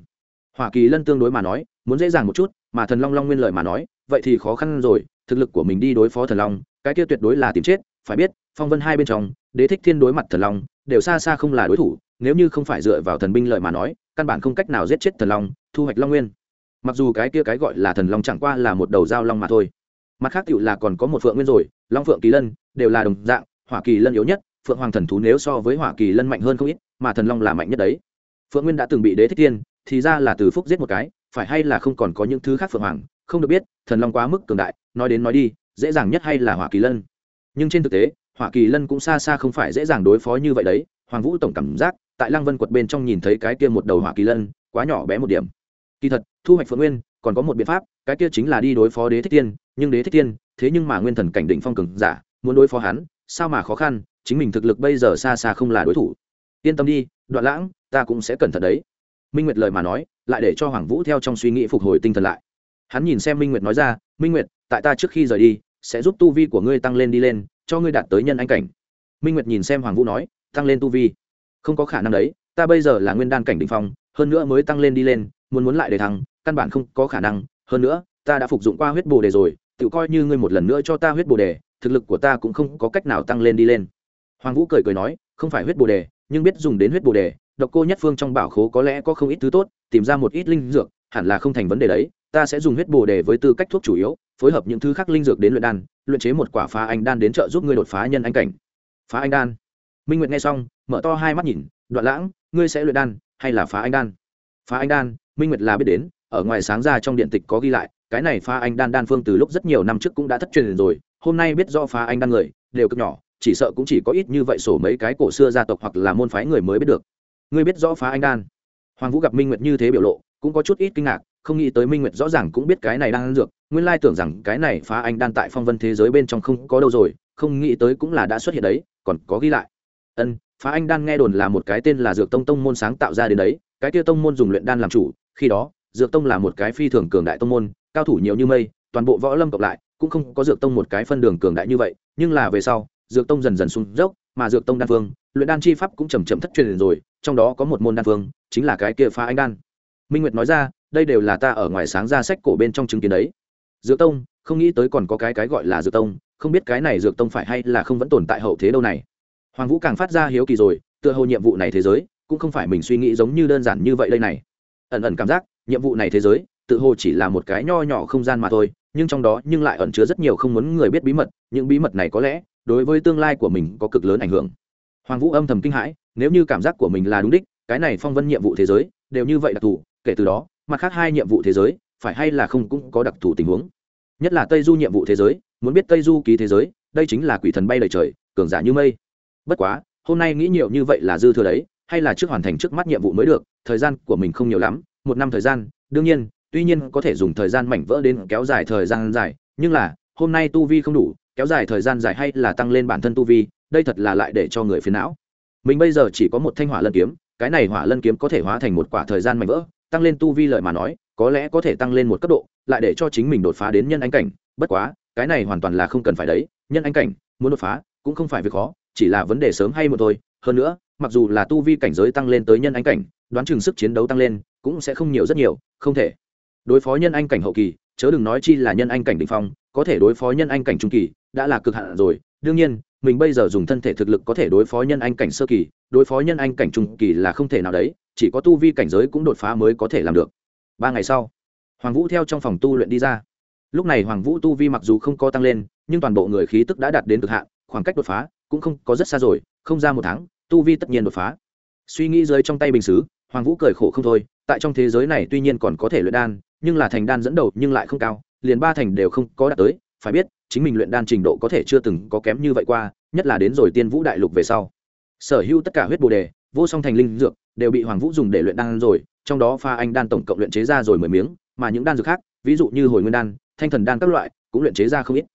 Hỏa kỳ lân tương đối mà nói, muốn dễ dàng một chút, mà thần long long nguyên lợi mà nói, vậy thì khó khăn rồi, thực lực của mình đi đối phó thần long, cái kia tuyệt đối là tìm chết, phải biết, phong vân hai bên trong, đế thích thiên đối mặt thần long, đều xa xa không là đối thủ, nếu như không phải dựa vào thần binh lợi mà nói, căn bản không cách nào giết chết thần long, thu hoạch long nguyên mặc dù cái kia cái gọi là thần long chẳng qua là một đầu dao long mà thôi. Mặt khác tựu là còn có một phượng nguyên rồi long phượng kỳ lân đều là đồng dạng hỏa kỳ lân yếu nhất phượng hoàng thần thú nếu so với hỏa kỳ lân mạnh hơn không ít mà thần long là mạnh nhất đấy. Phượng nguyên đã từng bị đế thích tiên, thì ra là từ phúc giết một cái phải hay là không còn có những thứ khác phượng hoàng không được biết thần long quá mức cường đại nói đến nói đi dễ dàng nhất hay là hỏa kỳ lân. Nhưng trên thực tế hỏa kỳ lân cũng xa xa không phải dễ dàng đối phó như vậy đấy hoàng vũ tổng cảm giác tại lăng vân quật bên trong nhìn thấy cái kia một đầu hỏa kỳ lân quá nhỏ bé một điểm. Kỳ thật thu hoạch phượng nguyên, còn có một biện pháp, cái kia chính là đi đối phó đế thích tiên nhưng đế thích tiên thế nhưng mà nguyên thần cảnh định phong cường giả, muốn đối phó hắn, sao mà khó khăn, chính mình thực lực bây giờ xa xa không là đối thủ. Yên tâm đi, đoạn lãng, ta cũng sẽ cẩn thận đấy. Minh nguyệt lời mà nói, lại để cho hoàng vũ theo trong suy nghĩ phục hồi tinh thần lại. Hắn nhìn xem minh nguyệt nói ra, minh nguyệt, tại ta trước khi rời đi, sẽ giúp tu vi của ngươi tăng lên đi lên, cho ngươi đạt tới nhân anh cảnh. Minh nguyệt nhìn xem hoàng vũ nói, tăng lên tu vi? Không có khả năng đấy, ta bây giờ là nguyên đan cảnh đ ỉ n h phong, hơn nữa mới tăng lên đi lên, muốn muốn lại để thăng căn bản không có khả năng. Hơn nữa, ta đã phục dụng qua huyết bồ đề rồi, tự coi như ngươi một lần nữa cho ta huyết bồ đề, thực lực của ta cũng không có cách nào tăng lên đi lên. Hoàng vũ cười cười nói, không phải huyết bồ đề, nhưng biết dùng đến huyết bồ đề, độc cô nhất phương trong bảo khố có lẽ có không ít thứ tốt, tìm ra một ít linh dược, hẳn là không thành vấn đề đấy. Ta sẽ dùng huyết bồ đề với tư cách thuốc chủ yếu, phối hợp những thứ khác linh dược đến luyện đan, luyện chế một quả phá anh đan đến trợ giúp ngươi đột phá nhân anh cảnh. Phá anh đan. Minh nguyệt nghe xong, mở to hai mắt nhìn, đoạn lãng, ngươi sẽ luyện đan hay là phá anh đan? Phá anh đan, minh nguyệt là biết đến ở ngoài sáng ra trong điện tịch có ghi lại, cái này phá anh đan đan phương từ lúc rất nhiều năm trước cũng đã thất truyền rồi, hôm nay biết do phá anh đan người, đều cực nhỏ, chỉ sợ cũng chỉ có ít như vậy sổ mấy cái cổ xưa gia tộc hoặc là môn phái người mới biết được. Ngươi biết rõ phá anh đan? Hoàng vũ gặp minh nguyệt như thế biểu lộ, cũng có chút ít kinh ngạc, không nghĩ tới minh nguyệt rõ ràng cũng biết cái này đang ăn dược, nguyên lai tưởng rằng cái này phá anh đan tại phong vân thế giới bên trong không có đâu rồi, không nghĩ tới cũng là đã xuất hiện đấy, còn có ghi lại. Ân, phá anh đan nghe đồn là một cái tên là dược tông tông môn sáng tạo ra đến đấy, cái kia tông môn dùng luyện đan làm chủ, khi đó dược tông là một cái phi thường cường đại tông môn, cao thủ nhiều như mây, toàn bộ võ lâm cộng lại, cũng không có dược tông một cái phân đường cường đại như vậy, nhưng là về sau, dược tông dần dần sung dốc, mà dược tông đan phương luyện đan chi pháp cũng chầm chậm thất truyền rồi, trong đó có một môn đan phương chính là cái kia phá anh đan. Minh nguyệt nói ra, đây đều là ta ở ngoài sáng ra sách cổ bên trong chứng kiến đấy. Dược tông, không nghĩ tới còn có cái cái gọi là dược tông, không biết cái này dược tông phải hay là không vẫn tồn tại hậu thế đâu này. Hoàng vũ càng phát ra hiếu kỳ rồi, tựa hồ nhiệm vụ này thế giới, cũng không phải mình suy nghĩ giống như đơn giản như vậy đây này. Ẩn ẩn cảm giác nhiệm vụ này thế giới, tự hồ chỉ là một cái nho nhỏ không gian mà thôi, nhưng trong đó nhưng lại ẩn chứa rất nhiều không muốn người biết bí mật, những bí mật này có lẽ, đối với tương lai của mình có cực lớn ảnh hưởng. Hoàng vũ âm thầm kinh hãi, nếu như cảm giác của mình là đúng đích, cái này phong vân nhiệm vụ thế giới, đều như vậy đặc thù, kể từ đó, mặt khác hai nhiệm vụ thế giới, phải hay là không cũng có đặc thù tình huống. Nhất là tây du nhiệm vụ thế giới, muốn biết tây du ký thế giới, đây chính là quỷ thần bay lời trời, cường giả như mây. Bất quá, hôm nay nghĩ nhiều như vậy là dư thừa đấy, hay là trước hoàn thành trước mắt nhiệm vụ mới được, thời gian của mình không nhiều lắm một năm thời gian, đương nhiên, tuy nhiên có thể dùng thời gian mảnh vỡ đến kéo dài thời gian dài, nhưng là, hôm nay tu vi không đủ, kéo dài thời gian dài hay là tăng lên bản thân tu vi, đây thật là lại để cho người phiền não. Mình bây giờ chỉ có một thanh hỏa lân kiếm, cái này hỏa lân kiếm có thể hóa thành một quả thời gian mảnh vỡ, tăng lên tu vi lợi mà nói, có lẽ có thể tăng lên một cấp độ, lại để cho chính mình đột phá đến nhân anh cảnh. Bất quá, cái này hoàn toàn là không cần phải đấy, nhân anh cảnh, muốn đột phá, cũng không phải việc khó, chỉ là vấn đề sớm hay một thôi. Hơn nữa, mặc dù là tu vi cảnh giới tăng lên tới nhân anh cảnh đoán chừng sức chiến đấu tăng lên, cũng sẽ không nhiều rất nhiều, không thể. Đối phó nhân anh cảnh hậu kỳ, chớ đừng nói chi là nhân anh cảnh đ ỉ n h phong, có thể đối phó nhân anh cảnh trung kỳ, đã là cực hạn rồi. Đương nhiên, mình bây giờ dùng thân thể thực lực có thể đối phó nhân anh cảnh sơ kỳ, đối phó nhân anh cảnh trung kỳ là không thể nào đấy, chỉ có tu vi cảnh giới cũng đột phá mới có thể làm được. Ba ngày sau, hoàng vũ theo trong phòng tu luyện đi ra. Lúc này hoàng vũ tu vi mặc dù không có tăng lên, nhưng toàn bộ người khí tức đã đạt đến cực hạn, khoảng cách đột phá cũng không có rất xa rồi, không ra một tháng, tu vi tất nhiên đột phá. Suy nghĩ dưới trong tay bình xứ hoàng vũ cười khổ không thôi, tại trong thế giới này tuy nhiên còn có thể luyện đan, nhưng là thành đan dẫn đầu nhưng lại không cao, liền ba thành đều không có đạt tới, phải biết, chính mình luyện đan trình độ có thể chưa từng có kém như vậy qua, nhất là đến rồi tiên vũ đại lục về sau. Sở hữu tất cả huyết bồ đề, vô song thành linh dược, đều bị hoàng vũ dùng để luyện đan rồi, trong đó pha anh đan tổng cộng luyện chế ra rồi mười miếng, mà những đan dược khác, ví dụ như hồi nguyên đan, thanh thần đan các loại, cũng luyện chế ra không ít.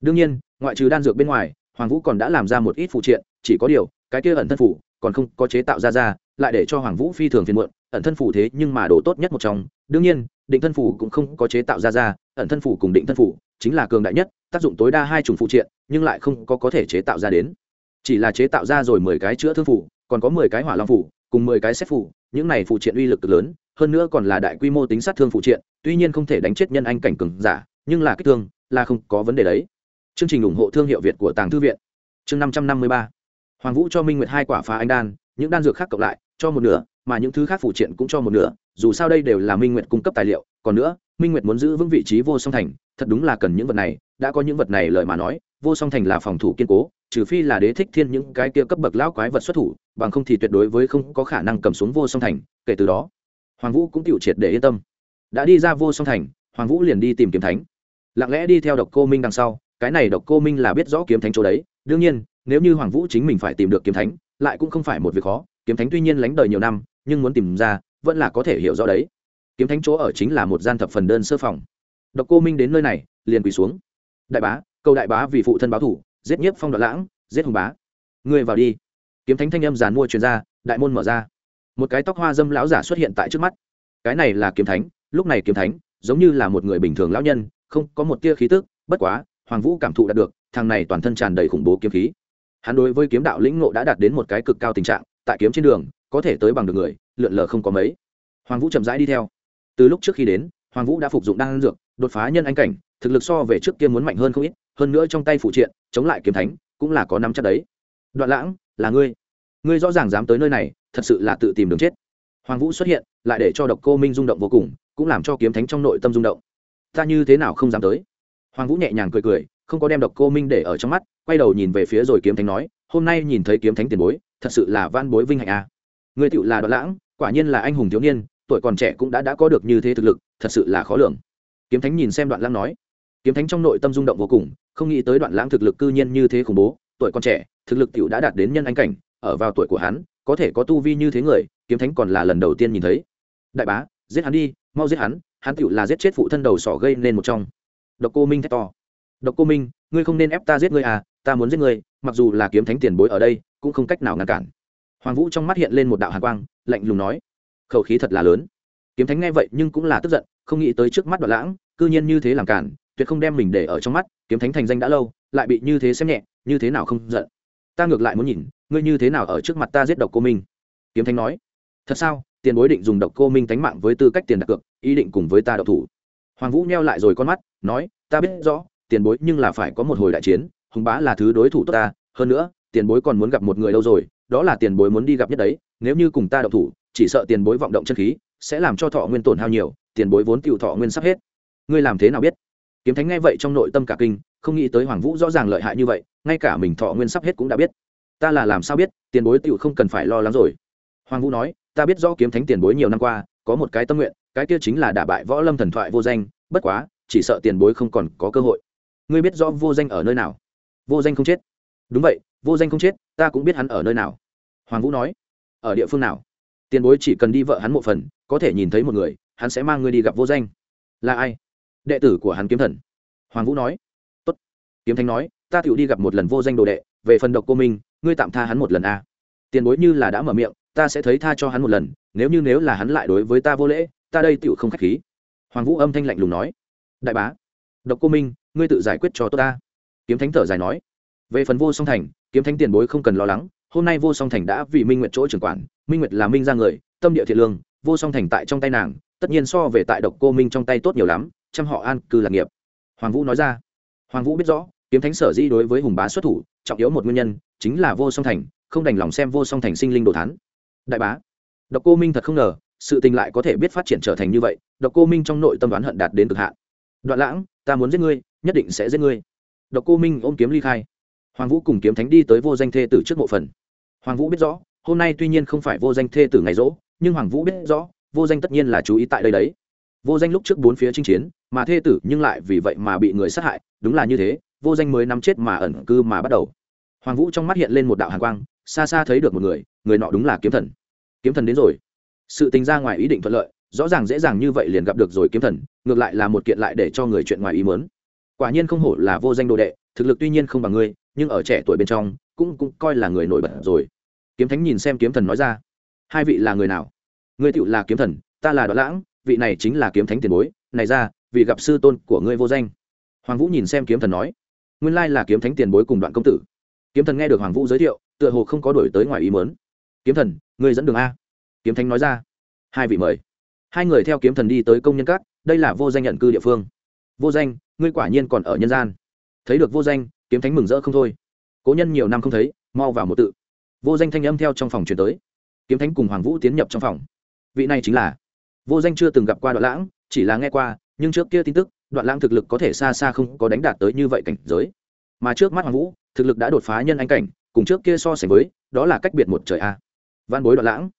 Đương nhiên, ngoại trừ đan dược bên ngoài, hoàng vũ còn đã làm ra một ít phụ triện, chỉ có điều, cái kia ẩn thân phủ, còn không có chế tạo ra ra lại để cho hoàng vũ phi thường phiền muộn, ẩn thân phủ thế nhưng mà đồ tốt nhất một trong. Đương nhiên, định thân phủ cũng không có chế tạo ra ra, ẩn thân phủ cùng định thân phủ chính là cường đại nhất, tác dụng tối đa hai chủng phụ triện, nhưng lại không có có thể chế tạo ra đến. Chỉ là chế tạo ra rồi mười cái chữa thương phủ, còn có mười cái hỏa long phủ, cùng mười cái xét phủ, những này phụ triện uy lực lớn, hơn nữa còn là đại quy mô tính sát thương phụ triện, tuy nhiên không thể đánh chết nhân anh cảnh cường giả, nhưng là kích thương là không có vấn đề đấy. Chương trình ủng hộ thương hiệu việt của tàng thư viện. Chương năm trăm năm mươi ba. Hoàng vũ cho minh nguyệt hai quả phá anh đan, những đan dược khác cộng lại cho một nửa, mà những thứ khác phụ triện cũng cho một nửa, dù sao đây đều là minh nguyệt cung cấp tài liệu, còn nữa, minh nguyệt muốn giữ vững vị trí vô song thành, thật đúng là cần những vật này, đã có những vật này lời mà nói, vô song thành là phòng thủ kiên cố, trừ phi là đế thích thiên những cái kia cấp bậc lão quái vật xuất thủ, bằng không thì tuyệt đối với không có khả năng cầm xuống vô song thành, kể từ đó, hoàng vũ cũng tiểu triệt để yên tâm. Đã đi ra vô song thành, hoàng vũ liền đi tìm kiếm thánh. Lặng lẽ đi theo độc cô minh đằng sau, cái này độc cô minh là biết rõ kiếm thánh chỗ đấy, đương nhiên, nếu như hoàng vũ chính mình phải tìm được kiếm thánh, lại cũng không phải một việc khó kiếm thánh tuy nhiên lánh đời nhiều năm, nhưng muốn tìm ra, vẫn là có thể hiểu rõ đấy. Kiếm thánh chỗ ở chính là một gian thập phần đơn sơ phòng. Độc cô minh đến nơi này, liền quỳ xuống. Đại bá, cầu đại bá vì phụ thân báo thủ, giết nhiếp phong đoạn lãng, giết hùng bá. Ngươi vào đi. Kiếm thánh thanh âm giàn mua truyền ra, đại môn mở ra. Một cái tóc hoa dâm lão giả xuất hiện tại trước mắt. Cái này là kiếm thánh, lúc này kiếm thánh, giống như là một người bình thường lão nhân, không có một tia khí tức, bất quá, hoàng vũ cảm thụ đạt được, thằng này toàn thân tràn đầy khủng bố kiếm khí. Hắn đối với kiếm đạo lĩnh ngộ đã đạt đến một cái cực cao tình trạng tại kiếm trên đường, có thể tới bằng được người, lượn lờ không có mấy. Hoàng vũ chậm rãi đi theo. Từ lúc trước khi đến, hoàng vũ đã phục dụng đan dược, đột phá nhân anh cảnh, thực lực so về trước kia muốn mạnh hơn không ít, hơn nữa trong tay phụ triện, chống lại kiếm thánh, cũng là có năm chắc đấy. Đoạn lãng, là ngươi. Ngươi rõ ràng dám tới nơi này, thật sự là tự tìm đường chết. Hoàng vũ xuất hiện, lại để cho độc cô minh rung động vô cùng, cũng làm cho kiếm thánh trong nội tâm rung động. Ta như thế nào không dám tới? Hoàng vũ nhẹ nhàng cười cười, không có đem độc cô minh để ở trong mắt, quay đầu nhìn về phía rồi kiếm thánh nói, hôm nay nhìn thấy kiếm thánh tiền bối thật sự là van bối vinh hạnh a à. người tựu là đoạn lãng, quả nhiên là anh hùng thiếu niên, tuổi còn trẻ cũng đã đã có được như thế thực lực, thật sự là khó lường. Kiếm thánh nhìn xem đoạn lãng nói. Kiếm thánh trong nội tâm rung động vô cùng, không nghĩ tới đoạn lãng thực lực cư nhiên như thế khủng bố, tuổi còn trẻ, thực lực tựu đã đạt đến nhân anh cảnh, ở vào tuổi của hắn, có thể có tu vi như thế người, kiếm thánh còn là lần đầu tiên nhìn thấy. Đại bá, giết hắn đi, mau giết hắn hắn tựu là giết chết phụ thân đầu sỏ gây nên một trong. Độc cô minh thét to. Độc cô minh, ngươi không nên ép ta giết ngươi à ta muốn giết ngươi, mặc dù là kiếm thánh tiền bối ở đây, cũng không cách nào ngăn cản. Hoàng vũ trong mắt hiện lên một đạo hàn quang, lạnh lùng nói, khẩu khí thật là lớn. Kiếm thánh nghe vậy nhưng cũng là tức giận, không nghĩ tới trước mắt đoạn lãng, cư nhiên như thế làm cản, tuyệt không đem mình để ở trong mắt, kiếm thánh thành danh đã lâu, lại bị như thế xem nhẹ, như thế nào không giận. Ta ngược lại muốn nhìn, ngươi như thế nào ở trước mặt ta giết độc cô minh. Kiếm thánh nói, thật sao, tiền bối định dùng độc cô minh tánh mạng với tư cách tiền đặt cược, ý định cùng với ta độc thủ. Hoàng vũ neo lại rồi con mắt, nói, ta biết rõ, tiền bối nhưng là phải có một hồi đại chiến hùng bá là thứ đối thủ tốt ta, hơn nữa, tiền bối còn muốn gặp một người đâu rồi, đó là tiền bối muốn đi gặp nhất đấy, nếu như cùng ta động thủ, chỉ sợ tiền bối vọng động chân khí, sẽ làm cho thọ nguyên tổn hao nhiều, tiền bối vốn cựu thọ nguyên sắp hết. Ngươi làm thế nào biết? Kiếm thánh nghe vậy trong nội tâm cả kinh, không nghĩ tới hoàng vũ rõ ràng lợi hại như vậy, ngay cả mình thọ nguyên sắp hết cũng đã biết. Ta là làm sao biết, tiền bối tựu không cần phải lo lắng rồi. Hoàng vũ nói, ta biết rõ kiếm thánh tiền bối nhiều năm qua, có một cái tâm nguyện, cái kia chính là đả bại võ lâm thần thoại vô danh, bất quá, chỉ sợ tiền bối không còn có cơ hội. Ngươi biết rõ vô danh ở nơi nào? Vô danh không chết. Đúng vậy, vô danh không chết, ta cũng biết hắn ở nơi nào. Hoàng vũ nói, ở địa phương nào? Tiền bối chỉ cần đi vợ hắn một phần, có thể nhìn thấy một người, hắn sẽ mang ngươi đi gặp vô danh. Là ai? Đệ tử của hắn kiếm thần. Hoàng vũ nói, tốt. Kiếm thánh nói, ta tựu đi gặp một lần vô danh đồ đệ, về phần độc cô minh, ngươi tạm tha hắn một lần a tiền bối như là đã mở miệng, ta sẽ thấy tha cho hắn một lần, nếu như nếu là hắn lại đối với ta vô lễ, ta đây tựu không k h á c h khí. Hoàng vũ âm thanh lạnh lùng nói, đại bá, độc cô minh, ngươi tự giải quyết cho tôi ta kiếm thánh thở dài nói, về phần vô song thành, kiếm thánh tiền bối không cần lo lắng, hôm nay vô song thành đã vì minh nguyệt chỗ trưởng quản, minh nguyệt là minh ra người, tâm địa thiện lương, vô song thành tại trong tay nàng, tất nhiên so về tại độc cô minh trong tay tốt nhiều lắm, chăm họ an cư lạc nghiệp. Hoàng vũ nói ra. Hoàng vũ biết rõ, kiếm thánh sở di đối với hùng bá xuất thủ, trọng yếu một nguyên nhân, chính là vô song thành, không đành lòng xem vô song thành sinh linh đồ thán. Đại bá, độc cô minh thật không ngờ, sự tình lại có thể biết phát triển trở thành như vậy, độc cô minh trong nội tâm đoán hận đạt đến cực hạn. Đoạn lãng, ta muốn giết ngươi, nhất định sẽ giết ngươi độc cô minh ôm kiếm ly khai. Hoàng vũ cùng kiếm thánh đi tới vô danh thê tử trước mộ phần. Hoàng vũ biết rõ, hôm nay tuy nhiên không phải vô danh thê tử ngày rỗ, nhưng hoàng vũ biết rõ, vô danh tất nhiên là chú ý tại đây đấy. Vô danh lúc trước bốn phía chinh chiến, mà thê tử nhưng lại vì vậy mà bị người sát hại, đúng là như thế, vô danh mới nắm chết mà ẩn cư mà bắt đầu. Hoàng vũ trong mắt hiện lên một đạo hàn quang, xa xa thấy được một người người nọ đúng là kiếm thần. Kiếm thần đến rồi. Sự tình ra ngoài ý định thuận lợi, rõ ràng dễ dàng như vậy liền gặp được rồi kiếm thần, ngược lại là một kiện lại để cho người chuyện ngoài ý mớn quả nhiên không hổ là vô danh đồ đệ, thực lực tuy nhiên không bằng ngươi, nhưng ở trẻ tuổi bên trong, cũng cũng coi là người nổi bật rồi. Kiếm thánh nhìn xem kiếm thần nói ra, hai vị là người nào? Ngươi tựu là kiếm thần, ta là đoạn lãng, vị này chính là kiếm thánh tiền bối, này ra vì gặp sư tôn của ngươi vô danh. Hoàng vũ nhìn xem kiếm thần nói, nguyên lai là kiếm thánh tiền bối cùng đoạn công tử. Kiếm thần nghe được hoàng vũ giới thiệu, tựa hồ không có đổi tới ngoài ý mớn kiếm thần, ngươi dẫn đường a? Kiếm thánh nói ra, hai vị mời. Hai người theo kiếm thần đi tới công nhân các, đây là vô danh nhận cư địa phương. Vô danh ngươi quả nhiên còn ở nhân gian. Thấy được vô danh, kiếm thánh mừng rỡ không thôi. Cố nhân nhiều năm không thấy, mau vào một tự. Vô danh thanh âm theo trong phòng truyền tới. Kiếm thánh cùng hoàng vũ tiến nhập trong phòng. Vị này chính là, vô danh chưa từng gặp qua đoạn lãng, chỉ là nghe qua, nhưng trước kia tin tức, đoạn lãng thực lực có thể xa xa không có đánh đạt tới như vậy cảnh giới. Mà trước mắt hoàng vũ, thực lực đã đột phá nhân anh cảnh, cùng trước kia so sánh với, đó là cách biệt một trời a. Văn bối đoạn lãng.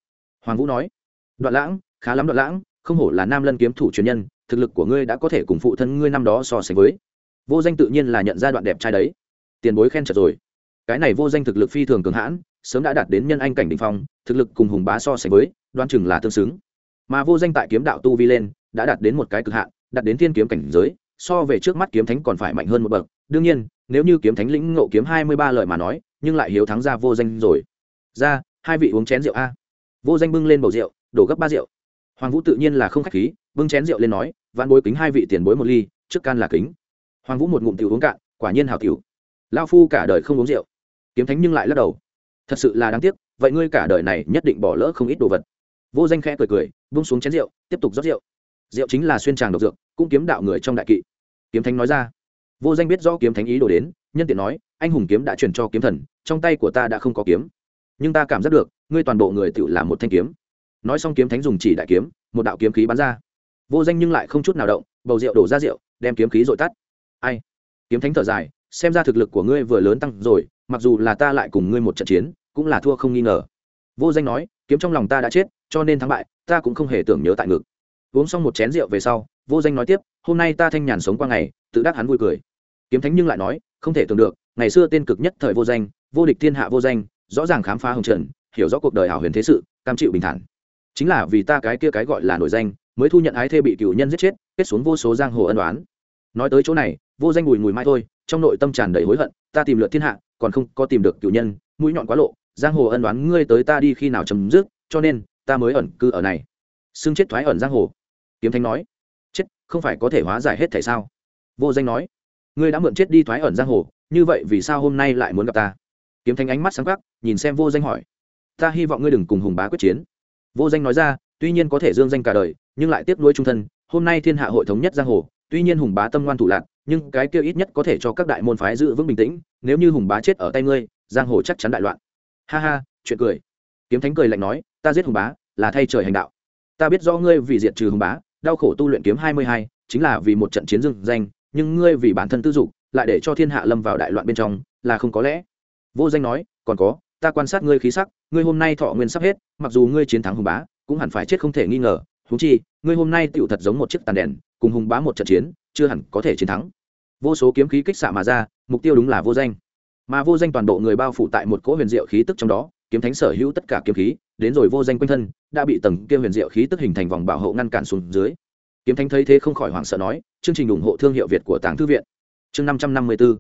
Hoàng vũ nói, đoạn lãng, khá lắm đoạn lãng, không hổ là nam lân kiếm thủ truyền nhân thực lực của ngươi đã có thể cùng phụ thân ngươi năm đó so sánh với. Vô danh tự nhiên là nhận ra đoạn đẹp trai đấy. Tiền bối khen chật rồi. Cái này vô danh thực lực phi thường cường hãn, sớm đã đạt đến nhân anh cảnh đ ỉ n h phong, thực lực cùng hùng bá so sánh với, đoan chừng là tương xứng. Mà vô danh tại kiếm đạo tu vi lên, đã đạt đến một cái cực hạn, đạt đến thiên kiếm cảnh giới, so về trước mắt kiếm thánh còn phải mạnh hơn một bậc. Đương nhiên, nếu như kiếm thánh lĩnh ngộ kiếm hai mươi ba lời mà nói, nhưng lại hiếu thắng ra vô danh rồi. Ra, hai vị uống chén rượu a. Vô danh bưng lên bầu rượu, đổ gấp ba rượu. Hoàng vũ tự nhiên là không k h á c h khí bưng chén rượu lên nói vạn bối kính hai vị tiền bối một ly, trước can là kính. Hoàng vũ một ngụm tiểu uống cạn, quả nhiên hào tiểu. Lao phu cả đời không uống rượu. Kiếm thánh nhưng lại lắc đầu. Thật sự là đáng tiếc, vậy ngươi cả đời này nhất định bỏ lỡ không ít đồ vật. Vô danh khẽ cười cười bung xuống chén rượu, tiếp tục rót rượu. Rượu chính là xuyên tràng độc dược, cũng kiếm đạo người trong đại kỵ. Kiếm thánh nói ra. Vô danh biết rõ kiếm thánh ý đồ đến, nhân tiện nói, anh hùng kiếm đã truyền cho kiếm thần, trong tay của ta đã không có kiếm. Nhưng ta cảm giác được, ngươi toàn bộ người tự làm một thanh kiếm. Nói xong kiếm thánh dùng chỉ đại kiếm, một đạo kiếm khí bắn ra vô danh nhưng lại không chút nào động, bầu rượu đổ ra rượu, đem kiếm khí dội tắt. Ai? Kiếm thánh thở dài, xem ra thực lực của ngươi vừa lớn tăng rồi, mặc dù là ta lại cùng ngươi một trận chiến, cũng là thua không nghi ngờ. Vô danh nói, kiếm trong lòng ta đã chết, cho nên thắng bại, ta cũng không hề tưởng nhớ tại ngực. Uống xong một chén rượu về sau, vô danh nói tiếp, hôm nay ta thanh nhàn sống qua ngày, tự đắc hắn vui cười. Kiếm thánh nhưng lại nói, không thể tưởng được, ngày xưa tên cực nhất thời vô danh, vô địch thiên hạ vô danh, rõ ràng khám phá hồng trần, hiểu rõ cuộc đời hảo huyền thế sự, cam chịu bình thản. Chính là vì ta cái kia cái gọi là nổi danh mới thu nhận ái thê bị cựu nhân giết chết, kết xuống vô số giang hồ ân đoán nói tới chỗ này, vô danh bùi mùi mai thôi, trong nội tâm tràn đầy hối hận, ta tìm lượt thiên hạ, còn không có tìm được cựu nhân, mũi nhọn quá lộ, giang hồ ân đoán ngươi tới ta đi khi nào chấm dứt, cho nên, ta mới ẩn cư ở này. Xưng chết thoái ẩn giang hồ. Kiếm thanh nói. Chết, không phải có thể hóa giải hết tại sao? Vô danh nói. Ngươi đã mượn chết đi thoái ẩn giang hồ, như vậy vì sao hôm nay lại muốn gặp ta? Kiếm thanh ánh mắt sáng khắc nhìn xem vô danh hỏi. Ta hy vọng ngươi đừng cùng hùng bá quyết chiến. Vô danh nói ra tuy nhiên có thể dương danh cả đời, nhưng lại tiếp nuôi trung thân. Hôm nay thiên hạ hội thống nhất giang hồ, tuy nhiên hùng bá tâm ngoan thủ lạc nhưng cái kia ít nhất có thể cho các đại môn phái giữ vững bình tĩnh. Nếu như hùng bá chết ở tay ngươi, giang hồ chắc chắn đại loạn. Ha ha, chuyện cười. Kiếm thánh cười lạnh nói, ta giết hùng bá, là thay trời hành đạo. Ta biết do ngươi vì diệt trừ hùng bá, đau khổ tu luyện kiếm hai mươi hai, chính là vì một trận chiến dương danh, nhưng ngươi vì bản thân tư dục, lại để cho thiên hạ lâm vào đại loạn bên trong, là không có lẽ. Vô danh nói, còn có, ta quan sát ngươi khí sắc, ngươi hôm nay thọ nguyên sắp hết, mặc dù ngươi chiến thắng hùng bá cũng hẳn phải chết không thể nghi ngờ. Thú chi, ngươi hôm nay tựu thật giống một chiếc tàn đèn, cùng hùng bá một trận chiến, chưa hẳn có thể chiến thắng. Vô số kiếm khí kích xạ mà ra, mục tiêu đúng là vô danh. Mà vô danh toàn bộ người bao phủ tại một cỗ huyền diệu khí tức trong đó, kiếm thánh sở hữu tất cả kiếm khí, đến rồi vô danh quanh thân, đã bị tầng kia huyền diệu khí tức hình thành vòng bảo hộ ngăn cản xuống dưới. Kiếm thánh thấy thế không khỏi hoảng sợ nói, chương trình ủng hộ thương hiệu việt của tàng thư viện. Chương năm trăm năm mươi bốn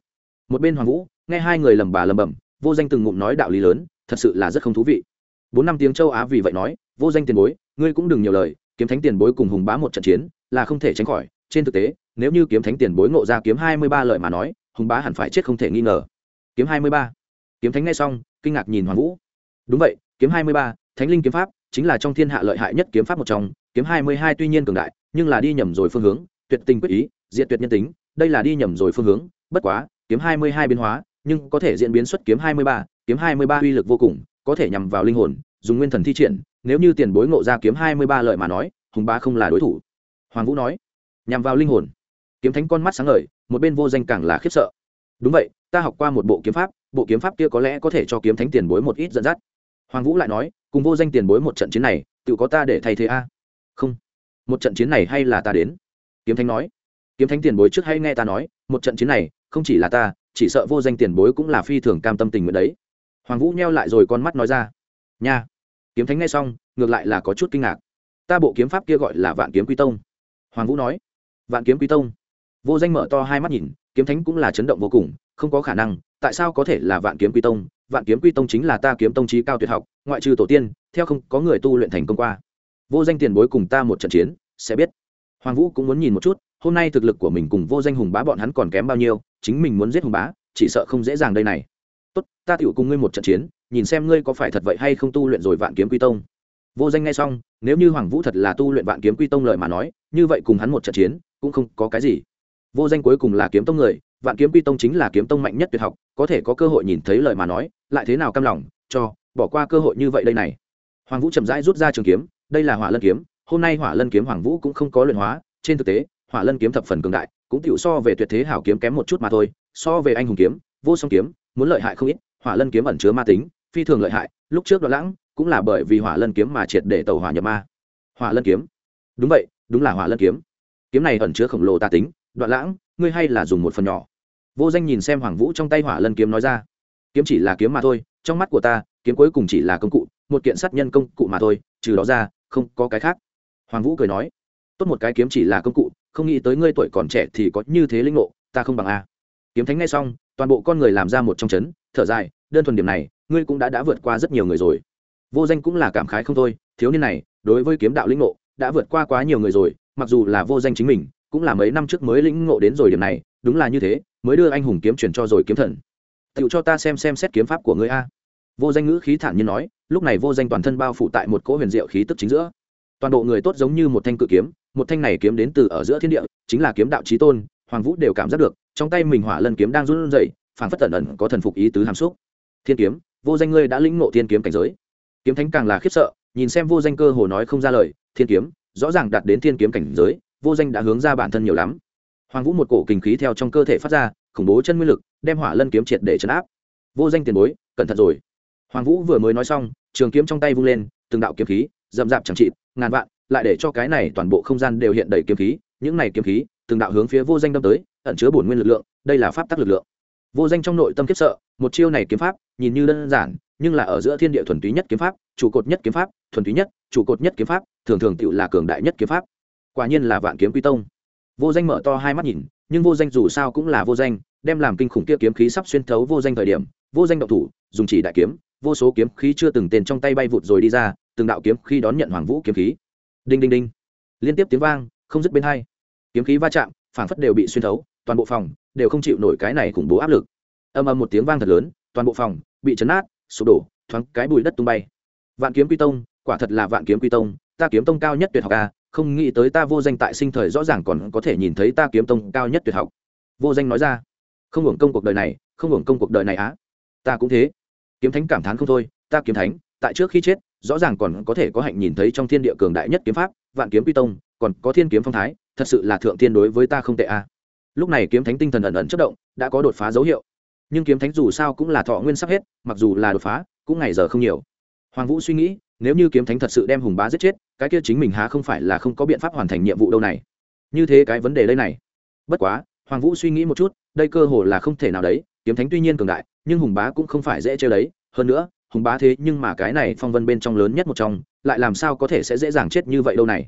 một bên hoàng vũ, nghe hai người lầm bà lầm bầm vô danh từng ngụm nói đạo lý lớn, thật sự là rất không thú vị. Bốn năm tiếng châu á vì vậy nói vô danh tiền bối, ngươi cũng đừng nhiều lời, kiếm thánh tiền bối cùng hùng bá một trận chiến, là không thể tránh khỏi. Trên thực tế, nếu như kiếm thánh tiền bối ngộ ra kiếm hai mươi ba lợi mà nói, hùng bá hẳn phải chết không thể nghi ngờ. Kiếm hai mươi ba. Kiếm thánh ngay xong, kinh ngạc nhìn hoàng vũ. Đúng vậy, kiếm hai mươi ba, thánh linh kiếm pháp, chính là trong thiên hạ lợi hại nhất kiếm pháp một trong. Kiếm hai mươi hai tuy nhiên cường đại, nhưng là đi nhầm rồi phương hướng, tuyệt tình quyết ý diện tuyệt nhân tính, đây là đi nhầm rồi phương hướng. Bất quá, kiếm hai mươi hai biến hóa, nhưng có thể diễn biến xuất kiếm hai mươi ba. Kiếm hai mươi ba uy lực vô cùng, có thể nhằm vào linh hồn, dùng nguyên thần thi triển nếu như tiền bối ngộ ra kiếm hai mươi ba lợi mà nói, hùng ba không là đối thủ. Hoàng vũ nói, nhằm vào linh hồn. Kiếm thánh con mắt sáng ngời, một bên vô danh càng là khiếp sợ. Đúng vậy, ta học qua một bộ kiếm pháp, bộ kiếm pháp kia có lẽ có thể cho kiếm thánh tiền bối một ít dẫn dắt. Hoàng vũ lại nói, cùng vô danh tiền bối một trận chiến này, tự có ta để thay thế a? Không. Một trận chiến này hay là ta đến? Kiếm thánh nói. Kiếm thánh tiền bối trước hay nghe ta nói, một trận chiến này, không chỉ là ta, chỉ sợ vô danh tiền bối cũng là phi thường cam tâm tình nguyện đấy. Hoàng vũ nheo lại rồi con mắt nói ra. Nha kiếm thánh nghe xong, ngược lại là có chút kinh ngạc. Ta bộ kiếm pháp kia gọi là vạn kiếm quy tông. Hoàng vũ nói. Vạn kiếm quy tông. Vô danh mở to hai mắt nhìn, kiếm thánh cũng là chấn động vô cùng, không có khả năng, tại sao có thể là vạn kiếm quy tông? Vạn kiếm quy tông chính là ta kiếm tông trí cao tuyệt học, ngoại trừ tổ tiên, theo không có người tu luyện thành công qua. Vô danh tiền bối cùng ta một trận chiến, sẽ biết. Hoàng vũ cũng muốn nhìn một chút, hôm nay thực lực của mình cùng vô danh hùng bá bọn hắn còn kém bao nhiêu, chính mình muốn giết hùng bá, chỉ sợ không dễ dàng đây này. Tốt, ta tựu cùng ngươi một trận chiến nhìn xem ngươi có phải thật vậy hay không tu luyện rồi vạn kiếm quy tông. Vô danh nghe xong, nếu như hoàng vũ thật là tu luyện vạn kiếm quy tông lợi mà nói, như vậy cùng hắn một trận chiến, cũng không có cái gì. Vô danh cuối cùng là kiếm tông người, vạn kiếm quy tông chính là kiếm tông mạnh nhất tuyệt học, có thể có cơ hội nhìn thấy lời mà nói, lại thế nào cam lòng, cho, bỏ qua cơ hội như vậy đây này. Hoàng vũ chậm rãi rút ra trường kiếm, đây là hỏa lân kiếm, hôm nay hỏa lân kiếm hoàng vũ cũng không có luyện hóa, trên thực tế, hỏa lân kiếm thập phần cường đại, cũng tựu so về tuyệt thế hảo kiếm kém một chút mà thôi, so về anh hùng kiếm, vô song kiếm, muốn lợi hại không ít, hỏa lân kiếm ẩn chứa ma tính phi thường lợi hại, lúc trước đoạn lãng cũng là bởi vì hỏa lân kiếm mà triệt để tàu hỏa nhập ma. Hỏa lân kiếm? Đúng vậy, đúng là hỏa lân kiếm. Kiếm này ẩn chứa khổng lồ tà tính, đoạn lãng, ngươi hay là dùng một phần nhỏ. Vô danh nhìn xem hoàng vũ trong tay hỏa lân kiếm nói ra. Kiếm chỉ là kiếm mà thôi, trong mắt của ta, kiếm cuối cùng chỉ là công cụ, một kiện sát nhân công cụ mà thôi, trừ đó ra, không có cái khác. Hoàng vũ cười nói. Tốt một cái kiếm chỉ là công cụ, không nghĩ tới ngươi tuổi còn trẻ thì có như thế linh ngộ, ta không bằng a. Kiếm thánh ngay xong, toàn bộ con người làm ra một trong chấn, thở dài, đơn thuần điểm này ngươi cũng đã đã vượt qua rất nhiều người rồi. Vô danh cũng là cảm khái không thôi, thiếu niên này, đối với kiếm đạo lĩnh ngộ, đã vượt qua quá nhiều người rồi, mặc dù là vô danh chính mình, cũng là mấy năm trước mới lĩnh ngộ đến rồi điểm này, đúng là như thế, mới đưa anh hùng kiếm chuyển cho rồi kiếm thần. Tựu cho ta xem xem xét kiếm pháp của ngươi a. Vô danh ngữ khí thản nhiên nói, lúc này vô danh toàn thân bao phủ tại một cỗ huyền diệu khí tức chính giữa. Toàn bộ người tốt giống như một thanh cự kiếm, một thanh này kiếm đến từ ở giữa thiên địa, chính là kiếm đạo trí tôn, hoàng vũ đều cảm giác được, trong tay mình hỏa lân kiếm đang run rẩy, phảng phất tẩn ẩn có thần phục ý tứ hàm xúc. Thiên kiếm vô danh ngươi đã lĩnh ngộ thiên kiếm cảnh giới. Kiếm thánh càng là khiếp sợ, nhìn xem vô danh cơ hồ nói không ra lời, thiên kiếm, rõ ràng đạt đến thiên kiếm cảnh giới, vô danh đã hướng ra bản thân nhiều lắm. Hoàng vũ một cổ kinh khí theo trong cơ thể phát ra, khủng bố chân nguyên lực, đem hỏa lân kiếm triệt để chấn áp. Vô danh tiền bối, cẩn thận rồi. Hoàng vũ vừa mới nói xong, trường kiếm trong tay vung lên, từng đạo kiếm khí, rậm rạp chẳng trị ngàn vạn, lại để cho cái này toàn bộ không gian đều hiện đầy kiếm khí, những này kiếm khí, từng đạo hướng phía vô danh đâm tới, ẩn chứa bổn nguyên lực lượng, đây là pháp tắc lực lượng. Vô danh trong nội tâm kiếp sợ, một chiêu này kiếm pháp nhìn như đơn giản, nhưng là ở giữa thiên địa thuần túy nhất kiếm pháp, trụ cột nhất kiếm pháp, thuần túy nhất, trụ cột nhất kiếm pháp, thường thường tự là cường đại nhất kiếm pháp. Quả nhiên là vạn kiếm quy tông. Vô danh mở to hai mắt nhìn, nhưng vô danh dù sao cũng là vô danh, đem làm kinh khủng kia kiếm khí sắp xuyên thấu vô danh thời điểm, vô danh động thủ, dùng chỉ đại kiếm, vô số kiếm khí chưa từng tên trong tay bay vụt rồi đi ra, từng đạo kiếm khí đón nhận hoàng vũ kiếm khí. Đinh đinh đinh. Liên tiếp tiếng vang, không dứt bên hai. Kiếm khí va chạm, phảng phất đều bị xuyên thấu, toàn bộ phòng đều không chịu nổi cái này khủng bố áp lực. Âm âm một tiếng vang thật lớn, toàn bộ phòng bị chấn nát sụp đổ, thoáng cái bụi đất tung bay. Vạn kiếm quy tông, quả thật là vạn kiếm quy tông, ta kiếm tông cao nhất tuyệt học a không nghĩ tới ta vô danh tại sinh thời rõ ràng còn có thể nhìn thấy ta kiếm tông cao nhất tuyệt học. Vô danh nói ra, không hưởng công cuộc đời này, không hưởng công cuộc đời này á. Ta cũng thế. Kiếm thánh cảm thán không thôi, ta kiếm thánh, tại trước khi chết, rõ ràng còn có thể có hạnh nhìn thấy trong thiên địa cường đại nhất kiếm pháp, vạn kiếm quy tông, còn có thiên kiếm phong thái, thật sự là thượng thiên đối với ta không tệ a lúc này kiếm thánh tinh thần ẩn ẩn chất động, đã có đột phá dấu hiệu nhưng kiếm thánh dù sao cũng là thọ nguyên sắp hết, mặc dù là đột phá, cũng ngày giờ không nhiều. Hoàng vũ suy nghĩ, nếu như kiếm thánh thật sự đem hùng bá giết chết, cái kia chính mình há không phải là không có biện pháp hoàn thành nhiệm vụ đâu này? Như thế cái vấn đề đây này. Bất quá, hoàng vũ suy nghĩ một chút, đây cơ hồ là không thể nào đấy, kiếm thánh tuy nhiên cường đại, nhưng hùng bá cũng không phải dễ chơi đấy. Hơn nữa, hùng bá thế nhưng mà cái này phong vân bên trong lớn nhất một trong, lại làm sao có thể sẽ dễ dàng chết như vậy đâu này?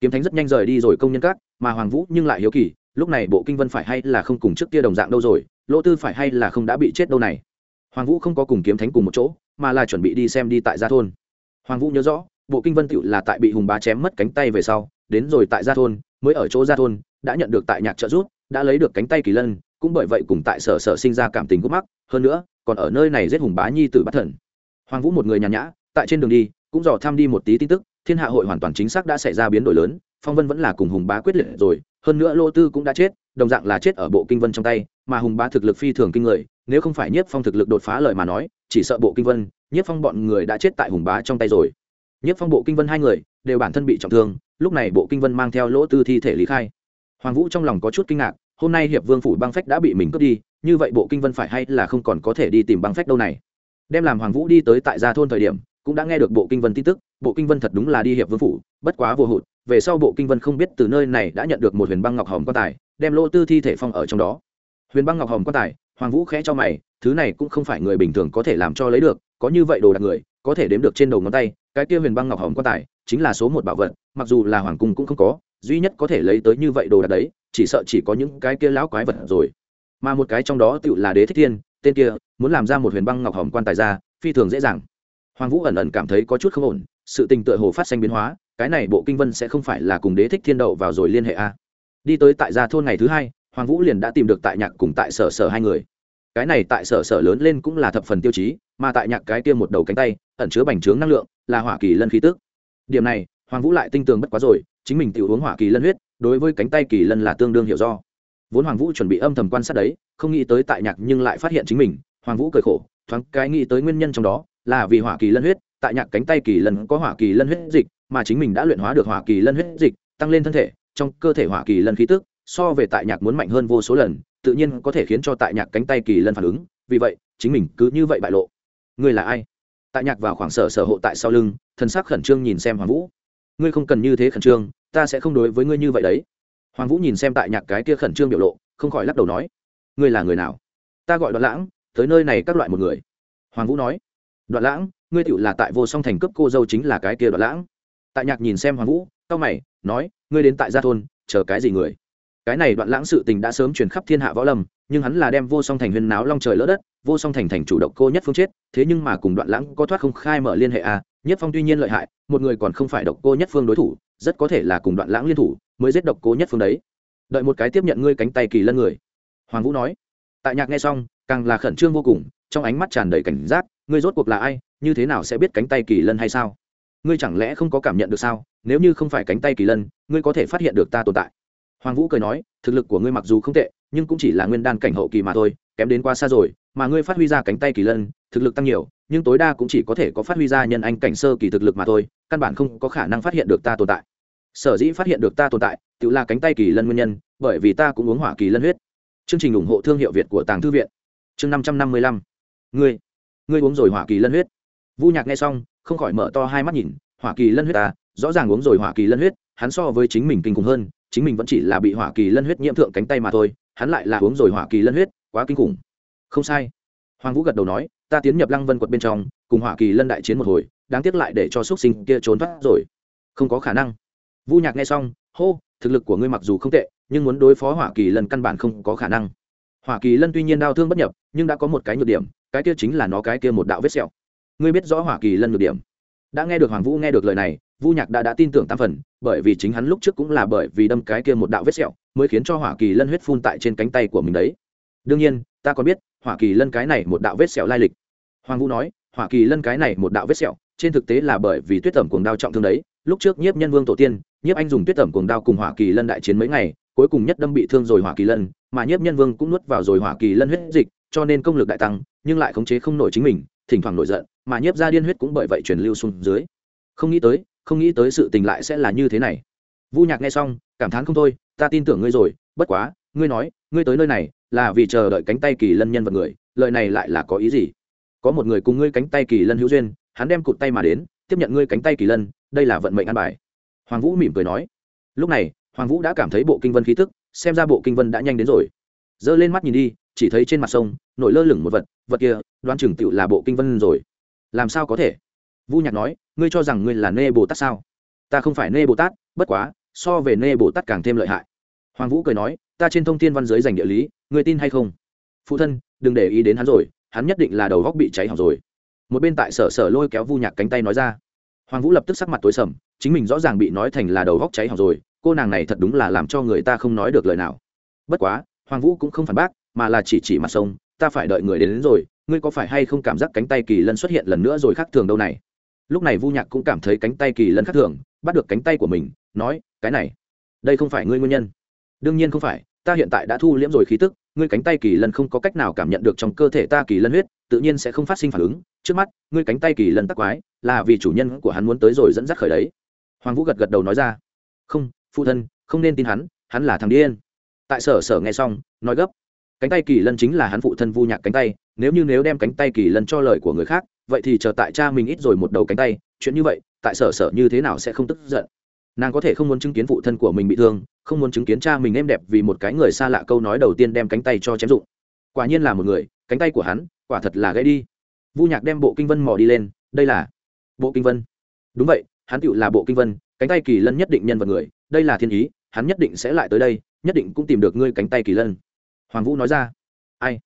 Kiếm thánh rất nhanh rời đi rồi công nhân các, mà hoàng vũ nhưng lại hiếu kỳ, lúc này bộ kinh vân phải hay là không cùng trước kia đồng dạng đâu rồi? Lỗ tư phải hay là không đã bị chết đâu này? Hoàng vũ không có cùng kiếm thánh cùng một chỗ, mà là chuẩn bị đi xem đi tại gia thôn. Hoàng vũ nhớ rõ, bộ kinh vân tựu là tại bị hùng bá chém mất cánh tay về sau, đến rồi tại gia thôn, mới ở chỗ gia thôn, đã nhận được tại nhạc trợ giúp, đã lấy được cánh tay kỳ lân, cũng bởi vậy cùng tại sở sở sinh ra cảm tình khúc mắc hơn nữa, còn ở nơi này giết hùng bá nhi tử bắt thần. Hoàng vũ một người nhàn nhã, tại trên đường đi, cũng dò tham đi một tí tin tức, thiên hạ hội hoàn toàn chính xác đã xảy ra biến đổi lớn, phong vân vẫn là cùng hùng bá quyết liệt rồi, hơn nữa lô tư cũng đã chết đồng dạng là chết ở bộ kinh vân trong tay, mà hùng bá thực lực phi thường kinh người, nếu không phải nhiếp phong thực lực đột phá lời mà nói, chỉ sợ bộ kinh vân, nhiếp phong bọn người đã chết tại hùng bá trong tay rồi. Nhiếp phong bộ kinh vân hai người, đều bản thân bị trọng thương, lúc này bộ kinh vân mang theo lỗ tư thi thể lý khai. Hoàng vũ trong lòng có chút kinh ngạc, hôm nay hiệp vương phủ băng phách đã bị mình cướp đi, như vậy bộ kinh vân phải hay là không còn có thể đi tìm băng phách đâu này? Đem làm hoàng vũ đi tới tại gia thôn thời điểm, cũng đã nghe được bộ kinh vân tin tức, bộ kinh vân thật đúng là đi hiệp vương phủ, bất quá vô hụt, về sau bộ kinh vân không biết từ nơi này đã nhận được một huyền băng ngọc hồng quan tài đem lô tư thi thể phong ở trong đó. Huyền băng ngọc hồng quan tài, hoàng vũ khẽ cho mày, thứ này cũng không phải người bình thường có thể làm cho lấy được, có như vậy đồ đạc người, có thể đếm được trên đầu ngón tay, cái kia huyền băng ngọc hồng quan tài, chính là số một bảo vật, mặc dù là hoàng cung cũng không có, duy nhất có thể lấy tới như vậy đồ đạc đấy, chỉ sợ chỉ có những cái kia lão quái vật rồi. Mà một cái trong đó tựu là đế thích thiên, tên kia, muốn làm ra một huyền băng ngọc hồng quan tài ra, phi thường dễ dàng. Hoàng vũ ẩn ẩn cảm thấy có chút không ổn, sự tình tựa hồ phát sinh biến hóa, cái này bộ kinh vân sẽ không phải là cùng đế thích thiên đậu vào rồi liên hệ a đi tới tại gia thôn ngày thứ hai, hoàng vũ liền đã tìm được tại nhạc cùng tại sở sở hai người. Cái này tại sở sở lớn lên cũng là thập phần tiêu chí, mà tại nhạc cái kia một đầu cánh tay, ẩn chứa bành trướng năng lượng, là hỏa kỳ lân khí tức. Điểm này, hoàng vũ lại tinh tường bất quá rồi, chính mình tự uống hỏa kỳ lân huyết, đối với cánh tay kỳ lân là tương đương hiểu do. Vốn hoàng vũ chuẩn bị âm thầm quan sát đấy, không nghĩ tới tại nhạc nhưng lại phát hiện chính mình, hoàng vũ cười khổ, thoáng cái nghĩ tới nguyên nhân trong đó, là vì hỏa kỳ lân huyết, tại nhạc cánh tay kỳ lân có hỏa kỳ lân huyết dịch, mà chính mình đã luyện hóa được hỏa kỳ lân huyết dịch, tăng lên thân thể trong cơ thể hỏa kỳ lân khí tức, so về tại nhạc muốn mạnh hơn vô số lần, tự nhiên có thể khiến cho tại nhạc cánh tay kỳ lân phản ứng. Vì vậy, chính mình cứ như vậy bại lộ. Ngươi là ai? Tại nhạc vào khoảng sở sở hộ tại sau lưng thân xác khẩn trương nhìn xem hoàng vũ. Ngươi không cần như thế khẩn trương, ta sẽ không đối với ngươi như vậy đấy. Hoàng vũ nhìn xem tại nhạc cái kia khẩn trương biểu lộ, không khỏi lắc đầu nói, ngươi là người nào? Ta gọi đoạn lãng, tới nơi này các loại một người. Hoàng vũ nói, đoạn lãng, ngươi tựu là tại vô song thành cấp cô dâu chính là cái kia đoạn lãng. Tại nhạc nhìn xem hoàng vũ tao mày nói, ngươi đến tại gia thôn, chờ cái gì người? Cái này đoạn lãng sự tình đã sớm truyền khắp thiên hạ võ lâm, nhưng hắn là đem vô song thành huyên náo long trời lỡ đất, vô song thành thành chủ động cô nhất phương chết, thế nhưng mà cùng đoạn lãng có thoát không khai mở liên hệ à nhất phong tuy nhiên lợi hại, một người còn không phải độc cô nhất phương đối thủ, rất có thể là cùng đoạn lãng liên thủ, mới giết độc cô nhất phương đấy. Đợi một cái tiếp nhận ngươi cánh tay kỳ lân người. Hoàng vũ nói. Tại nhạc nghe xong, càng là khẩn trương vô cùng, trong ánh mắt tràn đầy cảnh giác, ngươi rốt cuộc là ai, như thế nào sẽ biết cánh tay kỳ lân hay sao? Ngươi chẳng lẽ không có cảm nhận được sao? Nếu như không phải cánh tay kỳ lân, ngươi có thể phát hiện được ta tồn tại. Hoàng vũ cười nói, thực lực của ngươi mặc dù không tệ, nhưng cũng chỉ là nguyên đan cảnh hậu kỳ mà thôi, kém đến quá xa rồi, mà ngươi phát huy ra cánh tay kỳ lân, thực lực tăng nhiều, nhưng tối đa cũng chỉ có thể có phát huy ra nhân anh cảnh sơ kỳ thực lực mà thôi, căn bản không có khả năng phát hiện được ta tồn tại. Sở dĩ phát hiện được ta tồn tại, tự là cánh tay kỳ lân nguyên nhân, bởi vì ta cũng uống hỏa kỳ lân huyết. Chương trình ủng hộ thương hiệu việt của tàng thư viện. Chương năm trăm năm mươi lăm. Ngươi ngươi uống rồi hỏa kỳ lân huyết vu nhạc nghe xong, không khỏi mở to hai mắt nhìn, hỏa kỳ lân huyết ta rõ ràng uống rồi hỏa kỳ lân huyết, hắn so với chính mình kinh khủng hơn, chính mình vẫn chỉ là bị hỏa kỳ lân huyết nhiễm thượng cánh tay mà thôi, hắn lại là uống rồi hỏa kỳ lân huyết, quá kinh khủng. Không sai. Hoàng vũ gật đầu nói, ta tiến nhập lăng vân quật bên trong, cùng hỏa kỳ lân đại chiến một hồi, đáng tiếc lại để cho x u ấ t sinh kia trốn thoát rồi. Không có khả năng. Vu nhạc nghe xong, hô, thực lực của ngươi mặc dù không tệ, nhưng muốn đối phó hỏa kỳ lân căn bản không có khả năng. Hỏa kỳ lân tuy nhiên đau thương bất nhập, nhưng đã có một cái nhược điểm, cái kia chính là nó cái kia một đạo vết sẹo ngươi biết rõ hỏa kỳ lân nhược điểm. Đã nghe được hoàng vũ nghe được lời này, vu nhạc đã đã tin tưởng tam phần, bởi vì chính hắn lúc trước cũng là bởi vì đâm cái kia một đạo vết sẹo, mới khiến cho hỏa kỳ lân huyết phun tại trên cánh tay của mình đấy. Đương nhiên, ta còn biết, hỏa kỳ lân cái này một đạo vết sẹo lai lịch. Hoàng vũ nói, hỏa kỳ lân cái này một đạo vết sẹo, trên thực tế là bởi vì tuyết tẩm cuồng đao trọng thương đấy. Lúc trước nhiếp nhân vương tổ tiên, nhiếp anh dùng tuyết tẩm cuồng đao cùng hỏa kỳ lân đại chiến mấy ngày, cuối cùng nhất đâm bị thương rồi hỏa kỳ lân, mà nhiếp nhân vương cũng nuốt vào rồi hỏa kỳ lân huyết dịch, cho nên công lực đại tăng, nhưng lại khống chế không nổi chính mình thỉnh thoảng nổi giận, mà nhiếp ra điên huyết cũng bởi vậy truyền lưu xuống dưới. Không nghĩ tới, không nghĩ tới sự tình lại sẽ là như thế này. Vu nhạc nghe xong, cảm thán không thôi, ta tin tưởng ngươi rồi, bất quá, ngươi nói, ngươi tới nơi này là vì chờ đợi cánh tay kỳ lân nhân vật người lợi này lại là có ý gì? Có một người cùng ngươi cánh tay kỳ lân hữu duyên, hắn đem cụt tay mà đến, tiếp nhận ngươi cánh tay kỳ lân, đây là vận mệnh an bài. Hoàng vũ mỉm cười nói. Lúc này, hoàng vũ đã cảm thấy bộ kinh vân khí tức, xem ra bộ kinh vân đã nhanh đến rồi. Giơ lên mắt nhìn đi chỉ thấy trên mặt sông, nổi lơ lửng một vật vật kia, đoán chừng tựu là bộ kinh vân rồi. Làm sao có thể? Vu nhạc nói, ngươi cho rằng ngươi là nê bồ tát sao? Ta không phải nê bồ tát, bất quá, so về nê bồ tát càng thêm lợi hại. Hoàng vũ cười nói, ta trên thông tin văn giới dành địa lý, ngươi tin hay không? Phụ thân, đừng để ý đến hắn rồi, hắn nhất định là đầu góc bị cháy hỏng rồi. Một bên tại sở sở lôi kéo vu nhạc cánh tay nói ra. Hoàng vũ lập tức sắc mặt tối sầm, chính mình rõ ràng bị nói thành là đầu góc cháy hỏng rồi, cô nàng này thật đúng là làm cho người ta không nói được lời nào. Bất quá, hoàng vũ cũng không phản bác mà là chỉ chỉ mặt sông ta phải đợi người đến, đến rồi ngươi có phải hay không cảm giác cánh tay kỳ lân xuất hiện lần nữa rồi khác thường đâu này? Lúc này vu nhạc cũng cảm thấy cánh tay kỳ lân khác thường bắt được cánh tay của mình nói cái này đây không phải ngươi nguyên nhân. Đương nhiên không phải ta hiện tại đã thu liễm rồi khí tức ngươi cánh tay kỳ lân không có cách nào cảm nhận được trong cơ thể ta kỳ lân huyết tự nhiên sẽ không phát sinh phản ứng. Trước mắt ngươi cánh tay kỳ lân tắc quái là vì chủ nhân của hắn muốn tới rồi dẫn dắt khởi đấy. Hoàng vũ gật gật đầu nói ra không phụ thân không nên tin hắn hắn là thằng điên. Tại sở sở nghe xong nói gấp cánh tay kỳ lân chính là hắn phụ thân vu nhạc cánh tay, nếu như nếu đem cánh tay kỳ lân cho lời của người khác, vậy thì chờ tại cha mình ít rồi một đầu cánh tay, chuyện như vậy, tại sở sở như thế nào sẽ không tức giận. Nàng có thể không muốn chứng kiến phụ thân của mình bị thương, không muốn chứng kiến cha mình êm đẹp vì một cái người xa lạ câu nói đầu tiên đem cánh tay cho chém dụng. Quả nhiên là một người, cánh tay của hắn, quả thật là gãy đi. Vu nhạc đem bộ kinh vân mò đi lên, đây là bộ kinh vân. Đúng vậy, hắn tựu là bộ kinh vân, cánh tay kỳ lân nhất định nhân vật người, đây là thiên ý, hắn nhất định sẽ lại tới đây, nhất định cũng tìm được ngươi cánh tay kỳ lân hoàng vũ nói ra. Ai?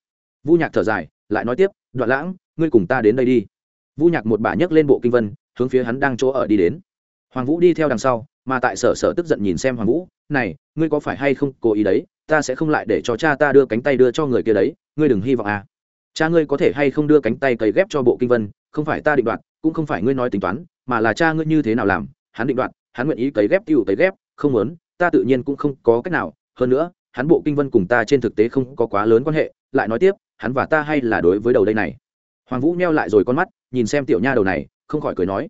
Vu nhạc thở dài, lại nói tiếp, đoạn lãng, ngươi cùng ta đến đây đi. Vu nhạc một bà nhấc lên bộ kinh vân, hướng phía hắn đang chỗ ở đi đến. Hoàng vũ đi theo đằng sau, mà tại sở sở tức giận nhìn xem hoàng vũ, này, ngươi có phải hay không cố ý đấy? Ta sẽ không lại để cho cha ta đưa cánh tay đưa cho người kia đấy, ngươi đừng hy vọng à. Cha ngươi có thể hay không đưa cánh tay cấy ghép cho bộ kinh vân, không phải ta định đoạt, cũng không phải ngươi nói tính toán, mà là cha ngươi như thế nào làm, hắn định đoạt, hắn nguyện ý cấy ghép, tiêu cấy ghép, không muốn, ta tự nhiên cũng không có cách nào, hơn nữa hắn bộ kinh vân cùng ta trên thực tế không có quá lớn quan hệ, lại nói tiếp, hắn và ta hay là đối với đầu đây này. Hoàng vũ meo lại rồi con mắt, nhìn xem tiểu nha đầu này, không khỏi cười nói,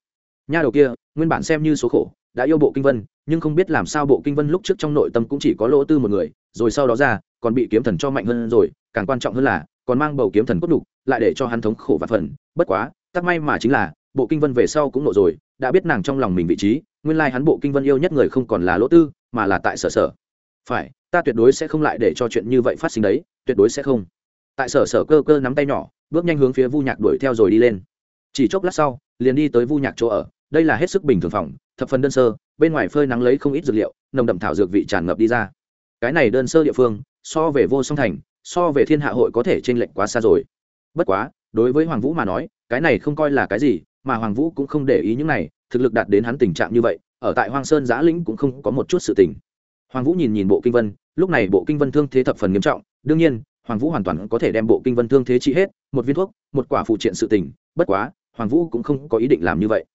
nha đầu kia, nguyên bản xem như số khổ, đã yêu bộ kinh vân, nhưng không biết làm sao bộ kinh vân lúc trước trong nội tâm cũng chỉ có lỗ tư một người, rồi sau đó ra, còn bị kiếm thần cho mạnh hơn rồi, càng quan trọng hơn là, còn mang bầu kiếm thần cốt đục lại để cho hắn thống khổ và phần. Bất quá, tắc may mà chính là, bộ kinh vân về sau cũng nộ rồi, đã biết nàng trong lòng mình vị trí, nguyên lai hắn bộ kinh vân yêu nhất người không còn là lỗ tư, mà là tại sở sở. Phải ta tuyệt đối sẽ không lại để cho chuyện như vậy phát sinh đấy, tuyệt đối sẽ không. Tại sở sở cơ cơ nắm tay nhỏ, bước nhanh hướng phía vu nhạc đuổi theo rồi đi lên. Chỉ chốc lát sau, liền đi tới vu nhạc chỗ ở, đây là hết sức bình thường phòng, thập phần đơn sơ, bên ngoài phơi nắng lấy không ít dược liệu, nồng đậm thảo dược vị tràn ngập đi ra. Cái này đơn sơ địa phương, so về vô song thành, so về thiên hạ hội có thể t r ê n lệch quá xa rồi. Bất quá, đối với hoàng vũ mà nói, cái này không coi là cái gì, mà hoàng vũ cũng không để ý những này, thực lực đạt đến hắn tình trạng như vậy, ở tại hoang sơn giã lĩnh cũng không có một chút sự tình hoàng vũ nhìn nhìn bộ kinh vân, lúc này bộ kinh vân thương thế thập phần nghiêm trọng, đương nhiên, hoàng vũ hoàn toàn có thể đem bộ kinh vân thương thế trị hết, một viên thuốc, một quả phụ triện sự tình, bất quá, hoàng vũ cũng không có ý định làm như vậy.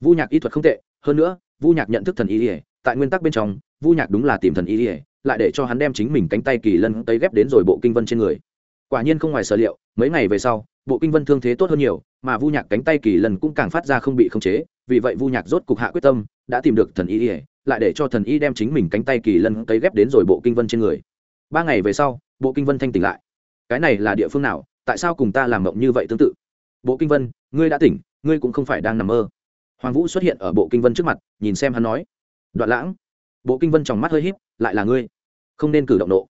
Vu nhạc y thuật không tệ, hơn nữa, vu nhạc nhận thức thần y ỉa tại nguyên tắc bên trong, vu nhạc đúng là tìm thần y ỉa lại để cho hắn đem chính mình cánh tay kỳ lân tấy ghép đến rồi bộ kinh vân trên người. Quả nhiên không ngoài sở liệu, mấy ngày về sau, bộ kinh vân thương thế tốt hơn nhiều, mà vu nhạc cánh tay kỳ lân cũng càng phát ra không bị khống chế, vì vậy vu nhạc rốt cục hạ quyết tâm đã tìm được thần y ỉa lại để cho thần y đem chính mình cánh tay kỳ lân cấy ghép đến rồi bộ kinh vân trên người. Ba ngày về sau, bộ kinh vân thanh tỉnh lại. Cái này là địa phương nào, tại sao cùng ta làm mộng như vậy tương tự? Bộ kinh vân, ngươi đã tỉnh, ngươi cũng không phải đang nằm mơ. Hoàng vũ xuất hiện ở bộ kinh vân trước mặt, nhìn xem hắn nói. Đoạn lãng, bộ kinh vân trong mắt hơi híp, lại là ngươi. Không nên cử động nộ.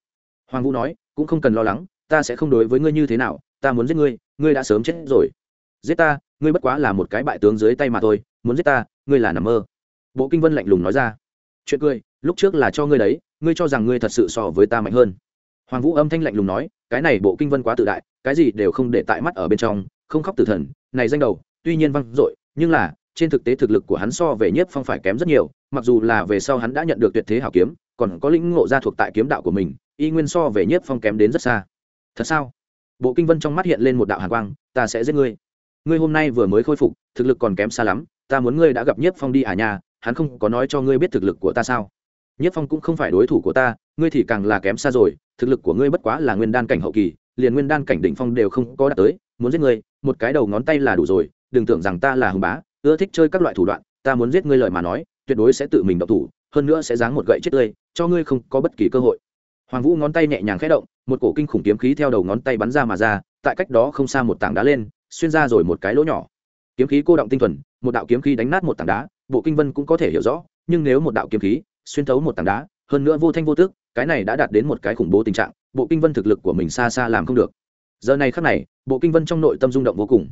Hoàng vũ nói, cũng không cần lo lắng, ta sẽ không đối với ngươi như thế nào, ta muốn giết ngươi ngươi đã sớm chết rồi. Giết ta, ngươi bất quá là một cái bại tướng dưới tay mà thôi, muốn giết ta, ngươi là nằm mơ bộ kinh vân lạnh lùng nói ra. Chuyện cười, lúc trước là cho ngươi đấy, ngươi cho rằng ngươi thật sự so với ta mạnh hơn. Hoàng vũ âm thanh lạnh lùng nói, cái này bộ kinh vân quá tự đại, cái gì đều không để tại mắt ở bên trong, không khóc tử thần, này danh đầu, tuy nhiên văng dội, nhưng là, trên thực tế thực lực của hắn so về nhiếp phong phải kém rất nhiều, mặc dù là về sau hắn đã nhận được tuyệt thế hảo kiếm, còn có lĩnh ngộ ra thuộc tại kiếm đạo của mình, y nguyên so về nhiếp phong kém đến rất xa. Thật sao? Bộ kinh vân trong mắt hiện lên một đạo hàn quang, ta sẽ giết ngươi. Ngươi hôm nay vừa mới khôi phục, thực lực còn kém xa lắm, ta muốn ngươi đã gặp nhiếp phong đi à nhà hắn không có nói cho ngươi biết thực lực của ta sao? Nhiếp phong cũng không phải đối thủ của ta, ngươi thì càng là kém xa rồi, thực lực của ngươi bất quá là nguyên đan cảnh hậu kỳ, liền nguyên đan cảnh đỉnh phong đều không có đạt tới, muốn giết ngươi, một cái đầu ngón tay là đủ rồi, đừng tưởng rằng ta là hùng bá, ưa thích chơi các loại thủ đoạn, ta muốn giết ngươi lời mà nói, tuyệt đối sẽ tự mình động thủ, hơn nữa sẽ giáng một gậy chết tươi, cho ngươi không có bất kỳ cơ hội. Hoàng vũ ngón tay nhẹ nhàng khẽ động, một cổ kinh khủng kiếm khí theo đầu ngón tay bắn ra mà ra, tại cách đó không xa một tảng đá lên, xuyên ra rồi một cái lỗ nhỏ. Kiếm khí cô động tinh thuần, một đạo kiếm khí đánh nát một tảng đá bộ kinh vân cũng có thể hiểu rõ, nhưng nếu một đạo kiếm khí xuyên thấu một tảng đá, hơn nữa vô thanh vô tức, cái này đã đạt đến một cái khủng bố tình trạng, bộ kinh vân thực lực của mình xa xa làm không được. Giờ này khắc này, bộ kinh vân trong nội tâm rung động vô cùng.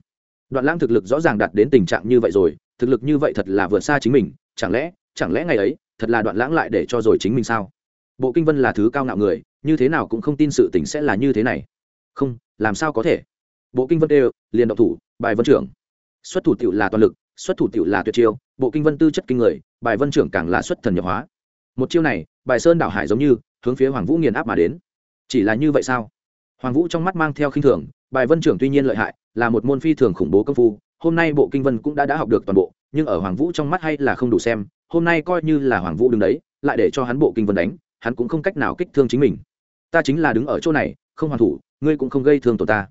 Đoạn lãng thực lực rõ ràng đạt đến tình trạng như vậy rồi, thực lực như vậy thật là vượt xa chính mình, chẳng lẽ chẳng lẽ ngày ấy, thật là đoạn lãng lại để cho rồi chính mình sao? Bộ kinh vân là thứ cao ngạo người, như thế nào cũng không tin sự tình sẽ là như thế này. Không, làm sao có thể? Bộ kinh vân đều, liền độc thủ, bài vân trưởng. Xuất thủ tiểu là toàn lực, xuất thủ tiểu là tuyệt chiêu bộ kinh vân tư chất kinh người, bài vân trưởng càng là xuất thần nhập hóa. Một chiêu này, bài sơn đảo hải giống như, hướng phía hoàng vũ nghiền áp mà đến. Chỉ là như vậy sao? Hoàng vũ trong mắt mang theo khinh thường, bài vân trưởng tuy nhiên lợi hại, là một môn phi thường khủng bố công phu, hôm nay bộ kinh vân cũng đã đã học được toàn bộ, nhưng ở hoàng vũ trong mắt hay là không đủ xem, hôm nay coi như là hoàng vũ đứng đấy, lại để cho hắn bộ kinh vân đánh, hắn cũng không cách nào kích thương chính mình. Ta chính là đứng ở chỗ này, không hoàn thủ, ngươi cũng không gây thương tổ ta.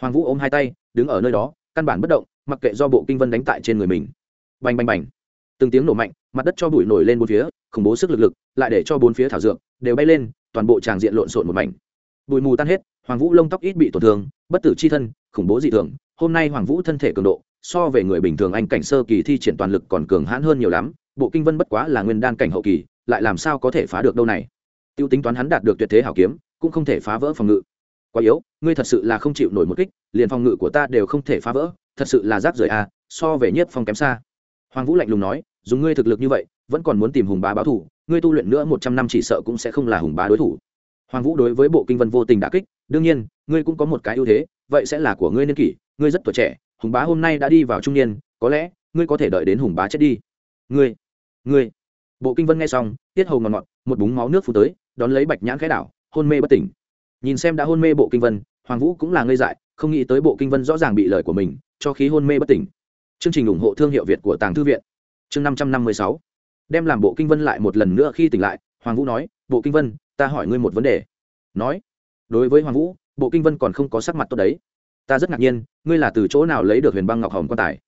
Hoàng vũ ôm hai tay, đứng ở nơi đó, căn bản bất động, mặc kệ do bộ kinh vân đánh tại trên người mình bành bành bành. Từng tiếng nổ mạnh, mặt đất cho bụi nổi lên bốn phía, khủng bố sức lực lực, lại để cho bốn phía thảo dược đều bay lên, toàn bộ tràng diện lộn xộn một mảnh. Bụi mù tan hết, hoàng vũ lông tóc ít bị tổn thương, bất tử c h i thân, khủng bố dị thường. Hôm nay hoàng vũ thân thể cường độ, so về người bình thường anh cảnh sơ kỳ thi triển toàn lực còn cường hãn hơn nhiều lắm. Bộ kinh vân bất quá là nguyên đan cảnh hậu kỳ, lại làm sao có thể phá được đâu này? T i ê u tính toán hắn đạt được tuyệt thế hảo kiếm, cũng không thể phá vỡ phòng ngự. Quá yếu, ngươi thật sự là không chịu nổi một kích, liền phòng ngự của ta đều không thể phá vỡ, thật sự là rác rưởi à so về nhất phong kém xa hoàng vũ lạnh lùng nói, dùng ngươi thực lực như vậy, vẫn còn muốn tìm hùng bá báo thủ, ngươi tu luyện nữa một trăm năm chỉ sợ cũng sẽ không là hùng bá đối thủ. Hoàng vũ đối với bộ kinh vân vô tình đã kích, đương nhiên, ngươi cũng có một cái ưu thế, vậy sẽ là của ngươi niên kỷ, ngươi rất tuổi trẻ, hùng bá hôm nay đã đi vào trung niên, có lẽ ngươi có thể đợi đến hùng bá chết đi. Ngươi ngươi. Bộ kinh vân nghe xong, tiết hầu ngọt ngọt, một búng máu nước phù tới, đón lấy bạch nhãn khẽ đảo, hôn mê bất tỉnh. Nhìn xem đã hôn mê bộ kinh vân hoàng vũ cũng là ngây dại, không nghĩ tới bộ kinh vân rõ ràng bị lời của mình, cho khí hôn mê bất tỉnh chương trình ủng hộ thương hiệu việt của tàng thư viện. Chương năm trăm năm mươi sáu. Đem làm bộ kinh vân lại một lần nữa khi tỉnh lại, hoàng vũ nói, bộ kinh vân, ta hỏi ngươi một vấn đề. Nói, đối với hoàng vũ, bộ kinh vân còn không có sắc mặt tốt đấy. Ta rất ngạc nhiên, ngươi là từ chỗ nào lấy được huyền băng ngọc hồng quan tài?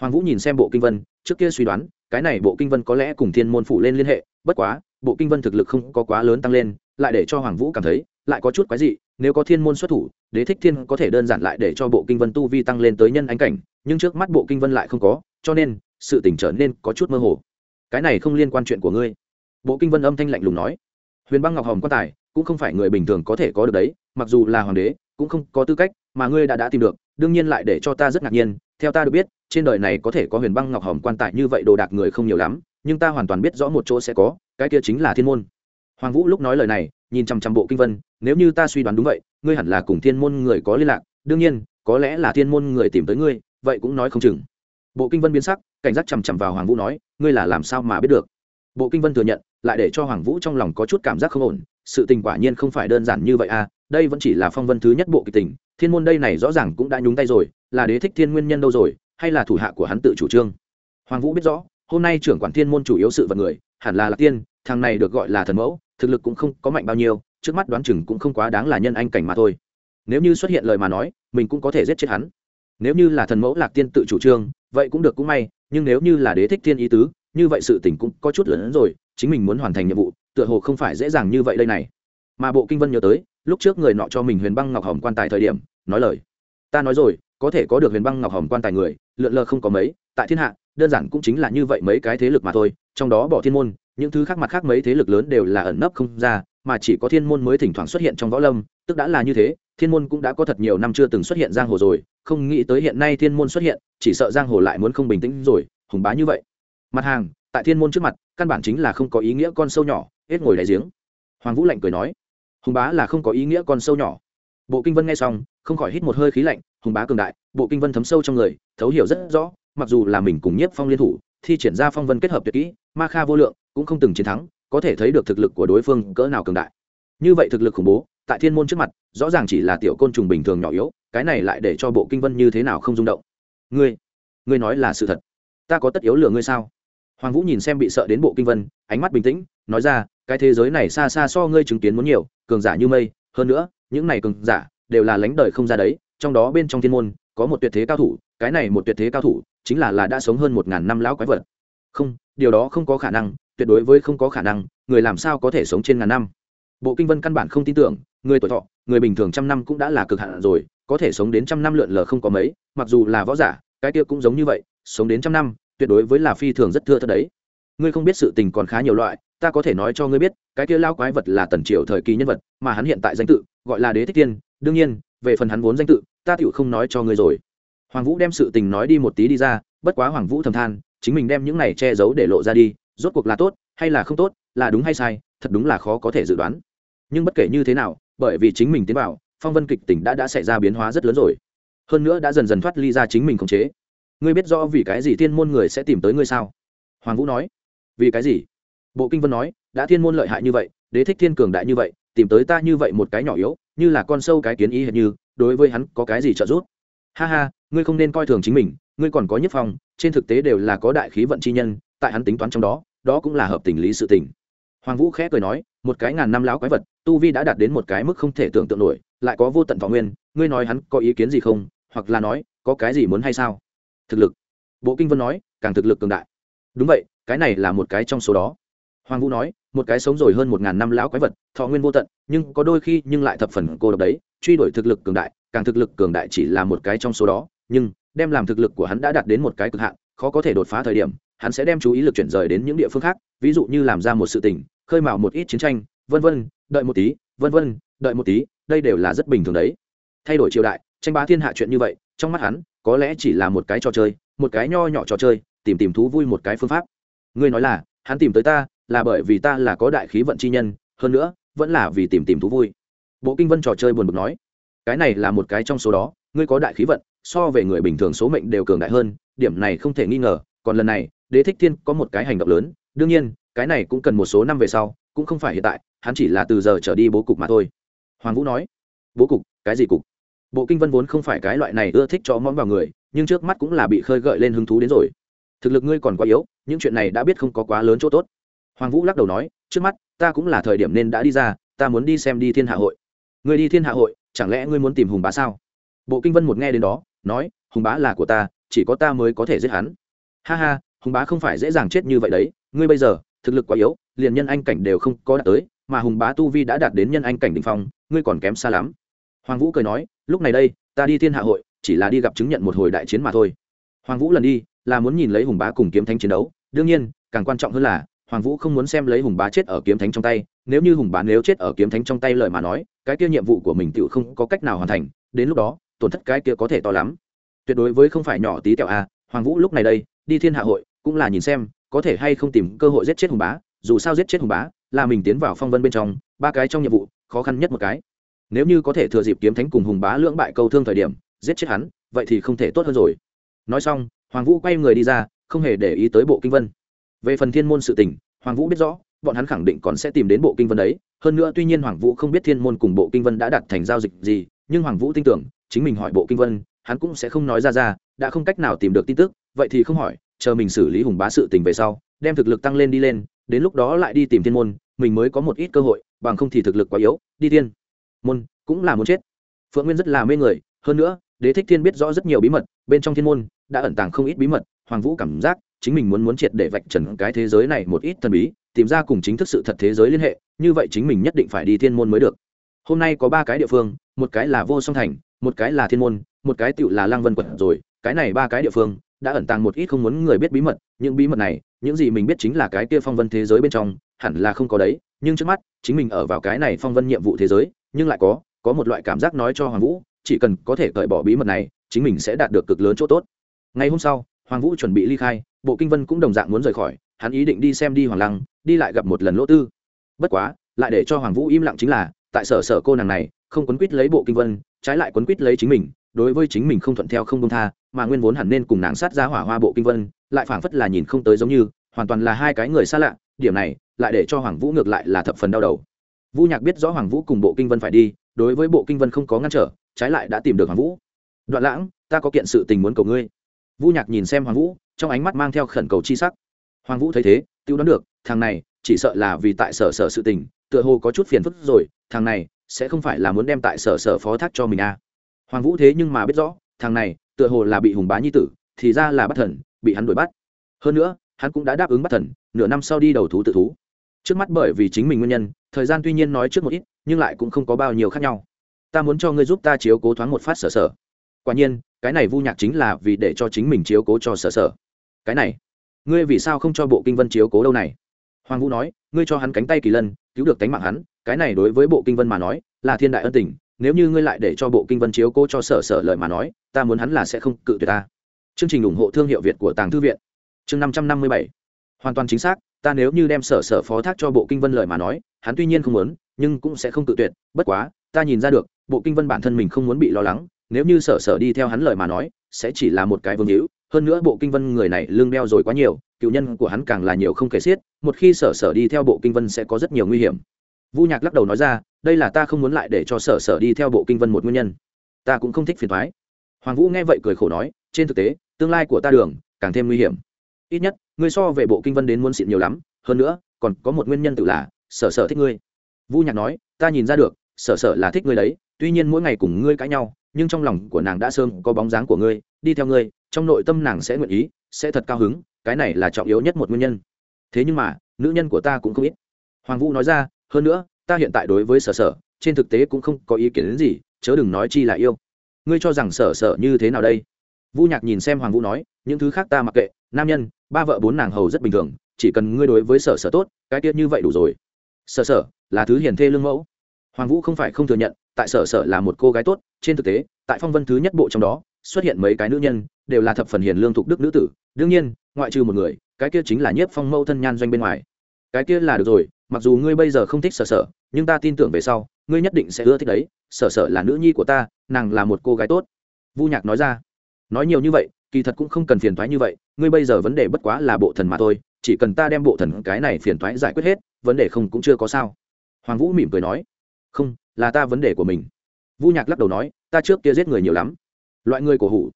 Hoàng vũ nhìn xem bộ kinh vân, trước kia suy đoán, cái này bộ kinh vân có lẽ cùng thiên môn phủ lên liên hệ, bất quá, bộ kinh vân thực lực không có quá lớn tăng lên, lại để cho hoàng vũ cảm thấy, lại có chút quái dị, nếu có thiên môn xuất thủ, đế thích thiên có thể đơn giản lại để cho bộ kinh vân tu vi tăng lên tới nhân ánh cảnh nhưng trước mắt bộ kinh vân lại không có, cho nên, sự tỉnh trở nên có chút mơ hồ. Cái này không liên quan chuyện của ngươi. Bộ kinh vân âm thanh lạnh lùng nói. Huyền băng ngọc hồng quan tài, cũng không phải người bình thường có thể có được đấy, mặc dù là hoàng đế, cũng không có tư cách, mà ngươi đã đã tìm được, đương nhiên lại để cho ta rất ngạc nhiên. Theo ta được biết, trên đời này có thể có huyền băng ngọc hồng quan tài như vậy đồ đạc người không nhiều lắm, nhưng ta hoàn toàn biết rõ một chỗ sẽ có, cái kia chính là thiên môn. Hoàng vũ lúc nói lời này, nhìn chăm chăm bộ kinh vân, nếu như ta suy đoán đúng vậy, ngươi hẳn là cùng thiên môn người có liên lạc, đương nhiên, có lẽ là thiên môn người tìm tới ngươi vậy cũng nói không chừng. Bộ kinh vân biến sắc, cảnh giác chằm chằm vào hoàng vũ nói, ngươi là làm sao mà biết được? Bộ kinh vân thừa nhận, lại để cho hoàng vũ trong lòng có chút cảm giác không ổn, sự tình quả nhiên không phải đơn giản như vậy à đây vẫn chỉ là phong vân thứ nhất bộ kịch tình, thiên môn đây này rõ ràng cũng đã nhúng tay rồi, là đế thích thiên nguyên nhân đâu rồi, hay là thủ hạ của hắn tự chủ trương? Hoàng vũ biết rõ, hôm nay trưởng quản thiên môn chủ yếu sự vật người, hẳn là lạc tiên, thằng này được gọi là thần mẫu, thực lực cũng không có mạnh bao nhiêu, trước mắt đoán chừng cũng không quá đáng là nhân anh cảnh mà thôi. Nếu như xuất hiện lời mà nói, mình cũng có thể giết chết hắn nếu như là thần mẫu lạc tiên tự chủ trương, vậy cũng được cũng may, nhưng nếu như là đế thích thiên ý tứ, như vậy sự tình cũng có chút lớn hơn rồi, chính mình muốn hoàn thành nhiệm vụ, tựa hồ không phải dễ dàng như vậy đây này. Mà bộ kinh vân nhớ tới, lúc trước người nọ cho mình huyền băng ngọc hồng quan tài thời điểm, nói lời. Ta nói rồi, có thể có được huyền băng ngọc hồng quan tài người, lượn lờ không có mấy, tại thiên hạ, đơn giản cũng chính là như vậy mấy cái thế lực mà thôi, trong đó bỏ thiên môn, những thứ khác mặt khác mấy thế lực lớn đều là ẩn nấp không ra, mà chỉ có thiên môn mới thỉnh thoảng xuất hiện trong võ lâm, tức đã là như thế thiên môn cũng đã có thật nhiều năm chưa từng xuất hiện giang hồ rồi, không nghĩ tới hiện nay thiên môn xuất hiện, chỉ sợ giang hồ lại muốn không bình tĩnh rồi, hùng bá như vậy. Mặt hàng, tại thiên môn trước mặt, căn bản chính là không có ý nghĩa con sâu nhỏ, hết ngồi đáy giếng. Hoàng vũ lạnh cười nói, hùng bá là không có ý nghĩa con sâu nhỏ. Bộ kinh vân nghe xong, không khỏi hít một hơi khí lạnh, hùng bá cường đại, bộ kinh vân thấm sâu trong người, thấu hiểu rất rõ, mặc dù là mình cùng nhiếp phong liên thủ, thi triển ra phong vân kết hợp tuyệt kỹ, ma kha vô lượng, cũng không từng chiến thắng, có thể thấy được thực lực của đối phương cỡ nào cường đại. Như vậy thực lực khủng bố tại thiên môn trước mặt, rõ ràng chỉ là tiểu côn trùng bình thường nhỏ yếu, cái này lại để cho bộ kinh vân như thế nào không rung động. Ngươi ngươi nói là sự thật. Ta có tất yếu lừa ngươi sao? Hoàng vũ nhìn xem bị sợ đến bộ kinh vân, ánh mắt bình tĩnh, nói ra, cái thế giới này xa xa so ngươi chứng kiến muốn nhiều, cường giả như mây, hơn nữa, những này cường giả đều là lánh đời không ra đấy, trong đó bên trong thiên môn, có một tuyệt thế cao thủ, cái này một tuyệt thế cao thủ chính là là đã sống hơn một ngàn năm lão quái vật. Không, điều đó không có khả năng, tuyệt đối với không có khả năng, người làm sao có thể sống trên ngàn năm? Bộ kinh vân căn bản không tin tưởng người tuổi thọ, người bình thường trăm năm cũng đã là cực hạn rồi, có thể sống đến trăm năm lượn lờ không có mấy, mặc dù là võ giả, cái kia cũng giống như vậy, sống đến trăm năm, tuyệt đối với là phi thường rất thưa thật đấy. Ngươi không biết sự tình còn khá nhiều loại, ta có thể nói cho ngươi biết, cái kia lao quái vật là tần triều thời kỳ nhân vật, mà hắn hiện tại danh tự, gọi là đế thích tiên đương nhiên, về phần hắn vốn danh tự, ta tựu không nói cho ngươi rồi. Hoàng vũ đem sự tình nói đi một tí đi ra, bất quá hoàng vũ thầm than, chính mình đem những này che giấu để lộ ra đi, rốt cuộc là tốt hay là không tốt, là đúng hay sai, thật đúng là khó có thể dự đoán. Nhưng bất kể như thế nào bởi vì chính mình tiến vào, phong vân kịch tỉnh đã đã xảy ra biến hóa rất lớn rồi. Hơn nữa đã dần dần thoát ly ra chính mình khống chế. Ngươi biết rõ vì cái gì thiên môn người sẽ tìm tới ngươi sao? Hoàng vũ nói. Vì cái gì? Bộ kinh vân nói, đã thiên môn lợi hại như vậy, đế thích thiên cường đại như vậy, tìm tới ta như vậy một cái nhỏ yếu, như là con sâu cái kiến ý hệt như, đối với hắn có cái gì trợ giúp? Ha ha, ngươi không nên coi thường chính mình, ngươi còn có nhất phong, trên thực tế đều là có đại khí vận chi nhân, tại hắn tính toán trong đó đó cũng là hợp tình lý sự tình. Hoàng vũ khẽ cười nói, một cái ngàn năm láo quái vật tu vi đã đạt đến một cái mức không thể tưởng tượng nổi, lại có vô tận võ nguyên, ngươi nói hắn có ý kiến gì không, hoặc là nói, có cái gì muốn hay sao? Thực lực. Bộ kinh vân nói, càng thực lực cường đại. Đúng vậy, cái này là một cái trong số đó. Hoàng vũ nói, một cái sống rồi hơn một ngàn năm lão quái vật, thọ nguyên vô tận, nhưng có đôi khi nhưng lại thập phần cô độc đấy, truy đuổi thực lực cường đại, càng thực lực cường đại chỉ là một cái trong số đó, nhưng đem làm thực lực của hắn đã đạt đến một cái cực hạn, khó có thể đột phá thời điểm, hắn sẽ đem chú ý lực chuyển rời đến những địa phương khác, ví dụ như làm ra một sự tình, khơi mào một ít chiến tranh vân vân, đợi một tí, vân vân, đợi một tí, đây đều là rất bình thường đấy. Thay đổi triều đại, tranh bá thiên hạ chuyện như vậy, trong mắt hắn, có lẽ chỉ là một cái trò chơi, một cái nho nhỏ trò chơi, tìm tìm thú vui một cái phương pháp. Ngươi nói là, hắn tìm tới ta, là bởi vì ta là có đại khí vận chi nhân, hơn nữa, vẫn là vì tìm tìm thú vui. Bộ kinh vân trò chơi buồn bực nói, cái này là một cái trong số đó, ngươi có đại khí vận, so về người bình thường số mệnh đều cường đại hơn, điểm này không thể nghi ngờ, còn lần này, đế thích thiên có một cái hành động lớn, đương nhiên, cái này cũng cần một số năm về sau, cũng không phải hiện tại hắn chỉ là từ giờ trở đi bố cục mà thôi. Hoàng vũ nói, bố cục? Cái gì cục? Bộ kinh vân vốn không phải cái loại này ưa thích cho món vào người, nhưng trước mắt cũng là bị khơi gợi lên hứng thú đến rồi. Thực lực ngươi còn quá yếu, những chuyện này đã biết không có quá lớn chỗ tốt. Hoàng vũ lắc đầu nói, trước mắt, ta cũng là thời điểm nên đã đi ra, ta muốn đi xem đi thiên hạ hội. Ngươi đi thiên hạ hội, chẳng lẽ ngươi muốn tìm hùng bá sao? Bộ kinh vân một nghe đến đó, nói, hùng bá là của ta, chỉ có ta mới có thể giết hắn. Ha ha, hùng bá không phải dễ dàng chết như vậy đấy, ngươi bây giờ, thực lực quá yếu, liền nhân anh cảnh đều không có đạt tới mà hùng bá tu vi đã đạt đến nhân anh cảnh đ ỉ n h phong, ngươi còn kém xa lắm. Hoàng vũ cười nói, lúc này đây, ta đi thiên hạ hội, chỉ là đi gặp chứng nhận một hồi đại chiến mà thôi. Hoàng vũ lần đi, là muốn nhìn lấy hùng bá cùng kiếm thánh chiến đấu. Đương nhiên, càng quan trọng hơn là, hoàng vũ không muốn xem lấy hùng bá chết ở kiếm thánh trong tay. Nếu như hùng bá nếu chết ở kiếm thánh trong tay lời mà nói, cái kia nhiệm vụ của mình tự không có cách nào hoàn thành. Đến lúc đó, tổn thất cái kia có thể to lắm. Tuyệt đối với không phải nhỏ tí tẹo a hoàng vũ lúc này đây, đi thiên hạ hội, cũng là nhìn xem, có thể hay không tìm cơ hội giết chết hùng bá. Dù sao giết chết hùng bá là mình tiến vào phong vân bên trong, ba cái trong nhiệm vụ, khó khăn nhất một cái. Nếu như có thể thừa dịp kiếm thánh cùng hùng bá lưỡng bại câu thương thời điểm, giết chết hắn, vậy thì không thể tốt hơn rồi. Nói xong, hoàng vũ quay người đi ra, không hề để ý tới bộ kinh vân. Về phần thiên môn sự tình, hoàng vũ biết rõ, bọn hắn khẳng định còn sẽ tìm đến bộ kinh vân đấy. Hơn nữa tuy nhiên hoàng vũ không biết thiên môn cùng bộ kinh vân đã đặt thành giao dịch gì, nhưng hoàng vũ tin tưởng, chính mình hỏi bộ kinh vân, hắn cũng sẽ không nói ra ra, đã không cách nào tìm được tin tức, vậy thì không hỏi, chờ mình xử lý hùng bá sự tình về sau, đem thực lực tăng lên đi lên đến lúc đó lại đi tìm thiên môn, mình mới có một ít cơ hội, bằng không thì thực lực quá yếu, đi thiên môn cũng là muốn chết. Phượng nguyên rất là mê người, hơn nữa, đế thích thiên biết rõ rất nhiều bí mật, bên trong thiên môn đã ẩn tàng không ít bí mật, hoàng vũ cảm giác chính mình muốn muốn triệt để vạch trần cái thế giới này một ít thần bí, tìm ra cùng chính thức sự thật thế giới liên hệ, như vậy chính mình nhất định phải đi thiên môn mới được. Hôm nay có ba cái địa phương, một cái là vô song thành, một cái là thiên môn, một cái tựu là lang vân quận rồi, cái này ba cái địa phương đã ẩn tàng một ít không muốn người biết bí mật, những bí mật này, những gì mình biết chính là cái kia phong vân thế giới bên trong, hẳn là không có đấy, nhưng trước mắt, chính mình ở vào cái này phong vân nhiệm vụ thế giới, nhưng lại có có một loại cảm giác nói cho hoàng vũ, chỉ cần có thể cởi bỏ bí mật này, chính mình sẽ đạt được cực lớn chỗ tốt. Ngày hôm sau, hoàng vũ chuẩn bị ly khai, bộ kinh vân cũng đồng dạng muốn rời khỏi, hắn ý định đi xem đi hoàng lăng, đi lại gặp một lần lỗ tư. Bất quá, lại để cho hoàng vũ im lặng chính là, tại sở sở cô nàng này, không quấn quýt lấy bộ kinh vân, trái lại quấn quýt lấy chính mình đối với chính mình không thuận theo không công tha, mà nguyên vốn hẳn nên cùng nàng sát ra hỏa hoa bộ kinh vân, lại phảng phất là nhìn không tới giống như, hoàn toàn là hai cái người xa lạ, điểm này lại để cho hoàng vũ ngược lại là thập phần đau đầu. Vũ nhạc biết rõ hoàng vũ cùng bộ kinh vân phải đi, đối với bộ kinh vân không có ngăn trở, trái lại đã tìm được hoàng vũ. Đoạn lãng, ta có kiện sự tình muốn cầu ngươi. Vũ nhạc nhìn xem hoàng vũ, trong ánh mắt mang theo khẩn cầu chi sắc. Hoàng vũ thấy thế, tiêu đoán được, thằng này chỉ sợ là vì tại sở sở sự tình, tựa hồ có chút phiền phức rồi, thằng này sẽ không phải là muốn đem tại sở sở phó thác cho mình à hoàng vũ thế nhưng mà biết rõ, thằng này, tựa hồ là bị hùng bá nhi tử, thì ra là bắt thần, bị hắn đuổi bắt. Hơn nữa, hắn cũng đã đáp ứng bắt thần, nửa năm sau đi đầu thú tự thú. Trước mắt bởi vì chính mình nguyên nhân, thời gian tuy nhiên nói trước một ít, nhưng lại cũng không có bao nhiêu khác nhau. Ta muốn cho ngươi giúp ta chiếu cố thoáng một phát sở sở. Quả nhiên, cái này vu nhạc chính là vì để cho chính mình chiếu cố cho sở sở. Cái này, ngươi vì sao không cho bộ kinh vân chiếu cố đâu này? Hoàng vũ nói, ngươi cho hắn cánh tay kỳ lân, cứu được tính mạng hắn, cái này đối với bộ kinh vân mà nói, là thiên đại ân tình nếu như ngươi lại để cho bộ kinh vân chiếu cố cho sở sở lợi mà nói, ta muốn hắn là sẽ không cự tuyệt ta. Chương trình ủng hộ thương hiệu việt của tàng thư viện. Chương năm trăm năm mươi bảy. Hoàn toàn chính xác, ta nếu như đem sở sở phó thác cho bộ kinh vân lợi mà nói, hắn tuy nhiên không muốn, nhưng cũng sẽ không cự tuyệt, bất quá, ta nhìn ra được, bộ kinh vân bản thân mình không muốn bị lo lắng, nếu như sở sở đi theo hắn lời mà nói, sẽ chỉ là một cái vương hữu, hơn nữa bộ kinh vân người này lương đeo rồi quá nhiều, cựu nhân của hắn càng là nhiều không kể xiết, một khi sở sở đi theo bộ kinh vân sẽ có rất nhiều nguy hiểm vu nhạc lắc đầu nói ra, đây là ta không muốn lại để cho sở sở đi theo bộ kinh vân một nguyên nhân. Ta cũng không thích phiền thoái hoàng vũ nghe vậy cười khổ nói, trên thực tế, tương lai của ta đường càng thêm nguy hiểm. Ít nhất, ngươi so về bộ kinh vân đến muốn xịn nhiều lắm, hơn nữa, còn có một nguyên nhân tự là, sở sở thích ngươi. Vu nhạc nói, ta nhìn ra được, sở sở là thích ngươi đấy, tuy nhiên mỗi ngày cùng ngươi cãi nhau, nhưng trong lòng của nàng đã sớm có bóng dáng của ngươi, đi theo ngươi, trong nội tâm nàng sẽ nguyện ý, sẽ thật cao hứng, cái này là trọng yếu nhất một nguyên nhân. Thế nhưng mà, nữ nhân của ta cũng không ít. Hoàng vũ nói ra hơn nữa, ta hiện tại đối với sở sở, trên thực tế cũng không có ý kiến đến gì, chớ đừng nói chi là yêu. Ngươi cho rằng sở sở như thế nào đây? Vu nhạc nhìn xem hoàng vũ nói, những thứ khác ta mặc kệ, nam nhân, ba vợ bốn nàng hầu rất bình thường, chỉ cần ngươi đối với sở sở tốt, cái tiết như vậy đủ rồi. Sở sở, là thứ hiền thê lương mẫu. Hoàng vũ không phải không thừa nhận, tại sở sở là một cô gái tốt, trên thực tế, tại phong vân thứ nhất bộ trong đó, xuất hiện mấy cái nữ nhân, đều là thập phần hiền lương thục đức nữ tử. Đương nhiên, ngoại trừ một người, cái kia chính là nhiếp phong mẫu thân nhan doanh bên ngoài. Cái kia là được rồi mặc dù ngươi bây giờ không thích sở sở, nhưng ta tin tưởng về sau, ngươi nhất định sẽ ưa thích đấy. Sở sở là nữ nhi của ta, nàng là một cô gái tốt. Vu nhạc nói ra. Nói nhiều như vậy, kỳ thật cũng không cần phiền thoái như vậy. Ngươi bây giờ vấn đề bất quá là bộ thần mà thôi, chỉ cần ta đem bộ thần cái này phiền thoái giải quyết hết, vấn đề không cũng chưa có sao. Hoàng vũ mỉm cười nói. Không, là ta vấn đề của mình. Vu nhạc lắc đầu nói. Ta trước kia giết người nhiều lắm. Loại người của hủ.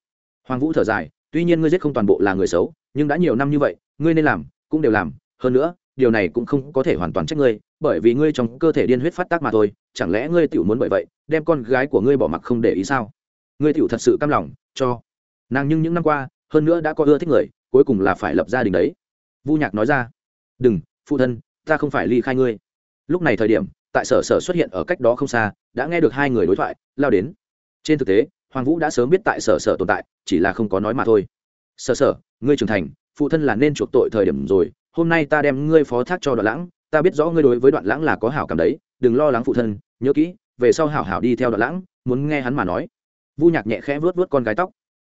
Hoàng vũ thở dài. Tuy nhiên ngươi giết không toàn bộ là người xấu, nhưng đã nhiều năm như vậy, ngươi nên làm, cũng đều làm. Hơn nữa điều này cũng không có thể hoàn toàn trách ngươi, bởi vì ngươi trong cơ thể điên huyết phát tác mà thôi, chẳng lẽ ngươi tiểu muốn bởi vậy, đem con gái của ngươi bỏ mặc không để ý sao? Ngươi tiểu thật sự cam lòng, cho. Nàng nhưng những năm qua, hơn nữa đã có ưa thích người, cuối cùng là phải lập gia đình đấy. Vu nhạc nói ra. Đừng, phụ thân, ta không phải ly khai ngươi. Lúc này thời điểm, tại sở sở xuất hiện ở cách đó không xa, đã nghe được hai người đối thoại, lao đến. Trên thực tế, hoàng vũ đã sớm biết tại sở sở tồn tại, chỉ là không có nói mà thôi. Sở sở, ngươi trưởng thành, phụ thân là nên chuộc tội thời điểm rồi hôm nay ta đem ngươi phó thác cho đoạn lãng, ta biết rõ ngươi đối với đoạn lãng là có hảo cảm đấy, đừng lo lắng phụ thân, nhớ kỹ, về sau hảo hảo đi theo đoạn lãng, muốn nghe hắn mà nói. Vu nhạc nhẹ khẽ vớt vớt con gái tóc.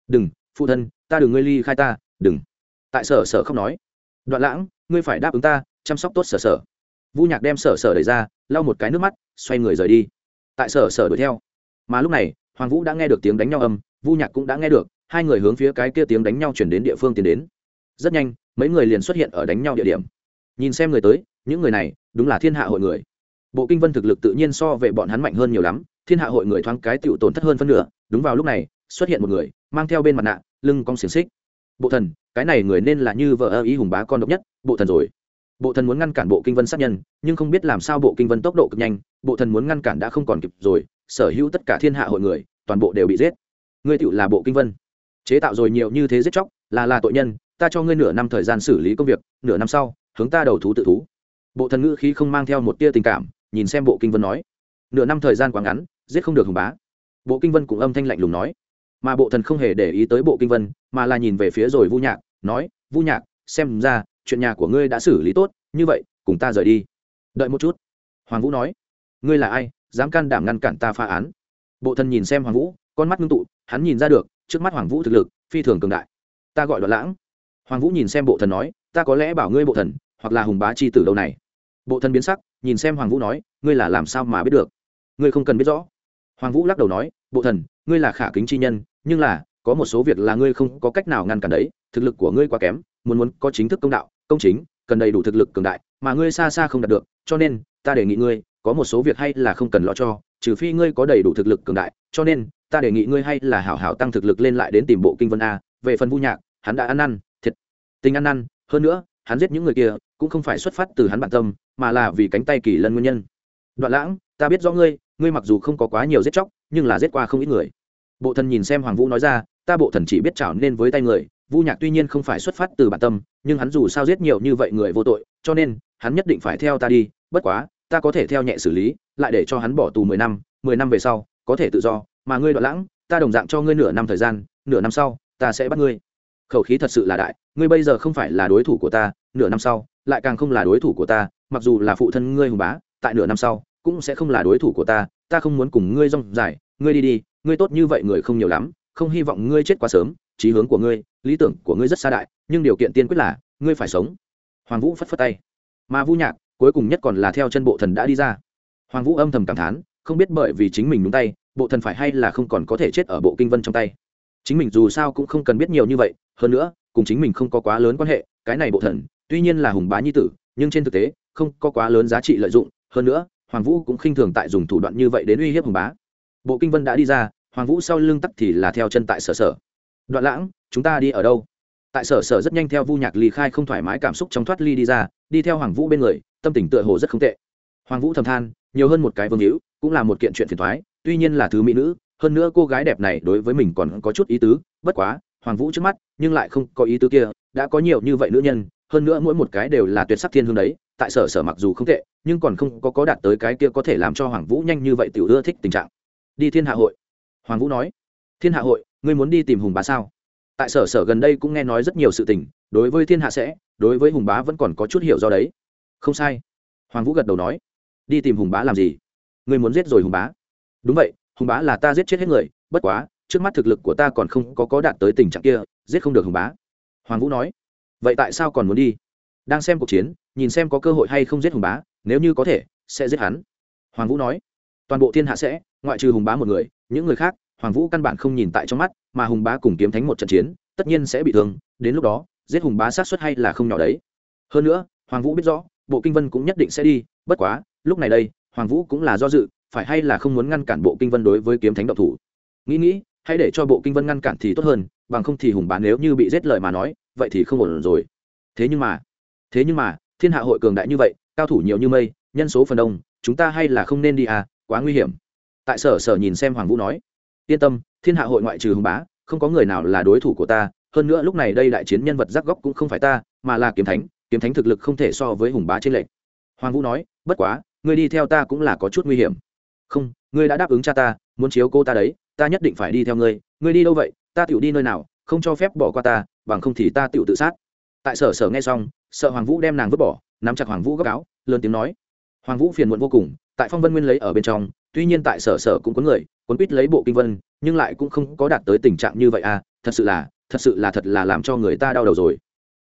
Đừng, phụ thân, ta đừng ngươi ly khai ta, đừng. Tại sở sở không nói. Đoạn lãng, ngươi phải đáp ứng ta, chăm sóc tốt sở sở. Vu nhạc đem sở sở đẩy ra, lau một cái nước mắt, xoay người rời đi. Tại sở sở đuổi theo. Mà lúc này, hoàng vũ đã nghe được tiếng đánh nhau âm, vu nhạc cũng đã nghe được, hai người hướng phía cái kia tiếng đánh nhau chuyển đến địa phương tiến đến rất nhanh, mấy người liền xuất hiện ở đánh nhau địa điểm. Nhìn xem người tới, những người này đúng là thiên hạ hội người. Bộ kinh vân thực lực tự nhiên so về bọn hắn mạnh hơn nhiều lắm, thiên hạ hội người thoáng cái tựu tổn thất hơn phân nửa, đúng vào lúc này, xuất hiện một người, mang theo bên mặt nạ, lưng cong xiềng xích. Bộ thần, cái này người nên là như vợ ơ ý hùng bá con độc nhất, bộ thần rồi. Bộ thần muốn ngăn cản bộ kinh vân sát nhân, nhưng không biết làm sao bộ kinh vân tốc độ cực nhanh, bộ thần muốn ngăn cản đã không còn kịp rồi, sở hữu tất cả thiên hạ hội người, toàn bộ đều bị giết. Ngươi tựu là bộ kinh vân, chế tạo rồi nhiều như thế giết chóc, là là tội nhân ta cho ngươi nửa năm thời gian xử lý công việc, nửa năm sau, hướng ta đầu thú tự thú. Bộ thần ngữ khí không mang theo một tia tình cảm, nhìn xem bộ kinh vân nói. Nửa năm thời gian quá ngắn, giết không được hùng bá. Bộ kinh vân cũng âm thanh lạnh lùng nói. Mà bộ thần không hề để ý tới bộ kinh vân, mà là nhìn về phía rồi vu nhạc, nói, vu nhạc, xem ra, chuyện nhà của ngươi đã xử lý tốt, như vậy, cùng ta rời đi. Đợi một chút. Hoàng vũ nói. Ngươi là ai, dám can đảm ngăn cản ta phá án? Bộ thần nhìn xem hoàng vũ, con mắt ngưng tụ, hắn nhìn ra được, trước mắt hoàng vũ thực lực, phi thường cường đại. Ta gọi đoạn lãng hoàng vũ nhìn xem bộ thần nói, ta có lẽ bảo ngươi bộ thần, hoặc là hùng bá chi tử đâu này. Bộ thần biến sắc, nhìn xem hoàng vũ nói, ngươi là làm sao mà biết được? Ngươi không cần biết rõ. Hoàng vũ lắc đầu nói, bộ thần, ngươi là khả kính chi nhân, nhưng là, có một số việc là ngươi không có cách nào ngăn cản đấy. Thực lực của ngươi quá kém, muốn muốn có chính thức công đạo, công chính, cần đầy đủ thực lực cường đại, mà ngươi xa xa không đạt được, cho nên, ta đề nghị ngươi, có một số việc hay là không cần lo cho, trừ phi ngươi có đầy đủ thực lực cường đại, cho nên, ta đề nghị ngươi hay là hảo hảo tăng thực lực lên lại đến tìm bộ kinh vân a. Về phần vu nhạc, hắn đã ăn năn tình ăn năn, hơn nữa, hắn giết những người kia cũng không phải xuất phát từ hắn bản tâm, mà là vì cánh tay kỳ lân nguyên nhân. Đoạn lãng, ta biết rõ ngươi ngươi mặc dù không có quá nhiều giết chóc, nhưng là giết qua không ít người. Bộ thần nhìn xem hoàng vũ nói ra, ta bộ thần chỉ biết trảo nên với tay người, vu nhạc tuy nhiên không phải xuất phát từ bản tâm, nhưng hắn dù sao giết nhiều như vậy người vô tội, cho nên, hắn nhất định phải theo ta đi, bất quá, ta có thể theo nhẹ xử lý, lại để cho hắn bỏ tù mười năm mười năm về sau, có thể tự do, mà ngươi đoạn lãng, ta đồng dạng cho ngươi nửa năm thời gian, nửa năm sau, ta sẽ bắt ngươi khẩu khí thật sự là đại, ngươi bây giờ không phải là đối thủ của ta, nửa năm sau, lại càng không là đối thủ của ta, mặc dù là phụ thân ngươi hùng bá, tại nửa năm sau, cũng sẽ không là đối thủ của ta ta không muốn cùng ngươi rong dài, ngươi đi đi, ngươi tốt như vậy người không nhiều lắm, không hy vọng ngươi chết quá sớm trí hướng của ngươi, lý tưởng của ngươi rất xa đại, nhưng điều kiện tiên quyết là, ngươi phải sống. Hoàng vũ phất phất tay. Mà vu nhạc, cuối cùng nhất còn là theo chân bộ thần đã đi ra. Hoàng vũ âm thầm cảm thán, không biết bởi vì chính mình đúng tay, bộ thần phải hay là không còn có thể chết ở bộ kinh vân trong tay. Chính mình dù sao cũng không cần biết nhiều như vậy hơn nữa, cùng chính mình không có quá lớn quan hệ, cái này bộ thần, tuy nhiên là hùng bá nhi tử, nhưng trên thực tế, không có quá lớn giá trị lợi dụng. Hơn nữa, hoàng vũ cũng khinh thường tại dùng thủ đoạn như vậy đến uy hiếp hùng bá. Bộ kinh vân đã đi ra, hoàng vũ sau lưng tắc thì là theo chân tại sở sở. Đoạn lãng, chúng ta đi ở đâu? Tại sở sở rất nhanh theo vu nhạc ly khai không thoải mái cảm xúc trong thoát ly đi ra, đi theo hoàng vũ bên người, tâm tình tựa hồ rất không tệ. Hoàng vũ thầm than, nhiều hơn một cái vương hữu, cũng là một kiện chuyện phiền thoái tuy nhiên là thứ mỹ nữ, hơn nữa cô gái đẹp này đối với mình còn có chút ý tứ, bất quá hoàng vũ trước mắt, nhưng lại không có ý tứ kia, đã có nhiều như vậy nữ nhân, hơn nữa mỗi một cái đều là tuyệt sắc thiên hương đấy, tại sở sở mặc dù không tệ, nhưng còn không có có đạt tới cái kia có thể làm cho hoàng vũ nhanh như vậy tiểu ưa thích tình trạng. Đi thiên hạ hội. Hoàng vũ nói, thiên hạ hội, ngươi muốn đi tìm hùng bá sao? Tại sở sở gần đây cũng nghe nói rất nhiều sự tình, đối với thiên hạ sẽ, đối với hùng bá vẫn còn có chút hiểu do đấy. Không sai. Hoàng vũ gật đầu nói, đi tìm hùng bá làm gì? Ngươi muốn giết rồi hùng bá. Đúng vậy, hùng bá là ta giết chết hết người, bất quá trước mắt thực lực của ta còn không có có đạt tới tình trạng kia, giết không được hùng bá. Hoàng vũ nói. Vậy tại sao còn muốn đi? Đang xem cuộc chiến, nhìn xem có cơ hội hay không giết hùng bá, nếu như có thể, sẽ giết hắn. Hoàng vũ nói. Toàn bộ thiên hạ sẽ, ngoại trừ hùng bá một người, những người khác, hoàng vũ căn bản không nhìn tại trong mắt, mà hùng bá cùng kiếm thánh một trận chiến, tất nhiên sẽ bị thương, đến lúc đó, giết hùng bá sát xuất hay là không nhỏ đấy. Hơn nữa, hoàng vũ biết rõ, bộ kinh vân cũng nhất định sẽ đi, bất quá, lúc này đây, hoàng vũ cũng là do dự, phải hay là không muốn ngăn cản bộ kinh vân đối với kiếm thánh độc thủ. Nghĩ nghĩ hãy để cho bộ kinh vân ngăn cản thì tốt hơn, bằng không thì hùng bá nếu như bị giết lời mà nói, vậy thì không ổn rồi. Thế nhưng mà, thế nhưng mà, thiên hạ hội cường đại như vậy, cao thủ nhiều như mây, nhân số phần đông, chúng ta hay là không nên đi à quá nguy hiểm. Tại sở sở nhìn xem hoàng vũ nói, yên tâm, thiên hạ hội ngoại trừ hùng bá, không có người nào là đối thủ của ta, hơn nữa lúc này đây đại chiến nhân vật giác góc cũng không phải ta, mà là kiếm thánh kiếm thánh thực lực không thể so với hùng bá trên lệnh hoàng vũ nói, bất quá ngươi đi theo ta cũng là có chút nguy hiểm. Không ngươi đã đáp ứng cha ta, muốn chiếu cô ta đấy, ta nhất định phải đi theo ngươi. Ngươi đi đâu vậy? Ta tựu đi nơi nào? Không cho phép bỏ qua ta, bằng không thì ta tựu tự sát. Tại sở sở nghe xong, sợ hoàng vũ đem nàng vứt bỏ, nắm chặt hoàng vũ gấp áo, lớn tiếng nói. Hoàng vũ phiền muộn vô cùng, tại phong vân nguyên lấy ở bên trong, tuy nhiên tại sở sở cũng có người quấn quýt lấy bộ kinh vân, nhưng lại cũng không có đạt tới tình trạng như vậy à. Thật sự là, thật sự là thật là làm cho người ta đau đầu rồi.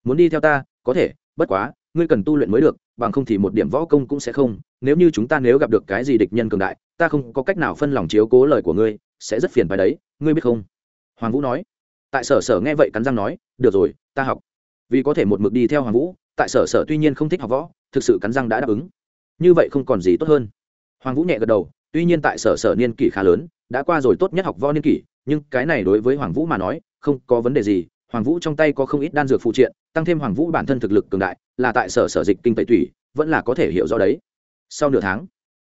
Muốn đi theo ta, có thể, bất quá ngươi cần tu luyện mới được, bằng không thì một điểm võ công cũng sẽ không. Nếu như chúng ta nếu gặp được cái gì địch nhân cường đại, ta không có cách nào phân lòng chiếu cố lời của ngươi, sẽ rất phiền phải đấy, ngươi biết không? Hoàng vũ nói. Tại sở sở nghe vậy cắn răng nói, được rồi, ta học. Vì có thể một mực đi theo hoàng vũ, tại sở sở tuy nhiên không thích học võ, thực sự cắn răng đã đáp ứng. Như vậy không còn gì tốt hơn. Hoàng vũ nhẹ gật đầu, tuy nhiên tại sở sở niên kỷ khá lớn, đã qua rồi tốt nhất học võ niên kỷ, nhưng cái này đối với hoàng vũ mà nói, không có vấn đề gì hoàng vũ trong tay có không ít đan dược phụ triện, tăng thêm hoàng vũ bản thân thực lực cường đại, là tại sở sở dịch kinh tẩy thủy vẫn là có thể hiểu rõ đấy. Sau nửa tháng,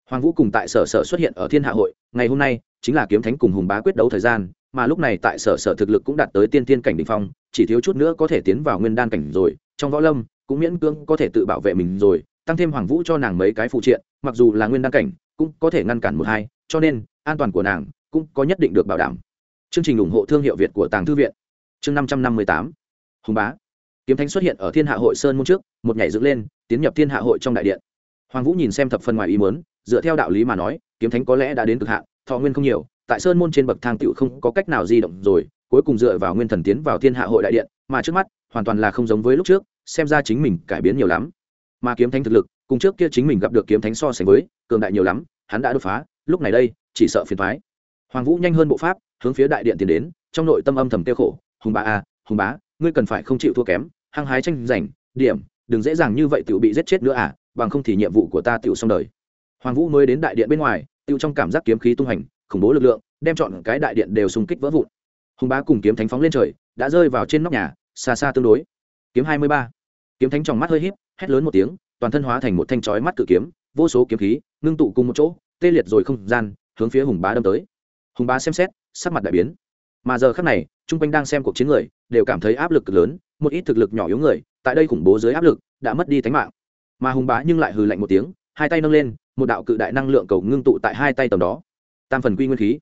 hoàng vũ cùng tại sở sở xuất hiện ở thiên hạ hội, ngày hôm nay chính là kiếm thánh cùng hùng bá quyết đấu thời gian, mà lúc này tại sở sở thực lực cũng đạt tới tiên thiên cảnh đ ỉ n h phong, chỉ thiếu chút nữa có thể tiến vào nguyên đan cảnh rồi, trong võ lâm cũng miễn cưỡng có thể tự bảo vệ mình rồi, tăng thêm hoàng vũ cho nàng mấy cái phụ triện, mặc dù là nguyên đan cảnh, cũng có thể ngăn cản một hai, cho nên an toàn của nàng cũng có nhất định được bảo đảm. Chương trình ủng hộ thương hiệu việt của tàng thư viện chương năm trăm năm mươi tám, hùng bá. Kiếm thánh xuất hiện ở thiên hạ hội sơn môn trước, một nhảy dựng lên, tiến nhập thiên hạ hội trong đại điện. Hoàng vũ nhìn xem thập phần ngoài ý muốn, dựa theo đạo lý mà nói, kiếm thánh có lẽ đã đến cực hạn, thọ nguyên không nhiều, tại sơn môn trên bậc thang tựu không có cách nào di động rồi, cuối cùng dựa vào nguyên thần tiến vào thiên hạ hội đại điện, mà trước mắt, hoàn toàn là không giống với lúc trước, xem ra chính mình cải biến nhiều lắm. Mà kiếm thánh thực lực, cùng trước kia chính mình gặp được kiếm thánh so sánh với, cường đại nhiều lắm, hắn đã đột phá, lúc này đây, chỉ sợ phiền thoái hoàng vũ nhanh hơn bộ pháp, hướng phía đại điện tiến đến, trong nội tâm âm thầm tiêu khổ hùng bá a à, hùng bá ngươi cần phải không chịu thua kém hăng hái tranh giành điểm đừng dễ dàng như vậy tiểu bị giết chết nữa à bằng không thì nhiệm vụ của ta tự xong đời. Hoàng vũ mới đến đại điện bên ngoài tiểu trong cảm giác kiếm khí tung hành khủng bố lực lượng đem chọn cái đại điện đều xung kích vỡ vụn. Hùng bá cùng kiếm thánh phóng lên trời đã rơi vào trên nóc nhà xa xa tương đối. Kiếm hai mươi ba. Kiếm thánh trong mắt hơi híp hét lớn một tiếng toàn thân hóa thành một thanh chói mắt cự kiếm vô số kiếm khí ngưng tụ cùng một chỗ tê liệt rồi không gian hướng phía hùng bá đâm tới. Hùng bá xem xét sắc mặt đại biến mà giờ khắc này trung quanh đang xem cuộc chiến người, đều cảm thấy áp lực cực lớn, một ít thực lực nhỏ yếu người, tại đây khủng bố dưới áp lực, đã mất đi tánh mạng. Mà hùng bá nhưng lại hừ lạnh một tiếng, hai tay nâng lên, một đạo cự đại năng lượng cầu ngưng tụ tại hai tay tầm đó. Tam phần quy nguyên khí.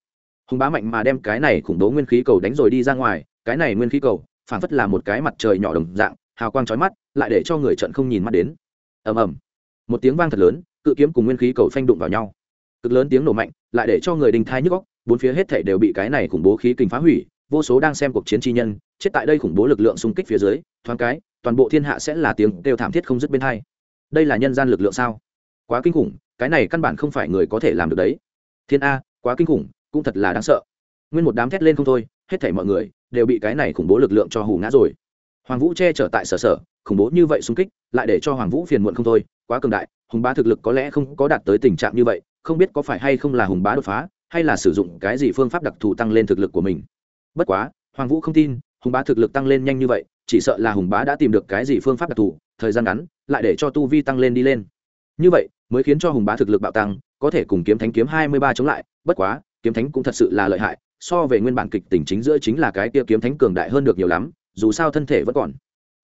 Hùng bá mạnh mà đem cái này khủng bố nguyên khí cầu đánh rồi đi ra ngoài, cái này nguyên khí cầu, phản phất là một cái mặt trời nhỏ đồng dạng, hào quang chói mắt, lại để cho người trận không nhìn mắt đến. Ầm ầm. Một tiếng vang thật lớn, cự kiếm cùng nguyên khí cầu phanh đụng vào nhau. Cực lớn tiếng nổ mạnh, lại để cho người đình thai nhức góc bốn phía hết thảy đều bị cái này khủng bố khí kình phá hủy, vô số đang xem cuộc chiến chi nhân, chết tại đây khủng bố lực lượng xung kích phía dưới, thoáng cái, toàn bộ thiên hạ sẽ là tiếng kêu thảm thiết không dứt bên tai. đây là nhân gian lực lượng sao? Quá kinh khủng, cái này căn bản không phải người có thể làm được đấy. Thiên a, quá kinh khủng, cũng thật là đáng sợ. Nguyên một đám thét lên không thôi, hết thảy mọi người đều bị cái này khủng bố lực lượng cho hù ngã rồi. Hoàng vũ che chở tại sở sở, khủng bố như vậy xung kích, lại để cho hoàng vũ phiền muộn không thôi, quá cường đại, hùng bá thực lực có lẽ không có đạt tới tình trạng như vậy, không biết có phải hay không là hùng bá đột phá hay là sử dụng cái gì phương pháp đặc thù tăng lên thực lực của mình? Bất quá, hoàng vũ không tin, hùng bá thực lực tăng lên nhanh như vậy, chỉ sợ là hùng bá đã tìm được cái gì phương pháp đặc thù, thời gian ngắn, lại để cho tu vi tăng lên đi lên. Như vậy, mới khiến cho hùng bá thực lực bạo tăng, có thể cùng kiếm thánh kiếm hai mươi ba chống lại, bất quá, kiếm thánh cũng thật sự là lợi hại, so về nguyên bản kịch tình chính giữa chính là cái kia kiếm thánh cường đại hơn được nhiều lắm, dù sao thân thể vẫn còn.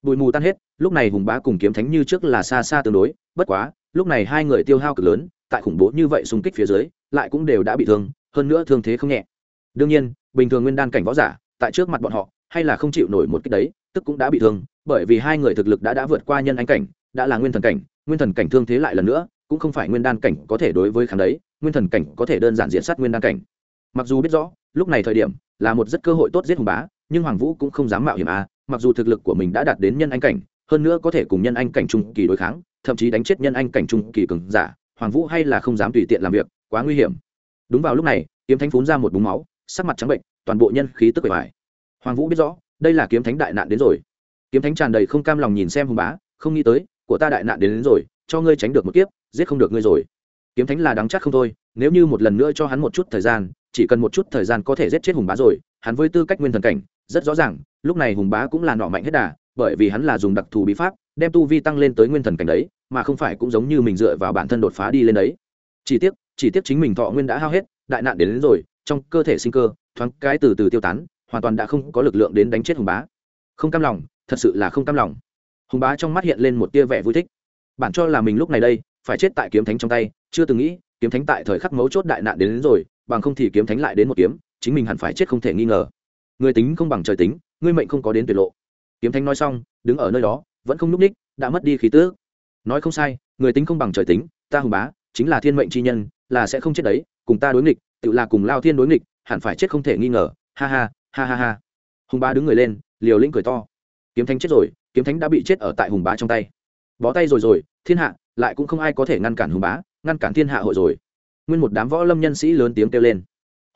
Bụi mù tan hết, lúc này hùng bá cùng kiếm thánh như trước là xa xa tương đối, bất quá, lúc này hai người tiêu hao cực lớn, tại khủng bố như vậy xung kích phía dưới, lại cũng đều đã bị thương hơn nữa thương thế không nhẹ. Đương nhiên, bình thường nguyên đan cảnh võ giả, tại trước mặt bọn họ, hay là không chịu nổi một kích đấy, tức cũng đã bị thương, bởi vì hai người thực lực đã đã vượt qua nhân anh cảnh, đã là nguyên thần cảnh, nguyên thần cảnh thương thế lại lần nữa, cũng không phải nguyên đan cảnh có thể đối với kháng đấy, nguyên thần cảnh có thể đơn giản diện sát nguyên đan cảnh. Mặc dù biết rõ, lúc này thời điểm, là một rất cơ hội tốt giết hùng bá, nhưng hoàng vũ cũng không dám mạo hiểm à mặc dù thực lực của mình đã đạt đến nhân anh cảnh, hơn nữa có thể cùng nhân anh cảnh trung kỳ đối kháng, thậm chí đánh chết nhân anh cảnh trung kỳ cường giả, hoàng vũ hay là không dám tùy tiện làm việc, quá nguy hiểm đúng vào lúc này kiếm thánh phun ra một búng máu sắc mặt trắng bệnh toàn bộ nhân khí tức bề bài hoàng vũ biết rõ đây là kiếm thánh đại nạn đến rồi. Kiếm thánh tràn đầy không cam lòng nhìn xem hùng bá không nghĩ tới của ta đại nạn đến, đến rồi cho ngươi tránh được một kiếp giết không được ngươi rồi. Kiếm thánh là đáng chắc không thôi nếu như một lần nữa cho hắn một chút thời gian chỉ cần một chút thời gian có thể giết chết hùng bá rồi hắn với tư cách nguyên thần cảnh rất rõ ràng lúc này hùng bá cũng là nọ mạnh hết đà bởi vì hắn là dùng đặc thù bí pháp đem tu vi tăng lên tới nguyên thần cảnh đấy mà không phải cũng giống như mình dựa vào bản thân đột phá đi lên đấy. Chỉ tiếc chỉ tiếc chính mình thọ nguyên đã hao hết đại nạn đến, đến rồi trong cơ thể sinh cơ thoáng cái từ từ tiêu tán hoàn toàn đã không có lực lượng đến đánh chết hùng bá. Không cam lòng thật sự là không cam lòng. Hùng bá trong mắt hiện lên một tia vẻ vui thích. Bản cho là mình lúc này đây phải chết tại kiếm thánh trong tay chưa từng nghĩ kiếm thánh tại thời khắc mấu chốt đại nạn đến, đến rồi bằng không thì kiếm thánh lại đến một kiếm chính mình hẳn phải chết không thể nghi ngờ. Người tính không bằng trời tính ngươi mệnh không có đến tuyệt lộ. Kiếm thánh nói xong đứng ở nơi đó vẫn không n ú c ních đã mất đi khí tước nói không sai người tính không bằng trời tính ta hùng bá chính là thiên mệnh chi nhân là sẽ không chết đấy, cùng ta đối nghịch, tự là cùng lao thiên đối nghịch, hẳn phải chết không thể nghi ngờ. Ha ha ha ha ha. Hùng bá đứng người lên, liều lĩnh cười to. Kiếm thánh chết rồi, kiếm thánh đã bị chết ở tại hùng bá trong tay. Bó tay rồi rồi, thiên hạ, lại cũng không ai có thể ngăn cản hùng bá, ngăn cản thiên hạ hội rồi. Nguyên một đám võ lâm nhân sĩ lớn tiếng kêu lên.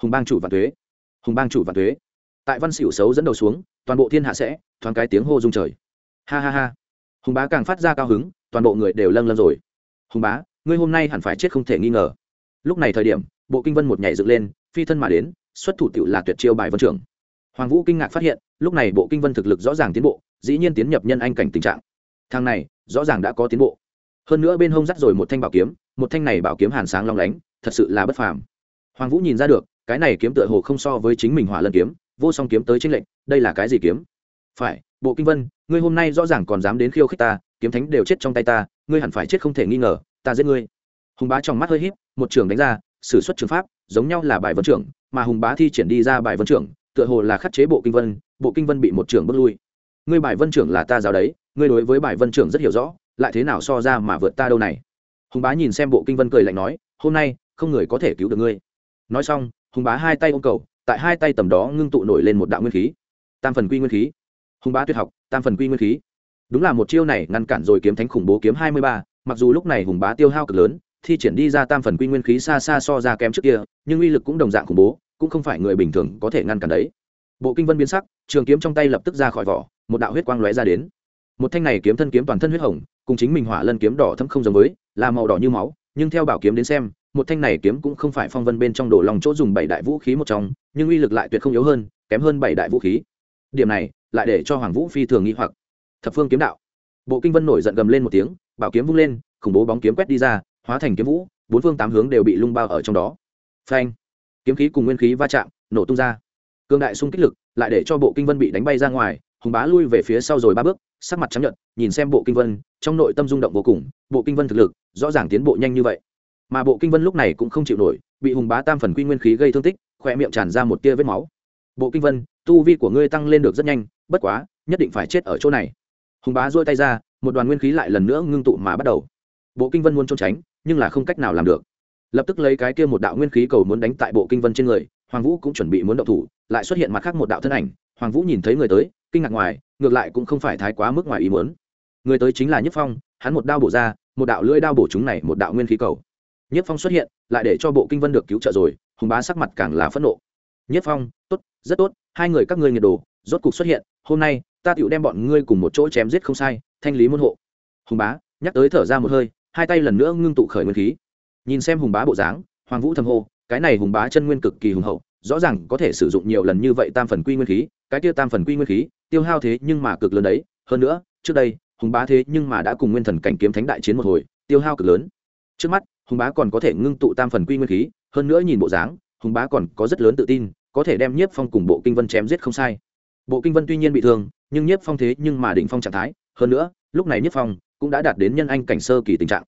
Hùng bang chủ vạn thuế hùng bang chủ vạn thuế tại văn xỉu xấu dẫn đầu xuống, toàn bộ thiên hạ sẽ, thoáng cái tiếng hô rung trời. Ha ha ha. Hùng bá càng phát ra cao hứng, toàn bộ người đều lâng lâng rồi. Hùng bá, ngươi hôm nay hẳn phải chết không thể nghi ngờ lúc này thời điểm, bộ kinh vân một nhảy dựng lên, phi thân mà đến, xuất thủ tiểu là tuyệt chiêu bài vân trưởng. Hoàng vũ kinh ngạc phát hiện, lúc này bộ kinh vân thực lực rõ ràng tiến bộ, dĩ nhiên tiến nhập nhân anh cảnh tình trạng. Thang này, rõ ràng đã có tiến bộ. Hơn nữa bên hông dắt rồi một thanh bảo kiếm, một thanh này bảo kiếm hàn sáng long lánh, thật sự là bất phàm. Hoàng vũ nhìn ra được, cái này kiếm tựa hồ không so với chính mình hỏa lân kiếm, vô song kiếm tới trên lệnh đây là cái gì kiếm? Phải, bộ kinh vân, ngươi hôm nay rõ ràng còn dám đến khiêu khích ta, kiếm thánh đều chết trong tay ta, ngươi hẳn phải chết không thể nghi ngờ, ta giết ngươi. Hùng bá trong mắt hơi h í p một trường đánh ra s ử suất trường pháp, giống nhau là bài vân trưởng, mà hùng bá thi triển đi ra bài vân trưởng, tựa hồ là khắc chế bộ kinh vân, bộ kinh vân bị một trường bước lui. Ngươi bài vân trưởng là ta giáo đấy, ngươi đối với bài vân trưởng rất hiểu rõ, lại thế nào so ra mà vượt ta đâu này? Hùng bá nhìn xem bộ kinh vân cười lạnh nói, hôm nay, không người có thể cứu được ngươi. Nói xong, hùng bá hai tay ôm cầu, tại hai tay tầm đó ngưng tụ nổi lên một đạo nguyên khí. Tam phần quy nguyên khí. Hùng bá tuyệt học, tam phần quy nguyên khí. Đúng là một chiêu này ngăn cản rồi kiếm thánh khủng bố kiếm hai mươi ba, mặc dù lúc này hùng bá tiêu hao cực lớn thi triển đi ra tam phần quy nguyên khí xa xa so ra kém trước kia, nhưng uy lực cũng đồng dạng khủng bố, cũng không phải người bình thường có thể ngăn cản đấy. Bộ kinh vân biến sắc, trường kiếm trong tay lập tức ra khỏi vỏ, một đạo huyết quang lóe ra đến. Một thanh này kiếm thân kiếm toàn thân huyết hồng, cùng chính mình hỏa lân kiếm đỏ thấm không giống với, là màu đỏ như máu, nhưng theo bảo kiếm đến xem, một thanh này kiếm cũng không phải phong vân bên trong đổ lòng chỗ dùng bảy đại vũ khí một trong, nhưng uy lực lại tuyệt không yếu hơn, kém hơn bảy đại vũ khí. Điểm này, lại để cho hoàng vũ phi thường nghĩ hoặc. Thập phương kiếm đạo. Bộ kinh vân nổi giận gầm lên một tiếng, bảo kiếm vung lên, khủng bố bóng kiếm quét đi ra hóa thành kiếm vũ, bốn phương tám hướng đều bị lung bao ở trong đó. Phanh! Kiếm khí cùng nguyên khí va chạm, nổ tung ra. Cương đại xung kích lực lại để cho bộ kinh vân bị đánh bay ra ngoài, hùng bá lui về phía sau rồi ba bước, sắc mặt chấp nhận nhìn xem bộ kinh vân, trong nội tâm rung động vô cùng, bộ kinh vân thực lực rõ ràng tiến bộ nhanh như vậy. Mà bộ kinh vân lúc này cũng không chịu nổi, bị hùng bá tam phần quy nguyên khí gây thương tích khoe miệng tràn ra một tia vết máu. Bộ kinh vân, tu vi của ngươi tăng lên được rất nhanh, bất quá, nhất định phải chết ở chỗ này. Hùng bá dôi tay ra, một đoàn nguyên khí lại lần nữa ngưng tụ mà bắt đầu. Bộ kinh vân muốn trốn tránh nhưng là không cách nào làm được. Lập tức lấy cái kia một đạo nguyên khí cầu muốn đánh tại bộ kinh vân trên người, hoàng vũ cũng chuẩn bị muốn động thủ, lại xuất hiện mặt khác một đạo thân ảnh. Hoàng vũ nhìn thấy người tới, kinh ngạc ngoài, ngược lại cũng không phải thái quá mức ngoài ý muốn. Người tới chính là nhất phong, hắn một đao bổ ra, một đạo lưỡi đao bổ chúng này, một đạo nguyên khí cầu. Nhất phong xuất hiện, lại để cho bộ kinh vân được cứu trợ rồi, hùng bá sắc mặt càng là phẫn nộ. Nhất phong, tốt, rất tốt, hai người các ngươi nhiệt đồ, rốt cục xuất hiện, hôm nay, ta tựu đem bọn ngươi cùng một chỗ chém giết không sai, thanh lý môn hộ. Hùng bá, nhắc tới thở ra một hơi hai tay lần nữa ngưng tụ khởi nguyên khí. Nhìn xem hùng bá bộ dáng, hoàng vũ thầm hô, cái này hùng bá chân nguyên cực kỳ hùng hậu, rõ ràng có thể sử dụng nhiều lần như vậy tam phần quy nguyên khí, cái kia tam phần quy nguyên khí, tiêu hao thế nhưng mà cực lớn đấy. Hơn nữa, trước đây, hùng bá thế nhưng mà đã cùng nguyên thần cảnh kiếm thánh đại chiến một hồi, tiêu hao cực lớn. Trước mắt, hùng bá còn có thể ngưng tụ tam phần quy nguyên khí, hơn nữa nhìn bộ dáng, hùng bá còn có rất lớn tự tin, có thể đem nhiếp phong cùng bộ kinh vân chém giết không sai. Bộ kinh vân tuy nhiên bị thương, nhưng nhiếp phong thế nhưng mà đỉnh phong trạng thái. Hơn nữa, lúc này nhiếp phong cũng đã đạt đến nhân anh cảnh sơ kỳ tình trạng.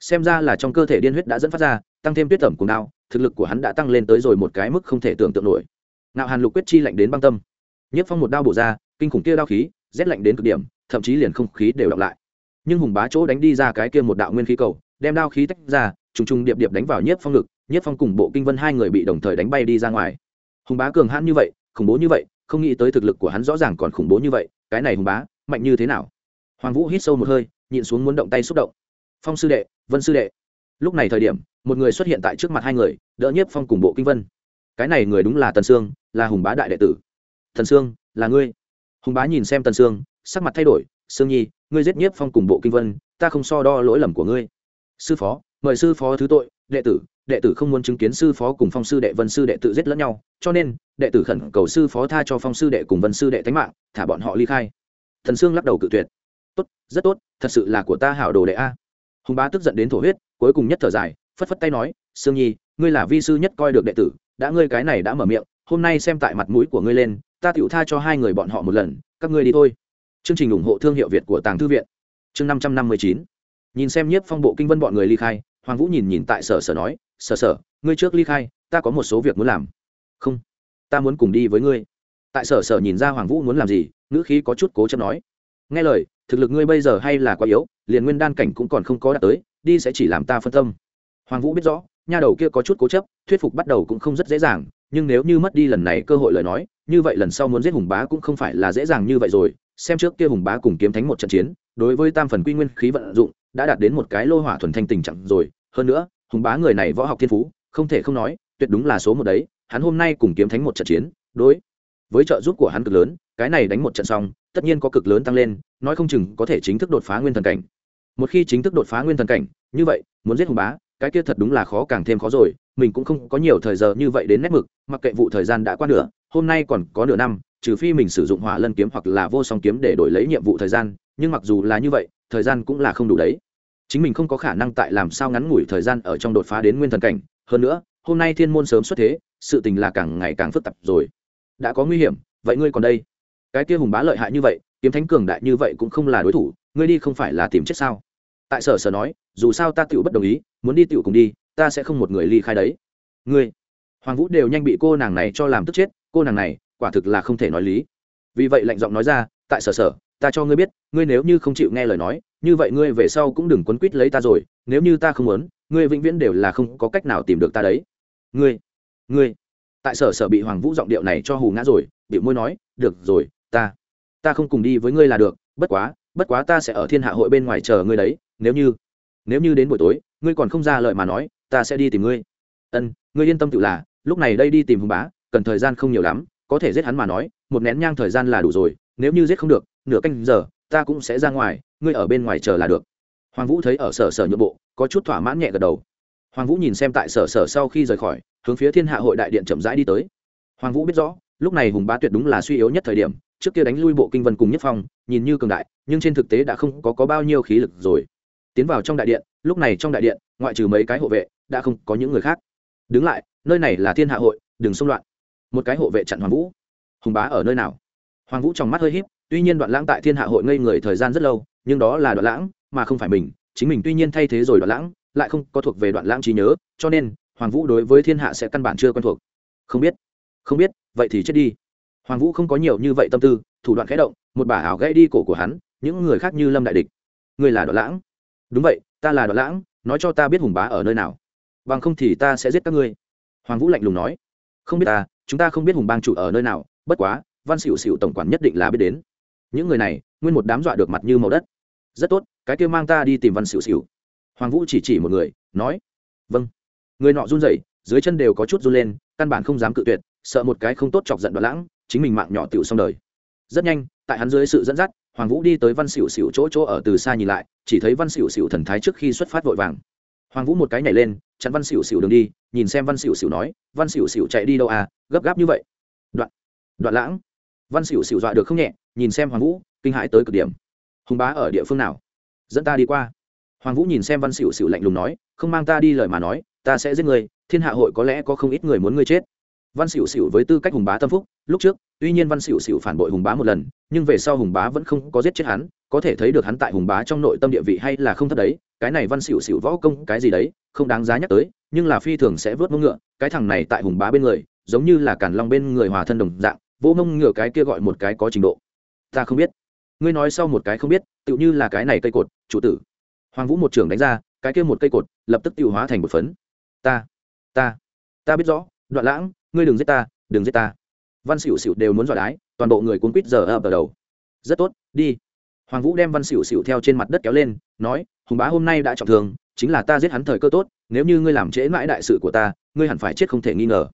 Xem ra là trong cơ thể điên huyết đã dẫn phát ra, tăng thêm tuyết tẩm cùng đao thực lực của hắn đã tăng lên tới rồi một cái mức không thể tưởng tượng nổi. Nạo hàn lục quyết chi lạnh đến băng tâm. Nhất phong một đao bổ ra, kinh khủng kia đao khí, rét lạnh đến cực điểm, thậm chí liền không khí đều đọc lại. Nhưng hùng bá chỗ đánh đi ra cái kia một đạo nguyên khí cầu, đem đao khí tách ra, trùng trùng điệp điệp đánh vào Nhất phong ngực, Nhất phong cùng bộ kinh vân hai người bị đồng thời đánh bay đi ra ngoài. Hùng bá cường hãn như vậy, khủng bố như vậy, không nghĩ tới thực lực của hắn rõ ràng còn khủng bố như vậy, cái này hùng bá, mạnh như thế nào? Hoàng vũ hít sâu một hơi nhịn xuống muốn động tay xúc động. Phong sư đệ, vân sư đệ. Lúc này thời điểm, một người xuất hiện tại trước mặt hai người, đỡ nhiếp phong cùng bộ kinh vân. Cái này người đúng là tần sương, là hùng bá đại đệ tử. Thần sương, là ngươi. Hùng bá nhìn xem tần sương, sắc mặt thay đổi, sương nhi, ngươi giết nhiếp phong cùng bộ kinh vân, ta không so đo lỗi lầm của ngươi. Sư phó, mời sư phó thứ tội, đệ tử đệ tử không muốn chứng kiến sư phó cùng phong sư đệ, vân sư đệ tự giết lẫn nhau, cho nên, đệ tử khẩn cầu sư phó tha cho phong sư đệ cùng vân sư đệ tánh mạng, thả bọn họ ly khai. Thần sương lắc đầu cự tuyệt tốt, rất tốt, thật sự là của ta hảo đồ đệ a. Hùng bá tức giận đến thổ huyết, cuối cùng nhất thở dài, phất phất tay nói, sương nhi, ngươi là vi sư nhất coi được đệ tử, đã ngươi cái này đã mở miệng, hôm nay xem tại mặt mũi của ngươi lên, ta tựu tha cho hai người bọn họ một lần, các ngươi đi thôi. Chương trình ủng hộ thương hiệu việt của tàng thư viện. Chương năm trăm năm mươi chín. Nhìn xem nhiếp phong bộ kinh vân bọn người ly khai, hoàng vũ nhìn nhìn tại sở sở nói, sở sở, ngươi trước ly khai, ta có một số việc muốn làm. Không, ta muốn cùng đi với ngươi. Tại sở sở nhìn ra hoàng vũ muốn làm gì, ngữ khí có chút cố chấp nói. Nghe lời thực lực ngươi bây giờ hay là quá yếu, liền nguyên đan cảnh cũng còn không có đạt tới, đi sẽ chỉ làm ta phân tâm. Hoàng vũ biết rõ, nha đầu kia có chút cố chấp, thuyết phục bắt đầu cũng không rất dễ dàng, nhưng nếu như mất đi lần này cơ hội lời nói, như vậy lần sau muốn giết hùng bá cũng không phải là dễ dàng như vậy rồi. Xem trước kia hùng bá cùng kiếm thánh một trận chiến, đối với tam phần quy nguyên khí vận dụng, đã đạt đến một cái lô hỏa thuần thanh tình trạng rồi. Hơn nữa, hùng bá người này võ học thiên phú, không thể không nói, tuyệt đúng là số một đấy. Hắn hôm nay cùng kiếm thánh một trận chiến, đối với trợ giúp của hắn cực lớn, cái này đánh một trận xong tất nhiên có cực lớn tăng lên, nói không chừng có thể chính thức đột phá nguyên thần cảnh. Một khi chính thức đột phá nguyên thần cảnh, như vậy, muốn giết hùng bá, cái kia thật đúng là khó càng thêm khó rồi, mình cũng không có nhiều thời giờ như vậy đến nét mực, mặc kệ vụ thời gian đã qua nửa, hôm nay còn có nửa năm, trừ phi mình sử dụng hỏa lân kiếm hoặc là vô song kiếm để đổi lấy nhiệm vụ thời gian, nhưng mặc dù là như vậy, thời gian cũng là không đủ đấy. Chính mình không có khả năng tại làm sao ngắn ngủi thời gian ở trong đột phá đến nguyên thần cảnh, hơn nữa, hôm nay thiên môn sớm xuất thế, sự tình là càng ngày càng phức tạp rồi. Đã có nguy hiểm, vậy ngươi còn đây? Cái kia hùng bá lợi hại như vậy, kiếm thánh cường đại như vậy cũng không là đối thủ, ngươi đi không phải là tìm chết sao? Tại sở sở nói, dù sao ta tựu bất đồng ý, muốn đi tựu cùng đi, ta sẽ không một người ly khai đấy. Ngươi, hoàng vũ đều nhanh bị cô nàng này cho làm tức chết, cô nàng này, quả thực là không thể nói lý. Vì vậy lạnh giọng nói ra, tại sở sở, ta cho ngươi biết, ngươi nếu như không chịu nghe lời nói, như vậy ngươi về sau cũng đừng quấn quýt lấy ta rồi, nếu như ta không muốn, ngươi vĩnh viễn đều là không có cách nào tìm được ta đấy. Ngươi ngươi. Tại sở sở bị hoàng vũ giọng điệu này cho hù ngã rồi bị môi nói, được rồi ta ta không cùng đi với ngươi là được, bất quá bất quá ta sẽ ở thiên hạ hội bên ngoài chờ ngươi đấy, nếu như nếu như đến buổi tối, ngươi còn không ra lời mà nói, ta sẽ đi tìm ngươi. Ân, ngươi yên tâm tự là, lúc này đây đi tìm hùng bá, cần thời gian không nhiều lắm, có thể giết hắn mà nói, một nén nhang thời gian là đủ rồi, nếu như giết không được, nửa canh giờ, ta cũng sẽ ra ngoài, ngươi ở bên ngoài chờ là được. Hoàng vũ thấy ở sở sở nhượng bộ, có chút thỏa mãn nhẹ gật đầu. Hoàng vũ nhìn xem tại sở sở sau khi rời khỏi, hướng phía thiên hạ hội đại điện chậm rãi đi tới. Hoàng vũ biết rõ, lúc này hùng bá tuyệt đúng là suy yếu nhất thời điểm trước kia đánh lui bộ kinh vân cùng nhất phong nhìn như cường đại nhưng trên thực tế đã không có, có bao nhiêu khí lực rồi. Tiến vào trong đại điện lúc này trong đại điện ngoại trừ mấy cái hộ vệ đã không có những người khác. Đứng lại nơi này là thiên hạ hội đừng xung loạn. Một cái hộ vệ chặn hoàng vũ. Hùng bá ở nơi nào? Hoàng vũ trong mắt hơi h í p tuy nhiên đoạn lãng tại thiên hạ hội ngây người thời gian rất lâu nhưng đó là đoạn lãng mà không phải mình. Chính mình tuy nhiên thay thế rồi đoạn lãng lại không có thuộc về đoạn lãng trí nhớ cho nên hoàng vũ đối với thiên hạ sẽ căn bản chưa quen thuộc. Không biết. Không biết vậy thì chết đi hoàng vũ không có nhiều như vậy tâm tư, thủ đoạn khẽ động, một bả ảo gãy đi cổ của hắn, những người khác như lâm đại địch. Người là đoạn lãng. Đúng vậy, ta là đoạn lãng, nói cho ta biết hùng bá ở nơi nào. Bằng không thì ta sẽ giết các ngươi. Hoàng vũ lạnh lùng nói. Không biết ta, chúng ta không biết hùng bang chủ ở nơi nào, bất quá, văn xỉu xỉu tổng quản nhất định là biết đến. Những người này, nguyên một đám dọa được mặt như màu đất. Rất tốt, cái kia mang ta đi tìm văn xỉu xỉu hoàng vũ chỉ chỉ một người, nói. Vâng. Người nọ run rẩy, dưới chân đều có chút run lên, căn bản không dám cự tuyệt, sợ một cái không tốt chọc giận đoạn lãng chính mình mạng nhỏ tiểu xong đời. Rất nhanh, tại hắn dưới sự dẫn dắt, hoàng vũ đi tới văn xỉu xỉu chỗ chỗ ở từ xa nhìn lại, chỉ thấy văn xỉu xỉu thần thái trước khi xuất phát vội vàng. Hoàng vũ một cái nhảy lên, chặn văn xỉu xỉu đường đi, nhìn xem văn xỉu xỉu nói, văn xỉu xỉu chạy đi đâu à? Gấp gáp như vậy. Đoạn đoạn lãng. Văn xỉu xỉu dọa được không nhẹ, nhìn xem hoàng vũ, kinh hãi tới cực điểm. Hùng bá ở địa phương nào? Dẫn ta đi qua. Hoàng vũ nhìn xem văn xỉu xỉu lạnh lùng nói, không mang ta đi lời mà nói, ta sẽ giết người, thiên hạ hội có lẽ có không ít người muốn ngươi chết văn xỉu xỉu với tư cách hùng bá tâm phúc, lúc trước, tuy nhiên văn xỉu xỉu phản bội hùng bá một lần, nhưng về sau hùng bá vẫn không có giết chết hắn, có thể thấy được hắn tại hùng bá trong nội tâm địa vị hay là không thấp đấy, cái này văn xỉu xỉu võ công cái gì đấy, không đáng giá nhắc tới, nhưng là phi thường sẽ vớt mông ngựa, cái thằng này tại hùng bá bên người, giống như là càn long bên người hòa thân đồng dạng, vỗ mông ngựa cái kia gọi một cái có trình độ. Ta không biết. Ngươi nói sau một cái không biết, tựu như là cái này cây cột, chủ tử. Hoàng vũ một trưởng đánh ra, cái kia một cây cột, lập tức tiêu hóa thành một phấn. Ta ta ta biết rõ, đoạn lãng ngươi đừng giết ta, đừng giết ta. Văn xỉu xỉu đều muốn dọa đái, toàn bộ người cuốn quýt giờ ập ở đầu. Rất tốt, đi. Hoàng vũ đem văn xỉu xỉu theo trên mặt đất kéo lên, nói, hùng bá hôm nay đã trọng thương, chính là ta giết hắn thời cơ tốt, nếu như ngươi làm trễ mãi đại sự của ta, ngươi hẳn phải chết không thể nghi ngờ.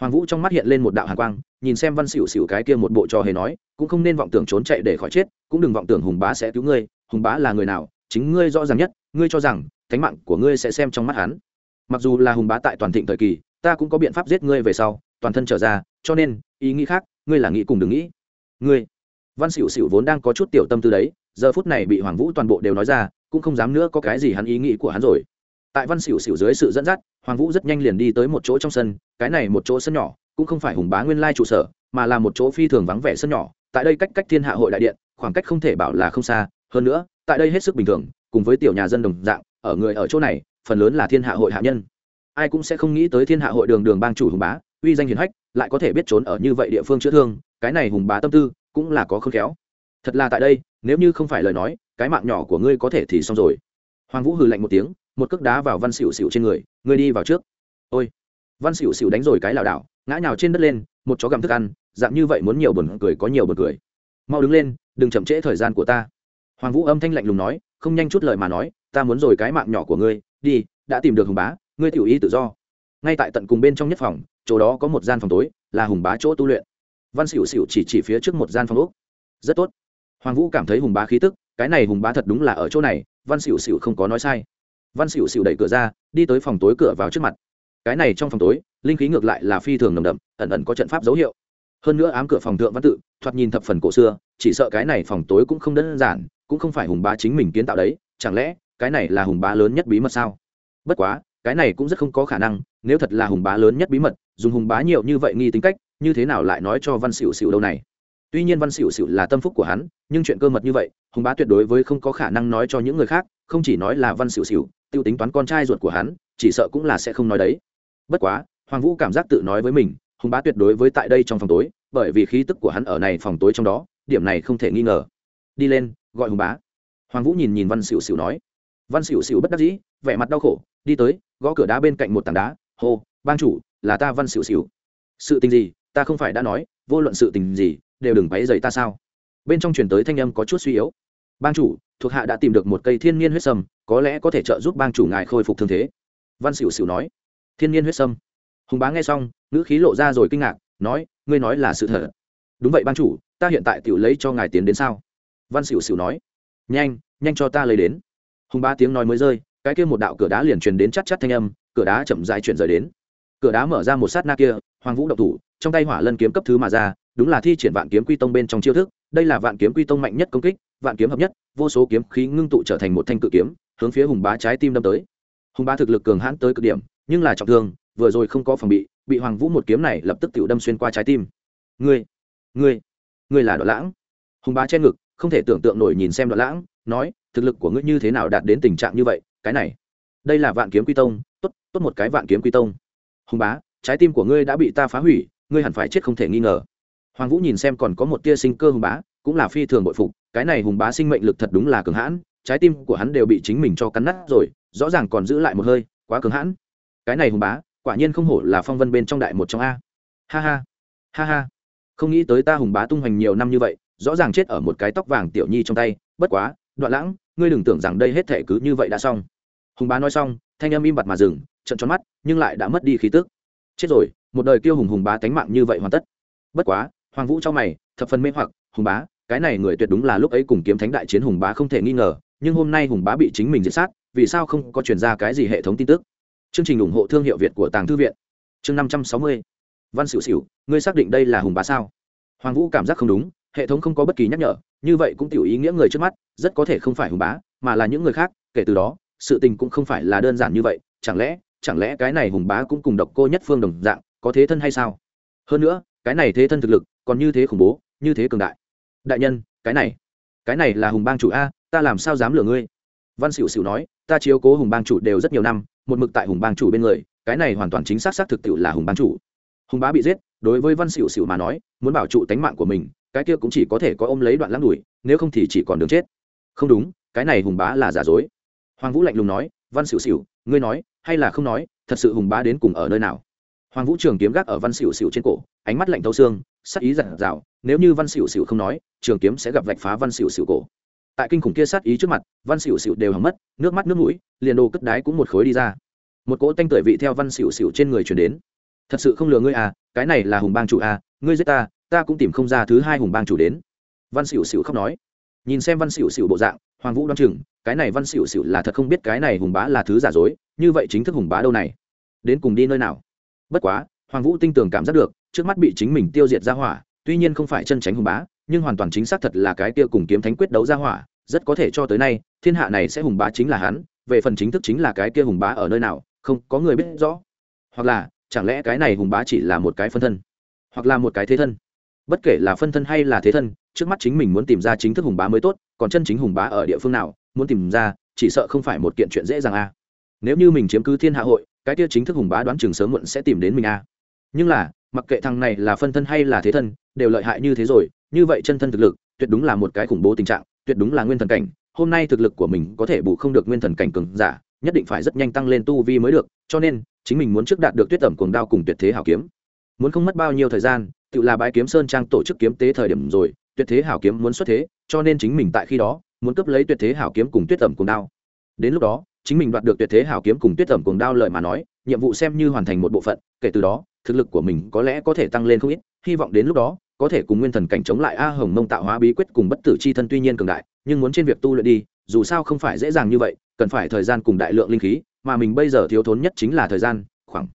Hoàng vũ trong mắt hiện lên một đạo hàn quang, nhìn xem văn xỉu xỉu cái kia một bộ trò hề nói, cũng không nên vọng tưởng trốn chạy để khỏi chết, cũng đừng vọng tưởng hùng bá sẽ cứu ngươi, hùng bá là người nào, chính ngươi rõ ràng nhất, ngươi cho rằng, thánh mạng của ngươi sẽ xem trong mắt hắn. Mặc dù là hùng bá tại toàn thịnh thời kỳ ta cũng có biện pháp giết ngươi về sau, toàn thân trở ra, cho nên, ý nghĩ khác, ngươi là nghĩ cùng đừng nghĩ. Ngươi, văn xỉu xỉu vốn đang có chút tiểu tâm tư đấy, giờ phút này bị hoàng vũ toàn bộ đều nói ra, cũng không dám nữa có cái gì hắn ý nghĩ của hắn rồi. Tại văn xỉu xỉu dưới sự dẫn dắt, hoàng vũ rất nhanh liền đi tới một chỗ trong sân, cái này một chỗ sân nhỏ, cũng không phải hùng bá nguyên lai trụ sở, mà là một chỗ phi thường vắng vẻ sân nhỏ, tại đây cách cách thiên hạ hội đại điện, khoảng cách không thể bảo là không xa, hơn nữa, tại đây hết sức bình thường, cùng với tiểu nhà dân đồng dạng, ở người ở chỗ này, phần lớn là thiên hạ hội hạ nhân ai cũng sẽ không nghĩ tới thiên hạ hội đường đường bang chủ hùng bá, uy danh hiền hách, lại có thể biết trốn ở như vậy địa phương chữa thương, cái này hùng bá tâm tư cũng là có khôn khéo. Thật là tại đây, nếu như không phải lời nói, cái mạng nhỏ của ngươi có thể thì xong rồi. Hoàng vũ hừ lạnh một tiếng, một cước đá vào văn xỉu xỉu trên người, ngươi đi vào trước. Ôi! Văn xỉu xỉu đánh rồi cái lảo đảo, ngã nhào trên đất lên, một chó gặm thức ăn, dạng như vậy muốn nhiều buồn cười có nhiều buồn cười. Mau đứng lên, đừng chậm trễ thời gian của ta. Hoàng vũ âm thanh lạnh lùng nói, không nhanh chút lời mà nói, ta muốn rồi cái mạng nhỏ của ngươi, đi, đã tìm được hùng bá ngươi tiểu ý tự do. Ngay tại tận cùng bên trong nhất phòng, chỗ đó có một gian phòng tối, là hùng bá chỗ tu luyện. Văn xỉu xỉu chỉ chỉ phía trước một gian phòng úc rất tốt. Hoàng vũ cảm thấy hùng bá khí tức, cái này hùng bá thật đúng là ở chỗ này, văn xỉu xỉu không có nói sai. Văn xỉu xỉu đẩy cửa ra, đi tới phòng tối cửa vào trước mặt. Cái này trong phòng tối, linh khí ngược lại là phi thường nồng đậm, ẩn ẩn có trận pháp dấu hiệu. Hơn nữa ám cửa phòng thượng văn tự, thoạt nhìn thập phần cổ xưa, chỉ sợ cái này phòng tối cũng không đơn giản, cũng không phải hùng bá chính mình kiến tạo đấy, chẳng lẽ cái này là hùng bá lớn nhất bí mật sao? Bất quá cái này cũng rất không có khả năng, nếu thật là hùng bá lớn nhất bí mật, dùng hùng bá nhiều như vậy nghi tính cách, như thế nào lại nói cho văn xỉu xỉu đâu này? Tuy nhiên văn xỉu xỉu là tâm phúc của hắn, nhưng chuyện cơ mật như vậy, hùng bá tuyệt đối với không có khả năng nói cho những người khác, không chỉ nói là văn xỉu xỉu tiêu tính toán con trai ruột của hắn, chỉ sợ cũng là sẽ không nói đấy. Bất quá, hoàng vũ cảm giác tự nói với mình, hùng bá tuyệt đối với tại đây trong phòng tối, bởi vì khí tức của hắn ở này phòng tối trong đó, điểm này không thể nghi ngờ. Đi lên, gọi hùng bá. Hoàng vũ nhìn nhìn văn xỉu xỉu nói. Văn xỉu xỉu bất đắc dĩ, vẻ mặt đau khổ, đi tới gõ cửa đá bên cạnh một tảng đá, hô, ban chủ, là ta văn xỉu xỉu sự tình gì? Ta không phải đã nói, vô luận sự tình gì, đều đừng váy dày ta sao? Bên trong truyền tới thanh âm có chút suy yếu. Bang chủ, thuộc hạ đã tìm được một cây thiên nhiên huyết sâm, có lẽ có thể trợ giúp bang chủ ngài khôi phục thương thế. Văn xỉu xỉu nói. Thiên nhiên huyết sâm? Hùng bá nghe xong, ngữ khí lộ ra rồi kinh ngạc, nói, ngươi nói là sự thật. Đúng vậy bang chủ, ta hiện tại tự lấy cho ngài tiến đến sao? Văn xỉu xỉu nói. Nhanh nhanh cho ta lấy đến. Hùng bá tiếng nói mới rơi cái kia một đạo cửa đá liền truyền đến chắc chắc thanh âm, cửa đá chậm dài chuyển rời đến. Cửa đá mở ra một sát na kia, hoàng vũ độc thủ, trong tay hỏa lân kiếm cấp thứ mà ra, đúng là thi triển vạn kiếm quy tông bên trong chiêu thức, đây là vạn kiếm quy tông mạnh nhất công kích, vạn kiếm hợp nhất, vô số kiếm khí ngưng tụ trở thành một thanh cự kiếm, hướng phía hùng bá trái tim đâm tới. Hùng bá thực lực cường hãn tới cực điểm, nhưng là trọng thương, vừa rồi không có phòng bị bị hoàng vũ một kiếm này lập tức tự đâm xuyên qua trái tim. Ngươi ngươi ngươi là đoạn lãng. Hùng bá che ngực, không thể tưởng tượng nổi nhìn xem đoạn lãng, nói, thực lực của ngươi như thế nào đạt đến tình trạng như vậy? Cái này. Đây là vạn kiếm quy tông, tốt tốt một cái vạn kiếm quy tông. Hùng bá, trái tim của ngươi đã bị ta phá hủy, ngươi hẳn phải chết không thể nghi ngờ. Hoàng vũ nhìn xem còn có một tia sinh cơ hùng bá, cũng là phi thường bội phục, cái này hùng bá sinh mệnh lực thật đúng là cường hãn, trái tim của hắn đều bị chính mình cho cắn nát rồi, rõ ràng còn giữ lại một hơi, quá cường hãn. Cái này hùng bá, quả nhiên không hổ là phong vân bên trong đại một trong a. Ha ha ha ha. Không nghĩ tới ta hùng bá tung hoành nhiều năm như vậy, rõ ràng chết ở một cái tóc vàng tiểu nhi trong tay, bất quá, đoạn lãng, ngươi đừng tưởng rằng đây hết thể cứ như vậy đã xong hùng bá nói xong, thanh âm im bặt mà dừng trận tròn mắt, nhưng lại đã mất đi khí tức. Chết rồi, một đời kêu hùng hùng bá tánh mạng như vậy hoàn tất. Bất quá, hoàng vũ cho mày, thập phần mê hoặc, hùng bá, cái này người tuyệt đúng là lúc ấy cùng kiếm thánh đại chiến hùng bá không thể nghi ngờ, nhưng hôm nay hùng bá bị chính mình diệt sát, vì sao không có chuyển ra cái gì hệ thống tin tức? Chương trình ủng hộ thương hiệu việt của tàng thư viện. Chương năm trăm sáu mươi. Văn xỉu xỉu ngươi xác định đây là hùng bá sao? Hoàng vũ cảm giác không đúng, hệ thống không có bất kỳ nhắc nhở, như vậy cũng tiểu ý nghĩa người trước mắt, rất có thể không phải hùng bá, mà là những người khác, kể từ đó sự tình cũng không phải là đơn giản như vậy, chẳng lẽ chẳng lẽ cái này hùng bá cũng cùng độc cô nhất phương đồng dạng, có thế thân hay sao? Hơn nữa, cái này thế thân thực lực, còn như thế khủng bố, như thế cường đại. Đại nhân, cái này cái này là hùng bang chủ a, ta làm sao dám lừa ngươi? Văn xỉu xỉu nói, ta chiếu cố hùng bang chủ đều rất nhiều năm, một mực tại hùng bang chủ bên người, cái này hoàn toàn chính xác xác thực tiệu là hùng bang chủ. Hùng bá bị giết, đối với văn xỉu xỉu mà nói, muốn bảo trụ tánh mạng của mình, cái kia cũng chỉ có thể có ôm lấy đoạn lăng đùi nếu không thì chỉ còn đường chết. Không đúng, cái này hùng bá là giả dối hoàng vũ lạnh lùng nói, văn xỉu xỉu ngươi nói, hay là không nói, thật sự hùng bá đến cùng ở nơi nào? Hoàng vũ trường kiếm gác ở văn xỉu xỉu trên cổ, ánh mắt lạnh thấu xương, sắc ý giặt rào nếu như văn xỉu xỉu không nói, trường kiếm sẽ gặp vạch phá văn xỉu xỉu cổ. Tại kinh khủng kia sát ý trước mặt, văn xỉu xỉu đều hỏng mất, nước mắt nước mũi, liền đồ cất đái cũng một khối đi ra. Một cỗ tanh tưởi vị theo văn xỉu xỉu trên người chuyển đến. Thật sự không lừa ngươi à cái này là hùng bang chủ à ngươi giết ta ta cũng tìm không ra thứ hai hùng bang chủ đến. Văn xỉu xỉu khóc nói. Nhìn xem văn xỉu xỉu bộ dạng, hoàng vũ đoan chừng cái này văn xỉu xỉu là thật không biết cái này hùng bá là thứ giả dối, như vậy chính thức hùng bá đâu này? Đến cùng đi nơi nào? Bất quá, hoàng vũ tinh tường cảm giác được, trước mắt bị chính mình tiêu diệt ra hỏa, tuy nhiên không phải chân tránh hùng bá, nhưng hoàn toàn chính xác thật là cái kia cùng kiếm thánh quyết đấu ra hỏa, rất có thể cho tới nay, thiên hạ này sẽ hùng bá chính là hắn, về phần chính thức chính là cái kia hùng bá ở nơi nào, không có người biết rõ. Hoặc là, chẳng lẽ cái này hùng bá chỉ là một cái phân thân? Hoặc là một cái thế thân? Bất kể là phân thân hay là thế thân, trước mắt chính mình muốn tìm ra chính thức hùng bá mới tốt, còn chân chính hùng bá ở địa phương nào muốn tìm ra, chỉ sợ không phải một kiện chuyện dễ dàng a. Nếu như mình chiếm cứ thiên hạ hội, cái kia chính thức hùng bá đoán chừng sớm muộn sẽ tìm đến mình a. Nhưng là, mặc kệ thằng này là phân thân hay là thế thân, đều lợi hại như thế rồi, như vậy chân thân thực lực, tuyệt đúng là một cái khủng bố tình trạng, tuyệt đúng là nguyên thần cảnh. Hôm nay thực lực của mình có thể bù không được nguyên thần cảnh cường giả, nhất định phải rất nhanh tăng lên tu vi mới được, cho nên, chính mình muốn trước đạt được tuyết tẩm cuồng đao cùng tuyệt thế hảo kiếm. Muốn không mất bao nhiêu thời gian, tự là bãi kiếm sơn trang tổ chức kiếm tế thời điểm rồi, tuyệt thế hảo kiếm muốn xuất thế, cho nên chính mình tại khi đó muốn cấp lấy tuyệt thế hảo kiếm cùng tuyết tẩm cùng đao. Đến lúc đó, chính mình đoạt được tuyệt thế hảo kiếm cùng tuyết tẩm cùng đao lợi mà nói, nhiệm vụ xem như hoàn thành một bộ phận, kể từ đó, thực lực của mình có lẽ có thể tăng lên không ít, hy vọng đến lúc đó, có thể cùng nguyên thần cảnh chống lại a hồng mông tạo hóa bí quyết cùng bất tử c h i thân tuy nhiên cường đại, nhưng muốn trên việc tu luyện đi, dù sao không phải dễ dàng như vậy, cần phải thời gian cùng đại lượng linh khí, mà mình bây giờ thiếu thốn nhất chính là thời gian, khoảng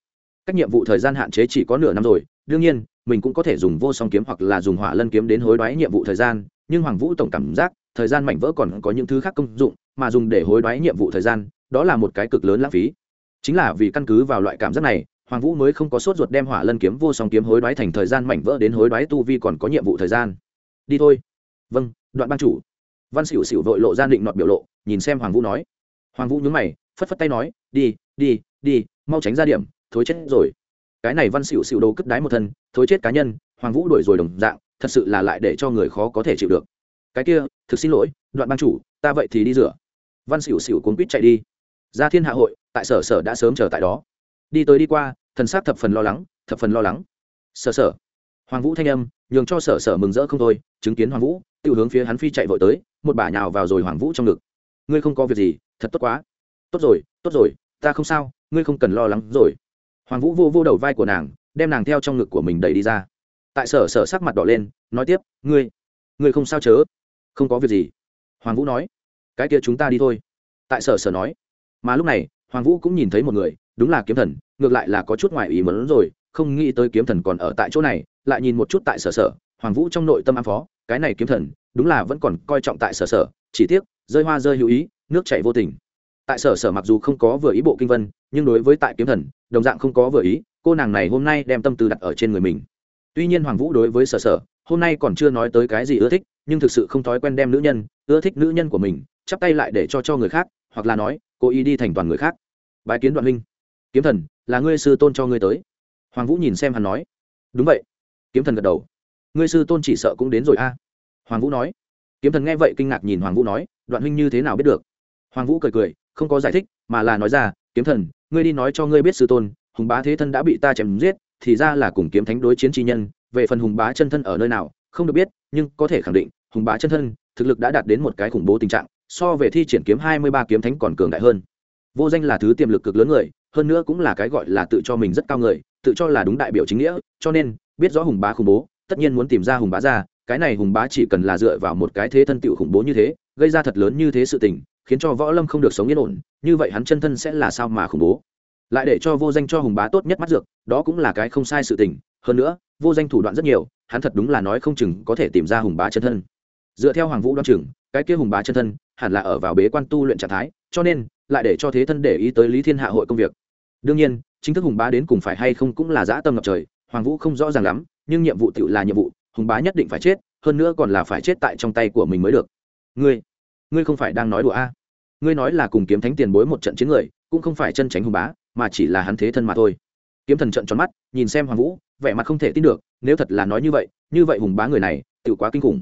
cách nhiệm vụ thời gian hạn chế chỉ có nửa năm rồi, đương nhiên, mình cũng có thể dùng vô song kiếm hoặc là dùng hỏa lân kiếm đến hối đoái nhiệm vụ thời gian, nhưng hoàng vũ tổng cảm giác thời gian mảnh vỡ còn có những thứ khác công dụng, mà dùng để hối đoái nhiệm vụ thời gian, đó là một cái cực lớn lãng phí. Chính là vì căn cứ vào loại cảm giác này, hoàng vũ mới không có sốt ruột đem hỏa lân kiếm vô song kiếm hối đoái thành thời gian mảnh vỡ đến hối đoái tu vi còn có nhiệm vụ thời gian. Đi thôi. Vâng đoạn ban chủ. Văn xỉu xỉu vội lộ ra định nọt biểu lộ, nhìn xem hoàng vũ nói. Hoàng vũ nhướng mày, phất phất tay nói, đi đi đi, mau tránh ra điểm, thối chết rồi. Cái này văn xỉu xỉu đồ cất đái một thân, thối chết cá nhân, hoàng vũ đuổi rồi đồng dạng, thật sự là lại để cho người khó có thể chịu được cái kia, thực xin lỗi, đoạn ban chủ, ta vậy thì đi rửa. Văn xỉu xỉu cuốn quýt chạy đi. Ra thiên hạ hội, tại sở sở đã sớm chờ tại đó. Đi tới đi qua, thần s á c thập phần lo lắng, thập phần lo lắng. Sở sở. Hoàng vũ thanh âm, nhường cho sở sở mừng rỡ không thôi, chứng kiến hoàng vũ, tự hướng phía hắn phi chạy vội tới, một bả nhào vào rồi hoàng vũ trong ngực. Ngươi không có việc gì, thật tốt quá. Tốt rồi tốt rồi, ta không sao, ngươi không cần lo lắng rồi. Hoàng vũ vô vô đầu vai của nàng, đem nàng theo trong ngực của mình đẩy đi ra. Tại sở sở sắc mặt đỏ lên, nói tiếp, ngươi ngươi không sao chớ không có việc gì. Hoàng vũ nói. Cái kia chúng ta đi thôi. Tại sở sở nói. Mà lúc này, hoàng vũ cũng nhìn thấy một người, đúng là kiếm thần, ngược lại là có chút ngoài ý mớn rồi, không nghĩ tới kiếm thần còn ở tại chỗ này, lại nhìn một chút tại sở sở, hoàng vũ trong nội tâm am phó, cái này kiếm thần, đúng là vẫn còn coi trọng tại sở sở, chỉ tiếc, rơi hoa rơi hữu ý, nước chảy vô tình. Tại sở sở mặc dù không có vừa ý bộ kinh vân, nhưng đối với tại kiếm thần, đồng dạng không có vừa ý, cô nàng này hôm nay đem tâm tư đặt ở trên người mình. Tuy nhiên hoàng vũ đối với sở sở hôm nay còn chưa nói tới cái gì ưa thích, nhưng thực sự không thói quen đem nữ nhân, ưa thích nữ nhân của mình, chắp tay lại để cho cho người khác, hoặc là nói, cố ý đi thành toàn người khác. Bái kiến đoạn huynh. Kiếm thần, là ngươi sư tôn cho ngươi tới. Hoàng vũ nhìn xem hắn nói. Đúng vậy. Kiếm thần gật đầu. Ngươi sư tôn chỉ sợ cũng đến rồi a. Hoàng vũ nói. Kiếm thần nghe vậy kinh ngạc nhìn hoàng vũ nói, đoạn huynh như thế nào biết được? Hoàng vũ cười cười, không có giải thích, mà là nói ra, kiếm thần, ngươi đi nói cho ngươi biết sư tôn, hùng bá thế thân đã bị ta chém giết, thì ra là cùng kiếm thánh đối chiến chi nhân về phần hùng bá chân thân ở nơi nào, không được biết, nhưng có thể khẳng định, hùng bá chân thân, thực lực đã đạt đến một cái khủng bố tình trạng, so về thi triển kiếm hai mươi ba kiếm thánh còn cường đại hơn. Vô danh là thứ tiềm lực cực lớn người, hơn nữa cũng là cái gọi là tự cho mình rất cao người, tự cho là đúng đại biểu chính nghĩa, cho nên, biết rõ hùng bá khủng bố, tất nhiên muốn tìm ra hùng bá ra, cái này hùng bá chỉ cần là dựa vào một cái thế thân tựu khủng bố như thế, gây ra thật lớn như thế sự tình, khiến cho võ lâm không được sống yên ổn, như vậy hắn chân thân sẽ là sao mà khủng bố? Lại để cho vô danh cho hùng bá tốt nhất mắt dược, đó cũng là cái không sai sự tình hơn nữa, vô danh thủ đoạn rất nhiều, hắn thật đúng là nói không chừng có thể tìm ra hùng bá chân thân. Dựa theo hoàng vũ đoan chừng, cái kia hùng bá chân thân hẳn là ở vào bế quan tu luyện trạng thái, cho nên lại để cho thế thân để ý tới lý thiên hạ hội công việc. Đương nhiên, chính thức hùng bá đến cùng phải hay không cũng là dã tâm ngập trời, hoàng vũ không rõ ràng lắm, nhưng nhiệm vụ tự là nhiệm vụ, hùng bá nhất định phải chết, hơn nữa còn là phải chết tại trong tay của mình mới được. Ngươi ngươi không phải đang nói đùa a? À? ngươi nói là cùng kiếm thánh tiền bối một trận chiến người, cũng không phải chân tránh hùng bá, mà chỉ là hắn thế thân mà thôi. Kiếm thần trận tròn mắt, nhìn xem hoàng vũ vẻ mặt không thể tin được, nếu thật là nói như vậy như vậy hùng bá người này tự quá kinh khủng.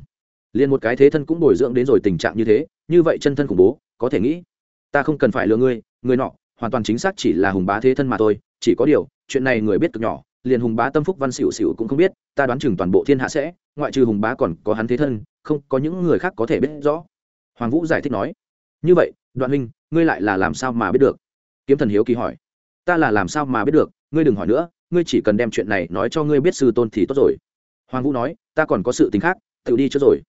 Liền một cái thế thân cũng bồi dưỡng đến rồi tình trạng như thế, như vậy chân thân khủng bố, có thể nghĩ, ta không cần phải lừa ngươi, người nọ, hoàn toàn chính xác chỉ là hùng bá thế thân mà thôi, chỉ có điều, chuyện này người biết cực nhỏ, liền hùng bá tâm phúc văn xỉu xỉu cũng không biết, ta đoán chừng toàn bộ thiên hạ sẽ, ngoại trừ hùng bá còn có hắn thế thân, không, có những người khác có thể biết rõ. Hoàng vũ giải thích nói, như vậy, đoạn huynh, ngươi lại là làm sao mà biết được? Kiếm thần hiếu kỳ hỏi, ta là làm sao mà biết được, ngươi đừng hỏi nữa ngươi chỉ cần đem chuyện này nói cho ngươi biết sư tôn thì tốt rồi. Hoàng vũ nói, ta còn có sự tình khác, tự đi trước rồi.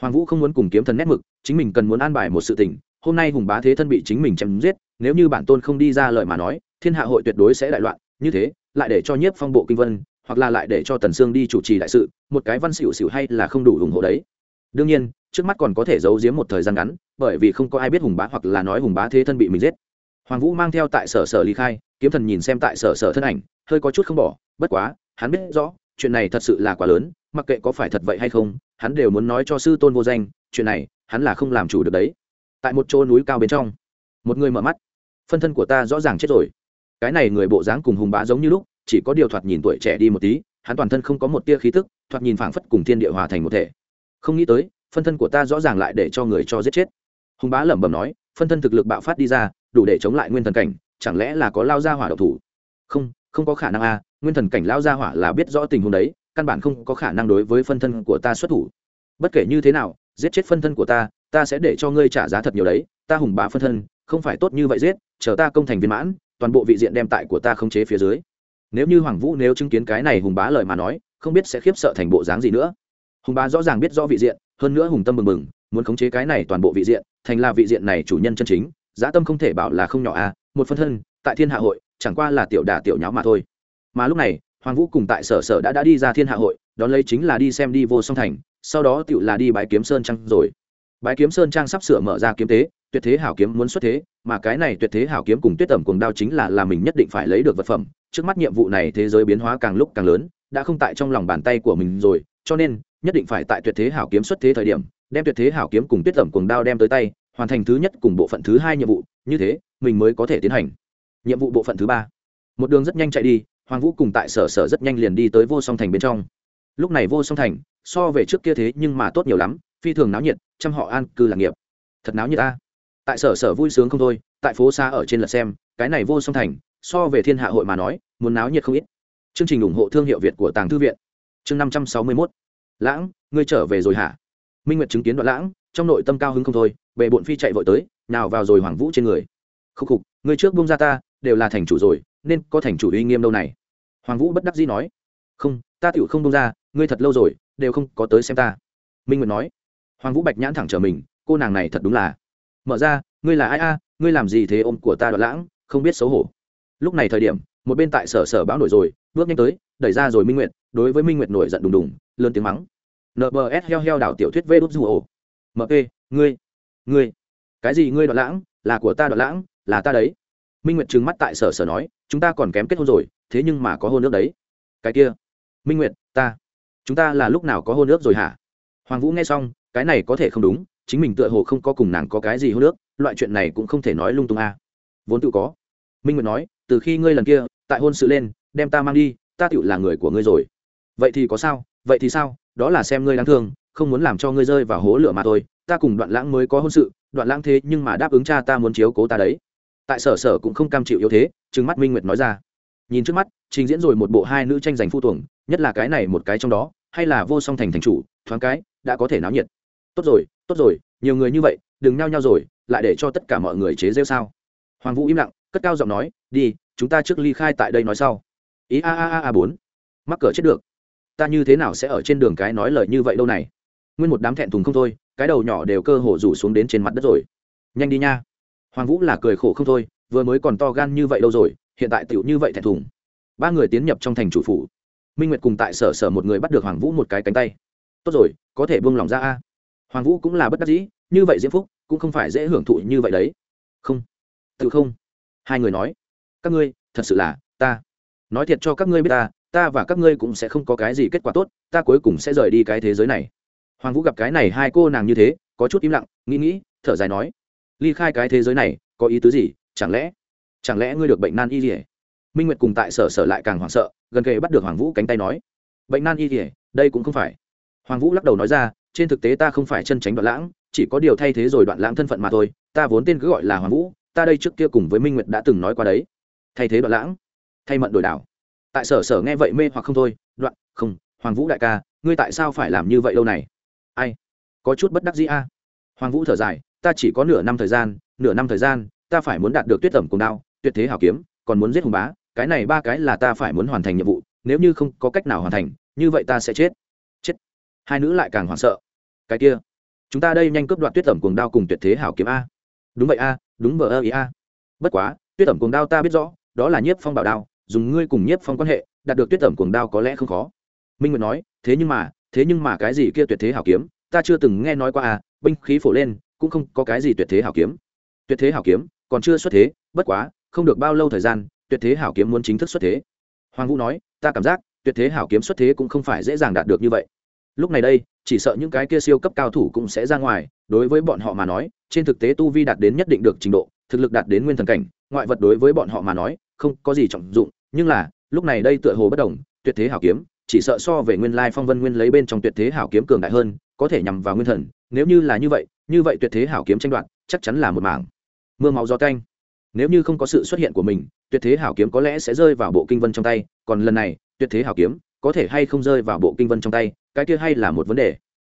Hoàng vũ không muốn cùng kiếm thần nét mực, chính mình cần muốn an bài một sự tình, hôm nay hùng bá thế thân bị chính mình chém giết, nếu như bản tôn không đi ra lời mà nói, thiên hạ hội tuyệt đối sẽ đại loạn, như thế, lại để cho nhiếp phong bộ kinh vân, hoặc là lại để cho tần sương đi chủ trì đại sự, một cái văn xỉu xỉu hay là không đủ ủng hộ đấy. Đương nhiên, trước mắt còn có thể giấu giếm một thời gian ngắn, bởi vì không có ai biết hùng bá hoặc là nói hùng bá thế thân bị mình giết. Hoàng vũ mang theo tại sở sở ly khai kiếm thần nhìn xem tại sở sở thân ảnh, hơi có chút không bỏ, bất quá, hắn biết rõ, chuyện này thật sự là quá lớn, mặc kệ có phải thật vậy hay không, hắn đều muốn nói cho sư tôn vô danh, chuyện này, hắn là không làm chủ được đấy. Tại một chỗ núi cao bên trong, một người mở mắt. Phân thân của ta rõ ràng chết rồi. Cái này người bộ dáng cùng hùng bá giống như lúc, chỉ có điều thoạt nhìn tuổi trẻ đi một tí, hắn toàn thân không có một tia khí tức, thoạt nhìn phảng phất cùng thiên địa hòa thành một thể. Không nghĩ tới, phân thân của ta rõ ràng lại để cho người cho giết chết. Hùng bá lẩm bẩm nói, phân thân thực lực bạo phát đi ra, đủ để chống lại nguyên thần cảnh chẳng lẽ là có lao gia hỏa độc thủ? Không không có khả năng a, nguyên thần cảnh lao gia hỏa là biết rõ tình huống đấy, căn bản không có khả năng đối với phân thân của ta xuất thủ. Bất kể như thế nào, giết chết phân thân của ta ta sẽ để cho ngươi trả giá thật nhiều đấy, ta hùng bá phân thân, không phải tốt như vậy giết, chờ ta công thành viên mãn, toàn bộ vị diện đem tại của ta không chế phía dưới. Nếu như hoàng vũ nếu chứng kiến cái này hùng bá lời mà nói, không biết sẽ khiếp sợ thành bộ dáng gì nữa. Hùng bá rõ ràng biết rõ vị diện, hơn nữa hùng tâm mừng mừng muốn khống chế cái này toàn bộ vị diện, thành là vị diện này chủ nhân chân chính, giá tâm không thể bảo là không nhỏ à một phân thân, tại thiên hạ hội, chẳng qua là tiểu đả tiểu nháo mà thôi. Mà lúc này, hoàng vũ cùng tại sở sở đã đã đi ra thiên hạ hội, đón lấy chính là đi xem đi vô song thành, sau đó tựu là đi bái kiếm sơn trăng rồi. Bái kiếm sơn trang sắp sửa mở ra kiếm tế, tuyệt thế hảo kiếm muốn xuất thế, mà cái này tuyệt thế hảo kiếm cùng tuyết tẩm cùng đao chính là là mình nhất định phải lấy được vật phẩm. Trước mắt nhiệm vụ này thế giới biến hóa càng lúc càng lớn, đã không tại trong lòng bàn tay của mình rồi, cho nên, nhất định phải tại tuyệt thế hảo kiếm xuất thế thời điểm, đem tuyệt thế hảo kiếm cùng tuyết tẩm cùng đao đem tới tay hoàn thành thứ nhất cùng bộ phận thứ hai nhiệm vụ, như thế, mình mới có thể tiến hành. Nhiệm vụ bộ phận thứ ba. Một đường rất nhanh chạy đi, hoàng vũ cùng tại sở sở rất nhanh liền đi tới vô song thành bên trong. Lúc này vô song thành, so về trước kia thế nhưng mà tốt nhiều lắm, phi thường náo nhiệt chăm họ an cư lạc nghiệp. Thật náo nhiệt ta. Tại sở sở vui sướng không thôi, tại phố xa ở trên lật xem, cái này vô song thành, so về thiên hạ hội mà nói, muốn náo nhiệt không ít. Chương trình ủng hộ thương hiệu việt của tàng thư viện. Chương năm trăm sáu mươi mốt. Lãng, ngươi trở về rồi hả? Minh nguyệt chứng kiến đoạn lãng trong nội tâm cao hứng không thôi, bệ bộn phi chạy vội tới, nào vào rồi hoàng vũ trên người. Khúc khục, người trước bung ra ta, đều là thành chủ rồi, nên có thành chủ uy nghiêm đâu này. Hoàng vũ bất đắc dĩ nói. Không, ta tựu không bung ra, ngươi thật lâu rồi, đều không có tới xem ta. Minh nguyệt nói. Hoàng vũ bạch nhãn thẳng trở mình, cô nàng này thật đúng là. Mở ra, ngươi là ai a, ngươi làm gì thế ôm của ta đoạn lãng, không biết xấu hổ. Lúc này thời điểm, một bên tại sở sở bão nổi rồi, bước nhanh tới, đẩy ra rồi minh nguyệt, đối với minh nguyệt nổi giận đùng đùng, lớn tiếng mắng. Nbs heo heo đảo tiểu thuyết vê đốt du ổ mp ngươi ngươi. Cái gì ngươi đoạn lãng? Là của ta đoạn lãng, là ta đấy. Minh nguyệt trừng mắt tại sở sở nói, chúng ta còn kém kết hôn rồi, thế nhưng mà có hôn nước đấy. Cái kia. Minh nguyệt, ta. Chúng ta là lúc nào có hôn nước rồi hả? Hoàng vũ nghe xong, cái này có thể không đúng, chính mình tựa hồ không có cùng nàng có cái gì hôn nước loại chuyện này cũng không thể nói lung tung a. À. vốn tự có. Minh nguyệt nói, từ khi ngươi lần kia, tại hôn sự lên, đem ta mang đi, ta tựu là người của ngươi rồi. Vậy thì có sao? Vậy thì sao? Đó là xem ngươi đáng thương không muốn làm cho ngươi rơi vào hố lửa mà thôi, ta cùng đoạn lãng mới có hôn sự, đoạn lãng thế nhưng mà đáp ứng cha ta muốn chiếu cố ta đấy. Tại sở sở cũng không cam chịu yếu thế, trừng mắt minh nguyệt nói ra. Nhìn trước mắt, trình diễn rồi một bộ hai nữ tranh giành phu tuồng, nhất là cái này một cái trong đó, hay là vô song thành thành chủ, thoáng cái, đã có thể náo nhiệt. Tốt rồi tốt rồi, nhiều người như vậy, đừng nhao nhao rồi, lại để cho tất cả mọi người chế rêu sao? Hoàng vũ im lặng, cất cao giọng nói, đi, chúng ta trước ly khai tại đây nói sau. Ý a a a a bốn. Mắc cỡ chết được. Ta như thế nào sẽ ở trên đường cái nói lời như vậy đâu này? Nguyên một đám thẹn thùng không thôi, cái đầu nhỏ đều cơ hồ rủ xuống đến trên mặt đất rồi. Nhanh đi nha. Hoàng vũ là cười khổ không thôi, vừa mới còn to gan như vậy đâu rồi, hiện tại tựu như vậy thẹn thùng. Ba người tiến nhập trong thành chủ phủ. Minh nguyệt cùng tại sở sở một người bắt được hoàng vũ một cái cánh tay. Tốt rồi, có thể buông lỏng ra a. Hoàng vũ cũng là bất đắc dĩ, như vậy diễm phúc, cũng không phải dễ hưởng thụ như vậy đấy. Không. Tự không. Hai người nói. Các ngươi, thật sự là, ta. Nói thiệt cho các ngươi biết ta ta và các ngươi cũng sẽ không có cái gì kết quả tốt, ta cuối cùng sẽ rời đi cái thế giới này hoàng vũ gặp cái này hai cô nàng như thế, có chút im lặng, nghĩ nghĩ, thở dài nói, ly khai cái thế giới này, có ý tứ gì? Chẳng lẽ chẳng lẽ ngươi được bệnh nan y gì minh nguyệt cùng tại sở sở lại càng hoảng sợ, gần kề bắt được hoàng vũ cánh tay nói, bệnh nan y gì đây cũng không phải. Hoàng vũ lắc đầu nói ra, trên thực tế ta không phải chân tránh đoạn lãng, chỉ có điều thay thế rồi đoạn lãng thân phận mà thôi, ta vốn tên cứ gọi là hoàng vũ, ta đây trước kia cùng với minh nguyệt đã từng nói qua đấy. Thay thế đoạn lãng, thay mận đổi đảo. Tại sở sở nghe vậy mê hoặc không thôi, đoạn, không, hoàng vũ đại ca, ngươi tại sao phải làm như vậy lâu này? Ai? Có chút bất đắc dĩ a. Hoàng vũ thở dài, ta chỉ có nửa năm thời gian, nửa năm thời gian, ta phải muốn đạt được tuyết tẩm cùng đao, tuyệt thế hảo kiếm, còn muốn giết hùng bá, cái này ba cái là ta phải muốn hoàn thành nhiệm vụ, nếu như không có cách nào hoàn thành, như vậy ta sẽ chết. Chết. Hai nữ lại càng hoảng sợ. Cái kia, chúng ta đây nhanh cướp đoạt tuyết tẩm cuồng đao cùng tuyệt thế hảo kiếm a. Đúng vậy a, đúng vờ ơ ý a. Bất quá, tuyết tẩm cuồng đao ta biết rõ, đó là nhiếp phong bảo đao, dùng ngươi cùng nhiếp phong quan hệ, đạt được tuyết tẩm cuồng đao có lẽ không khó. Minh nguyệt nói, thế nhưng mà thế nhưng mà cái gì kia tuyệt thế hảo kiếm, ta chưa từng nghe nói qua à binh khí phổ lên, cũng không có cái gì tuyệt thế hảo kiếm. Tuyệt thế hảo kiếm, còn chưa xuất thế, bất quá, không được bao lâu thời gian, tuyệt thế hảo kiếm muốn chính thức xuất thế. Hoàng vũ nói, ta cảm giác, tuyệt thế hảo kiếm xuất thế cũng không phải dễ dàng đạt được như vậy. Lúc này đây, chỉ sợ những cái kia siêu cấp cao thủ cũng sẽ ra ngoài, đối với bọn họ mà nói, trên thực tế tu vi đạt đến nhất định được trình độ, thực lực đạt đến nguyên thần cảnh, ngoại vật đối với bọn họ mà nói, không có gì trọng dụng, nhưng là, lúc này đây tựa hồ bất đồng, tuyệt thế hảo kiếm chỉ sợ so về nguyên lai phong vân nguyên lấy bên trong tuyệt thế hảo kiếm cường đại hơn, có thể nhằm vào nguyên thần, nếu như là như vậy như vậy tuyệt thế hảo kiếm tranh đoạt, chắc chắn là một mảng. Mưa máu gió canh nếu như không có sự xuất hiện của mình, tuyệt thế hảo kiếm có lẽ sẽ rơi vào bộ kinh vân trong tay, còn lần này, tuyệt thế hảo kiếm có thể hay không rơi vào bộ kinh vân trong tay, cái kia hay là một vấn đề.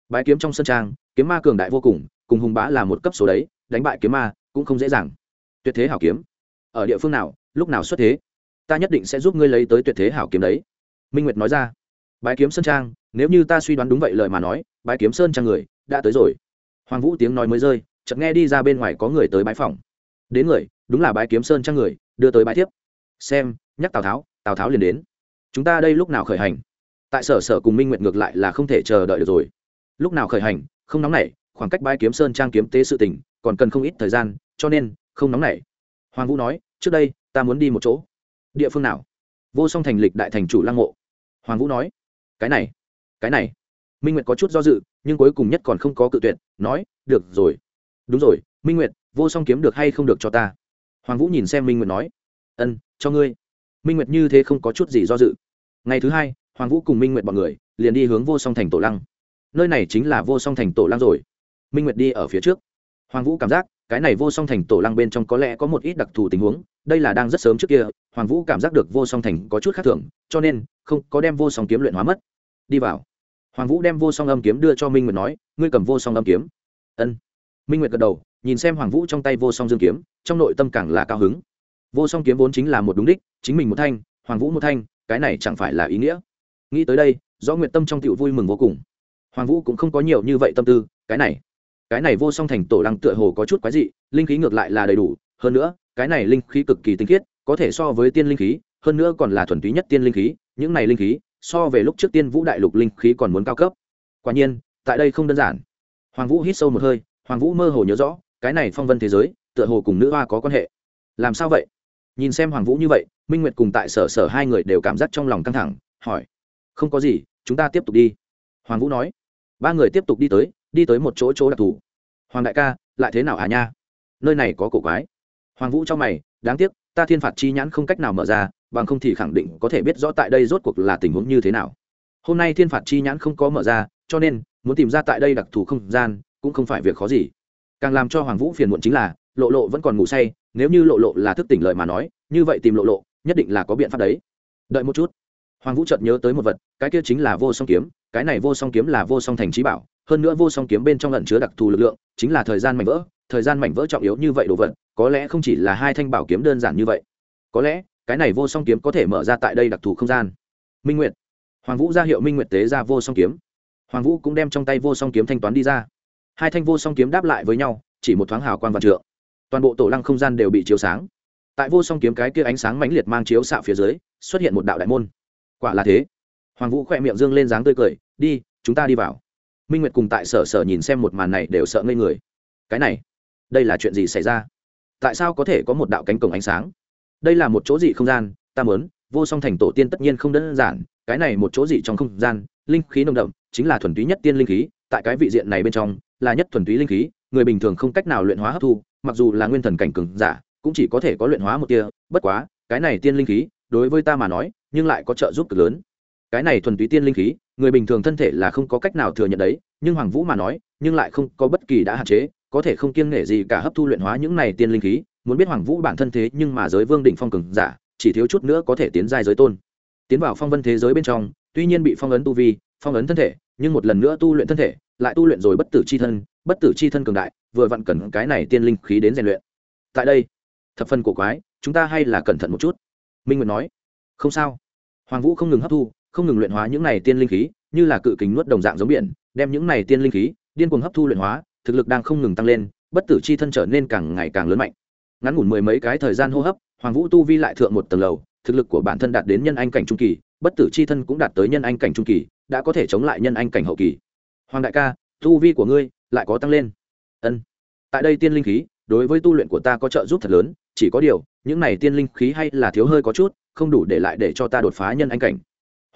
Bái kiếm trong sân trang, kiếm ma cường đại vô cùng cùng hùng bá là một cấp số đấy, đánh bại kiếm ma cũng không dễ dàng. Tuyệt thế hảo kiếm. Ở địa phương nào, lúc nào xuất thế, ta nhất định sẽ giúp ngươi lấy tới tuyệt thế hảo kiếm đấy minh nguyệt nói ra. Bái kiếm sơn trang, nếu như ta suy đoán đúng vậy lời mà nói, bái kiếm sơn trang người, đã tới rồi. Hoàng vũ tiếng nói mới rơi, chợt nghe đi ra bên ngoài có người tới bái phòng. Đến người, đúng là bái kiếm sơn trang người, đưa tới bái tiếp xem, nhắc tào tháo tào tháo liền đến. Chúng ta đây lúc nào khởi hành? Tại sở sở cùng minh nguyệt ngược lại là không thể chờ đợi được rồi. Lúc nào khởi hành, không nóng nảy, khoảng cách bái kiếm sơn trang kiếm tế sự tỉnh còn cần không ít thời gian, cho nên, không nóng nảy. Hoàng vũ nói, trước đây, ta muốn đi một chỗ. Địa phương nào? Vô song thành lịch đại thành chủ lăng mộ hoàng vũ nói, cái này cái này. Minh nguyệt có chút do dự, nhưng cuối cùng nhất còn không có cự tuyệt, nói, được rồi, đúng rồi, minh nguyệt, vô song kiếm được hay không được cho ta? Hoàng vũ nhìn xem minh nguyệt nói, ân, cho ngươi. Minh nguyệt như thế không có chút gì do dự. Ngày thứ hai, hoàng vũ cùng minh nguyệt b ọ n người liền đi hướng vô song thành tổ lăng. Nơi này chính là vô song thành tổ lăng rồi. Minh nguyệt đi ở phía trước. Hoàng vũ cảm giác cái này vô song thành tổ lăng bên trong có lẽ có một ít đặc thù tình huống, đây là đang rất sớm trước kia, hoàng vũ cảm giác được vô song thành có chút khác thường, cho nên không có đem vô song kiếm luyện hóa mất. Đi vào. Hoàng vũ đem vô song âm kiếm đưa cho minh nguyệt nói, ngươi cầm vô song âm kiếm. Ân. Minh nguyệt gật đầu, nhìn xem hoàng vũ trong tay vô song dương kiếm, trong nội tâm càng là cao hứng. Vô song kiếm vốn chính là một đúng đích, chính mình một thanh, hoàng vũ một thanh, cái này chẳng phải là ý nghĩa. Nghĩ tới đây do nguyện tâm trong tiểu vui mừng vô cùng. Hoàng vũ cũng không có nhiều như vậy tâm tư, cái này cái này vô song thành tổ lăng tựa hồ có chút quái dị, linh khí ngược lại là đầy đủ, hơn nữa, cái này linh khí cực kỳ tinh khiết, có thể so với tiên linh khí, hơn nữa còn là thuần túy nhất tiên linh khí, những này linh khí, so về lúc trước tiên vũ đại lục linh khí còn muốn cao cấp. Quả nhiên, tại đây không đơn giản. Hoàng vũ hít sâu một hơi, hoàng vũ mơ hồ nhớ rõ, cái này phong vân thế giới, tựa hồ cùng nữ hoa có quan hệ. Làm sao vậy? Nhìn xem hoàng vũ như vậy, minh nguyệt cùng tại sở sở hai người đều cảm giác trong lòng căng thẳng, hỏi. Không có gì, chúng ta tiếp tục đi. Hoàng vũ nói. Ba người tiếp tục đi tới đi tới một chỗ chỗ đặc thù. Hoàng đại ca, lại thế nào à nha? Nơi này có cổ quái. Hoàng vũ cho mày, đáng tiếc, ta thiên phạt chi nhãn không cách nào mở ra, bằng không thì khẳng định có thể biết rõ tại đây rốt cuộc là tình huống như thế nào. Hôm nay thiên phạt chi nhãn không có mở ra, cho nên, muốn tìm ra tại đây đặc thù không gian, cũng không phải việc khó gì. Càng làm cho hoàng vũ phiền muộn chính là, lộ lộ vẫn còn ngủ say, nếu như lộ lộ là thức tỉnh lợi mà nói, như vậy tìm lộ lộ, nhất định là có biện pháp đấy. Đợi một chút. Hoàng vũ chợt nhớ tới một vật, cái kia chính là vô song kiếm, cái này vô song kiếm là vô song thành trí bảo hơn nữa vô song kiếm bên trong lẩn chứa đặc thù lực lượng, chính là thời gian mảnh vỡ, thời gian mảnh vỡ trọng yếu như vậy đồ vật, có lẽ không chỉ là hai thanh bảo kiếm đơn giản như vậy. Có lẽ, cái này vô song kiếm có thể mở ra tại đây đặc thù không gian. Minh nguyệt. Hoàng vũ ra hiệu minh nguyệt tế ra vô song kiếm. Hoàng vũ cũng đem trong tay vô song kiếm thanh toán đi ra. Hai thanh vô song kiếm đáp lại với nhau, chỉ một thoáng hào quang vạn trượng. Toàn bộ tổ lăng không gian đều bị chiếu sáng. Tại vô song kiếm cái kia ánh sáng mãnh liệt mang chiếu xạ phía dưới, xuất hiện một đạo đại môn. Quả là thế. Hoàng vũ khỏe miệng dương lên dáng tươi cười, đi, chúng ta đi vào minh nguyệt cùng tại sở sở nhìn xem một màn này đều sợ ngây người. Cái này, đây là chuyện gì xảy ra? Tại sao có thể có một đạo cánh cổng ánh sáng? Đây là một chỗ gì không gian, ta mớn vô song thành tổ tiên tất nhiên không đơn giản, cái này một chỗ gì trong không gian, linh khí nồng đậm, chính là thuần túy nhất tiên linh khí, tại cái vị diện này bên trong, là nhất thuần túy linh khí, người bình thường không cách nào luyện hóa hấp thu, mặc dù là nguyên thần cảnh cường giả, cũng chỉ có thể có luyện hóa một tia, bất quá, cái này tiên linh khí, đối với ta mà nói, nhưng lại có trợ giúp cực lớn. Cái này thuần túy tiên linh khí người bình thường thân thể là không có cách nào thừa nhận đấy, nhưng hoàng vũ mà nói, nhưng lại không có bất kỳ đã hạn chế, có thể không kiêng nể gì cả hấp thu luyện hóa những này tiên linh khí, muốn biết hoàng vũ bản thân thế nhưng mà giới vương đỉnh phong cường giả, chỉ thiếu chút nữa có thể tiến giai giới tôn. Tiến vào phong vân thế giới bên trong, tuy nhiên bị phong ấn tu vi, phong ấn thân thể, nhưng một lần nữa tu luyện thân thể, lại tu luyện rồi bất tử c h i thân, bất tử c h i thân cường đại, vừa vặn cần cái này tiên linh khí đến rèn luyện. Tại đây, thập phần cổ quái, chúng ta hay là cẩn thận một chút. Minh nguyệt nói. Không sao. Hoàng vũ không ngừng hấp thu không ngừng luyện hóa những này tiên linh khí, như là cự kính nuốt đồng dạng giống biển, đem những này tiên linh khí, điên cuồng hấp thu luyện hóa, thực lực đang không ngừng tăng lên, bất tử chi thân trở nên càng ngày càng lớn mạnh. Ngắn ngủn mười mấy cái thời gian hô hấp, hoàng vũ tu vi lại thượng một tầng lầu, thực lực của bản thân đạt đến nhân anh cảnh trung kỳ, bất tử chi thân cũng đạt tới nhân anh cảnh trung kỳ, đã có thể chống lại nhân anh cảnh hậu kỳ. Hoàng đại ca, tu vi của ngươi lại có tăng lên. Ân. Tại đây tiên linh khí, đối với tu luyện của ta có trợ giúp thật lớn, chỉ có điều, những này tiên linh khí hay là thiếu hơi có chút, không đủ để lại để cho ta đột phá nhân anh cảnh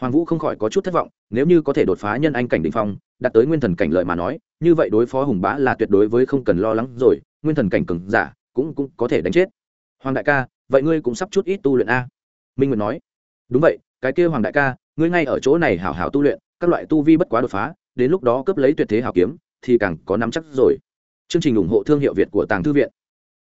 hoàng vũ không khỏi có chút thất vọng, nếu như có thể đột phá nhân anh cảnh đỉnh phong, đạt tới nguyên thần cảnh lợi mà nói, như vậy đối phó hùng bá là tuyệt đối với không cần lo lắng rồi, nguyên thần cảnh cừng giả cũng cũng có thể đánh chết. Hoàng đại ca, vậy ngươi cũng sắp chút ít tu luyện a? Minh nguyệt nói. Đúng vậy, cái kia hoàng đại ca, ngươi ngay ở chỗ này hảo hảo tu luyện, các loại tu vi bất quá đột phá, đến lúc đó cướp lấy tuyệt thế hảo kiếm, thì càng có nắm chắc rồi. Chương trình ủng hộ thương hiệu việt của tàng thư viện.